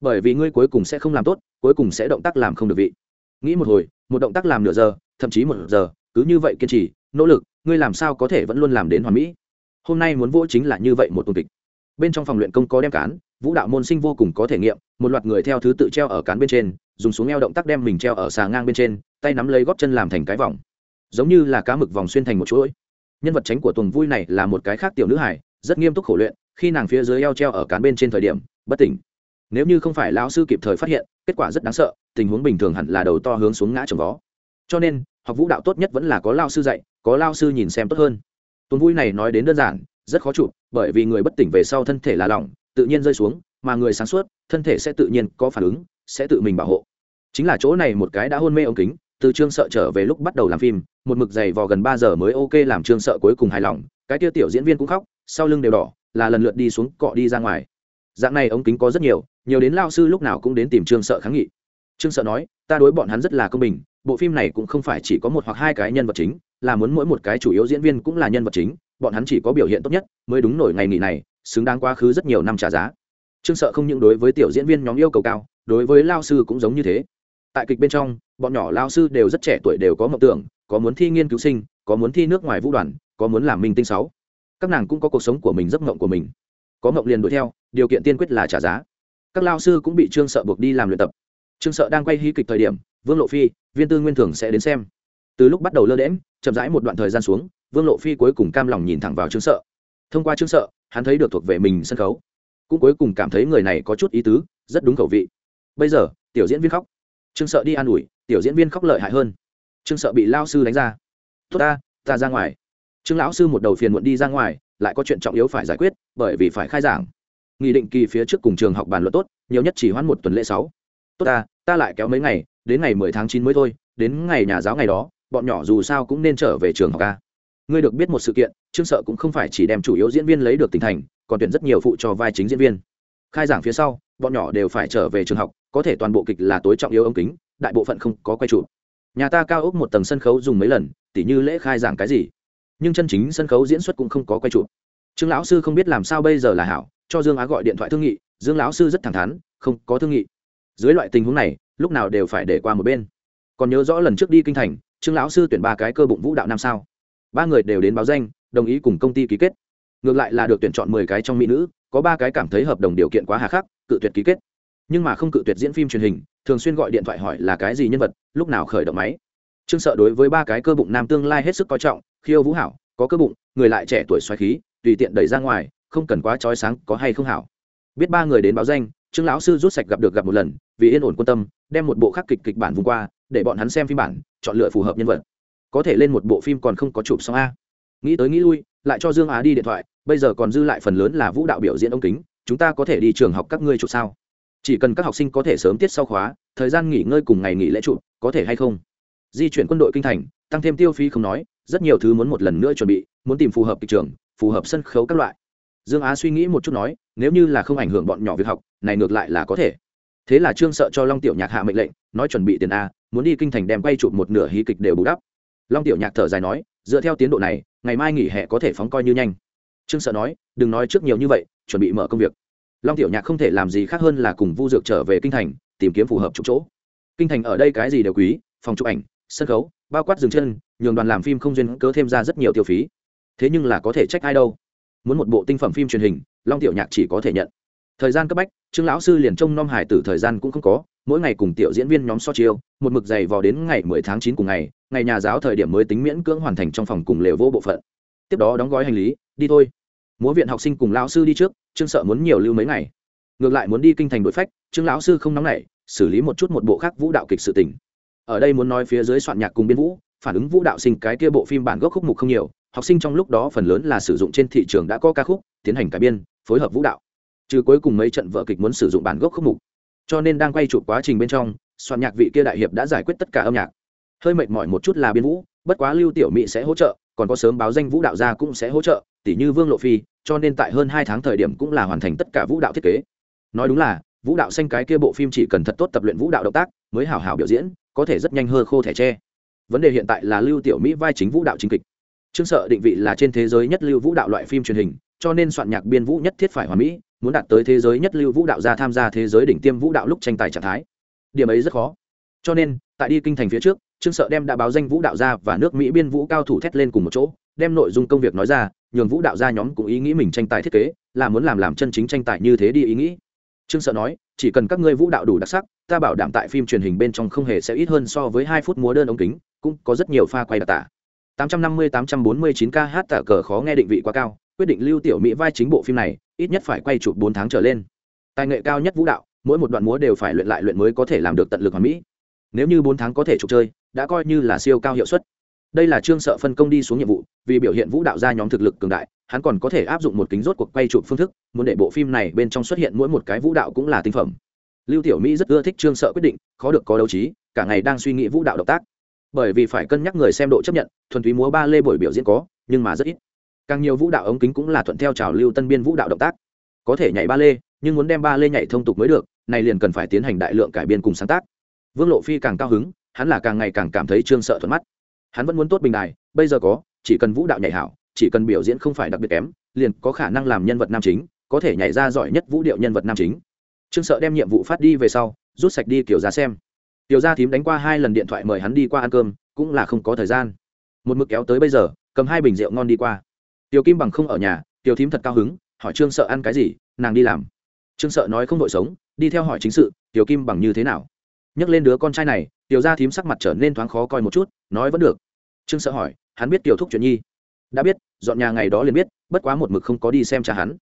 B: Bởi vì ngươi cuối cùng sẽ không làm tốt, cuối cùng sẽ động tác làm không được vị. Nghĩ một hồi, một động tác làm nửa giờ, thậm chí một giờ, cứ như vậy kiên trì, nỗ lực, ngươi làm sao có thể vẫn luôn làm đến hoàn mỹ? Hôm nay muốn vỗ chính là như vậy một tuần kịch. Bên trong phòng luyện công có đem cán, vũ đạo môn sinh vô cùng có thể nghiệm, một loạt người theo thứ tự treo ở cán bên trên, dùng xuống eo động tác đem mình treo ở xà ngang bên trên, tay nắm lấy góp chân làm thành cái vòng giống như là cá mực vòng xuyên thành một chuỗi. Nhân vật tránh của tuần vui này là một cái khác tiểu nữ hải rất nghiêm túc khổ luyện, khi nàng phía dưới eo treo ở cán bên trên thời điểm, bất tỉnh. Nếu như không phải lão sư kịp thời phát hiện, kết quả rất đáng sợ, tình huống bình thường hẳn là đầu to hướng xuống ngã trồng vó. Cho nên, học vũ đạo tốt nhất vẫn là có lao sư dạy, có lao sư nhìn xem tốt hơn. Tuần vui này nói đến đơn giản, rất khó chụp, bởi vì người bất tỉnh về sau thân thể là lỏng, tự nhiên rơi xuống, mà người sáng suốt, thân thể sẽ tự nhiên có phản ứng, sẽ tự mình bảo hộ. Chính là chỗ này một cái đã hôn mê ống kính từ trương sợ trở về lúc bắt đầu làm phim, một mực dày vò gần ba giờ mới ok làm trương sợ cuối cùng hài lòng, cái tiêu tiểu diễn viên cũng khóc, sau lưng đều đỏ, là lần lượt đi xuống cọ đi ra ngoài. Dạng này ống kính có rất nhiều nhiều đến lao sư lúc nào cũng đến tìm trương sợ kháng nghị. Trương sợ nói, ta đối bọn hắn rất là công bình, bộ phim này cũng không phải chỉ có một hoặc hai cái nhân vật chính, là muốn mỗi một cái chủ yếu diễn viên cũng là nhân vật chính, bọn hắn chỉ có biểu hiện tốt nhất mới đúng nổi ngày nghỉ này, xứng đáng quá khứ rất nhiều năm trả giá. Trương sợ không những đối với tiểu diễn viên nhóm yêu cầu cao, đối với lao sư cũng giống như thế tại kịch bên trong, bọn nhỏ lao sư đều rất trẻ tuổi đều có mộng tưởng, có muốn thi nghiên cứu sinh, có muốn thi nước ngoài vũ đoàn, có muốn làm minh tinh sáu. Các nàng cũng có cuộc sống của mình giấc mộng của mình. Có mộng liền đuổi theo, điều kiện tiên quyết là trả giá. Các lao sư cũng bị trương sợ buộc đi làm luyện tập. Trương sợ đang quay hí kịch thời điểm, vương lộ phi, viên tư nguyên thường sẽ đến xem. Từ lúc bắt đầu lơ đễm chậm rãi một đoạn thời gian xuống, vương lộ phi cuối cùng cam lòng nhìn thẳng vào trương sợ. Thông qua trương sợ, hắn thấy được thuộc về mình sân khấu. Cũng cuối cùng cảm thấy người này có chút ý tứ, rất đúng khẩu vị. Bây giờ, tiểu diễn viên khóc trương sợ đi an ủi, tiểu diễn viên khóc lợi hại hơn. Trương sợ bị lao sư đánh ra. Tốt ta ta ra ngoài. Trương lão sư một đầu phiền muộn đi ra ngoài, lại có chuyện trọng yếu phải giải quyết, bởi vì phải khai giảng. Nghị định kỳ phía trước cùng trường học bàn luận tốt, nhiều nhất chỉ hoãn một tuần lễ sáu. Tốt ta ta lại kéo mấy ngày, đến ngày mười tháng chín mới thôi, đến ngày nhà giáo ngày đó, bọn nhỏ dù sao cũng nên trở về trường học ca ngươi được biết một sự kiện, trương sợ cũng không phải chỉ đem chủ yếu diễn viên lấy được tỉnh thành, còn tuyển rất nhiều phụ cho vai chính diễn viên khai giảng phía sau, bọn nhỏ đều phải trở về trường học, có thể toàn bộ kịch là tối trọng yếu ống kính, đại bộ phận không có quay trụ nhà ta cao ốc một tầng sân khấu dùng mấy lần, tỉ như lễ khai giảng cái gì. Nhưng chân chính sân khấu diễn xuất cũng không có quay trụ trương lão sư không biết làm sao bây giờ là hảo, cho dương á gọi điện thoại thương nghị, dương lão sư rất thẳng thắn, không có thương nghị. Dưới loại tình huống này, lúc nào đều phải để qua một bên. Còn nhớ rõ lần trước đi kinh thành, trương lão sư tuyển ba cái cơ bụng vũ đạo năm sao? Ba người đều đến báo danh, đồng ý cùng công ty ký kết. Ngược lại là được tuyển chọn mười cái trong mỹ nữ có ba cái cảm thấy hợp đồng điều kiện quá hà khắc, cự tuyệt ký kết. Nhưng mà không cự tuyệt diễn phim truyền hình, thường xuyên gọi điện thoại hỏi là cái gì nhân vật, lúc nào khởi động máy. Trương sợ đối với ba cái cơ bụng nam tương lai hết sức coi trọng, khiêu vũ hảo, có cơ bụng, người lại trẻ tuổi xoáy khí, tùy tiện đẩy ra ngoài, không cần quá trói sáng, có hay không hảo. Biết ba người đến báo danh, trương lão sư rút sạch gặp được gặp một lần, vì yên ổn quan tâm, đem một bộ khắc kịch kịch bản vùng qua, để bọn hắn xem phim bản, chọn lựa phù hợp nhân vật. Có thể lên một bộ phim còn không có chụp xong a. Nghĩ tới nghĩ lui, lại cho dương á đi điện thoại bây giờ còn dư lại phần lớn là vũ đạo biểu diễn ống kính, chúng ta có thể đi trường học các ngươi chụp sao? Chỉ cần các học sinh có thể sớm tiết sau khóa, thời gian nghỉ ngơi cùng ngày nghỉ lễ chụp, có thể hay không? Di chuyển quân đội kinh thành, tăng thêm tiêu phí không nói, rất nhiều thứ muốn một lần nữa chuẩn bị, muốn tìm phù hợp kịch trường, phù hợp sân khấu các loại. Dương á suy nghĩ một chút nói, nếu như là không ảnh hưởng bọn nhỏ việc học, này ngược lại là có thể. Thế là trương sợ cho long tiểu nhạc hạ mệnh lệnh, nói chuẩn bị tiền a, muốn đi kinh thành đem quay chụp một nửa hí kịch đều bù đắp. Long tiểu nhạc thở dài nói, dựa theo tiến độ này, ngày mai nghỉ hè có thể phóng coi như nhanh trương sợ nói, đừng nói trước nhiều như vậy, chuẩn bị mở công việc. Long tiểu nhạc không thể làm gì khác hơn là cùng vu dược trở về kinh thành, tìm kiếm phù hợp chụp chỗ. Kinh thành ở đây cái gì đều quý, phòng chụp ảnh, sân khấu, bao quát dừng chân, nhường đoàn làm phim không duyên cớ thêm ra rất nhiều tiêu phí. Thế nhưng là có thể trách ai đâu. Muốn một bộ tinh phẩm phim truyền hình, long tiểu nhạc chỉ có thể nhận. Thời gian cấp bách, trương lão sư liền trông nom hải tử thời gian cũng không có, mỗi ngày cùng tiểu diễn viên nhóm so chiêu, một mực dày vò đến ngày mười tháng chín cùng ngày ngày nhà giáo thời điểm mới tính miễn cưỡng hoàn thành trong phòng cùng lều vô bộ phận. Tiếp đó đóng gói hành lý đi thôi. Múa viện học sinh cùng lão sư đi trước, trương sợ muốn nhiều lưu mấy ngày. Ngược lại muốn đi kinh thành đội phách, trương lão sư không nóng nảy, xử lý một chút một bộ khác vũ đạo kịch sự tình. Ở đây muốn nói phía dưới soạn nhạc cùng biên vũ, phản ứng vũ đạo sinh cái kia bộ phim bản gốc khúc mục không nhiều, học sinh trong lúc đó phần lớn là sử dụng trên thị trường đã có ca khúc, tiến hành cải biên, phối hợp vũ đạo. Trừ cuối cùng mấy trận vợ kịch muốn sử dụng bản gốc khúc mục. Cho nên đang quay chụp quá trình bên trong, soạn nhạc vị kia đại hiệp đã giải quyết tất cả âm nhạc. Hơi mệt mỏi một chút là biên vũ, bất quá lưu tiểu mỹ sẽ hỗ trợ, còn có sớm báo danh vũ đạo gia cũng sẽ hỗ trợ tỷ như vương lộ phi, cho nên tại hơn hai tháng thời điểm cũng là hoàn thành tất cả vũ đạo thiết kế. Nói đúng là, vũ đạo xanh cái kia bộ phim chỉ cần thật tốt tập luyện vũ đạo động tác, mới hào hào biểu diễn, có thể rất nhanh hơ khô thẻ tre. Vấn đề hiện tại là lưu tiểu mỹ vai chính vũ đạo chính kịch. Trương sợ định vị là trên thế giới nhất lưu vũ đạo loại phim truyền hình, cho nên soạn nhạc biên vũ nhất thiết phải hoàn mỹ, muốn đạt tới thế giới nhất lưu vũ đạo ra tham gia thế giới đỉnh tiêm vũ đạo lúc tranh tài trạng thái. Điểm ấy rất khó. Cho nên, tại đi kinh thành phía trước, trương sợ đem đã báo danh vũ đạo ra và nước mỹ biên vũ cao thủ thét lên cùng một chỗ đem nội dung công việc nói ra, nhường vũ đạo gia nhóm cũng ý nghĩ mình tranh tài thiết kế, là muốn làm làm chân chính tranh tài như thế đi ý nghĩ. Trương sợ nói, chỉ cần các ngươi vũ đạo đủ đặc sắc, ta bảo đảm tại phim truyền hình bên trong không hề sẽ ít hơn so với hai phút múa đơn ống kính, cũng có rất nhiều pha quay đặc tả. 850-849 ca hát tả cờ khó nghe định vị quá cao, quyết định lưu tiểu mỹ vai chính bộ phim này, ít nhất phải quay chụp bốn tháng trở lên. Tài nghệ cao nhất vũ đạo, mỗi một đoạn múa đều phải luyện lại luyện mới có thể làm được tận lực hoàn mỹ. Nếu như bốn tháng có thể chụp chơi, đã coi như là siêu cao hiệu suất đây là trương sợ phân công đi xuống nhiệm vụ, vì biểu hiện vũ đạo ra nhóm thực lực cường đại, hắn còn có thể áp dụng một kính rốt cuộc quay chụp phương thức, muốn để bộ phim này bên trong xuất hiện mỗi một cái vũ đạo cũng là tinh phẩm. Lưu tiểu mỹ rất ưa thích trương sợ quyết định, khó được có đấu trí, cả ngày đang suy nghĩ vũ đạo động tác. Bởi vì phải cân nhắc người xem độ chấp nhận, thuần túy múa ba lê buổi biểu diễn có, nhưng mà rất ít. Càng nhiều vũ đạo ống kính cũng là thuận theo trào lưu tân biên vũ đạo động tác. Có thể nhảy ba lê, nhưng muốn đem ba lê nhảy thông tục mới được, này liền cần phải tiến hành đại lượng cải biên cùng sáng tác. Vương lộ phi càng cao hứng, hắn là càng ngày càng cảm thấy trương sợ thuận mắt hắn vẫn muốn tốt bình đài, bây giờ có, chỉ cần vũ đạo nhảy hảo, chỉ cần biểu diễn không phải đặc biệt kém, liền có khả năng làm nhân vật nam chính, có thể nhảy ra giỏi nhất vũ điệu nhân vật nam chính. Trương sợ đem nhiệm vụ phát đi về sau, rút sạch đi kiểu ra xem. Tiểu gia thím đánh qua hai lần điện thoại mời hắn đi qua ăn cơm, cũng là không có thời gian. Một mực kéo tới bây giờ, cầm hai bình rượu ngon đi qua. Tiểu kim bằng không ở nhà, tiểu thím thật cao hứng, hỏi trương sợ ăn cái gì, nàng đi làm. Trương sợ nói không đội sống, đi theo hỏi chính sự, tiểu kim bằng như thế nào? Nhắc lên đứa con trai này, tiểu gia thím sắc mặt trở nên thoáng khó coi một chút, nói vẫn được. Trương sợ hỏi, hắn biết tiểu thúc chuyện nhi? Đã biết, dọn nhà ngày đó liền biết, bất quá một mực không có đi xem cha hắn.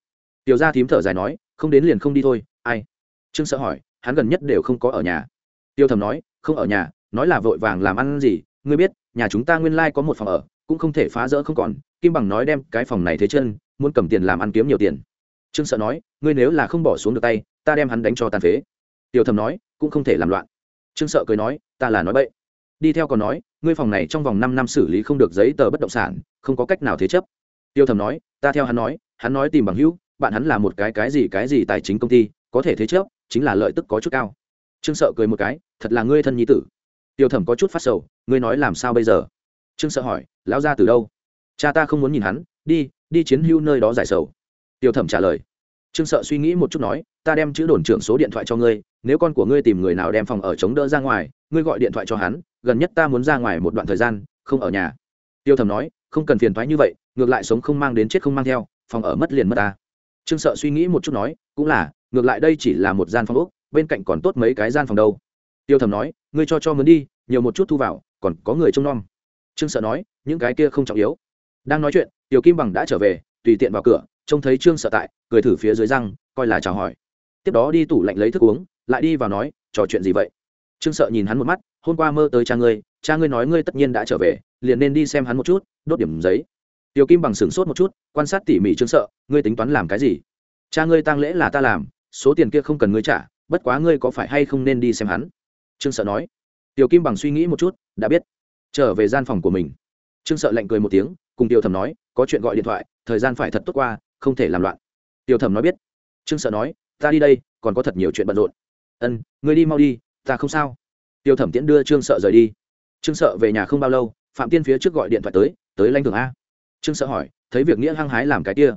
B: Tiểu gia thím thở dài nói, không đến liền không đi thôi, ai? Trương sợ hỏi, hắn gần nhất đều không có ở nhà. Tiêu thầm nói, không ở nhà, nói là vội vàng làm ăn gì, ngươi biết, nhà chúng ta nguyên lai có một phòng ở, cũng không thể phá rỡ không còn, kim bằng nói đem cái phòng này thế chân, muốn cầm tiền làm ăn kiếm nhiều tiền. Trương sợ nói, ngươi nếu là không bỏ xuống được tay, ta đem hắn đánh cho tàn phế. Tiêu thầm nói, cũng không thể làm loạn trương sợ cười nói, ta là nói bậy. Đi theo còn nói, ngươi phòng này trong vòng năm năm xử lý không được giấy tờ bất động sản, không có cách nào thế chấp. Tiêu thầm nói, ta theo hắn nói hắn nói tìm bằng hữu, bạn hắn là một cái cái gì cái gì tài chính công ty, có thể thế chấp, chính là lợi tức có chút cao. Trương sợ cười một cái, thật là ngươi thân nhi tử. Tiêu thẩm có chút phát sầu, ngươi nói làm sao bây giờ? Trương sợ hỏi, lão ra từ đâu? Cha ta không muốn nhìn hắn, đi đi chiến hưu nơi đó giải sầu. Tiêu thẩm trả lời. Trương sợ suy nghĩ một chút nói ta đem chữ đồn trưởng số điện thoại cho ngươi, nếu con của ngươi tìm người nào đem phòng ở chống đỡ ra ngoài, ngươi gọi điện thoại cho hắn, gần nhất ta muốn ra ngoài một đoạn thời gian, không ở nhà. Tiêu thẩm nói, không cần phiền thoái như vậy, ngược lại sống không mang đến chết không mang theo, phòng ở mất liền mất ta. Trương sợ suy nghĩ một chút nói, cũng là, ngược lại đây chỉ là một gian phòng úc bên cạnh còn tốt mấy cái gian phòng đâu. Tiêu thẩm nói, ngươi cho cho mướn đi, nhiều một chút thu vào, còn có người trông nom. Trương sợ nói, những cái kia không trọng yếu. Đang nói chuyện, tiểu kim bằng đã trở về, tùy tiện vào cửa, trông thấy trương sợ tại, cười thử phía dưới răng, coi là chào hỏi tiếp đó đi tủ lạnh lấy thức uống, lại đi vào nói, trò chuyện gì vậy? Trương sợ nhìn hắn một mắt, hôm qua mơ tới cha ngươi cha ngươi nói ngươi tất nhiên đã trở về, liền nên đi xem hắn một chút, đốt điểm giấy. Tiểu kim bằng sửng sốt một chút, quan sát tỉ mỉ trương sợ, ngươi tính toán làm cái gì? Cha ngươi tang lễ là ta làm, số tiền kia không cần ngươi trả, bất quá ngươi có phải hay không nên đi xem hắn? Trương sợ nói. Tiểu kim bằng suy nghĩ một chút, đã biết. Trở về gian phòng của mình. Trương sợ lạnh cười một tiếng, cùng tiểu thẩm nói, có chuyện gọi điện thoại, thời gian phải thật tốt qua, không thể làm loạn. Tiểu thẩm nói biết. Trương sợ nói ta đi đây, còn có thật nhiều chuyện bận rộn. Ân, ngươi đi mau đi, ta không sao. Tiêu thẩm tiễn đưa trương sợ rời đi. Trương sợ về nhà không bao lâu, phạm tiên phía trước gọi điện thoại tới tới lanh thường a. Trương sợ hỏi, thấy việc nghĩa hăng hái làm cái kia.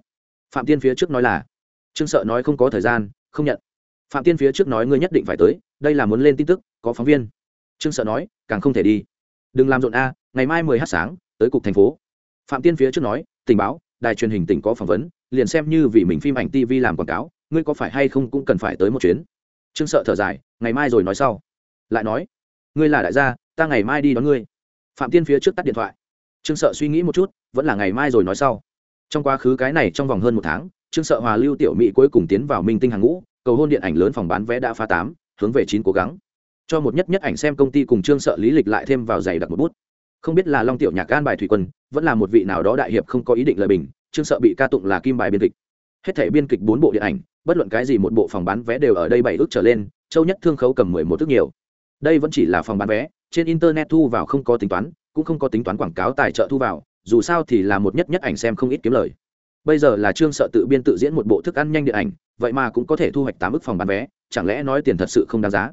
B: Phạm tiên phía trước nói là, trương sợ nói không có thời gian, không nhận. Phạm tiên phía trước nói ngươi nhất định phải tới, đây là muốn lên tin tức, có phóng viên. Trương sợ nói, càng không thể đi. Đừng làm rộn a, ngày mai mười h sáng, tới cục thành phố. Phạm tiên phía trước nói, tình báo, đài truyền hình tỉnh có phỏng vấn, liền xem như vì mình phim ảnh tv làm quảng cáo ngươi có phải hay không cũng cần phải tới một chuyến? Trương sợ thở dài, ngày mai rồi nói sau. Lại nói, ngươi là đại gia, ta ngày mai đi đón ngươi. Phạm tiên phía trước tắt điện thoại. Trương sợ suy nghĩ một chút, vẫn là ngày mai rồi nói sau. Trong quá khứ cái này trong vòng hơn một tháng, trương sợ hòa lưu tiểu mỹ cuối cùng tiến vào minh tinh hàng ngũ, cầu hôn điện ảnh lớn phòng bán vé đã phá tám, hướng về chín cố gắng. Cho một nhất nhất ảnh xem công ty cùng trương sợ lý lịch lại thêm vào giày đặt một bút. Không biết là long tiểu nhạc can bài thủy quân, vẫn là một vị nào đó đại hiệp không có ý định lời bình, trương sợ bị ca tụng là kim bài biên kịch. Hết thể biên kịch bốn bộ điện ảnh bất luận cái gì một bộ phòng bán vé đều ở đây bảy ước trở lên, châu nhất thương khấu cầm mười một ước nhiều. Đây vẫn chỉ là phòng bán vé, trên internet thu vào không có tính toán, cũng không có tính toán quảng cáo tài trợ thu vào, dù sao thì là một nhất nhất ảnh xem không ít kiếm lời. Bây giờ là trương sợ tự biên tự diễn một bộ thức ăn nhanh điện ảnh, vậy mà cũng có thể thu hoạch tám ước phòng bán vé, chẳng lẽ nói tiền thật sự không đáng giá?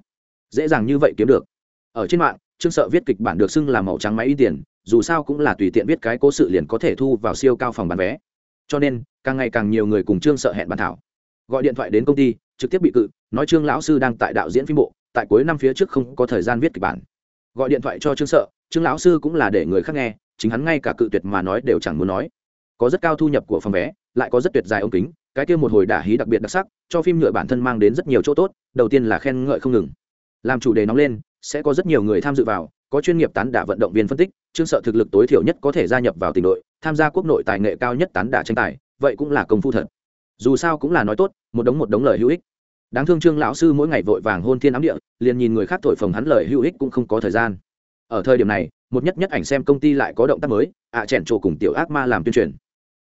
B: Dễ dàng như vậy kiếm được. Ở trên mạng, trương sợ viết kịch bản được xưng là màu trắng máy in tiền, dù sao cũng là tùy tiện viết cái cố sự liền có thể thu vào siêu cao phòng bán vé. Cho nên, càng ngày càng nhiều người cùng trương sợ hẹn bàn thảo gọi điện thoại đến công ty, trực tiếp bị cự, nói trương lão sư đang tại đạo diễn phim bộ, tại cuối năm phía trước không có thời gian viết kịch bản. Gọi điện thoại cho trương sợ, trương lão sư cũng là để người khác nghe, chính hắn ngay cả cự tuyệt mà nói đều chẳng muốn nói. Có rất cao thu nhập của phòng vé, lại có rất tuyệt dài ống kính, cái kia một hồi đả hí đặc biệt đặc sắc, cho phim nhựa bản thân mang đến rất nhiều chỗ tốt, đầu tiên là khen ngợi không ngừng. Làm chủ đề nóng lên, sẽ có rất nhiều người tham dự vào, có chuyên nghiệp tán đả vận động viên phân tích, trương sợ thực lực tối thiểu nhất có thể gia nhập vào tỉnh đội, tham gia quốc nội tài nghệ cao nhất tán đả tranh tài, vậy cũng là công phu thật dù sao cũng là nói tốt, một đống một đống lời hữu ích. Đáng thương trương lão sư mỗi ngày vội vàng hôn thiên ám địa, liền nhìn người khác thổi phồng hắn lời hữu ích cũng không có thời gian. Ở thời điểm này, một nhất nhất ảnh xem công ty lại có động tác mới, ạ à chèn trổ cùng tiểu ác ma làm tuyên truyền.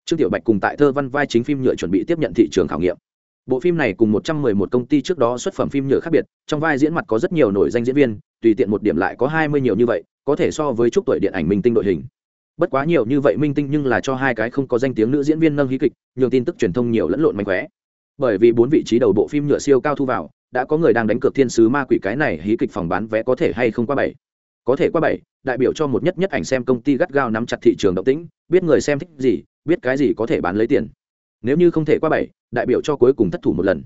B: Trương tiểu bạch cùng tại thơ văn vai chính phim nhựa chuẩn bị tiếp nhận thị trường khảo nghiệm. Bộ phim này cùng một trăm mười một công ty trước đó xuất phẩm phim nhựa khác biệt, trong vai diễn mặt có rất nhiều nổi danh diễn viên, tùy tiện một điểm lại có hai mươi nhiều như vậy, có thể so với chúc tuổi điện ảnh minh tinh đội hình bất quá nhiều như vậy minh tinh nhưng là cho hai cái không có danh tiếng nữ diễn viên nâng hí kịch nhiều tin tức truyền thông nhiều lẫn lộn mạnh khỏe bởi vì bốn vị trí đầu bộ phim nhựa siêu cao thu vào, đã có người đang đánh cược thiên sứ ma quỷ cái này hí kịch phòng bán vé có thể hay không qua bảy. Có thể qua bảy, đại biểu cho một nhất nhất ảnh xem công ty gắt gao nắm chặt thị trường động tĩnh, biết người xem thích gì, biết cái gì có thể bán lấy tiền. Nếu như không thể qua bảy, đại biểu cho cuối cùng thất thủ một lần.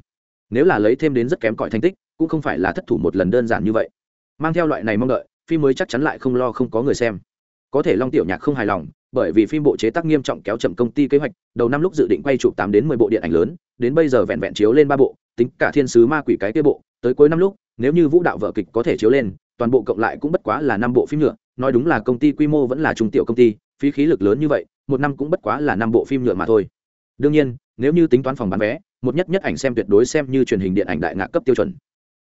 B: Nếu là lấy thêm đến rất kém cỏi thành tích, cũng không phải là thất thủ một lần đơn giản như vậy. Mang theo loại này mong đợi, phim mới chắc chắn lại không lo không có người xem có thể long tiểu nhạc không hài lòng, bởi vì phim bộ chế tác nghiêm trọng kéo chậm công ty kế hoạch, đầu năm lúc dự định quay chụp tám đến mười bộ điện ảnh lớn, đến bây giờ vẹn vẹn chiếu lên ba bộ, tính cả thiên sứ ma quỷ cái kế bộ, tới cuối năm lúc, nếu như vũ đạo vở kịch có thể chiếu lên, toàn bộ cộng lại cũng bất quá là năm bộ phim nhựa, nói đúng là công ty quy mô vẫn là trung tiểu công ty, phí khí lực lớn như vậy, một năm cũng bất quá là năm bộ phim nhựa mà thôi. Đương nhiên, nếu như tính toán phòng bán vé, một nhất nhất ảnh xem tuyệt đối xem như truyền hình điện ảnh đại ngạc cấp tiêu chuẩn.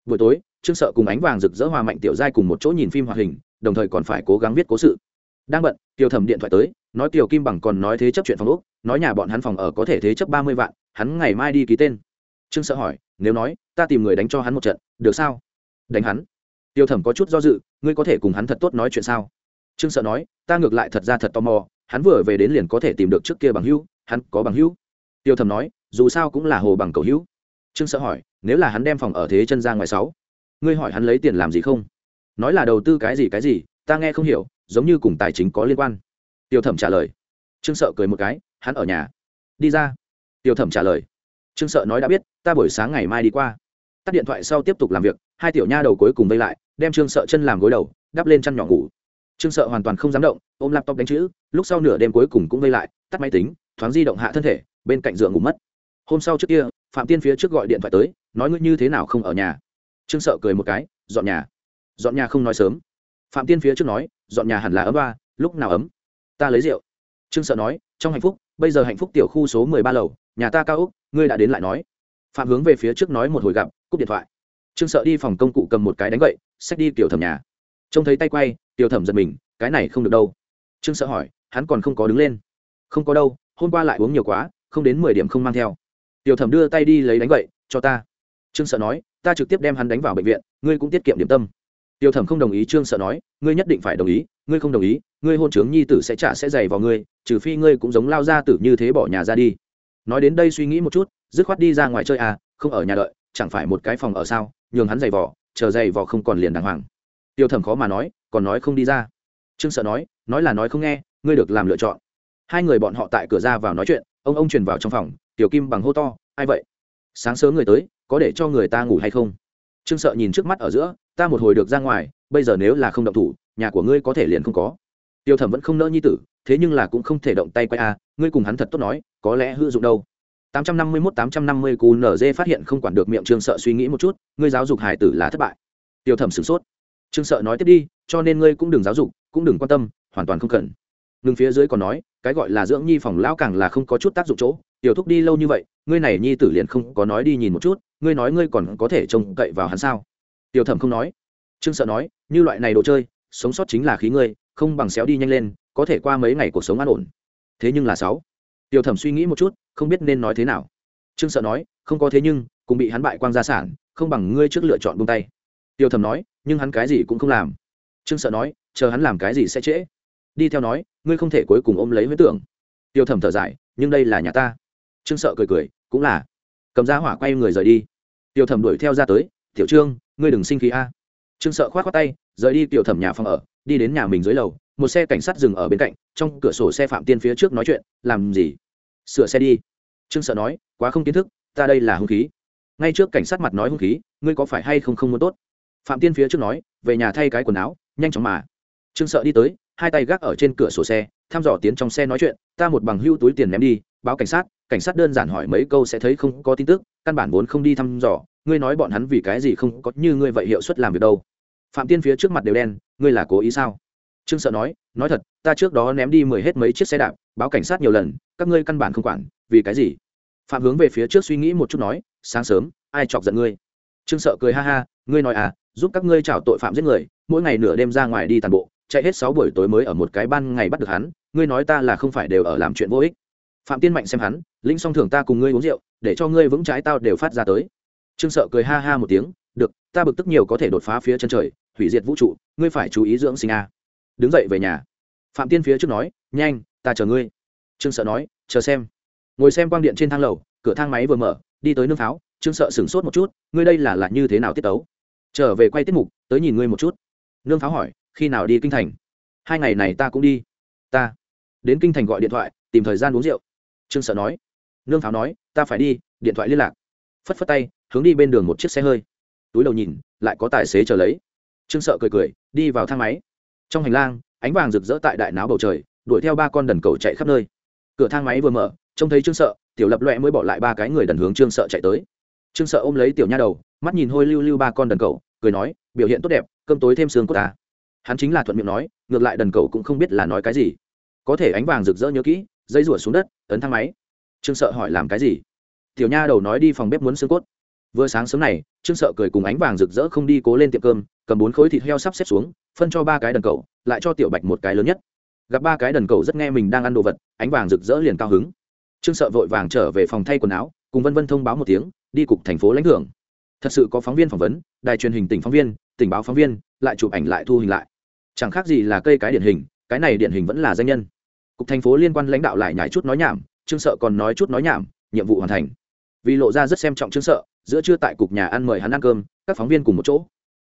B: Buổi tối, trương sợ cùng ánh vàng rực rỡ hòa mạnh tiểu giai cùng một chỗ nhìn phim hoạt hình, đồng thời còn phải cố gắng viết cố sự đang bận tiểu thẩm điện thoại tới, nói tiểu kim bằng còn nói thế chấp chuyện phòng úc nói nhà bọn hắn phòng ở có thể thế chấp ba mươi vạn, hắn ngày mai đi ký tên. Trương sợ hỏi, nếu nói, ta tìm người đánh cho hắn một trận, được sao? Đánh hắn. Tiêu thẩm có chút do dự, ngươi có thể cùng hắn thật tốt nói chuyện sao? Trương sợ nói, ta ngược lại thật ra thật tò mò, hắn vừa về đến liền có thể tìm được trước kia bằng hữu, hắn có bằng hữu. Tiêu thẩm nói, dù sao cũng là hồ bằng cầu hữu. Trương sợ hỏi, nếu là hắn đem phòng ở thế chân ra ngoài sáu, ngươi hỏi hắn lấy tiền làm gì không? Nói là đầu tư cái gì cái gì, ta nghe không hiểu giống như cùng tài chính có liên quan. Tiêu thẩm trả lời. Trương sợ cười một cái, hắn ở nhà. Đi ra. Tiêu thẩm trả lời. Trương sợ nói đã biết, ta buổi sáng ngày mai đi qua. Tắt điện thoại sau tiếp tục làm việc, hai tiểu nha đầu cuối cùng vây lại, đem trương sợ chân làm gối đầu, đắp lên chăn nhỏ ngủ. Trương sợ hoàn toàn không dám động, ôm laptop đánh chữ, lúc sau nửa đêm cuối cùng cũng vây lại, tắt máy tính, thoáng di động hạ thân thể, bên cạnh giường ngủ mất. Hôm sau trước kia, phạm tiên phía trước gọi điện thoại tới, nói ngươi như thế nào không ở nhà. Trương sợ cười một cái, dọn nhà. Dọn nhà không nói sớm phạm tiên phía trước nói, dọn nhà hẳn là ấm ba lúc nào ấm? Ta lấy rượu. Trương sợ nói, trong hạnh phúc, bây giờ hạnh phúc tiểu khu số mười ba lầu, nhà ta cao úc ngươi đã đến lại nói. Phạm hướng về phía trước nói một hồi gặp, cúp điện thoại. Trương sợ đi phòng công cụ cầm một cái đánh gậy, xách đi tiểu thẩm nhà. Trông thấy tay quay, tiểu thẩm giật mình, cái này không được đâu. Trương sợ hỏi, hắn còn không có đứng lên? Không có đâu, hôm qua lại uống nhiều quá, không đến mười điểm không mang theo. Tiểu thẩm đưa tay đi lấy đánh gậy, cho ta. Trương sợ nói, ta trực tiếp đem hắn đánh vào bệnh viện, ngươi cũng tiết kiệm điểm tâm. Tiêu thẩm không đồng ý, trương sợ nói, ngươi nhất định phải đồng ý, ngươi không đồng ý, ngươi hôn trướng nhi tử sẽ trả sẽ dày vào ngươi, trừ phi ngươi cũng giống lao ra tử như thế bỏ nhà ra đi. Nói đến đây suy nghĩ một chút, dứt khoát đi ra ngoài chơi à không ở nhà đợi, chẳng phải một cái phòng ở sao, nhường hắn giày vỏ chờ giày vỏ không còn liền đàng hoàng. Tiêu thẩm khó mà nói, còn nói không đi ra. Trương sợ nói nói là nói không nghe, ngươi được làm lựa chọn. Hai người bọn họ tại cửa ra vào nói chuyện, ông ông truyền vào trong phòng, tiểu kim bằng hô to, ai vậy? Sáng sớm người tới, có để cho người ta ngủ hay không? Trương sợ nhìn trước mắt ở giữa ta một hồi được ra ngoài bây giờ nếu là không động thủ nhà của ngươi có thể liền không có tiêu thẩm vẫn không nỡ nhi tử thế nhưng là cũng không thể động tay quay a ngươi cùng hắn thật tốt nói có lẽ hữu dụng đâu 851 850 cú nz phát hiện không quản được miệng Trương Sợ suy nghĩ một chút, ngươi giáo dục hải tử là thất bại. Tiêu Thẩm sửng sốt. Trương Sợ nói tiếp đi, cho nên ngươi cũng đừng giáo dục, cũng đừng quan tâm, hoàn toàn không cần. Ngừng phía dưới còn nói, cái gọi là dưỡng nhi phòng lão càng là không có chút tác dụng chỗ, tiểu thúc đi lâu như vậy, ngươi này nhi tử liền không có nói đi nhìn một chút, ngươi nói ngươi còn có thể trông cậy vào hắn sao? Tiêu Thẩm không nói. Trương Sợ nói, như loại này đồ chơi, sống sót chính là khí ngươi, không bằng xéo đi nhanh lên, có thể qua mấy ngày cuộc sống an ổn. Thế nhưng là sáu. Tiêu Thẩm suy nghĩ một chút, không biết nên nói thế nào. Trương sợ nói không có thế nhưng cũng bị hắn bại quang gia sản không bằng ngươi trước lựa chọn buông tay. Tiêu Thẩm nói nhưng hắn cái gì cũng không làm. Trương sợ nói chờ hắn làm cái gì sẽ trễ. Đi theo nói ngươi không thể cuối cùng ôm lấy huyết tưởng. Tiêu Thẩm thở dài nhưng đây là nhà ta. Trương sợ cười cười cũng là. Cầm ra hỏa quay người rời đi. Tiêu Thẩm đuổi theo ra tới tiểu trương ngươi đừng sinh khí a. Trương sợ khoát khoát tay, rời đi tiểu thẩm nhà phòng ở, đi đến nhà mình dưới lầu, một xe cảnh sát dừng ở bên cạnh, trong cửa sổ xe phạm tiên phía trước nói chuyện, làm gì? Sửa xe đi. Trương sợ nói, quá không kiến thức, ta đây là hung khí. Ngay trước cảnh sát mặt nói hung khí, ngươi có phải hay không không muốn tốt? Phạm tiên phía trước nói, về nhà thay cái quần áo, nhanh chóng mà. Trương sợ đi tới, hai tay gác ở trên cửa sổ xe, thăm dò tiến trong xe nói chuyện, ta một bằng hưu túi tiền ném đi, báo cảnh sát cảnh sát đơn giản hỏi mấy câu sẽ thấy không có tin tức, căn bản vốn không đi thăm dò ngươi nói bọn hắn vì cái gì không có như ngươi vậy hiệu suất làm việc đâu? Phạm tiên phía trước mặt đều đen, ngươi là cố ý sao? Trương sợ nói nói thật, ta trước đó ném đi mười hết mấy chiếc xe đạp, báo cảnh sát nhiều lần, các ngươi căn bản không quản, vì cái gì? Phạm hướng về phía trước suy nghĩ một chút nói, sáng sớm, ai chọc giận ngươi? Trương sợ cười ha ha, ngươi nói à giúp các ngươi chảo tội phạm giết người, mỗi ngày nửa đêm ra ngoài đi tàn bộ, chạy hết sáu buổi tối mới ở một cái ban ngày bắt được hắn, ngươi nói ta là không phải đều ở làm chuyện vô ích. Phạm tiên mạnh xem hắn linh song thưởng ta cùng ngươi uống rượu, để cho ngươi vững trái tao đều phát ra tới trương sợ cười ha ha một tiếng, được, ta bực tức nhiều có thể đột phá phía chân trời, hủy diệt vũ trụ, ngươi phải chú ý dưỡng sinh a. Đứng dậy về nhà. Phạm tiên phía trước nói, nhanh, ta chờ ngươi. Trương sợ nói, chờ xem. Ngồi xem quang điện trên thang lầu, cửa thang máy vừa mở, đi tới nương pháo, trương sợ sửng sốt một chút, ngươi đây là là như thế nào tiết tấu? Trở về quay tiết mục, tới nhìn ngươi một chút. Nương pháo hỏi, khi nào đi kinh thành? Hai ngày này ta cũng đi. Ta. Đến kinh thành gọi điện thoại, tìm thời gian uống rượu. Trương sợ nói. Nương pháo nói, ta phải đi, điện thoại liên lạc. Phất phất tay hướng đi bên đường một chiếc xe hơi. Túi đầu nhìn, lại có tài xế chờ lấy. Trương sợ cười cười, đi vào thang máy. Trong hành lang, ánh vàng rực rỡ tại đại náo bầu trời, đuổi theo ba con đần cầu chạy khắp nơi. Cửa thang máy vừa mở, trông thấy trương sợ, tiểu lập loẹ mới bỏ lại ba cái người đần hướng trương sợ chạy tới. Trương sợ ôm lấy tiểu nha đầu, mắt nhìn hôi lưu lưu ba con đần cầu, cười nói, biểu hiện tốt đẹp, cơm tối thêm xương của ta. Hắn chính là thuận miệng nói, ngược lại đần cầu cũng không biết là nói cái gì. Có thể ánh vàng rực rỡ nhớ kỹ, dây rủa xuống đất, ấn thang máy. Trương sợ hỏi, làm cái gì? Tiểu nha đầu nói, đi phòng bếp muốn xương cốt vừa sáng sớm này, trương sợ cười cùng ánh vàng rực rỡ không đi cố lên tiệm cơm, cầm bốn khối thịt heo sắp xếp xuống, phân cho ba cái đần cầu lại cho tiểu bạch một cái lớn nhất. Gặp ba cái đần cầu rất nghe mình đang ăn đồ vật, ánh vàng rực rỡ liền cao hứng. Trương sợ vội vàng trở về phòng thay quần áo, cùng vân vân thông báo một tiếng, đi cục thành phố lãnh thưởng. Thật sự có phóng viên phỏng vấn, đài truyền hình tỉnh phóng viên, tỉnh báo phóng viên, lại chụp ảnh lại thu hình lại. Chẳng khác gì là cây cái điển hình, cái này điển hình vẫn là danh nhân. Cục thành phố liên quan lãnh đạo lại nhảy chút nói nhảm, trương sợ còn nói chút nói nhảm, nhiệm vụ hoàn thành vì lộ ra rất xem trọng trương sợ, giữa trưa tại cục nhà ăn mời hắn ăn cơm, các phóng viên cùng một chỗ.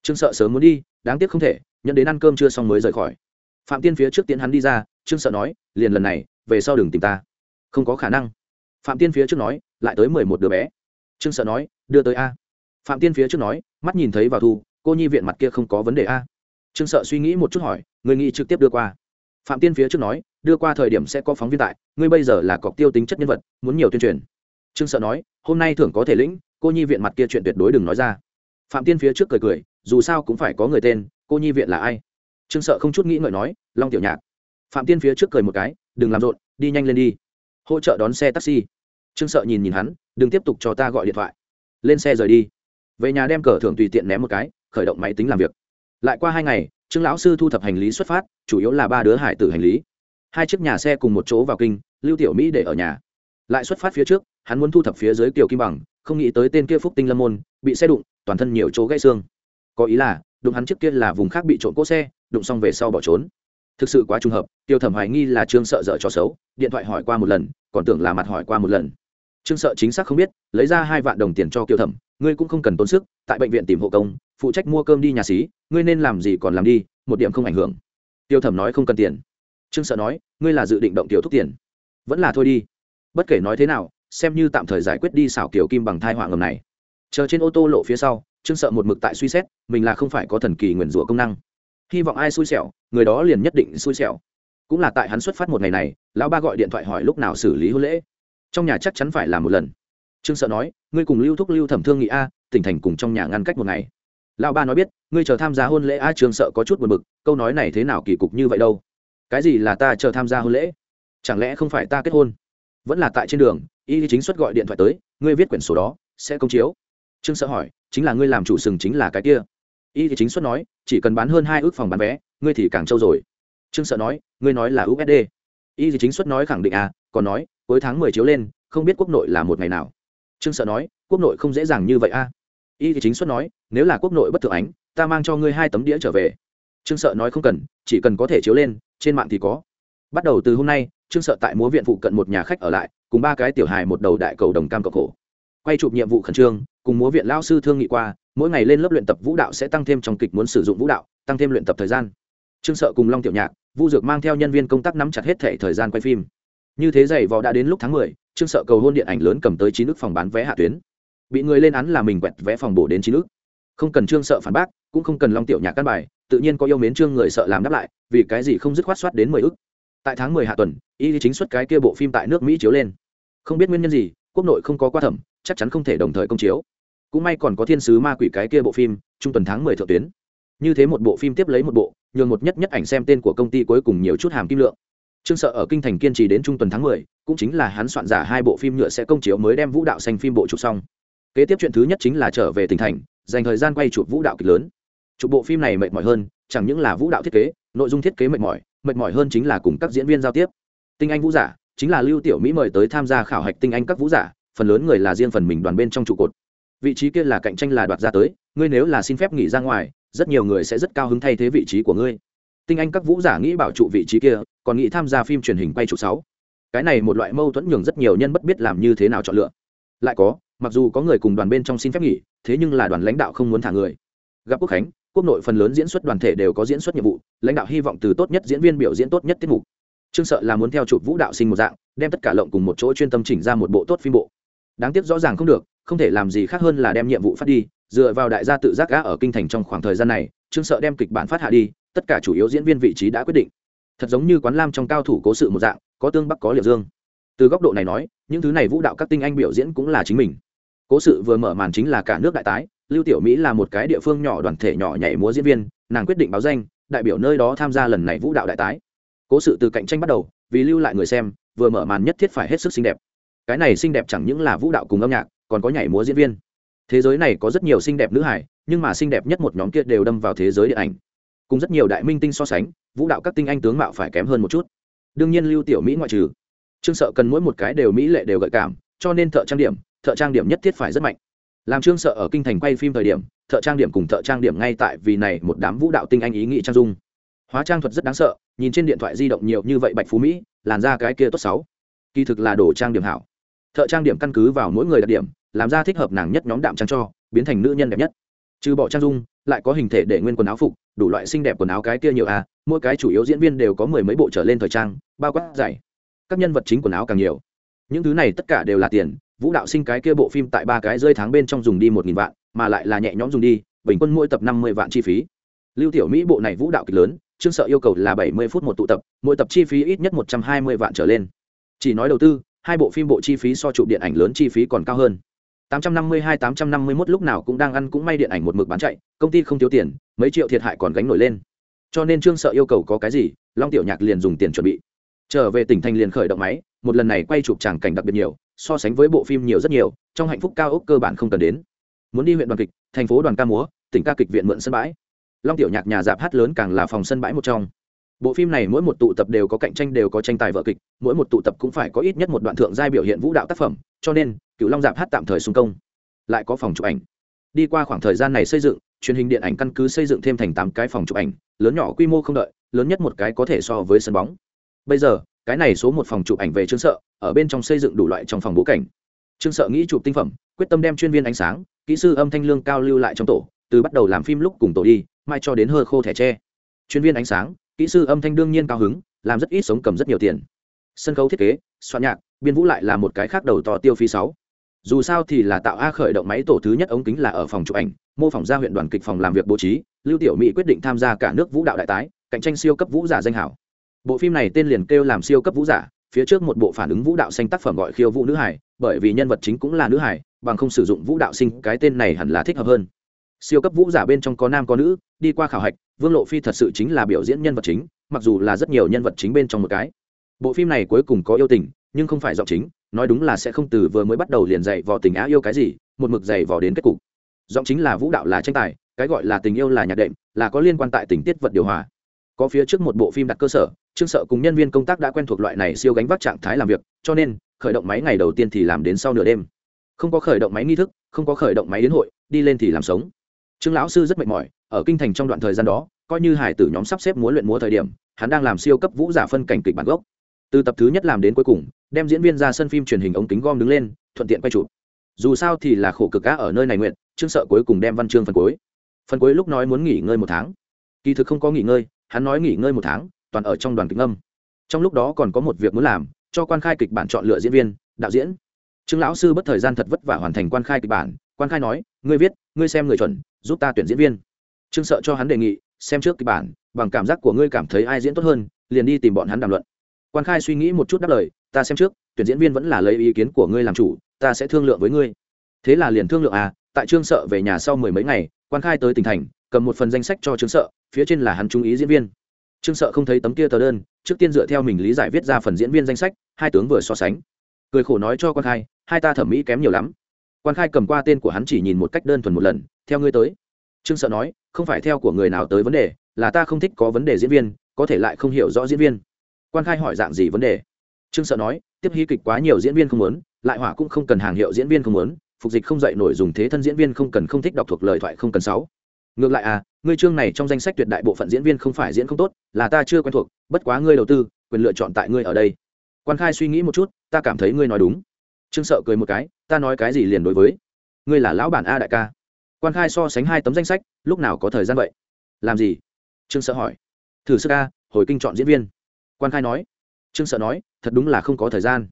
B: Trương sợ sớm muốn đi, đáng tiếc không thể nhận đến ăn cơm chưa xong mới rời khỏi. Phạm tiên phía trước tiến hắn đi ra, trương sợ nói, liền lần này, về sau đừng tìm ta. Không có khả năng. Phạm tiên phía trước nói, lại tới mười một đứa bé. Trương sợ nói, đưa tới a. Phạm tiên phía trước nói, mắt nhìn thấy vào thu, cô nhi viện mặt kia không có vấn đề a. Trương sợ suy nghĩ một chút hỏi, người nghĩ trực tiếp đưa qua? Phạm tiên phía trước nói, đưa qua thời điểm sẽ có phóng viên tại, ngươi bây giờ là cọc tiêu tính chất nhân vật, muốn nhiều tuyên truyền trương sợ nói, hôm nay thưởng có thể lĩnh, cô nhi viện mặt kia chuyện tuyệt đối đừng nói ra. Phạm tiên phía trước cười cười, dù sao cũng phải có người tên, cô nhi viện là ai? Trương sợ không chút nghĩ ngợi nói, long tiểu nhạc. Phạm tiên phía trước cười một cái, đừng làm rộn, đi nhanh lên đi. Hỗ trợ đón xe taxi. Trương sợ nhìn nhìn hắn, đừng tiếp tục cho ta gọi điện thoại. Lên xe rời đi. Về nhà đem cờ thưởng tùy tiện ném một cái, khởi động máy tính làm việc. Lại qua hai ngày, trương lão sư thu thập hành lý xuất phát, chủ yếu là ba đứa hải tử hành lý. Hai chiếc nhà xe cùng một chỗ vào kinh, lưu tiểu mỹ để ở nhà. Lại xuất phát phía trước hắn muốn thu thập phía dưới kiều kim bằng, không nghĩ tới tên kia phúc tinh lâm môn, bị xe đụng, toàn thân nhiều chỗ gãy xương. Có ý là, đụng hắn trước kia là vùng khác bị trộn cỗ xe, đụng xong về sau bỏ trốn. Thực sự quá trùng hợp, tiêu thẩm hoài nghi là trương sợ dở cho xấu, điện thoại hỏi qua một lần, còn tưởng là mặt hỏi qua một lần. Trương sợ chính xác không biết, lấy ra hai vạn đồng tiền cho kiều thẩm, ngươi cũng không cần tốn sức, tại bệnh viện tìm hộ công, phụ trách mua cơm đi nhà xí, ngươi nên làm gì còn làm đi, một điểm không ảnh hưởng. Tiêu thẩm nói không cần tiền. Trương sợ nói, ngươi là dự định động tiểu thúc tiền. Vẫn là thôi đi. Bất kể nói thế nào xem như tạm thời giải quyết đi xảo kiểu kim bằng thai họa ngầm này. Chờ trên ô tô lộ phía sau, trương sợ một mực tại suy xét, mình là không phải có thần kỳ nguyền rủa công năng. Hy vọng ai xui xẻo, người đó liền nhất định xui xẻo. Cũng là tại hắn xuất phát một ngày này, lão ba gọi điện thoại hỏi lúc nào xử lý hôn lễ. Trong nhà chắc chắn phải là một lần. Trương sợ nói, ngươi cùng lưu thúc lưu thẩm thương nghị a, tỉnh thành cùng trong nhà ngăn cách một ngày. Lão ba nói biết, ngươi chờ tham gia hôn lễ a, trương sợ có chút buồn bực, câu nói này thế nào kỳ cục như vậy đâu? Cái gì là ta chờ tham gia hôn lễ? Chẳng lẽ không phải ta kết hôn? Vẫn là tại trên đường y chính xuất gọi điện thoại tới, ngươi viết quyển sổ đó, sẽ công chiếu. Trương sợ hỏi, chính là ngươi làm chủ sừng chính là cái kia. Y chính xuất nói, chỉ cần bán hơn hai ước phòng bán vé, ngươi thì càng trâu rồi. Trương sợ nói, ngươi nói là usd y chính xuất nói khẳng định à còn nói, cuối tháng mười chiếu lên, không biết quốc nội là một ngày nào. Trương sợ nói, quốc nội không dễ dàng như vậy a à. y chính xuất nói, nếu là quốc nội bất thượng ánh, ta mang cho ngươi hai tấm đĩa trở về. Trương sợ nói không cần, chỉ cần có thể chiếu lên, trên mạng thì có. Bắt đầu từ hôm nay, trương sợ tại múa viện phụ cận một nhà khách ở lại cùng ba cái tiểu hài một đầu đại cầu đồng cam cộng khổ. Quay chụp nhiệm vụ khẩn trương, cùng múa viện lao sư thương nghị qua, mỗi ngày lên lớp luyện tập vũ đạo sẽ tăng thêm trong kịch muốn sử dụng vũ đạo, tăng thêm luyện tập thời gian. Trương sợ cùng long tiểu nhạc, vu dược mang theo nhân viên công tác nắm chặt hết thể thời gian quay phim. Như thế giày vò đã đến lúc tháng mười, trương sợ cầu hôn điện ảnh lớn cầm tới chín nước phòng bán vé hạ tuyến. Bị người lên án là mình quẹt vé phòng bổ đến chín nước không cần trương sợ phản bác, cũng không cần long tiểu nhạc căn bài, tự nhiên có yêu mến trương người sợ làm đáp lại, vì cái gì không dứt khoát soát đến mười ức tại tháng mười hạ tuần, y chính xuất cái kia bộ phim tại nước mỹ chiếu lên không biết nguyên nhân gì, quốc nội không có qua thẩm, chắc chắn không thể đồng thời công chiếu. Cũng may còn có thiên sứ ma quỷ cái kia bộ phim, trung tuần tháng mười thượng tuyến. Như thế một bộ phim tiếp lấy một bộ, nhường một nhất nhất ảnh xem tên của công ty cuối cùng nhiều chút hàm kim lượng. Trương sợ ở kinh thành kiên trì đến trung tuần tháng mười, cũng chính là hắn soạn giả hai bộ phim nhựa sẽ công chiếu mới đem vũ đạo xanh phim bộ chụp xong. Kế tiếp chuyện thứ nhất chính là trở về tỉnh thành, dành thời gian quay chụp vũ đạo kịch lớn. Chụp bộ phim này mệt mỏi hơn, chẳng những là vũ đạo thiết kế, nội dung thiết kế mệt mỏi mệt mỏi hơn chính là cùng các diễn viên giao tiếp. Tinh anh vũ giả chính là lưu tiểu mỹ mời tới tham gia khảo hạch tinh anh các vũ giả, phần lớn người là riêng phần mình đoàn bên trong trụ cột. Vị trí kia là cạnh tranh là đoạt ra tới, ngươi nếu là xin phép nghỉ ra ngoài, rất nhiều người sẽ rất cao hứng thay thế vị trí của ngươi. Tinh anh các vũ giả nghĩ bảo trụ vị trí kia, còn nghĩ tham gia phim truyền hình quay trụ sáu. Cái này một loại mâu thuẫn nhường rất nhiều nhân bất biết làm như thế nào chọn lựa. Lại có, mặc dù có người cùng đoàn bên trong xin phép nghỉ, thế nhưng là đoàn lãnh đạo không muốn thả người. Gặp quốc khánh, quốc nội phần lớn diễn xuất đoàn thể đều có diễn xuất nhiệm vụ, lãnh đạo hy vọng từ tốt nhất diễn viên biểu diễn tốt nhất tiết mục trương sợ là muốn theo chụp vũ đạo sinh một dạng, đem tất cả lộng cùng một chỗ chuyên tâm chỉnh ra một bộ tốt phim bộ. Đáng tiếc rõ ràng không được, không thể làm gì khác hơn là đem nhiệm vụ phát đi, dựa vào đại gia tự giác gã ở kinh thành trong khoảng thời gian này, trương sợ đem kịch bản phát hạ đi, tất cả chủ yếu diễn viên vị trí đã quyết định. Thật giống như quán lam trong cao thủ cố sự một dạng, có tương bắc có liệt dương. Từ góc độ này nói, những thứ này vũ đạo các tinh anh biểu diễn cũng là chính mình. Cố sự vừa mở màn chính là cả nước đại tái, lưu tiểu mỹ là một cái địa phương nhỏ đoàn thể nhỏ nhảy múa diễn viên, nàng quyết định báo danh, đại biểu nơi đó tham gia lần này vũ đạo đại tái cố sự từ cạnh tranh bắt đầu, vì lưu lại người xem, vừa mở màn nhất thiết phải hết sức xinh đẹp. Cái này xinh đẹp chẳng những là vũ đạo cùng âm nhạc, còn có nhảy múa diễn viên. Thế giới này có rất nhiều xinh đẹp nữ hải, nhưng mà xinh đẹp nhất một nhóm kia đều đâm vào thế giới điện ảnh. Cùng rất nhiều đại minh tinh so sánh, vũ đạo các tinh anh tướng mạo phải kém hơn một chút. Đương nhiên lưu tiểu mỹ ngoại trừ. Trương sợ cần mỗi một cái đều mỹ lệ đều gợi cảm, cho nên thợ trang điểm, thợ trang điểm nhất thiết phải rất mạnh. Làm trương sợ ở kinh thành quay phim thời điểm, thợ trang điểm cùng thợ trang điểm ngay tại vì này một đám vũ đạo tinh anh ý nghĩ trang dung. Hóa trang thuật rất đáng sợ nhìn trên điện thoại di động nhiều như vậy bạch phú mỹ, làn ra cái kia tốt sáu kỳ thực là đồ trang điểm hảo. Thợ trang điểm căn cứ vào mỗi người đặc điểm, làm ra thích hợp nàng nhất nhóm đạm trang cho, biến thành nữ nhân đẹp nhất. Trừ bỏ trang dung, lại có hình thể để nguyên quần áo phục, đủ loại xinh đẹp quần áo cái kia nhiều à mỗi cái chủ yếu diễn viên đều có mười mấy bộ trở lên thời trang, bao quát dày các nhân vật chính quần áo càng nhiều. Những thứ này tất cả đều là tiền, vũ đạo sinh cái kia bộ phim tại ba cái rơi tháng bên trong dùng đi một nghìn vạn, mà lại là nhẹ nhõm dùng đi, bình quân mỗi tập năm mươi vạn chi phí. Lưu tiểu mỹ bộ này vũ đạo kịch lớn trương sợ yêu cầu là bảy mươi phút một tụ tập, mỗi tập chi phí ít nhất một trăm hai mươi vạn trở lên. Chỉ nói đầu tư, hai bộ phim bộ chi phí so trụ điện ảnh lớn chi phí còn cao hơn. 852-851 lúc nào cũng đang ăn cũng may điện ảnh một mực bán chạy, công ty không thiếu tiền, mấy triệu thiệt hại còn gánh nổi lên. Cho nên trương sợ yêu cầu có cái gì, long tiểu nhạc liền dùng tiền chuẩn bị. Trở về tỉnh thành liền khởi động máy, một lần này quay chụp tràng cảnh đặc biệt nhiều, so sánh với bộ phim nhiều rất nhiều, trong hạnh phúc cao ốc cơ bản không cần đến. Muốn đi huyện đoàn kịch, thành phố đoàn ca múa, tỉnh ca kịch viện mượn sân bãi long tiểu nhạc nhà dạp hát lớn càng là phòng sân bãi một trong. Bộ phim này mỗi một tụ tập đều có cạnh tranh, đều có tranh tài vợ kịch, mỗi một tụ tập cũng phải có ít nhất một đoạn thượng giai biểu hiện vũ đạo tác phẩm, cho nên cựu long dạp hát tạm thời xung công. Lại có phòng chụp ảnh. Đi qua khoảng thời gian này xây dựng, truyền hình điện ảnh căn cứ xây dựng thêm thành tám cái phòng chụp ảnh, lớn nhỏ quy mô không đợi, lớn nhất một cái có thể so với sân bóng. Bây giờ, cái này số một phòng chụp ảnh về trương sợ, ở bên trong xây dựng đủ loại trong phòng bố cảnh. Trương sợ nghĩ chụp tinh phẩm, quyết tâm đem chuyên viên ánh sáng, kỹ sư âm thanh lương cao lưu lại trong tổ, từ bắt đầu làm phim lúc cùng tổ đi mai cho đến hơ khô thẻ tre. Chuyên viên ánh sáng, kỹ sư âm thanh đương nhiên cao hứng, làm rất ít sống cầm rất nhiều tiền. Sân khấu thiết kế, soạn nhạc, biên vũ lại là một cái khác đầu to tiêu phí sáu. Dù sao thì là tạo a khởi động máy tổ thứ nhất ống kính là ở phòng chụp ảnh, mô phỏng ra huyện đoàn kịch phòng làm việc bố trí, lưu tiểu mỹ quyết định tham gia cả nước vũ đạo đại tái, cạnh tranh siêu cấp vũ giả danh hảo. Bộ phim này tên liền kêu làm siêu cấp vũ giả, phía trước một bộ phản ứng vũ đạo xanh tác phẩm gọi khiêu vũ nữ hải, bởi vì nhân vật chính cũng là nữ hải, bằng không sử dụng vũ đạo sinh, cái tên này hẳn là thích hợp hơn siêu cấp vũ giả bên trong có nam có nữ, đi qua khảo hạch, vương lộ phi thật sự chính là biểu diễn nhân vật chính, mặc dù là rất nhiều nhân vật chính bên trong một cái. Bộ phim này cuối cùng có yêu tình, nhưng không phải giọng chính, nói đúng là sẽ không từ vừa mới bắt đầu liền dạy vò tình á yêu cái gì, một mực dạy vò đến kết cục. Giọng chính là vũ đạo là tranh tài, cái gọi là tình yêu là nhạc đệm, là có liên quan tại tình tiết vật điều hòa. Có phía trước một bộ phim đặt cơ sở, trương sợ cùng nhân viên công tác đã quen thuộc loại này siêu gánh vác trạng thái làm việc, cho nên, khởi động máy ngày đầu tiên thì làm đến sau nửa đêm. Không có khởi động máy nghi thức, không có khởi động máy đến hội, đi lên thì làm sống trương lão sư rất mệt mỏi, ở kinh thành trong đoạn thời gian đó, coi như hải tử nhóm sắp xếp múa luyện múa thời điểm, hắn đang làm siêu cấp vũ giả phân cảnh kịch bản gốc. Từ tập thứ nhất làm đến cuối cùng, đem diễn viên ra sân phim truyền hình ống kính gom đứng lên, thuận tiện quay chụp. Dù sao thì là khổ cực cá ở nơi này nguyện, trương sợ cuối cùng đem văn chương phần cuối. Phần cuối lúc nói muốn nghỉ ngơi một tháng. Kỳ thực không có nghỉ ngơi, hắn nói nghỉ ngơi một tháng, toàn ở trong đoàn kịch âm trong lúc đó còn có một việc muốn làm, cho quan khai kịch bản chọn lựa diễn viên, đạo diễn. Trương lão sư bất thời gian thật vất vả hoàn thành quan khai kịch bản quan khai nói, ngươi viết, ngươi xem người chuẩn, giúp ta tuyển diễn viên. Trương sợ cho hắn đề nghị, xem trước kịch bản, bằng cảm giác của ngươi cảm thấy ai diễn tốt hơn, liền đi tìm bọn hắn đàm luận. Quan khai suy nghĩ một chút đáp lời, ta xem trước, tuyển diễn viên vẫn là lấy ý kiến của ngươi làm chủ, ta sẽ thương lượng với ngươi. Thế là liền thương lượng à tại trương sợ về nhà sau mười mấy ngày, quan khai tới tỉnh thành, cầm một phần danh sách cho trương sợ, phía trên là hắn trung ý diễn viên. Trương sợ không thấy tấm kia tờ đơn, trước tiên dựa theo mình lý giải viết ra phần diễn viên danh sách, hai tướng vừa so sánh. Cười khổ nói cho quan khai, hai ta thẩm mỹ kém nhiều lắm quan khai cầm qua tên của hắn chỉ nhìn một cách đơn thuần một lần, theo ngươi tới. Trương sợ nói, không phải theo của người nào tới vấn đề, là ta không thích có vấn đề diễn viên, có thể lại không hiểu rõ diễn viên. Quan khai hỏi dạng gì vấn đề? Trương sợ nói, tiếp hy kịch quá nhiều diễn viên không muốn, lại hỏa cũng không cần hàng hiệu diễn viên không muốn, phục dịch không dạy nổi dùng thế thân diễn viên không cần không thích đọc thuộc lời thoại không cần sáu. Ngược lại à ngươi chương này trong danh sách tuyệt đại bộ phận diễn viên không phải diễn không tốt, là ta chưa quen thuộc, bất quá ngươi đầu tư, quyền lựa chọn tại ngươi ở đây. Quan khai suy nghĩ một chút, ta cảm thấy ngươi nói đúng trương sợ cười một cái, ta nói cái gì liền đối với. Ngươi là lão bản a đại ca. Quan khai so sánh hai tấm danh sách, lúc nào có thời gian vậy? Làm gì? Trương sợ hỏi. Thử sức a, hồi kinh chọn diễn viên. Quan khai nói. Trương sợ nói, thật đúng là không có thời gian.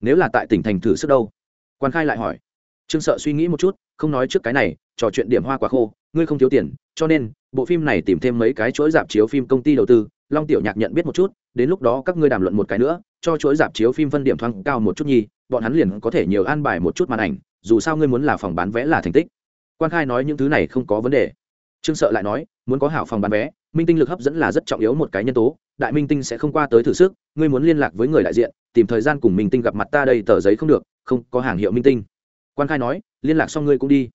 B: Nếu là tại tỉnh thành thử sức đâu? Quan khai lại hỏi. Trương sợ suy nghĩ một chút, không nói trước cái này, trò chuyện điểm hoa quả khô, ngươi không thiếu tiền, cho nên, bộ phim này tìm thêm mấy cái chuỗi dạp chiếu phim công ty đầu tư. Long tiểu nhạc nhận biết một chút, đến lúc đó các ngươi đàm luận một cái nữa, cho chuỗi dạp chiếu phim phân điểm thoáng cao một chút nhi bọn hắn liền có thể nhiều an bài một chút màn ảnh, dù sao ngươi muốn là phòng bán vé là thành tích. Quan khai nói những thứ này không có vấn đề. Trương sợ lại nói, muốn có hảo phòng bán vé, minh tinh lực hấp dẫn là rất trọng yếu một cái nhân tố, đại minh tinh sẽ không qua tới thử sức, ngươi muốn liên lạc với người đại diện, tìm thời gian cùng minh tinh gặp mặt ta đây tờ giấy không được, không có hàng hiệu minh tinh. Quan khai nói, liên lạc xong ngươi cũng đi.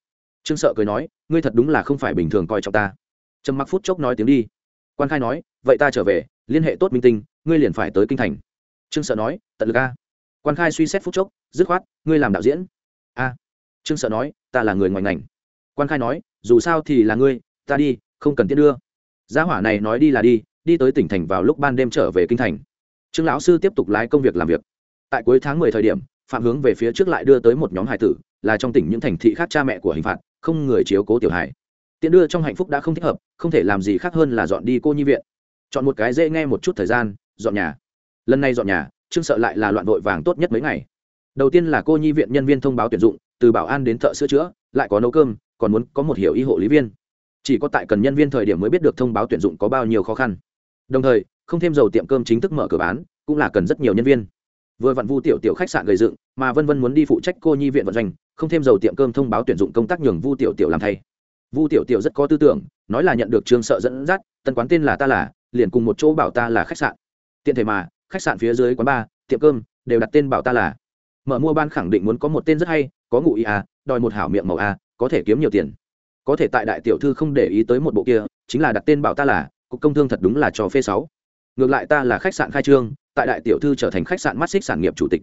B: Trương sợ cười nói, ngươi thật đúng là không phải bình thường coi trọng ta. Trầm mặc phút chốc nói tiếng đi. Quan khai nói, vậy ta trở về, liên hệ tốt minh tinh, ngươi liền phải tới kinh thành. Trương sợ nói, tận lực a quan khai suy xét phút chốc, dứt khoát, ngươi làm đạo diễn? A. Trương sợ nói, ta là người ngoài ngành. Quan khai nói, dù sao thì là ngươi, ta đi, không cần tiễn đưa. Gia hỏa này nói đi là đi đi tới tỉnh thành vào lúc ban đêm trở về kinh thành. Trương lão sư tiếp tục lái công việc làm việc. Tại cuối tháng mười thời điểm, phạm hướng về phía trước lại đưa tới một nhóm hải tử, là trong tỉnh những thành thị khác cha mẹ của hình phạt, không người chiếu cố tiểu hải tiện đưa trong hạnh phúc đã không thích hợp, không thể làm gì khác hơn là dọn đi cô nhi viện. Chọn một cái dễ nghe một chút thời gian, dọn nhà. Lần này dọn nhà trương sợ lại là loạn vội vàng tốt nhất mấy ngày. Đầu tiên là cô nhi viện nhân viên thông báo tuyển dụng, từ bảo an đến thợ sửa chữa, lại có nấu cơm, còn muốn có một hiểu y hộ lý viên. Chỉ có tại cần nhân viên thời điểm mới biết được thông báo tuyển dụng có bao nhiêu khó khăn. Đồng thời, không thêm dầu tiệm cơm chính thức mở cửa bán, cũng là cần rất nhiều nhân viên. Vừa vặn vu tiểu tiểu khách sạn gây dựng, mà vân vân muốn đi phụ trách cô nhi viện vận doanh, không thêm dầu tiệm cơm thông báo tuyển dụng công tác nhường vu tiểu tiểu làm thay. Vu tiểu tiểu rất có tư tưởng, nói là nhận được trương sợ dẫn dắt, tân quán tên là ta là, liền cùng một chỗ bảo ta là khách sạn. Tiện thể mà khách sạn phía dưới quán bar, tiệm cơm, đều đặt tên bảo ta là. Mở mua ban khẳng định muốn có một tên rất hay, có ngụ ý à đòi một hảo miệng màu a có thể kiếm nhiều tiền. Có thể tại đại tiểu thư không để ý tới một bộ kia, chính là đặt tên bảo ta là, cục công thương thật đúng là trò phê sáu. Ngược lại ta là khách sạn khai trương, tại đại tiểu thư trở thành khách sạn mắt xích sản nghiệp chủ tịch.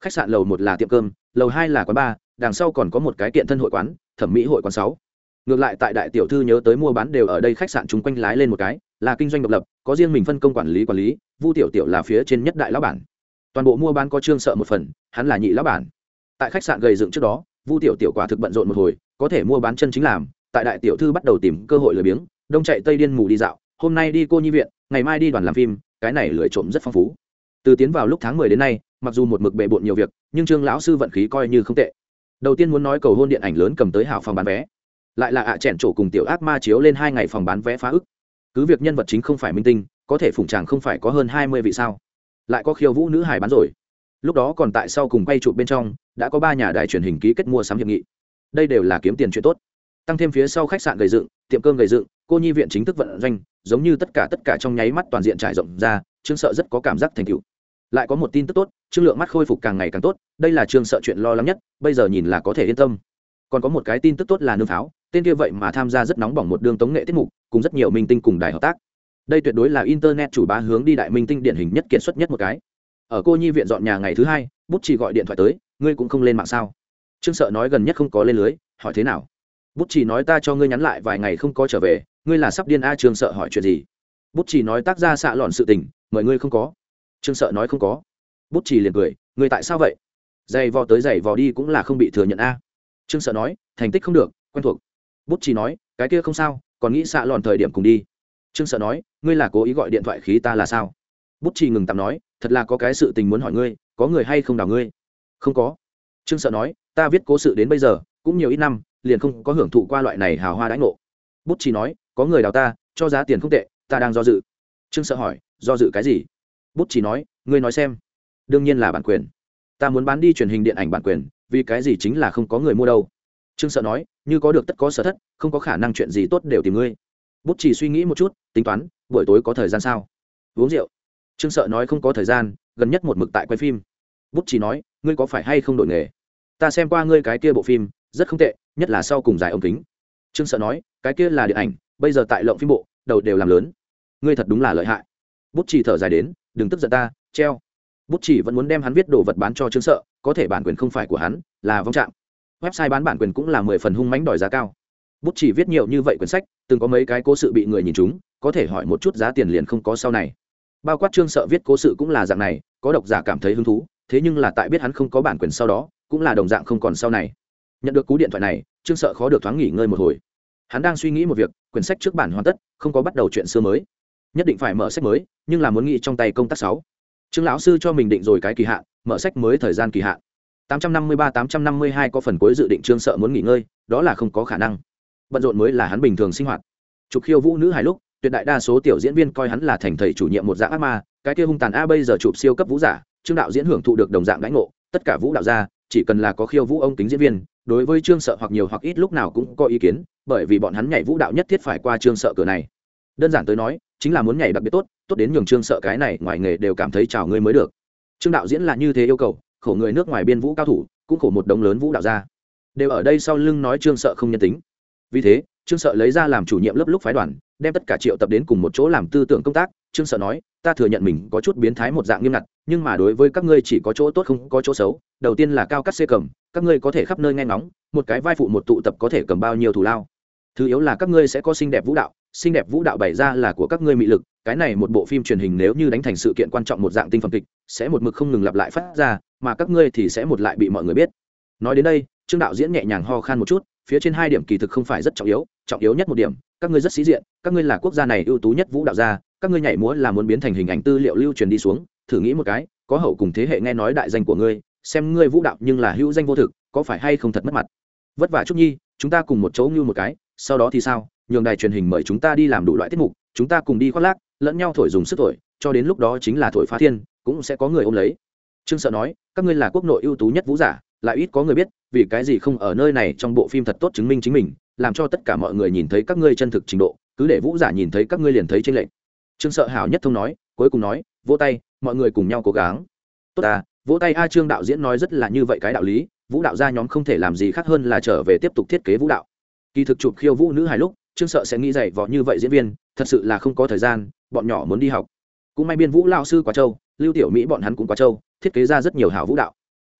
B: Khách sạn lầu một là tiệm cơm, lầu hai là quán bar, đằng sau còn có một cái kiện thân hội quán, thẩm mỹ hội quán sáu ngược lại tại đại tiểu thư nhớ tới mua bán đều ở đây khách sạn chúng quanh lái lên một cái, là kinh doanh độc lập, có riêng mình phân công quản lý quản lý, vu tiểu tiểu là phía trên nhất đại lão bản. Toàn bộ mua bán có trương sợ một phần, hắn là nhị lão bản. Tại khách sạn gầy dựng trước đó, vu tiểu tiểu quả thực bận rộn một hồi, có thể mua bán chân chính làm. Tại đại tiểu thư bắt đầu tìm cơ hội lười biếng, đông chạy tây điên mù đi dạo. Hôm nay đi cô nhi viện, ngày mai đi đoàn làm phim, cái này lười trộm rất phong phú. Từ tiến vào lúc tháng mười đến nay, mặc dù một mực bệ bộn nhiều việc, nhưng trương lão sư vận khí coi như không tệ. Đầu tiên muốn nói cầu hôn điện ảnh lớn cầm tới hảo phòng bán vé lại là ạ à chèn trổ cùng tiểu ác ma chiếu lên hai ngày phòng bán vé phá ức. Cứ việc nhân vật chính không phải minh tinh, có thể phủng tràng không phải có hơn hai mươi vị sao? Lại có khiêu vũ nữ hải bán rồi. Lúc đó còn tại sau cùng quay chụp bên trong, đã có ba nhà đài truyền hình ký kết mua sắm hiệp nghị. Đây đều là kiếm tiền chuyện tốt. Tăng thêm phía sau khách sạn gầy dựng, tiệm cơm gầy dựng, cô nhi viện chính thức vận doanh, giống như tất cả tất cả trong nháy mắt toàn diện trải rộng ra, trương sợ rất có cảm giác thành tựu. Lại có một tin tức tốt trương lượng mắt khôi phục càng ngày càng tốt, đây là trương sợ chuyện lo lắng nhất, bây giờ nhìn là có thể yên tâm. Còn có một cái tin tức tốt là nương pháo tên kia vậy mà tham gia rất nóng bỏng một đường tống nghệ tiết mục, cùng rất nhiều minh tinh cùng đài hợp tác. Đây tuyệt đối là internet chủ bá hướng đi đại minh tinh điển hình nhất kiệt xuất nhất một cái. Ở cô nhi viện dọn nhà ngày thứ hai, bút chỉ gọi điện thoại tới, ngươi cũng không lên mạng sao? Trương sợ nói gần nhất không có lên lưới, hỏi thế nào? Bút chỉ nói, ta cho ngươi nhắn lại vài ngày không có trở về, ngươi là sắp điên a, trương sợ hỏi chuyện gì? Bút chỉ nói, tác ra xạ lọn sự tình mời ngươi không có. Trương sợ nói, không có. Bút chỉ liền cười, ngươi tại sao vậy? Giày vò tới giày vò đi cũng là không bị thừa nhận a. Trương sợ nói, thành tích không được, quen thuộc bút chỉ nói, cái kia không sao, còn nghĩ xạ lòn thời điểm cùng đi. Trương sợ nói, ngươi là cố ý gọi điện thoại khí ta là sao? Bút chỉ ngừng tạm nói, thật là có cái sự tình muốn hỏi ngươi, có người hay không đào ngươi? Không có. Trương sợ nói, ta viết cố sự đến bây giờ, cũng nhiều ít năm, liền không có hưởng thụ qua loại này hào hoa đãi ngộ. Bút chỉ nói, có người đào ta, cho giá tiền không tệ, ta đang do dự. Trương sợ hỏi, do dự cái gì? Bút chỉ nói, ngươi nói xem. Đương nhiên là bản quyền. Ta muốn bán đi truyền hình điện ảnh bản quyền, vì cái gì chính là không có người mua đâu? Trương sợ nói, như có được tất có sở thất, không có khả năng chuyện gì tốt đều tìm ngươi. Bút chỉ suy nghĩ một chút, tính toán, buổi tối có thời gian sao? Uống rượu. Trương sợ nói, không có thời gian, gần nhất một mực tại quay phim. Bút chỉ nói, ngươi có phải hay không đổi nghề? Ta xem qua ngươi cái kia bộ phim, rất không tệ, nhất là sau cùng dài ống kính. Trương sợ nói, cái kia là điện ảnh, bây giờ tại lộng phim bộ, đầu đều làm lớn. Ngươi thật đúng là lợi hại. Bút chỉ thở dài đến, đừng tức giận ta, treo. Bút chỉ vẫn muốn đem hắn viết đồ vật bán cho trương sợ, có thể bản quyền không phải của hắn, là vong trạng website bán bản quyền cũng là mười phần hung mánh đòi giá cao. Bút chỉ viết nhiều như vậy quyển sách, từng có mấy cái cố sự bị người nhìn chúng có thể hỏi một chút giá tiền liền không có sau này. Bao quát trương sợ viết cố sự cũng là dạng này, có độc giả cảm thấy hứng thú, thế nhưng là tại biết hắn không có bản quyền sau đó, cũng là đồng dạng không còn sau này. Nhận được cú điện thoại này, trương sợ khó được thoáng nghỉ ngơi một hồi. Hắn đang suy nghĩ một việc, quyển sách trước bản hoàn tất, không có bắt đầu chuyện xưa mới. Nhất định phải mở sách mới, nhưng là muốn nghĩ trong tay công tác sáu. Trương lão sư cho mình định rồi cái kỳ hạn, mở sách mới thời gian kỳ hạn. 853-852 có phần cuối dự định trương sợ muốn nghỉ ngơi, đó là không có khả năng. Bận rộn mới là hắn bình thường sinh hoạt. Trục khiêu vũ nữ hài lúc, tuyệt đại đa số tiểu diễn viên coi hắn là thành thầy chủ nhiệm một dạng ác ma, cái kia hung tàn a bây giờ chụp siêu cấp vũ giả, trương đạo diễn hưởng thụ được đồng dạng đánh ngộ, tất cả vũ đạo gia, chỉ cần là có khiêu vũ ông tính diễn viên, đối với trương sợ hoặc nhiều hoặc ít lúc nào cũng có ý kiến, bởi vì bọn hắn nhảy vũ đạo nhất thiết phải qua trương sợ cửa này. Đơn giản tới nói, chính là muốn nhảy đặc biệt tốt tốt đến nhường trương sợ cái này ngoài nghề đều cảm thấy chào ngươi mới được. Trương đạo diễn là như thế yêu cầu khổ người nước ngoài biên vũ cao thủ, cũng khổ một đống lớn vũ đạo gia. Đều ở đây sau lưng nói trương sợ không nhân tính. Vì thế, trương sợ lấy ra làm chủ nhiệm lớp lúc phái đoàn, đem tất cả triệu tập đến cùng một chỗ làm tư tưởng công tác. Trương sợ nói, ta thừa nhận mình có chút biến thái một dạng nghiêm ngặt, nhưng mà đối với các ngươi chỉ có chỗ tốt không có chỗ xấu, đầu tiên là cao cắt xê cầm, các ngươi có thể khắp nơi nghe ngóng, một cái vai phụ một tụ tập có thể cầm bao nhiêu thù lao. Thứ yếu là các ngươi sẽ có xinh đẹp vũ đạo xinh đẹp vũ đạo bày ra là của các ngươi mị lực, cái này một bộ phim truyền hình nếu như đánh thành sự kiện quan trọng một dạng tinh phẩm kịch, sẽ một mực không ngừng lặp lại phát ra, mà các ngươi thì sẽ một lại bị mọi người biết. Nói đến đây, trương đạo diễn nhẹ nhàng ho khan một chút, phía trên hai điểm kỳ thực không phải rất trọng yếu trọng yếu nhất một điểm, các ngươi rất sĩ diện, các ngươi là quốc gia này ưu tú nhất vũ đạo gia, các ngươi nhảy múa là muốn biến thành hình ảnh tư liệu lưu truyền đi xuống, thử nghĩ một cái, có hậu cùng thế hệ nghe nói đại danh của ngươi, xem ngươi vũ đạo nhưng là hữu danh vô thực, có phải hay không thật mất mặt? Vất vả trúc nhi, chúng ta cùng một chỗ ngưu một cái, sau đó thì sao? Nhường đài truyền hình mời chúng ta đi làm đủ loại tiết mục, chúng ta cùng đi khoác lác, lẫn nhau thổi dùng sức thổi, cho đến lúc đó chính là thổi phá thiên, cũng sẽ có người ôm lấy. Trương sợ nói, các ngươi là quốc nội ưu tú nhất vũ giả, lại ít có người biết, vì cái gì không ở nơi này trong bộ phim thật tốt chứng minh chính mình, làm cho tất cả mọi người nhìn thấy các ngươi chân thực trình độ, cứ để vũ giả nhìn thấy các ngươi liền thấy trên lệnh trương sợ hảo nhất thông nói, cuối cùng nói, vỗ tay, mọi người cùng nhau cố gắng. Tốt ta, vỗ tay a, trương đạo diễn nói rất là như vậy cái đạo lý, vũ đạo gia nhóm không thể làm gì khác hơn là trở về tiếp tục thiết kế vũ đạo. Kỳ thực chụp khiêu vũ nữ hài lúc trương sợ sẽ nghĩ dạy vò như vậy diễn viên, thật sự là không có thời gian, bọn nhỏ muốn đi học. Cũng may biên vũ lao sư quá châu, lưu tiểu mỹ bọn hắn cũng quá châu, thiết kế ra rất nhiều hảo vũ đạo.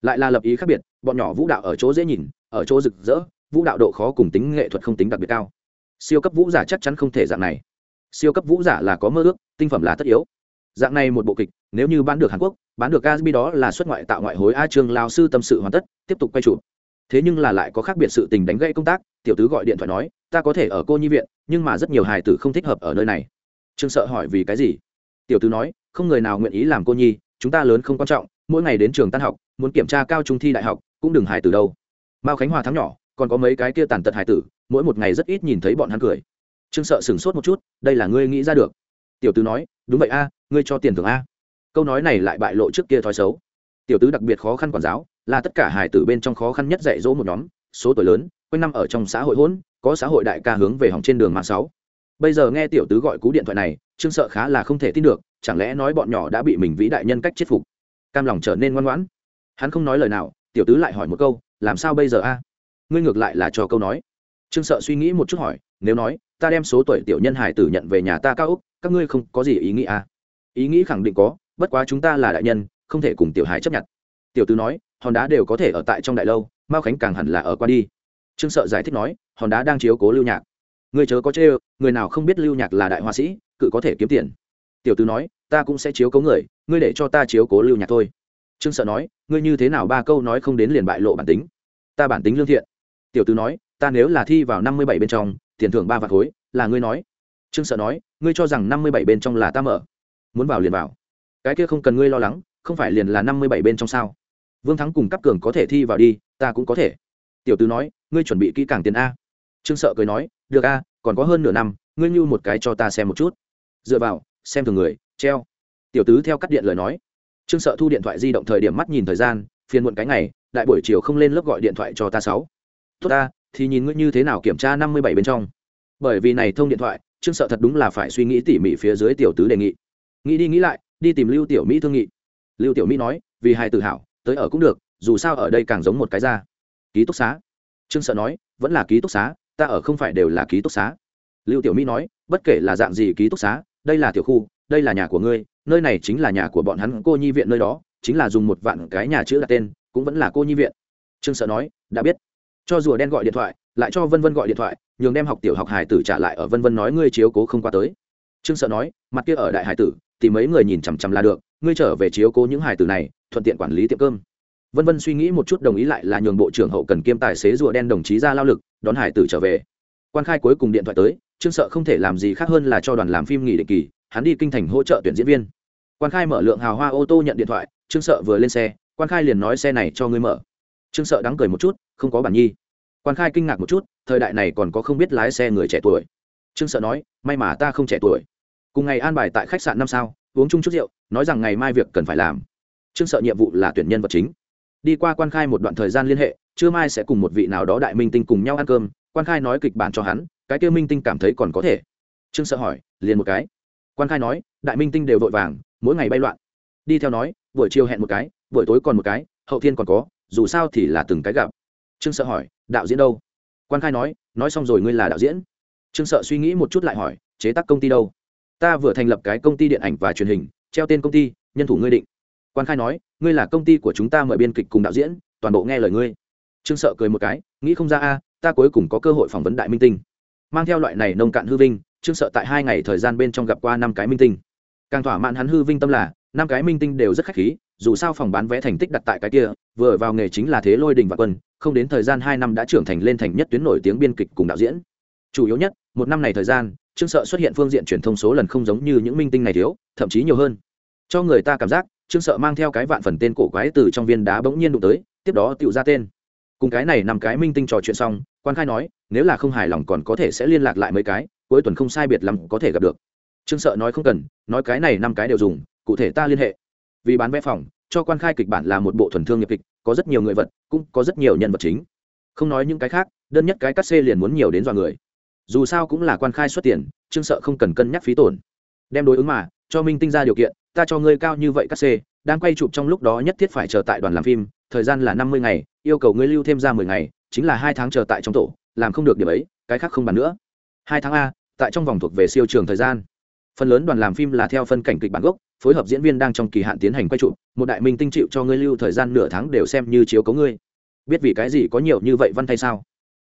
B: Lại là lập ý khác biệt, bọn nhỏ vũ đạo ở chỗ dễ nhìn, ở chỗ rực rỡ, vũ đạo độ khó cùng tính nghệ thuật không tính đặc biệt cao. Siêu cấp vũ giả chắc chắn không thể dạng này. Siêu cấp vũ giả là có mơ ước, tinh phẩm là tất yếu. Dạng này một bộ kịch, nếu như bán được hàn quốc, bán được gasbi đó là xuất ngoại tạo ngoại hối a trương lao sư tâm sự hoàn tất, tiếp tục quay chụp. Thế nhưng là lại có khác biệt sự tình đánh gãy công tác, tiểu tứ gọi điện thoại nói ta có thể ở cô nhi viện, nhưng mà rất nhiều hài tử không thích hợp ở nơi này. Trương sợ hỏi vì cái gì? Tiểu tứ nói, không người nào nguyện ý làm cô nhi, chúng ta lớn không quan trọng, mỗi ngày đến trường tan học, muốn kiểm tra cao trung thi đại học, cũng đừng hài tử đâu. Mao khánh hòa thắng nhỏ, còn có mấy cái kia tàn tật hài tử, mỗi một ngày rất ít nhìn thấy bọn hắn cười. Trương sợ sửng sốt một chút, đây là ngươi nghĩ ra được. Tiểu tứ nói, đúng vậy a, ngươi cho tiền thưởng a. Câu nói này lại bại lộ trước kia thói xấu. Tiểu tứ đặc biệt khó khăn quản giáo, là tất cả hài tử bên trong khó khăn nhất dạy dỗ một nhóm, số tuổi lớn, quanh năm ở trong xã hội hỗn có xã hội đại ca hướng về hỏng trên đường mạng sáu. Bây giờ nghe tiểu tứ gọi cú điện thoại này, trương sợ khá là không thể tin được, chẳng lẽ nói bọn nhỏ đã bị mình vĩ đại nhân cách chết phục? Cam lòng trở nên ngoan ngoãn. Hắn không nói lời nào, tiểu tứ lại hỏi một câu, làm sao bây giờ a? Ngươi ngược lại là cho câu nói. Trương sợ suy nghĩ một chút hỏi, nếu nói, ta đem số tuổi tiểu nhân hải tử nhận về nhà ta cao úc các ngươi không có gì ý nghĩ a? Ý nghĩ khẳng định có, bất quá chúng ta là đại nhân, không thể cùng tiểu hải chấp nhận. Tiểu tứ nói, hòn đá đều có thể ở tại trong đại lâu, mao khánh càng hẳn là ở qua đi trương sợ giải thích nói, hòn đá đang chiếu cố lưu nhạc. Người chớ có chê, người nào không biết lưu nhạc là đại họa sĩ, cự có thể kiếm tiền. Tiểu tứ nói, ta cũng sẽ chiếu cố người, ngươi để cho ta chiếu cố lưu nhạc thôi. Trương sợ nói, ngươi như thế nào ba câu nói không đến liền bại lộ bản tính. Ta bản tính lương thiện. Tiểu tứ nói, ta nếu là thi vào năm mươi bảy bên trong, tiền thưởng ba vạt khối, là ngươi nói. Trương sợ nói, ngươi cho rằng năm mươi bảy bên trong là ta mở. Muốn vào liền vào. Cái kia không cần ngươi lo lắng, không phải liền là năm mươi bảy bên trong sao? Vương thắng cùng cấp cường có thể thi vào đi, ta cũng có thể tiểu tứ nói, ngươi chuẩn bị kỹ càng tiền a. Trương sợ cười nói, được a, còn có hơn nửa năm, ngươi như một cái cho ta xem một chút. Dựa vào, xem thường người, treo. Tiểu tứ theo cắt điện lời nói. Trương sợ thu điện thoại di động thời điểm mắt nhìn thời gian, phiền muộn cái ngày, đại buổi chiều không lên lớp gọi điện thoại cho ta sáu. Tốt ta thì nhìn ngươi như thế nào kiểm tra năm mươi bảy bên trong. Bởi vì này thông điện thoại, trương sợ thật đúng là phải suy nghĩ tỉ mỉ phía dưới tiểu tứ đề nghị. Nghĩ đi nghĩ lại, đi tìm lưu tiểu mỹ thương nghị. Lưu tiểu mỹ nói, vì hai tự hào tới ở cũng được, dù sao ở đây càng giống một cái ra ký túc xá. Trương sợ nói, vẫn là ký túc xá, ta ở không phải đều là ký túc xá. Lưu tiểu mỹ nói, bất kể là dạng gì ký túc xá, đây là tiểu khu, đây là nhà của ngươi, nơi này chính là nhà của bọn hắn cô nhi viện nơi đó, chính là dùng một vạn cái nhà chữ đặt tên, cũng vẫn là cô nhi viện. Trương sợ nói, đã biết. Cho rùa đen gọi điện thoại, lại cho vân vân gọi điện thoại, nhường đem học tiểu học hải tử trả lại ở vân vân nói, ngươi chiếu cố không qua tới. Trương sợ nói, mặt kia ở đại hải tử thì mấy người nhìn chằm chằm là được, ngươi trở về chiếu cố những hải tử này, thuận tiện quản lý tiệm cơm vân vân suy nghĩ một chút đồng ý lại là nhường bộ trưởng hậu cần kiêm tài xế rùa đen đồng chí ra lao lực, đón hải tử trở về. Quan khai cuối cùng điện thoại tới, trương sợ không thể làm gì khác hơn là cho đoàn làm phim nghỉ định kỳ, hắn đi kinh thành hỗ trợ tuyển diễn viên. Quan khai mở lượng hào hoa ô tô nhận điện thoại, trương sợ vừa lên xe, quan khai liền nói xe này cho ngươi mở. Trương sợ đắng cười một chút, không có bản nhi. Quan khai kinh ngạc một chút, thời đại này còn có không biết lái xe người trẻ tuổi. Trương sợ nói, may mà ta không trẻ tuổi. Cùng ngày an bài tại khách sạn năm sao, uống chung chút rượu, nói rằng ngày mai việc cần phải làm. Trương sợ nhiệm vụ là tuyển nhân vật chính đi qua quan khai một đoạn thời gian liên hệ, trưa mai sẽ cùng một vị nào đó đại minh tinh cùng nhau ăn cơm, quan khai nói kịch bản cho hắn, cái kia minh tinh cảm thấy còn có thể. Trương sợ hỏi, liền một cái. Quan khai nói, đại minh tinh đều vội vàng, mỗi ngày bay loạn. Đi theo nói, buổi chiều hẹn một cái, buổi tối còn một cái, hậu thiên còn có, dù sao thì là từng cái gặp. Trương sợ hỏi, đạo diễn đâu? Quan khai nói nói xong rồi ngươi là đạo diễn. Trương sợ suy nghĩ một chút lại hỏi, chế tác công ty đâu? Ta vừa thành lập cái công ty điện ảnh và truyền hình, treo tên công ty, nhân thủ ngươi định quan khai nói, ngươi là công ty của chúng ta mời biên kịch cùng đạo diễn, toàn bộ nghe lời ngươi. Trương sợ cười một cái, nghĩ không ra a, ta cuối cùng có cơ hội phỏng vấn đại minh tinh. Mang theo loại này nông cạn hư vinh, trương sợ tại hai ngày thời gian bên trong gặp qua năm cái minh tinh. Càng thỏa mãn hắn hư vinh tâm là, năm cái minh tinh đều rất khách khí, dù sao phòng bán vé thành tích đặt tại cái kia, vừa vào nghề chính là thế lôi đình và quân, không đến thời gian hai năm đã trưởng thành lên thành nhất tuyến nổi tiếng biên kịch cùng đạo diễn. Chủ yếu nhất, một năm này thời gian, trương sợ xuất hiện phương diện truyền thông số lần không giống như những minh tinh này thiếu, thậm chí nhiều hơn. Cho người ta cảm giác trương sợ mang theo cái vạn phần tên cổ quái từ trong viên đá bỗng nhiên đụng tới, tiếp đó tự ra tên. Cùng cái này năm cái minh tinh trò chuyện xong, quan khai nói, nếu là không hài lòng còn có thể sẽ liên lạc lại mấy cái, cuối tuần không sai biệt lắm có thể gặp được. Trương sợ nói không cần, nói cái này năm cái đều dùng, cụ thể ta liên hệ. Vì bán vé phòng, cho quan khai kịch bản là một bộ thuần thương nghiệp kịch, có rất nhiều người vật, cũng có rất nhiều nhân vật chính. Không nói những cái khác, đơn nhất cái cắt xê liền muốn nhiều đến dọa người. Dù sao cũng là quan khai xuất tiền, trương sợ không cần cân nhắc phí tổn. Đem đối ứng mà cho minh tinh ra điều kiện, ta cho ngươi cao như vậy các c đang quay chụp trong lúc đó nhất thiết phải chờ tại đoàn làm phim, thời gian là năm mươi ngày, yêu cầu ngươi lưu thêm ra mười ngày, chính là hai tháng chờ tại trong tổ, làm không được điểm ấy, cái khác không bàn nữa. Hai tháng a, tại trong vòng thuộc về siêu trường thời gian. Phần lớn đoàn làm phim là theo phân cảnh kịch bản gốc, phối hợp diễn viên đang trong kỳ hạn tiến hành quay chụp, một đại minh tinh chịu cho ngươi lưu thời gian nửa tháng đều xem như chiếu cấu ngươi. Biết vì cái gì có nhiều như vậy văn thay sao?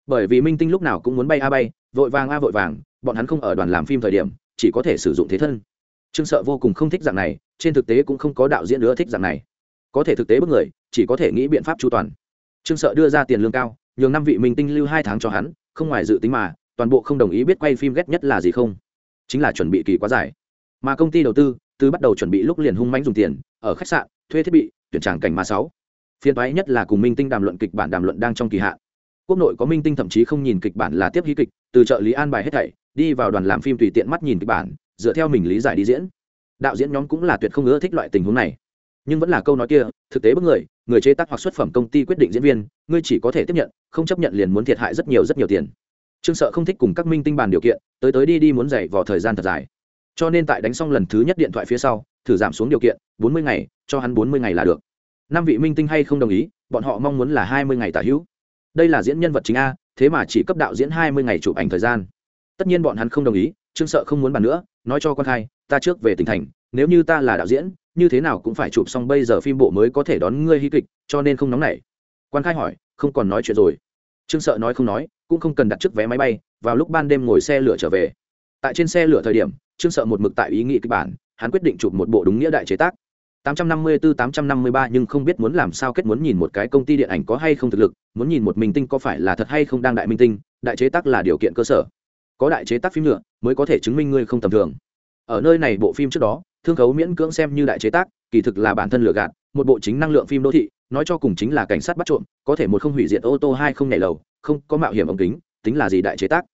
B: Bởi vì minh tinh lúc nào cũng muốn bay a bay, vội vàng a vội vàng, bọn hắn không ở đoàn làm phim thời điểm, chỉ có thể sử dụng thế thân trương sợ vô cùng không thích dạng này, trên thực tế cũng không có đạo diễn nữa thích dạng này. Có thể thực tế bức người, chỉ có thể nghĩ biện pháp chu toàn. Trương sợ đưa ra tiền lương cao, nhường năm vị minh tinh lưu hai tháng cho hắn, không ngoài dự tính mà, toàn bộ không đồng ý biết quay phim ghét nhất là gì không. Chính là chuẩn bị kỳ quá dài. Mà công ty đầu tư, từ bắt đầu chuẩn bị lúc liền hung mánh dùng tiền, ở khách sạn, thuê thiết bị, tuyển tràng cảnh mà sáu. Phiên toái nhất là cùng minh tinh đàm luận kịch bản đàm luận đang trong kỳ hạn. Quốc nội có minh tinh thậm chí không nhìn kịch bản là tiếp hí kịch, từ trợ lý an bài hết thảy, đi vào đoàn làm phim tùy tiện mắt nhìn kịch bản dựa theo mình lý giải đi diễn. Đạo diễn nhóm cũng là tuyệt không ưa thích loại tình huống này. Nhưng vẫn là câu nói kia, thực tế bức người người chế tác hoặc xuất phẩm công ty quyết định diễn viên, ngươi chỉ có thể tiếp nhận, không chấp nhận liền muốn thiệt hại rất nhiều rất nhiều tiền. Trương sợ không thích cùng các minh tinh bàn điều kiện, tới tới đi đi muốn dày vào thời gian thật dài. Cho nên tại đánh xong lần thứ nhất điện thoại phía sau, thử giảm xuống điều kiện, bốn mươi ngày, cho hắn bốn mươi ngày là được. Năm vị minh tinh hay không đồng ý, bọn họ mong muốn là hai mươi ngày tả hữu. Đây là diễn nhân vật chính a, thế mà chỉ cấp đạo diễn hai mươi ngày chụp ảnh thời gian. Tất nhiên bọn hắn không đồng ý trương sợ không muốn bàn nữa nói cho con khai ta trước về tỉnh thành nếu như ta là đạo diễn như thế nào cũng phải chụp xong bây giờ phim bộ mới có thể đón ngươi hy kịch cho nên không nóng nảy. Quan khai hỏi không còn nói chuyện rồi. Trương sợ nói không nói cũng không cần đặt trước vé máy bay vào lúc ban đêm ngồi xe lửa trở về. Tại trên xe lửa thời điểm trương sợ một mực tại ý nghĩ kịch bản hắn quyết định chụp một bộ đúng nghĩa đại chế tác. 854-853 nhưng không biết muốn làm sao kết muốn nhìn một cái công ty điện ảnh có hay không thực lực, muốn nhìn một minh tinh có phải là thật hay không đang đại minh tinh, đại chế tác là điều kiện cơ sở. Có đại chế tác phim nữa mới có thể chứng minh ngươi không tầm thường. Ở nơi này bộ phim trước đó, thương khấu miễn cưỡng xem như đại chế tác, kỳ thực là bản thân lừa gạt, một bộ chính năng lượng phim đô thị, nói cho cùng chính là cảnh sát bắt trộm, có thể một không hủy diệt ô tô hai không nhảy lầu, không có mạo hiểm ống kính, tính là gì đại chế tác.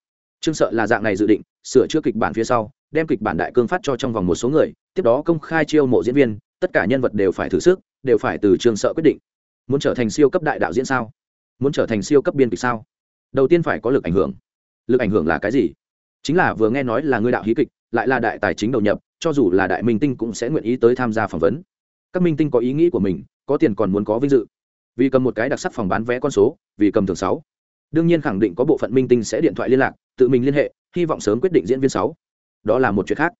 B: Trương sợ là dạng này dự định, sửa chữa kịch bản phía sau, đem kịch bản đại cương phát cho trong vòng một số người, tiếp đó công khai chiêu mộ diễn viên, tất cả nhân vật đều phải thử sức đều phải từ trường sợ quyết định muốn trở thành siêu cấp đại đạo diễn sao muốn trở thành siêu cấp biên kịch sao đầu tiên phải có lực ảnh hưởng lực ảnh hưởng là cái gì? Chính là vừa nghe nói là người đạo hí kịch, lại là đại tài chính đầu nhập, cho dù là đại minh tinh cũng sẽ nguyện ý tới tham gia phỏng vấn. Các minh tinh có ý nghĩ của mình, có tiền còn muốn có vinh dự. Vì cầm một cái đặc sắc phòng bán vé con số, vì cầm thường sáu. Đương nhiên khẳng định có bộ phận minh tinh sẽ điện thoại liên lạc, tự mình liên hệ, hy vọng sớm quyết định diễn viên sáu. Đó là một chuyện khác.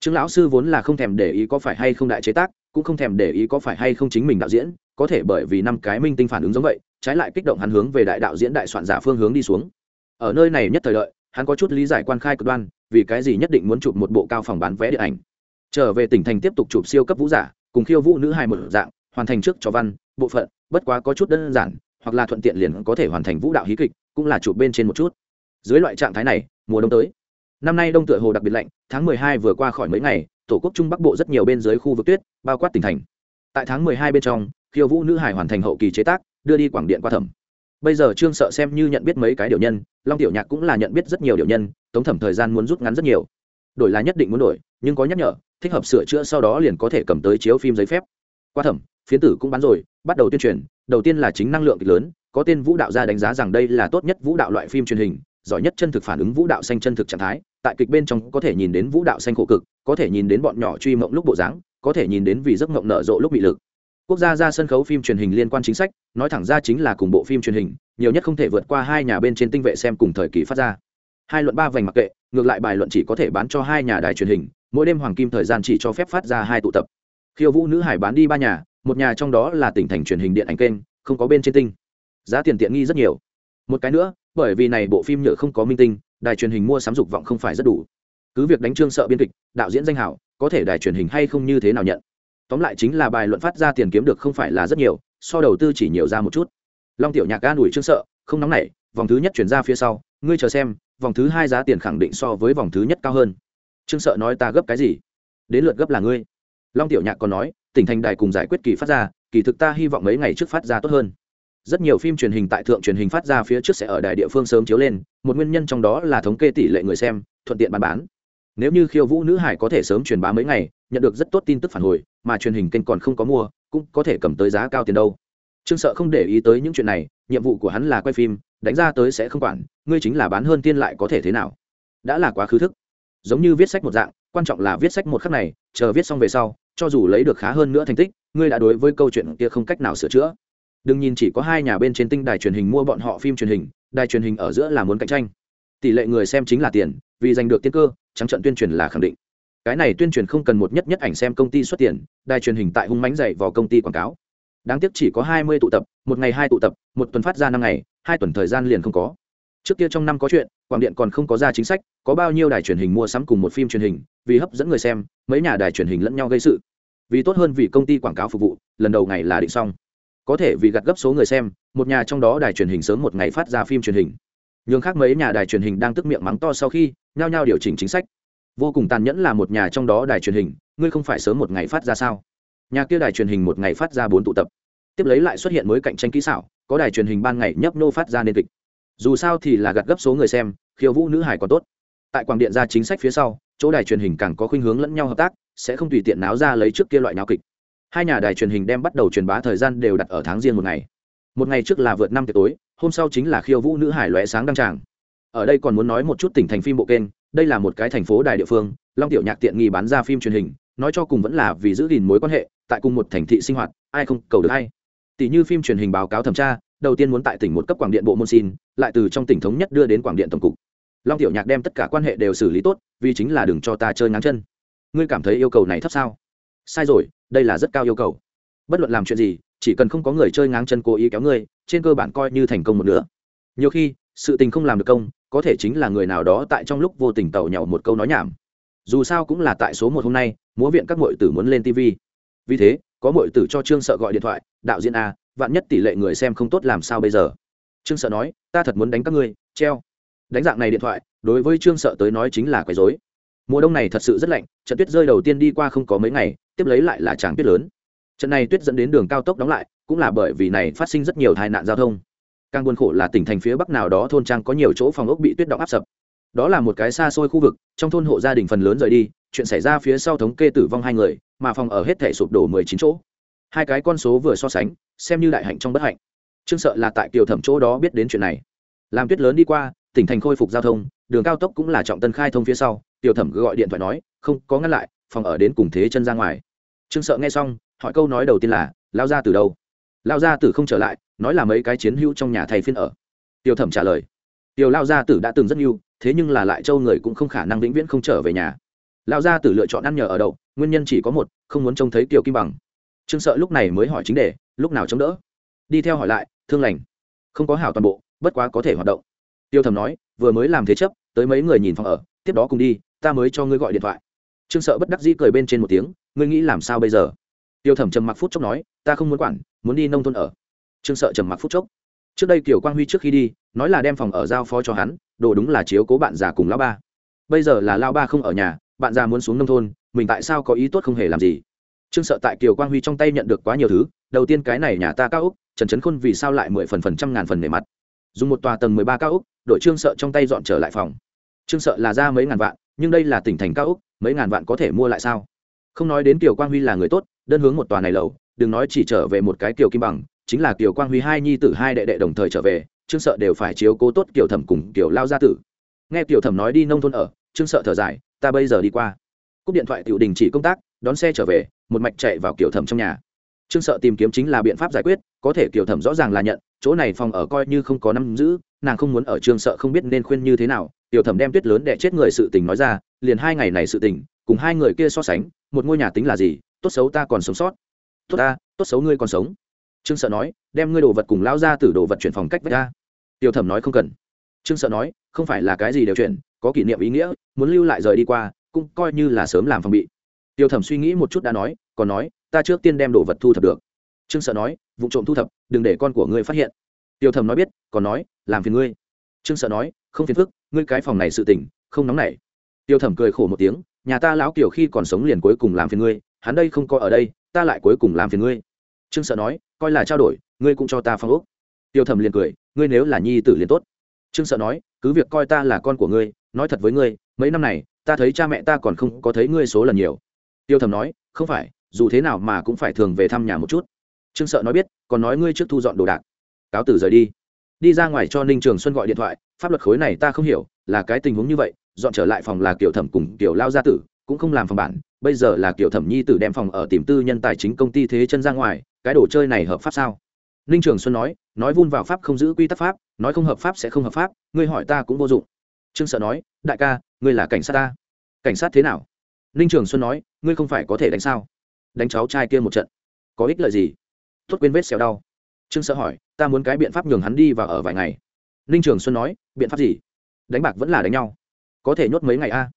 B: Trương lão sư vốn là không thèm để ý có phải hay không đại chế tác, cũng không thèm để ý có phải hay không chính mình đạo diễn, có thể bởi vì năm cái minh tinh phản ứng giống vậy, trái lại kích động hắn hướng về đại đạo diễn đại soạn giả phương hướng đi xuống ở nơi này nhất thời đợi, hắn có chút lý giải quan khai cực đoan, vì cái gì nhất định muốn chụp một bộ cao phòng bán vé điện ảnh. Trở về tỉnh thành tiếp tục chụp siêu cấp vũ giả, cùng khiêu vũ nữ hai một dạng, hoàn thành trước cho văn, bộ phận, bất quá có chút đơn giản, hoặc là thuận tiện liền có thể hoàn thành vũ đạo hí kịch, cũng là chụp bên trên một chút. Dưới loại trạng thái này, mùa đông tới. Năm nay đông tựa hồ đặc biệt lạnh, tháng mười hai vừa qua khỏi mấy ngày, tổ quốc trung bắc bộ rất nhiều bên dưới khu vực tuyết, bao quát tỉnh thành. Tại tháng mười hai bên trong, khiêu vũ nữ hải hoàn thành hậu kỳ chế tác, đưa đi quảng điện qua thẩm bây giờ trương sợ xem như nhận biết mấy cái điều nhân, long tiểu nhạc cũng là nhận biết rất nhiều điều nhân, tống thẩm thời gian muốn rút ngắn rất nhiều. Đổi là nhất định muốn đổi, nhưng có nhắc nhở, thích hợp sửa chữa sau đó liền có thể cầm tới chiếu phim giấy phép. Qua thẩm, phiến tử cũng bán rồi, bắt đầu tuyên truyền, đầu tiên là chính năng lượng kịch lớn, có tên vũ đạo gia đánh giá rằng đây là tốt nhất vũ đạo loại phim truyền hình, giỏi nhất chân thực phản ứng vũ đạo xanh chân thực trạng thái, tại kịch bên trong có thể nhìn đến vũ đạo xanh khổ cực, có thể nhìn đến bọn nhỏ truy mộng lúc bộ dáng, có thể nhìn đến vì giấc mộng nở rộ lúc bị lực quốc gia ra sân khấu phim truyền hình liên quan chính sách, nói thẳng ra chính là cùng bộ phim truyền hình, nhiều nhất không thể vượt qua hai nhà bên trên tinh vệ xem cùng thời kỳ phát ra. Hai luận ba vành mặc kệ, ngược lại bài luận chỉ có thể bán cho hai nhà đài truyền hình, mỗi đêm hoàng kim thời gian chỉ cho phép phát ra hai tụ tập. Khiêu vũ nữ hải bán đi ba nhà, một nhà trong đó là tỉnh thành truyền hình điện ảnh kênh, không có bên trên tinh. Giá tiền tiện nghi rất nhiều. Một cái nữa, bởi vì này bộ phim nhựa không có minh tinh, đài truyền hình mua sắm dục vọng không phải rất đủ. Cứ việc đánh trương sợ biên kịch, đạo diễn danh hảo, có thể đài truyền hình hay không như thế nào nhận tóm lại chính là bài luận phát ra tiền kiếm được không phải là rất nhiều, so đầu tư chỉ nhiều ra một chút. Long tiểu nhạc ga đuổi trương sợ, không nóng nảy, vòng thứ nhất chuyển ra phía sau, ngươi chờ xem, vòng thứ hai giá tiền khẳng định so với vòng thứ nhất cao hơn. Trương sợ nói ta gấp cái gì? Đến lượt gấp là ngươi. Long tiểu nhạc còn nói, tỉnh thành đài cùng giải quyết kỳ phát ra, kỳ thực ta hy vọng mấy ngày trước phát ra tốt hơn. Rất nhiều phim truyền hình tại thượng truyền hình phát ra phía trước sẽ ở đài địa phương sớm chiếu lên, một nguyên nhân trong đó là thống kê tỷ lệ người xem, thuận tiện bán bán nếu như khiêu vũ nữ hải có thể sớm truyền bá mấy ngày, nhận được rất tốt tin tức phản hồi, mà truyền hình kênh còn không có mua, cũng có thể cầm tới giá cao tiền đâu. Trương sợ không để ý tới những chuyện này, nhiệm vụ của hắn là quay phim, đánh ra tới sẽ không quản, ngươi chính là bán hơn tiên lại có thể thế nào. Đã là quá khứ thức. Giống như viết sách một dạng, quan trọng là viết sách một khắc này, chờ viết xong về sau, cho dù lấy được khá hơn nữa thành tích, ngươi đã đối với câu chuyện kia không cách nào sửa chữa. Đừng nhìn chỉ có hai nhà bên trên tinh đài truyền hình mua bọn họ phim truyền hình, đài truyền hình ở giữa là muốn cạnh tranh. Tỷ lệ người xem chính là tiền, vì giành được tiên cơ trắng trận tuyên truyền là khẳng định. Cái này tuyên truyền không cần một nhất nhất ảnh xem công ty xuất tiền, đài truyền hình tại hung mánh dạy vào công ty quảng cáo. Đáng tiếc chỉ có hai mươi tụ tập, một ngày hai tụ tập, một tuần phát ra năm ngày, hai tuần thời gian liền không có. Trước kia trong năm có chuyện, quảng điện còn không có ra chính sách, có bao nhiêu đài truyền hình mua sắm cùng một phim truyền hình, vì hấp dẫn người xem, mấy nhà đài truyền hình lẫn nhau gây sự. Vì tốt hơn vì công ty quảng cáo phục vụ, lần đầu ngày là định xong. Có thể vì gặt gấp số người xem, một nhà trong đó đài truyền hình sớm một ngày phát ra phim truyền hình nhường khác mấy nhà đài truyền hình đang tức miệng mắng to sau khi nhao nhao điều chỉnh chính sách. Vô cùng tàn nhẫn là một nhà trong đó đài truyền hình, ngươi không phải sớm một ngày phát ra sao? Nhà kia đài truyền hình một ngày phát ra bốn tụ tập. Tiếp lấy lại xuất hiện mới cạnh tranh kỹ xảo, có đài truyền hình ban ngày nhấp nô phát ra nên kịch. Dù sao thì là gặt gấp số người xem, khiêu vũ nữ hải còn tốt. Tại quảng điện ra chính sách phía sau, chỗ đài truyền hình càng có khuynh hướng lẫn nhau hợp tác, sẽ không tùy tiện náo ra lấy trước kia loại náo kịch. Hai nhà đài truyền hình đem bắt đầu truyền bá thời gian đều đặt ở tháng riêng một ngày một ngày trước là vượt năm tiệc tối, hôm sau chính là khiêu vũ nữ hải lóe sáng đăng tràng. Ở đây còn muốn nói một chút tỉnh thành phim bộ kênh, đây là một cái thành phố đài địa phương, long tiểu nhạc tiện nghi bán ra phim truyền hình, nói cho cùng vẫn là vì giữ gìn mối quan hệ, tại cùng một thành thị sinh hoạt, ai không cầu được hay tỷ như phim truyền hình báo cáo thẩm tra, đầu tiên muốn tại tỉnh một cấp quảng điện bộ môn xin, lại từ trong tỉnh thống nhất đưa đến quảng điện tổng cục. Long tiểu nhạc đem tất cả quan hệ đều xử lý tốt, vì chính là đừng cho ta chơi ngắn chân. Ngươi cảm thấy yêu cầu này thấp sao? Sai rồi, đây là rất cao yêu cầu. Bất luận làm chuyện gì chỉ cần không có người chơi ngáng chân cố ý kéo ngươi, trên cơ bản coi như thành công một nửa. Nhiều khi, sự tình không làm được công, có thể chính là người nào đó tại trong lúc vô tình tàu nhậu một câu nói nhảm. Dù sao cũng là tại số một hôm nay, múa viện các mội tử muốn lên tv vì thế, có mội tử cho trương sợ gọi điện thoại, đạo diễn a, vạn nhất tỷ lệ người xem không tốt làm sao bây giờ? Trương sợ nói, ta thật muốn đánh các ngươi, treo. Đánh dạng này điện thoại, đối với trương sợ tới nói chính là quấy dối mùa đông này thật sự rất lạnh, trận tuyết rơi đầu tiên đi qua không có mấy ngày, tiếp lấy lại là tràng tuyết lớn trận này tuyết dẫn đến đường cao tốc đóng lại, cũng là bởi vì này phát sinh rất nhiều tai nạn giao thông. Càng buồn khổ là tỉnh thành phía bắc nào đó thôn trang có nhiều chỗ phòng ốc bị tuyết động áp sập. Đó là một cái xa xôi khu vực, trong thôn hộ gia đình phần lớn rời đi, chuyện xảy ra phía sau thống kê tử vong hai người, mà phòng ở hết thể sụp đổ mười chín chỗ. Hai cái con số vừa so sánh, xem như đại hạnh trong bất hạnh. Trương sợ là tại kiều thẩm chỗ đó biết đến chuyện này. Làm tuyết lớn đi qua, tỉnh thành khôi phục giao thông, đường cao tốc cũng là trọng tân khai thông phía sau tiểu thẩm gọi điện thoại nói, không, có ngăn lại, phòng ở đến cùng thế chân ra ngoài. Trương sợ nghe xong hỏi câu nói đầu tiên là, lao ra từ đâu? Lao ra từ không trở lại, nói là mấy cái chiến hữu trong nhà thầy phiên ở. Tiểu thẩm trả lời tiểu lao gia tử đã từng rất yêu thế nhưng là lại châu người cũng không khả năng vĩnh viễn không trở về nhà. Lao gia tử lựa chọn ăn nhờ ở đậu, nguyên nhân chỉ có một, không muốn trông thấy tiểu kim bằng. Trương sợ lúc này mới hỏi chính đề, lúc nào chống đỡ? Đi theo hỏi lại, thương lành, không có hảo toàn bộ, bất quá có thể hoạt động. Tiêu thẩm nói, vừa mới làm thế chấp, tới mấy người nhìn phòng ở, tiếp đó cùng đi, ta mới cho ngươi gọi điện thoại. Trương sợ bất đắc dĩ cười bên trên một tiếng, ngươi nghĩ làm sao bây giờ? Tiêu thẩm trầm mặc phút chốc nói, ta không muốn quản, muốn đi nông thôn ở. Trương sợ trầm mặc phút chốc. Trước đây kiều quang huy trước khi đi, nói là đem phòng ở giao phó cho hắn, đồ đúng là chiếu cố bạn già cùng lão ba. Bây giờ là lao ba không ở nhà, bạn già muốn xuống nông thôn, mình tại sao có ý tốt không hề làm gì? Trương sợ tại kiều quang huy trong tay nhận được quá nhiều thứ, đầu tiên cái này nhà ta cao úc, trần trấn khôn vì sao lại mười phần phần trăm ngàn phần nề mặt. Dùng một tòa tầng mười ba cao úc, đội trương sợ trong tay dọn trở lại phòng. Trương sợ là ra mấy ngàn vạn, nhưng đây là tỉnh thành cao úc, mấy ngàn vạn có thể mua lại sao? Không nói đến kiều quang huy là người tốt đơn hướng một tòa này lầu, đừng nói chỉ trở về một cái kiều kim bằng, chính là kiều quang huy hai nhi tử hai đệ đệ đồng thời trở về, trương sợ đều phải chiếu cố tốt kiều thẩm cùng kiều lao gia tử. Nghe kiều thẩm nói đi nông thôn ở, trương sợ thở dài, ta bây giờ đi qua. Cúp điện thoại tiểu đình chỉ công tác, đón xe trở về, một mạch chạy vào kiều thẩm trong nhà. Trương sợ tìm kiếm chính là biện pháp giải quyết, có thể kiều thẩm rõ ràng là nhận, chỗ này phòng ở coi như không có năm giữ, nàng không muốn ở trương sợ không biết nên khuyên như thế nào tiểu thẩm đem tuyết lớn để chết người sự tình nói ra, liền hai ngày này sự tình, cùng hai người kia so sánh, một ngôi nhà tính là gì tốt xấu ta còn sống sót. Tốt ta, tốt xấu ngươi còn sống. Trương sợ nói, đem ngươi đồ vật cùng lao ra từ đồ vật chuyển phòng cách vách ra tiểu thẩm nói không cần. Trương sợ nói, không phải là cái gì đều chuyển, có kỷ niệm ý nghĩa, muốn lưu lại rời đi qua, cũng coi như là sớm làm phòng bị. Tiểu thẩm suy nghĩ một chút đã nói, còn nói, ta trước tiên đem đồ vật thu thập được. Trương sợ nói, vụ trộm thu thập, đừng để con của ngươi phát hiện. Tiểu thẩm nói biết, còn nói, làm phiền ngươi. Trương sợ nói, không phiền phức, ngươi cái phòng này sự tỉnh không nóng nảy. Tiểu thẩm cười khổ một tiếng, nhà ta lão kiểu khi còn sống liền cuối cùng làm phiền ngươi hắn đây không có ở đây, ta lại cuối cùng làm phiền ngươi. Trương sợ nói, coi là trao đổi, ngươi cũng cho ta phong ốc. tiêu thẩm liền cười, ngươi nếu là nhi tử liền tốt. Trương sợ nói, cứ việc coi ta là con của ngươi, nói thật với ngươi, mấy năm này, ta thấy cha mẹ ta còn không có thấy ngươi số lần nhiều. Tiêu thẩm nói, không phải, dù thế nào mà cũng phải thường về thăm nhà một chút. Trương sợ nói biết, còn nói ngươi trước thu dọn đồ đạc. Cáo tử rời đi. Đi ra ngoài cho ninh trường xuân gọi điện thoại, pháp luật khối này ta không hiểu, là cái tình huống như vậy, dọn trở lại phòng là kiểu thẩm cùng kiểu lao gia tử cũng không làm phòng bản bây giờ là kiểu thẩm nhi tử đem phòng ở tìm tư nhân tài chính công ty thế chân ra ngoài, cái đồ chơi này hợp pháp sao? Ninh trường xuân nói nói vun vào pháp không giữ quy tắc pháp, nói không hợp pháp sẽ không hợp pháp, ngươi hỏi ta cũng vô dụng. Trương sợ nói, đại ca, ngươi là cảnh sát ta. Cảnh sát thế nào? Ninh trường xuân nói, ngươi không phải có thể đánh sao? Đánh cháu trai kia một trận. Có ích lợi gì? Tốt quên vết xéo đau. Trương sợ hỏi, ta muốn cái biện pháp nhường hắn đi và ở vài ngày. Ninh trường xuân nói, biện pháp gì? Đánh bạc vẫn là đánh nhau. Có thể nhốt mấy ngày a?